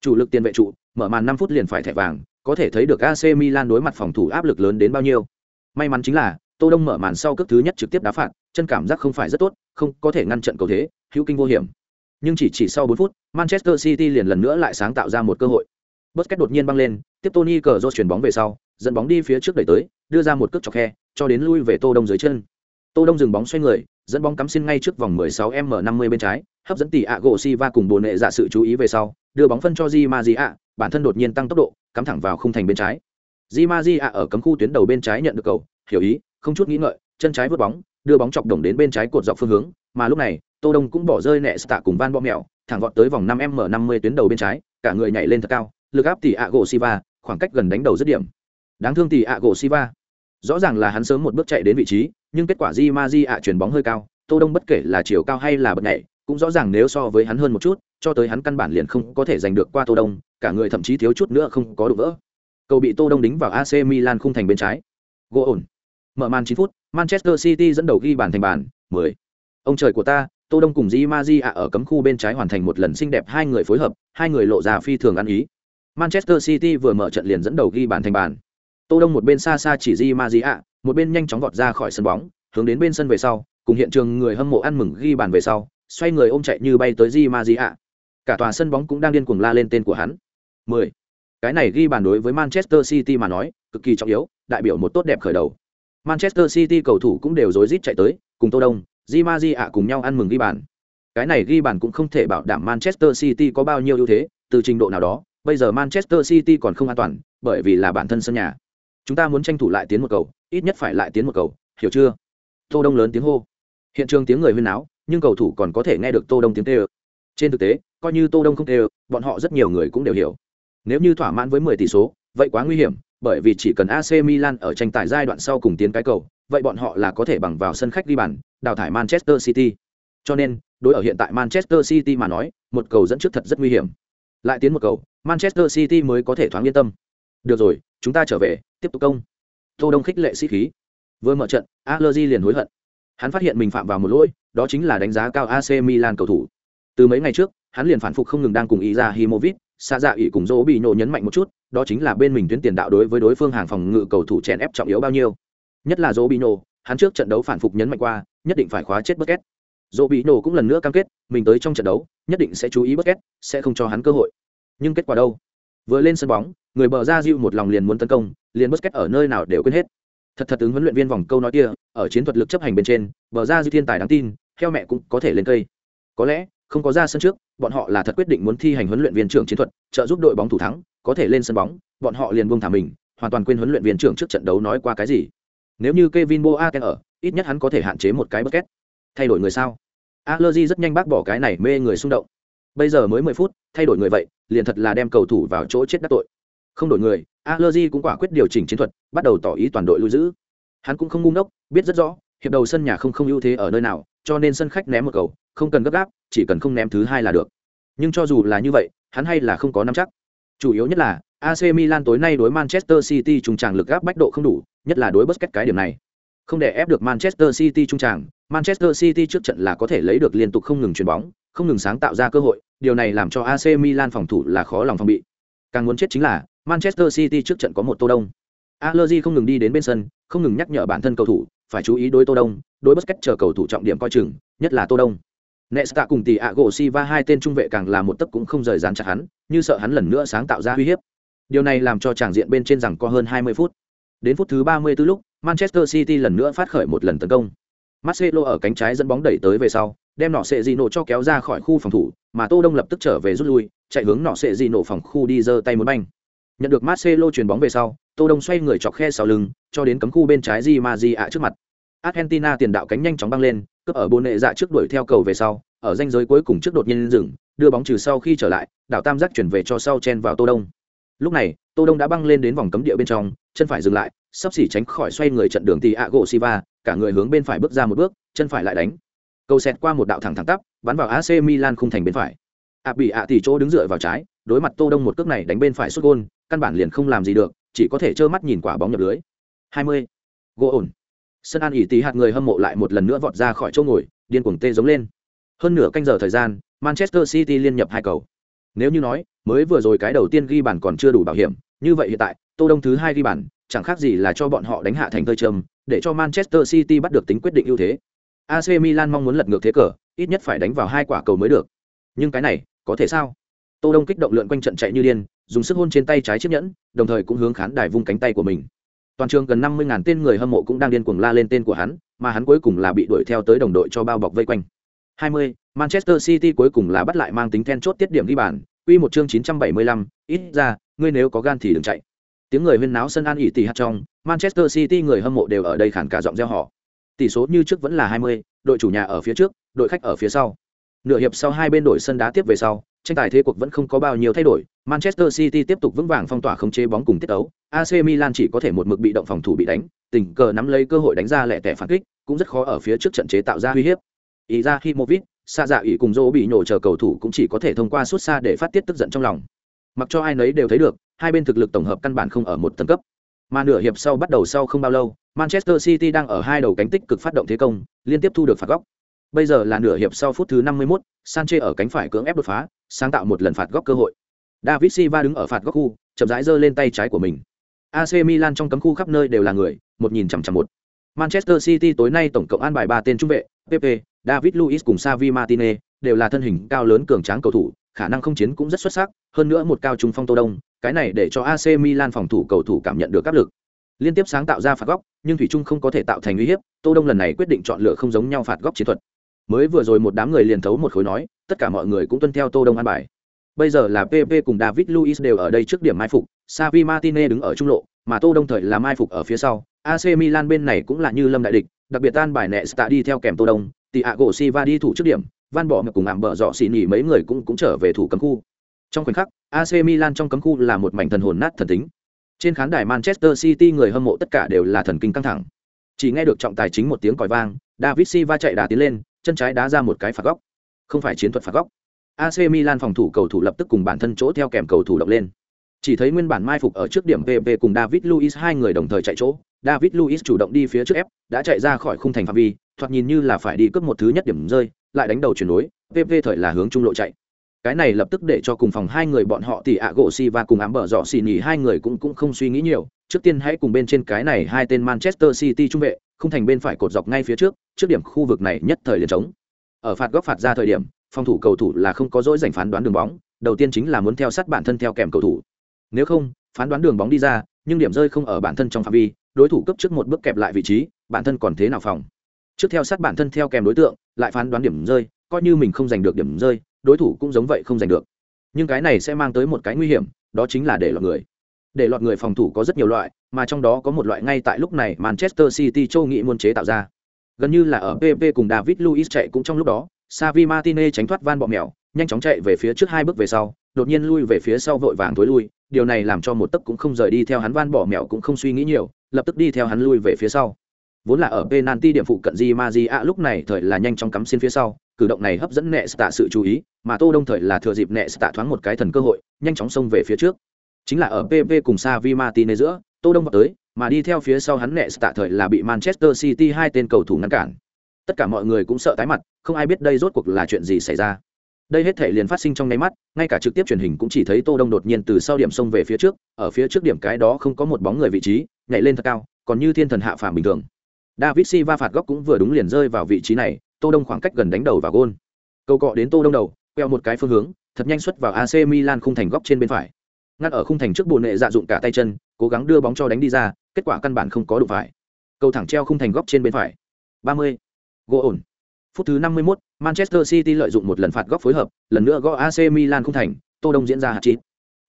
Chủ lực tiền vệ trụ, mở màn 5 phút liền phải thẻ vàng, có thể thấy được AC Milan đối mặt phòng thủ áp lực lớn đến bao nhiêu. May mắn chính là, Tô Đông mở màn sau cước thứ nhất trực tiếp đá phạt, chân cảm giác không phải rất tốt, không có thể ngăn trận cầu thế, hữu kinh vô hiểm. Nhưng chỉ chỉ sau 4 phút, Manchester City liền lần nữa lại sáng tạo ra một cơ hội. Busquets đột nhiên băng lên, tiếp Tony Cazorla chuyển bóng về sau, dẫn bóng đi phía trước đẩy tới, đưa ra một cước chọc khe, cho đến lui về Tô Đông dưới chân. Tô Đông dừng bóng xoay người, dẫn bóng cắm xuyên ngay trước vòng 16m50 bên trái, hấp dẫn tỷ Ago Silva cùng bồn nệ dạ sự chú ý về sau, đưa bóng phân cho Di Maria, bản thân đột nhiên tăng tốc độ, cắm thẳng vào khung thành bên trái. Di Maria ở cấm khu tuyến đầu bên trái nhận được cầu, hiểu ý, không chút nghĩ ngợi, chân trái vớt bóng, đưa bóng chọc đồng đến bên trái cột dọc phương hướng, mà lúc này, Tô Đông cũng bỏ rơi nẹ tạ cùng Van Bọ mèo, thẳng vọt tới vòng 5m50 tuyến đầu bên trái, cả người nhảy lên thật cao, lực áp tỷ Ago Silva, khoảng cách gần đánh đầu rất điểm. Đáng thương tỷ Ago Silva. Rõ ràng là hắn sớm một bước chạy đến vị trí, nhưng kết quả Di Maria chuyển bóng hơi cao, Tô Đông bất kể là chiều cao hay là bật nhảy, cũng rõ ràng nếu so với hắn hơn một chút, cho tới hắn căn bản liền không có thể giành được qua Tô Đông, cả người thậm chí thiếu chút nữa không có đụng vỡ. Cầu bị Tô Đông đính vào AC Milan khung thành bên trái. Gỗ ổn. Mở màn 9 phút, Manchester City dẫn đầu ghi bàn thành bàn, 10. Ông trời của ta, Tô Đông cùng Di Maji ở cấm khu bên trái hoàn thành một lần xinh đẹp hai người phối hợp, hai người lộ ra phi thường ăn ý. Manchester City vừa mở trận liền dẫn đầu ghi bàn thành bàn. Tô Đông một bên xa xa chỉ Di Maji một bên nhanh chóng vọt ra khỏi sân bóng, hướng đến bên sân về sau, cùng hiện trường người hâm mộ ăn mừng ghi bàn về sau, xoay người ôm chạy như bay tới Di Maji Cả tòa sân bóng cũng đang điên cuồng la lên tên của hắn. 10. Cái này ghi bàn đối với Manchester City mà nói, cực kỳ trọng yếu, đại biểu một tốt đẹp khởi đầu. Manchester City cầu thủ cũng đều rối rít chạy tới, cùng Tô Đông, Di ạ cùng nhau ăn mừng ghi bàn. Cái này ghi bàn cũng không thể bảo đảm Manchester City có bao nhiêu ưu thế, từ trình độ nào đó, bây giờ Manchester City còn không an toàn, bởi vì là bản thân sân nhà. Chúng ta muốn tranh thủ lại tiến một cầu, ít nhất phải lại tiến một cầu, hiểu chưa? Tô Đông lớn tiếng hô. Hiện trường tiếng người huyên náo, nhưng cầu thủ còn có thể nghe được Tô Đông tiếng kêu. Trên thực tế, coi như Tô Đông không kêu, bọn họ rất nhiều người cũng đều hiểu. Nếu như thỏa mãn với 10 tỷ số, vậy quá nguy hiểm, bởi vì chỉ cần AC Milan ở tranh tài giai đoạn sau cùng tiến cái cầu, vậy bọn họ là có thể bằng vào sân khách đi bàn, đào thải Manchester City. Cho nên, đối ở hiện tại Manchester City mà nói, một cầu dẫn trước thật rất nguy hiểm. Lại tiến một cầu, Manchester City mới có thể thoáng yên tâm. Được rồi, chúng ta trở về, tiếp tục công. Tô Đông khích lệ sĩ khí. Vừa mở trận, Allegri liền hối hận. Hắn phát hiện mình phạm vào một lỗi, đó chính là đánh giá cao AC Milan cầu thủ. Từ mấy ngày trước, hắn liền phản phục không ngừng đang cùng Iza Himovic, xa dạ ỉ cùng dỗ bị nổ nhấn mạnh một chút, đó chính là bên mình tuyến tiền đạo đối với đối phương hàng phòng ngự cầu thủ chèn ép trọng yếu bao nhiêu. Nhất là dỗ bị nổ, hắn trước trận đấu phản phục nhấn mạnh qua, nhất định phải khóa chết Busquets. Dỗ bị nổ cũng lần nữa cam kết, mình tới trong trận đấu, nhất định sẽ chú ý Busquets, sẽ không cho hắn cơ hội. Nhưng kết quả đâu? Vừa lên sân bóng, người bờ ra Diu một lòng liền muốn tấn công, liền Busquets ở nơi nào đều quên hết. Thật thật ứng huấn luyện viên vòng câu nói kia, ở chiến thuật lực chấp hành bên trên, bờ ra Diu thiên tài đáng tin, theo mẹ cũng có thể lên cây. Có lẽ, không có ra sân trước, bọn họ là thật quyết định muốn thi hành huấn luyện viên trưởng chiến thuật, trợ giúp đội bóng thủ thắng, có thể lên sân bóng, bọn họ liền buông thả mình, hoàn toàn quên huấn luyện viên trưởng trước trận đấu nói qua cái gì. Nếu như Kevin Boateng ở, ít nhất hắn có thể hạn chế một cái bucket. Thay đổi người sao? Allergy rất nhanh bác bỏ cái này mê người xung động. Bây giờ mới mười phút, thay đổi người vậy, liền thật là đem cầu thủ vào chỗ chết đắc tội. Không đổi người, Allergy cũng quả quyết điều chỉnh chiến thuật, bắt đầu tỏ ý toàn đội lui giữ. Hắn cũng không ngu ngốc, biết rất rõ, hiệp đầu sân nhà không không ưu thế ở nơi nào, cho nên sân khách ném một cầu, không cần gấp gáp, chỉ cần không ném thứ hai là được. Nhưng cho dù là như vậy, hắn hay là không có nắm chắc. Chủ yếu nhất là AC Milan tối nay đối Manchester City trung tràng lực gáp bách độ không đủ, nhất là đối Busquets cái điểm này. Không để ép được Manchester City trung tràng, Manchester City trước trận là có thể lấy được liên tục không ngừng chuyền bóng, không ngừng sáng tạo ra cơ hội, điều này làm cho AC Milan phòng thủ là khó lòng phòng bị. Càng muốn chết chính là Manchester City trước trận có một Tô Đông. Allegri không ngừng đi đến bên sân, không ngừng nhắc nhở bản thân cầu thủ phải chú ý đối Tô Đông, đối Busquets chờ cầu thủ trọng điểm coi chừng, nhất là Tô Đông. Nesta cùng tỷ ạ gỗ si va hai tên trung vệ càng là một tấc cũng không rời dán chặt hắn, như sợ hắn lần nữa sáng tạo ra uy hiếp. Điều này làm cho tràng diện bên trên rằng có hơn 20 phút. Đến phút thứ 34 lúc, Manchester City lần nữa phát khởi một lần tấn công. Marcelo ở cánh trái dẫn bóng đẩy tới về sau, đem nọ sệ Di nổ cho kéo ra khỏi khu phòng thủ, mà Tô Đông lập tức trở về rút lui, chạy hướng nọ sệ Di nổ phòng khu đi giơ tay muốn banh. Nhận được Marcelo chuyền bóng về sau, Tô Đông xoay người chọc khe sau lưng, cho đến cấm khu bên trái Di Ma Di ạ trước mặt. Argentina tiền đạo cánh nhanh chóng băng lên, cướp ở bốn nệ dạ trước đuổi theo cầu về sau, ở danh giới cuối cùng trước đột nhiên dừng, đưa bóng trừ sau khi trở lại, đảo tam giác chuyển về cho sau chen vào Tô Đông. Lúc này, Tô Đông đã băng lên đến vòng cấm địa bên trong, chân phải dừng lại, sắp xỉ tránh khỏi xoay người trận đường tì ạ gỗ siva cả người hướng bên phải bước ra một bước, chân phải lại đánh. Cầu xẹt qua một đạo thẳng thẳng tắp, bắn vào AC Milan khung thành bên phải. ạ bị ạ tỷ chỗ đứng dựa vào trái, đối mặt Tô Đông một cước này đánh bên phải xuất gôn, căn bản liền không làm gì được, chỉ có thể trơ mắt nhìn quả bóng nhập lưới. 20. Gỗ ổn. Sân An ỉ tí hạt người hâm mộ lại một lần nữa vọt ra khỏi chỗ ngồi, điên cuồng tê giống lên. Hơn nửa canh giờ thời gian, Manchester City liên nhập hai cầu. Nếu như nói, mới vừa rồi cái đầu tiên ghi bàn còn chưa đủ bảo hiểm, như vậy hiện tại, Tô Đông thứ hai ghi bàn, chẳng khác gì là cho bọn họ đánh hạ thành thơi trầm, để cho Manchester City bắt được tính quyết định ưu thế. AC Milan mong muốn lật ngược thế cờ, ít nhất phải đánh vào hai quả cầu mới được. Nhưng cái này, có thể sao? Tô Đông kích động lượn quanh trận chạy như điên, dùng sức hôn trên tay trái chiếc nhẫn, đồng thời cũng hướng khán đài vung cánh tay của mình. Toàn trường gần 50.000 tên người hâm mộ cũng đang điên cuồng la lên tên của hắn, mà hắn cuối cùng là bị đuổi theo tới đồng đội cho bao bọc vây quanh. 20. Manchester City cuối cùng là bắt lại mang tính then chốt tiết điểm ghi bàn, quy một chương 975, ít ra, ngươi nếu có gan thì đừng chạy. Tiếng người huyên náo sân An ỉ tỷ hạt trong, Manchester City người hâm mộ đều ở đây khản cả giọng reo hò. Tỷ số như trước vẫn là 20, đội chủ nhà ở phía trước, đội khách ở phía sau. Nửa hiệp sau hai bên đổi sân đá tiếp về sau, tranh tài thế cuộc vẫn không có bao nhiêu thay đổi, Manchester City tiếp tục vững vàng phong tỏa không chế bóng cùng tiết đấu, AC Milan chỉ có thể một mực bị động phòng thủ bị đánh, tình cờ nắm lấy cơ hội đánh ra lẻ tẻ phản kích, cũng rất khó ở phía trước trận chế tạo ra uy hiếp. Izahimovic, xa dạ ỷ cùng dỗ bị nhổ chờ cầu thủ cũng chỉ có thể thông qua suốt xa để phát tiết tức giận trong lòng. Mặc cho ai nấy đều thấy được hai bên thực lực tổng hợp căn bản không ở một tầng cấp. Mà nửa hiệp sau bắt đầu sau không bao lâu manchester city đang ở hai đầu cánh tích cực phát động thế công liên tiếp thu được phạt góc bây giờ là nửa hiệp sau phút thứ 51, Sanchez ở cánh phải cưỡng ép đột phá sáng tạo một lần phạt góc cơ hội. David silva đứng ở phạt góc khu chậm rãi giơ lên tay trái của mình. Ac milan trong cấm khu khắp nơi đều là người một nhìn chằm chằm một. Manchester city tối nay tổng cộng an bài ba tên trung vệ pp david Luiz cùng Xavi martinez đều là thân hình cao lớn cường tráng cầu thủ khả năng không chiến cũng rất xuất sắc hơn nữa một cao trung phong tô đông cái này để cho ac milan phòng thủ cầu thủ cảm nhận được áp lực. Liên tiếp sáng tạo ra phạt góc nhưng thủy chung không có thể tạo thành uy hiếp tô đông lần này quyết định chọn lựa không giống nhau phạt góc chiến thuật mới vừa rồi một đám người liền thấu một khối nói tất cả mọi người cũng tuân theo tô đông an bài bây giờ là pp cùng david luis đều ở đây trước điểm mai phục savi martinez đứng ở trung lộ mà tô đông thời là mai phục ở phía sau ac milan bên này cũng là như lâm đại địch đặc biệt tan bài nẹ sta đi theo kèm tô đông Thiago Silva đi thủ trước điểm, Van Bỏ cùng ảm bờ dọ xỉ nhỉ mấy người cũng cũng trở về thủ cấm khu. Trong khoảnh khắc, AC Milan trong cấm khu là một mảnh thần hồn nát thần tính. Trên khán đài Manchester City người hâm mộ tất cả đều là thần kinh căng thẳng. Chỉ nghe được trọng tài chính một tiếng còi vang, David Silva chạy đà tiến lên, chân trái đá ra một cái phạt góc. Không phải chiến thuật phạt góc. AC Milan phòng thủ cầu thủ lập tức cùng bản thân chỗ theo kèm cầu thủ động lên. Chỉ thấy nguyên bản mai phục ở trước điểm PP cùng David Luiz hai người đồng thời chạy chỗ, David Luiz chủ động đi phía trước ép, đã chạy ra khỏi khung thành phạm vi, thoạt nhìn như là phải đi cướp một thứ nhất điểm rơi, lại đánh đầu chuyển đối, PP thời là hướng trung lộ chạy cái này lập tức để cho cùng phòng hai người bọn họ thì ạ gỗ si và cùng ám bờ dọ xì nhì hai người cũng cũng không suy nghĩ nhiều. Trước tiên hãy cùng bên trên cái này hai tên manchester city trung vệ, không thành bên phải cột dọc ngay phía trước trước điểm khu vực này nhất thời liền trống. Ở phạt góc phạt ra thời điểm, phòng thủ cầu thủ là không có dỗi giành phán đoán đường bóng, đầu tiên chính là muốn theo sát bản thân theo kèm cầu thủ. Nếu không, phán đoán đường bóng đi ra, nhưng điểm rơi không ở bản thân trong phạm vi, đối thủ cấp trước một bước kẹp lại vị trí, bản thân còn thế nào phòng? Trước theo sát bản thân theo kèm đối tượng, lại phán đoán điểm rơi, coi như mình không giành được điểm rơi đối thủ cũng giống vậy không giành được. Nhưng cái này sẽ mang tới một cái nguy hiểm, đó chính là để lọt người. Để lọt người phòng thủ có rất nhiều loại, mà trong đó có một loại ngay tại lúc này manchester city châu nghị muôn chế tạo ra. Gần như là ở pp cùng david luiz chạy cũng trong lúc đó savi martinez tránh thoát van bọ mèo, nhanh chóng chạy về phía trước hai bước về sau, đột nhiên lui về phía sau vội vàng thối lui, điều này làm cho một tấc cũng không rời đi theo hắn van bỏ mèo cũng không suy nghĩ nhiều, lập tức đi theo hắn lui về phía sau. Vốn là ở penalty điểm phụ cận di ma di a lúc này thời là nhanh chóng cắm xin phía sau cử động này hấp dẫn nệ tạ sự chú ý, mà tô đông thời là thừa dịp nệ tạ thoáng một cái thần cơ hội, nhanh chóng xông về phía trước. Chính là ở pp cùng Sa Vi martinez giữa, tô đông vào tới, mà đi theo phía sau hắn nệ tạ thời là bị manchester city hai tên cầu thủ ngăn cản. Tất cả mọi người cũng sợ tái mặt, không ai biết đây rốt cuộc là chuyện gì xảy ra. Đây hết thể liền phát sinh trong nháy mắt, ngay cả trực tiếp truyền hình cũng chỉ thấy tô đông đột nhiên từ sau điểm xông về phía trước, ở phía trước điểm cái đó không có một bóng người vị trí, nhảy lên thật cao, còn như thiên thần hạ phàm bình thường. David silva phạt góc cũng vừa đúng liền rơi vào vị trí này tô đông khoảng cách gần đánh đầu vào gôn. Cầu cọ đến tô đông đầu queo một cái phương hướng thật nhanh xuất vào ac milan khung thành góc trên bên phải. Ngắt ở khung thành trước bồn nệ dạ dụng cả tay chân cố gắng đưa bóng cho đánh đi ra kết quả căn bản không có đủ phải. Cầu thẳng treo khung thành góc trên bên phải. 30. gỗ ổn. Phút thứ 51, Manchester City lợi dụng một lần phạt góc phối hợp, lần nữa gõ AC Milan khung thành, Tô Đông diễn ra hạt chín.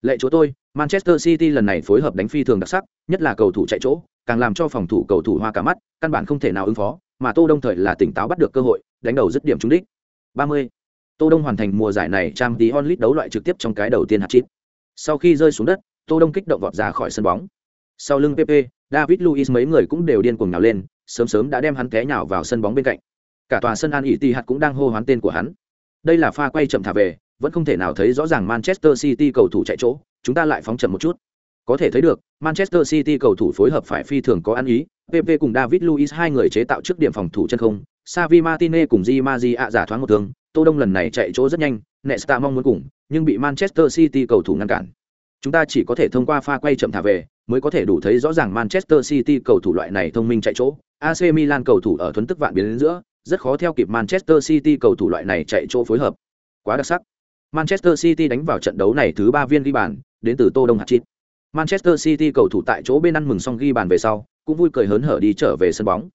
Lệ chỗ tôi, Manchester City lần này phối hợp đánh phi thường đặc sắc, nhất là cầu thủ chạy chỗ, càng làm cho phòng thủ cầu thủ hoa cả mắt, căn bản không thể nào ứng phó, mà Tô Đông thời là tỉnh táo bắt được cơ hội, đánh đầu dứt điểm trúng đích. 30. Tô Đông hoàn thành mùa giải này trang tí onlit đấu loại trực tiếp trong cái đầu tiên hạt chip. Sau khi rơi xuống đất, Tô Đông kích động vọt ra khỏi sân bóng. Sau lưng PP, David Luiz mấy người cũng đều điên cuồng nhào lên, sớm sớm đã đem hắn té nhào vào sân bóng bên cạnh cả tòa sân an ỉ tì hạt cũng đang hô hoán tên của hắn đây là pha quay chậm thả về vẫn không thể nào thấy rõ ràng manchester city cầu thủ chạy chỗ chúng ta lại phóng chậm một chút có thể thấy được manchester city cầu thủ phối hợp phải phi thường có ăn ý pp cùng david luiz hai người chế tạo trước điểm phòng thủ chân không savi Martinez cùng di maji ạ giả thoáng một thương tô đông lần này chạy chỗ rất nhanh nesta mong muốn cùng nhưng bị manchester city cầu thủ ngăn cản chúng ta chỉ có thể thông qua pha quay chậm thả về mới có thể đủ thấy rõ ràng manchester city cầu thủ loại này thông minh chạy chỗ ac milan cầu thủ ở thuấn tức vạn biến đến giữa rất khó theo kịp Manchester City cầu thủ loại này chạy chỗ phối hợp. Quá đặc sắc. Manchester City đánh vào trận đấu này thứ ba viên ghi bàn, đến từ Tô Đông hạt chít. Manchester City cầu thủ tại chỗ bên ăn mừng xong ghi bàn về sau, cũng vui cười hớn hở đi trở về sân bóng.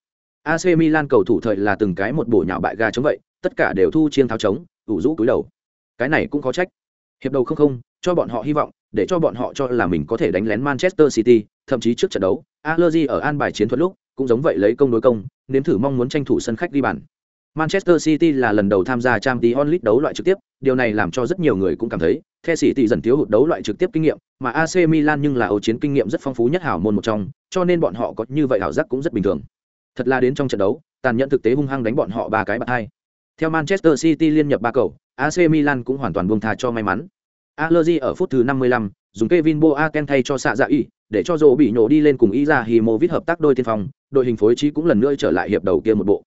AC Milan cầu thủ thời là từng cái một bổ nhạo bại ga chống vậy, tất cả đều thu chiêng tháo trống, ủ rũ túi đầu. Cái này cũng có trách. Hiệp đầu không không, cho bọn họ hy vọng, để cho bọn họ cho là mình có thể đánh lén Manchester City, thậm chí trước trận đấu, Allegri ở an bài chiến thuật lúc, cũng giống vậy lấy công đối công, nếm thử mong muốn tranh thủ sân khách đi bàn. Manchester City là lần đầu tham gia Champions League đấu loại trực tiếp, điều này làm cho rất nhiều người cũng cảm thấy, The City dần thiếu hụt đấu loại trực tiếp kinh nghiệm, mà AC Milan nhưng là âu chiến kinh nghiệm rất phong phú nhất hảo môn một trong, cho nên bọn họ có như vậy hảo giác cũng rất bình thường. Thật là đến trong trận đấu, tàn nhẫn thực tế hung hăng đánh bọn họ ba cái bạt hai. Theo Manchester City liên nhập ba cầu, AC Milan cũng hoàn toàn buông tha cho may mắn. Allegri ở phút thứ 55, dùng Kevin Boateng thay cho xạ dạ y, để cho Dỗ bị nhổ đi lên cùng Izahimovic hợp tác đôi tiền phòng, đội hình phối trí cũng lần nữa trở lại hiệp đầu kia một bộ.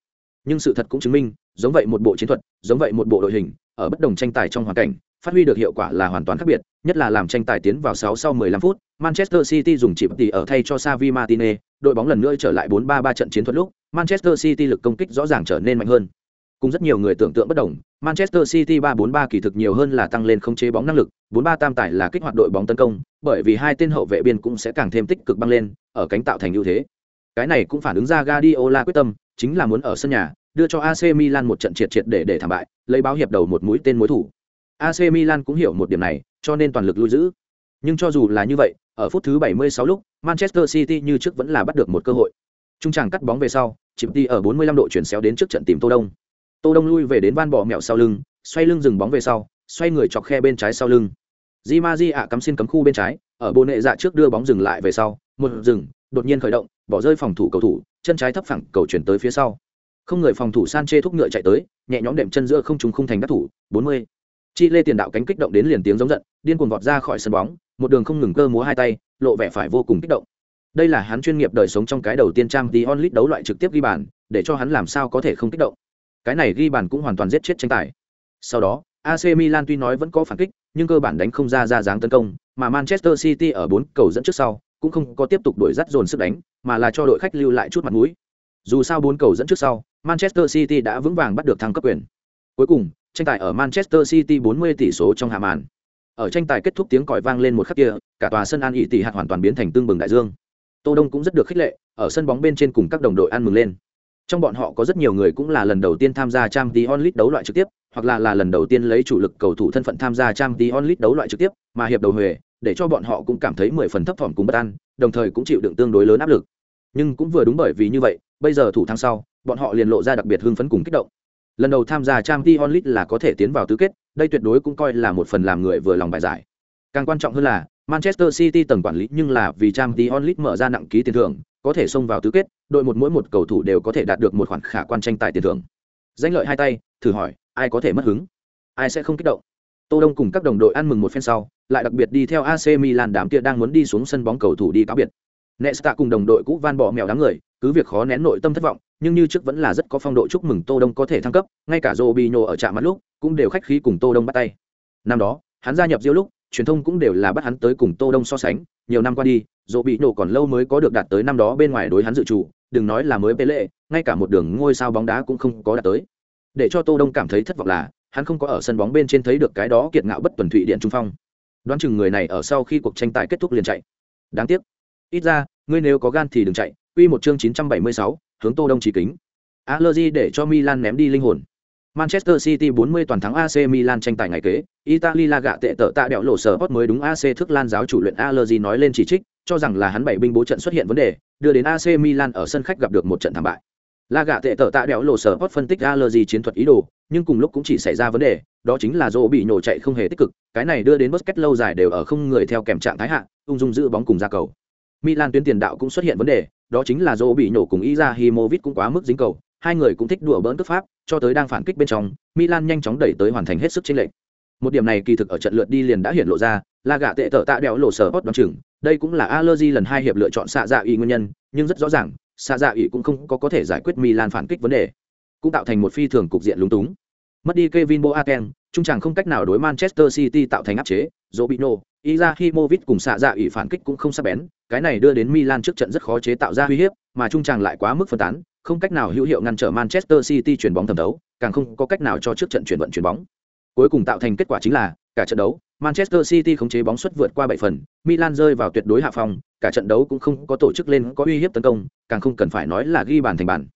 Nhưng sự thật cũng chứng minh, giống vậy một bộ chiến thuật, giống vậy một bộ đội hình, ở bất đồng tranh tài trong hoàn cảnh, phát huy được hiệu quả là hoàn toàn khác biệt, nhất là làm tranh tài tiến vào 6 sau 15 phút, Manchester City dùng chỉ tỷ ở thay cho Xavi Martinez, đội bóng lần nữa trở lại 4-3-3 trận chiến thuật lúc, Manchester City lực công kích rõ ràng trở nên mạnh hơn. Cùng rất nhiều người tưởng tượng bất đồng, Manchester City 3-4-3 kỳ thực nhiều hơn là tăng lên không chế bóng năng lực, 4-3 tam tải là kích hoạt đội bóng tấn công, bởi vì hai tên hậu vệ biên cũng sẽ càng thêm tích cực băng lên, ở cánh tạo thành ưu thế. Cái này cũng phản ứng ra Guardiola quyết tâm, chính là muốn ở sân nhà đưa cho AC Milan một trận triệt triệt để để thảm bại, lấy báo hiệp đầu một mũi tên mối thủ. AC Milan cũng hiểu một điểm này, cho nên toàn lực lui giữ. Nhưng cho dù là như vậy, ở phút thứ 76 lúc, Manchester City như trước vẫn là bắt được một cơ hội. Trung tràng cắt bóng về sau, chìm đi ở 45 độ chuyển xéo đến trước trận tìm Tô Đông tô đông lui về đến van bỏ mẹo sau lưng xoay lưng dừng bóng về sau xoay người chọc khe bên trái sau lưng di ma di ạ cắm xin cấm khu bên trái ở bồn nệ dạ trước đưa bóng dừng lại về sau một dừng đột nhiên khởi động bỏ rơi phòng thủ cầu thủ chân trái thấp phẳng cầu chuyển tới phía sau. Không người phòng thủ san chê thúc ngựa chạy tới nhẹ nhõm đệm chân giữa không trùng khung thành các thủ 40. chi lê tiền đạo cánh kích động đến liền tiếng giống giận điên cuồng vọt ra khỏi sân bóng một đường không ngừng cơ múa hai tay lộ vẻ phải vô cùng kích động. Đây là hắn chuyên nghiệp đời sống trong cái đầu tiên trang tí onlit đấu loại trực tiếp ghi bàn để cho hắn làm sao có thể không kích động. Cái này ghi bàn cũng hoàn toàn giết chết tranh tài. Sau đó AC Milan tuy nói vẫn có phản kích, nhưng cơ bản đánh không ra ra dáng tấn công, mà Manchester City ở bốn cầu dẫn trước sau, cũng không có tiếp tục đuổi dắt dồn sức đánh, mà là cho đội khách lưu lại chút mặt mũi. Dù sao bốn cầu dẫn trước sau, Manchester City đã vững vàng bắt được thăng cấp quyền. Cuối cùng, tranh tài ở Manchester City 40 tỷ số trong hạ màn. Ở tranh tài kết thúc tiếng còi vang lên một khắc kia, cả tòa sân An Nghị tỷ hạt hoàn toàn biến thành tương bừng đại dương. Tô Đông cũng rất được khích lệ, ở sân bóng bên trên cùng các đồng đội ăn mừng lên. Trong bọn họ có rất nhiều người cũng là lần đầu tiên tham gia Champions League đấu loại trực tiếp, hoặc là là lần đầu tiên lấy chủ lực cầu thủ thân phận tham gia Champions League đấu loại trực tiếp, mà hiệp đầu huề, để cho bọn họ cũng cảm thấy mười phần thấp thỏm cùng bất an, đồng thời cũng chịu đựng tương đối lớn áp lực. Nhưng cũng vừa đúng bởi vì như vậy, bây giờ thủ thắng sau, bọn họ liền lộ ra đặc biệt hưng phấn cùng kích động. Lần đầu tham gia Champions League là có thể tiến vào tứ kết, đây tuyệt đối cũng coi là một phần làm người vừa lòng bài giải. Càng quan trọng hơn là, Manchester City tầng quản lý nhưng là vì Champions League mở ra nặng ký tiền thưởng, có thể xông vào tứ kết, đội một mỗi một cầu thủ đều có thể đạt được một khoản khả quan tranh tài tiền thưởng. Danh lợi hai tay, thử hỏi, ai có thể mất hứng? Ai sẽ không kích động? Tô Đông cùng các đồng đội ăn mừng một phen sau, lại đặc biệt đi theo AC Milan đám kia đang muốn đi xuống sân bóng cầu thủ đi cáo biệt. Nesta cùng đồng đội cũ van bỏ mèo đám người, cứ việc khó nén nội tâm thất vọng, nhưng như trước vẫn là rất có phong độ chúc mừng Tô Đông có thể thăng cấp, ngay cả Robinho ở trạm mắt lúc, cũng đều khách khí cùng Tô Đông bắt tay. Năm đó, hắn gia nhập Diêu lúc, truyền thông cũng đều là bắt hắn tới cùng Tô Đông so sánh, nhiều năm qua đi, Robinho còn lâu mới có được đạt tới năm đó bên ngoài đối hắn dự chủ, đừng nói là mới Pele, ngay cả một đường ngôi sao bóng đá cũng không có đạt tới. Để cho Tô Đông cảm thấy thất vọng là, hắn không có ở sân bóng bên trên thấy được cái đó kiệt ngạo bất tuần thụy điện trung phong. Đoán chừng người này ở sau khi cuộc tranh tài kết thúc liền chạy. Đáng tiếc. Ít ra, ngươi nếu có gan thì đừng chạy. Quy một chương 976, hướng Tô Đông chỉ kính. Allergy để cho Milan ném đi linh hồn. Manchester City 40 toàn thắng AC Milan tranh tài ngày kế, Italy la gạ tệ tợ tạ đẹo lộ sở hot mới đúng AC thức lan giáo chủ luyện Allergy nói lên chỉ trích, cho rằng là hắn bảy binh bố trận xuất hiện vấn đề, đưa đến AC Milan ở sân khách gặp được một trận thảm bại. La gạ tệ tợ tạ đẹo lộ sở hot phân tích Allergy chiến thuật ý đồ, nhưng cùng lúc cũng chỉ xảy ra vấn đề, đó chính là Zô bị nhổ chạy không hề tích cực, cái này đưa đến Busquets lâu dài đều ở không người theo kèm trạng thái hạ, ung dung giữ bóng cùng ra cầu. Milan tuyến tiền đạo cũng xuất hiện vấn đề, đó chính là Zô bị nổ cùng Izahimovic cũng quá mức dính cầu, hai người cũng thích đùa bỡn cướp pháp, cho tới đang phản kích bên trong, Milan nhanh chóng đẩy tới hoàn thành hết sức chênh lệch. Một điểm này kỳ thực ở trận lượt đi liền đã hiện lộ ra, là gã tệ tở tạ đéo lộ sở hot đoán chừng, đây cũng là Allergy lần hai hiệp lựa chọn xạ dạ y nguyên nhân, nhưng rất rõ ràng, xạ dạ y cũng không có có thể giải quyết Milan phản kích vấn đề, cũng tạo thành một phi thường cục diện lúng túng. Mất đi Kevin Boateng, trung tràng không cách nào đối Manchester City tạo thành áp chế, Robinho, Izahimovic cùng xạ dạ ủy phản kích cũng không sắc bén, cái này đưa đến Milan trước trận rất khó chế tạo ra uy hiếp, mà trung tràng lại quá mức phân tán, không cách nào hữu hiệu ngăn trở Manchester City chuyển bóng thẩm đấu, càng không có cách nào cho trước trận chuyển vận chuyển bóng. Cuối cùng tạo thành kết quả chính là, cả trận đấu, Manchester City khống chế bóng suất vượt qua 7 phần, Milan rơi vào tuyệt đối hạ phong, cả trận đấu cũng không có tổ chức lên có uy hiếp tấn công, càng không cần phải nói là ghi bàn thành bàn.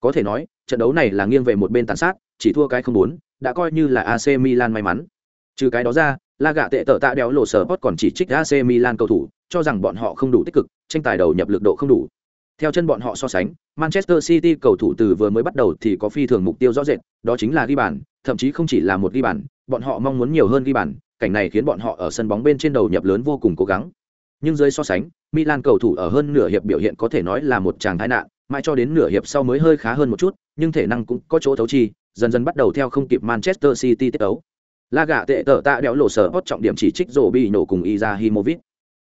Có thể nói, trận đấu này là nghiêng về một bên tàn sát, chỉ thua cái không muốn, đã coi như là AC Milan may mắn. Trừ cái đó ra, La Gạ tệ tở tạ đéo lộ sở Pot còn chỉ trích AC Milan cầu thủ, cho rằng bọn họ không đủ tích cực, tranh tài đầu nhập lực độ không đủ. Theo chân bọn họ so sánh, Manchester City cầu thủ từ vừa mới bắt đầu thì có phi thường mục tiêu rõ rệt, đó chính là ghi bàn, thậm chí không chỉ là một ghi bàn, bọn họ mong muốn nhiều hơn ghi bàn, cảnh này khiến bọn họ ở sân bóng bên trên đầu nhập lớn vô cùng cố gắng. Nhưng dưới so sánh, Milan cầu thủ ở hơn nửa hiệp biểu hiện có thể nói là một tràng tai nạn, mãi cho đến nửa hiệp sau mới hơi khá hơn một chút, nhưng thể năng cũng có chỗ thấu chi, dần dần bắt đầu theo không kịp Manchester City tiết đấu. La gạ tệ tở tạ đéo lộ sở hot trọng điểm chỉ trích rổ bị nổ cùng Izahimovic.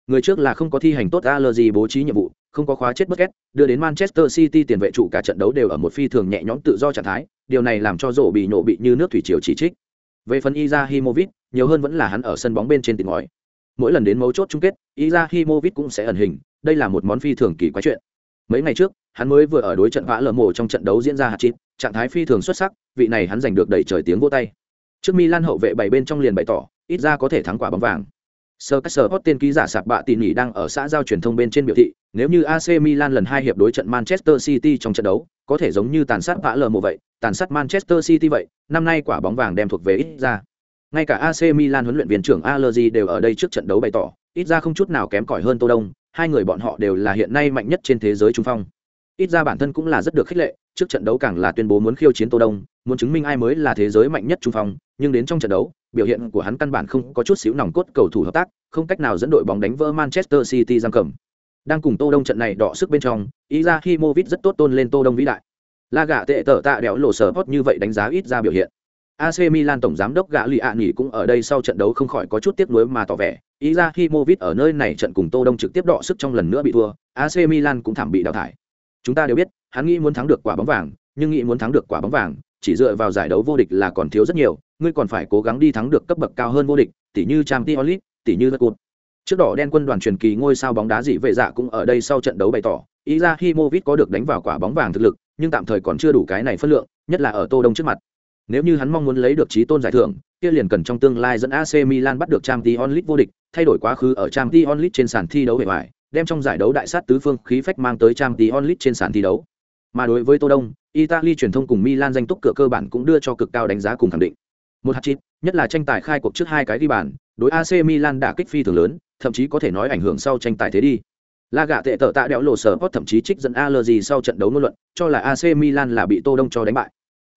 Người trước là không có thi hành tốt Allergy bố trí nhiệm vụ, không có khóa chết bất kết, đưa đến Manchester City tiền vệ trụ cả trận đấu đều ở một phi thường nhẹ nhõm tự do trạng thái, điều này làm cho rổ bị nổ bị như nước thủy triều chỉ trích. Về phần Izahimovic, nhiều hơn vẫn là hắn ở sân bóng bên trên tiền ngói. Mỗi lần đến mấu chốt chung kết, Izahimovic cũng sẽ ẩn hình, đây là một món phi thường kỳ quái chuyện. Mấy ngày trước, hắn mới vừa ở đối trận vã lở mổ trong trận đấu diễn ra hạt chít, trạng thái phi thường xuất sắc, vị này hắn giành được đầy trời tiếng vỗ tay. Trước Milan hậu vệ bảy bên trong liền bày tỏ, ít ra có thể thắng quả bóng vàng. Sir Caesar Hot tên ký giả sạc bạ tỉ nhỉ đang ở xã giao truyền thông bên trên biểu thị, nếu như AC Milan lần hai hiệp đối trận Manchester City trong trận đấu, có thể giống như tàn sát vã lờ một vậy, tàn sát Manchester City vậy, năm nay quả bóng vàng đem thuộc về ít ra. Ngay cả AC Milan huấn luyện viên trưởng Allegri đều ở đây trước trận đấu bày tỏ, ít ra không chút nào kém cỏi hơn Tô Đông, hai người bọn họ đều là hiện nay mạnh nhất trên thế giới trung phong. Ít ra bản thân cũng là rất được khích lệ, trước trận đấu càng là tuyên bố muốn khiêu chiến Tô Đông, muốn chứng minh ai mới là thế giới mạnh nhất trung phong, nhưng đến trong trận đấu, biểu hiện của hắn căn bản không có chút xíu nòng cốt cầu thủ hợp tác, không cách nào dẫn đội bóng đánh vỡ Manchester City giam cầm. Đang cùng Tô Đông trận này đọ sức bên trong, Izahimovic rất tốt tôn lên Tô Đông vĩ đại. La gạ tệ tở tạ đẽo lộ sở hot như vậy đánh giá ít ra biểu hiện. AC Milan tổng giám đốc gã Lý ạ nghỉ cũng ở đây sau trận đấu không khỏi có chút tiếc nuối mà tỏ vẻ, Izahimovic ở nơi này trận cùng Tô Đông trực tiếp đọ sức trong lần nữa bị thua, AC Milan cũng thảm bị đào thải. Chúng ta đều biết, hắn nghĩ muốn thắng được quả bóng vàng, nhưng nghĩ muốn thắng được quả bóng vàng, chỉ dựa vào giải đấu vô địch là còn thiếu rất nhiều, ngươi còn phải cố gắng đi thắng được cấp bậc cao hơn vô địch tỷ như Champions League tỷ như cột trước đỏ đen quân đoàn truyền kỳ ngôi sao bóng đá dị vệ dạ cũng ở đây sau trận đấu bày tỏ ý ra Himovic có được đánh vào quả bóng vàng thực lực nhưng tạm thời còn chưa đủ cái này phân lượng nhất là ở tô đông trước mặt. Nếu như hắn mong muốn lấy được trí tôn giải thưởng kia liền cần trong tương lai dẫn AC Milan bắt được Champions League vô địch thay đổi quá khứ ở Champions League trên sàn thi đấu bề ngoài đem trong giải đấu đại sát tứ phương khí phách mang tới trang tí onlit trên sàn thi đấu mà đối với tô đông italy truyền thông cùng milan danh túc cửa cơ bản cũng đưa cho cực cao đánh giá cùng khẳng định một hạt chít nhất là tranh tài khai cuộc trước hai cái ghi bàn đối ac milan đã kích phi thường lớn thậm chí có thể nói ảnh hưởng sau tranh tài thế đi La gạ tệ tở tạ đẽo lộ sở thậm chí trích dẫn allergy sau trận đấu ngôn luận, cho là AC Milan là bị Tô Đông cho đánh bại.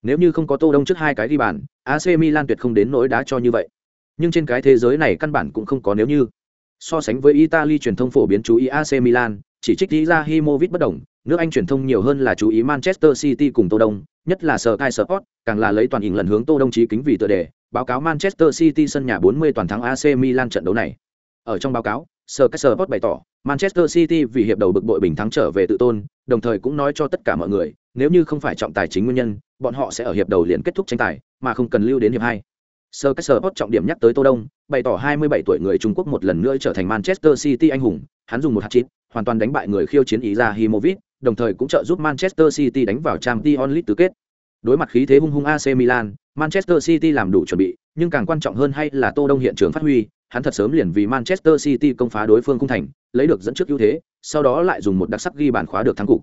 Nếu như không có Tô Đông trước hai cái ghi bàn, AC Milan tuyệt không đến nỗi đá cho như vậy. Nhưng trên cái thế giới này căn bản cũng không có nếu như. So sánh với Italy truyền thông phổ biến chú ý AC Milan, chỉ trích đi Himovic bất đồng, nước Anh truyền thông nhiều hơn là chú ý Manchester City cùng Tô Đông, nhất là Sky Sport, càng là lấy toàn hình lần hướng Tô Đông chí kính vì tựa đề, báo cáo Manchester City sân nhà 40 toàn thắng AC Milan trận đấu này. Ở trong báo cáo, Sky Sport bày tỏ, Manchester City vì hiệp đầu bực bội bình thắng trở về tự tôn, đồng thời cũng nói cho tất cả mọi người, nếu như không phải trọng tài chính nguyên nhân, bọn họ sẽ ở hiệp đầu liền kết thúc tranh tài, mà không cần lưu đến hiệp 2. Sir Sport trọng điểm nhắc tới Tô Đông, bày tỏ 27 tuổi người Trung Quốc một lần nữa trở thành Manchester City anh hùng, hắn dùng một hạt chín, hoàn toàn đánh bại người khiêu chiến ý ra Himovic, đồng thời cũng trợ giúp Manchester City đánh vào Champions League tứ kết. Đối mặt khí thế hung hung AC Milan, Manchester City làm đủ chuẩn bị, nhưng càng quan trọng hơn hay là Tô Đông hiện trường phát huy, hắn thật sớm liền vì Manchester City công phá đối phương cung thành, lấy được dẫn trước ưu thế, sau đó lại dùng một đặc sắc ghi bàn khóa được thắng cục.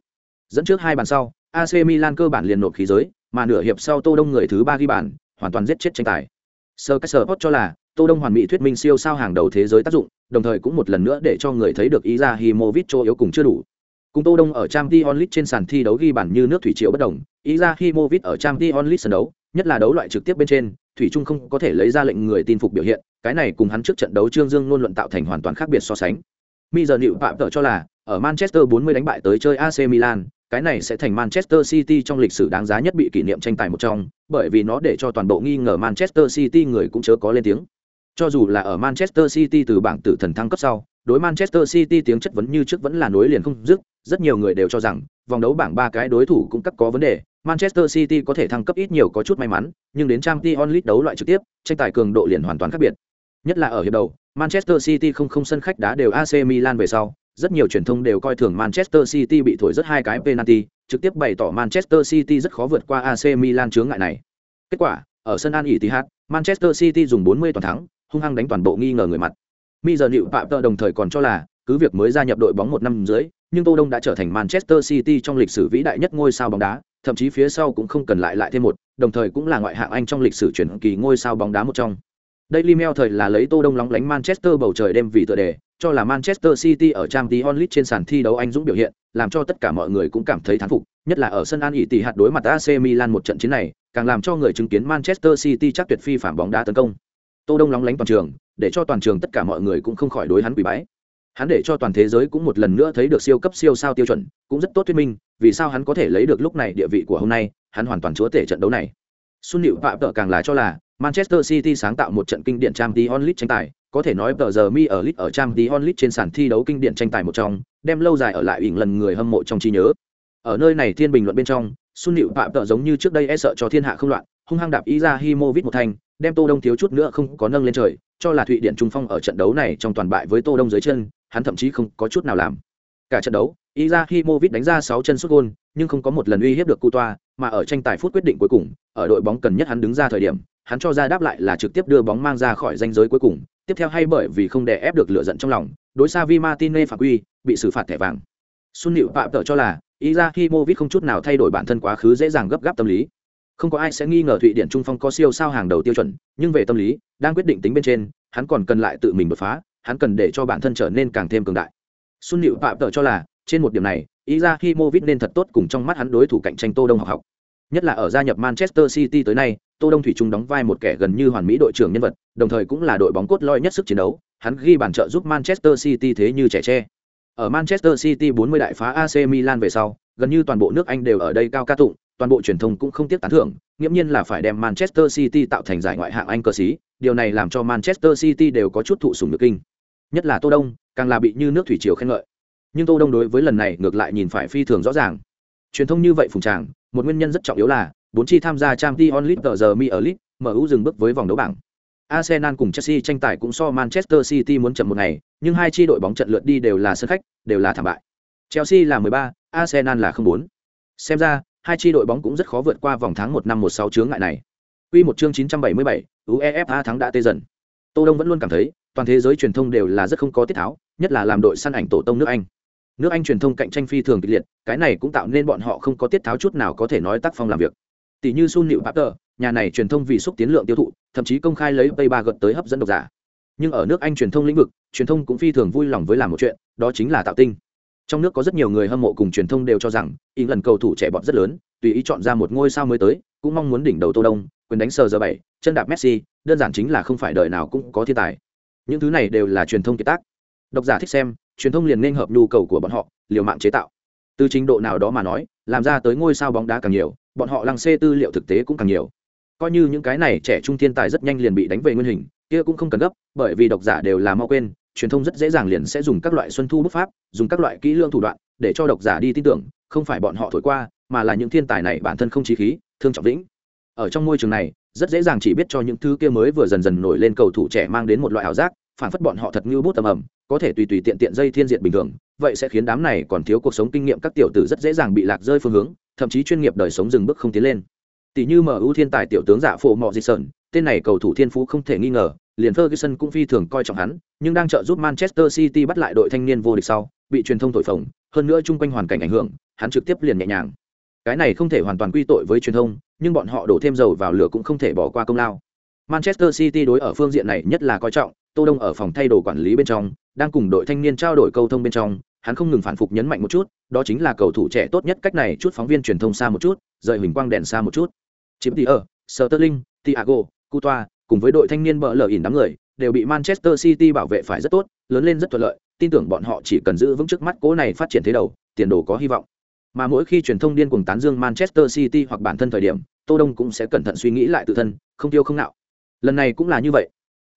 Dẫn trước hai bàn sau, AC Milan cơ bản liền nộp khí giới, mà nửa hiệp sau Tô Đông người thứ ba ghi bàn, hoàn toàn giết chết tranh tài. Sir Caesar cho là Tô Đông hoàn mỹ thuyết minh siêu sao hàng đầu thế giới tác dụng, đồng thời cũng một lần nữa để cho người thấy được ý ra Himovic chỗ yếu cùng chưa đủ. Cùng Tô Đông ở Champions onlit trên sàn thi đấu ghi bàn như nước thủy triều bất động, ý ra Himovic ở Champions onlit sân đấu, nhất là đấu loại trực tiếp bên trên, thủy trung không có thể lấy ra lệnh người tin phục biểu hiện, cái này cùng hắn trước trận đấu Trương Dương luôn luận tạo thành hoàn toàn khác biệt so sánh. Mi giờ nịu phạm tợ cho là, ở Manchester 40 đánh bại tới chơi AC Milan, cái này sẽ thành Manchester City trong lịch sử đáng giá nhất bị kỷ niệm tranh tài một trong, bởi vì nó để cho toàn bộ nghi ngờ Manchester City người cũng chớ có lên tiếng. Cho dù là ở Manchester City từ bảng tử thần thăng cấp sau, đối Manchester City tiếng chất vấn như trước vẫn là nối liền không dứt, rất nhiều người đều cho rằng vòng đấu bảng ba cái đối thủ cũng cắt có vấn đề, Manchester City có thể thăng cấp ít nhiều có chút may mắn, nhưng đến Champions League đấu loại trực tiếp, tranh tài cường độ liền hoàn toàn khác biệt. Nhất là ở hiệp đầu, Manchester City không không sân khách đá đều AC Milan về sau, rất nhiều truyền thông đều coi thường Manchester City bị thổi rất hai cái penalty, trực tiếp bày tỏ Manchester City rất khó vượt qua AC Milan chướng ngại này. Kết quả, ở sân An Etihad, Manchester City dùng 40 toàn thắng, hung hăng đánh toàn bộ nghi ngờ người mặt. Mi giờ Nữu Phạm Tơ đồng thời còn cho là, cứ việc mới gia nhập đội bóng một năm dưới, nhưng Tô Đông đã trở thành Manchester City trong lịch sử vĩ đại nhất ngôi sao bóng đá, thậm chí phía sau cũng không cần lại lại thêm một, đồng thời cũng là ngoại hạng Anh trong lịch sử chuyển kỳ ngôi sao bóng đá một trong. Daily Mail thời là lấy Tô Đông lóng lánh Manchester bầu trời đêm vì tựa đề, cho là Manchester City ở trang Champions League trên sàn thi đấu anh dũng biểu hiện, làm cho tất cả mọi người cũng cảm thấy thán phục, nhất là ở sân An tỷ hạt đối mặt AC Milan một trận chiến này, càng làm cho người chứng kiến Manchester City chắc tuyệt phi phạm bóng đá tấn công. Tô Đông lóng lánh toàn trường, để cho toàn trường tất cả mọi người cũng không khỏi đối hắn quỳ bái. Hắn để cho toàn thế giới cũng một lần nữa thấy được siêu cấp siêu sao tiêu chuẩn, cũng rất tốt thuyết minh, vì sao hắn có thể lấy được lúc này địa vị của hôm nay, hắn hoàn toàn chúa tể trận đấu này. Xuân Nữu Phạm tợ càng là cho là Manchester City sáng tạo một trận kinh điển Champions League tranh tài, có thể nói tờ giờ mi ở lit ở Champions League trên sàn thi đấu kinh điển tranh tài một trong, đem lâu dài ở lại ỉn lần người hâm mộ trong trí nhớ. Ở nơi này thiên bình luận bên trong, Xuân Nữu Phạm tợ giống như trước đây e sợ cho thiên hạ không loạn, hung hăng đạp ý ra Himovic một thành, đem Tô Đông thiếu chút nữa không có nâng lên trời, cho là Thụy Điển trung phong ở trận đấu này trong toàn bại với Tô Đông dưới chân, hắn thậm chí không có chút nào làm. Cả trận đấu, Izahimovic đánh ra 6 chân sút gol, nhưng không có một lần uy hiếp được Coutoa, mà ở tranh tài phút quyết định cuối cùng, ở đội bóng cần nhất hắn đứng ra thời điểm, hắn cho ra đáp lại là trực tiếp đưa bóng mang ra khỏi ranh giới cuối cùng, tiếp theo hay bởi vì không đè ép được lửa giận trong lòng, đối Savi Martinez phạm quy, bị xử phạt thẻ vàng. Sun Liễu phạm Tự cho là, Izakimovic không chút nào thay đổi bản thân quá khứ dễ dàng gấp gáp tâm lý. Không có ai sẽ nghi ngờ Thụy Điển trung phong có siêu sao hàng đầu tiêu chuẩn, nhưng về tâm lý, đang quyết định tính bên trên, hắn còn cần lại tự mình đột phá, hắn cần để cho bản thân trở nên càng thêm cường đại. Sun Liễu phạm Tự cho là, trên một điểm này, Izakimovic nên thật tốt cùng trong mắt hắn đối thủ cạnh tranh Tô Đông học học. Nhất là ở gia nhập Manchester City tới nay, Tô Đông thủy Trung đóng vai một kẻ gần như hoàn mỹ đội trưởng nhân vật, đồng thời cũng là đội bóng cốt lõi nhất sức chiến đấu, hắn ghi bàn trợ giúp Manchester City thế như trẻ tre. Ở Manchester City 40 đại phá AC Milan về sau, gần như toàn bộ nước Anh đều ở đây cao ca tụng, toàn bộ truyền thông cũng không tiếc tán thưởng, nghiêm nhiên là phải đem Manchester City tạo thành giải ngoại hạng Anh cơ sĩ, điều này làm cho Manchester City đều có chút thụ sủng nước kinh. Nhất là Tô Đông, càng là bị như nước thủy triều khen ngợi. Nhưng Tô Đông đối với lần này ngược lại nhìn phải phi thường rõ ràng. Truyền thông như vậy phùng tràng, một nguyên nhân rất trọng yếu là bốn chi tham gia Champions League giờ mi ở League, MU dừng bước với vòng đấu bảng. Arsenal cùng Chelsea tranh tài cũng so Manchester City muốn chậm một ngày, nhưng hai chi đội bóng trận lượt đi đều là sân khách, đều là thảm bại. Chelsea là 13, Arsenal là 04. Xem ra, hai chi đội bóng cũng rất khó vượt qua vòng tháng một năm 16 chướng ngại này. Quy một chương 977, UEFA thắng đã tê dần. Tô Đông vẫn luôn cảm thấy, toàn thế giới truyền thông đều là rất không có tiết tháo, nhất là làm đội săn ảnh tổ tông nước Anh. Nước Anh truyền thông cạnh tranh phi thường kịch liệt, cái này cũng tạo nên bọn họ không có tiết tháo chút nào có thể nói tác phong làm việc. Tỷ như Sun nịu Papter, nhà này truyền thông vì xúc tiến lượng tiêu thụ, thậm chí công khai lấy Pay ba gật tới hấp dẫn độc giả. Nhưng ở nước Anh truyền thông lĩnh vực, truyền thông cũng phi thường vui lòng với làm một chuyện, đó chính là tạo tinh. Trong nước có rất nhiều người hâm mộ cùng truyền thông đều cho rằng, ý lần cầu thủ trẻ bọn rất lớn, tùy ý chọn ra một ngôi sao mới tới, cũng mong muốn đỉnh đầu Tô Đông, quyền đánh sờ giờ bảy, chân đạp Messi, đơn giản chính là không phải đời nào cũng có thiên tài. Những thứ này đều là truyền thông kiệt tác. Độc giả thích xem, truyền thông liền nên hợp nhu cầu của bọn họ, liều mạng chế tạo. Từ trình độ nào đó mà nói, làm ra tới ngôi sao bóng đá càng nhiều, bọn họ lăng xê tư liệu thực tế cũng càng nhiều coi như những cái này trẻ trung thiên tài rất nhanh liền bị đánh về nguyên hình kia cũng không cần gấp bởi vì độc giả đều là mau quên truyền thông rất dễ dàng liền sẽ dùng các loại xuân thu bút pháp dùng các loại kỹ lương thủ đoạn để cho độc giả đi tin tưởng không phải bọn họ thổi qua mà là những thiên tài này bản thân không trí khí thương trọng vĩnh. ở trong môi trường này rất dễ dàng chỉ biết cho những thứ kia mới vừa dần dần nổi lên cầu thủ trẻ mang đến một loại ảo giác phản phất bọn họ thật như bút tầm ẩm có thể tùy tùy tiện tiện dây thiên diện bình thường vậy sẽ khiến đám này còn thiếu cuộc sống kinh nghiệm các tiểu tử rất dễ dàng bị lạc rơi phương hướng thậm chí chuyên nghiệp đời sống dừng bước không tiến lên tỷ như MU thiên tài tiểu tướng giả phổ mọ dị sơn, tên này cầu thủ thiên phú không thể nghi ngờ, liền Ferguson cũng phi thường coi trọng hắn, nhưng đang trợ giúp Manchester City bắt lại đội thanh niên vô địch sau, bị truyền thông thổi phồng, hơn nữa chung quanh hoàn cảnh ảnh hưởng, hắn trực tiếp liền nhẹ nhàng. Cái này không thể hoàn toàn quy tội với truyền thông, nhưng bọn họ đổ thêm dầu vào lửa cũng không thể bỏ qua công lao. Manchester City đối ở phương diện này nhất là coi trọng, Tô Đông ở phòng thay đồ quản lý bên trong, đang cùng đội thanh niên trao đổi câu thông bên trong, hắn không ngừng phản phục nhấn mạnh một chút, đó chính là cầu thủ trẻ tốt nhất cách này chút phóng viên truyền thông xa một chút, rời huỳnh quang đèn xa một chút. Chiếm tỷ ở, Sterling, Thiago, Coutoa, cùng với đội thanh niên bỡ lở ỉn đám người, đều bị Manchester City bảo vệ phải rất tốt, lớn lên rất thuận lợi, tin tưởng bọn họ chỉ cần giữ vững trước mắt cố này phát triển thế đầu, tiền đồ có hy vọng. Mà mỗi khi truyền thông điên cuồng tán dương Manchester City hoặc bản thân thời điểm, Tô Đông cũng sẽ cẩn thận suy nghĩ lại tự thân, không tiêu không nạo. Lần này cũng là như vậy.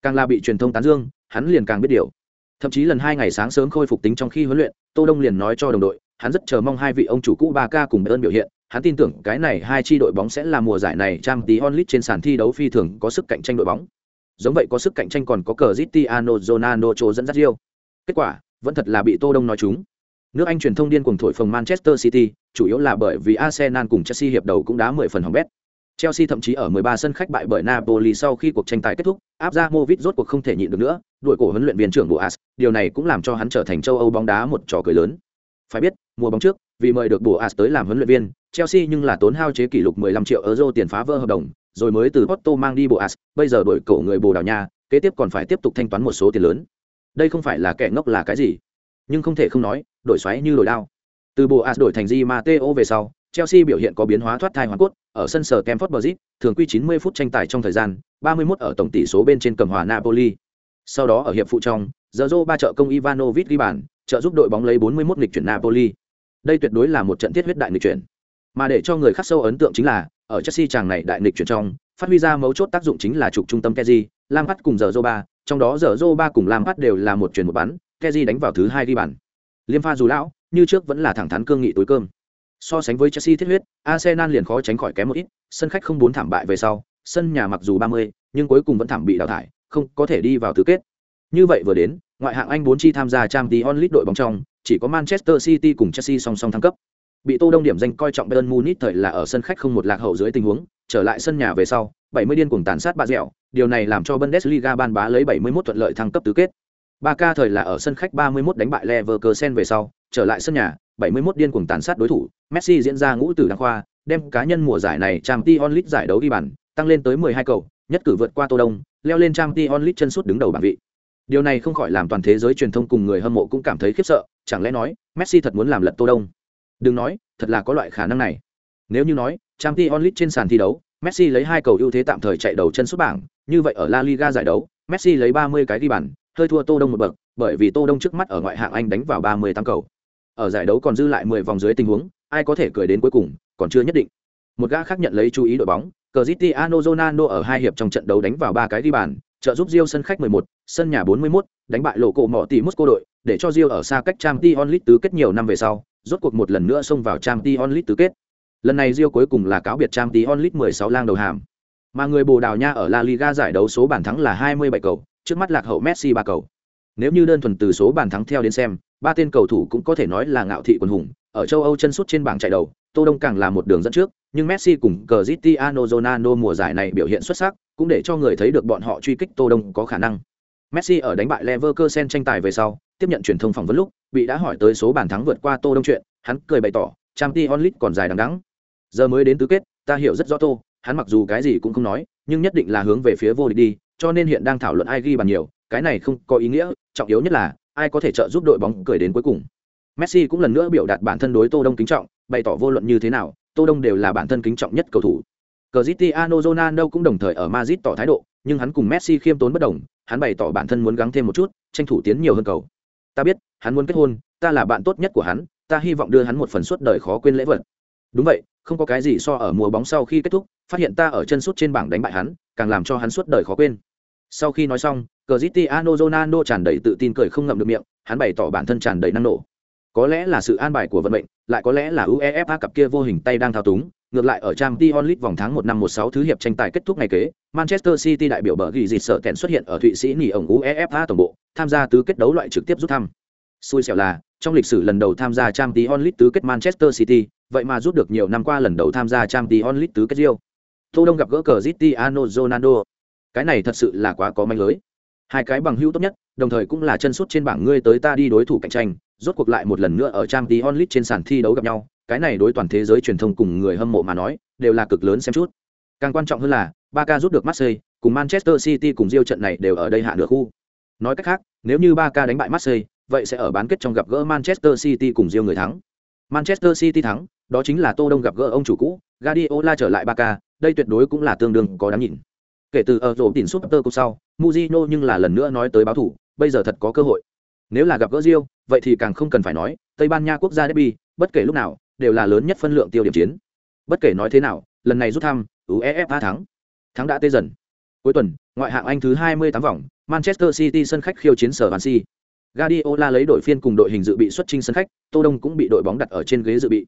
Càng là bị truyền thông tán dương, hắn liền càng biết điều. Thậm chí lần hai ngày sáng sớm khôi phục tính trong khi huấn luyện, Tô Đông liền nói cho đồng đội, hắn rất chờ mong hai vị ông chủ cũ Barca cùng ơn biểu hiện, hắn tin tưởng cái này hai chi đội bóng sẽ là mùa giải này trang tí onlit trên sàn thi đấu phi thường có sức cạnh tranh đội bóng. Giống vậy có sức cạnh tranh còn có Cristiano Ronaldo chỗ dẫn dắt Rio. Kết quả, vẫn thật là bị Tô Đông nói chúng. Nước Anh truyền thông điên cuồng thổi phồng Manchester City, chủ yếu là bởi vì Arsenal cùng Chelsea hiệp đầu cũng đá 10 phần hỏng bét. Chelsea thậm chí ở 13 sân khách bại bởi Napoli sau khi cuộc tranh tài kết thúc, áp ra Movit rốt cuộc không thể nhịn được nữa, đuổi cổ huấn luyện viên trưởng Boas, điều này cũng làm cho hắn trở thành châu Âu bóng đá một trò cười lớn. Phải biết, mùa bóng trước, vì mời được Boas tới làm huấn luyện viên, Chelsea nhưng là tốn hao chế kỷ lục 15 triệu euro tiền phá vỡ hợp đồng, rồi mới từ Porto mang đi Boas, bây giờ đổi cổ người Bồ Đào Nha, kế tiếp còn phải tiếp tục thanh toán một số tiền lớn. Đây không phải là kẻ ngốc là cái gì, nhưng không thể không nói, đổi xoáy như đổi đao. Từ Boas đổi thành Di Matteo về sau, Chelsea biểu hiện có biến hóa thoát thai hoàn cốt, ở sân sở Stamford Bridge, thường quy 90 phút tranh tài trong thời gian, 31 ở tổng tỷ số bên trên cầm hòa Napoli. Sau đó ở hiệp phụ trong, Zorro ba trợ công Ivanovic ghi bàn, trợ giúp đội bóng lấy 41 nghịch chuyển Napoli. Đây tuyệt đối là một trận thiết huyết đại nghịch chuyển. Mà để cho người khác sâu ấn tượng chính là, ở Chelsea chàng này đại nghịch chuyển trong, phát huy ra mấu chốt tác dụng chính là trục trung tâm Kezi, Lampard cùng Zorro ba, trong đó Zorro ba cùng Lampard đều là một chuyển một bắn, Kezi đánh vào thứ hai ghi bàn. Liêm pha dù lão, như trước vẫn là thẳng thắn cương nghị tối cơm. So sánh với Chelsea thiết huyết, Arsenal liền khó tránh khỏi kém một ít, sân khách không bốn thảm bại về sau, sân nhà mặc dù 30, nhưng cuối cùng vẫn thảm bị đào thải, không có thể đi vào tứ kết. Như vậy vừa đến, ngoại hạng Anh 4 chi tham gia Champions League đội bóng trong, chỉ có Manchester City cùng Chelsea song song thăng cấp. Bị Tô Đông điểm danh coi trọng Bayern Munich thời là ở sân khách không một lạc hậu dưới tình huống, trở lại sân nhà về sau, 70 điên cuồng tàn sát bạ dẻo, điều này làm cho Bundesliga ban bá lấy 71 thuận lợi thăng cấp tứ kết. Barca thời là ở sân khách 31 đánh bại Leverkusen về sau, trở lại sân nhà, 71 điên cuồng tàn sát đối thủ, Messi diễn ra ngũ tử đăng khoa, đem cá nhân mùa giải này Champions League giải đấu ghi bàn, tăng lên tới 12 cầu, nhất cử vượt qua Tô Đông, leo lên Champions League chân sút đứng đầu bảng vị. Điều này không khỏi làm toàn thế giới truyền thông cùng người hâm mộ cũng cảm thấy khiếp sợ, chẳng lẽ nói, Messi thật muốn làm lật Tô Đông? Đừng nói, thật là có loại khả năng này. Nếu như nói, Champions League trên sàn thi đấu, Messi lấy hai cầu ưu thế tạm thời chạy đầu chân sút bảng, như vậy ở La Liga giải đấu, Messi lấy 30 cái ghi bàn, hơi thua Tô Đông một bậc, bởi vì Tô Đông trước mắt ở ngoại hạng Anh đánh vào 38 cầu. Ở giải đấu còn dư lại 10 vòng dưới tình huống, ai có thể cười đến cuối cùng, còn chưa nhất định. Một gã khác nhận lấy chú ý đội bóng, Cristiano Ronaldo ở hai hiệp trong trận đấu đánh vào ba cái ghi bàn, trợ giúp Rio sân khách 11, sân nhà 41, đánh bại lộ cổ mỏ tỷ Moscow đội, để cho Rio ở xa cách Champions League tứ kết nhiều năm về sau, rốt cuộc một lần nữa xông vào Champions League tứ kết. Lần này Rio cuối cùng là cáo biệt Champions League 16 lang đầu hàm. Mà người Bồ Đào Nha ở La Liga giải đấu số bàn thắng là 27 cầu, trước mắt lạc hậu Messi ba cầu. Nếu như đơn thuần từ số bàn thắng theo đến xem, ba tên cầu thủ cũng có thể nói là ngạo thị quần hùng, ở châu Âu chân sút trên bảng chạy đầu, Tô Đông càng là một đường dẫn trước, nhưng Messi cùng Cristiano Ronaldo mùa giải này biểu hiện xuất sắc, cũng để cho người thấy được bọn họ truy kích Tô Đông có khả năng. Messi ở đánh bại Leverkusen tranh tài về sau, tiếp nhận truyền thông phỏng vấn lúc, bị đã hỏi tới số bàn thắng vượt qua Tô Đông chuyện, hắn cười bày tỏ, Champions League còn dài đằng đẵng. Giờ mới đến tứ kết, ta hiểu rất rõ Tô, hắn mặc dù cái gì cũng không nói, nhưng nhất định là hướng về phía vô địch đi, cho nên hiện đang thảo luận ai ghi bàn nhiều, cái này không có ý nghĩa, trọng yếu nhất là ai có thể trợ giúp đội bóng cười đến cuối cùng. Messi cũng lần nữa biểu đạt bản thân đối Tô Đông kính trọng, bày tỏ vô luận như thế nào, Tô Đông đều là bản thân kính trọng nhất cầu thủ. Cristiano Ronaldo cũng đồng thời ở Madrid tỏ thái độ, nhưng hắn cùng Messi khiêm tốn bất đồng, hắn bày tỏ bản thân muốn gắng thêm một chút, tranh thủ tiến nhiều hơn cầu. Ta biết, hắn muốn kết hôn, ta là bạn tốt nhất của hắn, ta hy vọng đưa hắn một phần suốt đời khó quên lễ vật. Đúng vậy, không có cái gì so ở mùa bóng sau khi kết thúc, phát hiện ta ở chân sút trên bảng đánh bại hắn, càng làm cho hắn suốt đời khó quên. Sau khi nói xong, Cristiano Ronaldo tràn đầy tự tin cười không ngậm được miệng, hắn bày tỏ bản thân tràn đầy năng nổ. Có lẽ là sự an bài của vận mệnh, lại có lẽ là UEFA cặp kia vô hình tay đang thao túng, ngược lại ở Champions League vòng tháng 1 năm 16 thứ hiệp tranh tài kết thúc ngày kế, Manchester City đại biểu bờ ghi dịt sợ kèn xuất hiện ở Thụy Sĩ nghỉ ổng UEFA tổng bộ, tham gia tứ kết đấu loại trực tiếp rút thăm. Xui xẻo là, trong lịch sử lần đầu tham gia Champions League tứ kết Manchester City, vậy mà rút được nhiều năm qua lần đầu tham gia Champions League tứ kết Rio. Tô Đông gặp gỡ Cristiano Ronaldo. Cái này thật sự là quá có manh lưới. Hai cái bằng hữu tốt nhất, đồng thời cũng là chân sút trên bảng ngươi tới ta đi đối thủ cạnh tranh, rốt cuộc lại một lần nữa ở trang Champions onlit trên sàn thi đấu gặp nhau, cái này đối toàn thế giới truyền thông cùng người hâm mộ mà nói, đều là cực lớn xem chút. Càng quan trọng hơn là, Barca rút được Marseille, cùng Manchester City cùng Rio trận này đều ở đây hạ nửa khu. Nói cách khác, nếu như Barca đánh bại Marseille, vậy sẽ ở bán kết trong gặp gỡ Manchester City cùng Rio người thắng. Manchester City thắng, đó chính là Tô Đông gặp gỡ ông chủ cũ, Guardiola trở lại Barca, đây tuyệt đối cũng là tương đương có đáng nhìn. Kể từ ở rổ tỉnh tơ cục sau, Mujino nhưng là lần nữa nói tới báo thủ, bây giờ thật có cơ hội. Nếu là gặp gỡ Rio, vậy thì càng không cần phải nói, Tây Ban Nha quốc gia derby, bất kể lúc nào, đều là lớn nhất phân lượng tiêu điểm chiến. Bất kể nói thế nào, lần này rút thăm, UEFA thắng. Thắng đã tê dần. Cuối tuần, ngoại hạng Anh thứ 28 vòng, Manchester City sân khách khiêu chiến sở Swansea. Guardiola lấy đội phiên cùng đội hình dự bị xuất trình sân khách, Tô Đông cũng bị đội bóng đặt ở trên ghế dự bị.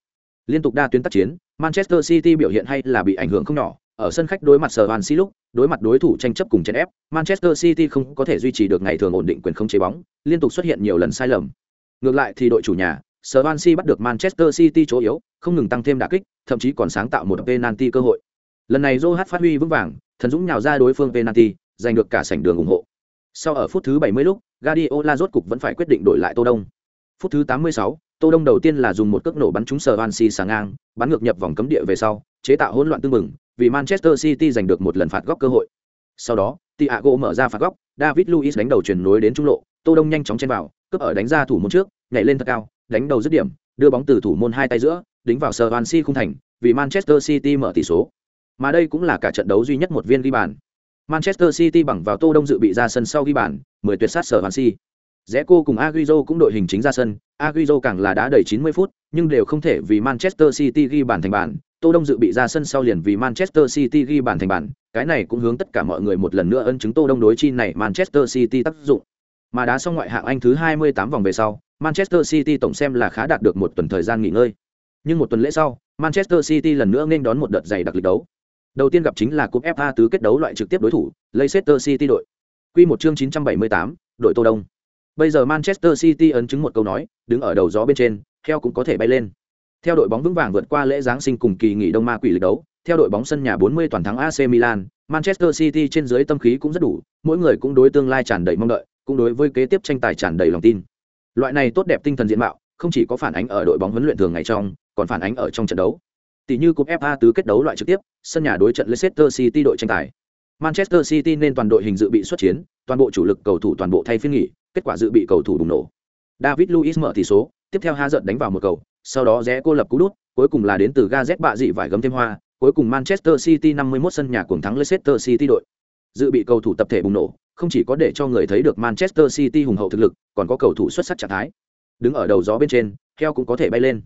Liên tục đa tuyến tác chiến, Manchester City biểu hiện hay là bị ảnh hưởng không nhỏ, ở sân khách đối mặt sở Swansea lúc, đối mặt đối thủ tranh chấp cùng chèn ép, Manchester City không có thể duy trì được ngày thường ổn định quyền không chế bóng, liên tục xuất hiện nhiều lần sai lầm. Ngược lại thì đội chủ nhà, Swansea bắt được Manchester City chỗ yếu, không ngừng tăng thêm đà kích, thậm chí còn sáng tạo một penalty cơ hội. Lần này Joe phát huy vững vàng, thần dũng nhào ra đối phương penalty, giành được cả sảnh đường ủng hộ. Sau ở phút thứ 70 lúc, Guardiola rốt cục vẫn phải quyết định đổi lại Tô Đông. Phút thứ 86, Tô Đông đầu tiên là dùng một cước nổ bắn trúng Swansea sáng ngang, bắn ngược nhập vòng cấm địa về sau, chế tạo hỗn loạn tương mừng, vì Manchester City giành được một lần phạt góc cơ hội. Sau đó, Thiago mở ra phạt góc, David Luiz đánh đầu chuyển nối đến trung lộ, Tô Đông nhanh chóng chen vào, cướp ở đánh ra thủ môn trước, nhảy lên thật cao, đánh đầu dứt điểm, đưa bóng từ thủ môn hai tay giữa, đính vào Swansea khung thành, vì Manchester City mở tỷ số. Mà đây cũng là cả trận đấu duy nhất một viên ghi bàn. Manchester City bằng vào Tô Đông dự bị ra sân sau ghi bàn, 10 tuyệt sát Swansea. cô cùng Agüero cũng đội hình chính ra sân, Agüero càng là đá đầy 90 phút, nhưng đều không thể vì Manchester City ghi bàn thành bàn. Tô Đông dự bị ra sân sau liền vì Manchester City ghi bàn thành bàn, cái này cũng hướng tất cả mọi người một lần nữa ân chứng Tô Đông đối chi này Manchester City tác dụng. Mà đá xong ngoại hạng Anh thứ 28 vòng về sau, Manchester City tổng xem là khá đạt được một tuần thời gian nghỉ ngơi. Nhưng một tuần lễ sau, Manchester City lần nữa nên đón một đợt dày đặc lịch đấu. Đầu tiên gặp chính là cúp FA tứ kết đấu loại trực tiếp đối thủ, Leicester City đội. Quy một chương 978, đội Tô Đông. Bây giờ Manchester City ấn chứng một câu nói, đứng ở đầu gió bên trên, theo cũng có thể bay lên. Theo đội bóng vững vàng vượt qua lễ giáng sinh cùng kỳ nghỉ đông ma quỷ lịch đấu, theo đội bóng sân nhà 40 toàn thắng AC Milan, Manchester City trên dưới tâm khí cũng rất đủ, mỗi người cũng đối tương lai tràn đầy mong đợi, cũng đối với kế tiếp tranh tài tràn đầy lòng tin. Loại này tốt đẹp tinh thần diện mạo, không chỉ có phản ánh ở đội bóng huấn luyện thường ngày trong, còn phản ánh ở trong trận đấu. Tỷ như cúp FA tứ kết đấu loại trực tiếp, sân nhà đối trận Leicester City đội tranh tài. Manchester City nên toàn đội hình dự bị xuất chiến, toàn bộ chủ lực cầu thủ toàn bộ thay phiên nghỉ, kết quả dự bị cầu thủ bùng nổ. David Luiz mở tỷ số, tiếp theo Ha giận đánh vào một cầu, sau đó rẽ cô lập cú đút, cuối cùng là đến từ Gazet bạ dị vải gấm thêm hoa, cuối cùng Manchester City 51 sân nhà cuồng thắng Leicester City đội. Dự bị cầu thủ tập thể bùng nổ, không chỉ có để cho người thấy được Manchester City hùng hậu thực lực, còn có cầu thủ xuất sắc trạng thái. Đứng ở đầu gió bên trên, heo cũng có thể bay lên.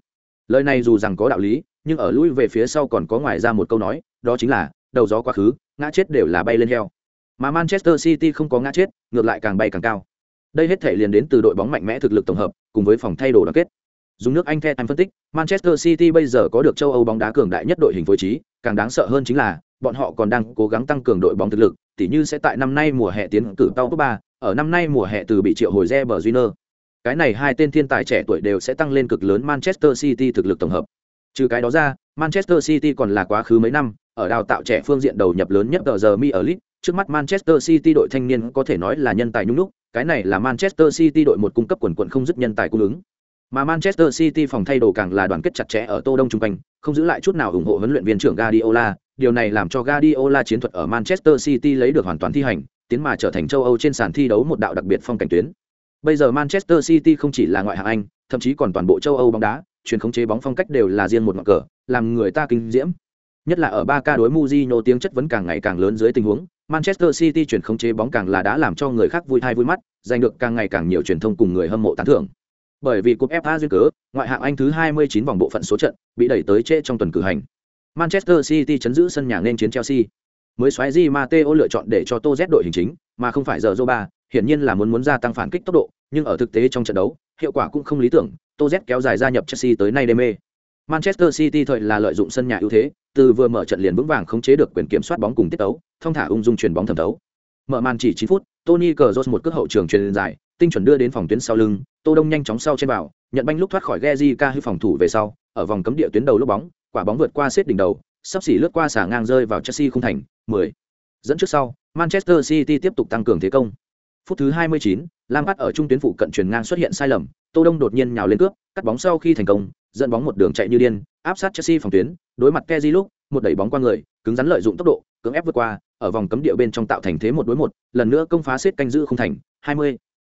Lời này dù rằng có đạo lý, nhưng ở lui về phía sau còn có ngoài ra một câu nói, đó chính là đầu gió quá khứ, ngã chết đều là bay lên heo. Mà Manchester City không có ngã chết, ngược lại càng bay càng cao. Đây hết thể liền đến từ đội bóng mạnh mẽ thực lực tổng hợp, cùng với phòng thay đồ đoàn kết. Dùng nước Anh The anh phân tích, Manchester City bây giờ có được châu Âu bóng đá cường đại nhất đội hình phối trí, càng đáng sợ hơn chính là bọn họ còn đang cố gắng tăng cường đội bóng thực lực, tỉ như sẽ tại năm nay mùa hè tiến cử tàu top 3, ở năm nay mùa hè từ bị triệu hồi Reber Júnior. Cái này hai tên thiên tài trẻ tuổi đều sẽ tăng lên cực lớn Manchester City thực lực tổng hợp. Trừ cái đó ra, Manchester City còn là quá khứ mấy năm, ở đào tạo trẻ phương diện đầu nhập lớn nhất ở giờ Mi ở League, trước mắt Manchester City đội thanh niên có thể nói là nhân tài nhung lúc, cái này là Manchester City đội một cung cấp quần quần không dứt nhân tài cung ứng. Mà Manchester City phòng thay đồ càng là đoàn kết chặt chẽ ở Tô Đông trung quanh, không giữ lại chút nào ủng hộ huấn luyện viên trưởng Guardiola, điều này làm cho Guardiola chiến thuật ở Manchester City lấy được hoàn toàn thi hành, tiến mà trở thành châu Âu trên sàn thi đấu một đạo đặc biệt phong cảnh tuyến. Bây giờ Manchester City không chỉ là ngoại hạng Anh, thậm chí còn toàn bộ châu Âu bóng đá, truyền khống chế bóng phong cách đều là riêng một ngọn cờ, làm người ta kinh diễm. Nhất là ở 3K đối Mourinho tiếng chất vấn càng ngày càng lớn dưới tình huống, Manchester City chuyển khống chế bóng càng là đã làm cho người khác vui thai vui mắt, giành được càng ngày càng nhiều truyền thông cùng người hâm mộ tán thưởng. Bởi vì cúp FA duyên cớ, ngoại hạng Anh thứ 29 vòng bộ phận số trận bị đẩy tới trễ trong tuần cử hành. Manchester City chấn giữ sân nhà nên chiến Chelsea. Mới xoáy Di Matteo lựa chọn để cho Tô Z đội hình chính, mà không phải giờ Zoba, hiển nhiên là muốn muốn gia tăng phản kích tốc độ, nhưng ở thực tế trong trận đấu, hiệu quả cũng không lý tưởng, Tô Z kéo dài gia nhập Chelsea tới nay đêm mê. Manchester City thời là lợi dụng sân nhà ưu thế, từ vừa mở trận liền vững vàng khống chế được quyền kiểm soát bóng cùng tiết tấu, thông thả ung dung chuyển bóng thẩm đấu. Mở màn chỉ 9 phút, Tony Cazorla một cước hậu trường truyền dài, tinh chuẩn đưa đến phòng tuyến sau lưng, Tô Đông nhanh chóng sau trên vào, nhận banh lúc thoát khỏi Gezica hư phòng thủ về sau, ở vòng cấm địa tuyến đầu lúc bóng, quả bóng vượt qua xếp đỉnh đầu, sắp xỉ lướt qua xả ngang rơi vào Chelsea không thành, 10. Dẫn trước sau, Manchester City tiếp tục tăng cường thế công. Phút thứ 29, Lampard ở trung tuyến phụ cận truyền ngang xuất hiện sai lầm, Tô Đông đột nhiên nhào lên cướp, cắt bóng sau khi thành công, dẫn bóng một đường chạy như điên, áp sát Chelsea phòng tuyến, đối mặt Kessié lúc, một đẩy bóng qua người, cứng rắn lợi dụng tốc độ, cưỡng ép vượt qua, ở vòng cấm địa bên trong tạo thành thế một đối một, lần nữa công phá xếp canh giữ không thành, 20.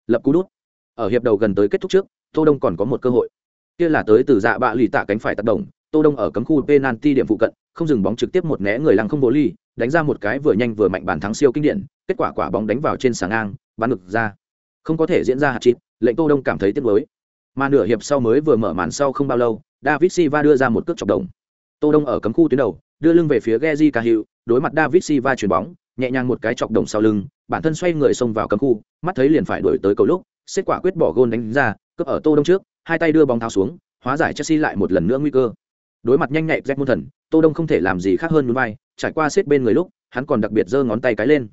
Lập cú đút. Ở hiệp đầu gần tới kết thúc trước, Tô Đông còn có một cơ hội. Kia là tới từ dạ bạ lì tạ cánh phải tác động, Tô Đông ở cấm khu penalty điểm phụ cận, không dừng bóng trực tiếp một né người lăng không bố ly, đánh ra một cái vừa nhanh vừa mạnh bàn thắng siêu kinh điển, kết quả quả bóng đánh vào trên sàng ngang, bắn ngực ra. Không có thể diễn ra hạt chít, lệnh Tô Đông cảm thấy tiếc nuối. Mà nửa hiệp sau mới vừa mở màn sau không bao lâu, David Silva đưa ra một cước chọc đồng. Tô Đông ở cấm khu tuyến đầu, đưa lưng về phía geji Cahill, đối mặt David Silva chuyền bóng, nhẹ nhàng một cái chọc đồng sau lưng, bản thân xoay người xông vào cấm khu, mắt thấy liền phải đuổi tới cầu lúc, kết quả quyết bỏ gôn đánh ra, cướp ở Tô Đông trước, hai tay đưa bóng tháo xuống, hóa giải Chelsea lại một lần nữa nguy cơ. Đối mặt nhanh nhạy Jack Môn Thần, Tô Đông không thể làm gì khác hơn muốn vai, trải qua xếp bên người lúc, hắn còn đặc biệt giơ ngón tay cái lên.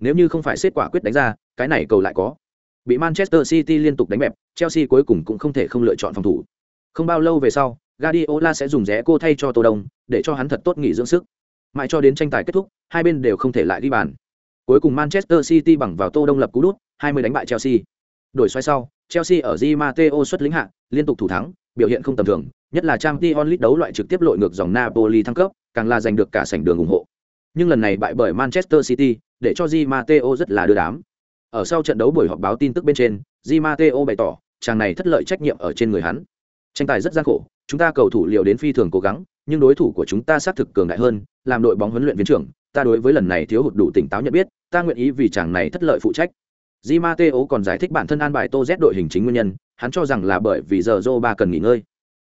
Nếu như không phải xếp quả quyết đánh ra, cái này cầu lại có. Bị Manchester City liên tục đánh bẹp, Chelsea cuối cùng cũng không thể không lựa chọn phòng thủ. Không bao lâu về sau, Guardiola sẽ dùng rẽ cô thay cho Tô Đông, để cho hắn thật tốt nghỉ dưỡng sức. Mãi cho đến tranh tài kết thúc, hai bên đều không thể lại đi bàn. Cuối cùng Manchester City bằng vào Tô Đông lập cú đút, 20 đánh bại Chelsea. Đổi xoay sau, Chelsea ở Di Matteo xuất lĩnh hạ, liên tục thủ thắng, biểu hiện không tầm thường, nhất là Champions League đấu loại trực tiếp lội ngược dòng Napoli thăng cấp, càng là giành được cả sảnh đường ủng hộ. Nhưng lần này bại bởi Manchester City, để cho Di Matteo rất là đưa đám. Ở sau trận đấu buổi họp báo tin tức bên trên, Di Matteo bày tỏ, chàng này thất lợi trách nhiệm ở trên người hắn. Tranh tài rất gian khổ, chúng ta cầu thủ liệu đến phi thường cố gắng, nhưng đối thủ của chúng ta xác thực cường đại hơn, làm đội bóng huấn luyện viên trưởng, ta đối với lần này thiếu hụt đủ tỉnh táo nhận biết, ta nguyện ý vì chàng này thất lợi phụ trách. Di Matteo còn giải thích bản thân an bài Tô Z đội hình chính nguyên nhân, hắn cho rằng là bởi vì giờ Zoba cần nghỉ ngơi.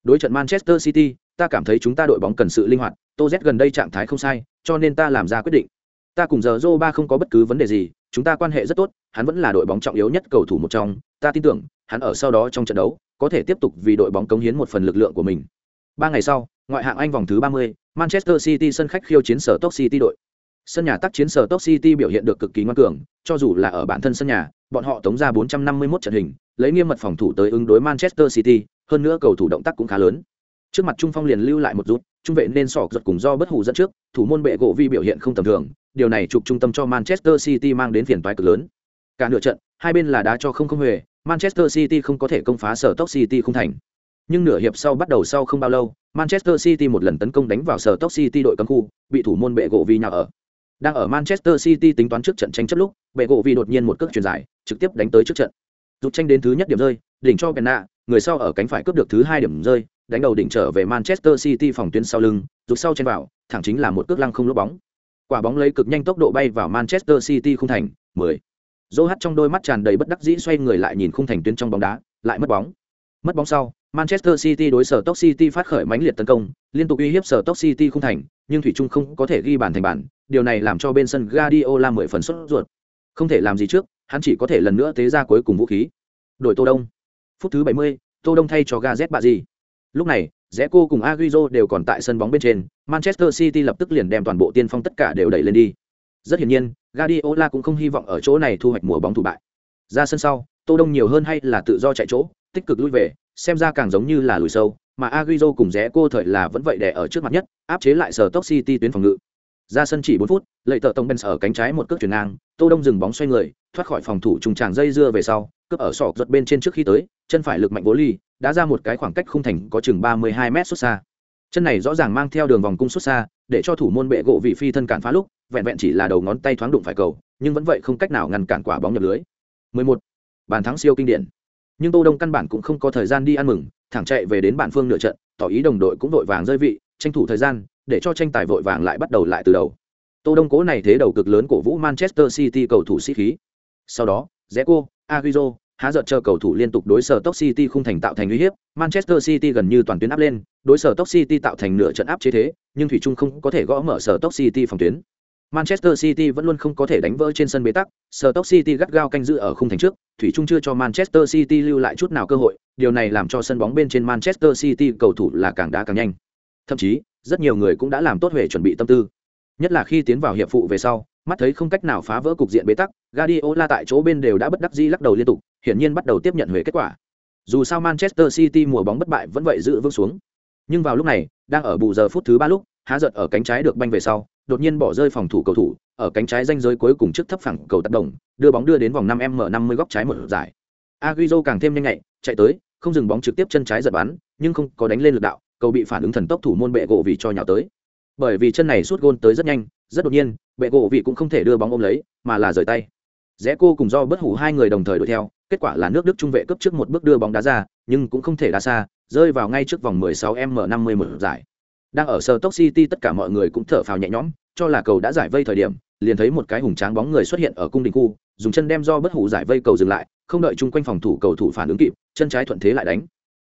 Đối trận Manchester City, ta cảm thấy chúng ta đội bóng cần sự linh hoạt, Tô Z gần đây trạng thái không sai, cho nên ta làm ra quyết định. Ta cùng giờ Zoba không có bất cứ vấn đề gì, chúng ta quan hệ rất tốt, hắn vẫn là đội bóng trọng yếu nhất cầu thủ một trong, ta tin tưởng, hắn ở sau đó trong trận đấu có thể tiếp tục vì đội bóng cống hiến một phần lực lượng của mình. Ba ngày sau, ngoại hạng Anh vòng thứ 30, Manchester City sân khách khiêu chiến sở Top City đội. Sân nhà tác chiến sở Top City biểu hiện được cực kỳ ngoan cường, cho dù là ở bản thân sân nhà, bọn họ tống ra 451 trận hình, lấy nghiêm mật phòng thủ tới ứng đối Manchester City, hơn nữa cầu thủ động tác cũng khá lớn. Trước mặt trung phong liền lưu lại một rút, trung vệ nên sọ giật cùng do bất hủ dẫn trước, thủ môn bệ gỗ vi biểu hiện không tầm thường, điều này trục trung tâm cho Manchester City mang đến phiền toái cực lớn. Cả nửa trận, hai bên là đá cho không không huề, Manchester City không có thể công phá sở Top City không thành. Nhưng nửa hiệp sau bắt đầu sau không bao lâu, Manchester City một lần tấn công đánh vào sở Top City đội cấm khu, bị thủ môn bệ gỗ vi nhà ở. Đang ở Manchester City tính toán trước trận tranh chấp lúc, bệ gỗ vi đột nhiên một cước truyền dài, trực tiếp đánh tới trước trận. Rút tranh đến thứ nhất điểm rơi, đỉnh cho Penna, người sau ở cánh phải cướp được thứ hai điểm rơi, đánh đầu đỉnh trở về Manchester City phòng tuyến sau lưng, rút sau chen vào, thẳng chính là một cước lăng không lốp bóng. Quả bóng lấy cực nhanh tốc độ bay vào Manchester City khung thành, 10. Zohat trong đôi mắt tràn đầy bất đắc dĩ xoay người lại nhìn khung thành tuyến trong bóng đá, lại mất bóng. Mất bóng sau, Manchester City đối sở Stoke City phát khởi mãnh liệt tấn công, liên tục uy hiếp sở Stoke City không thành, nhưng thủy chung không có thể ghi bàn thành bàn, điều này làm cho bên sân Guardiola mười phần sốt ruột. Không thể làm gì trước, hắn chỉ có thể lần nữa tế ra cuối cùng vũ khí. Đổi Tô Đông. Phút thứ 70, Tô Đông thay cho Gazet Bạ gì. Lúc này, Rẽ cô cùng Agüero đều còn tại sân bóng bên trên, Manchester City lập tức liền đem toàn bộ tiên phong tất cả đều đẩy lên đi. Rất hiển nhiên, Guardiola cũng không hy vọng ở chỗ này thu hoạch mùa bóng thủ bại. Ra sân sau, Tô Đông nhiều hơn hay là tự do chạy chỗ, tích cực lui về, xem ra càng giống như là lùi sâu, mà Agüero cùng Rẽ cô thời là vẫn vậy đè ở trước mặt nhất, áp chế lại sở Stoke City tuyến phòng ngự. Ra sân chỉ 4 phút, lệ tợ tông Benz ở cánh trái một cước chuyển ngang, Tô Đông dừng bóng xoay người, thoát khỏi phòng thủ trùng tràng dây dưa về sau, cướp ở sọ giật bên trên trước khi tới, chân phải lực mạnh vô ly, đã ra một cái khoảng cách khung thành có chừng 32 mét xuất xa. Chân này rõ ràng mang theo đường vòng cung xuất xa, để cho thủ môn bệ gỗ vị phi thân cản phá lúc, vẹn vẹn chỉ là đầu ngón tay thoáng đụng phải cầu, nhưng vẫn vậy không cách nào ngăn cản quả bóng nhập lưới. 11. Bàn thắng siêu kinh điển. Nhưng Tô Đông căn bản cũng không có thời gian đi ăn mừng, thẳng chạy về đến bản phương nửa trận, tỏ ý đồng đội cũng vội vàng rơi vị, tranh thủ thời gian, để cho tranh tài vội vàng lại bắt đầu lại từ đầu. Tô Đông cố này thế đầu cực lớn cổ vũ Manchester City cầu thủ sĩ khí. Sau đó, Zeko, Agüero, há giật chờ cầu thủ liên tục đối sở Stoke City không thành tạo thành uy hiếp, Manchester City gần như toàn tuyến áp lên, đối sở Stoke City tạo thành nửa trận áp chế thế, nhưng thủy chung không có thể gõ mở sở Stoke City phòng tuyến. Manchester City vẫn luôn không có thể đánh vỡ trên sân bế tắc, Stoke City gắt gao canh giữ ở khung thành trước, thủy chung chưa cho Manchester City lưu lại chút nào cơ hội, điều này làm cho sân bóng bên trên Manchester City cầu thủ là càng đá càng nhanh. Thậm chí, rất nhiều người cũng đã làm tốt về chuẩn bị tâm tư. Nhất là khi tiến vào hiệp phụ về sau, mắt thấy không cách nào phá vỡ cục diện bế tắc, Guardiola tại chỗ bên đều đã bất đắc dĩ lắc đầu liên tục, hiển nhiên bắt đầu tiếp nhận huề kết quả. Dù sao Manchester City mùa bóng bất bại vẫn vậy giữ vững xuống. Nhưng vào lúc này, đang ở bù giờ phút thứ ba lúc, há giật ở cánh trái được banh về sau, đột nhiên bỏ rơi phòng thủ cầu thủ, ở cánh trái danh giới cuối cùng trước thấp phẳng cầu tác động, đưa bóng đưa đến vòng 5m50 góc trái mở giải. Agüero càng thêm nhanh nhạy, chạy tới, không dừng bóng trực tiếp chân trái giật bắn, nhưng không có đánh lên lực đạo, cầu bị phản ứng thần tốc thủ môn bệ gỗ vì cho nhào tới. Bởi vì chân này sút gôn tới rất nhanh, rất đột nhiên, bệ gỗ vị cũng không thể đưa bóng ôm lấy, mà là rời tay. Rẽ cô cùng do bất hủ hai người đồng thời đuổi theo, kết quả là nước Đức trung vệ cấp trước một bước đưa bóng đá ra, nhưng cũng không thể đá xa, rơi vào ngay trước vòng 16m50 mở giải. Đang ở Stoke City tất cả mọi người cũng thở phào nhẹ nhõm, cho là cầu đã giải vây thời điểm, liền thấy một cái hùng tráng bóng người xuất hiện ở cung đình khu, dùng chân đem do bất hủ giải vây cầu dừng lại, không đợi chung quanh phòng thủ cầu thủ phản ứng kịp, chân trái thuận thế lại đánh.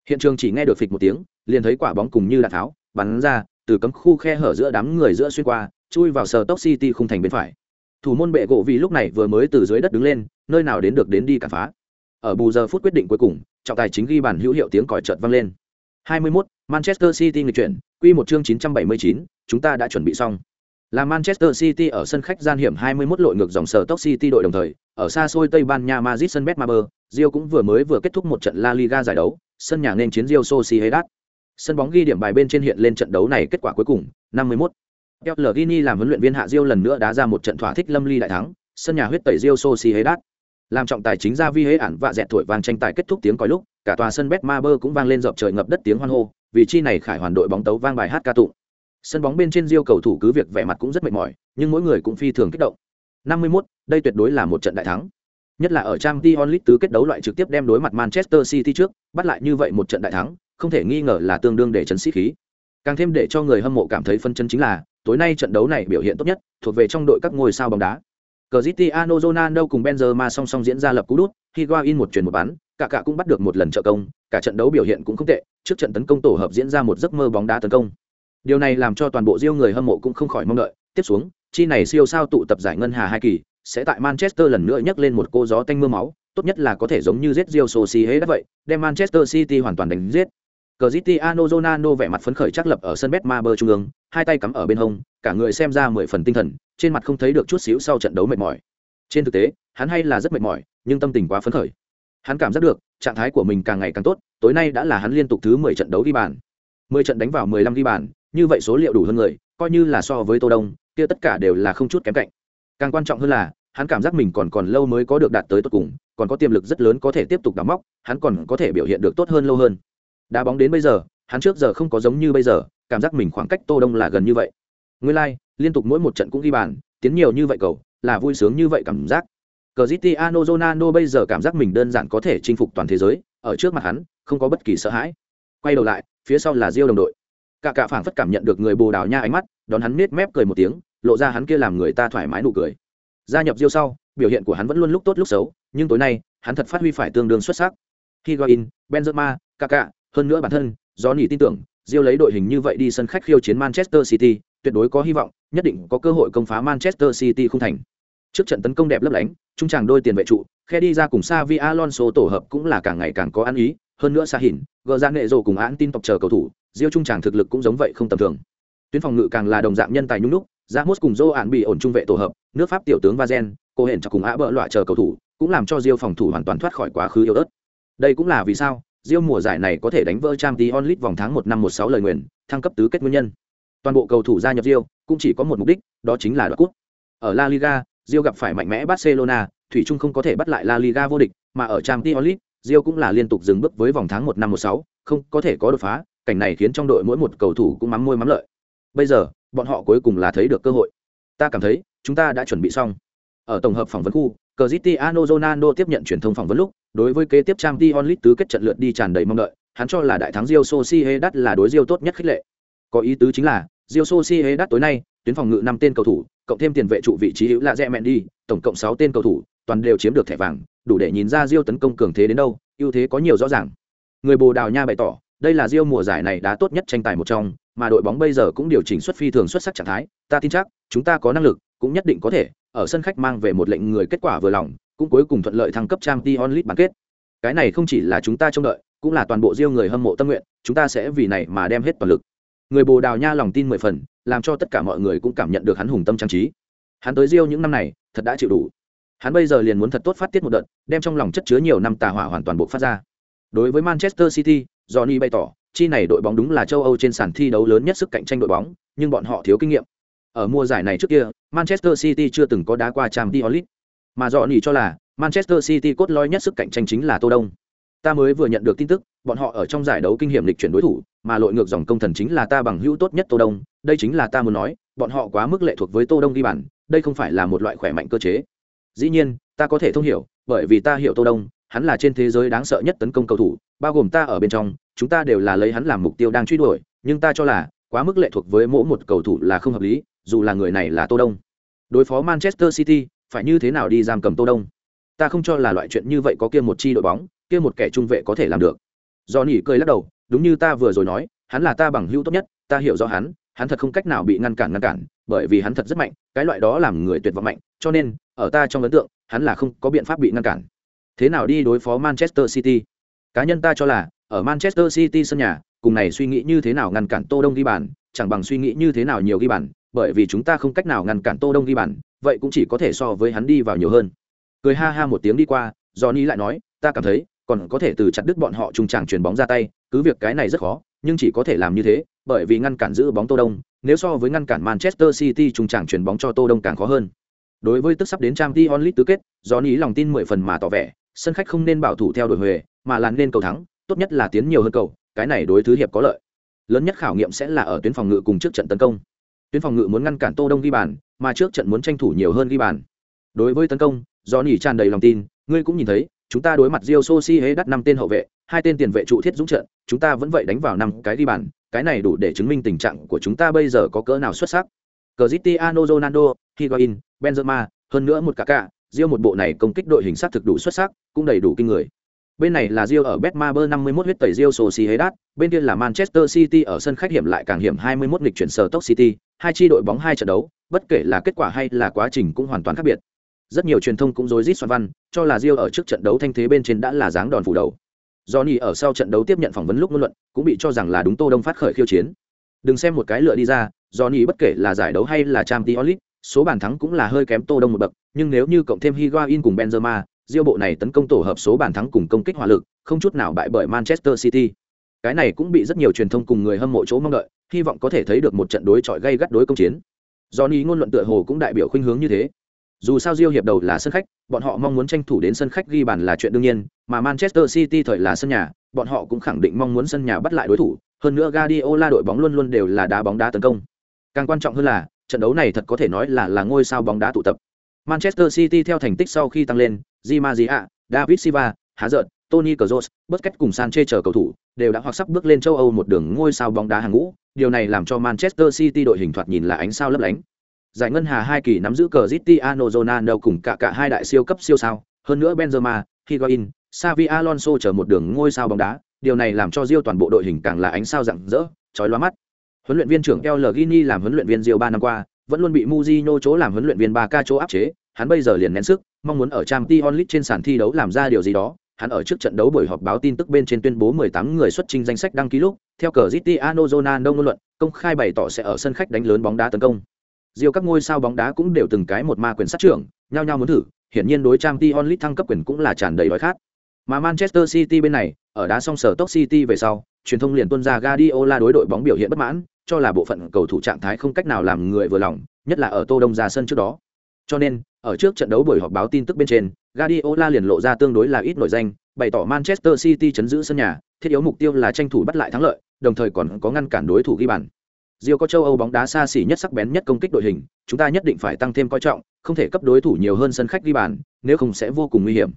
Hiện trường chỉ nghe được phịch một tiếng, liền thấy quả bóng cùng như đạn tháo, bắn ra, từ cấm khu khe hở giữa đám người giữa xuyên qua, chui vào Stoke City khung thành bên phải. Thủ môn bệ gỗ vì lúc này vừa mới từ dưới đất đứng lên, nơi nào đến được đến đi cả phá. Ở bù giờ phút quyết định cuối cùng, trọng tài chính ghi bàn hữu hiệu tiếng còi chợt vang lên. 21, Manchester City người chuyển, quy một chương 979, chúng ta đã chuẩn bị xong. Là Manchester City ở sân khách gian hiểm 21 lội ngược dòng sở Stoke City đội đồng thời, ở xa xôi Tây Ban Nha Madrid sân Betmaber, Rio cũng vừa mới vừa kết thúc một trận La Liga giải đấu, sân nhà nên chiến Real Sociedad. Sân bóng ghi điểm bài bên trên hiện lên trận đấu này kết quả cuối cùng, 51. Pellegrini làm huấn luyện viên hạ Rio lần nữa đá ra một trận thỏa thích lâm ly đại thắng, sân nhà huyết tẩy Real Sociedad. Làm trọng tài chính ra vi hế ản và dẹt thổi vang tranh tài kết thúc tiếng còi lúc, cả tòa sân Betmaber cũng vang lên dập trời ngập đất tiếng hoan hô, vì chi này khải hoàn đội bóng tấu vang bài hát ca tụng. Sân bóng bên trên diêu cầu thủ cứ việc vẻ mặt cũng rất mệt mỏi, nhưng mỗi người cũng phi thường kích động. 51, đây tuyệt đối là một trận đại thắng. Nhất là ở trang t onlit tứ kết đấu loại trực tiếp đem đối mặt Manchester City trước, bắt lại như vậy một trận đại thắng, không thể nghi ngờ là tương đương để chấn sĩ khí. Càng thêm để cho người hâm mộ cảm thấy phân chân chính là, tối nay trận đấu này biểu hiện tốt nhất, thuộc về trong đội các ngôi sao bóng đá. Cristiano Ronaldo cùng Benzema song song diễn ra lập cú đút, Higuain một chuyển một bán, cả cả cũng bắt được một lần trợ công, cả trận đấu biểu hiện cũng không tệ, trước trận tấn công tổ hợp diễn ra một giấc mơ bóng đá tấn công. Điều này làm cho toàn bộ Rio người hâm mộ cũng không khỏi mong đợi, tiếp xuống, chi này siêu sao tụ tập giải ngân hà hai kỳ, sẽ tại Manchester lần nữa nhấc lên một cô gió tanh mưa máu, tốt nhất là có thể giống như giết Real Sociedad vậy, đem Manchester City hoàn toàn đánh giết. Cristiano Ronaldo vẻ mặt phấn khởi chắc lập ở sân Betmaber trung ương, hai tay cắm ở bên hông, cả người xem ra mười phần tinh thần, trên mặt không thấy được chút xíu sau trận đấu mệt mỏi. Trên thực tế, hắn hay là rất mệt mỏi, nhưng tâm tình quá phấn khởi. Hắn cảm giác được, trạng thái của mình càng ngày càng tốt, tối nay đã là hắn liên tục thứ mười trận đấu ghi bàn. mười trận đánh vào mười lăm ghi bàn, như vậy số liệu đủ hơn người, coi như là so với Tô Đông, kia tất cả đều là không chút kém cạnh. Càng quan trọng hơn là, hắn cảm giác mình còn còn lâu mới có được đạt tới tốt cùng, còn có tiềm lực rất lớn có thể tiếp tục đào móc, hắn còn có thể biểu hiện được tốt hơn lâu hơn. Đá bóng đến bây giờ, hắn trước giờ không có giống như bây giờ, cảm giác mình khoảng cách Tô Đông là gần như vậy. Nguyên lai, like, liên tục mỗi một trận cũng ghi bàn, tiến nhiều như vậy cầu, là vui sướng như vậy cảm giác. Cristiano Ronaldo bây giờ cảm giác mình đơn giản có thể chinh phục toàn thế giới, ở trước mặt hắn, không có bất kỳ sợ hãi. Quay đầu lại, phía sau là Diêu đồng đội. Cả cả phảng phất cảm nhận được người Bồ Đào Nha ánh mắt, đón hắn nết mép cười một tiếng, lộ ra hắn kia làm người ta thoải mái nụ cười. Gia nhập Diêu sau, biểu hiện của hắn vẫn luôn lúc tốt lúc xấu, nhưng tối nay, hắn thật phát huy phải tương đương xuất sắc. Higuain, Benzema, Kaká, hơn nữa bản thân, Johnny tin tưởng, Diêu lấy đội hình như vậy đi sân khách khiêu chiến Manchester City, tuyệt đối có hy vọng, nhất định có cơ hội công phá Manchester City không thành. Trước trận tấn công đẹp lấp lánh, trung tràng đôi tiền vệ trụ, khe đi ra cùng Xavi Alonso tổ hợp cũng là càng ngày càng có ăn ý, hơn nữa xa hỉn gờ ra nghệ rồ cùng án tin tộc chờ cầu thủ diêu trung tràng thực lực cũng giống vậy không tầm thường. Tuyến phòng ngự càng là đồng dạng nhân tài nhung lúc, ra mốt cùng dô ạn bị ổn trung vệ tổ hợp nước pháp tiểu tướng vazen cô hẹn cho cùng á bỡ loại chờ cầu thủ cũng làm cho diêu phòng thủ hoàn toàn thoát khỏi quá khứ yếu ớt. Đây cũng là vì sao? Diêu mùa giải này có thể đánh vỡ trang tí onlit vòng tháng một năm một sáu lời nguyện, thăng cấp tứ kết nguyên nhân. Toàn bộ cầu thủ gia nhập diêu cũng chỉ có một mục đích đó chính là đoạt cúp. Ở la liga diêu gặp phải mạnh mẽ barcelona thủy chung không có thể bắt lại la liga vô địch mà ở trang tí onlit diêu cũng là liên tục dừng bước với vòng tháng một năm một sáu không có thể có đột phá cảnh này khiến trong đội mỗi một cầu thủ cũng mắm môi mắm lợi. Bây giờ bọn họ cuối cùng là thấy được cơ hội. Ta cảm thấy chúng ta đã chuẩn bị xong. Ở tổng hợp phỏng vấn khu Cristiano Ronaldo tiếp nhận truyền thông phỏng vấn lúc đối với kế tiếp trang t onlit tứ kết trận lượt đi tràn đầy mong đợi, hắn cho là đại thắng rio sociedad là đối rio tốt nhất khích lệ. Có ý tứ chính là rio sociedad tối nay, tuyến phòng ngự năm tên cầu thủ, cộng thêm tiền vệ trụ vị trí hữu là rẽ mẹn đi tổng cộng sáu tên cầu thủ, toàn đều chiếm được thẻ vàng, đủ để nhìn ra rio tấn công cường thế đến đâu, ưu thế có nhiều rõ ràng. Người bồ đào nha bày tỏ, đây là rio mùa giải này đã tốt nhất tranh tài một trong, mà đội bóng bây giờ cũng điều chỉnh xuất phi thường xuất sắc trạng thái, ta tin chắc, chúng ta có năng lực, cũng nhất định có thể, ở sân khách mang về một lệnh người kết quả vừa lòng cũng cuối cùng thuận lợi thăng cấp trang t onlit bán kết. Cái này không chỉ là chúng ta trông đợi, cũng là toàn bộ riêng người hâm mộ tâm nguyện, chúng ta sẽ vì này mà đem hết toàn lực. Người bồ đào nha lòng tin mười phần, làm cho tất cả mọi người cũng cảm nhận được hắn hùng tâm trang trí. Hắn tới riêng những năm này, thật đã chịu đủ. Hắn bây giờ liền muốn thật tốt phát tiết một đợt, đem trong lòng chất chứa nhiều năm tà hỏa hoàn toàn bộ phát ra. Đối với manchester city, johnny bày tỏ, chi này đội bóng đúng là châu âu trên sàn thi đấu lớn nhất sức cạnh tranh đội bóng, nhưng bọn họ thiếu kinh nghiệm. Ở mùa giải này trước kia, manchester city chưa từng có đá qua trang t onlit mà johnny cho là manchester city cốt lõi nhất sức cạnh tranh chính là tô đông. Ta mới vừa nhận được tin tức, bọn họ ở trong giải đấu kinh nghiệm lịch chuyển đối thủ, mà lội ngược dòng công thần chính là ta bằng hữu tốt nhất tô đông. Đây chính là ta muốn nói, bọn họ quá mức lệ thuộc với tô đông ghi bàn, đây không phải là một loại khỏe mạnh cơ chế. Dĩ nhiên, ta có thể thông hiểu, bởi vì ta hiểu tô đông, hắn là trên thế giới đáng sợ nhất tấn công cầu thủ, bao gồm ta ở bên trong, chúng ta đều là lấy hắn làm mục tiêu đang truy đuổi, nhưng ta cho là, quá mức lệ thuộc với mỗi một cầu thủ là không hợp lý, dù là người này là tô đông. Đối phó manchester city phải như thế nào đi giam cầm tô đông? Ta không cho là loại chuyện như vậy có kia một chi đội bóng, kia một kẻ trung vệ có thể làm được. Do nỉ cười lắc đầu, đúng như ta vừa rồi nói, hắn là ta bằng hữu tốt nhất, ta hiểu rõ hắn hắn thật không cách nào bị ngăn cản ngăn cản, bởi vì hắn thật rất mạnh, cái loại đó làm người tuyệt vọng mạnh, cho nên, ở ta trong ấn tượng, hắn là không có biện pháp bị ngăn cản. Thế nào đi đối phó manchester city? Cá nhân ta cho là, ở manchester city sân nhà, cùng này suy nghĩ như thế nào ngăn cản tô đông ghi bàn, chẳng bằng suy nghĩ như thế nào nhiều ghi bàn bởi vì chúng ta không cách nào ngăn cản tô đông ghi bàn, vậy cũng chỉ có thể so với hắn đi vào nhiều hơn. Cười ha ha một tiếng đi qua, johnny lại nói, ta cảm thấy, còn có thể từ chặt đứt bọn họ trùng tràng chuyền bóng ra tay, cứ việc cái này rất khó, nhưng chỉ có thể làm như thế, bởi vì ngăn cản giữ bóng tô đông, nếu so với ngăn cản manchester city trùng tràng chuyền bóng cho tô đông càng khó hơn. Đối với tức sắp đến trang t onlit tứ kết, johnny lòng tin mười phần mà tỏ vẻ, sân khách không nên bảo thủ theo đuổi huề, mà là nên cầu thắng, tốt nhất là tiến nhiều hơn cầu, cái này đối thứ hiệp có lợi. Lớn nhất khảo nghiệm sẽ là ở tuyến phòng ngự cùng trước trận tấn công tuyến phòng ngự muốn ngăn cản tô đông ghi bàn mà trước trận muốn tranh thủ nhiều hơn ghi bàn đối với tấn công do nỉ tràn đầy lòng tin ngươi cũng nhìn thấy chúng ta đối mặt rio sosi hế đắt năm tên hậu vệ hai tên tiền vệ trụ thiết dũng trận chúng ta vẫn vậy đánh vào năm cái ghi bàn cái này đủ để chứng minh tình trạng của chúng ta bây giờ có cỡ nào xuất sắc Cristiano Ronaldo, Higuain, Benzema, hơn nữa một cả cả, Rio một bộ này công kích đội hình sát thực đủ xuất sắc, cũng đầy đủ kinh người. Bên này là Real ở Betmaber 51 huyết tẩy Real Sociedad, bên kia là Manchester City ở sân khách hiểm lại càng hiểm 21 nghịch chuyển sở Stoke City, hai chi đội bóng hai trận đấu, bất kể là kết quả hay là quá trình cũng hoàn toàn khác biệt. Rất nhiều truyền thông cũng rối rít xoắn văn, cho là Real ở trước trận đấu thanh thế bên trên đã là dáng đòn phủ đầu. Johnny ở sau trận đấu tiếp nhận phỏng vấn lúc ngôn luận, cũng bị cho rằng là đúng Tô Đông phát khởi khiêu chiến. Đừng xem một cái lựa đi ra, Johnny bất kể là giải đấu hay là Champions League, số bàn thắng cũng là hơi kém Tô Đông một bậc, nhưng nếu như cộng thêm Higuain cùng Benzema, Diêu bộ này tấn công tổ hợp số bàn thắng cùng công kích hỏa lực, không chút nào bại bởi Manchester City. Cái này cũng bị rất nhiều truyền thông cùng người hâm mộ chỗ mong đợi, hy vọng có thể thấy được một trận đối chọi gay gắt đối công chiến. Johnny ngôn luận tựa hồ cũng đại biểu khuynh hướng như thế. Dù sao Diêu hiệp đầu là sân khách, bọn họ mong muốn tranh thủ đến sân khách ghi bàn là chuyện đương nhiên, mà Manchester City thời là sân nhà, bọn họ cũng khẳng định mong muốn sân nhà bắt lại đối thủ, hơn nữa Guardiola đội bóng luôn luôn đều là đá bóng đá tấn công. Càng quan trọng hơn là, trận đấu này thật có thể nói là là ngôi sao bóng đá tụ tập. Manchester City theo thành tích sau khi tăng lên, Di Maria, David Silva, Hazard, Tony Kroos, Busquets cùng Sanchez chờ cầu thủ đều đã hoặc sắp bước lên châu Âu một đường ngôi sao bóng đá hàng ngũ, điều này làm cho Manchester City đội hình thoạt nhìn là ánh sao lấp lánh. Giải ngân hà hai kỳ nắm giữ cờ Cristiano Ronaldo cùng cả cả hai đại siêu cấp siêu sao, hơn nữa Benzema, Higuain, Xavi Alonso chờ một đường ngôi sao bóng đá, điều này làm cho Rio toàn bộ đội hình càng là ánh sao rạng rỡ, chói lóa mắt. Huấn luyện viên trưởng El Gini làm huấn luyện viên Rio 3 năm qua, vẫn luôn bị Mujino chỗ làm huấn luyện viên 3K chỗ áp chế, hắn bây giờ liền nén sức, mong muốn ở Champions League trên sàn thi đấu làm ra điều gì đó, hắn ở trước trận đấu buổi họp báo tin tức bên trên tuyên bố 18 người xuất trình danh sách đăng ký lúc, theo Cristiano Ronaldo ngôn luận, công khai bày tỏ sẽ ở sân khách đánh lớn bóng đá tấn công. Diêu các ngôi sao bóng đá cũng đều từng cái một ma quyền sát trưởng, nhao nhao muốn thử, hiển nhiên đối trang Champions League thăng cấp quyền cũng là tràn đầy đói khát. Mà Manchester City bên này, ở đá xong sở Top City về sau, truyền thông liền tuân ra Guardiola đối đội bóng biểu hiện bất mãn, cho là bộ phận cầu thủ trạng thái không cách nào làm người vừa lòng, nhất là ở Tô Đông ra sân trước đó. Cho nên, ở trước trận đấu buổi họp báo tin tức bên trên, Guardiola liền lộ ra tương đối là ít nổi danh, bày tỏ Manchester City chấn giữ sân nhà, thiết yếu mục tiêu là tranh thủ bắt lại thắng lợi, đồng thời còn có ngăn cản đối thủ ghi bàn. Rio có châu Âu bóng đá xa xỉ nhất sắc bén nhất công kích đội hình, chúng ta nhất định phải tăng thêm coi trọng, không thể cấp đối thủ nhiều hơn sân khách ghi bàn, nếu không sẽ vô cùng nguy hiểm.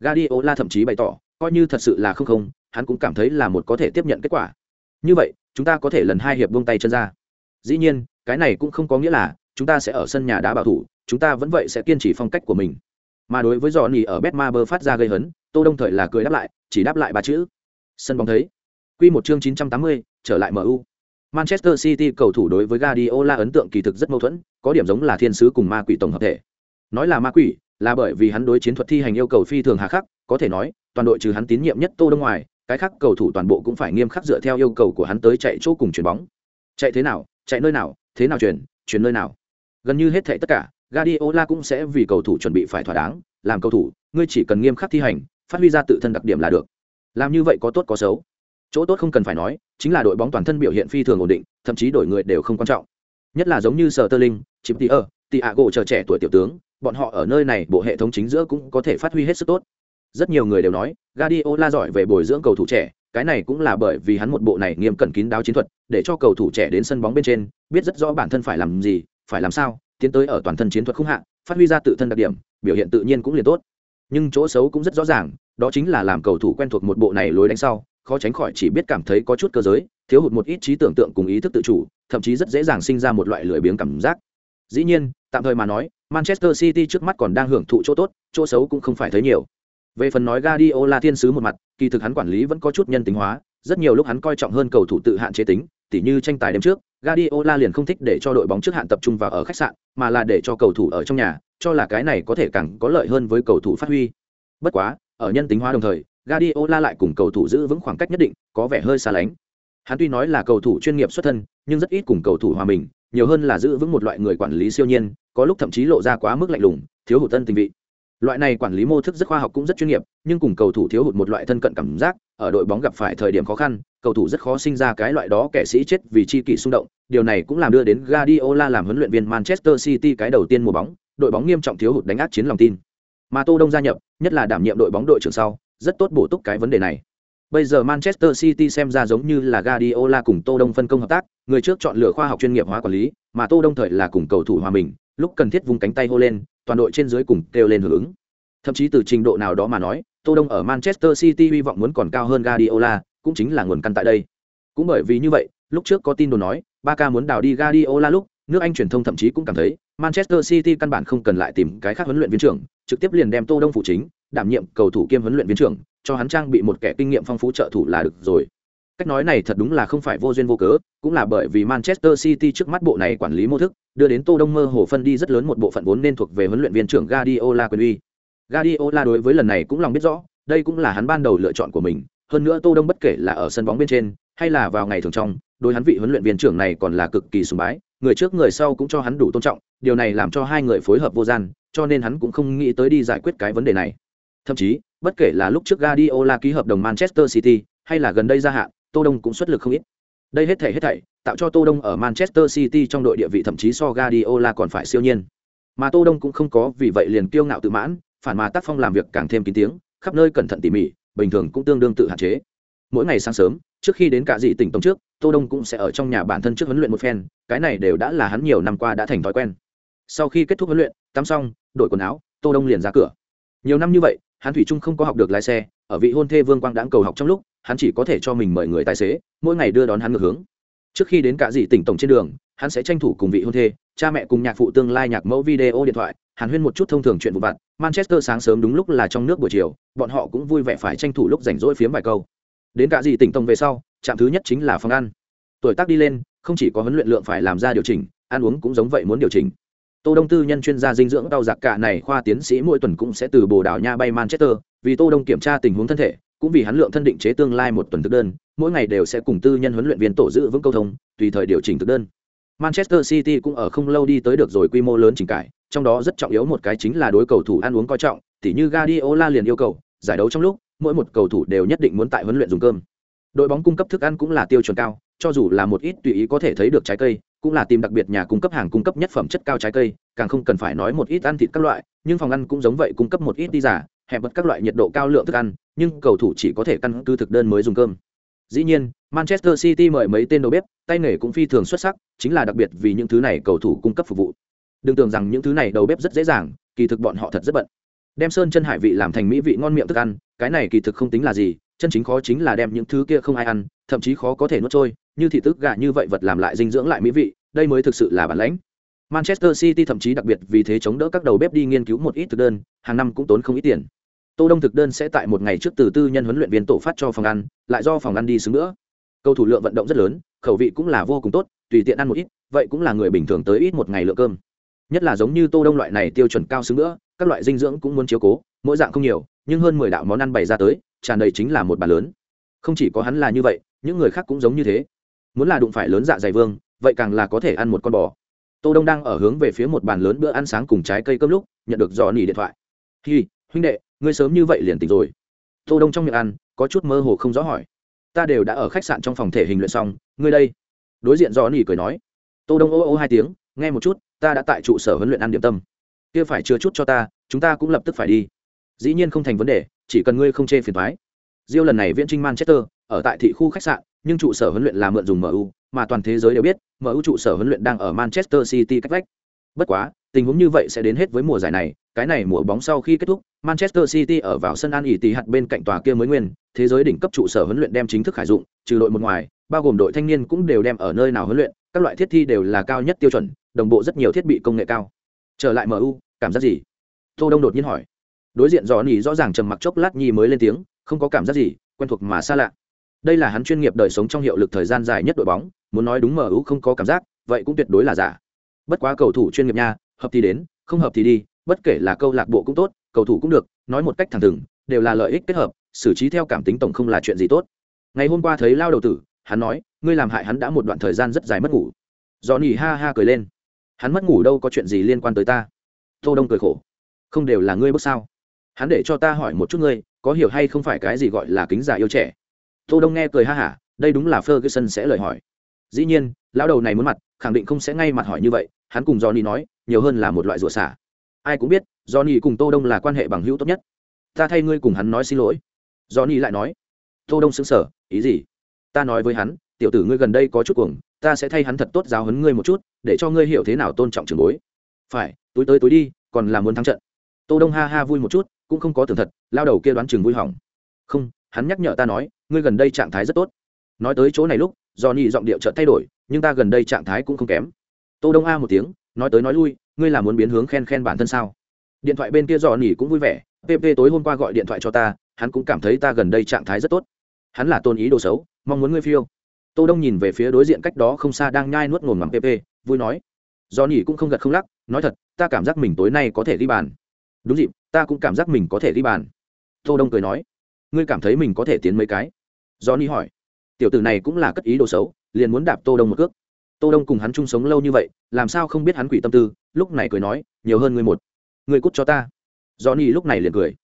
Guardiola thậm chí bày tỏ, coi như thật sự là không không, hắn cũng cảm thấy là một có thể tiếp nhận kết quả. Như vậy, chúng ta có thể lần hai hiệp buông tay chân ra. Dĩ nhiên, cái này cũng không có nghĩa là chúng ta sẽ ở sân nhà đá bảo thủ, chúng ta vẫn vậy sẽ kiên trì phong cách của mình. Mà đối với Johnny ở Betmaber phát ra gây hấn, Tô Đông thời là cười đáp lại, chỉ đáp lại ba chữ. Sân bóng thấy. Quy một chương 980, trở lại MU. Manchester City cầu thủ đối với Guardiola ấn tượng kỳ thực rất mâu thuẫn, có điểm giống là thiên sứ cùng ma quỷ tổng hợp thể. Nói là ma quỷ, là bởi vì hắn đối chiến thuật thi hành yêu cầu phi thường hà khắc, có thể nói, toàn đội trừ hắn tín nhiệm nhất Tô Đông ngoài, cái khác cầu thủ toàn bộ cũng phải nghiêm khắc dựa theo yêu cầu của hắn tới chạy chỗ cùng chuyển bóng. Chạy thế nào, chạy nơi nào, thế nào chuyển, chuyển nơi nào. Gần như hết thảy tất cả, Guardiola cũng sẽ vì cầu thủ chuẩn bị phải thỏa đáng, làm cầu thủ, ngươi chỉ cần nghiêm khắc thi hành, phát huy ra tự thân đặc điểm là được. Làm như vậy có tốt có xấu. Chỗ tốt không cần phải nói, chính là đội bóng toàn thân biểu hiện phi thường ổn định, thậm chí đổi người đều không quan trọng. Nhất là giống như Sterling, ạ gỗ chờ trẻ tuổi tiểu tướng, bọn họ ở nơi này bộ hệ thống chính giữa cũng có thể phát huy hết sức tốt. Rất nhiều người đều nói, Guardiola giỏi về bồi dưỡng cầu thủ trẻ, cái này cũng là bởi vì hắn một bộ này nghiêm cẩn kín đáo chiến thuật, để cho cầu thủ trẻ đến sân bóng bên trên, biết rất rõ bản thân phải làm gì, phải làm sao, tiến tới ở toàn thân chiến thuật không hạn, phát huy ra tự thân đặc điểm, biểu hiện tự nhiên cũng liền tốt. Nhưng chỗ xấu cũng rất rõ ràng, đó chính là làm cầu thủ quen thuộc một bộ này lối đánh sau, khó tránh khỏi chỉ biết cảm thấy có chút cơ giới, thiếu hụt một ít trí tưởng tượng cùng ý thức tự chủ, thậm chí rất dễ dàng sinh ra một loại lười biếng cảm giác. Dĩ nhiên, tạm thời mà nói, Manchester City trước mắt còn đang hưởng thụ chỗ tốt, chỗ xấu cũng không phải thấy nhiều. Về phần nói Guardiola thiên sứ một mặt, kỳ thực hắn quản lý vẫn có chút nhân tính hóa, rất nhiều lúc hắn coi trọng hơn cầu thủ tự hạn chế tính, tỉ như tranh tài đêm trước, Guardiola liền không thích để cho đội bóng trước hạn tập trung vào ở khách sạn, mà là để cho cầu thủ ở trong nhà, cho là cái này có thể càng có lợi hơn với cầu thủ phát huy. Bất quá, ở nhân tính hóa đồng thời, Guardiola lại cùng cầu thủ giữ vững khoảng cách nhất định, có vẻ hơi xa lánh. Hắn tuy nói là cầu thủ chuyên nghiệp xuất thân, nhưng rất ít cùng cầu thủ hòa mình, nhiều hơn là giữ vững một loại người quản lý siêu nhiên, có lúc thậm chí lộ ra quá mức lạnh lùng, thiếu hụt tân tình vị. Loại này quản lý mô thức rất khoa học cũng rất chuyên nghiệp, nhưng cùng cầu thủ thiếu hụt một loại thân cận cảm giác, ở đội bóng gặp phải thời điểm khó khăn, cầu thủ rất khó sinh ra cái loại đó kẻ sĩ chết vì chi kỷ xung động, điều này cũng làm đưa đến Guardiola làm huấn luyện viên Manchester City cái đầu tiên mùa bóng, đội bóng nghiêm trọng thiếu hụt đánh áp chiến lòng tin. Mà Tô Đông gia nhập, nhất là đảm nhiệm đội bóng đội trưởng sau, rất tốt bổ túc cái vấn đề này. Bây giờ Manchester City xem ra giống như là Guardiola cùng Tô Đông phân công hợp tác, người trước chọn lựa khoa học chuyên nghiệp hóa quản lý, mà Tô Đông thời là cùng cầu thủ hòa mình, lúc cần thiết vùng cánh tay hô lên, toàn đội trên dưới cùng kêu lên hưởng ứng. Thậm chí từ trình độ nào đó mà nói, Tô Đông ở Manchester City hy vọng muốn còn cao hơn Guardiola, cũng chính là nguồn căn tại đây. Cũng bởi vì như vậy, lúc trước có tin đồn nói, Barca muốn đào đi Guardiola lúc, nước Anh truyền thông thậm chí cũng cảm thấy, Manchester City căn bản không cần lại tìm cái khác huấn luyện viên trưởng, trực tiếp liền đem Tô Đông phụ chính, đảm nhiệm cầu thủ kiêm huấn luyện viên trưởng, cho hắn trang bị một kẻ kinh nghiệm phong phú trợ thủ là được rồi. Cách nói này thật đúng là không phải vô duyên vô cớ, cũng là bởi vì Manchester City trước mắt bộ này quản lý mô thức, đưa đến Tô Đông mơ hồ phân đi rất lớn một bộ phận vốn nên thuộc về huấn luyện viên trưởng Guardiola quyền uy. Guardiola đối với lần này cũng lòng biết rõ, đây cũng là hắn ban đầu lựa chọn của mình, hơn nữa Tô Đông bất kể là ở sân bóng bên trên, hay là vào ngày thường trong, đối hắn vị huấn luyện viên trưởng này còn là cực kỳ sùng bái, người trước người sau cũng cho hắn đủ tôn trọng, điều này làm cho hai người phối hợp vô gian, cho nên hắn cũng không nghĩ tới đi giải quyết cái vấn đề này. Thậm chí, bất kể là lúc trước Guardiola ký hợp đồng Manchester City, hay là gần đây gia hạn, Tô Đông cũng xuất lực không ít. Đây hết thảy hết thảy, tạo cho Tô Đông ở Manchester City trong đội địa vị thậm chí so Guardiola còn phải siêu nhiên. Mà Tô Đông cũng không có vì vậy liền kiêu ngạo tự mãn, phản mà tác phong làm việc càng thêm kín tiếng, khắp nơi cẩn thận tỉ mỉ, bình thường cũng tương đương tự hạn chế. Mỗi ngày sáng sớm, trước khi đến cả dị tỉnh tổng trước, Tô Đông cũng sẽ ở trong nhà bản thân trước huấn luyện một phen, cái này đều đã là hắn nhiều năm qua đã thành thói quen. Sau khi kết thúc huấn luyện, tắm xong, đổi quần áo, Tô Đông liền ra cửa. Nhiều năm như vậy, hắn thủy chung không có học được lái xe, ở vị hôn thê Vương Quang đãng cầu học trong lúc, hắn chỉ có thể cho mình mời người tài xế, mỗi ngày đưa đón hắn ngược hướng. Trước khi đến cả dị tỉnh tổng trên đường, hắn sẽ tranh thủ cùng vị hôn thê, cha mẹ cùng nhạc phụ tương lai nhạc mẫu video điện thoại, hàn huyên một chút thông thường chuyện vụ vặt. Manchester sáng sớm đúng lúc là trong nước buổi chiều bọn họ cũng vui vẻ phải tranh thủ lúc rảnh rỗi phiếm vài câu. Đến cả gì tỉnh tông về sau trạm thứ nhất chính là phòng ăn. Tuổi tác đi lên không chỉ có huấn luyện lượng phải làm ra điều chỉnh ăn uống cũng giống vậy muốn điều chỉnh. Tô Đông tư nhân chuyên gia dinh dưỡng đau giặc cả này khoa tiến sĩ mỗi tuần cũng sẽ từ Bồ Đào Nha bay Manchester, vì Tô Đông kiểm tra tình huống thân thể, cũng vì hắn lượng thân định chế tương lai một tuần thực đơn, mỗi ngày đều sẽ cùng tư nhân huấn luyện viên tổ giữ vững câu thông, tùy thời điều chỉnh thực đơn. Manchester City cũng ở không lâu đi tới được rồi quy mô lớn chỉnh cải, trong đó rất trọng yếu một cái chính là đối cầu thủ ăn uống coi trọng, tỉ như Guardiola liền yêu cầu, giải đấu trong lúc, mỗi một cầu thủ đều nhất định muốn tại huấn luyện dùng cơm. Đội bóng cung cấp thức ăn cũng là tiêu chuẩn cao, cho dù là một ít tùy ý có thể thấy được trái cây, cũng là tìm đặc biệt nhà cung cấp hàng cung cấp nhất phẩm chất cao trái cây, càng không cần phải nói một ít ăn thịt các loại, nhưng phòng ăn cũng giống vậy cung cấp một ít đi giả, hẹp bật các loại nhiệt độ cao lượng thức ăn, nhưng cầu thủ chỉ có thể căn cứ thực đơn mới dùng cơm. Dĩ nhiên, Manchester City mời mấy tên đầu bếp, tay nghề cũng phi thường xuất sắc, chính là đặc biệt vì những thứ này cầu thủ cung cấp phục vụ. Đừng tưởng rằng những thứ này đầu bếp rất dễ dàng, kỳ thực bọn họ thật rất bận. Đem sơn chân hải vị làm thành mỹ vị ngon miệng thức ăn, cái này kỳ thực không tính là gì, chân chính khó chính là đem những thứ kia không ai ăn, thậm chí khó có thể nuốt trôi, như thịt tức gà như vậy vật làm lại dinh dưỡng lại mỹ vị, đây mới thực sự là bản lãnh. Manchester City thậm chí đặc biệt vì thế chống đỡ các đầu bếp đi nghiên cứu một ít thực đơn, hàng năm cũng tốn không ít tiền. Tô Đông thực đơn sẽ tại một ngày trước từ tư nhân huấn luyện viên tổ phát cho phòng ăn, lại do phòng ăn đi xứng nữa. Cầu thủ lượng vận động rất lớn, khẩu vị cũng là vô cùng tốt, tùy tiện ăn một ít, vậy cũng là người bình thường tới ít một ngày lượng cơm. Nhất là giống như Tô Đông loại này tiêu chuẩn cao xứng nữa, các loại dinh dưỡng cũng muốn chiếu cố, mỗi dạng không nhiều, nhưng hơn 10 đạo món ăn bày ra tới, tràn đầy chính là một bàn lớn. Không chỉ có hắn là như vậy, những người khác cũng giống như thế. Muốn là đụng phải lớn dạ dày vương, vậy càng là có thể ăn một con bò. Tô Đông đang ở hướng về phía một bàn lớn bữa ăn sáng cùng trái cây cơm lúc, nhận được dò nỉ điện thoại. "Hi, huynh đệ, ngươi sớm như vậy liền tỉnh rồi. Tô đông trong miệng ăn, có chút mơ hồ không rõ hỏi. Ta đều đã ở khách sạn trong phòng thể hình luyện xong, ngươi đây? Đối diện do nỉ cười nói. Tô đông ô ô hai tiếng, nghe một chút, ta đã tại trụ sở huấn luyện ăn điểm tâm. Kia phải chưa chút cho ta, chúng ta cũng lập tức phải đi. Dĩ nhiên không thành vấn đề, chỉ cần ngươi không chê phiền thoái diêu lần này viễn trinh manchester, ở tại thị khu khách sạn, nhưng trụ sở huấn luyện là mượn dùng mu mà toàn thế giới đều biết mu trụ sở huấn luyện đang ở manchester city cách vách. Bất quá tình huống như vậy sẽ đến hết với mùa giải này, cái này mùa bóng sau khi kết thúc, manchester city ở vào sân an ỉ tì hạt bên cạnh tòa kia mới nguyên, thế giới đỉnh cấp trụ sở huấn luyện đem chính thức khải dụng, trừ đội một ngoài, bao gồm đội thanh niên cũng đều đem ở nơi nào huấn luyện, các loại thiết thi đều là cao nhất tiêu chuẩn, đồng bộ rất nhiều thiết bị công nghệ cao. Trở lại mu cảm giác gì? Tô đông đột nhiên hỏi. Đối diện dò nỉ rõ ràng trầm mặc chốc lát nhi mới lên tiếng, không có cảm giác gì, quen thuộc mà xa lạ. Đây là hắn chuyên nghiệp đời sống trong hiệu lực thời gian dài nhất đội bóng, muốn nói đúng mu không có cảm giác, vậy cũng tuyệt đối là giả. Bất quá cầu thủ chuyên nghiệp nha hợp thì đến, không hợp thì đi, bất kể là câu lạc bộ cũng tốt, cầu thủ cũng được, nói một cách thẳng thừng, đều là lợi ích kết hợp, xử trí theo cảm tính tổng không là chuyện gì tốt. Ngày hôm qua thấy lao đầu tử, hắn nói, ngươi làm hại hắn đã một đoạn thời gian rất dài mất ngủ. Do nỉ ha ha cười lên. Hắn mất ngủ đâu có chuyện gì liên quan tới ta? Tô đông cười khổ. Không đều là ngươi bước sao? Hắn để cho ta hỏi một chút ngươi, có hiểu hay không phải cái gì gọi là kính giả yêu trẻ? Tô đông nghe cười ha hả, đây đúng là ferguson sẽ lời hỏi. Dĩ nhiên, lão đầu này muốn mặt, khẳng định không sẽ ngay mặt hỏi như vậy hắn cùng johnny nói, nhiều hơn là một loại rủa xả. Ai cũng biết, johnny cùng tô đông là quan hệ bằng hữu tốt nhất. Ta thay ngươi cùng hắn nói xin lỗi. Johnny lại nói, tô đông sững sờ, ý gì? Ta nói với hắn, tiểu tử ngươi gần đây có chút cuồng, ta sẽ thay hắn thật tốt giáo huấn ngươi một chút, để cho ngươi hiểu thế nào tôn trọng trưởng bối. Phải, túi tới túi đi, còn là muốn thắng trận. Tô đông ha ha vui một chút, cũng không có tưởng thật, lao đầu kia đoán chừng vui hỏng. Không, hắn nhắc nhở ta nói, ngươi gần đây trạng thái rất tốt. Nói tới chỗ này lúc, Johnny giọng điệu chợt thay đổi, nhưng ta gần đây trạng thái cũng không kém tô đông a một tiếng, nói tới nói lui, ngươi là muốn biến hướng khen khen bản thân sao? Điện thoại bên kia dò nỉ cũng vui vẻ pp tối hôm qua gọi điện thoại cho ta, hắn cũng cảm thấy ta gần đây trạng thái rất tốt. Hắn là tôn ý đồ xấu, mong muốn ngươi phiêu. Tô đông nhìn về phía đối diện cách đó không xa đang nhai nuốt ngồm mắm pp vui nói. Do nỉ cũng không gật không lắc, nói thật, ta cảm giác mình tối nay có thể ghi bàn. Đúng dịp, ta cũng cảm giác mình có thể ghi bàn. Tô đông cười nói. Ngươi cảm thấy mình có thể tiến mấy cái? Do nỉ hỏi. Tiểu tử này cũng là cất ý đồ xấu, liền muốn đạp tô đông một cước tô đông cùng hắn chung sống lâu như vậy, làm sao không biết hắn quỷ tâm tư, lúc này cười nói, nhiều hơn ngươi một. Người cút cho ta. Johnny lúc này liền cười.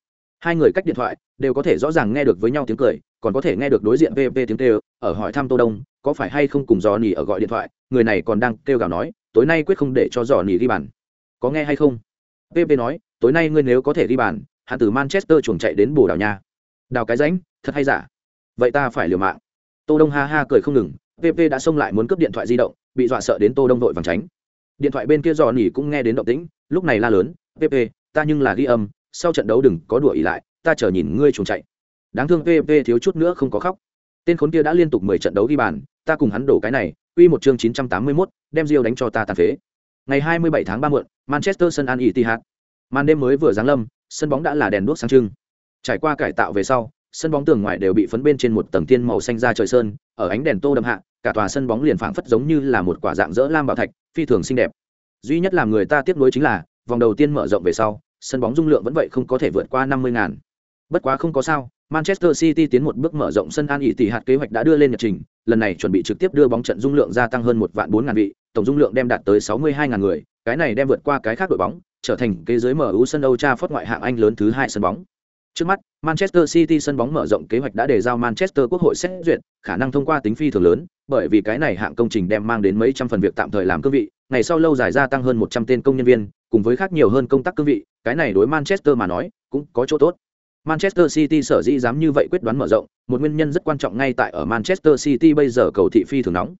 Hai người cách điện thoại, đều có thể rõ ràng nghe được với nhau tiếng cười, còn có thể nghe được đối diện vp tiếng kêu, ở hỏi thăm tô đông, có phải hay không cùng johnny ở gọi điện thoại, người này còn đang kêu gào nói, tối nay quyết không để cho johnny ghi bàn. Có nghe hay không? vp nói, tối nay ngươi nếu có thể ghi bàn hạ từ manchester chuồng chạy đến bồ đào nha. Đào cái rãnh thật hay giả? Vậy ta phải liều mạng. Tô đông ha ha cười không ngừng pp đã xông lại muốn cướp điện thoại di động bị dọa sợ đến tô đông đội vàng tránh. Điện thoại bên kia dò nỉ cũng nghe đến động tĩnh lúc này la lớn pp ta nhưng là ghi âm sau trận đấu đừng có đùa ỉ lại ta chờ nhìn ngươi chuồng chạy. Đáng thương pp thiếu chút nữa không có khóc. Tên khốn kia đã liên tục mười trận đấu ghi bàn ta cùng hắn đổ cái này uy một chương chín trăm tám mươi 981, đem Rio đánh cho ta tàn phế. Ngày hai mươi bảy tháng ba muộn manchester sân an etihad màn đêm mới vừa giáng lâm sân bóng đã là đèn đuốc sáng trưng. Trải qua cải tạo về sau sân bóng tường ngoài đều bị phấn bên trên một tầng tiên màu xanh ra trời sơn ở ánh đèn tô đậm hạ cả tòa sân bóng liền phảng phất giống như là một quả dạng dỡ lam bảo thạch phi thường xinh đẹp Duy nhất làm người ta tiếc nuối chính là, vòng đầu tiên mở rộng về sau, sân bóng dung lượng vẫn vậy không có thể vượt qua 50 ngàn. Bất quá không có sao, Manchester City tiến một bước mở rộng sân An ỉ tỷ hạt kế hoạch đã đưa lên nhật trình, lần này chuẩn bị trực tiếp đưa bóng trận dung lượng gia tăng hơn một vạn bốn ngàn vị, tổng dung lượng đem đạt tới 62 ngàn người, cái này đem vượt qua cái khác đội bóng, trở thành kế giới MU sân Old Trafford ngoại hạng Anh lớn thứ hai sân bóng. Trước mắt, Manchester City sân bóng mở rộng kế hoạch đã đề giao Manchester Quốc hội xét duyệt, khả năng thông qua tính phi thường lớn, bởi vì cái này hạng công trình đem mang đến mấy trăm phần việc tạm thời làm cương vị, ngày sau lâu dài gia tăng hơn 100 tên công nhân viên, cùng với khác nhiều hơn công tác cương vị, cái này đối Manchester mà nói, cũng có chỗ tốt. Manchester City sở dĩ dám như vậy quyết đoán mở rộng, một nguyên nhân rất quan trọng ngay tại ở Manchester City bây giờ cầu thị phi thường nóng.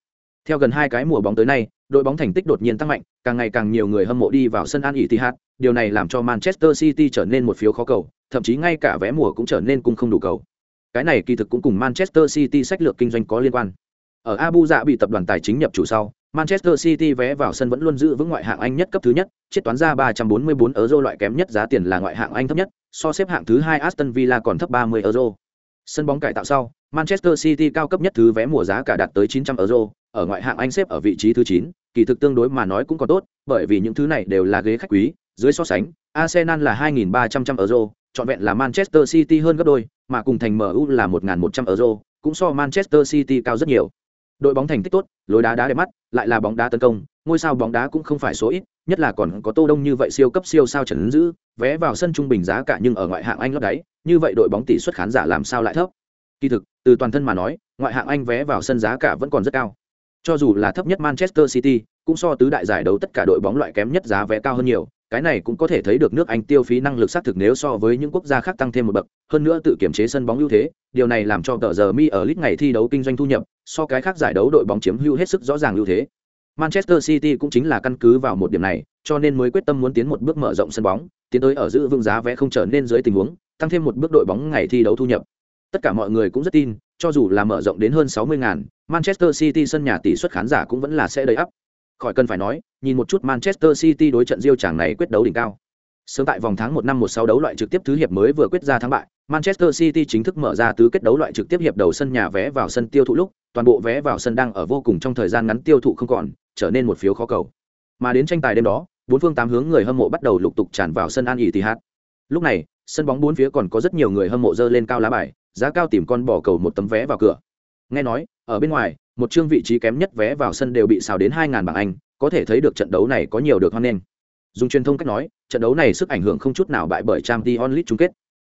Theo gần hai cái mùa bóng tới nay, đội bóng thành tích đột nhiên tăng mạnh, càng ngày càng nhiều người hâm mộ đi vào sân An Etihad, điều này làm cho Manchester City trở nên một phiếu khó cầu, thậm chí ngay cả vé mùa cũng trở nên cung không đủ cầu. Cái này kỳ thực cũng cùng Manchester City sách lược kinh doanh có liên quan. Ở Abu Dhabi bị tập đoàn tài chính nhập chủ sau, Manchester City vé vào sân vẫn luôn giữ vững ngoại hạng Anh nhất cấp thứ nhất, chiết toán ra 344 euro loại kém nhất giá tiền là ngoại hạng Anh thấp nhất, so xếp hạng thứ hai Aston Villa còn thấp 30 euro. Sân bóng cải tạo sau, Manchester City cao cấp nhất thứ vé mùa giá cả đạt tới 900 euro, ở ngoại hạng Anh xếp ở vị trí thứ 9, kỳ thực tương đối mà nói cũng còn tốt, bởi vì những thứ này đều là ghế khách quý, dưới so sánh, Arsenal là 2300 euro, chọn vẹn là Manchester City hơn gấp đôi, mà cùng thành MU là 1100 euro, cũng so Manchester City cao rất nhiều. Đội bóng thành tích tốt, lối đá đá đẹp mắt, lại là bóng đá tấn công, ngôi sao bóng đá cũng không phải số ít, nhất là còn có Tô Đông như vậy siêu cấp siêu sao trấn giữ, vé vào sân trung bình giá cả nhưng ở ngoại hạng Anh lót đáy, như vậy đội bóng tỷ suất khán giả làm sao lại thấp. Kỳ thực, từ toàn thân mà nói, ngoại hạng Anh vé vào sân giá cả vẫn còn rất cao. Cho dù là thấp nhất Manchester City, cũng so tứ đại giải đấu tất cả đội bóng loại kém nhất giá vé cao hơn nhiều, cái này cũng có thể thấy được nước Anh tiêu phí năng lực xác thực nếu so với những quốc gia khác tăng thêm một bậc, hơn nữa tự kiểm chế sân bóng ưu thế, điều này làm cho tờ giờ mi ở lít ngày thi đấu kinh doanh thu nhập, so cái khác giải đấu đội bóng chiếm hưu hết sức rõ ràng ưu thế. Manchester City cũng chính là căn cứ vào một điểm này, cho nên mới quyết tâm muốn tiến một bước mở rộng sân bóng, tiến tới ở giữ vững giá vé không trở nên dưới tình huống, tăng thêm một bước đội bóng ngày thi đấu thu nhập. Tất cả mọi người cũng rất tin, cho dù là mở rộng đến hơn 60 ngàn, Manchester City sân nhà tỷ suất khán giả cũng vẫn là sẽ đầy ắp. Khỏi cần phải nói, nhìn một chút Manchester City đối trận Real chàng này quyết đấu đỉnh cao. Sớm tại vòng tháng 1 năm 16 đấu loại trực tiếp thứ hiệp mới vừa quyết ra thắng bại, Manchester City chính thức mở ra tứ kết đấu loại trực tiếp hiệp đầu sân nhà vé vào sân tiêu thụ lúc, toàn bộ vé vào sân đang ở vô cùng trong thời gian ngắn tiêu thụ không còn, trở nên một phiếu khó cầu. Mà đến tranh tài đêm đó, bốn phương tám hướng người hâm mộ bắt đầu lục tục tràn vào sân An Etihad. Lúc này, sân bóng bốn phía còn có rất nhiều người hâm mộ dơ lên cao lá bài, giá cao tìm con bỏ cầu một tấm vé vào cửa. Nghe nói, ở bên ngoài, một chương vị trí kém nhất vé vào sân đều bị xào đến hai ngàn bảng Anh, có thể thấy được trận đấu này có nhiều được hoan nghênh. Dùng truyền thông cách nói, trận đấu này sức ảnh hưởng không chút nào bại bởi Champions onlit chung kết.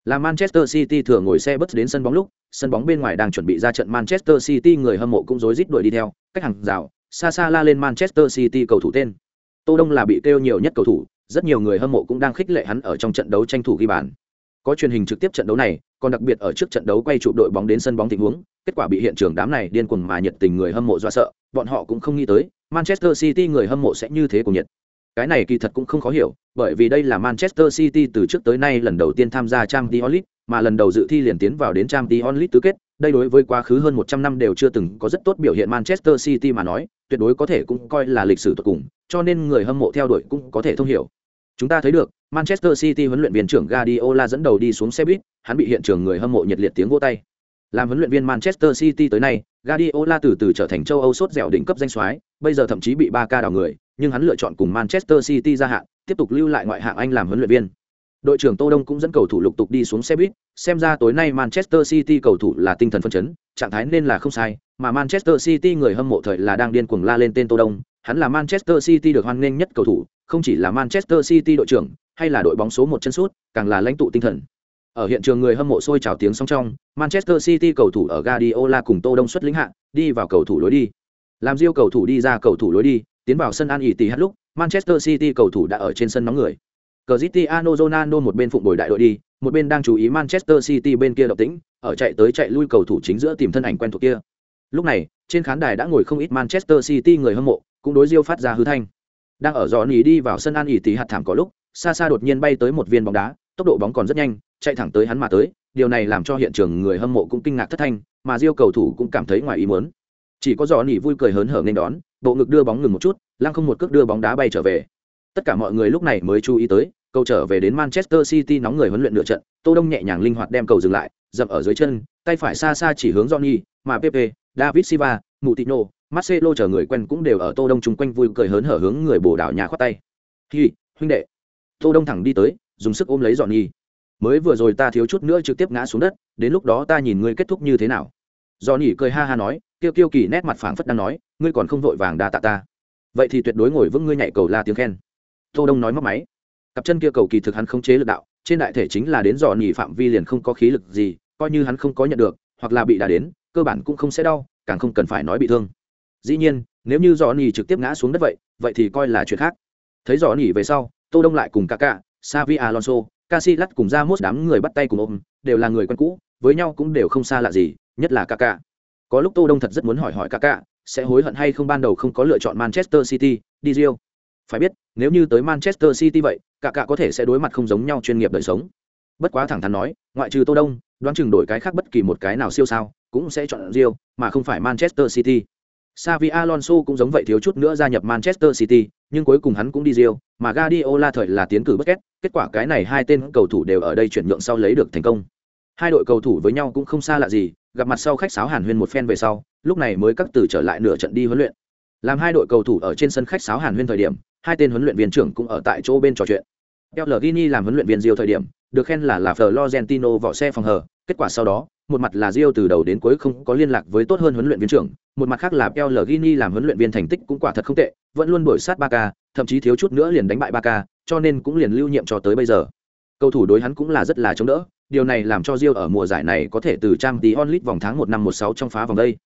Là Manchester City thừa ngồi xe bus đến sân bóng lúc, sân bóng bên ngoài đang chuẩn bị ra trận Manchester City người hâm mộ cũng rối rít đuổi đi theo, cách hàng rào, xa xa la lên Manchester City cầu thủ tên. Tô Đông là bị kêu nhiều nhất cầu thủ, rất nhiều người hâm mộ cũng đang khích lệ hắn ở trong trận đấu tranh thủ ghi bàn. Có truyền hình trực tiếp trận đấu này, còn đặc biệt ở trước trận đấu quay chụp đội bóng đến sân bóng tình huống, kết quả bị hiện trường đám này điên cuồng mà nhiệt tình người hâm mộ dọa sợ, bọn họ cũng không nghĩ tới, Manchester City người hâm mộ sẽ như thế cùng nhiệt. Cái này kỳ thật cũng không khó hiểu, bởi vì đây là Manchester City từ trước tới nay lần đầu tiên tham gia Champions League, mà lần đầu dự thi liền tiến vào đến Champions League tứ kết, đây đối với quá khứ hơn 100 năm đều chưa từng có rất tốt biểu hiện Manchester City mà nói, tuyệt đối có thể cũng coi là lịch sử tuyệt cùng, cho nên người hâm mộ theo đuổi cũng có thể thông hiểu. Chúng ta thấy được, Manchester City huấn luyện viên trưởng Guardiola dẫn đầu đi xuống xe buýt, hắn bị hiện trường người hâm mộ nhiệt liệt tiếng vỗ tay. Làm huấn luyện viên Manchester City tới nay, Guardiola từ từ trở thành châu Âu sốt dẻo đỉnh cấp danh soái, bây giờ thậm chí bị 3K đào người, nhưng hắn lựa chọn cùng Manchester City gia hạn, tiếp tục lưu lại ngoại hạng Anh làm huấn luyện viên. Đội trưởng Tô Đông cũng dẫn cầu thủ lục tục đi xuống xe buýt, xem ra tối nay Manchester City cầu thủ là tinh thần phấn chấn, trạng thái nên là không sai, mà Manchester City người hâm mộ thời là đang điên cuồng la lên tên Tô Đông, hắn là Manchester City được hoan nghênh nhất cầu thủ, không chỉ là Manchester City đội trưởng, hay là đội bóng số một chân sút, càng là lãnh tụ tinh thần. Ở hiện trường người hâm mộ sôi trào tiếng sóng trong, Manchester City cầu thủ ở Guardiola cùng Tô Đông xuất lĩnh hạ, đi vào cầu thủ lối đi. Làm Diêu cầu thủ đi ra cầu thủ lối đi, tiến vào sân An Etihad lúc, Manchester City cầu thủ đã ở trên sân nóng người. Cristiano Ronaldo một bên phụng bồi đại đội đi, một bên đang chú ý Manchester City bên kia động tĩnh, ở chạy tới chạy lui cầu thủ chính giữa tìm thân ảnh quen thuộc kia. Lúc này, trên khán đài đã ngồi không ít Manchester City người hâm mộ, cũng đối Diêu phát ra hư thanh. Đang ở gió nỉ đi vào sân An hạt thảm có lúc, xa xa đột nhiên bay tới một viên bóng đá, tốc độ bóng còn rất nhanh, chạy thẳng tới hắn mà tới, điều này làm cho hiện trường người hâm mộ cũng kinh ngạc thất thanh, mà Diêu cầu thủ cũng cảm thấy ngoài ý muốn. Chỉ có gió nỉ vui cười hớn hở nên đón, bộ ngực đưa bóng ngừng một chút, lăng không một cước đưa bóng đá bay trở về. Tất cả mọi người lúc này mới chú ý tới, cầu trở về đến Manchester City nóng người huấn luyện nửa trận, Tô Đông nhẹ nhàng linh hoạt đem cầu dừng lại, dậm ở dưới chân, tay phải xa xa chỉ hướng Johnny, mà Pepe, David Silva, Moutinho, marcelo chờ người quen cũng đều ở tô đông chung quanh vui cười hớn hở hướng người bồ đảo nhà khoát tay. Hi huynh đệ. Tô đông thẳng đi tới dùng sức ôm lấy Johnny. mới vừa rồi ta thiếu chút nữa trực tiếp ngã xuống đất đến lúc đó ta nhìn ngươi kết thúc như thế nào. Johnny cười ha ha nói kiêu kiêu kỳ nét mặt phảng phất đang nói ngươi còn không vội vàng đa tạ ta. Vậy thì tuyệt đối ngồi vững ngươi nhảy cầu la tiếng khen. Tô đông nói móc máy. Cặp chân kia cầu kỳ thực hắn không chế lực đạo trên đại thể chính là đến dò phạm vi liền không có khí lực gì coi như hắn không có nhận được hoặc là bị đả đến cơ bản cũng không sẽ đau, càng không cần phải nói bị thương. Dĩ nhiên, nếu như dò nỉ trực tiếp ngã xuống đất vậy vậy thì coi là chuyện khác. Thấy dò nỉ về sau, tô đông lại cùng cả cả savi alonso, Casillas cùng ra mốt đám người bắt tay cùng ôm, đều là người quen cũ, với nhau cũng đều không xa lạ gì, nhất là cả cả có lúc tô đông thật rất muốn hỏi hỏi cả cả sẽ hối hận hay không ban đầu không có lựa chọn manchester city đi rio phải biết, nếu như tới manchester city vậy cả cả có thể sẽ đối mặt không giống nhau chuyên nghiệp đời sống bất quá thẳng thắn nói ngoại trừ tô đông đoán chừng đổi cái khác bất kỳ một cái nào siêu sao cũng sẽ chọn rio mà không phải manchester city Xavi Alonso cũng giống vậy thiếu chút nữa gia nhập Manchester City, nhưng cuối cùng hắn cũng đi Real. mà Guardiola thời là tiến cử bất kết, kết quả cái này hai tên cầu thủ đều ở đây chuyển nhượng sau lấy được thành công. Hai đội cầu thủ với nhau cũng không xa lạ gì, gặp mặt sau khách sáo Hàn Huyên một phen về sau, lúc này mới các từ trở lại nửa trận đi huấn luyện. Làm hai đội cầu thủ ở trên sân khách sáo Hàn Huyên thời điểm, hai tên huấn luyện viên trưởng cũng ở tại chỗ bên trò chuyện. Pellegrini làm huấn luyện viên Rio thời điểm, được khen là là Florentino vỏ xe phòng hờ, kết quả sau đó, một mặt là Rio từ đầu đến cuối không có liên lạc với tốt hơn huấn luyện viên trưởng, một mặt khác là Pellegrini làm huấn luyện viên thành tích cũng quả thật không tệ, vẫn luôn đuổi sát Barca, thậm chí thiếu chút nữa liền đánh bại Barca, cho nên cũng liền lưu nhiệm cho tới bây giờ. Cầu thủ đối hắn cũng là rất là chống đỡ, điều này làm cho Rio ở mùa giải này có thể từ trang tí onlit vòng tháng 1 năm 16 trong phá vòng đây.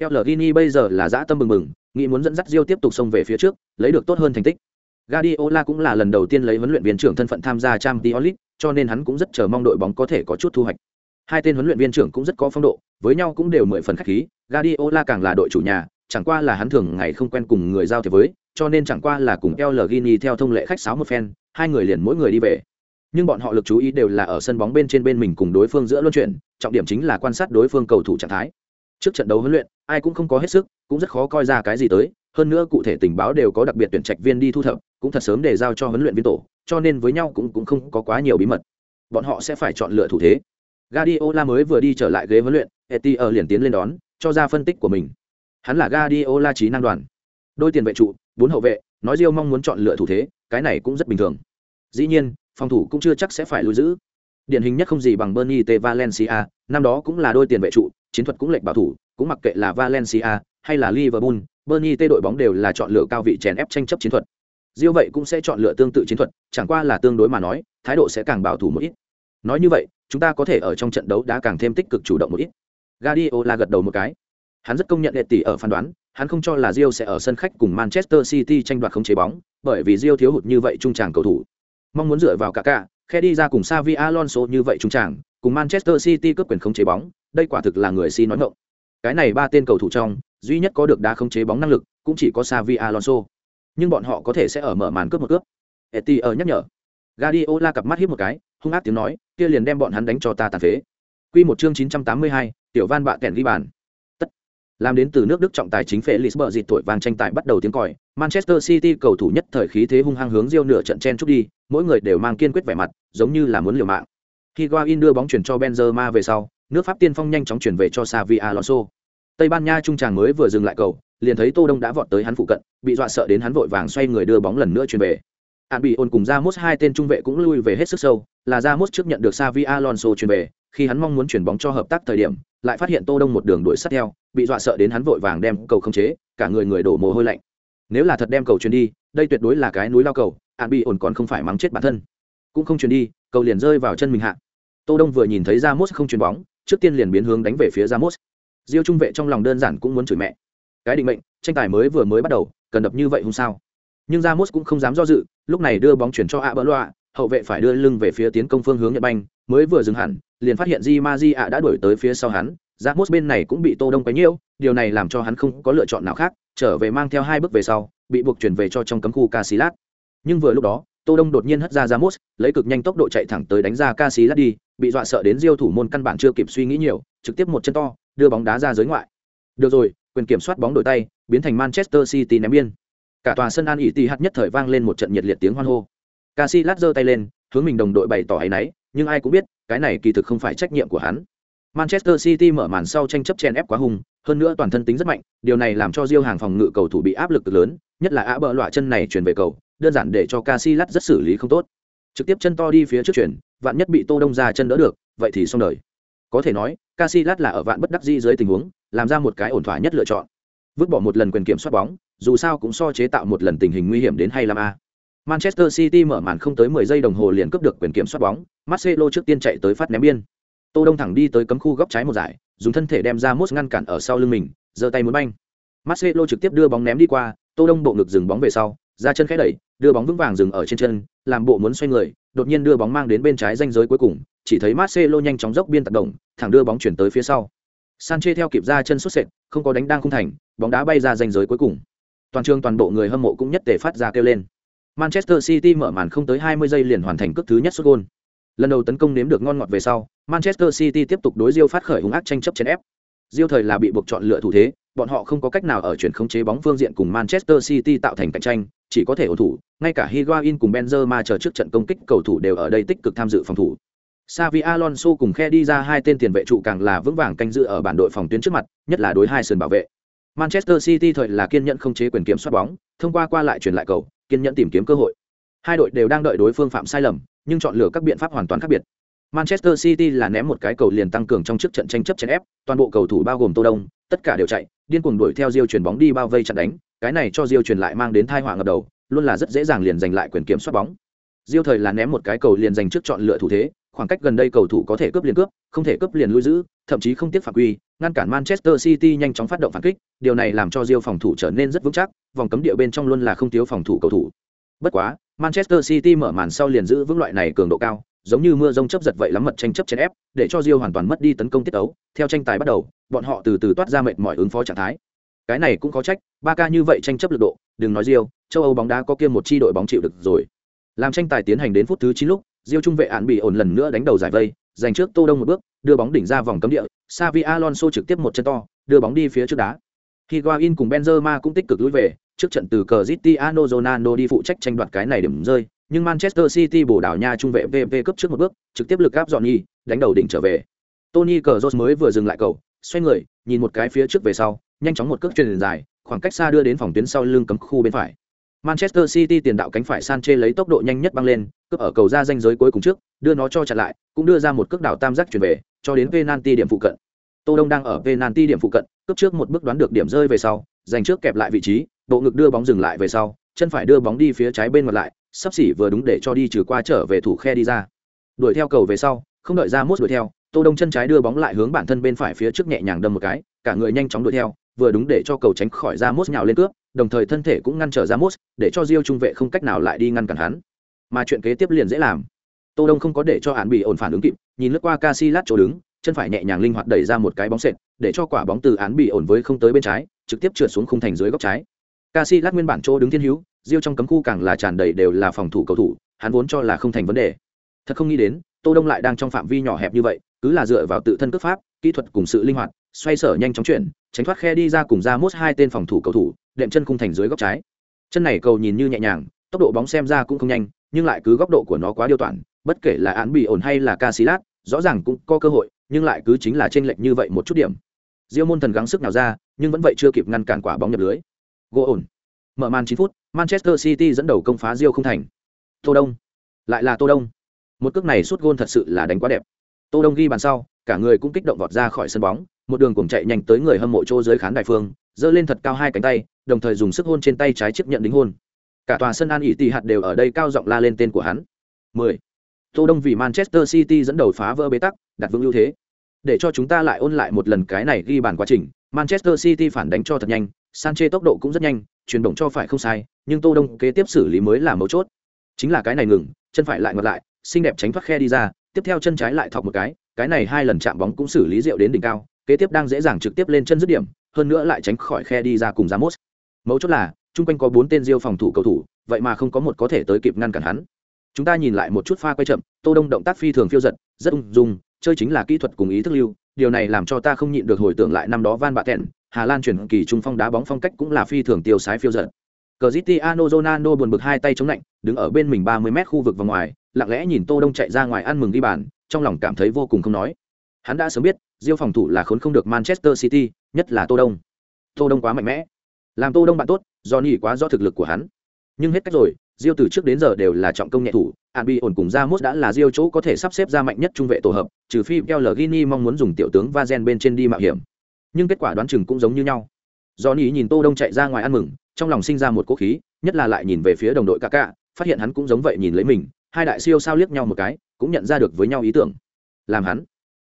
Pellegrini bây giờ là dã tâm bừng bừng, nghĩ muốn dẫn dắt Rio tiếp tục xông về phía trước, lấy được tốt hơn thành tích. Guardiola cũng là lần đầu tiên lấy huấn luyện viên trưởng thân phận tham gia Champions League, cho nên hắn cũng rất chờ mong đội bóng có thể có chút thu hoạch. Hai tên huấn luyện viên trưởng cũng rất có phong độ, với nhau cũng đều mười phần khách khí, Guardiola càng là đội chủ nhà, chẳng qua là hắn thường ngày không quen cùng người giao thiệp với, cho nên chẳng qua là cùng El Pellegrini theo thông lệ khách sáo một phen, hai người liền mỗi người đi về. Nhưng bọn họ lực chú ý đều là ở sân bóng bên trên bên mình cùng đối phương giữa luân chuyển, trọng điểm chính là quan sát đối phương cầu thủ trạng thái. Trước trận đấu huấn luyện, ai cũng không có hết sức, cũng rất khó coi ra cái gì tới, hơn nữa cụ thể tình báo đều có đặc biệt tuyển trạch viên đi thu thập, cũng thật sớm để giao cho huấn luyện viên tổ, cho nên với nhau cũng cũng không có quá nhiều bí mật. Bọn họ sẽ phải chọn lựa thủ thế. Guardiola mới vừa đi trở lại ghế huấn luyện, Etier liền tiến lên đón, cho ra phân tích của mình. Hắn là Guardiola trí năng đoàn. Đôi tiền vệ trụ, bốn hậu vệ, nói Rio mong muốn chọn lựa thủ thế, cái này cũng rất bình thường. Dĩ nhiên, phòng thủ cũng chưa chắc sẽ phải lưu giữ. Điển hình nhất không gì bằng Bernie T Valencia, năm đó cũng là đôi tiền vệ trụ, chiến thuật cũng lệch bảo thủ, cũng mặc kệ là Valencia hay là Liverpool, Bernie T đội bóng đều là chọn lựa cao vị chèn ép tranh chấp chiến thuật diêu vậy cũng sẽ chọn lựa tương tự chiến thuật, chẳng qua là tương đối mà nói, thái độ sẽ càng bảo thủ một ít. Nói như vậy, chúng ta có thể ở trong trận đấu đã càng thêm tích cực chủ động một ít. Guardiola gật đầu một cái. Hắn rất công nhận đệ tỷ ở phán đoán, hắn không cho là Real sẽ ở sân khách cùng Manchester City tranh đoạt khống chế bóng, bởi vì Real thiếu hụt như vậy trung tràng cầu thủ. Mong muốn dựa vào cả cả, khe đi ra cùng Xavi Alonso như vậy trung tràng, cùng Manchester City cướp quyền khống chế bóng, đây quả thực là người si nói ngọng. Cái này ba tên cầu thủ trong, duy nhất có được đá khống chế bóng năng lực, cũng chỉ có Xavi Alonso. Nhưng bọn họ có thể sẽ ở mở màn cướp một cướp. Etier ờ, nhắc nhở. Guardiola cặp mắt híp một cái, hung ác tiếng nói, kia liền đem bọn hắn đánh cho ta tàn phế. Quy một chương 982, tiểu van bạ kèn ghi bàn. Tất. Làm đến từ nước Đức trọng tài chính Felix Lisbon dịt tuổi vàng tranh tài bắt đầu tiếng còi, Manchester City cầu thủ nhất thời khí thế hung hăng hướng giêu nửa trận chen chúc đi, mỗi người đều mang kiên quyết vẻ mặt, giống như là muốn liều mạng. Higuain đưa bóng chuyển cho Benzema về sau, nước Pháp tiên phong nhanh chóng chuyển về cho Xavi Alonso. Tây Ban Nha trung tràng mới vừa dừng lại cầu, liền thấy Tô Đông đã vọt tới hắn phụ cận, bị dọa sợ đến hắn vội vàng xoay người đưa bóng lần nữa truyền về. An bị ổn cùng Ramos hai tên trung vệ cũng lui về hết sức sâu, là Ramos trước nhận được Xavi Alonso truyền về, khi hắn mong muốn chuyển bóng cho hợp tác thời điểm, lại phát hiện Tô Đông một đường đuổi sát theo, bị dọa sợ đến hắn vội vàng đem cầu không chế, cả người người đổ mồ hôi lạnh. Nếu là thật đem cầu truyền đi, đây tuyệt đối là cái núi lao cầu, An bị ổn còn không phải mắng chết bản thân. Cũng không truyền đi, cầu liền rơi vào chân mình hạ. Tô Đông vừa nhìn thấy Ramos không truyền bóng, trước tiên liền biến hướng đánh về phía Ramos. Diêu trung vệ trong lòng đơn giản cũng muốn chửi mẹ. Cái định mệnh, tranh tài mới vừa mới bắt đầu, cần đập như vậy không sao. Nhưng Ramos cũng không dám do dự, lúc này đưa bóng chuyển cho ạ bỡ loạ hậu vệ phải đưa lưng về phía tiến công phương hướng nhật banh mới vừa dừng hẳn liền phát hiện di ma di ạ đã đuổi tới phía sau hắn ramos bên này cũng bị tô đông quấy nhiễu điều này làm cho hắn không có lựa chọn nào khác trở về mang theo hai bước về sau bị buộc chuyển về cho trong cấm khu casilat nhưng vừa lúc đó tô đông đột nhiên hất ra ramos lấy cực nhanh tốc độ chạy thẳng tới đánh ra casilat đi bị dọa sợ đến diêu thủ môn căn bản chưa kịp suy nghĩ nhiều trực tiếp một chân to đưa bóng đá ra giới ngoại được rồi quyền kiểm soát bóng đổi tay biến thành manchester city ném biên cả tòa sân an ỉ tì hạt nhất thời vang lên một trận nhiệt liệt tiếng hoan hô Casillas giơ tay lên hướng mình đồng đội bày tỏ ấy nấy, nhưng ai cũng biết cái này kỳ thực không phải trách nhiệm của hắn Manchester City mở màn sau tranh chấp chen ép quá hung, hơn nữa toàn thân tính rất mạnh, điều này làm cho Diêu hàng phòng ngự cầu thủ bị áp lực lớn, nhất là á bờ loại chân này chuyển về cầu, đơn giản để cho Casillas rất xử lý không tốt. Trực tiếp chân to đi phía trước chuyển, vạn nhất bị Tô Đông ra chân đỡ được, vậy thì xong đời. Có thể nói, Casillas là ở vạn bất đắc dĩ dưới tình huống, làm ra một cái ổn thỏa nhất lựa chọn. Vứt bỏ một lần quyền kiểm soát bóng, dù sao cũng so chế tạo một lần tình hình nguy hiểm đến hay lắm a. Manchester City mở màn không tới 10 giây đồng hồ liền cướp được quyền kiểm soát bóng, Marcelo trước tiên chạy tới phát ném biên. Tô Đông thẳng đi tới cấm khu góc trái một giải, dùng thân thể đem ra mốt ngăn cản ở sau lưng mình, giơ tay muốn banh. Marcelo trực tiếp đưa bóng ném đi qua, Tô Đông bộ ngực dừng bóng về sau, ra chân khẽ đẩy, đưa bóng vững vàng dừng ở trên chân, làm bộ muốn xoay người, đột nhiên đưa bóng mang đến bên trái ranh giới cuối cùng, chỉ thấy Marcelo nhanh chóng dốc biên tác động, thẳng đưa bóng chuyển tới phía sau. Sanchez theo kịp ra chân xuất sệt, không có đánh đang khung thành, bóng đá bay ra ranh giới cuối cùng. Toàn trường toàn bộ người hâm mộ cũng nhất tề phát ra kêu lên. Manchester City mở màn không tới 20 giây liền hoàn thành cước thứ nhất sút gol. Lần đầu tấn công nếm được ngon ngọt về sau, Manchester City tiếp tục đối Real phát khởi hung ác tranh chấp chèn ép. Real thời là bị buộc chọn lựa thủ thế, bọn họ không có cách nào ở chuyển khống chế bóng phương diện cùng Manchester City tạo thành cạnh tranh, chỉ có thể ổn thủ, ngay cả Higuain cùng Benzema chờ trước trận công kích cầu thủ đều ở đây tích cực tham dự phòng thủ. Savi Alonso cùng khe đi ra hai tên tiền vệ trụ càng là vững vàng canh giữ ở bản đội phòng tuyến trước mặt, nhất là đối hai sườn bảo vệ. Manchester City thời là kiên nhẫn không chế quyền kiểm soát bóng, thông qua qua lại chuyển lại cầu, kiên nhẫn tìm kiếm cơ hội. Hai đội đều đang đợi đối phương phạm sai lầm, nhưng chọn lựa các biện pháp hoàn toàn khác biệt. Manchester City là ném một cái cầu liền tăng cường trong trước trận tranh chấp chèn ép, toàn bộ cầu thủ bao gồm Tô Đông, tất cả đều chạy, điên cuồng đuổi theo Diêu chuyển bóng đi bao vây chặn đánh, cái này cho Diêu chuyển lại mang đến tai họa ngập đầu, luôn là rất dễ dàng liền giành lại quyền kiểm soát bóng. Diêu thời là ném một cái cầu liền giành trước chọn lựa thủ thế, khoảng cách gần đây cầu thủ có thể cướp liền cướp, không thể cướp liền lui giữ, thậm chí không tiếc phạt quy, ngăn cản Manchester City nhanh chóng phát động phản kích, điều này làm cho Diêu phòng thủ trở nên rất vững chắc, vòng cấm địa bên trong luôn là không thiếu phòng thủ cầu thủ. Bất quá, Manchester City mở màn sau liền giữ vững loại này cường độ cao, giống như mưa rông chớp giật vậy lắm mật tranh chấp trên ép, để cho Rio hoàn toàn mất đi tấn công tiết ấu. Theo tranh tài bắt đầu, bọn họ từ từ toát ra mệt mỏi ứng phó trạng thái. Cái này cũng có trách, ba ca như vậy tranh chấp lực độ, đừng nói Rio, châu Âu bóng đá có kia một chi đội bóng chịu được rồi. Làm tranh tài tiến hành đến phút thứ 9 lúc, Diêu trung vệ án bị ổn lần nữa đánh đầu giải vây, giành trước Tô Đông một bước, đưa bóng đỉnh ra vòng cấm địa, Xavi Alonso trực tiếp một chân to, đưa bóng đi phía trước đá. Higuain cùng Benzema cũng tích cực lùi về, trước trận từ Cristiano Ronaldo đi phụ trách tranh đoạt cái này điểm rơi, nhưng Manchester City bổ đảo nha trung vệ VV cấp trước một bước, trực tiếp lực áp Johnny, đánh đầu đỉnh trở về. Tony Cazorla mới vừa dừng lại cầu, xoay người, nhìn một cái phía trước về sau, nhanh chóng một cước truyền dài, khoảng cách xa đưa đến phòng tuyến sau lưng cấm khu bên phải. Manchester City tiền đạo cánh phải Sanchez lấy tốc độ nhanh nhất băng lên, cướp ở cầu ra danh giới cuối cùng trước, đưa nó cho chặn lại, cũng đưa ra một cước đảo tam giác chuyển về, cho đến penalty điểm phụ cận. Tô Đông đang ở penalty điểm phụ cận, cướp trước một bước đoán được điểm rơi về sau, giành trước kẹp lại vị trí, bộ ngực đưa bóng dừng lại về sau, chân phải đưa bóng đi phía trái bên mặt lại, sắp xỉ vừa đúng để cho đi trừ qua trở về thủ khe đi ra. Đuổi theo cầu về sau, không đợi ra mốt đuổi theo, Tô Đông chân trái đưa bóng lại hướng bản thân bên phải phía trước nhẹ nhàng đâm một cái, cả người nhanh chóng đuổi theo, vừa đúng để cho cầu tránh khỏi ra mốt nhào lên cướp, đồng thời thân thể cũng ngăn trở ra mốt, để cho Diêu trung vệ không cách nào lại đi ngăn cản hắn. Mà chuyện kế tiếp liền dễ làm. Tô Đông không có để cho hắn bị ổn phản ứng kịp, nhìn lướt qua Casillas chỗ đứng, chân phải nhẹ nhàng linh hoạt đẩy ra một cái bóng sệt, để cho quả bóng từ án bị ổn với không tới bên trái, trực tiếp trượt xuống khung thành dưới góc trái. Casillas nguyên bản chỗ đứng thiên hữu, Diêu trong cấm khu càng là tràn đầy đều là phòng thủ cầu thủ, hắn vốn cho là không thành vấn đề. Thật không nghĩ đến, Tô Đông lại đang trong phạm vi nhỏ hẹp như vậy, cứ là dựa vào tự thân cước pháp, kỹ thuật cùng sự linh hoạt, xoay sở nhanh chóng chuyển, tránh thoát khe đi ra cùng ra mốt hai tên phòng thủ cầu thủ, đệm chân khung thành dưới góc trái. Chân này cầu nhìn như nhẹ nhàng, tốc độ bóng xem ra cũng không nhanh, nhưng lại cứ góc độ của nó quá điêu toàn bất kể là án bị ổn hay là Casillas, rõ ràng cũng có cơ hội, nhưng lại cứ chính là trên lệch như vậy một chút điểm. Diêu môn thần gắng sức nào ra, nhưng vẫn vậy chưa kịp ngăn cản quả bóng nhập lưới. Gỗ ổn. Mở màn 9 phút, Manchester City dẫn đầu công phá Rio không thành. Tô Đông, lại là Tô Đông. Một cước này sút gôn thật sự là đánh quá đẹp. Tô Đông ghi bàn sau, cả người cũng kích động vọt ra khỏi sân bóng, một đường cùng chạy nhanh tới người hâm mộ chỗ dưới khán đài phương, giơ lên thật cao hai cánh tay, đồng thời dùng sức hôn trên tay trái chấp nhận đính hôn. Cả tòa sân An ỉ tỷ hạt đều ở đây cao giọng la lên tên của hắn. 10. Tô Đông vì Manchester City dẫn đầu phá vỡ bế tắc, đặt vững ưu thế. Để cho chúng ta lại ôn lại một lần cái này ghi bàn quá trình, Manchester City phản đánh cho thật nhanh, sanche tốc độ cũng rất nhanh, chuyển động cho phải không sai, nhưng Tô Đông kế tiếp xử lý mới là mấu chốt. Chính là cái này ngừng, chân phải lại ngược lại, xinh đẹp tránh thoát khe đi ra, tiếp theo chân trái lại thọc một cái, cái này hai lần chạm bóng cũng xử lý rượu đến đỉnh cao, kế tiếp đang dễ dàng trực tiếp lên chân dứt điểm, hơn nữa lại tránh khỏi khe đi ra cùng Ramos. Mấu chốt là, chung quanh có bốn tên Diêu phòng thủ cầu thủ, vậy mà không có một có thể tới kịp ngăn cản hắn. Chúng ta nhìn lại một chút pha quay chậm, Tô Đông động tác phi thường phiêu dật, rất ung dung, chơi chính là kỹ thuật cùng ý thức lưu, điều này làm cho ta không nhịn được hồi tưởng lại năm đó Van bạ Baten, Hà Lan chuyển kỳ trung phong đá bóng phong cách cũng là phi thường tiêu sái phiêu dật. Cristiano Ronaldo buồn bực hai tay chống lạnh, đứng ở bên mình 30m khu vực vòng ngoài, lặng lẽ nhìn Tô Đông chạy ra ngoài ăn mừng đi bàn, trong lòng cảm thấy vô cùng không nói. Hắn đã sớm biết, Diêu phòng thủ là khốn không được Manchester City, nhất là Tô Đông. Tô Đông quá mạnh mẽ. Làm Tô Đông bạn tốt, do nhỉ quá do thực lực của hắn. Nhưng hết cách rồi, Diêu từ trước đến giờ đều là trọng công nhẹ thủ, Albi ổn cùng ra mốt đã là Diêu chỗ có thể sắp xếp ra mạnh nhất trung vệ tổ hợp, trừ phi Pellegrini mong muốn dùng tiểu tướng Vazen bên trên đi mạo hiểm. Nhưng kết quả đoán chừng cũng giống như nhau. do Johnny nhìn Tô Đông chạy ra ngoài ăn mừng, trong lòng sinh ra một cố khí, nhất là lại nhìn về phía đồng đội Kaká, phát hiện hắn cũng giống vậy nhìn lấy mình, hai đại siêu sao liếc nhau một cái, cũng nhận ra được với nhau ý tưởng. Làm hắn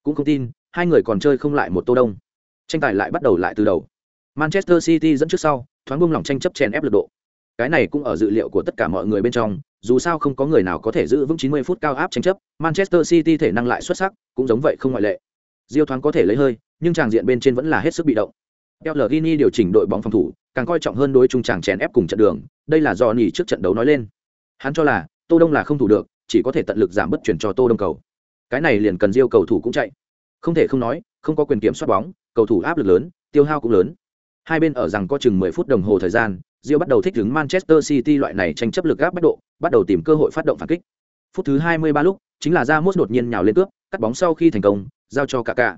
cũng không tin, hai người còn chơi không lại một Tô Đông. Tranh tài lại bắt đầu lại từ đầu. Manchester City dẫn trước sau, thoáng buông lỏng tranh chấp chèn ép lực độ. Cái này cũng ở dự liệu của tất cả mọi người bên trong, dù sao không có người nào có thể giữ vững 90 phút cao áp tranh chấp, Manchester City thể năng lại xuất sắc, cũng giống vậy không ngoại lệ. Diêu thoáng có thể lấy hơi, nhưng tràng diện bên trên vẫn là hết sức bị động. Pellegrini điều chỉnh đội bóng phòng thủ, càng coi trọng hơn đối trung tràng chèn ép cùng trận đường, đây là do nỉ trước trận đấu nói lên. Hắn cho là, Tô Đông là không thủ được, chỉ có thể tận lực giảm bất chuyển cho Tô Đông cầu. Cái này liền cần Diêu cầu thủ cũng chạy. Không thể không nói, không có quyền kiểm soát bóng, cầu thủ áp lực lớn, tiêu hao cũng lớn. Hai bên ở rằng có chừng 10 phút đồng hồ thời gian, Diêu bắt đầu thích ứng Manchester City loại này tranh chấp lực áp bách độ, bắt đầu tìm cơ hội phát động phản kích. Phút thứ 23 lúc, chính là ra mốt đột nhiên nhào lên cướp, cắt bóng sau khi thành công, giao cho Cả Cả.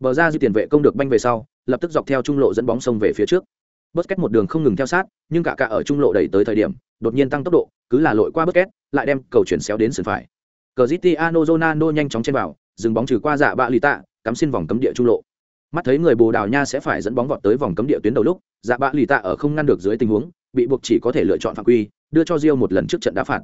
Bờ ra di tiền vệ công được banh về sau, lập tức dọc theo trung lộ dẫn bóng sông về phía trước. Busquets một đường không ngừng theo sát, nhưng Cả Cả ở trung lộ đẩy tới thời điểm, đột nhiên tăng tốc độ, cứ là lội qua Busquets, lại đem cầu chuyển xéo đến sườn phải. Cristiano Ronaldo nhanh chóng trên vào, dừng bóng trừ qua dạ bạ lì tạ, cắm xin vòng cấm địa trung lộ. Mắt thấy người bồ đào nha sẽ phải dẫn bóng vọt tới vòng cấm địa tuyến đầu lúc dạ bạ lì tạ ở không ngăn được dưới tình huống bị buộc chỉ có thể lựa chọn phạm quy đưa cho rio một lần trước trận đá phạt.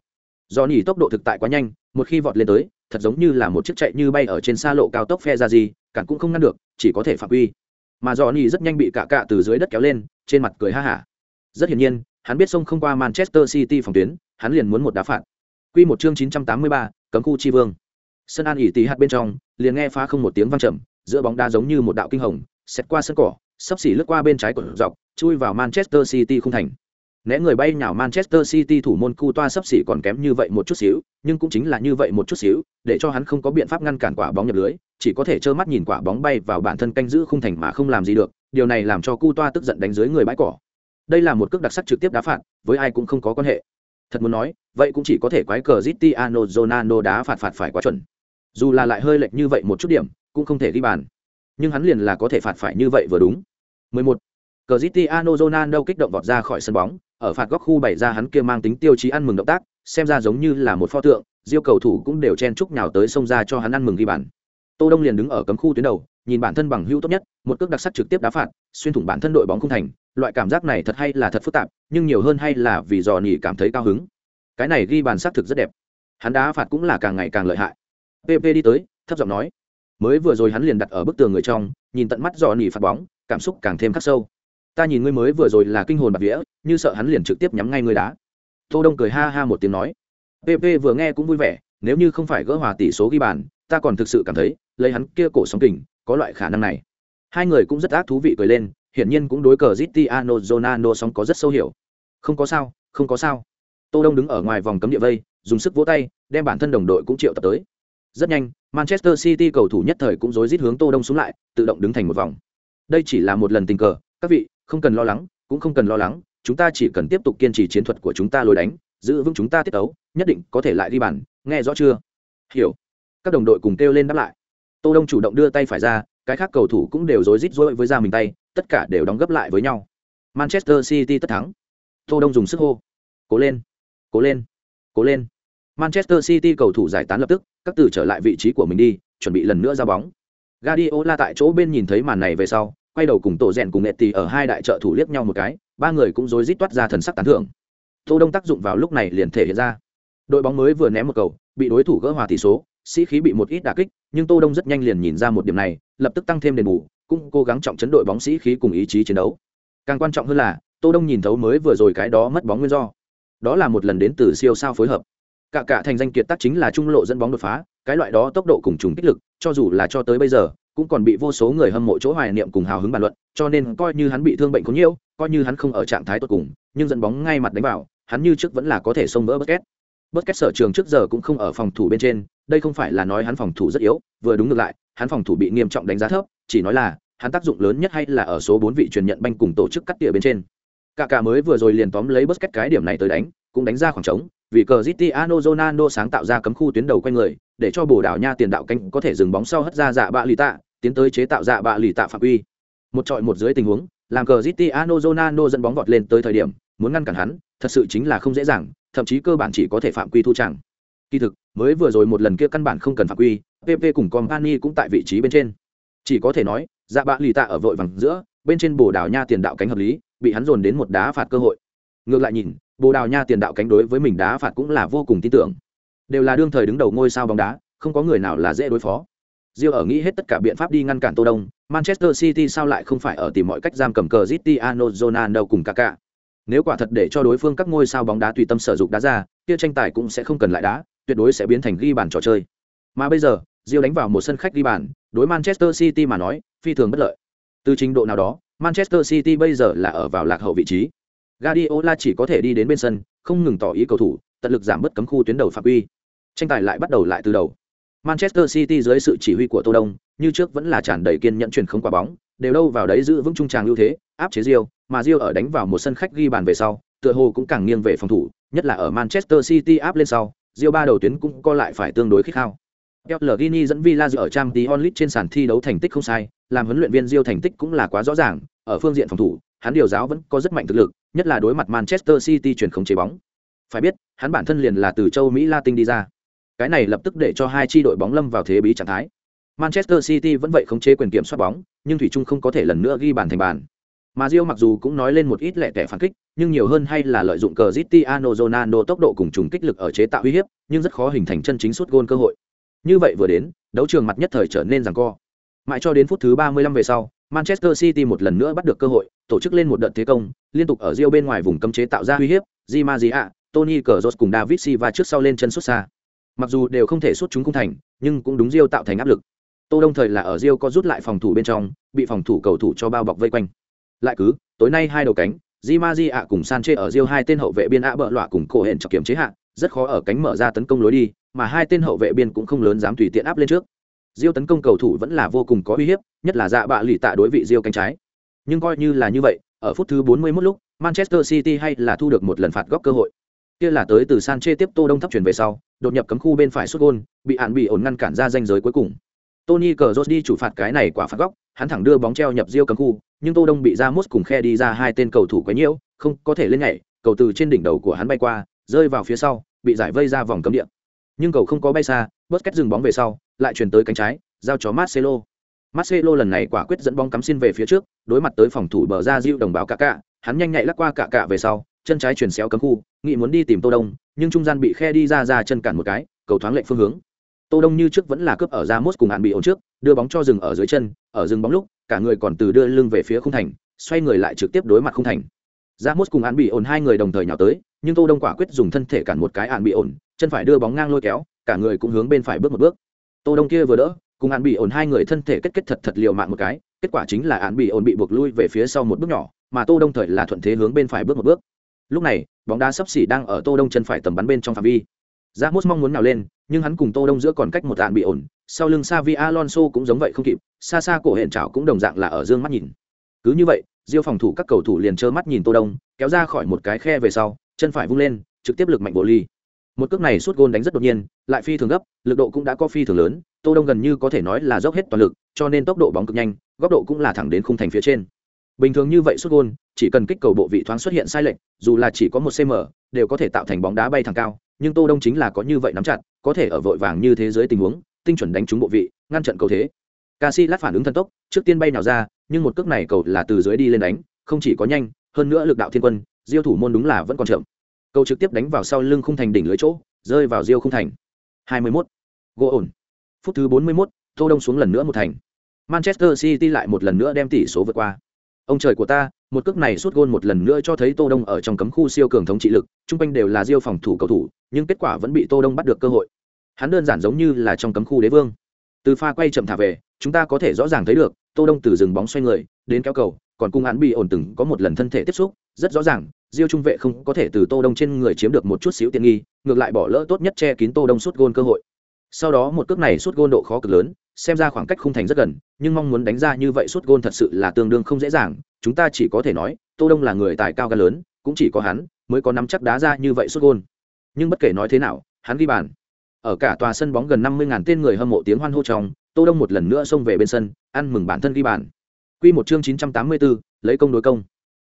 Do nỉ tốc độ thực tại quá nhanh một khi vọt lên tới thật giống như là một chiếc chạy như bay ở trên xa lộ cao tốc phe ra gì cản cũng không ngăn được chỉ có thể phạm quy. Mà do nỉ rất nhanh bị cả cạ từ dưới đất kéo lên trên mặt cười ha hả. Rất hiển nhiên hắn biết sông không qua manchester city phòng tuyến hắn liền muốn một đá phạt. Quy một chương 983, cấm khu chi vương. Sân an ỉ tí hạt bên trong liền nghe phá không một tiếng vang trầm giữa bóng đá giống như một đạo kinh hồng xét qua sân cỏ sắp xỉ lướt qua bên trái của dọc chui vào manchester city không thành. Né người bay nhào manchester city thủ môn cu toa sắp xỉ còn kém như vậy một chút xíu nhưng cũng chính là như vậy một chút xíu để cho hắn không có biện pháp ngăn cản quả bóng nhập lưới chỉ có thể trơ mắt nhìn quả bóng bay vào bản thân canh giữ không thành mà không làm gì được điều này làm cho cu toa tức giận đánh dưới người bãi cỏ đây là một cước đặc sắc trực tiếp đá phạt, với ai cũng không có quan hệ. Thật muốn nói, vậy cũng chỉ có thể quái cờ zitiano zonano đá phạt phạt phải quá chuẩn. Dù là lại hơi lệch như vậy một chút điểm, cũng không thể ghi bàn. Nhưng hắn liền là có thể phạt phải như vậy vừa đúng. 11. cờ zitiano zonano kích động vọt ra khỏi sân bóng, ở phạt góc khu bày ra hắn kia mang tính tiêu chí ăn mừng động tác, xem ra giống như là một pho tượng, diêu cầu thủ cũng đều chen chúc nhào tới sông ra cho hắn ăn mừng ghi bàn. Tô đông liền đứng ở cấm khu tuyến đầu, nhìn bản thân bằng hữu tốt nhất, một cước đặc sắc trực tiếp đá phạt, xuyên thủng bản thân đội bóng không thành loại cảm giác này thật hay là thật phức tạp, nhưng nhiều hơn hay là vì dò nỉ cảm thấy cao hứng. Cái này ghi bàn xác thực rất đẹp. Hắn đá phạt cũng là càng ngày càng lợi hại. Pp đi tới, thấp giọng nói. Mới vừa rồi hắn liền đặt ở bức tường người trong, nhìn tận mắt dò nỉ phạt bóng, cảm xúc càng thêm khắc sâu. Ta nhìn ngươi mới vừa rồi là kinh hồn bạc vía, như sợ hắn liền trực tiếp nhắm ngay ngươi đá. Tô đông cười ha ha một tiếng nói. Pp vừa nghe cũng vui vẻ, nếu như không phải gỡ hòa tỷ số ghi bàn, ta còn thực sự cảm thấy, lấy hắn kia cổ sóng kình, có loại khả năng này. Hai người cũng rất ác thú vị cười lên hiển nhiên cũng đối cờ Zitiano Zonano sóng có rất sâu hiểu. Không có sao không có sao. Tô đông đứng ở ngoài vòng cấm địa vây dùng sức vỗ tay đem bản thân đồng đội cũng triệu tập tới. Rất nhanh manchester city cầu thủ nhất thời cũng rối rít hướng tô đông xuống lại tự động đứng thành một vòng. Đây chỉ là một lần tình cờ các vị không cần lo lắng cũng không cần lo lắng chúng ta chỉ cần tiếp tục kiên trì chiến thuật của chúng ta lối đánh giữ vững chúng ta tiết tấu, nhất định có thể lại đi bàn nghe rõ chưa? Hiểu. Các đồng đội cùng kêu lên đáp lại. Tô đông chủ động đưa tay phải ra cái khác cầu thủ cũng đều rối rít rối với ra mình tay tất cả đều đóng gấp lại với nhau. Manchester city tất thắng. Tô đông dùng sức hô. Cố lên cố lên cố lên. Manchester city cầu thủ giải tán lập tức, các từ trở lại vị trí của mình đi, chuẩn bị lần nữa ra bóng. Guardiola tại chỗ bên nhìn thấy màn này về sau, quay đầu cùng tổ rèn cùng Etty ở hai đại trợ thủ liếc nhau một cái, ba người cũng rối rít toát ra thần sắc tán thưởng. Tô đông tác dụng vào lúc này liền thể hiện ra. Đội bóng mới vừa ném một cầu, bị đối thủ gỡ hòa tỷ số, sĩ khí bị một ít đả kích, nhưng tô đông rất nhanh liền nhìn ra một điểm này, lập tức tăng thêm đền bù cũng cố gắng trọng chấn đội bóng sĩ khí cùng ý chí chiến đấu. Càng quan trọng hơn là tô đông nhìn thấu mới vừa rồi cái đó mất bóng nguyên do. Đó là một lần đến từ siêu sao phối hợp. Cả cả thành danh kiệt tác chính là trung lộ dẫn bóng đột phá cái loại đó tốc độ cùng trùng kích lực cho dù là cho tới bây giờ cũng còn bị vô số người hâm mộ chỗ hoài niệm cùng hào hứng bàn luận cho nên coi như hắn bị thương bệnh có nhiều, coi như hắn không ở trạng thái tốt cùng nhưng dẫn bóng ngay mặt đánh vào hắn như trước vẫn là có thể xông vỡ bất kết. bất kết sở trường trước giờ cũng không ở phòng thủ bên trên đây không phải là nói hắn phòng thủ rất yếu vừa đúng ngược lại hắn phòng thủ bị nghiêm trọng đánh giá thấp chỉ nói là hắn tác dụng lớn nhất hay là ở số bốn vị truyền nhận banh cùng tổ chức cắt tỉa bên trên. Cả cả mới vừa rồi liền tóm lấy bất cái điểm này tới đánh cũng đánh ra khoảng trống vì Cristiano Ronaldo sáng tạo ra cấm khu tuyến đầu quanh người, để cho Bồ Đào Nha tiền đạo cánh có thể dừng bóng sau hất ra dạ bạ lì tạ, tiến tới chế tạo dạ bạ lì tạ phạm quy. một trọi một dưới tình huống làm Cristiano Ronaldo dẫn bóng vọt lên tới thời điểm muốn ngăn cản hắn thật sự chính là không dễ dàng thậm chí cơ bản chỉ có thể phạm quy thu chẳng. Kỳ thực mới vừa rồi một lần kia căn bản không cần phạm quy pp cùng company cũng tại vị trí bên trên. Chỉ có thể nói dạ bạ lì tạ ở vội vàng giữa bên trên bồ đào nha tiền đạo cánh hợp lý bị hắn dồn đến một đá phạt cơ hội ngược lại nhìn bồ đào nha tiền đạo cánh đối với mình đá phạt cũng là vô cùng tin tưởng đều là đương thời đứng đầu ngôi sao bóng đá không có người nào là dễ đối phó Rio ở nghĩ hết tất cả biện pháp đi ngăn cản Tô Đông, Manchester City sao lại không phải ở tìm mọi cách giam cầm cờ Cristiano Ronaldo cùng Kaká. Nếu quả thật để cho đối phương các ngôi sao bóng đá tùy tâm sở dụng đá ra, kia tranh tài cũng sẽ không cần lại đá, tuyệt đối sẽ biến thành ghi bàn trò chơi. Mà bây giờ, Rio đánh vào một sân khách ghi bàn, đối Manchester City mà nói, phi thường bất lợi. Từ trình độ nào đó, Manchester City bây giờ là ở vào lạc hậu vị trí. Guardiola chỉ có thể đi đến bên sân, không ngừng tỏ ý cầu thủ, tận lực giảm bớt cấm khu tuyến đầu phạm quy. Tranh tài lại bắt đầu lại từ đầu. Manchester City dưới sự chỉ huy của Tô Đông, như trước vẫn là tràn đầy kiên nhẫn chuyển không qua bóng, đều đâu vào đấy giữ vững trung tràng ưu thế, áp chế Rio, mà Rio ở đánh vào một sân khách ghi bàn về sau, tựa hồ cũng càng nghiêng về phòng thủ, nhất là ở Manchester City áp lên sau, Rio ba đầu tuyến cũng co lại phải tương đối khích khao. Pellegrini dẫn Villa ở Champions League trên sàn thi đấu thành tích không sai, làm huấn luyện viên Rio thành tích cũng là quá rõ ràng, ở phương diện phòng thủ, hắn điều giáo vẫn có rất mạnh thực lực, nhất là đối mặt Manchester City chuyển không chế bóng. Phải biết, hắn bản thân liền là từ châu Mỹ Latin đi ra. Cái này lập tức để cho hai chi đội bóng lâm vào thế bí trạng thái. Manchester City vẫn vậy không chế quyền kiểm soát bóng, nhưng thủy chung không có thể lần nữa ghi bàn thành bàn. Mà Rio mặc dù cũng nói lên một ít lẻ tẻ phản kích, nhưng nhiều hơn hay là lợi dụng cờ Cristiano Ronaldo tốc độ cùng trùng kích lực ở chế tạo uy hiếp, nhưng rất khó hình thành chân chính suốt gôn cơ hội. Như vậy vừa đến, đấu trường mặt nhất thời trở nên giằng co. Mãi cho đến phút thứ 35 về sau, Manchester City một lần nữa bắt được cơ hội, tổ chức lên một đợt thế công, liên tục ở Rio bên ngoài vùng cấm chế tạo ra uy hiếp, Di Maria, Tony Kroos cùng David Silva trước sau lên chân xuất xa. Mặc dù đều không thể xuất chúng cung thành, nhưng cũng đúng Rio tạo thành áp lực. Tô Đông thời là ở Rio có rút lại phòng thủ bên trong, bị phòng thủ cầu thủ cho bao bọc vây quanh. Lại cứ, tối nay hai đầu cánh, Di Maria cùng Sanchez ở Rio hai tên hậu vệ biên ạ bợ loạ cùng cổ hẹn trọng kiểm chế hạ, rất khó ở cánh mở ra tấn công lối đi, mà hai tên hậu vệ biên cũng không lớn dám tùy tiện áp lên trước. Diêu tấn công cầu thủ vẫn là vô cùng có uy hiếp, nhất là dạ bạ lì tạ đối vị Diêu cánh trái. Nhưng coi như là như vậy, ở phút thứ 41 lúc, Manchester City hay là thu được một lần phạt góc cơ hội. Kia là tới từ Sanchez tiếp Tô Đông thấp chuyển về sau, đột nhập cấm khu bên phải sút gôn, bị án bị ổn ngăn cản ra ranh giới cuối cùng. Tony Cazorla đi chủ phạt cái này quả phạt góc, hắn thẳng đưa bóng treo nhập Diêu cấm khu, nhưng Tô Đông bị ra mút cùng khe đi ra hai tên cầu thủ quá nhiễu, không có thể lên nhảy, cầu từ trên đỉnh đầu của hắn bay qua, rơi vào phía sau, bị giải vây ra vòng cấm địa. Nhưng cầu không có bay xa, Busquets dừng bóng về sau, lại chuyển tới cánh trái, giao cho Marcelo. Marcelo lần này quả quyết dẫn bóng cắm xin về phía trước, đối mặt tới phòng thủ bờ ra diêu đồng báo cả cả, hắn nhanh nhạy lắc qua cả cả về sau, chân trái chuyển xéo cấm khu, nghị muốn đi tìm Tô Đông, nhưng trung gian bị khe đi ra ra chân cản một cái, cầu thoáng lệnh phương hướng. Tô Đông như trước vẫn là cướp ở ra mốt cùng hạn bị ổn trước, đưa bóng cho dừng ở dưới chân, ở dừng bóng lúc, cả người còn từ đưa lưng về phía khung thành, xoay người lại trực tiếp đối mặt khung thành. Ra mốt cùng hạn bị ổn hai người đồng thời nhào tới, nhưng Tô Đông quả quyết dùng thân thể cản một cái hạn bị ổn, chân phải đưa bóng ngang lôi kéo, cả người cũng hướng bên phải bước một bước. Tô Đông kia vừa đỡ, cùng hạn bị ổn hai người thân thể kết kết thật thật liều mạng một cái, kết quả chính là hạn bị ổn bị buộc lui về phía sau một bước nhỏ, mà Tô Đông thời là thuận thế hướng bên phải bước một bước. Lúc này, bóng đá sấp xỉ đang ở Tô Đông chân phải tầm bắn bên trong phạm vi. Ramos mong muốn nào lên, nhưng hắn cùng Tô Đông giữa còn cách một hạn bị ổn, sau lưng Xavi Alonso cũng giống vậy không kịp, xa xa cổ hẹn chảo cũng đồng dạng là ở dương mắt nhìn. Cứ như vậy, Diêu phòng thủ các cầu thủ liền trơ mắt nhìn Tô Đông, kéo ra khỏi một cái khe về sau, chân phải vung lên, trực tiếp lực mạnh bộ ly. Một cước này suốt gôn đánh rất đột nhiên, lại phi thường gấp, lực độ cũng đã có phi thường lớn, Tô Đông gần như có thể nói là dốc hết toàn lực, cho nên tốc độ bóng cực nhanh, góc độ cũng là thẳng đến khung thành phía trên. Bình thường như vậy suốt gôn, chỉ cần kích cầu bộ vị thoáng xuất hiện sai lệch, dù là chỉ có một cm, đều có thể tạo thành bóng đá bay thẳng cao, nhưng Tô Đông chính là có như vậy nắm chặt, có thể ở vội vàng như thế giới tình huống, tinh chuẩn đánh trúng bộ vị, ngăn trận cầu thế. Casillas phản ứng thần tốc, trước tiên bay nào ra, nhưng một cước này cầu là từ dưới đi lên đánh, không chỉ có nhanh, hơn nữa lực đạo thiên quân, Diêu thủ môn đúng là vẫn còn chậm. Cầu trực tiếp đánh vào sau lưng khung thành đỉnh lưới chỗ, rơi vào Diêu khung thành. 21. Gỗ ổn. Phút thứ 41, Tô Đông xuống lần nữa một thành. Manchester City lại một lần nữa đem tỷ số vượt qua. Ông trời của ta, một cước này suốt gôn một lần nữa cho thấy Tô Đông ở trong cấm khu siêu cường thống trị lực, trung quanh đều là Diêu phòng thủ cầu thủ, nhưng kết quả vẫn bị Tô Đông bắt được cơ hội. Hắn đơn giản giống như là trong cấm khu đế vương. Từ pha quay chậm thả về, chúng ta có thể rõ ràng thấy được, Tô Đông từ dừng bóng xoay người, đến kéo cầu, còn cung hắn bị ổn từng có một lần thân thể tiếp xúc, rất rõ ràng, Diêu trung vệ không có thể từ Tô Đông trên người chiếm được một chút xíu tiện nghi, ngược lại bỏ lỡ tốt nhất che kín Tô Đông suốt gôn cơ hội. Sau đó một cước này suốt gôn độ khó cực lớn, xem ra khoảng cách khung thành rất gần, nhưng mong muốn đánh ra như vậy suốt gôn thật sự là tương đương không dễ dàng, chúng ta chỉ có thể nói, Tô Đông là người tài cao gan lớn, cũng chỉ có hắn mới có nắm chắc đá ra như vậy suốt gôn. Nhưng bất kể nói thế nào, hắn ghi bàn. Ở cả tòa sân bóng gần 50.000 tên người hâm mộ tiếng hoan hô trong, Tô Đông một lần nữa xông về bên sân, ăn mừng bản thân ghi bàn. Quy một chương 984, lấy công đối công.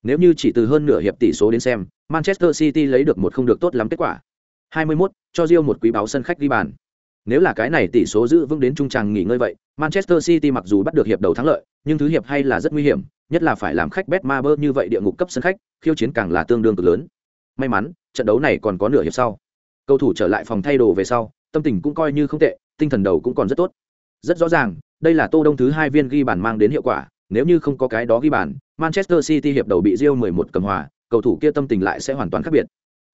Nếu như chỉ từ hơn nửa hiệp tỷ số đến xem, Manchester City lấy được một không được tốt lắm kết quả. 21, cho Real một quý báo sân khách ghi bàn. Nếu là cái này tỷ số giữ vững đến trung tràng nghỉ ngơi vậy, Manchester City mặc dù bắt được hiệp đầu thắng lợi, nhưng thứ hiệp hay là rất nguy hiểm, nhất là phải làm khách Betmaber như vậy địa ngục cấp sân khách, khiêu chiến càng là tương đương cực lớn. May mắn, trận đấu này còn có nửa hiệp sau. Cầu thủ trở lại phòng thay đồ về sau, tâm tình cũng coi như không tệ, tinh thần đầu cũng còn rất tốt. Rất rõ ràng, đây là Tô Đông thứ hai viên ghi bàn mang đến hiệu quả, nếu như không có cái đó ghi bàn, Manchester City hiệp đầu bị Real 11 cầm hòa, cầu thủ kia tâm tình lại sẽ hoàn toàn khác biệt.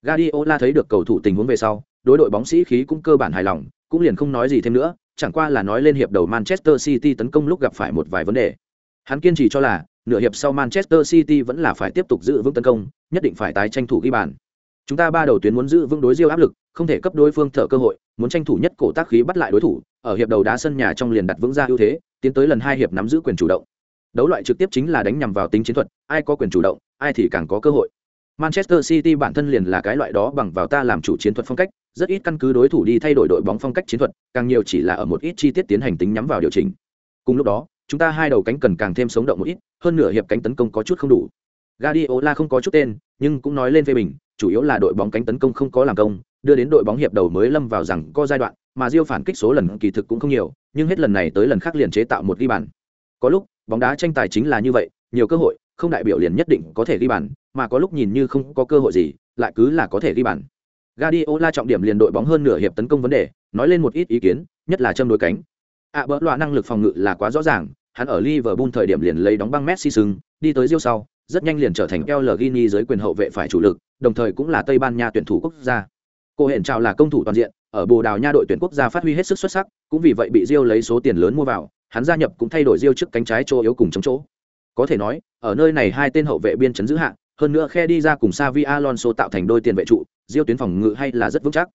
Guardiola thấy được cầu thủ tình huống về sau, đối đội bóng sĩ khí cũng cơ bản hài lòng, cũng liền không nói gì thêm nữa, chẳng qua là nói lên hiệp đầu Manchester City tấn công lúc gặp phải một vài vấn đề. Hắn kiên trì cho là, nửa hiệp sau Manchester City vẫn là phải tiếp tục giữ vững tấn công, nhất định phải tái tranh thủ ghi bàn. Chúng ta ba đầu tuyến muốn giữ vững đối Real áp lực, không thể cấp đối phương thở cơ hội, muốn tranh thủ nhất cổ tác khí bắt lại đối thủ, ở hiệp đầu đá sân nhà trong liền đặt vững ra ưu thế, tiến tới lần hai hiệp nắm giữ quyền chủ động. Đấu loại trực tiếp chính là đánh nhằm vào tính chiến thuật, ai có quyền chủ động, ai thì càng có cơ hội. Manchester City bản thân liền là cái loại đó bằng vào ta làm chủ chiến thuật phong cách, rất ít căn cứ đối thủ đi thay đổi đội bóng phong cách chiến thuật, càng nhiều chỉ là ở một ít chi tiết tiến hành tính nhắm vào điều chỉnh. Cùng lúc đó, chúng ta hai đầu cánh cần càng thêm sống động một ít, hơn nửa hiệp cánh tấn công có chút không đủ. Guardiola không có chút tên, nhưng cũng nói lên phê bình, chủ yếu là đội bóng cánh tấn công không có làm công, đưa đến đội bóng hiệp đầu mới lâm vào rằng có giai đoạn, mà Diêu phản kích số lần kỳ thực cũng không nhiều, nhưng hết lần này tới lần khác liền chế tạo một ghi bàn. Có lúc, bóng đá tranh tài chính là như vậy, nhiều cơ hội, không đại biểu liền nhất định có thể ghi bàn, mà có lúc nhìn như không có cơ hội gì, lại cứ là có thể ghi bàn. Guardiola trọng điểm liền đội bóng hơn nửa hiệp tấn công vấn đề, nói lên một ít ý kiến, nhất là châm đối cánh. ạ bỡ loạn năng lực phòng ngự là quá rõ ràng, hắn ở Liverpool thời điểm liền lấy đóng băng Messi sừng, đi tới Rio sau, rất nhanh liền trở thành El Gini dưới quyền hậu vệ phải chủ lực, đồng thời cũng là Tây Ban Nha tuyển thủ quốc gia. Cô hiện trào là công thủ toàn diện, ở Bồ Đào Nha đội tuyển quốc gia phát huy hết sức xuất sắc, cũng vì vậy bị Rio lấy số tiền lớn mua vào, hắn gia nhập cũng thay đổi diêu trước cánh trái chỗ yếu cùng chống chỗ. Có thể nói, ở nơi này hai tên hậu vệ biên chấn giữ hạng, hơn nữa khe đi ra cùng Xavi Alonso tạo thành đôi tiền vệ trụ, diêu tuyến phòng ngự hay là rất vững chắc.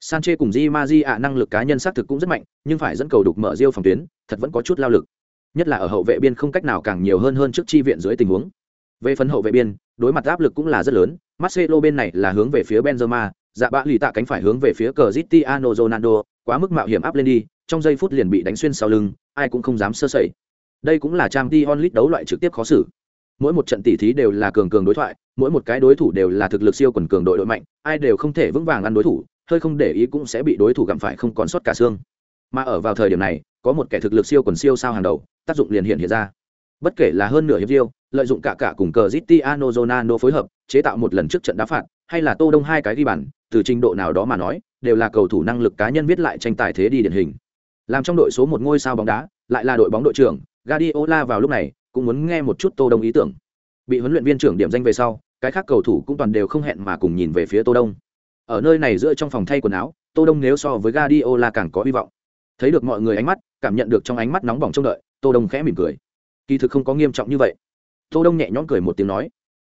Sanchez cùng Di Maria à, năng lực cá nhân xác thực cũng rất mạnh, nhưng phải dẫn cầu đục mở diêu phòng tuyến, thật vẫn có chút lao lực. Nhất là ở hậu vệ biên không cách nào càng nhiều hơn hơn trước chi viện dưới tình huống. Về phần hậu vệ biên, đối mặt áp lực cũng là rất lớn, Marcelo bên này là hướng về phía Benzema, dạ bạ lì tạ cánh phải hướng về phía Cristiano Ronaldo, quá mức mạo hiểm áp lên đi, trong giây phút liền bị đánh xuyên sau lưng, ai cũng không dám sơ sẩy. Đây cũng là Champions onlit đấu loại trực tiếp khó xử. Mỗi một trận tỷ thí đều là cường cường đối thoại, mỗi một cái đối thủ đều là thực lực siêu quần cường đội đội mạnh, ai đều không thể vững vàng ăn đối thủ, hơi không để ý cũng sẽ bị đối thủ gặm phải không còn sót cả xương. Mà ở vào thời điểm này, có một kẻ thực lực siêu quần siêu sao hàng đầu, tác dụng liền hiện hiện ra. Bất kể là hơn nửa hiệp Rio, lợi dụng cả cả cùng cờ Cristiano zonano phối hợp, chế tạo một lần trước trận đá phạt, hay là Tô Đông hai cái ghi bàn, từ trình độ nào đó mà nói, đều là cầu thủ năng lực cá nhân viết lại tranh tài thế đi điển hình. Làm trong đội số một ngôi sao bóng đá, lại là đội bóng đội trưởng, Guardiola vào lúc này cũng muốn nghe một chút Tô Đông ý tưởng. Bị huấn luyện viên trưởng điểm danh về sau, cái khác cầu thủ cũng toàn đều không hẹn mà cùng nhìn về phía Tô Đông. Ở nơi này giữa trong phòng thay quần áo, Tô Đông nếu so với Guardiola càng có hy vọng. Thấy được mọi người ánh mắt, cảm nhận được trong ánh mắt nóng bỏng trông đợi, Tô Đông khẽ mỉm cười. Kỳ thực không có nghiêm trọng như vậy. Tô Đông nhẹ nhõm cười một tiếng nói,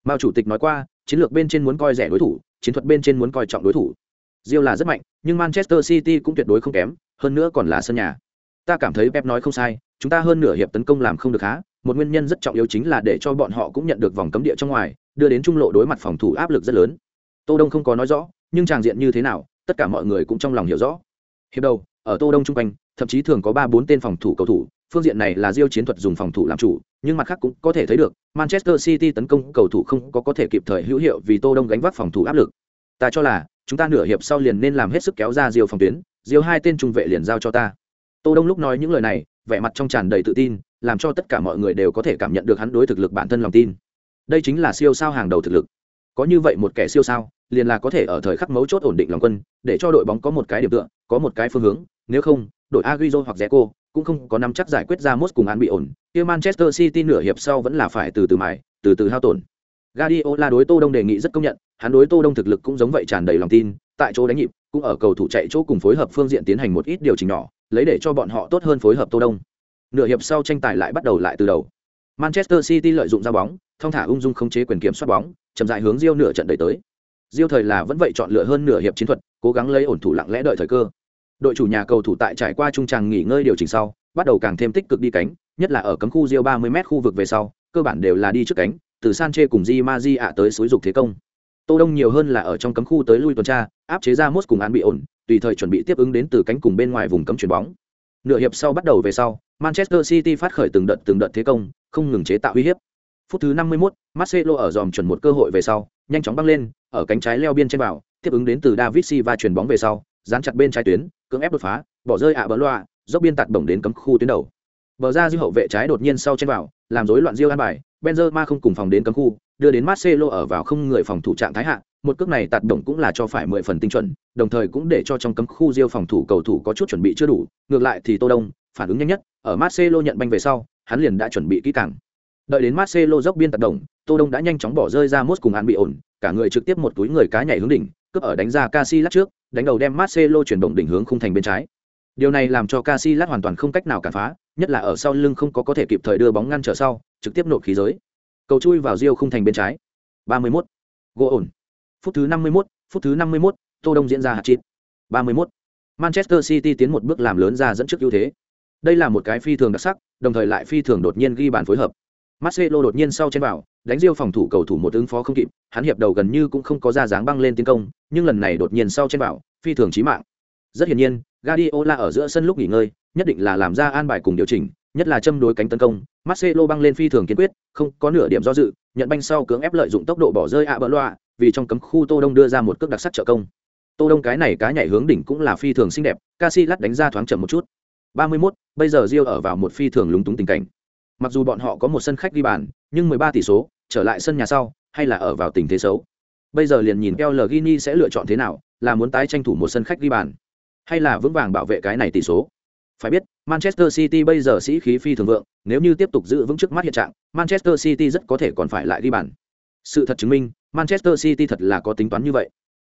Mao chủ tịch nói qua, chiến lược bên trên muốn coi rẻ đối thủ, chiến thuật bên trên muốn coi trọng đối thủ. Rio là rất mạnh, nhưng Manchester City cũng tuyệt đối không kém, hơn nữa còn là sân nhà. Ta cảm thấy Pep nói không sai, chúng ta hơn nửa hiệp tấn công làm không được há, một nguyên nhân rất trọng yếu chính là để cho bọn họ cũng nhận được vòng cấm địa trong ngoài, đưa đến trung lộ đối mặt phòng thủ áp lực rất lớn. Tô Đông không có nói rõ, nhưng tràng diện như thế nào, tất cả mọi người cũng trong lòng hiểu rõ. Hiệp đầu, ở Tô Đông trung quanh, thậm chí thường có ba bốn tên phòng thủ cầu thủ, phương diện này là diêu chiến thuật dùng phòng thủ làm chủ, nhưng mặt khác cũng có thể thấy được, Manchester City tấn công cầu thủ không có có thể kịp thời hữu hiệu vì Tô Đông gánh vác phòng thủ áp lực. Ta cho là, chúng ta nửa hiệp sau liền nên làm hết sức kéo ra diêu phòng tuyến, diêu hai tên trung vệ liền giao cho ta. Tô Đông lúc nói những lời này, vẻ mặt trong tràn đầy tự tin, làm cho tất cả mọi người đều có thể cảm nhận được hắn đối thực lực bản thân lòng tin. Đây chính là siêu sao hàng đầu thực lực. Có như vậy một kẻ siêu sao, liền là có thể ở thời khắc mấu chốt ổn định lòng quân, để cho đội bóng có một cái điểm tựa, có một cái phương hướng, nếu không, đội agrizo hoặc Zeco cũng không có nắm chắc giải quyết ra mốt cùng án bị ổn. Kia Manchester City nửa hiệp sau vẫn là phải từ từ mài, từ từ hao tổn. Guardiola đối Tô Đông đề nghị rất công nhận, hắn đối Tô Đông thực lực cũng giống vậy tràn đầy lòng tin, tại chỗ đánh nhịp, cũng ở cầu thủ chạy chỗ cùng phối hợp phương diện tiến hành một ít điều chỉnh nhỏ, lấy để cho bọn họ tốt hơn phối hợp Tô Đông. Nửa hiệp sau tranh tài lại bắt đầu lại từ đầu. Manchester City lợi dụng ra bóng, thông thả ung dung khống chế quyền kiểm soát bóng, chậm rãi hướng diêu nửa trận đẩy tới. Diêu thời là vẫn vậy chọn lựa hơn nửa hiệp chiến thuật, cố gắng lấy ổn thủ lặng lẽ đợi thời cơ. Đội chủ nhà cầu thủ tại trải qua trung tràng nghỉ ngơi điều chỉnh sau, bắt đầu càng thêm tích cực đi cánh, nhất là ở cấm khu diêu 30m khu vực về sau, cơ bản đều là đi trước cánh, từ Sanchez cùng Di Maria tới suối dục thế công. Tô Đông nhiều hơn là ở trong cấm khu tới lui tuần tra, áp chế ra mốt cùng án bị ổn, tùy thời chuẩn bị tiếp ứng đến từ cánh cùng bên ngoài vùng cấm chuyển bóng. Nửa hiệp sau bắt đầu về sau, Manchester City phát khởi từng đợt từng đợt thế công, không ngừng chế tạo uy hiếp. Phút thứ 51, Marcelo ở dòm chuẩn một cơ hội về sau, nhanh chóng băng lên, ở cánh trái leo biên trên bảo, tiếp ứng đến từ David Silva chuyển bóng về sau, dán chặt bên trái tuyến, cưỡng ép đột phá, bỏ rơi ạ bỡ loa, dốc biên tạt bổng đến cấm khu tuyến đầu. Bờ ra dư hậu vệ trái đột nhiên sau trên vào, làm rối loạn diêu an bài, Benzema không cùng phòng đến cấm khu, đưa đến Marcelo ở vào không người phòng thủ trạng thái hạ, một cước này tạt động cũng là cho phải mười phần tinh chuẩn, đồng thời cũng để cho trong cấm khu diêu phòng thủ cầu thủ có chút chuẩn bị chưa đủ, ngược lại thì Tô Đông, phản ứng nhanh nhất, ở Marcelo nhận banh về sau, hắn liền đã chuẩn bị kỹ càng. Đợi đến Marcelo dốc biên tạt động, Tô Đông đã nhanh chóng bỏ rơi ra mốt cùng án bị ổn, cả người trực tiếp một túi người cá nhảy hướng đỉnh, cướp ở đánh ra Casillas trước, đánh đầu đem Marcelo chuyển động đỉnh hướng khung thành bên trái. Điều này làm cho Casillas hoàn toàn không cách nào cản phá, nhất là ở sau lưng không có có thể kịp thời đưa bóng ngăn trở sau, trực tiếp nộp khí giới. Cầu chui vào Rio không thành bên trái. 31. Gỗ ổn. Phút thứ 51, phút thứ 51, Tô Đông diễn ra hạt chít. 31. Manchester City tiến một bước làm lớn ra dẫn trước ưu thế. Đây là một cái phi thường đặc sắc, đồng thời lại phi thường đột nhiên ghi bàn phối hợp. Marcelo đột nhiên sau trên vào, đánh Rio phòng thủ cầu thủ một ứng phó không kịp, hắn hiệp đầu gần như cũng không có ra dáng băng lên tiến công, nhưng lần này đột nhiên sau trên vào, phi thường chí mạng. Rất hiển nhiên, Guardiola ở giữa sân lúc nghỉ ngơi, nhất định là làm ra an bài cùng điều chỉnh, nhất là châm đối cánh tấn công, Marcelo băng lên phi thường kiên quyết, không có nửa điểm do dự, nhận banh sau cưỡng ép lợi dụng tốc độ bỏ rơi ạ bỡ loa, vì trong cấm khu Tô Đông đưa ra một cước đặc sắc trợ công. Tô Đông cái này cá nhảy hướng đỉnh cũng là phi thường xinh đẹp, Casillas đánh ra thoáng chậm một chút. 31, bây giờ Rio ở vào một phi thường lúng túng tình cảnh. Mặc dù bọn họ có một sân khách ghi bàn, nhưng 13 tỷ số, trở lại sân nhà sau, hay là ở vào tình thế xấu. Bây giờ liền nhìn El Gini sẽ lựa chọn thế nào, là muốn tái tranh thủ một sân khách ghi bàn, hay là vững vàng bảo vệ cái này tỷ số. Phải biết, Manchester City bây giờ sĩ khí phi thường vượng, nếu như tiếp tục giữ vững trước mắt hiện trạng, Manchester City rất có thể còn phải lại ghi bàn. Sự thật chứng minh, Manchester City thật là có tính toán như vậy.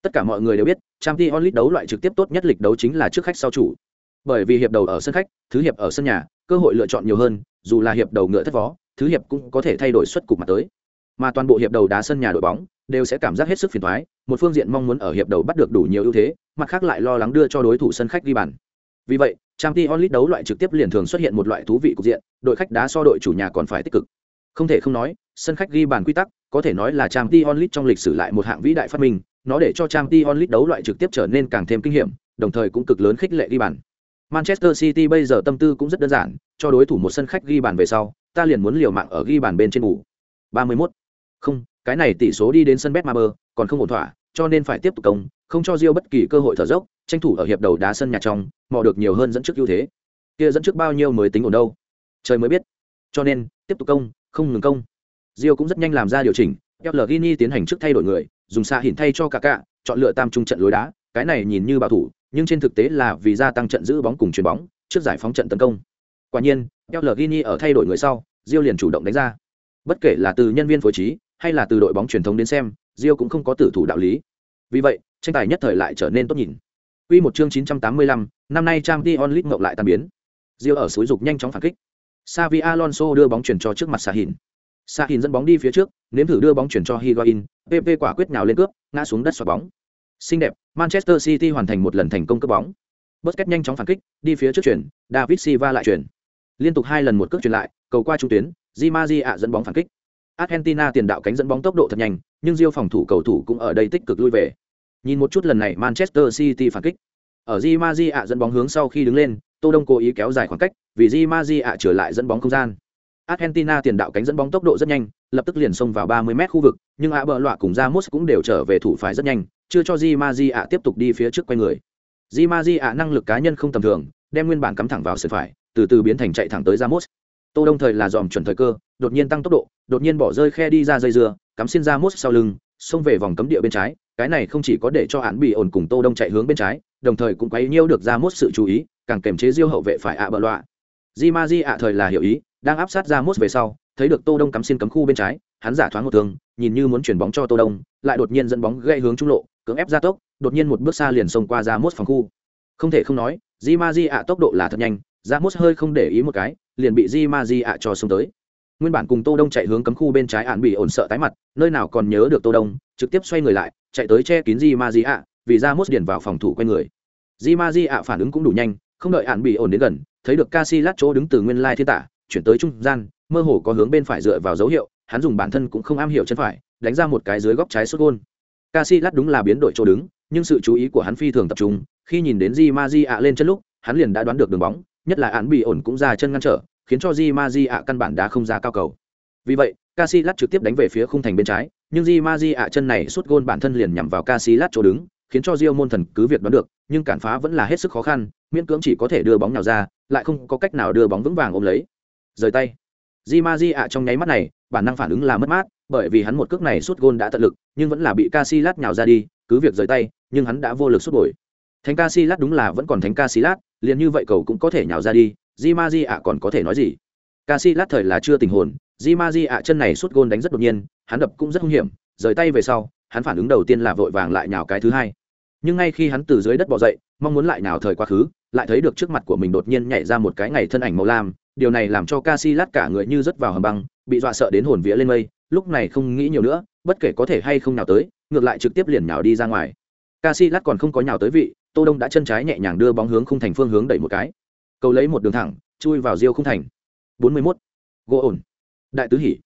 Tất cả mọi người đều biết, Champions League đấu loại trực tiếp tốt nhất lịch đấu chính là trước khách sau chủ. Bởi vì hiệp đầu ở sân khách, thứ hiệp ở sân nhà, cơ hội lựa chọn nhiều hơn, dù là hiệp đầu ngựa thất vó, thứ hiệp cũng có thể thay đổi suất cục mặt tới. Mà toàn bộ hiệp đầu đá sân nhà đội bóng đều sẽ cảm giác hết sức phiền toái, một phương diện mong muốn ở hiệp đầu bắt được đủ nhiều ưu thế, mặt khác lại lo lắng đưa cho đối thủ sân khách ghi bàn. Vì vậy, Champions League đấu loại trực tiếp liền thường xuất hiện một loại thú vị cục diện, đội khách đá so đội chủ nhà còn phải tích cực. Không thể không nói, sân khách ghi bàn quy tắc, có thể nói là Champions League trong lịch sử lại một hạng vĩ đại phát minh, nó để cho Champions League đấu loại trực tiếp trở nên càng thêm kinh nghiệm, đồng thời cũng cực lớn khích lệ ghi bàn. Manchester City bây giờ tâm tư cũng rất đơn giản, cho đối thủ một sân khách ghi bàn về sau, ta liền muốn liều mạng ở ghi bàn bên trên ngủ. 31. Không, cái này tỷ số đi đến sân Betmaber, còn không ổn thỏa, cho nên phải tiếp tục công, không cho Rio bất kỳ cơ hội thở dốc, tranh thủ ở hiệp đầu đá sân nhà trong, mò được nhiều hơn dẫn trước ưu thế. Kia dẫn trước bao nhiêu mới tính ổn đâu? Trời mới biết. Cho nên, tiếp tục công, không ngừng công. Rio cũng rất nhanh làm ra điều chỉnh, Pellegrini tiến hành trước thay đổi người, dùng xa hiển thay cho Kaká, chọn lựa tam trung trận lối đá, cái này nhìn như bảo thủ, nhưng trên thực tế là vì gia tăng trận giữ bóng cùng chuyền bóng, trước giải phóng trận tấn công. Quả nhiên, Pellegrini ở thay đổi người sau, Rio liền chủ động đánh ra. Bất kể là từ nhân viên phối trí hay là từ đội bóng truyền thống đến xem, Rio cũng không có tử thủ đạo lý. Vì vậy, tranh tài nhất thời lại trở nên tốt nhìn. Quy một chương 985, năm nay Champions League ngộ lại tan biến. Rio ở suối dục nhanh chóng phản kích. Xavi Alonso đưa bóng chuyển cho trước mặt Sahin. Sahin dẫn bóng đi phía trước, nếm thử đưa bóng chuyển cho Higuain, PP quả quyết nhào lên cướp, ngã xuống đất xoạc bóng. Xinh đẹp, Manchester City hoàn thành một lần thành công cướp bóng. Busquets nhanh chóng phản kích, đi phía trước chuyển, David Silva lại chuyển. Liên tục hai lần một cước chuyển lại, cầu qua trung tuyến, Di Maria dẫn bóng phản kích. Argentina tiền đạo cánh dẫn bóng tốc độ thật nhanh, nhưng diêu phòng thủ cầu thủ cũng ở đây tích cực lui về. Nhìn một chút lần này Manchester City phản kích. Ở Di Maria dẫn bóng hướng sau khi đứng lên, Tô Đông cố ý kéo dài khoảng cách, vì Di Maria trở lại dẫn bóng không gian. Argentina tiền đạo cánh dẫn bóng tốc độ rất nhanh, lập tức liền xông vào 30m khu vực, nhưng ạ bờ loạ cùng Ramos cũng đều trở về thủ phải rất nhanh, chưa cho Di Maria tiếp tục đi phía trước quay người. Di Maria năng lực cá nhân không tầm thường, đem nguyên bản cắm thẳng vào sân phải, từ từ biến thành chạy thẳng tới Ramos. Tô Đông thời là dòm chuẩn thời cơ, đột nhiên tăng tốc độ, đột nhiên bỏ rơi khe đi ra dây dưa, cắm xin Ramos sau lưng, xông về vòng cấm địa bên trái, cái này không chỉ có để cho hắn bị ổn cùng Tô Đông chạy hướng bên trái, đồng thời cũng quấy nhiêu được ra mốt sự chú ý, càng kềm chế Diêu hậu vệ phải ạ bờ loạ. Di ma di ạ thời là hiểu ý, đang áp sát ra mốt về sau, thấy được Tô Đông cắm xin cấm khu bên trái, hắn giả thoáng một thương, nhìn như muốn chuyển bóng cho Tô Đông, lại đột nhiên dẫn bóng gây hướng trung lộ, cưỡng ép ra tốc, đột nhiên một bước xa liền xông qua ra mốt phòng khu. Không thể không nói, Di ma di ạ tốc độ là thật nhanh, ra mốt hơi không để ý một cái, liền bị Di ma di ạ cho xông tới. Nguyên bản cùng Tô Đông chạy hướng cấm khu bên trái ạn bị ổn sợ tái mặt, nơi nào còn nhớ được Tô Đông, trực tiếp xoay người lại, chạy tới che kín Di Maria, vì ra mốt điền vào phòng thủ quay người. Di Maria phản ứng cũng đủ nhanh, không đợi ạn bị ổn đến gần, thấy được Casillas chỗ đứng từ nguyên lai thiên tả, chuyển tới trung gian, mơ hồ có hướng bên phải dựa vào dấu hiệu, hắn dùng bản thân cũng không am hiểu chân phải, đánh ra một cái dưới góc trái sút gôn. Casillas đúng là biến đổi chỗ đứng, nhưng sự chú ý của hắn phi thường tập trung, khi nhìn đến Di Maria lên chân lúc, hắn liền đã đoán được đường bóng, nhất là án bị ổn cũng ra chân ngăn trở, khiến cho Di Ma Di ạ căn bản đã không ra cao cầu. Vì vậy, Casillas trực tiếp đánh về phía khung thành bên trái, nhưng Di Maji ạ chân này suốt gôn bản thân liền nhằm vào Casillas chỗ đứng, khiến cho Rio môn thần cứ việc đoán được, nhưng cản phá vẫn là hết sức khó khăn, miễn cưỡng chỉ có thể đưa bóng nào ra, lại không có cách nào đưa bóng vững vàng ôm lấy. Rời tay. Di Maji ạ trong nháy mắt này, bản năng phản ứng là mất mát, bởi vì hắn một cước này suốt gôn đã tận lực, nhưng vẫn là bị Casillas nhào ra đi, cứ việc rời tay, nhưng hắn đã vô lực suốt bồi. Thánh Casillas đúng là vẫn còn Thánh Casillas, liền như vậy cầu cũng có thể nhào ra đi, Di Ma Di ạ còn có thể nói gì? Casillas thời là chưa tình hồn, Di Ma Di ạ chân này suốt gôn đánh rất đột nhiên, hắn đập cũng rất hung hiểm, rời tay về sau, hắn phản ứng đầu tiên là vội vàng lại nhào cái thứ hai. Nhưng ngay khi hắn từ dưới đất bò dậy, mong muốn lại nhào thời quá khứ, lại thấy được trước mặt của mình đột nhiên nhảy ra một cái ngày thân ảnh màu lam, điều này làm cho Casillas cả người như rớt vào hầm băng, bị dọa sợ đến hồn vía lên mây, lúc này không nghĩ nhiều nữa, bất kể có thể hay không nào tới, ngược lại trực tiếp liền nhào đi ra ngoài. Casillas còn không có nhào tới vị, Tô Đông đã chân trái nhẹ nhàng đưa bóng hướng khung thành phương hướng đẩy một cái. Cầu lấy một đường thẳng, chui vào diêu không thành. 41. Gỗ ổn. Đại tứ hỉ.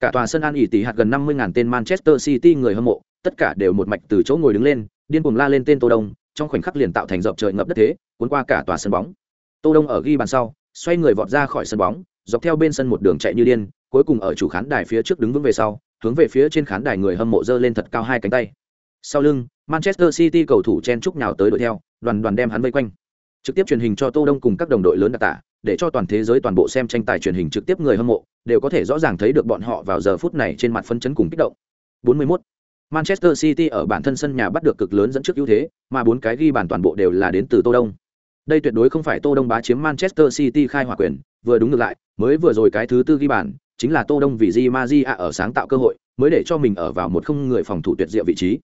Cả tòa sân An ỉ tỷ hạt gần 50.000 tên Manchester City người hâm mộ, tất cả đều một mạch từ chỗ ngồi đứng lên, điên cuồng la lên tên Tô Đông, trong khoảnh khắc liền tạo thành dọc trời ngập đất thế, cuốn qua cả tòa sân bóng. Tô Đông ở ghi bàn sau, xoay người vọt ra khỏi sân bóng, dọc theo bên sân một đường chạy như điên, cuối cùng ở chủ khán đài phía trước đứng vững về sau, hướng về phía trên khán đài người hâm mộ giơ lên thật cao hai cánh tay. Sau lưng, Manchester City cầu thủ chen chúc nhào tới đuổi theo, đoàn đoàn đem hắn vây quanh. Trực tiếp truyền hình cho Tô Đông cùng các đồng đội lớn đặc tả, để cho toàn thế giới toàn bộ xem tranh tài truyền hình trực tiếp người hâm mộ đều có thể rõ ràng thấy được bọn họ vào giờ phút này trên mặt phân chấn cùng kích động. 41. Manchester City ở bản thân sân nhà bắt được cực lớn dẫn trước ưu thế, mà bốn cái ghi bàn toàn bộ đều là đến từ Tô Đông. Đây tuyệt đối không phải Tô Đông bá chiếm Manchester City khai hỏa quyền, vừa đúng ngược lại, mới vừa rồi cái thứ tư ghi bàn, chính là Tô Đông vì Di Maria ở sáng tạo cơ hội, mới để cho mình ở vào một không người phòng thủ tuyệt diệu vị trí.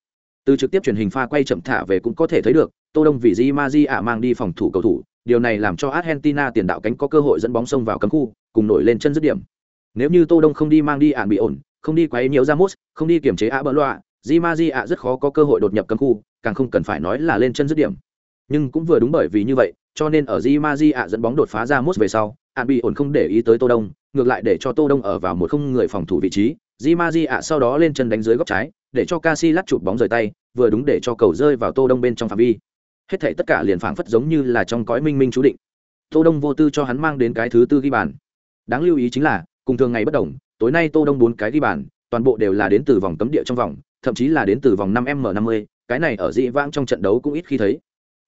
Từ trực tiếp truyền hình pha quay chậm thả về cũng có thể thấy được, Tô Đông vì Di Maria mang đi phòng thủ cầu thủ, điều này làm cho Argentina tiền đạo cánh có cơ hội dẫn bóng sông vào cấm khu, cùng nổi lên chân dứt điểm. Nếu như Tô Đông không đi mang đi ản bị ổn, không đi quấy ra Ramos, không đi kiểm chế Abeloa, Di Maria rất khó có cơ hội đột nhập cấm khu, càng không cần phải nói là lên chân dứt điểm. Nhưng cũng vừa đúng bởi vì như vậy, cho nên ở Di Maria dẫn bóng đột phá ra mút về sau, ản bị ổn không để ý tới Tô Đông, ngược lại để cho Tô Đông ở vào một không người phòng thủ vị trí, Di Maria sau đó lên chân đánh dưới góc trái, để cho Casillas chụp bóng rời tay, vừa đúng để cho cầu rơi vào Tô Đông bên trong phạm vi. Hết thảy tất cả liền phảng phất giống như là trong cõi minh minh chú định. Tô đông vô tư cho hắn mang đến cái thứ tư ghi bàn. Đáng lưu ý chính là cùng thường ngày bất đồng tối nay tô đông bốn cái ghi bàn toàn bộ đều là đến từ vòng cấm địa trong vòng thậm chí là đến từ vòng 5 m 50 cái này ở dị vãng trong trận đấu cũng ít khi thấy.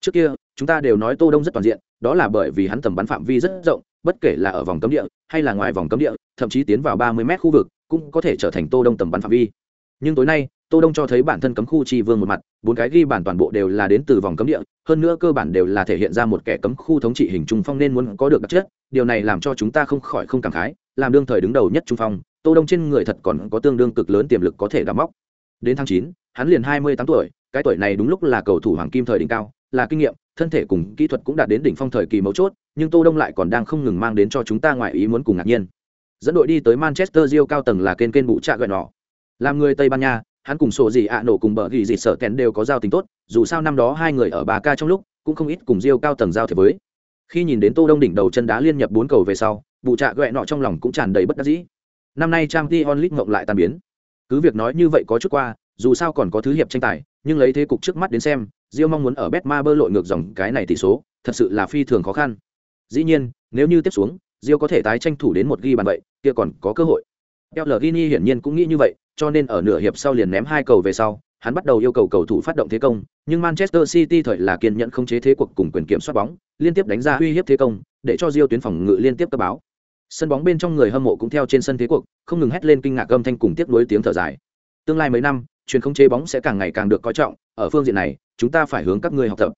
Trước kia chúng ta đều nói tô đông rất toàn diện đó là bởi vì hắn tầm bắn phạm vi rất rộng bất kể là ở vòng cấm địa hay là ngoài vòng cấm địa thậm chí tiến vào 30 mét khu vực cũng có thể trở thành tô đông tầm bắn phạm vi. Nhưng tối nay tô đông cho thấy bản thân cấm khu chi vương một mặt, bốn cái ghi bản toàn bộ đều là đến từ vòng cấm địa, hơn nữa cơ bản đều là thể hiện ra một kẻ cấm khu thống trị hình trung phong nên muốn có được đặc chất, điều này làm cho chúng ta không khỏi không cảm khái, làm đương thời đứng đầu nhất trung phong, tô đông trên người thật còn có tương đương cực lớn tiềm lực có thể đắm móc. Đến tháng chín, hắn liền hai mươi tám tuổi, cái tuổi này đúng lúc là cầu thủ hoàng kim thời đỉnh cao, là kinh nghiệm, thân thể cùng kỹ thuật cũng đạt đến đỉnh phong thời kỳ mấu chốt, nhưng tô đông lại còn đang không ngừng mang đến cho chúng ta ngoài ý muốn cùng ngạc nhiên. Dẫn đội đi tới manchester rio cao tầng là kênh kênh bụ trạ gọi nọ. Làm người tây ban nha hắn cùng sổ gì ạ nổ cùng bờ ghi dịt sợ kèn đều có giao tình tốt, dù sao năm đó hai người ở bà ca trong lúc, cũng không ít cùng diêu cao tầng giao thiệp với. Khi nhìn đến tô đông đỉnh đầu chân đá liên nhập bốn cầu về sau, bụ trạ ghẹ nọ trong lòng cũng tràn đầy bất đắc dĩ. Năm nay trang t onlit ngộng lại tan biến. Cứ việc nói như vậy có chút qua, dù sao còn có thứ hiệp tranh tài, nhưng lấy thế cục trước mắt đến xem, diêu mong muốn ở bet ma bơ lội ngược dòng cái này tỷ số, thật sự là phi thường khó khăn. Dĩ nhiên, nếu như tiếp xuống, diêu có thể tái tranh thủ đến một ghi bàn vậy, kia còn có cơ hội. Pellegrini hiển nhiên cũng nghĩ như vậy, cho nên ở nửa hiệp sau liền ném hai cầu về sau, hắn bắt đầu yêu cầu cầu thủ phát động thế công, nhưng Manchester City thời là kiên nhẫn không chế thế cuộc cùng quyền kiểm soát bóng, liên tiếp đánh ra uy hiếp thế công, để cho Rio tuyến phòng ngự liên tiếp cấp báo. Sân bóng bên trong người hâm mộ cũng theo trên sân thế cuộc, không ngừng hét lên kinh ngạc âm thanh cùng tiếp nối tiếng thở dài. Tương lai mấy năm, truyền không chế bóng sẽ càng ngày càng được coi trọng, ở phương diện này, chúng ta phải hướng các ngươi học tập.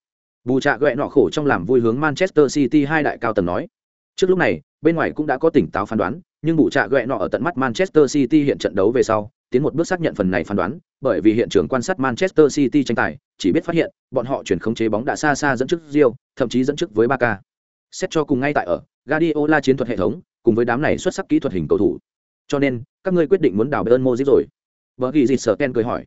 Bù trạ gẹ nọ khổ trong làm vui hướng Manchester City hai đại cao tầng nói. Trước lúc này, bên ngoài cũng đã có tỉnh táo phán đoán, nhưng bù trạ ghẹ nọ ở tận mắt Manchester City hiện trận đấu về sau, tiến một bước xác nhận phần này phán đoán, bởi vì hiện trường quan sát Manchester City tranh tài, chỉ biết phát hiện, bọn họ chuyển khống chế bóng đã xa xa dẫn trước Real, thậm chí dẫn trước với ba k Xét cho cùng ngay tại ở, Guardiola chiến thuật hệ thống, cùng với đám này xuất sắc kỹ thuật hình cầu thủ. Cho nên, các ngươi quyết định muốn đào bern mozip rồi. vợ ghi dịch Ken cười hỏi.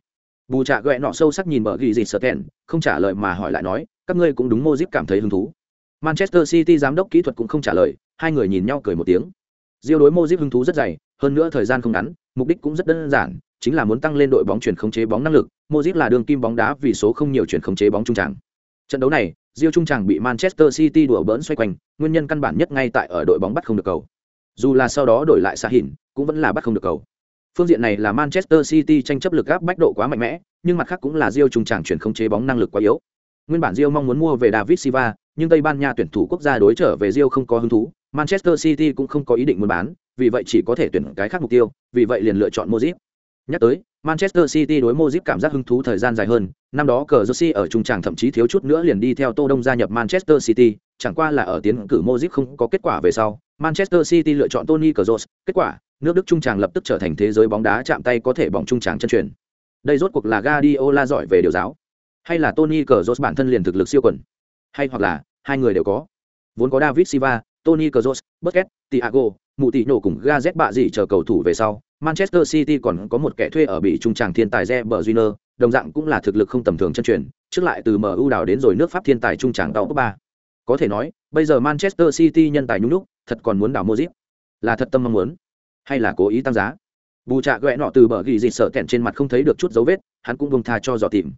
Bù trạ ghẹ nọ sâu sắc nhìn vợ ghi dịch Ken, không trả lời mà hỏi lại nói, các ngươi cũng đúng mozip cảm thấy hứng thú. Manchester City giám đốc kỹ thuật cũng không trả lời, hai người nhìn nhau cười một tiếng. Diêu đối Modric hứng thú rất dày, hơn nữa thời gian không ngắn, mục đích cũng rất đơn giản, chính là muốn tăng lên đội bóng chuyển khống chế bóng năng lực. Modric là đường kim bóng đá vì số không nhiều chuyển khống chế bóng trung tràng. Trận đấu này, Diêu trung tràng bị Manchester City đùa bỡn xoay quanh, nguyên nhân căn bản nhất ngay tại ở đội bóng bắt không được cầu. Dù là sau đó đổi lại xa hình, cũng vẫn là bắt không được cầu. Phương diện này là Manchester City tranh chấp lực áp bách độ quá mạnh mẽ, nhưng mặt khác cũng là Diêu trung tràng chuyển khống chế bóng năng lực quá yếu. Nguyên bản Diêu mong muốn mua về David Silva, nhưng Tây Ban Nha tuyển thủ quốc gia đối trở về Rio không có hứng thú, Manchester City cũng không có ý định muốn bán, vì vậy chỉ có thể tuyển cái khác mục tiêu, vì vậy liền lựa chọn Modric. Nhắc tới, Manchester City đối Modric cảm giác hứng thú thời gian dài hơn, năm đó cờ Jersey ở trung tràng thậm chí thiếu chút nữa liền đi theo Tô Đông gia nhập Manchester City, chẳng qua là ở tiến cử Modric không có kết quả về sau, Manchester City lựa chọn Tony Kroos, kết quả, nước Đức trung tràng lập tức trở thành thế giới bóng đá chạm tay có thể bóng trung tràng chân truyền. Đây rốt cuộc là Guardiola giỏi về điều giáo, hay là Tony Kroos bản thân liền thực lực siêu quần, hay hoặc là hai người đều có. Vốn có David Silva, Tony Kroos, Busquets, Thiago, Mụ Tỷ Nổ cùng Gazet bạ gì chờ cầu thủ về sau, Manchester City còn có một kẻ thuê ở bị trung tràng thiên tài Reber Júnior, đồng dạng cũng là thực lực không tầm thường chân truyền, trước lại từ MU đào đến rồi nước Pháp thiên tài trung tràng tàu top 3. Có thể nói, bây giờ Manchester City nhân tài nhúng lúc, thật còn muốn đào Modric. Là thật tâm mong muốn, hay là cố ý tăng giá? Bù trạ gẹ nọ từ bờ ghi dịch sợ kẹn trên mặt không thấy được chút dấu vết, hắn cũng buông tha cho dò tìm.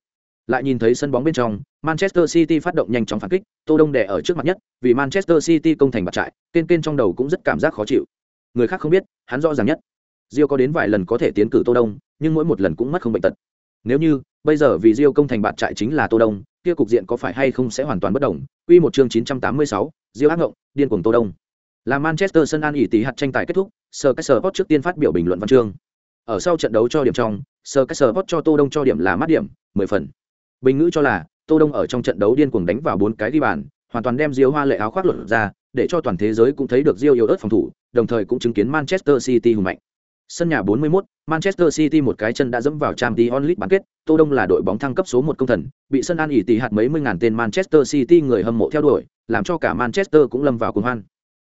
Lại nhìn thấy sân bóng bên trong, Manchester City phát động nhanh chóng phản kích, Tô Đông đè ở trước mặt nhất, vì Manchester City công thành bạt trại, kên kên trong đầu cũng rất cảm giác khó chịu. Người khác không biết, hắn rõ ràng nhất. Rio có đến vài lần có thể tiến cử Tô Đông, nhưng mỗi một lần cũng mất không bệnh tật. Nếu như bây giờ vì Rio công thành bạt trại chính là Tô Đông, kia cục diện có phải hay không sẽ hoàn toàn bất động. Quy một chương 986, Rio ác ngộng, điên cuồng Tô Đông. Là Manchester sân An ỉ tí hạt tranh tài kết thúc, Sir Caesar trước tiên phát biểu bình luận văn chương. Ở sau trận đấu cho điểm trong, Sir Caesar cho Tô Đông cho điểm là mắt điểm, 10 phần. Bình ngữ cho là, Tô Đông ở trong trận đấu điên cuồng đánh vào bốn cái ghi bàn, hoàn toàn đem diêu hoa lệ áo khoác luận ra, để cho toàn thế giới cũng thấy được diêu yếu ớt phòng thủ, đồng thời cũng chứng kiến Manchester City hùng mạnh. Sân nhà 41, Manchester City một cái chân đã dẫm vào Champions League bán kết, Tô Đông là đội bóng thăng cấp số 1 công thần, bị sân An ỉ tỷ hạt mấy mươi ngàn tên Manchester City người hâm mộ theo đuổi, làm cho cả Manchester cũng lâm vào cuồng hoan.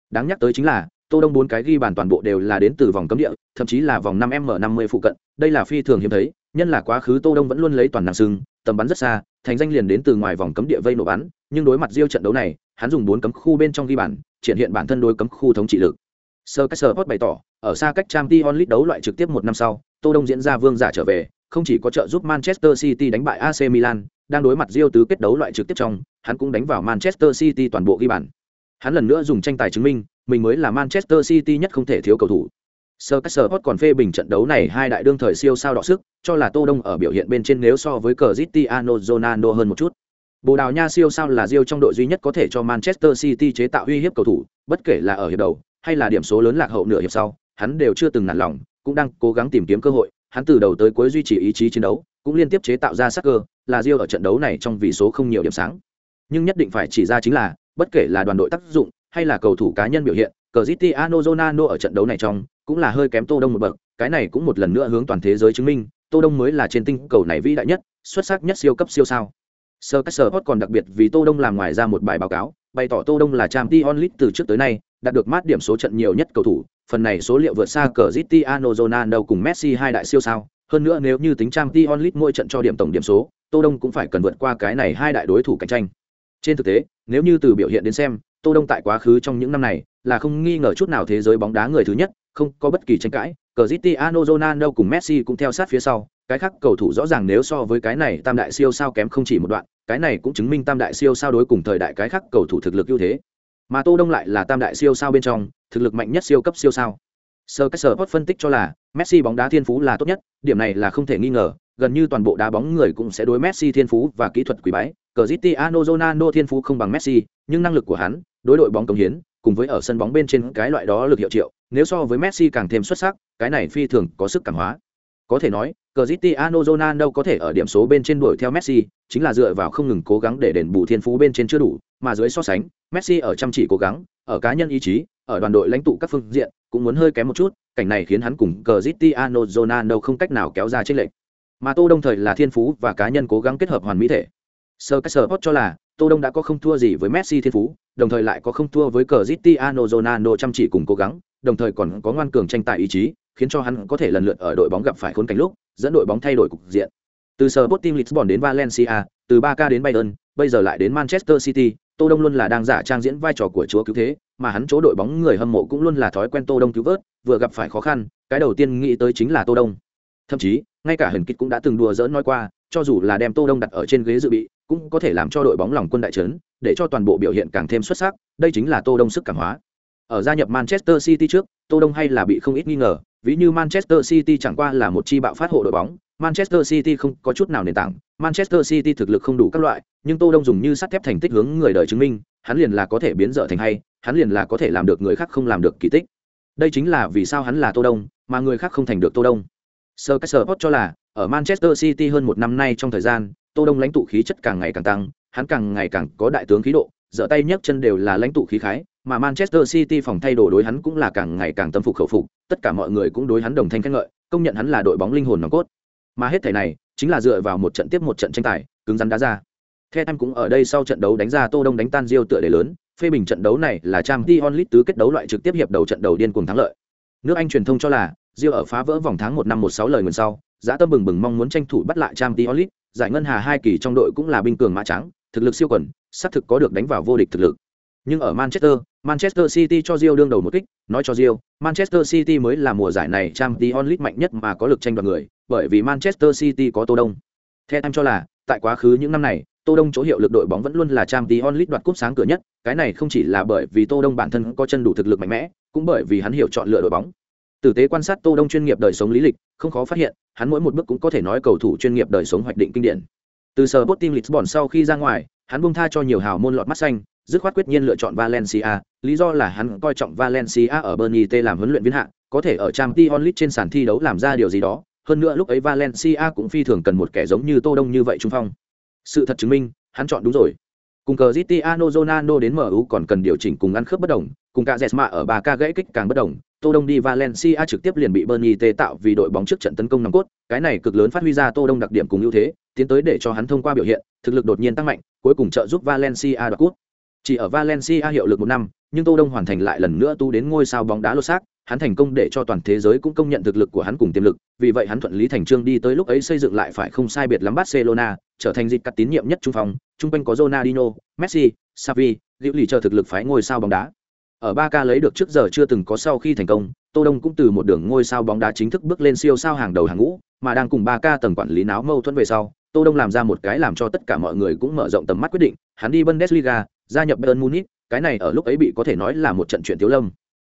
Đáng nhắc tới chính là, Tô Đông bốn cái ghi bàn toàn bộ đều là đến từ vòng cấm địa, thậm chí là vòng 5m50 phụ cận, đây là phi thường hiếm thấy, nhân là quá khứ Tô Đông vẫn luôn lấy toàn năng sưng, tầm bắn rất xa, thành danh liền đến từ ngoài vòng cấm địa vây nổ bắn, nhưng đối mặt Rio trận đấu này, hắn dùng bốn cấm khu bên trong ghi bàn, triển hiện bản thân đối cấm khu thống trị lực. sơ cách sơ Caesar bày tỏ, ở xa cách trang t onlit đấu loại trực tiếp một năm sau, Tô Đông diễn ra vương giả trở về, không chỉ có trợ giúp Manchester City đánh bại AC Milan, đang đối mặt Real tứ kết đấu loại trực tiếp trong, hắn cũng đánh vào Manchester City toàn bộ ghi bàn. Hắn lần nữa dùng tranh tài chứng minh, mình mới là Manchester City nhất không thể thiếu cầu thủ. Sir hốt còn phê bình trận đấu này hai đại đương thời siêu sao đọ sức, cho là Tô Đông ở biểu hiện bên trên nếu so với Cristiano Ronaldo hơn một chút. Bồ Đào Nha siêu sao là Real trong đội duy nhất có thể cho Manchester City chế tạo uy hiếp cầu thủ, bất kể là ở hiệp đầu hay là điểm số lớn lạc hậu nửa hiệp sau, hắn đều chưa từng nản lòng, cũng đang cố gắng tìm kiếm cơ hội, hắn từ đầu tới cuối duy trì ý chí chiến đấu, cũng liên tiếp chế tạo ra sắc cơ, là Rio ở trận đấu này trong vị số không nhiều điểm sáng. Nhưng nhất định phải chỉ ra chính là, bất kể là đoàn đội tác dụng hay là cầu thủ cá nhân biểu hiện, Cristiano Ronaldo ở trận đấu này trong cũng là hơi kém Tô Đông một bậc, cái này cũng một lần nữa hướng toàn thế giới chứng minh, Tô Đông mới là trên tinh cầu này vĩ đại nhất, xuất sắc nhất siêu cấp siêu sao. Sir Hot còn đặc biệt vì Tô Đông làm ngoài ra một bài báo cáo, bày tỏ Tô Đông là Champions onlit từ trước tới nay, đạt được mát điểm số trận nhiều nhất cầu thủ, phần này số liệu vượt xa Cristiano Ronaldo cùng Messi hai đại siêu sao, hơn nữa nếu như tính Champions onlit mỗi trận cho điểm tổng điểm số, Tô Đông cũng phải cần vượt qua cái này hai đại đối thủ cạnh tranh. Trên thực tế, nếu như từ biểu hiện đến xem, Tô Đông tại quá khứ trong những năm này là không nghi ngờ chút nào thế giới bóng đá người thứ nhất, không có bất kỳ tranh cãi. Cristiano Ronaldo cùng Messi cũng theo sát phía sau, cái khác cầu thủ rõ ràng nếu so với cái này tam đại siêu sao kém không chỉ một đoạn, cái này cũng chứng minh tam đại siêu sao đối cùng thời đại cái khác cầu thủ thực lực ưu thế. Mà Tô Đông lại là tam đại siêu sao bên trong, thực lực mạnh nhất siêu cấp siêu sao. Sir Caesar phân tích cho là Messi bóng đá thiên phú là tốt nhất, điểm này là không thể nghi ngờ, gần như toàn bộ đá bóng người cũng sẽ đối Messi thiên phú và kỹ thuật quý bái. Cristiano Ronaldo thiên phú không bằng Messi, nhưng năng lực của hắn, đối đội bóng công hiến, cùng với ở sân bóng bên trên cái loại đó lực hiệu triệu, nếu so với Messi càng thêm xuất sắc, cái này phi thường có sức cảm hóa. Có thể nói, Cristiano Ronaldo có thể ở điểm số bên trên đuổi theo Messi, chính là dựa vào không ngừng cố gắng để đền bù thiên phú bên trên chưa đủ, mà dưới so sánh, Messi ở chăm chỉ cố gắng, ở cá nhân ý chí, ở đoàn đội lãnh tụ các phương diện, cũng muốn hơi kém một chút, cảnh này khiến hắn cùng Cristiano Ronaldo không cách nào kéo ra chênh lệch. Mà Tô Đông thời là thiên phú và cá nhân cố gắng kết hợp hoàn mỹ thể. Sir Caesar cho là Tô Đông đã có không thua gì với Messi thiên phú, đồng thời lại có không thua với Cristiano Ronaldo chăm chỉ cùng cố gắng, đồng thời còn có ngoan cường tranh tài ý chí, khiến cho hắn có thể lần lượt ở đội bóng gặp phải khốn cảnh lúc, dẫn đội bóng thay đổi cục diện. Từ Sporting Lisbon đến Valencia, từ Barca đến Bayern, bây giờ lại đến Manchester City, Tô Đông luôn là đang giả trang diễn vai trò của chúa cứu thế, mà hắn chỗ đội bóng người hâm mộ cũng luôn là thói quen Tô Đông cứu vớt, vừa gặp phải khó khăn, cái đầu tiên nghĩ tới chính là Tô Đông. Thậm chí, ngay cả Huyền Kịch cũng đã từng đùa giỡn nói qua, cho dù là đem Tô Đông đặt ở trên ghế dự bị, cũng có thể làm cho đội bóng lòng quân đại trấn để cho toàn bộ biểu hiện càng thêm xuất sắc đây chính là tô đông sức cảm hóa ở gia nhập manchester city trước, tô đông hay là bị không ít nghi ngờ, ví như manchester city chẳng qua là một chi bạo phát hộ đội bóng. Manchester city không có chút nào nền tảng, manchester city thực lực không đủ các loại, nhưng tô đông dùng như sắt thép thành tích hướng người đời chứng minh, hắn liền là có thể biến dở thành hay, hắn liền là có thể làm được người khác không làm được kỳ tích. Đây chính là vì sao hắn là tô đông, mà người khác không thành được tô đông. Sir cách cho là, ở manchester city hơn một năm nay trong thời gian, tô đông lãnh tụ khí chất càng ngày càng tăng, hắn càng ngày càng có đại tướng khí độ giở tay nhấc chân đều là lãnh tụ khí khái mà manchester city phòng thay đồ đối hắn cũng là càng ngày càng tâm phục khẩu phục tất cả mọi người cũng đối hắn đồng thanh khen ngợi công nhận hắn là đội bóng linh hồn nòng cốt mà hết thể này chính là dựa vào một trận tiếp một trận tranh tài cứng rắn đá ra The Time cũng ở đây sau trận đấu đánh ra Tô Đông đánh tan Rio tựa đề lớn, phê bình trận đấu này là Champions League tứ kết đấu loại trực tiếp hiệp đầu trận đầu điên cuồng thắng lợi. Nước Anh truyền thông cho là Rio ở phá vỡ vòng tháng một năm một sáu lời nguồn sau, giá tâm bừng bừng mong muốn tranh thủ bắt lại Champions League, giải ngân hà hai kỳ trong đội cũng là binh cường mã trắng, thực lực siêu quần, sắp thực có được đánh vào vô địch thực lực. Nhưng ở Manchester, Manchester City cho Rio đương đầu một kích, nói cho Rio, Manchester City mới là mùa giải này Champions League mạnh nhất mà có lực tranh đoạt người, bởi vì Manchester City có Tô Đông. Theo em cho là, tại quá khứ những năm này, Tô Đông chỗ hiệu lực đội bóng vẫn luôn là Champions League đoạt cúp sáng cửa nhất, cái này không chỉ là bởi vì Tô Đông bản thân có chân đủ thực lực mạnh mẽ, cũng bởi vì hắn hiểu chọn lựa đội bóng. Tử tế quan sát Tô Đông chuyên nghiệp đời sống lý lịch, không khó phát hiện, hắn mỗi một bước cũng có thể nói cầu thủ chuyên nghiệp đời sống hoạch định kinh điển. Từ sở Sporting Lisbon sau khi ra ngoài, hắn buông tha cho nhiều hào môn lọt mắt xanh, dứt khoát quyết nhiên lựa chọn Valencia, lý do là hắn coi trọng Valencia ở Burnley T làm huấn luyện viên hạ, có thể ở Champions League trên sàn thi đấu làm ra điều gì đó, hơn nữa lúc ấy Valencia cũng phi thường cần một kẻ giống như Tô Đông như vậy trung phong. Sự thật chứng minh, hắn chọn đúng rồi. Cùng Cristiano Ronaldo đến MU còn cần điều chỉnh cùng ăn khớp bất đồng, cùng cả Jesma ở 3K gãy kích càng bất đồng. Tô Đông đi Valencia trực tiếp liền bị Burnley tê tạo vì đội bóng trước trận tấn công nòng cốt, cái này cực lớn phát huy ra Tô Đông đặc điểm cùng ưu thế, tiến tới để cho hắn thông qua biểu hiện, thực lực đột nhiên tăng mạnh, cuối cùng trợ giúp Valencia đoạt cúp. Chỉ ở Valencia hiệu lực một năm, nhưng Tô Đông hoàn thành lại lần nữa tu đến ngôi sao bóng đá lô xác, hắn thành công để cho toàn thế giới cũng công nhận thực lực của hắn cùng tiềm lực, vì vậy hắn thuận lý thành trương đi tới lúc ấy xây dựng lại phải không sai biệt lắm Barcelona, trở thành dịch cắt tín nhiệm nhất trung phòng, trung quanh có Ronaldinho, Messi, Xavi, Diệu lì chờ thực lực phái ngôi sao bóng đá. Ở ba ca lấy được trước giờ chưa từng có sau khi thành công, Tô Đông cũng từ một đường ngôi sao bóng đá chính thức bước lên siêu sao hàng đầu hàng ngũ, mà đang cùng ba ca tầng quản lý náo mâu thuẫn về sau, Tô Đông làm ra một cái làm cho tất cả mọi người cũng mở rộng tầm mắt quyết định, hắn đi Bundesliga, gia nhập Bayern Munich, cái này ở lúc ấy bị có thể nói là một trận chuyện thiếu lâm.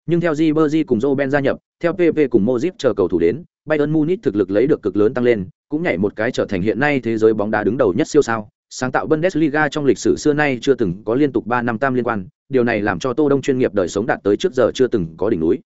Nhưng theo Jibberjee cùng Joe Ben gia nhập, theo PP cùng Modric chờ cầu thủ đến, Bayern Munich thực lực lấy được cực lớn tăng lên, cũng nhảy một cái trở thành hiện nay thế giới bóng đá đứng đầu nhất siêu sao, sáng tạo Bundesliga trong lịch sử xưa nay chưa từng có liên tục 3 năm tam liên quan, điều này làm cho Tô Đông chuyên nghiệp đời sống đạt tới trước giờ chưa từng có đỉnh núi.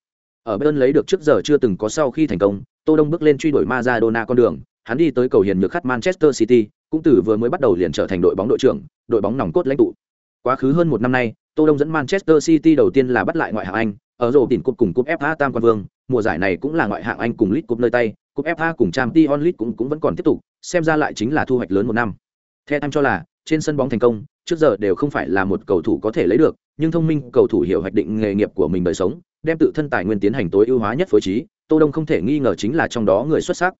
Ở Bayern lấy được trước giờ chưa từng có sau khi thành công, Tô Đông bước lên truy đuổi Maradona con đường, hắn đi tới cầu hiền nhược khát Manchester City, cũng từ vừa mới bắt đầu liền trở thành đội bóng đội trưởng, đội bóng nòng cốt lãnh tụ. Quá khứ hơn một năm nay, Tô Đông dẫn Manchester City đầu tiên là bắt lại ngoại hạng Anh, ở rổ tỉnh cúp cùng cúp FA Tam Quan Vương, mùa giải này cũng là ngoại hạng Anh cùng League Cup nơi tay, cúp FA cùng Champions League cũng cũng vẫn còn tiếp tục, xem ra lại chính là thu hoạch lớn một năm. Theo tham cho là, trên sân bóng thành công, trước giờ đều không phải là một cầu thủ có thể lấy được, nhưng thông minh cầu thủ hiểu hoạch định nghề nghiệp của mình đời sống, đem tự thân tài nguyên tiến hành tối ưu hóa nhất phối trí, Tô Đông không thể nghi ngờ chính là trong đó người xuất sắc.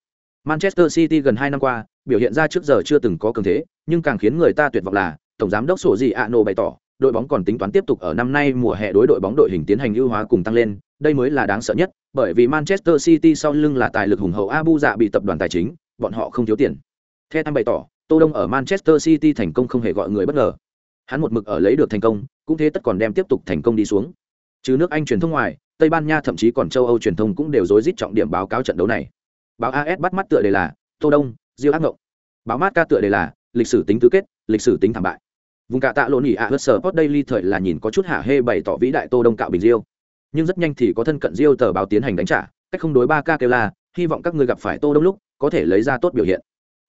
Manchester City gần 2 năm qua, biểu hiện ra trước giờ chưa từng có cường thế, nhưng càng khiến người ta tuyệt vọng là, tổng giám đốc sổ gì Ano bày tỏ, đội bóng còn tính toán tiếp tục ở năm nay mùa hè đối đội bóng đội hình tiến hành ưu hóa cùng tăng lên, đây mới là đáng sợ nhất, bởi vì Manchester City sau lưng là tài lực hùng hậu Abu Dạ bị tập đoàn tài chính, bọn họ không thiếu tiền. Theo tham bày tỏ, Tô Đông ở Manchester City thành công không hề gọi người bất ngờ. Hắn một mực ở lấy được thành công, cũng thế tất còn đem tiếp tục thành công đi xuống. Chứ nước Anh truyền thông ngoài, Tây Ban Nha thậm chí còn châu Âu truyền thông cũng đều rối rít trọng điểm báo cáo trận đấu này. Báo AS bắt mắt tựa đề là Tô Đông, Diêu ác ngộng. Báo Marca tựa đề là lịch sử tính tứ kết, lịch sử tính thảm bại vùng cạ tạ lộn ỉ ạ, hớt sở post daily thời là nhìn có chút hạ hê bày tỏ vĩ đại tô đông cạo bình diêu. Nhưng rất nhanh thì có thân cận diêu tờ báo tiến hành đánh trả, cách không đối ba k kêu là hy vọng các người gặp phải tô đông lúc, có thể lấy ra tốt biểu hiện.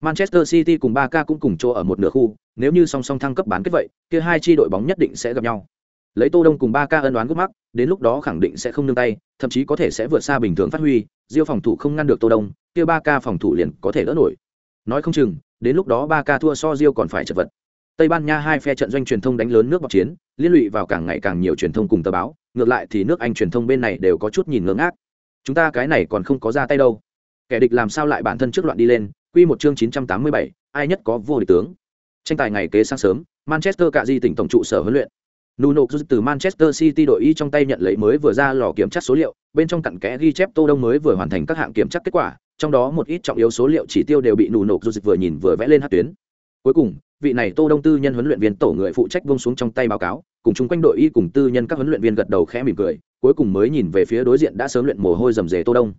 Manchester city cùng ba k cũng cùng chỗ ở một nửa khu, nếu như song song thăng cấp bán kết vậy, kia hai chi đội bóng nhất định sẽ gặp nhau. Lấy tô đông cùng ba k ân đoán gút mắc, đến lúc đó khẳng định sẽ không nương tay, thậm chí có thể sẽ vượt xa bình thường phát huy, diêu phòng thủ không ngăn được tô đông, kia ba k phòng thủ liền có thể đỡ nổi. Nói không chừng, đến lúc đó ba k thua so diêu còn phải chật vật. Tây Ban Nha hai phe trận doanh truyền thông đánh lớn nước bọc chiến, liên lụy vào càng ngày càng nhiều truyền thông cùng tờ báo, ngược lại thì nước Anh truyền thông bên này đều có chút nhìn ngưỡng ngác. Chúng ta cái này còn không có ra tay đâu. Kẻ địch làm sao lại bản thân trước loạn đi lên, quy một chương 987, ai nhất có vô địch tướng. Tranh tài ngày kế sáng sớm, Manchester cạ di tỉnh tổng trụ sở huấn luyện. Nuno Cruz từ Manchester City đội y trong tay nhận lấy mới vừa ra lò kiểm tra số liệu, bên trong cặn kẽ ghi chép Tô Đông mới vừa hoàn thành các hạng kiểm tra kết quả, trong đó một ít trọng yếu số liệu chỉ tiêu đều bị Nuno Cruz vừa nhìn vừa vẽ lên hạt tuyến cuối cùng, vị này tô đông tư nhân huấn luyện viên tổ người phụ trách vung xuống trong tay báo cáo, cùng chung quanh đội y cùng tư nhân các huấn luyện viên gật đầu khẽ mỉm cười, cuối cùng mới nhìn về phía đối diện đã sớm luyện mồ hôi rầm rề tô đông.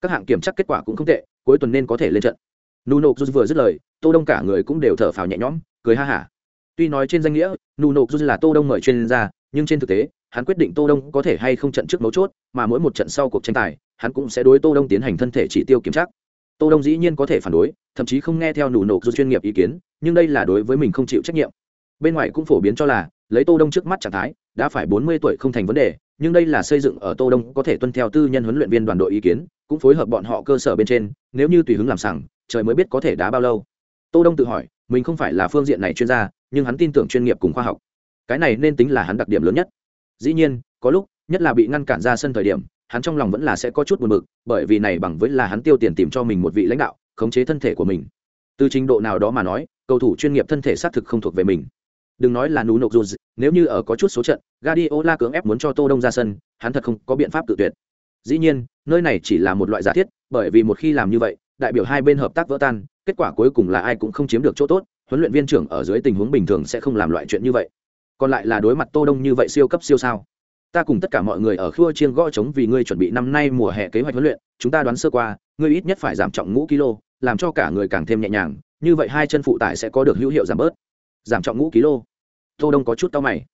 Các hạng kiểm tra kết quả cũng không tệ, cuối tuần nên có thể lên trận. Nuno juz vừa dứt lời, tô đông cả người cũng đều thở phào nhẹ nhõm, cười ha hả. Tuy nói trên danh nghĩa, nuno juz là tô đông mời chuyên gia, nhưng trên thực tế, hắn quyết định tô đông có thể hay không trận trước mấu chốt, mà mỗi một trận sau cuộc tranh tài, hắn cũng sẽ đối tô đông tiến hành thân thể chỉ tiêu kiểm tra tô đông dĩ nhiên có thể phản đối, thậm chí không nghe theo nụ nộp dù chuyên nghiệp ý kiến, nhưng đây là đối với mình không chịu trách nhiệm. Bên ngoài cũng phổ biến cho là, lấy tô đông trước mắt trạng thái, đã phải bốn mươi tuổi không thành vấn đề, nhưng đây là xây dựng ở tô đông có thể tuân theo tư nhân huấn luyện viên đoàn đội ý kiến, cũng phối hợp bọn họ cơ sở bên trên, nếu như tùy hứng làm sẵn, trời mới biết có thể đá bao lâu. Tô đông tự hỏi, mình không phải là phương diện này chuyên gia, nhưng hắn tin tưởng chuyên nghiệp cùng khoa học. Cái này nên tính là hắn đặc điểm lớn nhất. Dĩ nhiên, có lúc, nhất là bị ngăn cản ra sân thời điểm hắn trong lòng vẫn là sẽ có chút buồn bực bởi vì này bằng với là hắn tiêu tiền tìm cho mình một vị lãnh đạo khống chế thân thể của mình từ trình độ nào đó mà nói cầu thủ chuyên nghiệp thân thể xác thực không thuộc về mình đừng nói là nú nộp dù nếu như ở có chút số trận Guardiola cưỡng ép muốn cho Tô Đông ra sân, hắn thật không có biện pháp tự tuyệt. Dĩ nhiên, nơi này chỉ là một loại giả thiết, bởi vì một khi làm như vậy, đại biểu hai bên hợp tác vỡ tan, kết quả cuối cùng là ai cũng không chiếm được chỗ tốt, huấn luyện viên trưởng ở dưới tình huống bình thường sẽ không làm loại chuyện như vậy. Còn lại là đối mặt Tô Đông như vậy siêu cấp siêu sao? Ta cùng tất cả mọi người ở khua chiên gõ trống vì ngươi chuẩn bị năm nay mùa hè kế hoạch huấn luyện, chúng ta đoán sơ qua, ngươi ít nhất phải giảm trọng ngũ kg, làm cho cả người càng thêm nhẹ nhàng, như vậy hai chân phụ tải sẽ có được hữu hiệu giảm bớt. Giảm trọng ngũ kg. Tô Đông có chút tao mày.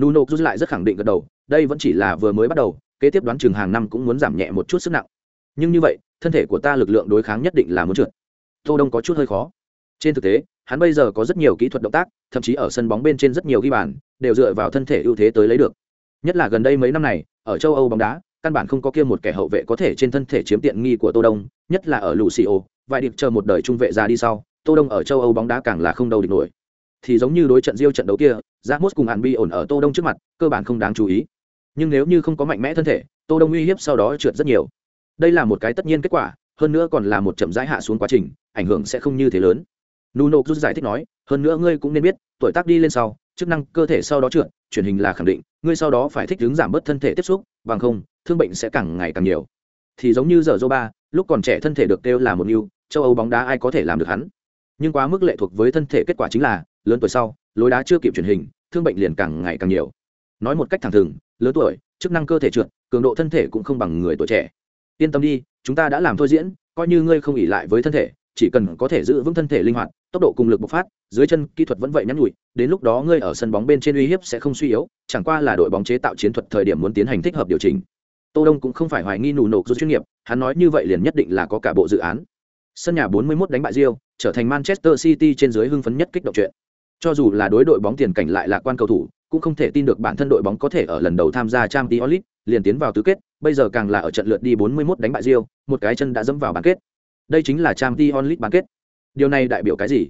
Nuno rút lại rất khẳng định gật đầu đây vẫn chỉ là vừa mới bắt đầu kế tiếp đoán chừng hàng năm cũng muốn giảm nhẹ một chút sức nặng. Nhưng như vậy thân thể của ta lực lượng đối kháng nhất định là muốn trượt. Tô đông có chút hơi khó. Trên thực tế hắn bây giờ có rất nhiều kỹ thuật động tác thậm chí ở sân bóng bên trên rất nhiều ghi bàn đều dựa vào thân thể ưu thế tới lấy được nhất là gần đây mấy năm này ở châu âu bóng đá căn bản không có kia một kẻ hậu vệ có thể trên thân thể chiếm tiện nghi của tô đông nhất là ở lucio vài điệp chờ một đời trung vệ ra đi sau tô đông ở châu âu bóng đá càng là không đâu địch nổi thì giống như đối trận Diêu trận đấu kia, Ramos cùng Hàn Bi ổn ở Tô Đông trước mặt, cơ bản không đáng chú ý. Nhưng nếu như không có mạnh mẽ thân thể, Tô Đông uy hiếp sau đó trượt rất nhiều. Đây là một cái tất nhiên kết quả, hơn nữa còn là một chậm rãi hạ xuống quá trình, ảnh hưởng sẽ không như thế lớn. Nuno rút giải thích nói, hơn nữa ngươi cũng nên biết, tuổi tác đi lên sau, chức năng cơ thể sau đó trượt, truyền hình là khẳng định, ngươi sau đó phải thích ứng giảm bớt thân thể tiếp xúc, bằng không, thương bệnh sẽ càng ngày càng nhiều. Thì giống như giờ Zoba, lúc còn trẻ thân thể được kêu là một ưu, châu Âu bóng đá ai có thể làm được hắn. Nhưng quá mức lệ thuộc với thân thể kết quả chính là, lớn tuổi sau lối đá chưa kịp truyền hình thương bệnh liền càng ngày càng nhiều nói một cách thẳng thừng lớn tuổi chức năng cơ thể trượt cường độ thân thể cũng không bằng người tuổi trẻ yên tâm đi chúng ta đã làm thôi diễn coi như ngươi không ỉ lại với thân thể chỉ cần có thể giữ vững thân thể linh hoạt tốc độ cùng lực bộc phát dưới chân kỹ thuật vẫn vậy nhắn nhủi, đến lúc đó ngươi ở sân bóng bên trên uy hiếp sẽ không suy yếu chẳng qua là đội bóng chế tạo chiến thuật thời điểm muốn tiến hành thích hợp điều chỉnh. Tô đông cũng không phải hoài nghi nụ nộp dù chuyên nghiệp hắn nói như vậy liền nhất định là có cả bộ dự án. Sân nhà 41 đánh bại Real, trở thành manchester city trên dưới hưng phấn nhất kích động chuyện. Cho dù là đối đội bóng tiền cảnh lại lạc quan cầu thủ, cũng không thể tin được bản thân đội bóng có thể ở lần đầu tham gia Champions League, liền tiến vào tứ kết, bây giờ càng là ở trận lượt đi 41 đánh bại Real, một cái chân đã dẫm vào bán kết. Đây chính là Champions League bán kết. Điều này đại biểu cái gì?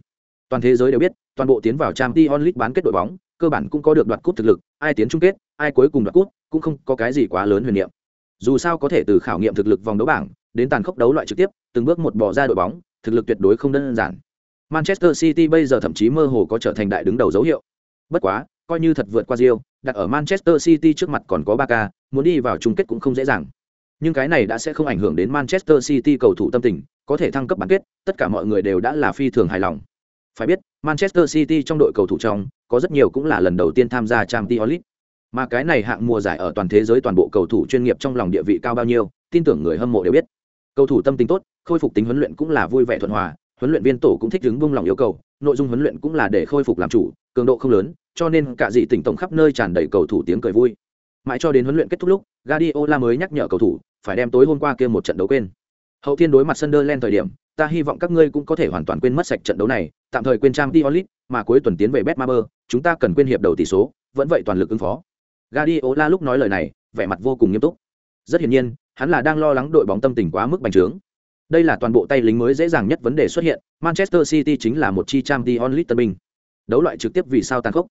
Toàn thế giới đều biết, toàn bộ tiến vào Champions League bán kết đội bóng, cơ bản cũng có được đoạt cúp thực lực, ai tiến chung kết, ai cuối cùng đoạt cúp, cũng không có cái gì quá lớn huyền niệm. Dù sao có thể từ khảo nghiệm thực lực vòng đấu bảng đến tàn khốc đấu loại trực tiếp, từng bước một bỏ ra đội bóng, thực lực tuyệt đối không đơn giản. Manchester City bây giờ thậm chí mơ hồ có trở thành đại đứng đầu dấu hiệu. Bất quá, coi như thật vượt qua Real, đặt ở Manchester City trước mặt còn có Barca, muốn đi vào chung kết cũng không dễ dàng. Nhưng cái này đã sẽ không ảnh hưởng đến Manchester City cầu thủ tâm tình, có thể thăng cấp bán kết, tất cả mọi người đều đã là phi thường hài lòng. Phải biết, Manchester City trong đội cầu thủ trong, có rất nhiều cũng là lần đầu tiên tham gia Champions League. Mà cái này hạng mùa giải ở toàn thế giới toàn bộ cầu thủ chuyên nghiệp trong lòng địa vị cao bao nhiêu, tin tưởng người hâm mộ đều biết. Cầu thủ tâm tình tốt, khôi phục tính huấn luyện cũng là vui vẻ thuận hòa, huấn luyện viên tổ cũng thích ứng buông lòng yêu cầu nội dung huấn luyện cũng là để khôi phục làm chủ cường độ không lớn cho nên cả dị tỉnh tổng khắp nơi tràn đầy cầu thủ tiếng cười vui mãi cho đến huấn luyện kết thúc lúc Guardiola mới nhắc nhở cầu thủ phải đem tối hôm qua kia một trận đấu quên. Hậu thiên đối mặt Sunderland thời điểm, ta hy vọng các ngươi cũng có thể hoàn toàn quên mất sạch trận đấu này, tạm thời quên trang Diolit mà cuối tuần tiến về Betmaber, chúng ta cần quên hiệp đầu tỷ số, vẫn vậy toàn lực ứng phó. Guardiola lúc nói lời này, vẻ mặt vô cùng nghiêm túc. Rất hiển nhiên, hắn là đang lo lắng đội bóng tâm tình quá mức bành trướng. Đây là toàn bộ tay lính mới dễ dàng nhất vấn đề xuất hiện, manchester city chính là một chi trang t onlit tân binh. Đấu loại trực tiếp vì sao tàn khốc?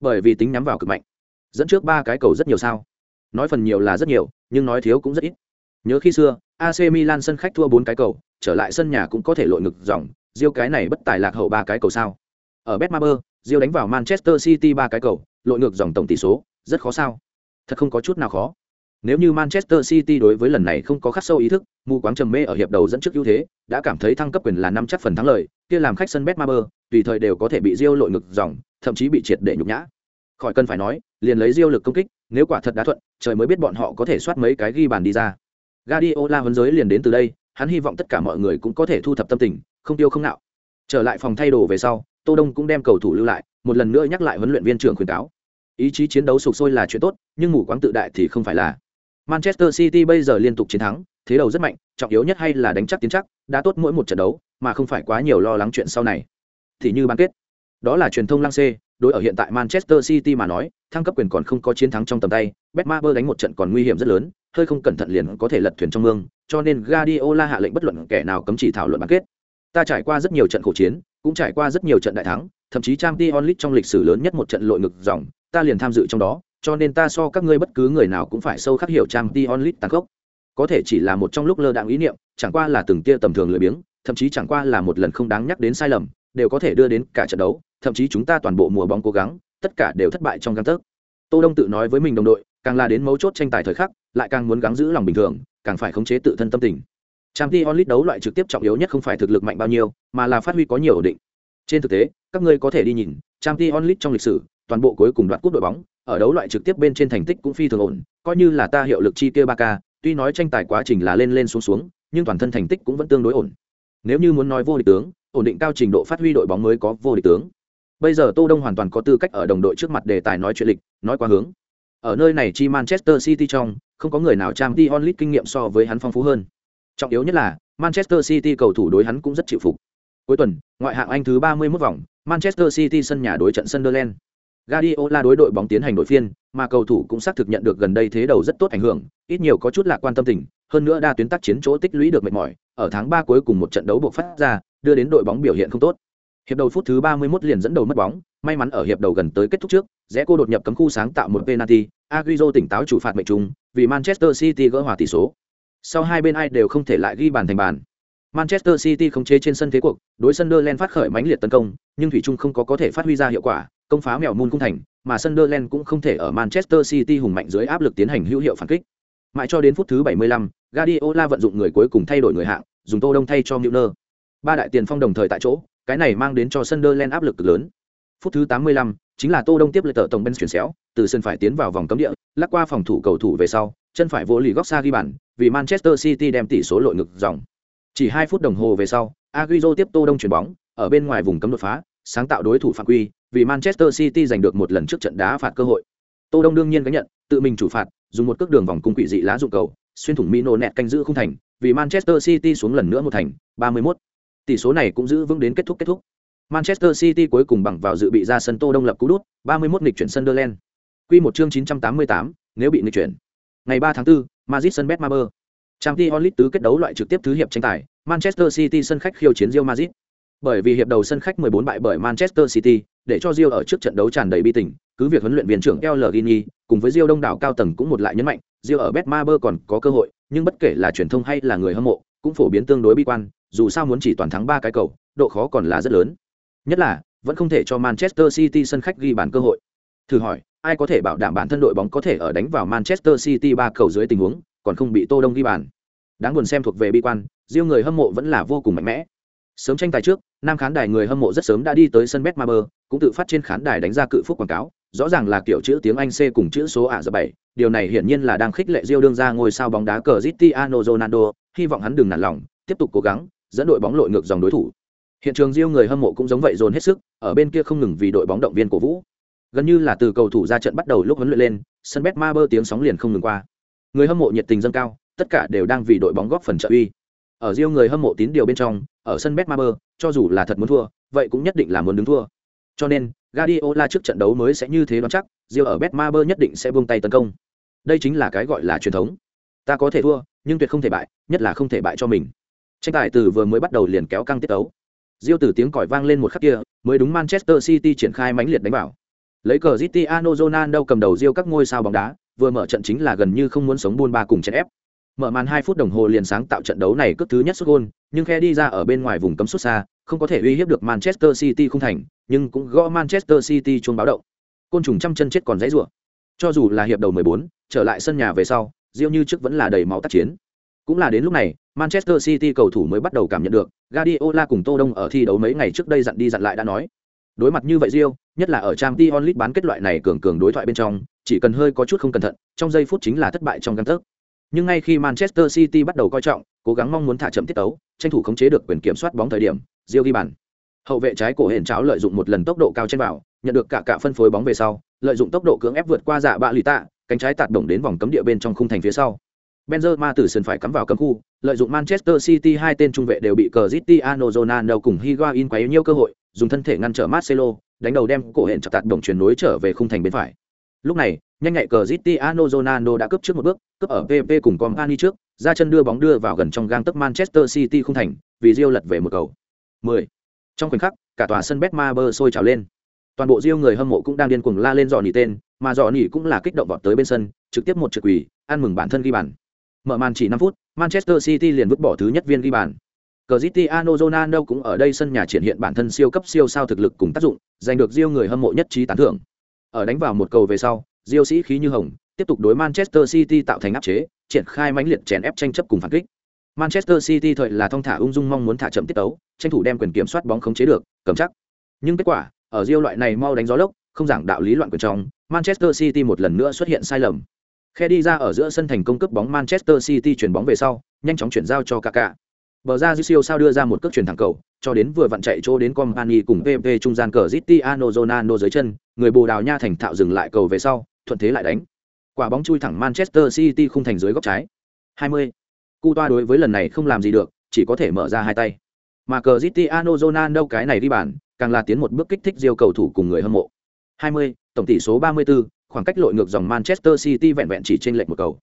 Bởi vì tính nhắm vào cực mạnh. Dẫn trước ba cái cầu rất nhiều sao. Nói phần nhiều là rất nhiều, nhưng nói thiếu cũng rất ít nhớ khi xưa ac milan sân khách thua bốn cái cầu trở lại sân nhà cũng có thể lội ngực dòng Diêu cái này bất tài lạc hậu ba cái cầu sao ở betmaber Diêu đánh vào manchester city ba cái cầu lội ngược dòng tổng tỷ số rất khó sao thật không có chút nào khó Nếu như Manchester City đối với lần này không có khắc sâu ý thức, mù quáng trầm mê ở hiệp đầu dẫn trước ưu thế, đã cảm thấy thăng cấp quyền là năm chắc phần thắng lợi, kia làm khách sân Betmaber, tùy thời đều có thể bị Diêu lội ngược dòng, thậm chí bị triệt để nhục nhã. Khỏi cần phải nói, liền lấy Diêu lực công kích, nếu quả thật đã thuận, trời mới biết bọn họ có thể soát mấy cái ghi bàn đi ra. Guardiola huấn giới liền đến từ đây, hắn hy vọng tất cả mọi người cũng có thể thu thập tâm tình, không tiêu không nạo. Trở lại phòng thay đồ về sau, Tô Đông cũng đem cầu thủ lưu lại, một lần nữa nhắc lại huấn luyện viên trưởng khuyến cáo. Ý chí chiến đấu sục sôi là chuyện tốt, nhưng ngủ quáng tự đại thì không phải là. Manchester City bây giờ liên tục chiến thắng, thế đầu rất mạnh, trọng yếu nhất hay là đánh chắc tiến chắc, đã tốt mỗi một trận đấu, mà không phải quá nhiều lo lắng chuyện sau này. Thì như bán kết, đó là truyền thông lăng xê, đối ở hiện tại Manchester City mà nói, thăng cấp quyền còn không có chiến thắng trong tầm tay, Betmaber đánh một trận còn nguy hiểm rất lớn, hơi không cẩn thận liền có thể lật thuyền trong mương, cho nên Guardiola hạ lệnh bất luận kẻ nào cấm chỉ thảo luận bán kết. Ta trải qua rất nhiều trận khổ chiến, cũng trải qua rất nhiều trận đại thắng, thậm chí Champions League trong lịch sử lớn nhất một trận lội ngược dòng, ta liền tham dự trong đó, cho nên ta so các ngươi bất cứ người nào cũng phải sâu khắc hiểu Champions League tăng khốc. Có thể chỉ là một trong lúc lơ đãng ý niệm, chẳng qua là từng tia tầm thường lười biếng, thậm chí chẳng qua là một lần không đáng nhắc đến sai lầm, đều có thể đưa đến cả trận đấu, thậm chí chúng ta toàn bộ mùa bóng cố gắng, tất cả đều thất bại trong gang tấc. Tô Đông tự nói với mình đồng đội, càng là đến mấu chốt tranh tài thời khắc, lại càng muốn gắng giữ lòng bình thường, càng phải khống chế tự thân tâm tình. Champions League đấu loại trực tiếp trọng yếu nhất không phải thực lực mạnh bao nhiêu, mà là phát huy có nhiều ổn định. Trên thực tế, các ngươi có thể đi nhìn, Champions League trong lịch sử, toàn bộ cuối cùng đoạt cúp đội bóng, ở đấu loại trực tiếp bên trên thành tích cũng phi thường ổn, coi như là ta hiệu lực chi kia 3K, tuy nói tranh tài quá trình là lên lên xuống xuống, nhưng toàn thân thành tích cũng vẫn tương đối ổn. Nếu như muốn nói vô địch tướng, ổn định cao trình độ phát huy đội bóng mới có vô địch tướng. Bây giờ Tô Đông hoàn toàn có tư cách ở đồng đội trước mặt đề tài nói chuyện lịch, nói qua hướng. Ở nơi này chi Manchester City trong, không có người nào Champions onlit kinh nghiệm so với hắn phong phú hơn. Trọng yếu nhất là, Manchester City cầu thủ đối hắn cũng rất chịu phục. Cuối tuần, ngoại hạng Anh thứ 31 vòng, Manchester City sân nhà đối trận Sunderland. Guardiola đối đội bóng tiến hành đội phiên, mà cầu thủ cũng xác thực nhận được gần đây thế đầu rất tốt ảnh hưởng, ít nhiều có chút lạc quan tâm tình, hơn nữa đa tuyến tác chiến chỗ tích lũy được mệt mỏi, ở tháng 3 cuối cùng một trận đấu buộc phát ra, đưa đến đội bóng biểu hiện không tốt. Hiệp đầu phút thứ 31 liền dẫn đầu mất bóng, may mắn ở hiệp đầu gần tới kết thúc trước, rẽ cô đột nhập cấm khu sáng tạo một penalty, Agüero tỉnh táo chủ phạt mệnh trùng, vì Manchester City gỡ hòa tỷ số. Sau hai bên ai đều không thể lại ghi bàn thành bàn. Manchester City không chế trên sân thế cuộc, đối Sunderland phát khởi mãnh liệt tấn công, nhưng thủy chung không có có thể phát huy ra hiệu quả, công phá mèo môn cung thành, mà Sunderland cũng không thể ở Manchester City hùng mạnh dưới áp lực tiến hành hữu hiệu phản kích. Mãi cho đến phút thứ 75, Guardiola vận dụng người cuối cùng thay đổi người hạng, dùng Tô Đông thay cho Müller. Ba đại tiền phong đồng thời tại chỗ, cái này mang đến cho Sunderland áp lực cực lớn. Phút thứ 85, chính là Tô Đông tiếp lấy tờ tổng bên chuyển xéo, từ sân phải tiến vào vòng cấm địa, lắc qua phòng thủ cầu thủ về sau, chân phải vỗ lì góc xa ghi bàn, vì Manchester City đem tỷ số lội ngược dòng. Chỉ 2 phút đồng hồ về sau, Agüero tiếp Tô Đông chuyển bóng, ở bên ngoài vùng cấm đột phá, sáng tạo đối thủ phạm quy, vì Manchester City giành được một lần trước trận đá phạt cơ hội. Tô Đông đương nhiên gánh nhận, tự mình chủ phạt, dùng một cước đường vòng cung quỷ dị lá dụng cầu, xuyên thủng Mino nẹt canh giữ không thành, vì Manchester City xuống lần nữa một thành, 31. Tỷ số này cũng giữ vững đến kết thúc kết thúc. Manchester City cuối cùng bằng vào dự bị ra sân Tô Đông lập cú đút, 31 nghịch chuyển Sunderland. Quy một chương 988, nếu bị nghịch chuyển. Ngày 3 tháng 4, Madrid sân Betmaber. Champions League tứ kết đấu loại trực tiếp thứ hiệp tranh tài, Manchester City sân khách khiêu chiến Real Madrid. Bởi vì hiệp đầu sân khách 14 bại bởi Manchester City, để cho Real ở trước trận đấu tràn đầy bi tình, cứ việc huấn luyện viên trưởng El Gini cùng với Real đông đảo cao tầng cũng một lại nhấn mạnh, Real ở Betmaber còn có cơ hội, nhưng bất kể là truyền thông hay là người hâm mộ, cũng phổ biến tương đối bi quan, dù sao muốn chỉ toàn thắng ba cái cầu, độ khó còn là rất lớn. Nhất là, vẫn không thể cho Manchester City sân khách ghi bàn cơ hội. Thử hỏi, ai có thể bảo đảm bản thân đội bóng có thể ở đánh vào Manchester City ba cầu dưới tình huống, còn không bị Tô Đông ghi bàn. Đáng buồn xem thuộc về bi quan, riêng người hâm mộ vẫn là vô cùng mạnh mẽ. Sớm tranh tài trước, nam khán đài người hâm mộ rất sớm đã đi tới sân Betmaber, cũng tự phát trên khán đài đánh ra cự phúc quảng cáo, rõ ràng là kiểu chữ tiếng Anh C cùng chữ số ả giờ 7, điều này hiển nhiên là đang khích lệ Rio đương ra ngôi sao bóng đá Cristiano Ronaldo, hy vọng hắn đừng nản lòng, tiếp tục cố gắng, dẫn đội bóng lội ngược dòng đối thủ. Hiện trường riêng người hâm mộ cũng giống vậy dồn hết sức, ở bên kia không ngừng vì đội bóng động viên cổ vũ. Gần như là từ cầu thủ ra trận bắt đầu lúc huấn luyện lên, sân Betmaber tiếng sóng liền không ngừng qua. Người hâm mộ nhiệt tình dâng cao, tất cả đều đang vì đội bóng góp phần trợ uy. Ở riêng người hâm mộ tín điều bên trong, ở sân Betmaber, cho dù là thật muốn thua, vậy cũng nhất định là muốn đứng thua. Cho nên, Guardiola trước trận đấu mới sẽ như thế đoán chắc, Rio ở Betmaber nhất định sẽ buông tay tấn công. Đây chính là cái gọi là truyền thống. Ta có thể thua, nhưng tuyệt không thể bại, nhất là không thể bại cho mình. Tranh tài từ vừa mới bắt đầu liền kéo căng tiết tấu. Diêu từ tiếng còi vang lên một khắc kia, mới đúng Manchester City triển khai mãnh liệt đánh vào. Lấy cờ Cristiano Ronaldo cầm đầu diêu các ngôi sao bóng đá, vừa mở trận chính là gần như không muốn sống buôn ba cùng chèn ép. Mở màn 2 phút đồng hồ liền sáng tạo trận đấu này cướp thứ nhất sút gol, nhưng khe đi ra ở bên ngoài vùng cấm sút xa, không có thể uy hiếp được Manchester City không thành, nhưng cũng gõ Manchester City chuông báo động. Côn trùng trăm chân chết còn dãy rủa. Cho dù là hiệp đầu 14, trở lại sân nhà về sau, Diêu như trước vẫn là đầy máu tác chiến. Cũng là đến lúc này, Manchester City cầu thủ mới bắt đầu cảm nhận được, Guardiola cùng Tô Đông ở thi đấu mấy ngày trước đây dặn đi dặn lại đã nói. Đối mặt như vậy Rio, nhất là ở Champions League bán kết loại này cường cường đối thoại bên trong, chỉ cần hơi có chút không cẩn thận, trong giây phút chính là thất bại trong gang tấc. Nhưng ngay khi Manchester City bắt đầu coi trọng, cố gắng mong muốn thả chậm tiết tấu, tranh thủ khống chế được quyền kiểm soát bóng thời điểm, Rio ghi bàn. Hậu vệ trái cổ hển cháo lợi dụng một lần tốc độ cao trên vào, nhận được cả cả phân phối bóng về sau, lợi dụng tốc độ cưỡng ép vượt qua dạ bạ lì tạ, cánh trái tạt động đến vòng cấm địa bên trong khung thành phía sau. Benzema từ sân phải cắm vào cấm khu, lợi dụng Manchester City hai tên trung vệ đều bị Cristiano Ronaldo cùng Higuain quấy nhiều cơ hội, dùng thân thể ngăn trở Marcelo, đánh đầu đem cổ hẹn chặt tạt động chuyển nối trở về khung thành bên phải. Lúc này, nhanh nhạy Cristiano Ronaldo đã cướp trước một bước, cướp ở PP cùng Company trước, ra chân đưa bóng đưa vào gần trong gang tấc Manchester City khung thành, vì Rio lật về một cầu. 10. Trong khoảnh khắc, cả tòa sân Betmaber sôi trào lên. Toàn bộ Rio người hâm mộ cũng đang điên cuồng la lên dọn nỉ tên, mà dọn nỉ cũng là kích động vọt tới bên sân, trực tiếp một trực quỷ, ăn mừng bản thân ghi bàn. Mở màn chỉ 5 phút, Manchester City liền vứt bỏ thứ nhất viên ghi bàn. Cristiano Ronaldo cũng ở đây sân nhà triển hiện bản thân siêu cấp siêu sao thực lực cùng tác dụng, giành được Rio người hâm mộ nhất trí tán thưởng. Ở đánh vào một cầu về sau, Rio sĩ khí như hồng, tiếp tục đối Manchester City tạo thành áp chế, triển khai mãnh liệt chèn ép tranh chấp cùng phản kích. Manchester City thời là thông thả ung dung mong muốn thả chậm tiết tấu, tranh thủ đem quyền kiểm soát bóng khống chế được, cầm chắc. Nhưng kết quả, ở Rio loại này mau đánh gió lốc, không giảng đạo lý loạn quyền trong, Manchester City một lần nữa xuất hiện sai lầm. Khe đi ra ở giữa sân thành công cướp bóng Manchester City chuyển bóng về sau, nhanh chóng chuyển giao cho Kaká. Bờ ra siêu sao đưa ra một cước chuyển thẳng cầu, cho đến vừa vặn chạy chỗ đến Company cùng PP trung gian cờ Cristiano Ronaldo dưới chân, người Bồ Đào Nha thành thạo dừng lại cầu về sau, thuận thế lại đánh. Quả bóng chui thẳng Manchester City khung thành dưới góc trái. 20. Cu toa đối với lần này không làm gì được, chỉ có thể mở ra hai tay. Mà cờ Cristiano Ronaldo cái này đi bàn, càng là tiến một bước kích thích diêu cầu thủ cùng người hâm mộ. 20, tổng tỷ số 34, khoảng cách lội ngược dòng Manchester City vẹn vẹn chỉ trên lệch một cầu.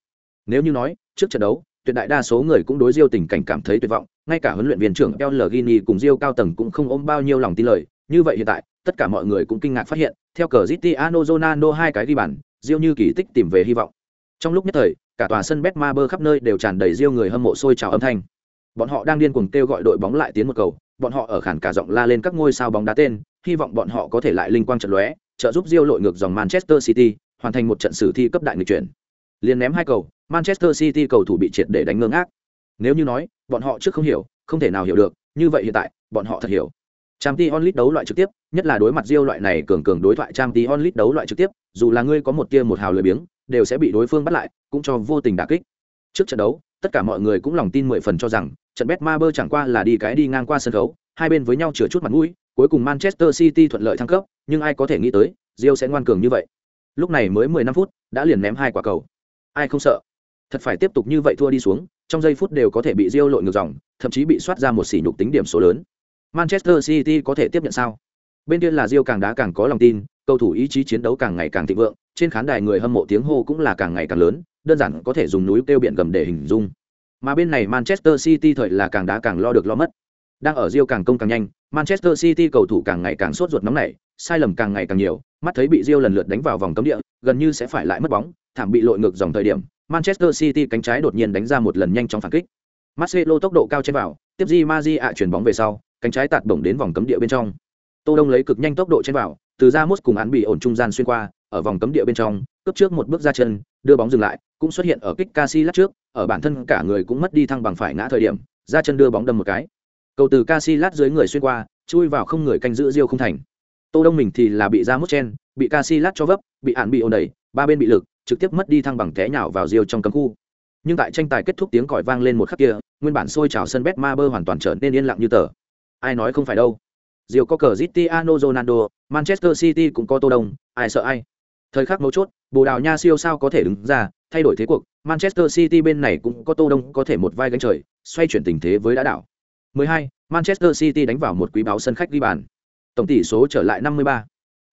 Nếu như nói, trước trận đấu, tuyệt đại đa số người cũng đối Diêu tình cảnh cảm thấy tuyệt vọng, ngay cả huấn luyện viên trưởng Pellegrini cùng Diêu cao tầng cũng không ôm bao nhiêu lòng tin lời, như vậy hiện tại, tất cả mọi người cũng kinh ngạc phát hiện, theo cờ Cristiano Ronaldo hai cái ghi bàn, Diêu như kỳ tích tìm về hy vọng. Trong lúc nhất thời, cả tòa sân Betmaber khắp nơi đều tràn đầy Diêu người hâm mộ sôi trào âm thanh. Bọn họ đang điên cuồng kêu gọi đội bóng lại tiến một cầu, bọn họ ở khản cả giọng la lên các ngôi sao bóng đá tên, hy vọng bọn họ có thể lại linh quang trận lóe, trợ giúp Diêu lội ngược dòng Manchester City, hoàn thành một trận sử thi cấp đại người chuyển. liền ném hai cầu, Manchester City cầu thủ bị triệt để đánh ngơ ngác. Nếu như nói, bọn họ trước không hiểu, không thể nào hiểu được, như vậy hiện tại, bọn họ thật hiểu. trang t onlit đấu loại trực tiếp, nhất là đối mặt riêu loại này cường cường đối thoại trang t onlit đấu loại trực tiếp, dù là ngươi có một tia một hào lười biếng, đều sẽ bị đối phương bắt lại, cũng cho vô tình đả kích. Trước trận đấu, tất cả mọi người cũng lòng tin mười phần cho rằng, trận Bet Maber chẳng qua là đi cái đi ngang qua sân khấu, hai bên với nhau chừa chút mặt mũi, cuối cùng Manchester City thuận lợi thăng cấp, nhưng ai có thể nghĩ tới, riêu sẽ ngoan cường như vậy. Lúc này mới 15 phút, đã liền ném hai quả cầu. Ai không sợ? Thật phải tiếp tục như vậy thua đi xuống, trong giây phút đều có thể bị diêu lội ngược dòng, thậm chí bị soát ra một sỉ nhục tính điểm số lớn. Manchester City có thể tiếp nhận sao? Bên kia là diêu càng đá càng có lòng tin, cầu thủ ý chí chiến đấu càng ngày càng thịnh vượng, trên khán đài người hâm mộ tiếng hô cũng là càng ngày càng lớn, đơn giản có thể dùng núi kêu biển gầm để hình dung. Mà bên này Manchester City thời là càng đá càng lo được lo mất. Đang ở Real càng công càng nhanh, Manchester City cầu thủ càng ngày càng sốt ruột nóng nảy, sai lầm càng ngày càng nhiều, mắt thấy bị Rio lần lượt đánh vào vòng cấm địa, gần như sẽ phải lại mất bóng, thảm bị lội ngược dòng thời điểm, Manchester City cánh trái đột nhiên đánh ra một lần nhanh chóng phản kích. Marcelo tốc độ cao trên vào, tiếp Di Maji ạ chuyển bóng về sau, cánh trái tạt bổng đến vòng cấm địa bên trong. Tô Đông lấy cực nhanh tốc độ trên vào, từ ra mút cùng án bị ổn trung gian xuyên qua, ở vòng cấm địa bên trong, cướp trước một bước ra chân, đưa bóng dừng lại, cũng xuất hiện ở kích Casillas trước, ở bản thân cả người cũng mất đi thăng bằng phải ngã thời điểm, ra chân đưa bóng đâm một cái. Cầu từ Casillas dưới người xuyên qua, chui vào không người canh giữ Rio không thành. Tô Đông mình thì là bị ra mút chen, bị Casillas cho vấp, bị án bị ổn đẩy, ba bên bị lực, trực tiếp mất đi thăng bằng té nhào vào Diêu trong cấm khu. Nhưng tại tranh tài kết thúc tiếng còi vang lên một khắc kia, nguyên bản sôi trào sân Betmaber hoàn toàn trở nên yên lặng như tờ. Ai nói không phải đâu. Diêu có cờ Cristiano Ronaldo, Manchester City cũng có Tô Đông, ai sợ ai. Thời khắc mấu chốt, Bồ Đào Nha siêu sao có thể đứng ra, thay đổi thế cuộc, Manchester City bên này cũng có Tô Đông có thể một vai gánh trời, xoay chuyển tình thế với đã đảo. 12, Manchester City đánh vào một quý báo sân khách ghi bàn. Tổng tỷ số trở lại 53.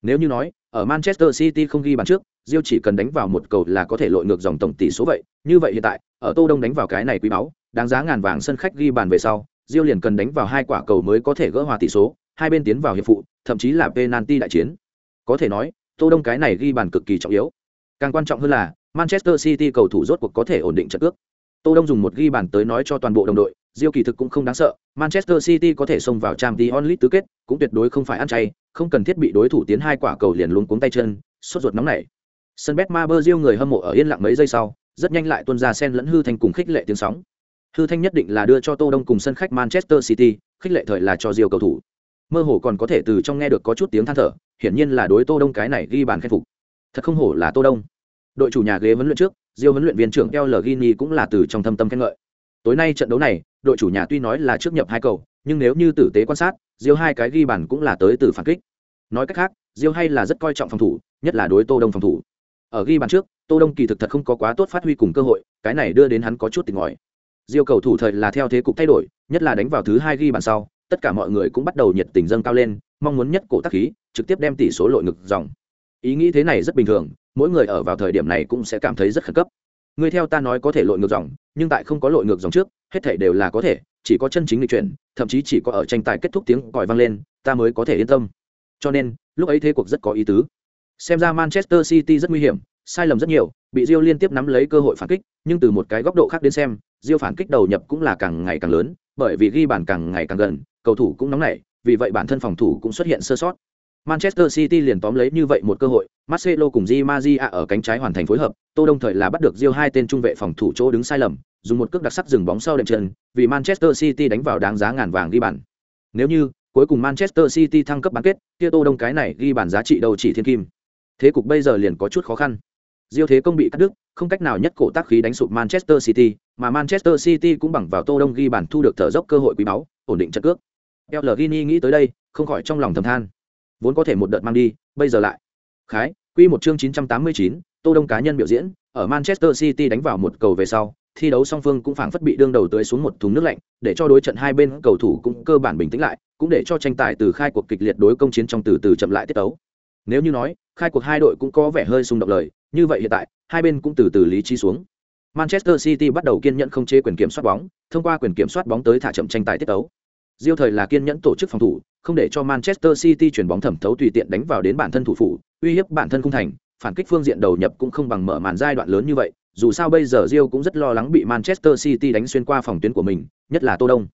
Nếu như nói, ở Manchester City không ghi bàn trước, Rio chỉ cần đánh vào một cầu là có thể lội ngược dòng tổng tỷ số vậy, như vậy hiện tại, ở Tô Đông đánh vào cái này quý báu, đáng giá ngàn vàng sân khách ghi bàn về sau, Rio liền cần đánh vào hai quả cầu mới có thể gỡ hòa tỷ số, hai bên tiến vào hiệp phụ, thậm chí là penalty đại chiến. Có thể nói, Tô Đông cái này ghi bàn cực kỳ trọng yếu. Càng quan trọng hơn là, Manchester City cầu thủ rốt cuộc có thể ổn định trận cước. Tô Đông dùng một ghi bàn tới nói cho toàn bộ đồng đội, Diêu kỳ thực cũng không đáng sợ, Manchester City có thể xông vào Champions League tứ kết, cũng tuyệt đối không phải ăn chay, không cần thiết bị đối thủ tiến hai quả cầu liền luống cuống tay chân, sốt ruột nóng nảy. Sân Betmaber Rio người hâm mộ ở yên lặng mấy giây sau, rất nhanh lại tuôn ra sen lẫn hư thanh cùng khích lệ tiếng sóng. Hư thanh nhất định là đưa cho tô đông cùng sân khách manchester city khích lệ thời là cho diêu cầu thủ. Mơ hồ còn có thể từ trong nghe được có chút tiếng than thở hiển nhiên là đối tô đông cái này ghi bàn khen phục. Thật không hổ là tô đông. Đội chủ nhà ghế vấn luyện trước diêu huấn luyện viên trưởng El Gini cũng là từ trong thâm tâm khen ngợi. Tối nay trận đấu này đội chủ nhà tuy nói là trước nhập hai cầu, nhưng nếu như tử tế quan sát, diêu hai cái ghi bàn cũng là tới từ phản kích. Nói cách khác, diêu hay là rất coi trọng phòng thủ, nhất là đối tô đông phòng thủ. Ở ghi bàn trước, tô đông kỳ thực thật không có quá tốt phát huy cùng cơ hội, cái này đưa đến hắn có chút tỉnh ngòi diêu cầu thủ thời là theo thế cục thay đổi, nhất là đánh vào thứ hai ghi bàn sau, tất cả mọi người cũng bắt đầu nhiệt tình dâng cao lên, mong muốn nhất cổ tác khí, trực tiếp đem tỷ số lội ngực dòng. Ý nghĩ thế này rất bình thường, mỗi người ở vào thời điểm này cũng sẽ cảm thấy rất khẩn cấp. Người theo ta nói có thể lội ngược dòng, nhưng tại không có lội ngược dòng trước hết thể đều là có thể, chỉ có chân chính lịch chuyển, thậm chí chỉ có ở tranh tài kết thúc tiếng còi vang lên, ta mới có thể yên tâm. Cho nên, lúc ấy thế cuộc rất có ý tứ. Xem ra manchester city rất nguy hiểm, sai lầm rất nhiều, bị rio liên tiếp nắm lấy cơ hội phản kích, nhưng từ một cái góc độ khác đến xem rio phản kích đầu nhập cũng là càng ngày càng lớn, bởi vì ghi bàn càng ngày càng gần, cầu thủ cũng nóng nảy, vì vậy bản thân phòng thủ cũng xuất hiện sơ sót. Manchester City liền tóm lấy như vậy một cơ hội, Marcelo cùng Di Maria ở cánh trái hoàn thành phối hợp, Tô Đông thời là bắt được Rio hai tên trung vệ phòng thủ chỗ đứng sai lầm, dùng một cước đặc sắc dừng bóng sau đệm chân, vì Manchester City đánh vào đáng giá ngàn vàng ghi bàn. Nếu như cuối cùng Manchester City thăng cấp bán kết, kia Tô Đông cái này ghi bàn giá trị đầu chỉ thiên kim. Thế cục bây giờ liền có chút khó khăn. Rio thế công bị cắt đứt, không cách nào nhất cổ tác khí đánh sụp Manchester City, mà Manchester City cũng bằng vào Tô Đông ghi bàn thu được thở dốc cơ hội quý báu, ổn định trận cước. El Gini nghĩ tới đây, không khỏi trong lòng thầm than. Vốn có thể một đợt mang đi, bây giờ lại. Khái, quy một chương 989, Tô Đông cá nhân biểu diễn, ở Manchester City đánh vào một cầu về sau, thi đấu song phương cũng phảng phất bị đương đầu tới xuống một thùng nước lạnh, để cho đối trận hai bên cầu thủ cũng cơ bản bình tĩnh lại, cũng để cho tranh tài từ khai cuộc kịch liệt đối công chiến trong từ từ chậm lại tiết tấu. Nếu như nói, khai cuộc hai đội cũng có vẻ hơi xung động lời, như vậy hiện tại, hai bên cũng từ từ lý trí xuống. Manchester City bắt đầu kiên nhẫn không chế quyền kiểm soát bóng, thông qua quyền kiểm soát bóng tới thả chậm tranh tài tiết tấu. Diêu thời là kiên nhẫn tổ chức phòng thủ, không để cho Manchester City chuyển bóng thẩm thấu tùy tiện đánh vào đến bản thân thủ phủ, uy hiếp bản thân cung thành, phản kích phương diện đầu nhập cũng không bằng mở màn giai đoạn lớn như vậy, dù sao bây giờ Diêu cũng rất lo lắng bị Manchester City đánh xuyên qua phòng tuyến của mình, nhất là Tô Đông.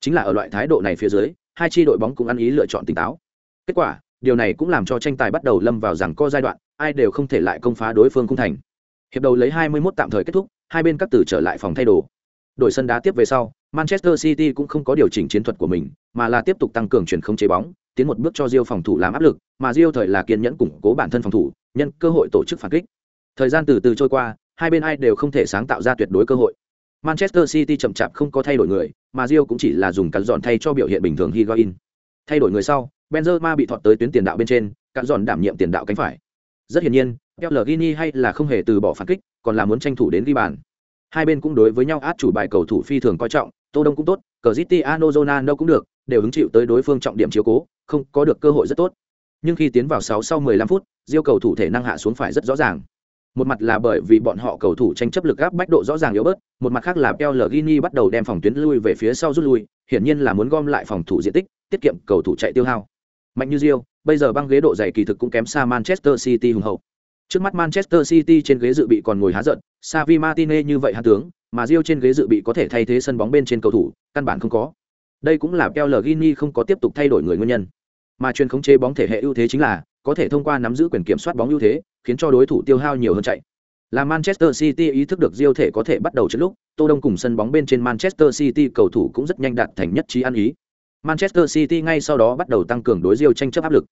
Chính là ở loại thái độ này phía dưới, hai chi đội bóng cũng ăn ý lựa chọn tỉnh táo. Kết quả, điều này cũng làm cho tranh tài bắt đầu lâm vào rằng co giai đoạn, ai đều không thể lại công phá đối phương cung thành. Hiệp đầu lấy 21 tạm thời kết thúc, hai bên các tử trở lại phòng thay đồ. Đổi sân đá tiếp về sau, Manchester City cũng không có điều chỉnh chiến thuật của mình, mà là tiếp tục tăng cường chuyển không chế bóng, tiến một bước cho Rio phòng thủ làm áp lực, mà Rio thời là kiên nhẫn củng cố bản thân phòng thủ, nhân cơ hội tổ chức phản kích. Thời gian từ từ trôi qua, hai bên ai đều không thể sáng tạo ra tuyệt đối cơ hội. Manchester City chậm chạp không có thay đổi người, mà Rio cũng chỉ là dùng cắn giòn thay cho biểu hiện bình thường Higuain. Thay đổi người sau, Benzema bị thọt tới tuyến tiền đạo bên trên, cắn giòn đảm nhiệm tiền đạo cánh phải. Rất hiển nhiên, Pellegrini hay là không hề từ bỏ phản kích, còn là muốn tranh thủ đến ghi bàn. Hai bên cũng đối với nhau át chủ bài cầu thủ phi thường coi trọng, Tô Đông cũng tốt, Cristiano zonano cũng được, đều hứng chịu tới đối phương trọng điểm chiếu cố, không có được cơ hội rất tốt. Nhưng khi tiến vào 6 sau 15 phút, Diêu cầu thủ thể năng hạ xuống phải rất rõ ràng. Một mặt là bởi vì bọn họ cầu thủ tranh chấp lực áp bách độ rõ ràng yếu bớt, một mặt khác là Pellegrini bắt đầu đem phòng tuyến lui về phía sau rút lui, hiển nhiên là muốn gom lại phòng thủ diện tích, tiết kiệm cầu thủ chạy tiêu hao. Mạnh như Diêu, bây giờ băng ghế độ dày kỳ thực cũng kém xa Manchester City hùng hậu. Trước mắt Manchester City trên ghế dự bị còn ngồi há giận, Savi Martinez như vậy há tướng, mà Rio trên ghế dự bị có thể thay thế sân bóng bên trên cầu thủ, căn bản không có. Đây cũng là Pellegrini không có tiếp tục thay đổi người nguyên nhân. Mà chuyên khống chế bóng thể hệ ưu thế chính là có thể thông qua nắm giữ quyền kiểm soát bóng ưu thế, khiến cho đối thủ tiêu hao nhiều hơn chạy. Là Manchester City ý thức được Rio thể có thể bắt đầu trước lúc, Tô Đông cùng sân bóng bên trên Manchester City cầu thủ cũng rất nhanh đạt thành nhất trí ăn ý. Manchester City ngay sau đó bắt đầu tăng cường đối Rio tranh chấp áp lực.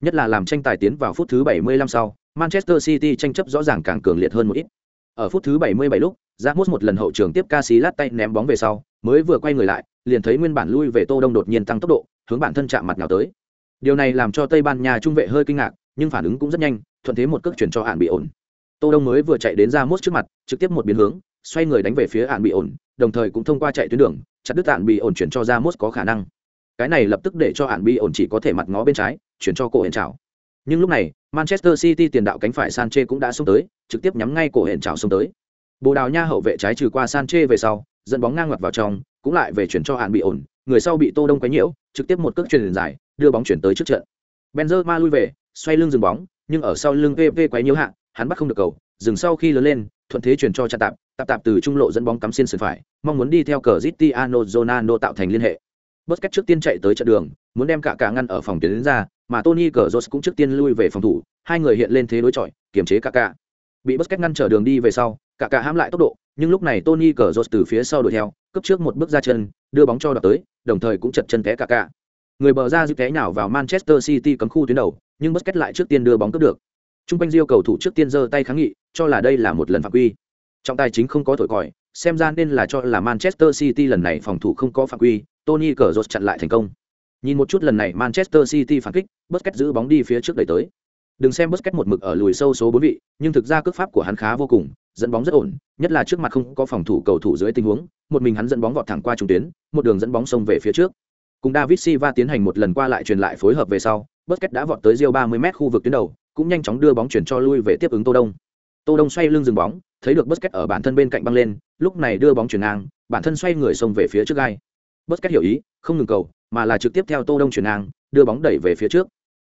Nhất là làm tranh tài tiến vào phút thứ 75 sau, Manchester City tranh chấp rõ ràng càng cường liệt hơn một ít. Ở phút thứ 77 lúc, Ramos một lần hậu trường tiếp Casillas tay ném bóng về sau, mới vừa quay người lại, liền thấy nguyên bản lui về Tô Đông đột nhiên tăng tốc độ, hướng bản thân chạm mặt nhào tới. Điều này làm cho Tây Ban Nha trung vệ hơi kinh ngạc, nhưng phản ứng cũng rất nhanh, thuận thế một cước chuyển cho Hàn bị ổn. Tô Đông mới vừa chạy đến Ramos trước mặt, trực tiếp một biến hướng, xoay người đánh về phía Hàn bị ổn, đồng thời cũng thông qua chạy tuyến đường, chặt đứt Hàn bị ổn chuyển cho Ramos có khả năng. Cái này lập tức để cho hạn bị ổn chỉ có thể mặt ngó bên trái, chuyển cho cổ hển chảo. Nhưng lúc này, Manchester City tiền đạo cánh phải Sanche cũng đã xông tới, trực tiếp nhắm ngay cổ hển chảo xông tới. Bồ Đào Nha hậu vệ trái trừ qua Sanche về sau, dẫn bóng ngang ngoặt vào trong, cũng lại về chuyển cho hạn bị ổn, người sau bị Tô Đông quấy nhiễu, trực tiếp một cước truyền dài, đưa bóng chuyển tới trước trận. Benzema lui về, xoay lưng dừng bóng, nhưng ở sau lưng PP quấy nhiễu hạ, hắn bắt không được cầu, dừng sau khi lớn lên, thuận thế chuyển cho chặt tạm tạp tạp từ trung lộ dẫn bóng cắm xuyên sườn phải, mong muốn đi theo cờ Cristiano Ronaldo tạo thành liên hệ. Busquets trước tiên chạy tới trận đường, muốn đem cả cả ngăn ở phòng tuyến đến ra, mà Tony Cazorla cũng trước tiên lui về phòng thủ, hai người hiện lên thế đối chọi, kiềm chế cả cả. Bị Busquets ngăn trở đường đi về sau, cả cả hãm lại tốc độ nhưng lúc này tony cờ từ phía sau đuổi theo cấp trước một bước ra chân đưa bóng cho đập tới đồng thời cũng chật chân té cả cả người bờ ra giữ té nhào vào manchester city cấm khu tuyến đầu nhưng bất lại trước tiên đưa bóng cướp được Trung quanh Diêu cầu thủ trước tiên giơ tay kháng nghị, cho là đây là một lần phạm quy. Trọng tài chính không có thổi còi, xem ra nên là cho là Manchester City lần này phòng thủ không có phạm quy, Tony Cazorla chặn lại thành công. Nhìn một chút lần này Manchester City phản kích, Busquets giữ bóng đi phía trước đẩy tới. Đừng xem Busquets một mực ở lùi sâu số 4 vị, nhưng thực ra cước pháp của hắn khá vô cùng, dẫn bóng rất ổn, nhất là trước mặt không có phòng thủ cầu thủ dưới tình huống, một mình hắn dẫn bóng vọt thẳng qua trung tuyến, một đường dẫn bóng xông về phía trước. Cùng David Silva tiến hành một lần qua lại truyền lại phối hợp về sau, Busquets đã vọt tới Rio 30m khu vực tuyến đầu, cũng nhanh chóng đưa bóng chuyển cho lui về tiếp ứng Tô Đông. Tô Đông xoay lưng dừng bóng, thấy được Busquets ở bản thân bên cạnh băng lên, lúc này đưa bóng chuyển ngang, bản thân xoay người xông về phía trước gai. Busquets hiểu ý, không ngừng cầu, mà là trực tiếp theo Tô Đông chuyển ngang, đưa bóng đẩy về phía trước.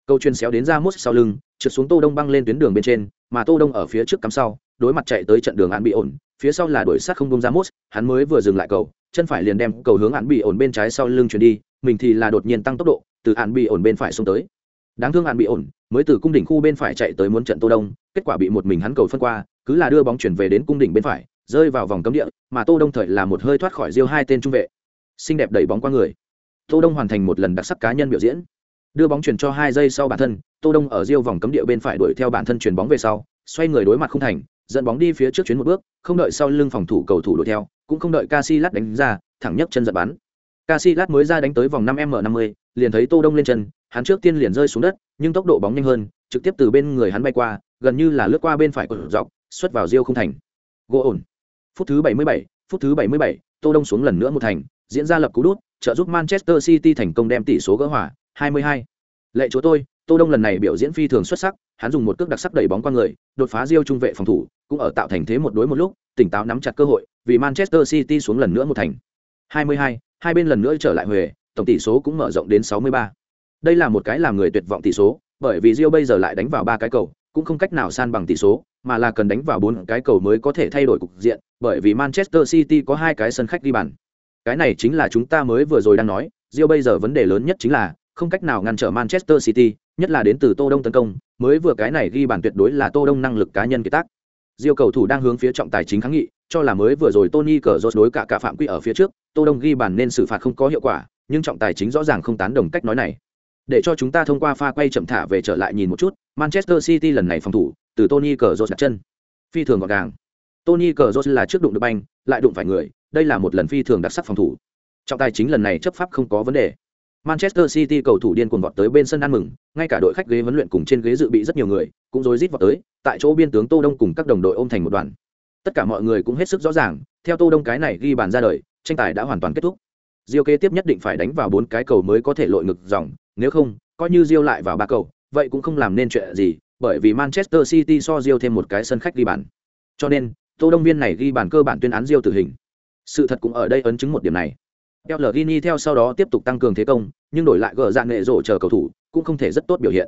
Câu chuyên xéo đến ra mút sau lưng, trượt xuống Tô Đông băng lên tuyến đường bên trên, mà Tô Đông ở phía trước cắm sau, đối mặt chạy tới trận đường án bị ổn, phía sau là đuổi sát không bung ra mút, hắn mới vừa dừng lại cầu, chân phải liền đem cầu hướng án bị ổn bên trái sau lưng chuyển đi, mình thì là đột nhiên tăng tốc độ, từ án bị ổn bên phải xông tới đáng thương án bị ổn mới từ cung đỉnh khu bên phải chạy tới muốn trận tô đông kết quả bị một mình hắn cầu phân qua cứ là đưa bóng chuyển về đến cung đỉnh bên phải, rơi vào vòng cấm địa, mà tô đông thời là một hơi thoát khỏi diêu hai tên trung vệ. Xinh đẹp đẩy bóng qua người. Tô đông hoàn thành một lần đặc sắc cá nhân biểu diễn. Đưa bóng chuyển cho hai giây sau bản thân, tô đông ở diêu vòng cấm địa bên phải đuổi theo bản thân chuyển bóng về sau, xoay người đối mặt không thành, dẫn bóng đi phía trước chuyến một bước, không đợi sau lưng phòng thủ cầu thủ đuổi theo, cũng không đợi Casillas đánh ra, thẳng nhấc chân giật bắn. Casillas mới ra đánh tới vòng 5 m 50 liền thấy tô đông lên chân, hắn trước tiên liền rơi xuống đất, nhưng tốc độ bóng nhanh hơn, trực tiếp từ bên người hắn bay qua, gần như là lướt qua bên phải của dọc xuất vào diêu không thành gỗ ổn phút thứ 77, phút thứ 77, tô đông xuống lần nữa một thành diễn ra lập cú đút trợ giúp manchester city thành công đem tỷ số gỡ hòa 22. lệ chúa tôi tô đông lần này biểu diễn phi thường xuất sắc hắn dùng một cước đặc sắc đẩy bóng qua người đột phá diêu trung vệ phòng thủ cũng ở tạo thành thế một đối một lúc tỉnh táo nắm chặt cơ hội vì manchester city xuống lần nữa một thành 22, hai bên lần nữa trở lại huề tổng tỷ số cũng mở rộng đến 63. Đây là một cái làm người tuyệt vọng tỷ số, bởi vì Rio bây giờ lại đánh vào ba cái cầu, cũng không cách nào san bằng tỷ số, mà là cần đánh vào bốn cái cầu mới có thể thay đổi cục diện, bởi vì Manchester City có hai cái sân khách đi bàn. Cái này chính là chúng ta mới vừa rồi đang nói, Rio bây giờ vấn đề lớn nhất chính là không cách nào ngăn trở Manchester City, nhất là đến từ Tô Đông tấn công, mới vừa cái này ghi bàn tuyệt đối là Tô Đông năng lực cá nhân kỳ tác. Rio cầu thủ đang hướng phía trọng tài chính kháng nghị, cho là mới vừa rồi Tony Cazorla đối cả cả phạm quy ở phía trước, Tô Đông ghi bàn nên xử phạt không có hiệu quả, nhưng trọng tài chính rõ ràng không tán đồng cách nói này. Để cho chúng ta thông qua pha quay chậm thả về trở lại nhìn một chút, Manchester City lần này phòng thủ, từ Tony Cazorla đặt chân. Phi thường gọn gàng. Tony Cazorla là trước đụng được banh, lại đụng phải người, đây là một lần phi thường đặc sắc phòng thủ. Trọng tài chính lần này chấp pháp không có vấn đề. Manchester City cầu thủ điên cuồng vọt tới bên sân ăn mừng, ngay cả đội khách ghế huấn luyện cùng trên ghế dự bị rất nhiều người, cũng rối rít vọt tới, tại chỗ biên tướng Tô Đông cùng các đồng đội ôm thành một đoàn. Tất cả mọi người cũng hết sức rõ ràng, theo Tô Đông cái này ghi bàn ra đời, tranh tài đã hoàn toàn kết thúc. Rio kế tiếp nhất định phải đánh vào bốn cái cầu mới có thể lội ngược dòng, nếu không, coi như Rio lại vào ba cầu, vậy cũng không làm nên chuyện gì, bởi vì Manchester City so Real thêm một cái sân khách ghi bàn. Cho nên, Tô Đông viên này ghi bàn cơ bản tuyên án Real tử hình. Sự thật cũng ở đây ấn chứng một điểm này. Pellegrini theo sau đó tiếp tục tăng cường thế công, nhưng đổi lại gỡ dạng nghệ rổ chờ cầu thủ, cũng không thể rất tốt biểu hiện.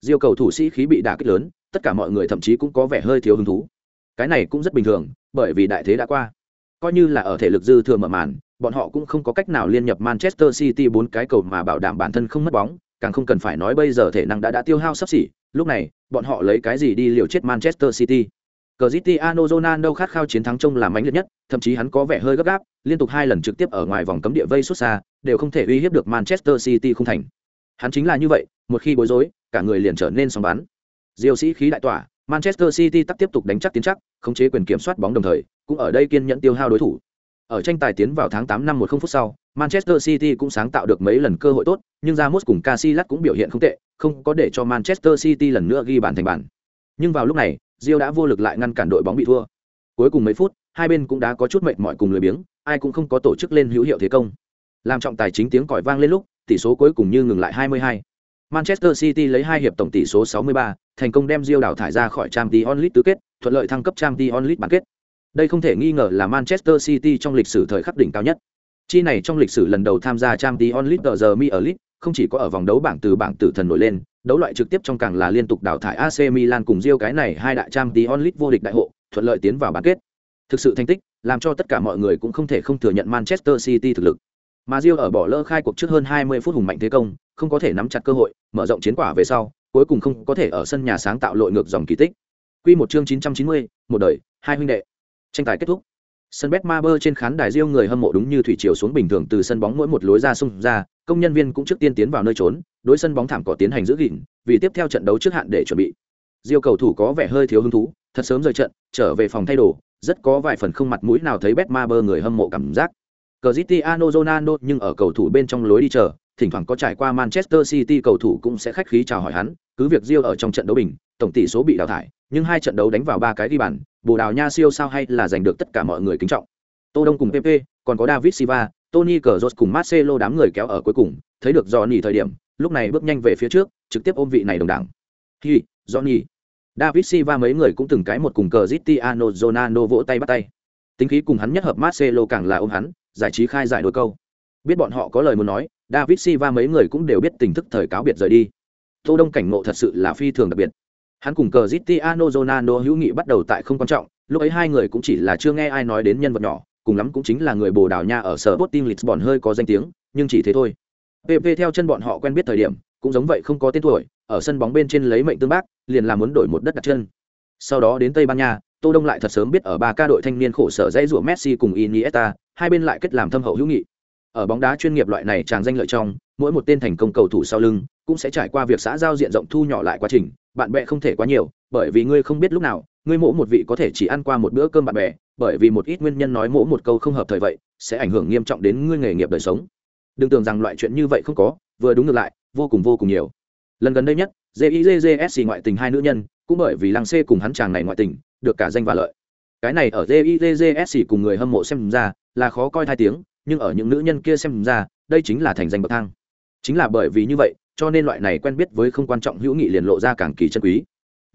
Rio cầu thủ sĩ khí bị đả kích lớn, tất cả mọi người thậm chí cũng có vẻ hơi thiếu hứng thú. Cái này cũng rất bình thường, bởi vì đại thế đã qua. Coi như là ở thể lực dư thừa mở màn, bọn họ cũng không có cách nào liên nhập Manchester City bốn cái cầu mà bảo đảm bản thân không mất bóng, càng không cần phải nói bây giờ thể năng đã đã tiêu hao sắp xỉ, lúc này, bọn họ lấy cái gì đi liều chết Manchester City. Cristiano Ronaldo khát khao chiến thắng trông là mãnh liệt nhất, thậm chí hắn có vẻ hơi gấp gáp, liên tục hai lần trực tiếp ở ngoài vòng cấm địa vây xuất xa, đều không thể uy hiếp được Manchester City không thành. Hắn chính là như vậy, một khi bối rối, cả người liền trở nên sóng bắn. Diêu sĩ khí đại tỏa, Manchester City tắc tiếp tục đánh chắc tiến chắc, khống chế quyền kiểm soát bóng đồng thời, cũng ở đây kiên nhẫn tiêu hao đối thủ. Ở tranh tài tiến vào tháng 8 năm 10 phút sau, Manchester City cũng sáng tạo được mấy lần cơ hội tốt, nhưng Ramos cùng Casillas cũng biểu hiện không tệ, không có để cho Manchester City lần nữa ghi bàn thành bàn. Nhưng vào lúc này, Rio đã vô lực lại ngăn cản đội bóng bị thua. Cuối cùng mấy phút, hai bên cũng đã có chút mệt mỏi cùng lười biếng, ai cũng không có tổ chức lên hữu hiệu thế công. Làm trọng tài chính tiếng còi vang lên lúc, tỷ số cuối cùng như ngừng lại 22. Manchester City lấy hai hiệp tổng tỷ số 63, thành công đem Rio đào thải ra khỏi Champions League tứ kết, thuận lợi thăng cấp Champions League bán kết. Đây không thể nghi ngờ là Manchester City trong lịch sử thời khắc đỉnh cao nhất. Chi này trong lịch sử lần đầu tham gia Champions League giờ Mi ở League, không chỉ có ở vòng đấu bảng từ bảng tử thần nổi lên, đấu loại trực tiếp trong càng là liên tục đào thải AC Milan cùng Rio cái này hai đại Champions League vô địch đại hộ, thuận lợi tiến vào bán kết. Thực sự thành tích, làm cho tất cả mọi người cũng không thể không thừa nhận Manchester City thực lực. Mà Rio ở bỏ lỡ khai cuộc trước hơn 20 phút hùng mạnh thế công, không có thể nắm chặt cơ hội, mở rộng chiến quả về sau, cuối cùng không có thể ở sân nhà sáng tạo lội ngược dòng kỳ tích. Quy một chương 990, một đời, hai huynh đệ. tranh tài kết thúc sân betmaber trên khán đài riêu người hâm mộ đúng như thủy chiều xuống bình thường từ sân bóng mỗi một lối ra xung ra công nhân viên cũng trước tiên tiến vào nơi trốn đối sân bóng thảm cỏ tiến hành giữ gìn vì tiếp theo trận đấu trước hạn để chuẩn bị. Diêu cầu thủ có vẻ hơi thiếu hứng thú thật sớm rời trận trở về phòng thay đồ rất có vài phần không mặt mũi nào thấy betmaber người hâm mộ cảm giác. Cristiano Ronaldo nhưng ở cầu thủ bên trong lối đi chờ, thỉnh thoảng có trải qua Manchester City cầu thủ cũng sẽ khách khí chào hỏi hắn, cứ việc Rio ở trong trận đấu bình, tổng tỷ số bị đào thải, nhưng hai trận đấu đánh vào ba cái ghi bàn, Bồ Đào Nha siêu sao hay là giành được tất cả mọi người kính trọng. Tô Đông cùng PP, còn có David Silva, Tony cazorla cùng Marcelo đám người kéo ở cuối cùng, thấy được Johnny thời điểm, lúc này bước nhanh về phía trước, trực tiếp ôm vị này đồng đẳng. Hi, Johnny. David Silva mấy người cũng từng cái một cùng Cristiano Ronaldo vỗ tay bắt tay. Tính khí cùng hắn nhất hợp Marcelo càng là ôm hắn, giải trí khai giải đôi câu. Biết bọn họ có lời muốn nói, David Silva mấy người cũng đều biết tình thức thời cáo biệt rời đi. Tô Đông cảnh ngộ thật sự là phi thường đặc biệt. Hắn cùng Cristiano Ronaldo hữu nghị bắt đầu tại không quan trọng, lúc ấy hai người cũng chỉ là chưa nghe ai nói đến nhân vật nhỏ, cùng lắm cũng chính là người Bồ Đào Nha ở sở Sporting Lisbon hơi có danh tiếng, nhưng chỉ thế thôi. PP theo chân bọn họ quen biết thời điểm, cũng giống vậy không có tên tuổi, ở sân bóng bên trên lấy mệnh tương bác, liền là muốn đổi một đất đặt chân. Sau đó đến Tây Ban Nha, Tô Đông lại thật sớm biết ở ba ca đội thanh niên khổ sở dây rủa Messi cùng Iniesta, hai bên lại kết làm thâm hậu hữu nghị. Ở bóng đá chuyên nghiệp loại này chàng danh lợi trong, mỗi một tên thành công cầu thủ sau lưng cũng sẽ trải qua việc xã giao diện rộng thu nhỏ lại quá trình, bạn bè không thể quá nhiều, bởi vì ngươi không biết lúc nào, ngươi mỗ một vị có thể chỉ ăn qua một bữa cơm bạn bè, bởi vì một ít nguyên nhân nói mỗ một câu không hợp thời vậy, sẽ ảnh hưởng nghiêm trọng đến ngươi nghề nghiệp đời sống. Đừng tưởng rằng loại chuyện như vậy không có, vừa đúng ngược lại, vô cùng vô cùng nhiều. Lần gần đây nhất, JIJJSC ngoại tình hai nữ nhân, cũng bởi vì Lăng xê cùng hắn chàng này ngoại tình, được cả danh và lợi. Cái này ở JIJJSC cùng người hâm mộ xem ra, là khó coi thai tiếng, nhưng ở những nữ nhân kia xem ra, đây chính là thành danh bậc thang. Chính là bởi vì như vậy, cho nên loại này quen biết với không quan trọng hữu nghị liền lộ ra càng kỳ chân quý.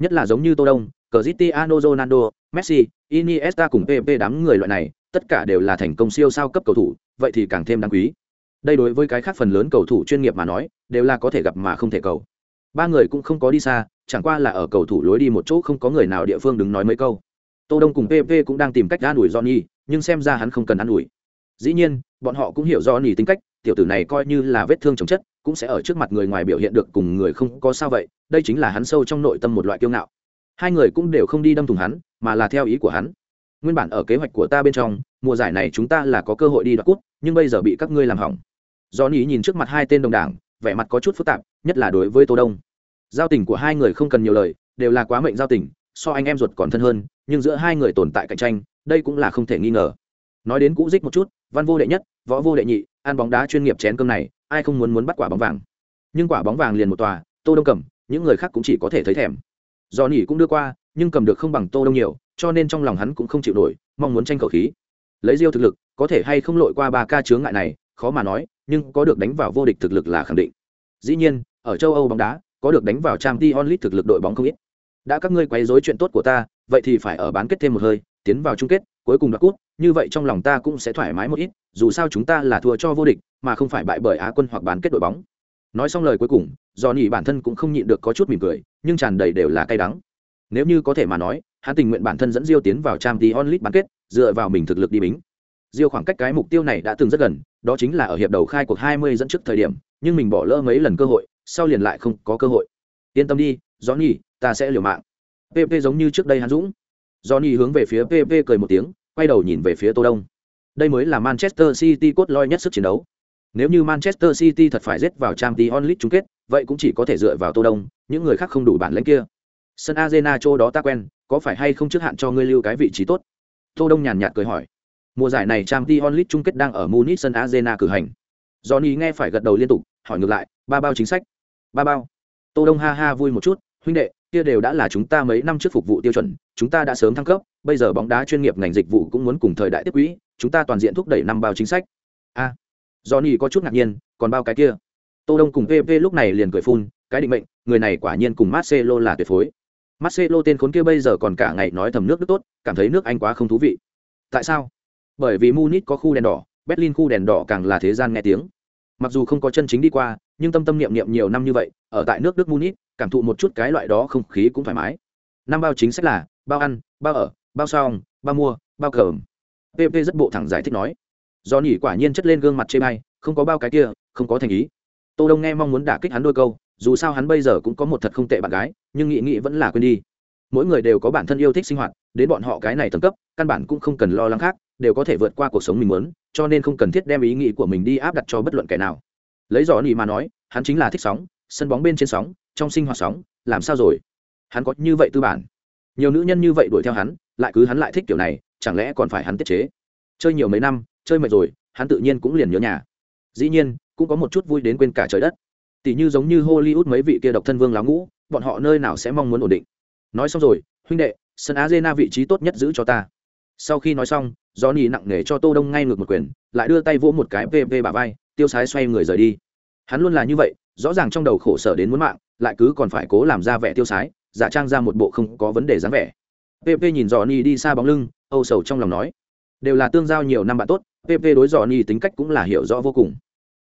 Nhất là giống như Tô Đông, Cristiano Ronaldo, Messi, Iniesta cùng PP đám người loại này, tất cả đều là thành công siêu sao cấp cầu thủ, vậy thì càng thêm đáng quý. Đây đối với cái khác phần lớn cầu thủ chuyên nghiệp mà nói, đều là có thể gặp mà không thể cầu. Ba người cũng không có đi xa, chẳng qua là ở cầu thủ lối đi một chỗ không có người nào địa phương đứng nói mấy câu. Tô Đông cùng PP cũng đang tìm cách an ủi Johnny, nhưng xem ra hắn không cần an ủi. Dĩ nhiên, bọn họ cũng hiểu Johnny tính cách, tiểu tử này coi như là vết thương chồng chất, cũng sẽ ở trước mặt người ngoài biểu hiện được cùng người không có sao vậy, đây chính là hắn sâu trong nội tâm một loại kiêu ngạo. Hai người cũng đều không đi đâm thùng hắn mà là theo ý của hắn. Nguyên bản ở kế hoạch của ta bên trong mùa giải này chúng ta là có cơ hội đi đoạt cút nhưng bây giờ bị các ngươi làm hỏng. Do ý nhìn trước mặt hai tên đồng đảng vẻ mặt có chút phức tạp nhất là đối với tô đông. Giao tình của hai người không cần nhiều lời đều là quá mệnh giao tình so anh em ruột còn thân hơn nhưng giữa hai người tồn tại cạnh tranh đây cũng là không thể nghi ngờ. Nói đến cũ dích một chút văn vô đệ nhất võ vô đệ nhị ăn bóng đá chuyên nghiệp chén cơm này ai không muốn muốn bắt quả bóng vàng. Nhưng quả bóng vàng liền một tòa, tô đông cầm, những người khác cũng chỉ có thể thấy thèm. Do nỉ cũng đưa qua, nhưng cầm được không bằng tô đông nhiều, cho nên trong lòng hắn cũng không chịu nổi, mong muốn tranh khẩu khí. Lấy diêu thực lực, có thể hay không lội qua ba ca chướng ngại này, khó mà nói, nhưng có được đánh vào vô địch thực lực là khẳng định. Dĩ nhiên, ở châu âu bóng đá, có được đánh vào trang t onlit thực lực đội bóng không ít. Đã các ngươi quấy rối chuyện tốt của ta, vậy thì phải ở bán kết thêm một hơi, tiến vào chung kết cuối cùng đoạt cút, như vậy trong lòng ta cũng sẽ thoải mái một ít, dù sao chúng ta là thua cho vô địch, mà không phải bại bởi á quân hoặc bán kết đội bóng. Nói xong lời cuối cùng do nhỉ bản thân cũng không nhịn được có chút mỉm cười, nhưng tràn đầy đều là cay đắng. Nếu như có thể mà nói, hắn tình nguyện bản thân dẫn diêu tiến vào trang tí onlit bán kết, dựa vào mình thực lực đi bính. Diêu khoảng cách cái mục tiêu này đã từng rất gần, đó chính là ở hiệp đầu khai cuộc 20 dẫn trước thời điểm, nhưng mình bỏ lỡ mấy lần cơ hội, sau liền lại không có cơ hội. Yên tâm đi, johnny, ta sẽ liều mạng. Pp giống như trước đây hắn dũng johnny hướng về phía pp cười một tiếng quay đầu nhìn về phía tô đông đây mới là manchester city cốt lõi nhất sức chiến đấu nếu như Manchester City thật phải rớt vào Champions League chung kết, vậy cũng chỉ có thể dựa vào Tô Đông, những người khác không đủ bản lĩnh kia. Sân Arena chỗ đó ta quen, có phải hay không trước hạn cho ngươi lưu cái vị trí tốt? Tô Đông nhàn nhạt cười hỏi. Mùa giải này Champions League chung kết đang ở Munich sân Arena cử hành. Johnny nghe phải gật đầu liên tục, hỏi ngược lại, ba bao chính sách. Ba bao. Tô Đông ha ha vui một chút, huynh đệ, kia đều đã là chúng ta mấy năm trước phục vụ tiêu chuẩn, chúng ta đã sớm thăng cấp, bây giờ bóng đá chuyên nghiệp ngành dịch vụ cũng muốn cùng thời đại tiếp quỹ, chúng ta toàn diện thúc đẩy năm bao chính sách. A. Johnny có chút ngạc nhiên, còn bao cái kia? Tô Đông cùng PP lúc này liền cười phun, cái định mệnh, người này quả nhiên cùng Marcelo là tuyệt phối. Marcelo tên khốn kia bây giờ còn cả ngày nói thầm nước đức tốt, cảm thấy nước Anh quá không thú vị. Tại sao? Bởi vì Munich có khu đèn đỏ, Berlin khu đèn đỏ càng là thế gian nghe tiếng. Mặc dù không có chân chính đi qua, nhưng tâm tâm niệm niệm nhiều năm như vậy, ở tại nước Đức Munich, cảm thụ một chút cái loại đó không khí cũng thoải mái. Năm bao chính sách là bao ăn, bao ở, bao xong, bao mua, bao cờm. PP rất bộ thẳng giải thích nói do nhỉ quả nhiên chất lên gương mặt chê bay không có bao cái kia không có thành ý tô đông nghe mong muốn đả kích hắn đôi câu dù sao hắn bây giờ cũng có một thật không tệ bạn gái nhưng nghị nghị vẫn là quên đi mỗi người đều có bản thân yêu thích sinh hoạt đến bọn họ cái này tầng cấp căn bản cũng không cần lo lắng khác đều có thể vượt qua cuộc sống mình muốn cho nên không cần thiết đem ý nghĩ của mình đi áp đặt cho bất luận kẻ nào lấy dò nỉ mà nói hắn chính là thích sóng sân bóng bên trên sóng trong sinh hoạt sóng, làm sao rồi? Hắn có như vậy tư bản? Nhiều nữ nhân như vậy đuổi theo hắn, lại cứ hắn lại thích kiểu này, chẳng lẽ còn phải hắn tiết chế? Chơi nhiều mấy năm, chơi mệt rồi, hắn tự nhiên cũng liền nhớ nhà. Dĩ nhiên, cũng có một chút vui đến quên cả trời đất. Tỷ như giống như hollywood mấy vị kia độc thân vương láo ngũ, bọn họ nơi nào sẽ mong muốn ổn định? Nói xong rồi, huynh đệ, sân á arena vị trí tốt nhất giữ cho ta. Sau khi nói xong, johnny nặng nề cho tô đông ngay ngược một quyền, lại đưa tay vỗ một cái vv bả vai, tiêu sái xoay người rời đi. Hắn luôn là như vậy, rõ ràng trong đầu khổ sở đến muốn mạng lại cứ còn phải cố làm ra vẻ tiêu sái giả trang ra một bộ không có vấn đề dáng vẻ. Pp nhìn dò ni đi xa bóng lưng âu sầu trong lòng nói đều là tương giao nhiều năm bạn tốt pp đối dò ni tính cách cũng là hiểu rõ vô cùng.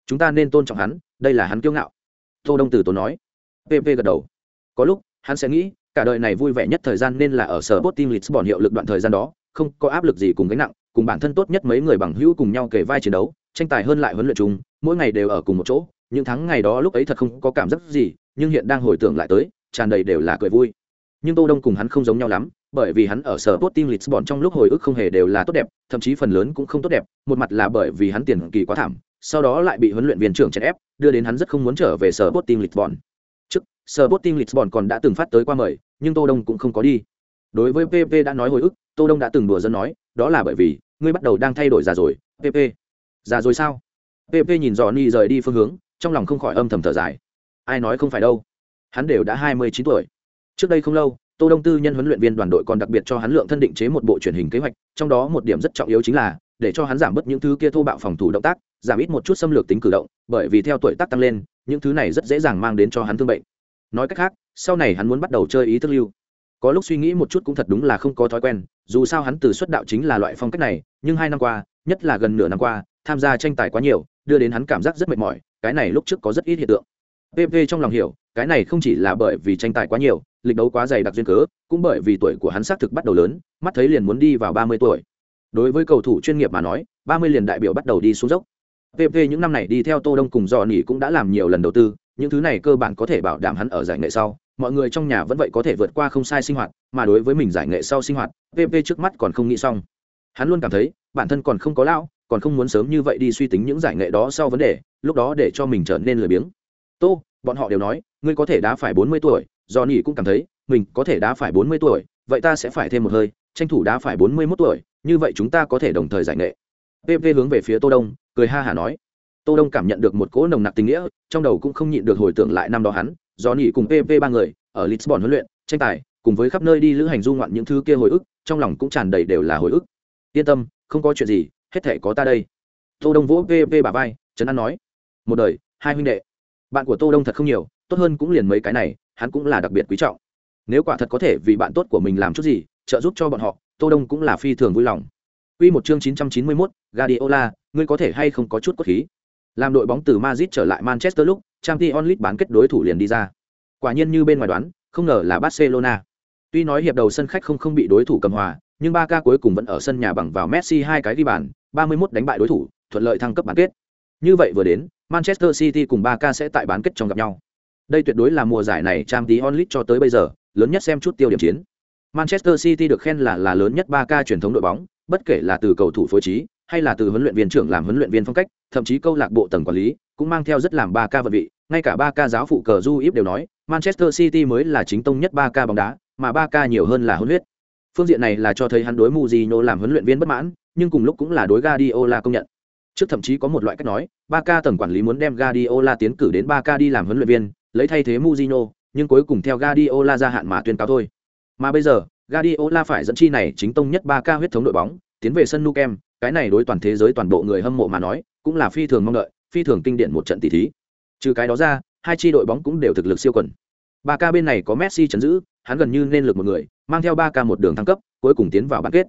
Chúng ta nên tôn trọng hắn đây là hắn kiêu ngạo. Tô đông Tử tốn nói. Pp gật đầu. Có lúc hắn sẽ nghĩ cả đời này vui vẻ nhất thời gian nên là ở sở Sporting Lisbon hiệu lực đoạn thời gian đó, không có áp lực gì cùng gánh nặng, cùng bản thân tốt nhất mấy người bằng hữu cùng nhau kể vai chiến đấu, tranh tài hơn lại huấn luyện chung, mỗi ngày đều ở cùng một chỗ, những tháng ngày đó lúc ấy thật không có cảm giác gì, nhưng hiện đang hồi tưởng lại tới, tràn đầy đều là cười vui. Nhưng Tô Đông cùng hắn không giống nhau lắm, bởi vì hắn ở sở Sporting Lisbon trong lúc hồi ức không hề đều là tốt đẹp, thậm chí phần lớn cũng không tốt đẹp, một mặt là bởi vì hắn tiền kỳ quá thảm, sau đó lại bị huấn luyện viên trưởng chèn ép, đưa đến hắn rất không muốn trở về sở Sporting Lisbon. Trước, sở Sporting Lisbon còn đã từng phát tới qua mời, nhưng Tô Đông cũng không có đi. Đối với PP đã nói hồi ức, Tô Đông đã từng đùa giỡn nói, đó là bởi vì ngươi bắt đầu đang thay đổi già rồi, PP. Già rồi sao? PP nhìn Johnny rời đi phương hướng, trong lòng không khỏi âm thầm thở dài. Ai nói không phải đâu, hắn đều đã 29 tuổi. Trước đây không lâu, Tô Đông tư nhân huấn luyện viên đoàn đội còn đặc biệt cho hắn lượng thân định chế một bộ truyền hình kế hoạch, trong đó một điểm rất trọng yếu chính là để cho hắn giảm bớt những thứ kia thô bạo phòng thủ động tác, giảm ít một chút xâm lược tính cử động, bởi vì theo tuổi tác tăng lên, những thứ này rất dễ dàng mang đến cho hắn thương bệnh. Nói cách khác, sau này hắn muốn bắt đầu chơi ý thức lưu có lúc suy nghĩ một chút cũng thật đúng là không có thói quen dù sao hắn từ xuất đạo chính là loại phong cách này nhưng hai năm qua nhất là gần nửa năm qua tham gia tranh tài quá nhiều đưa đến hắn cảm giác rất mệt mỏi cái này lúc trước có rất ít hiện tượng pp trong lòng hiểu, cái này không chỉ là bởi vì tranh tài quá nhiều, lịch đấu quá dày đặc duyên cớ, cũng bởi vì tuổi của hắn xác thực bắt đầu lớn, mắt thấy liền muốn đi vào ba mươi tuổi. Đối với cầu thủ chuyên nghiệp mà nói, ba mươi liền đại biểu bắt đầu đi xuống dốc. Pp những năm này đi theo tô đông cùng dò nỉ cũng đã làm nhiều lần đầu tư, những thứ này cơ bản có thể bảo đảm hắn ở giải nghệ sau. Mọi người trong nhà vẫn vậy có thể vượt qua không sai sinh hoạt, mà đối với mình giải nghệ sau sinh hoạt pp trước mắt còn không nghĩ xong. Hắn luôn cảm thấy, bản thân còn không có lão, còn không muốn sớm như vậy đi suy tính những giải nghệ đó sau vấn đề, lúc đó để cho mình trở nên lười biếng tô, bọn họ đều nói, ngươi có thể đá phải bốn mươi tuổi do nỉ cũng cảm thấy, mình có thể đá phải bốn mươi tuổi, vậy ta sẽ phải thêm một hơi, tranh thủ đá phải bốn mươi mốt tuổi, như vậy chúng ta có thể đồng thời giải nghệ. Pp hướng về phía tô đông, cười ha hả nói. Tô đông cảm nhận được một cỗ nồng nặc tình nghĩa, trong đầu cũng không nhịn được hồi tưởng lại năm đó hắn do nỉ cùng pp ba người, ở lisbon huấn luyện, tranh tài, cùng với khắp nơi đi lữ hành du ngoạn những thứ kia hồi ức, trong lòng cũng tràn đầy đều là hồi ức. Yên tâm, không có chuyện gì, hết thể có ta đây. Tô đông vỗ pp bà vai, trấn an nói. Một đời, hai huynh đệ bạn của tô đông thật không nhiều tốt hơn cũng liền mấy cái này hắn cũng là đặc biệt quý trọng nếu quả thật có thể vì bạn tốt của mình làm chút gì trợ giúp cho bọn họ tô đông cũng là phi thường vui lòng Quy một chương 991, Guardiola, ngươi có thể hay không có chút cốt khí. Làm đội bóng từ Madrid trở lại Manchester lúc, Champions League bán kết đối thủ liền đi ra. Quả nhiên như bên ngoài đoán, không ngờ là Barcelona. Tuy nói hiệp đầu sân khách không không bị đối thủ cầm hòa, nhưng Barca cuối cùng vẫn ở sân nhà bằng vào Messi hai cái ghi bàn, 31 đánh bại đối thủ, thuận lợi thăng cấp bán kết. Như vậy vừa đến, Manchester City cùng Barca sẽ tại bán kết trong gặp nhau. Đây tuyệt đối là mùa giải này Champions League cho tới bây giờ, lớn nhất xem chút tiêu điểm chiến. Manchester City được khen là là lớn nhất Barca truyền thống đội bóng, bất kể là từ cầu thủ phối trí, hay là từ huấn luyện viên trưởng làm huấn luyện viên phong cách, thậm chí câu lạc bộ tầng quản lý, cũng mang theo rất làm Barca vận vị, ngay cả Barca giáo phụ cờ du đều nói, Manchester City mới là chính tông nhất Barca bóng đá, mà Barca nhiều hơn là huấn huyết. Phương diện này là cho thấy hắn đối Mourinho làm huấn luyện viên bất mãn, nhưng cùng lúc cũng là đối Guardiola công nhận. Trước thậm chí có một loại cách nói, ba ca tầng quản lý muốn đem Guardiola tiến cử đến ba ca đi làm huấn luyện viên, lấy thay thế Mourinho, nhưng cuối cùng theo Guardiola gia hạn mà tuyên cáo thôi. Mà bây giờ, Guardiola phải dẫn chi này chính tông nhất ba ca huyết thống đội bóng, tiến về sân Nou Camp, cái này đối toàn thế giới toàn bộ người hâm mộ mà nói, cũng là phi thường mong đợi, phi thường kinh điển một trận tỷ thí. Trừ cái đó ra, hai chi đội bóng cũng đều thực lực siêu quần. Ba ca bên này có Messi chấn giữ, hắn gần như nên lực một người, mang theo ba ca một đường thăng cấp, cuối cùng tiến vào bán kết.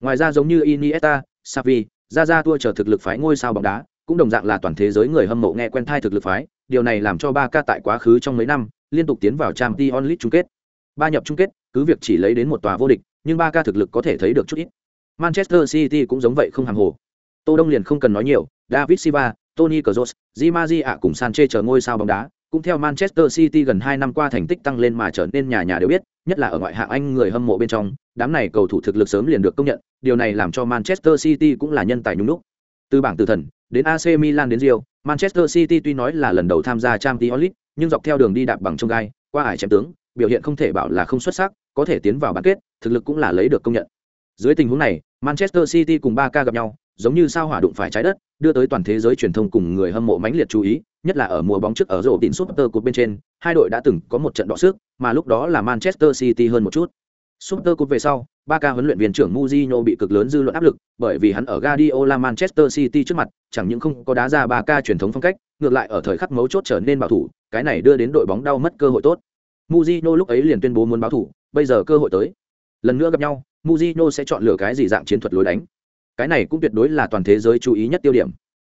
Ngoài ra giống như Iniesta, Xavi, ra Ra tua chờ thực lực phái ngôi sao bóng đá, cũng đồng dạng là toàn thế giới người hâm mộ nghe quen thai thực lực phái, điều này làm cho ba ca tại quá khứ trong mấy năm liên tục tiến vào Champions League chung kết. Ba nhập chung kết, cứ việc chỉ lấy đến một tòa vô địch, nhưng ba ca thực lực có thể thấy được chút ít. Manchester City cũng giống vậy không hàng hồ. Tô Đông liền không cần nói nhiều, David Silva, Tony Kroos, Di Maria cùng sanche chờ ngôi sao bóng đá, cũng theo Manchester City gần 2 năm qua thành tích tăng lên mà trở nên nhà nhà đều biết, nhất là ở ngoại hạng Anh người hâm mộ bên trong, đám này cầu thủ thực lực sớm liền được công nhận, điều này làm cho Manchester City cũng là nhân tài nhung đúc. Từ bảng tử thần, đến AC Milan đến Real, Manchester City tuy nói là lần đầu tham gia Champions League, nhưng dọc theo đường đi đạp bằng trong gai, qua ải chém tướng, biểu hiện không thể bảo là không xuất sắc, có thể tiến vào bán kết, thực lực cũng là lấy được công nhận. Dưới tình huống này, Manchester City cùng Barca gặp nhau, giống như sao hỏa đụng phải trái đất, đưa tới toàn thế giới truyền thông cùng người hâm mộ mãnh liệt chú ý, nhất là ở mùa bóng trước ở rổ tín Super Cup bên trên, hai đội đã từng có một trận đọ sức, mà lúc đó là Manchester City hơn một chút. Super Cup về sau, Barca huấn luyện viên trưởng Mourinho bị cực lớn dư luận áp lực, bởi vì hắn ở Guardiola Manchester City trước mặt, chẳng những không có đá ra Barca truyền thống phong cách, ngược lại ở thời khắc mấu chốt trở nên bảo thủ, cái này đưa đến đội bóng đau mất cơ hội tốt. Mourinho lúc ấy liền tuyên bố muốn báo thủ, bây giờ cơ hội tới. Lần nữa gặp nhau, Mourinho sẽ chọn lựa cái gì dạng chiến thuật lối đánh. Cái này cũng tuyệt đối là toàn thế giới chú ý nhất tiêu điểm.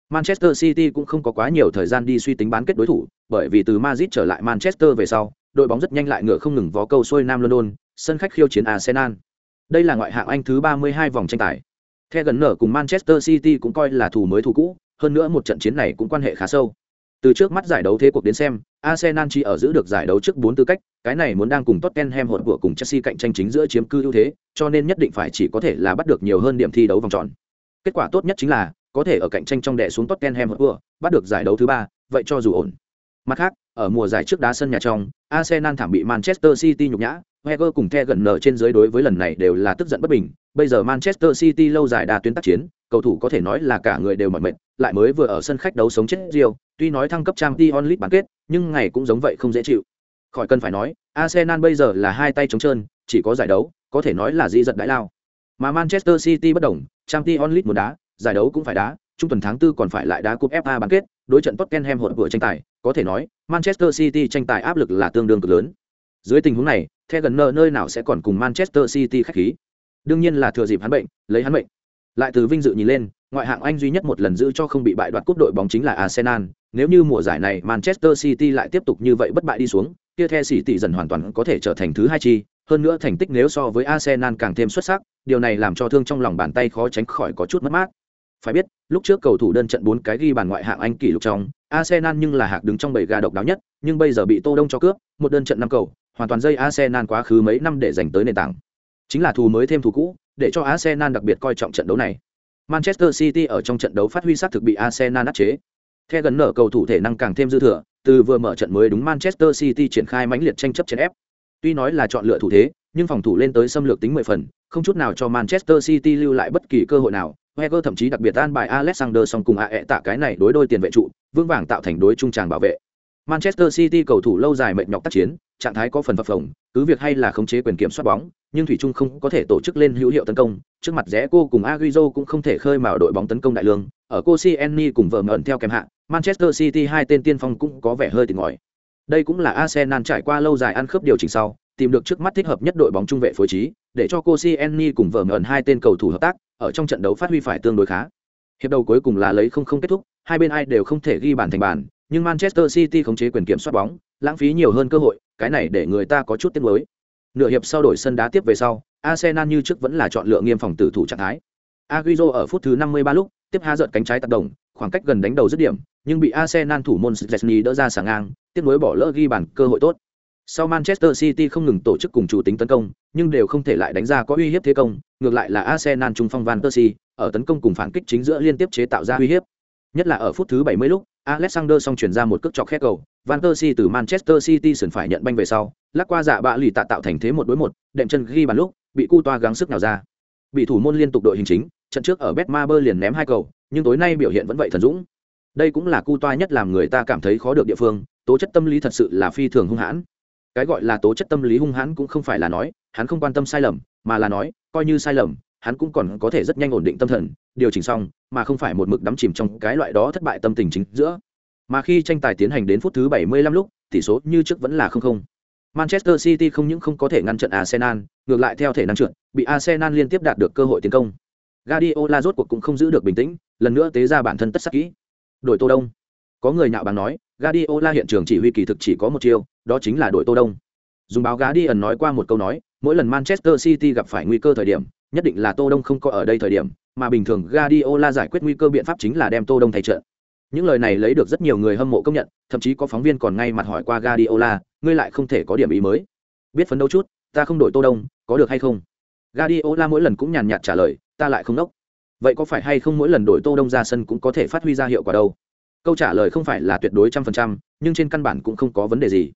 Manchester City cũng không có quá nhiều thời gian đi suy tính bán kết đối thủ, bởi vì từ Madrid trở lại Manchester về sau, đội bóng rất nhanh lại ngựa không ngừng vó câu xuôi Nam London, sân khách khiêu chiến Arsenal. Đây là ngoại hạng Anh thứ 32 vòng tranh tài. The gần nở cùng Manchester City cũng coi là thủ mới thủ cũ, hơn nữa một trận chiến này cũng quan hệ khá sâu. Từ trước mắt giải đấu thế cuộc đến xem, Arsenal chỉ ở giữ được giải đấu trước 4 tư cách, cái này muốn đang cùng Tottenham hỗn của cùng Chelsea cạnh tranh chính giữa chiếm cư ưu thế, cho nên nhất định phải chỉ có thể là bắt được nhiều hơn điểm thi đấu vòng tròn. Kết quả tốt nhất chính là có thể ở cạnh tranh trong đè xuống Tottenham Hotspur, bắt được giải đấu thứ 3, vậy cho dù ổn. Mặt khác, ở mùa giải trước đá sân nhà trong, Arsenal thảm bị Manchester City nhục nhã, Wenger cùng The gần nở trên dưới đối với lần này đều là tức giận bất bình. Bây giờ Manchester City lâu dài đà tuyến tác chiến, cầu thủ có thể nói là cả người đều mỏi mệt, lại mới vừa ở sân khách đấu sống chết Rio, tuy nói thăng cấp Champions League bán kết, nhưng ngày cũng giống vậy không dễ chịu. Khỏi cần phải nói, Arsenal bây giờ là hai tay trống trơn, chỉ có giải đấu, có thể nói là di giật đại lao. Mà Manchester City bất đồng, Champions League muốn đá, giải đấu cũng phải đá, trung tuần tháng 4 còn phải lại đá cúp FA bán kết, đối trận Tottenham hỗn vừa tranh tài, có thể nói, Manchester City tranh tài áp lực là tương đương cực lớn. Dưới tình huống này, The gần nợ nơi nào sẽ còn cùng Manchester City khách khí. Đương nhiên là thừa dịp hắn bệnh, lấy hắn bệnh. Lại từ vinh dự nhìn lên, ngoại hạng Anh duy nhất một lần giữ cho không bị bại đoạt cúp đội bóng chính là Arsenal, nếu như mùa giải này Manchester City lại tiếp tục như vậy bất bại đi xuống, kia The City dần hoàn toàn có thể trở thành thứ hai chi, hơn nữa thành tích nếu so với Arsenal càng thêm xuất sắc, điều này làm cho thương trong lòng bàn tay khó tránh khỏi có chút mất mát. Phải biết, lúc trước cầu thủ đơn trận bốn cái ghi bàn ngoại hạng Anh kỷ lục trong, Arsenal nhưng là hạc đứng trong bảy gà độc đáo nhất, nhưng bây giờ bị Tô Đông cho cướp, một đơn trận năm cầu, hoàn toàn dây Arsenal quá khứ mấy năm để giành tới nền tảng. Chính là thù mới thêm thù cũ, để cho Arsenal đặc biệt coi trọng trận đấu này. Manchester City ở trong trận đấu phát huy sát thực bị Arsenal áp chế. Theo gần nở cầu thủ thể năng càng thêm dư thừa, từ vừa mở trận mới đúng Manchester City triển khai mãnh liệt tranh chấp trên ép. Tuy nói là chọn lựa thủ thế, nhưng phòng thủ lên tới xâm lược tính 10 phần, không chút nào cho Manchester City lưu lại bất kỳ cơ hội nào. Heger thậm chí đặc biệt an bài Alexander song cùng AE tạ cái này đối đôi tiền vệ trụ, vương vàng tạo thành đối trung tràng bảo vệ. Manchester City cầu thủ lâu dài mệt nhọc tác chiến, trạng thái có phần phập phồng, cứ việc hay là khống chế quyền kiểm soát bóng, nhưng thủy trung không có thể tổ chức lên hữu hiệu tấn công, trước mặt rẽ cô cùng Agüero cũng không thể khơi mào đội bóng tấn công đại lương, ở Koscielny cùng vợ mượn theo kèm hạ, Manchester City hai tên tiên phong cũng có vẻ hơi tỉnh ngòi. Đây cũng là Arsenal trải qua lâu dài ăn khớp điều chỉnh sau, tìm được trước mắt thích hợp nhất đội bóng trung vệ phối trí, để cho Koscielny cùng vợ mượn hai tên cầu thủ hợp tác, ở trong trận đấu phát huy phải tương đối khá. Hiệp đầu cuối cùng là lấy không không kết thúc, hai bên ai đều không thể ghi bàn thành bàn, nhưng Manchester City khống chế quyền kiểm soát bóng, lãng phí nhiều hơn cơ hội, cái này để người ta có chút tiếc nuối. Nửa hiệp sau đổi sân đá tiếp về sau, Arsenal như trước vẫn là chọn lựa nghiêm phòng tử thủ trạng thái. Agüero ở phút thứ 53 lúc, tiếp há giật cánh trái tác động, khoảng cách gần đánh đầu dứt điểm, nhưng bị Arsenal thủ môn Szczesny đỡ ra sàng ngang, tiếp nối bỏ lỡ ghi bàn cơ hội tốt. Sau Manchester City không ngừng tổ chức cùng chủ tính tấn công, nhưng đều không thể lại đánh ra có uy hiếp thế công, ngược lại là Arsenal trung phong Van Persie, ở tấn công cùng phản kích chính giữa liên tiếp chế tạo ra uy hiếp. Nhất là ở phút thứ 70 lúc, Alexander song chuyển ra một cước chọc khét cầu, Van Persie từ Manchester City sườn phải nhận banh về sau, lắc qua dạ bạ lì tạ tạo thành thế một đối một, đệm chân ghi bàn lúc, bị Cu Toa gắng sức nào ra. Bị thủ môn liên tục đội hình chính, trận trước ở Betmaber liền ném hai cầu, nhưng tối nay biểu hiện vẫn vậy thần dũng. Đây cũng là Cu Toa nhất làm người ta cảm thấy khó được địa phương, tố chất tâm lý thật sự là phi thường hung hãn. Cái gọi là tố chất tâm lý hung hãn cũng không phải là nói, hắn không quan tâm sai lầm, mà là nói, coi như sai lầm, hắn cũng còn có thể rất nhanh ổn định tâm thần, điều chỉnh xong, mà không phải một mực đắm chìm trong cái loại đó thất bại tâm tình chính giữa. Mà khi tranh tài tiến hành đến phút thứ 75 lúc, tỷ số như trước vẫn là không không. Manchester City không những không có thể ngăn trận Arsenal, ngược lại theo thể năng trượt, bị Arsenal liên tiếp đạt được cơ hội tiến công. Guardiola rốt cuộc cũng không giữ được bình tĩnh, lần nữa tế ra bản thân tất sắc kỹ. Đội Tô Đông. Có người nhạo báng nói, Guardiola hiện trường chỉ huy kỳ thực chỉ có một chiêu, đó chính là đội Tô Đông. Dùng báo Guardian nói qua một câu nói, mỗi lần Manchester City gặp phải nguy cơ thời điểm, nhất định là Tô Đông không có ở đây thời điểm, mà bình thường Guardiola giải quyết nguy cơ biện pháp chính là đem Tô Đông thay trận. những lời này lấy được rất nhiều người hâm mộ công nhận thậm chí có phóng viên còn ngay mặt hỏi qua Guardiola ngươi lại không thể có điểm ý mới biết phấn đấu chút ta không đổi tô đông có được hay không Guardiola mỗi lần cũng nhàn nhạt trả lời ta lại không nốc vậy có phải hay không mỗi lần đổi tô đông ra sân cũng có thể phát huy ra hiệu quả đâu câu trả lời không phải là tuyệt đối trăm phần trăm nhưng trên căn bản cũng không có vấn đề gì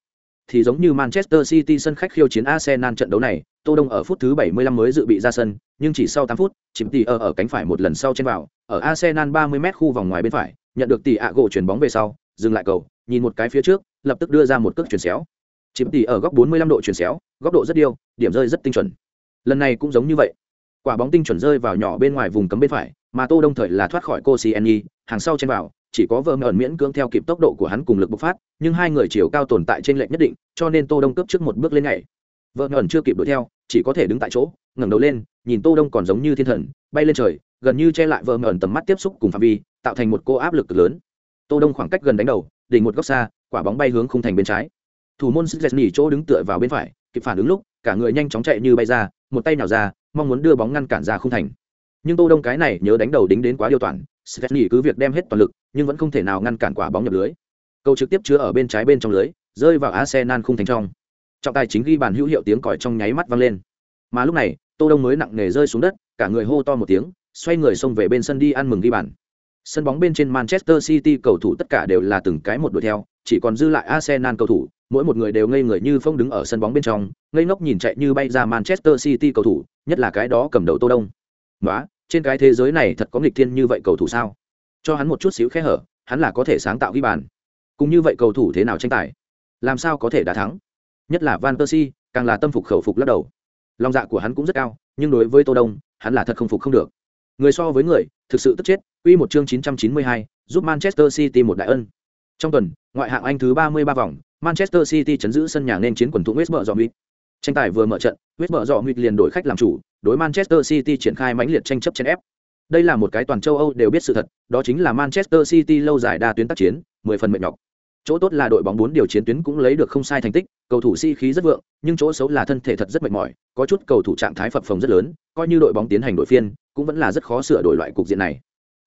thì giống như Manchester City sân khách khiêu chiến Arsenal trận đấu này, Tô Đông ở phút thứ 75 mới dự bị ra sân, nhưng chỉ sau 8 phút, chìm tỷ ở ở cánh phải một lần sau trên vào, ở Arsenal 30m khu vòng ngoài bên phải, nhận được tỷ ạ gỗ chuyển bóng về sau, dừng lại cầu, nhìn một cái phía trước, lập tức đưa ra một cước chuyển xéo. Chìm tỷ ở góc 45 độ chuyển xéo, góc độ rất điêu, điểm rơi rất tinh chuẩn. Lần này cũng giống như vậy. Quả bóng tinh chuẩn rơi vào nhỏ bên ngoài vùng cấm bên phải, mà Tô Đông thời là thoát khỏi Koscielny, hàng sau trên vào, chỉ có vợ mờn miễn cưỡng theo kịp tốc độ của hắn cùng lực bộc phát, nhưng hai người chiều cao tồn tại trên lệnh nhất định, cho nên tô đông cướp trước một bước lên nhảy. Vợ mờn chưa kịp đuổi theo, chỉ có thể đứng tại chỗ, ngẩng đầu lên, nhìn tô đông còn giống như thiên thần, bay lên trời, gần như che lại vợ mờn tầm mắt tiếp xúc cùng phạm vi, tạo thành một cô áp lực lớn. Tô đông khoảng cách gần đánh đầu, đỉnh một góc xa, quả bóng bay hướng khung thành bên trái. Thủ môn sức nhỉ chỗ đứng tựa vào bên phải, kịp phản ứng lúc, cả người nhanh chóng chạy như bay ra, một tay nào ra, mong muốn đưa bóng ngăn cản ra khung thành. Nhưng tô đông cái này nhớ đánh đầu đính đến quá điều toàn Svetny cứ việc đem hết toàn lực, nhưng vẫn không thể nào ngăn cản quả bóng nhập lưới. Cầu trực tiếp chứa ở bên trái bên trong lưới, rơi vào Arsenal khung thành trong. Trọng tài chính ghi bàn hữu hiệu tiếng còi trong nháy mắt vang lên. Mà lúc này, Tô Đông mới nặng nề rơi xuống đất, cả người hô to một tiếng, xoay người xông về bên sân đi ăn mừng ghi bàn. Sân bóng bên trên Manchester City cầu thủ tất cả đều là từng cái một đuổi theo, chỉ còn dư lại Arsenal cầu thủ, mỗi một người đều ngây người như phong đứng ở sân bóng bên trong, ngây ngốc nhìn chạy như bay ra Manchester City cầu thủ, nhất là cái đó cầm đầu Tô Đông. Nóa, trên cái thế giới này thật có nghịch thiên như vậy cầu thủ sao? Cho hắn một chút xíu khe hở hắn là có thể sáng tạo ghi bàn. Cũng như vậy cầu thủ thế nào tranh tài? Làm sao có thể đã thắng? Nhất là van persie càng là tâm phục khẩu phục lắc đầu. Lòng dạ của hắn cũng rất cao nhưng đối với tô đông hắn là thật không phục không được. Người so với người thực sự tức chết. Quy một chương 992, giúp manchester city một đại ân. Trong tuần ngoại hạng anh thứ 33 vòng manchester city chấn giữ sân nhà nên chiến quần thủ west brom tranh tài vừa mở trận west brom liền đổi khách làm chủ đối Manchester City triển khai mãnh liệt tranh chấp trên ép. Đây là một cái toàn châu Âu đều biết sự thật, đó chính là Manchester City lâu dài đa tuyến tác chiến, 10 phần mệt nhọc. Chỗ tốt là đội bóng bốn điều chiến tuyến cũng lấy được không sai thành tích, cầu thủ si khí rất vượng, nhưng chỗ xấu là thân thể thật rất mệt mỏi, có chút cầu thủ trạng thái phập phồng rất lớn, coi như đội bóng tiến hành đội phiên, cũng vẫn là rất khó sửa đổi loại cục diện này.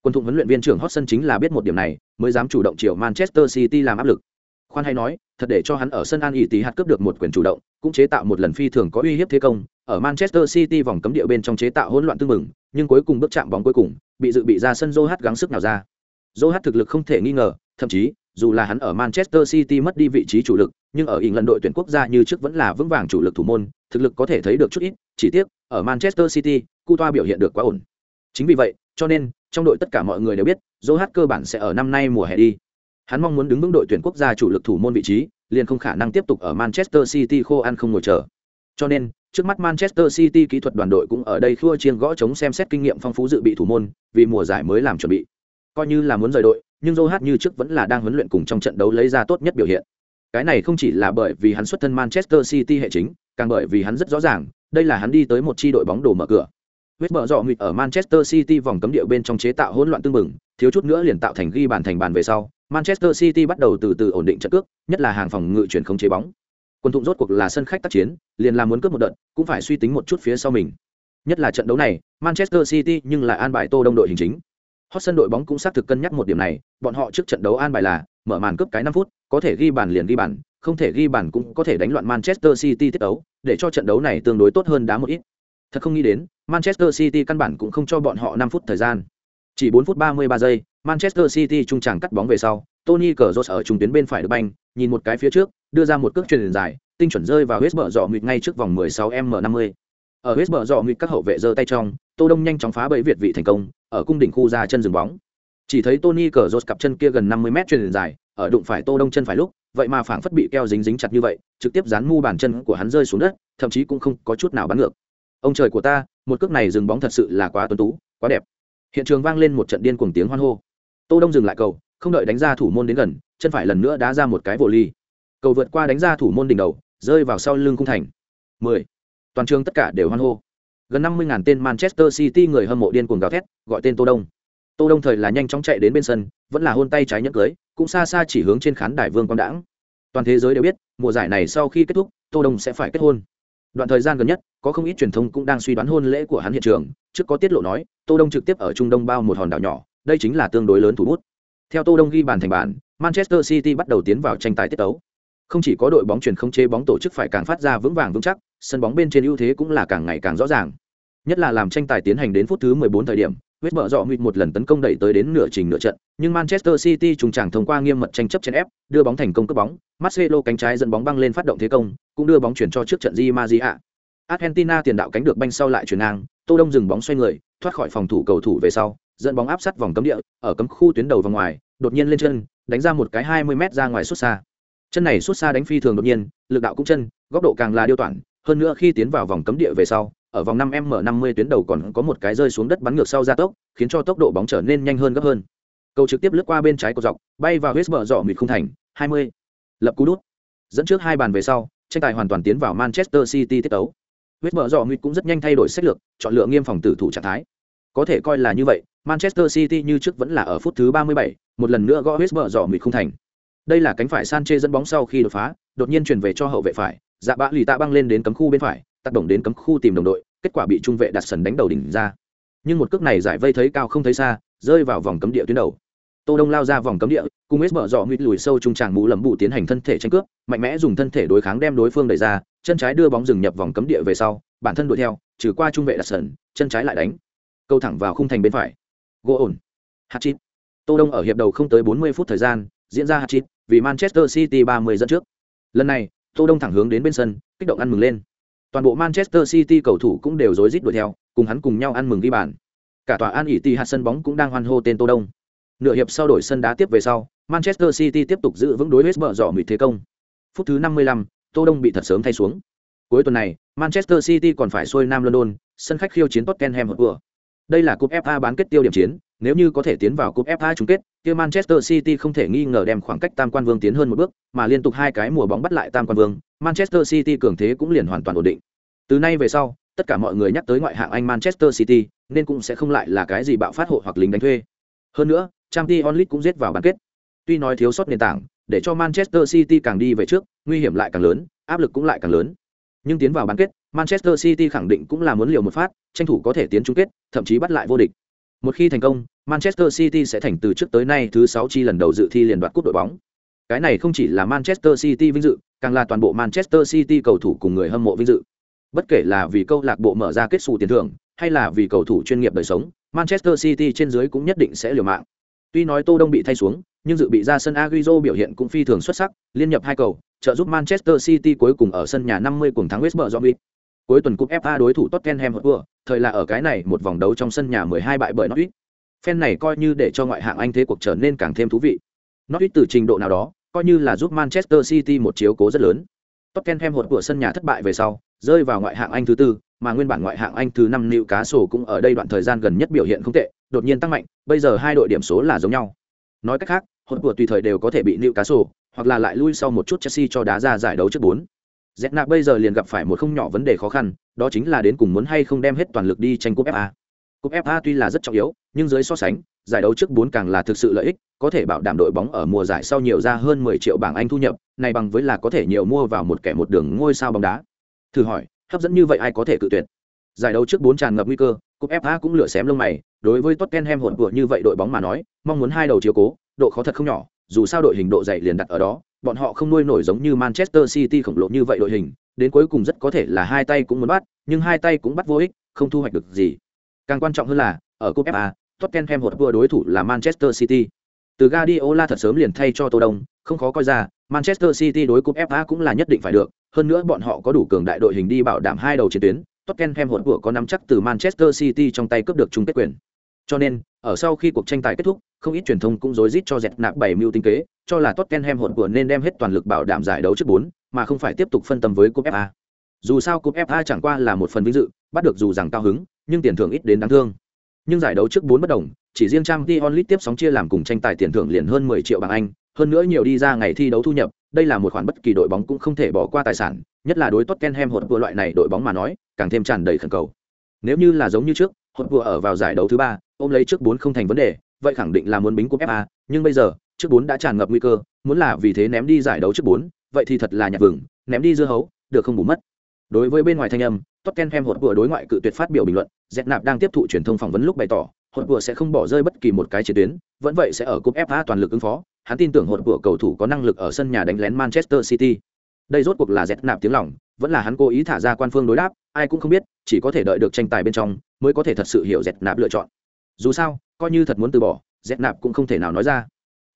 Quân thụng huấn luyện viên trưởng Hodgson chính là biết một điểm này, mới dám chủ động chiều Manchester City làm áp lực. Khoan hay nói, thật để cho hắn ở sân An ý tí hạt cướp được một quyền chủ động, cũng chế tạo một lần phi thường có uy hiếp thế công, ở Manchester City vòng cấm địa bên trong chế tạo hỗn loạn tương mừng, nhưng cuối cùng bước chạm bóng cuối cùng, bị dự bị ra sân Joe gắng sức nào ra. Joe thực lực không thể nghi ngờ, thậm chí, dù là hắn ở Manchester City mất đi vị trí chủ lực, nhưng ở England đội tuyển quốc gia như trước vẫn là vững vàng chủ lực thủ môn, thực lực có thể thấy được chút ít, chỉ tiếc, ở Manchester City, Coutinho biểu hiện được quá ổn. Chính vì vậy, cho nên, trong đội tất cả mọi người đều biết, Joe cơ bản sẽ ở năm nay mùa hè đi. Hắn mong muốn đứng vững đội tuyển quốc gia chủ lực thủ môn vị trí, liền không khả năng tiếp tục ở Manchester City khô ăn không ngồi chờ. Cho nên, trước mắt Manchester City kỹ thuật đoàn đội cũng ở đây khua chiêng gõ chống xem xét kinh nghiệm phong phú dự bị thủ môn, vì mùa giải mới làm chuẩn bị. Coi như là muốn rời đội, nhưng Joe như trước vẫn là đang huấn luyện cùng trong trận đấu lấy ra tốt nhất biểu hiện. Cái này không chỉ là bởi vì hắn xuất thân Manchester City hệ chính, càng bởi vì hắn rất rõ ràng, đây là hắn đi tới một chi đội bóng đồ mở cửa. Huyết bờ dọ nguyệt ở Manchester City vòng cấm địa bên trong chế tạo hỗn loạn tương mừng, thiếu chút nữa liền tạo thành ghi bàn thành bàn về sau, Manchester City bắt đầu từ từ ổn định trận cước, nhất là hàng phòng ngự chuyển không chế bóng. Quân thụng rốt cuộc là sân khách tác chiến, liền làm muốn cướp một đợt, cũng phải suy tính một chút phía sau mình. Nhất là trận đấu này, Manchester City nhưng lại an bài Tô Đông đội hình chính. Hot sân đội bóng cũng xác thực cân nhắc một điểm này, bọn họ trước trận đấu an bài là mở màn cướp cái 5 phút, có thể ghi bàn liền ghi bàn, không thể ghi bàn cũng có thể đánh loạn Manchester City tiết đấu, để cho trận đấu này tương đối tốt hơn đá một ít. Thật không nghĩ đến, Manchester City căn bản cũng không cho bọn họ 5 phút thời gian. Chỉ 4 phút 33 giây, Manchester City trung trảng cắt bóng về sau, Tony Cazorla ở trung tuyến bên phải được banh, nhìn một cái phía trước, đưa ra một cước chuyền dài, tinh chuẩn rơi vào West Brom dọ nguyệt ngay trước vòng 16m50. Ở West Brom dọ nguyệt các hậu vệ giơ tay trong, Tô Đông nhanh chóng phá bẫy Việt vị thành công, ở cung đỉnh khu ra chân dừng bóng. Chỉ thấy Tony Cazorla cặp chân kia gần 50m chuyền dài, ở đụng phải Tô Đông chân phải lúc, vậy mà phảng phất bị keo dính dính chặt như vậy, trực tiếp dán mu bàn chân của hắn rơi xuống đất, thậm chí cũng không có chút nào bắn ngược. Ông trời của ta, một cước này dừng bóng thật sự là quá tuấn tú, quá đẹp. Hiện trường vang lên một trận điên cuồng tiếng hoan hô. Tô Đông dừng lại cầu, không đợi đánh ra thủ môn đến gần, chân phải lần nữa đá ra một cái vô ly. Cầu vượt qua đánh ra thủ môn đỉnh đầu, rơi vào sau lưng cung thành. 10. Toàn trường tất cả đều hoan hô. Gần 50.000 tên Manchester City người hâm mộ điên cuồng gào thét, gọi tên Tô Đông. Tô Đông thời là nhanh chóng chạy đến bên sân, vẫn là hôn tay trái nhẫn cưới, cũng xa xa chỉ hướng trên khán đài Vương Quang Đãng. Toàn thế giới đều biết, mùa giải này sau khi kết thúc, Tô Đông sẽ phải kết hôn. Đoạn thời gian gần nhất, có không ít truyền thông cũng đang suy đoán hôn lễ của hắn hiện trường, trước có tiết lộ nói, Tô Đông trực tiếp ở Trung Đông bao một hòn đảo nhỏ, đây chính là tương đối lớn thủ bút. Theo Tô Đông ghi bàn thành bàn, Manchester City bắt đầu tiến vào tranh tài tiết tấu. Không chỉ có đội bóng chuyển không chế bóng tổ chức phải càng phát ra vững vàng vững chắc, sân bóng bên trên ưu thế cũng là càng ngày càng rõ ràng. Nhất là làm tranh tài tiến hành đến phút thứ 14 thời điểm, West mở rọ nguyệt một lần tấn công đẩy tới đến nửa trình nửa trận, nhưng Manchester City trùng chẳng thông qua nghiêm mật tranh chấp trên ép, đưa bóng thành công cướp bóng, Marcelo cánh trái dẫn bóng băng lên phát động thế công, cũng đưa bóng chuyển cho trước trận Di Maria. Argentina tiền đạo cánh được banh sau lại chuyển ngang, Tô Đông dừng bóng xoay người, thoát khỏi phòng thủ cầu thủ về sau, dẫn bóng áp sát vòng cấm địa, ở cấm khu tuyến đầu và ngoài, đột nhiên lên chân, đánh ra một cái 20m ra ngoài xuất xa. Chân này xuất xa đánh phi thường đột nhiên, lực đạo cũng chân, góc độ càng là điêu toản, hơn nữa khi tiến vào vòng cấm địa về sau, ở vòng 5m50 tuyến đầu còn có một cái rơi xuống đất bắn ngược sau ra tốc, khiến cho tốc độ bóng trở nên nhanh hơn gấp hơn. Cầu trực tiếp lướt qua bên trái của dọc, bay vào West bờ rọ mịt không thành, 20. Lập cú đút. Dẫn trước hai bàn về sau, tranh tài hoàn toàn tiến vào Manchester City tiết tấu. West bờ rọ mịt cũng rất nhanh thay đổi sách lược, chọn lựa nghiêm phòng tử thủ trạng thái. Có thể coi là như vậy, Manchester City như trước vẫn là ở phút thứ 37, một lần nữa gõ West dò mịt không thành. Đây là cánh phải Sanchez dẫn bóng sau khi đột phá, đột nhiên chuyển về cho hậu vệ phải, dạ bạ lì tạ băng lên đến cấm khu bên phải, tác động đến cấm khu tìm đồng đội, kết quả bị trung vệ đặt sần đánh đầu đỉnh ra. Nhưng một cước này giải vây thấy cao không thấy xa rơi vào vòng cấm địa tuyến đầu. Tô đông lao ra vòng cấm địa cùng ép mở mịt lùi sâu trung tràng mũ lầm bụ tiến hành thân thể tranh cướp mạnh mẽ dùng thân thể đối kháng đem đối phương đẩy ra chân trái đưa bóng dừng nhập vòng cấm địa về sau bản thân đuổi theo trừ qua trung vệ đặt sần chân trái lại đánh. Câu thẳng vào khung thành bên phải gỗ ổn. Hạt chít. Tô đông ở hiệp đầu không tới 40 phút thời gian diễn ra hạt chít vì manchester city 30 dẫn trước. Lần này tô đông thẳng hướng đến bên sân kích động ăn mừng lên. Toàn bộ manchester city cầu thủ cũng đều rối rít đuổi theo cùng hắn cùng nhau ăn mừng ghi bàn. Cả tòa an ỉ tì hạt sân bóng cũng đang hoan hô tên tô đông. Nửa hiệp sau đổi sân đá tiếp về sau manchester city tiếp tục giữ vững đối hết bờ dọ mịt thế công. Phút thứ 55, tô đông bị thật sớm thay xuống. Cuối tuần này manchester city còn phải xuôi nam london sân khách khiêu chiến tottenham hotspur đây là cúp fa bán kết tiêu điểm chiến, nếu như có thể tiến vào cúp fa chung kết, kia manchester city không thể nghi ngờ đem khoảng cách tam quan vương tiến hơn một bước, mà liên tục hai cái mùa bóng bắt lại tam quan vương, manchester city cường thế cũng liền hoàn toàn ổn định. Từ nay về sau, tất cả mọi người nhắc tới ngoại hạng anh manchester city, nên cũng sẽ không lại là cái gì bạo phát hộ hoặc lính đánh thuê. Hơn nữa, Champions League cũng giết vào bán kết. Tuy nói thiếu sót nền tảng, để cho manchester city càng đi về trước, nguy hiểm lại càng lớn, áp lực cũng lại càng lớn. Nhưng tiến vào bán kết manchester city khẳng định cũng là muốn liều một phát, tranh thủ có thể tiến chung kết, thậm chí bắt lại vô địch. Một khi thành công, manchester city sẽ thành từ trước tới nay thứ sáu chi lần đầu dự thi liền đoạt cúp đội bóng. Cái này không chỉ là manchester city vinh dự, càng là toàn bộ manchester city cầu thủ cùng người hâm mộ vinh dự. Bất kể là vì câu lạc bộ mở ra kết sủ tiền thưởng, hay là vì cầu thủ chuyên nghiệp đời sống, manchester city trên dưới cũng nhất định sẽ liều mạng. Tuy nói tô đông bị thay xuống, nhưng dự bị ra sân Agüero biểu hiện cũng phi thường xuất sắc, liên nhập hai cầu, trợ giúp manchester city cuối cùng ở sân nhà 50 cùng thắng west brom cuối tuần cúp fa đối thủ tottenham hotspur thời là ở cái này một vòng đấu trong sân nhà 12 bại bởi norwich. Phen này coi như để cho ngoại hạng anh thế cuộc trở nên càng thêm thú vị. Norwich từ trình độ nào đó coi như là giúp manchester city một chiếu cố rất lớn. Tottenham hotspur sân nhà thất bại về sau rơi vào ngoại hạng Anh thứ tư, mà nguyên bản ngoại hạng Anh thứ năm Newcastle cũng ở đây đoạn thời gian gần nhất biểu hiện không tệ, đột nhiên tăng mạnh, bây giờ hai đội điểm số là giống nhau. Nói cách khác, Hotspur tùy thời đều có thể bị Newcastle, hoặc là lại lui sau một chút Chelsea cho đá ra giải đấu trước bốn. nạ bây giờ liền gặp phải một không nhỏ vấn đề khó khăn, đó chính là đến cùng muốn hay không đem hết toàn lực đi tranh cúp FA. Cúp FA tuy là rất trọng yếu, nhưng dưới so sánh, giải đấu trước bốn càng là thực sự lợi ích, có thể bảo đảm đội bóng ở mùa giải sau nhiều ra hơn 10 triệu bảng Anh thu nhập, này bằng với là có thể nhiều mua vào một kẻ một đường ngôi sao bóng đá. Thử hỏi, hấp dẫn như vậy ai có thể cự tuyệt giải đấu trước bốn tràn ngập nguy cơ cúp fa cũng lửa xém lông mày đối với tottenham hỗn vừa như vậy đội bóng mà nói mong muốn hai đầu chiếu cố độ khó thật không nhỏ dù sao đội hình độ dày liền đặt ở đó bọn họ không nuôi nổi giống như manchester city khổng lồ như vậy đội hình đến cuối cùng rất có thể là hai tay cũng muốn bắt nhưng hai tay cũng bắt vô ích không thu hoạch được gì càng quan trọng hơn là ở cúp fa tottenham hột vừa đối thủ là manchester city từ Guardiola thật sớm liền thay cho Tô Đông, không khó coi ra, Manchester City đối cúp FA cũng là nhất định phải được, hơn nữa bọn họ có đủ cường đại đội hình đi bảo đảm hai đầu chiến tuyến, Tottenham hột vừa có nắm chắc từ Manchester City trong tay cướp được chung kết quyền. Cho nên, ở sau khi cuộc tranh tài kết thúc, không ít truyền thông cũng rối rít cho dẹt nạp bảy mưu tinh kế, cho là Tottenham hỗn của nên đem hết toàn lực bảo đảm giải đấu trước 4, mà không phải tiếp tục phân tâm với cúp FA. Dù sao cúp FA chẳng qua là một phần vinh dự, bắt được dù rằng cao hứng, nhưng tiền thưởng ít đến đáng thương. Nhưng giải đấu trước 4 bất đồng, chỉ riêng trang Champions League tiếp sóng chia làm cùng tranh tài tiền thưởng liền hơn 10 triệu bảng Anh, hơn nữa nhiều đi ra ngày thi đấu thu nhập, đây là một khoản bất kỳ đội bóng cũng không thể bỏ qua tài sản, nhất là đối Tottenham hột của loại này đội bóng mà nói, càng thêm tràn đầy khẩn cầu. Nếu như là giống như trước, hột vừa ở vào giải đấu thứ ba, ôm lấy trước 4 không thành vấn đề, vậy khẳng định là muốn bính cúp FA, nhưng bây giờ, trước 4 đã tràn ngập nguy cơ, muốn là vì thế ném đi giải đấu trước 4, vậy thì thật là nhạt vừng, ném đi dưa hấu, được không bù mất. Đối với bên ngoài thanh âm, Tottenham hột vừa đối ngoại cự tuyệt phát biểu bình luận, Zetnap đang tiếp thụ truyền thông phỏng vấn lúc bày tỏ, hột vừa sẽ không bỏ rơi bất kỳ một cái chiến tuyến vẫn vậy sẽ ở cúp fa toàn lực ứng phó hắn tin tưởng hột vừa cầu thủ có năng lực ở sân nhà đánh lén manchester city đây rốt cuộc là dẹt nạp tiếng lòng vẫn là hắn cố ý thả ra quan phương đối đáp ai cũng không biết chỉ có thể đợi được tranh tài bên trong mới có thể thật sự hiểu dẹt nạp lựa chọn dù sao, coi như thật muốn từ bỏ dẹp nạp cũng không thể nào nói ra.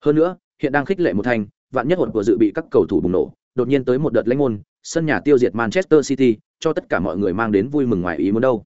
Hơn nữa, hiện đang khích lệ một thành, vạn nhất hồn của dự bị các cầu thủ bùng nổ, đột nhiên tới một đợt lãnh môn, sân nhà tiêu diệt manchester city, cho tất cả mọi người mang đến vui mừng ngoài ý muốn đâu.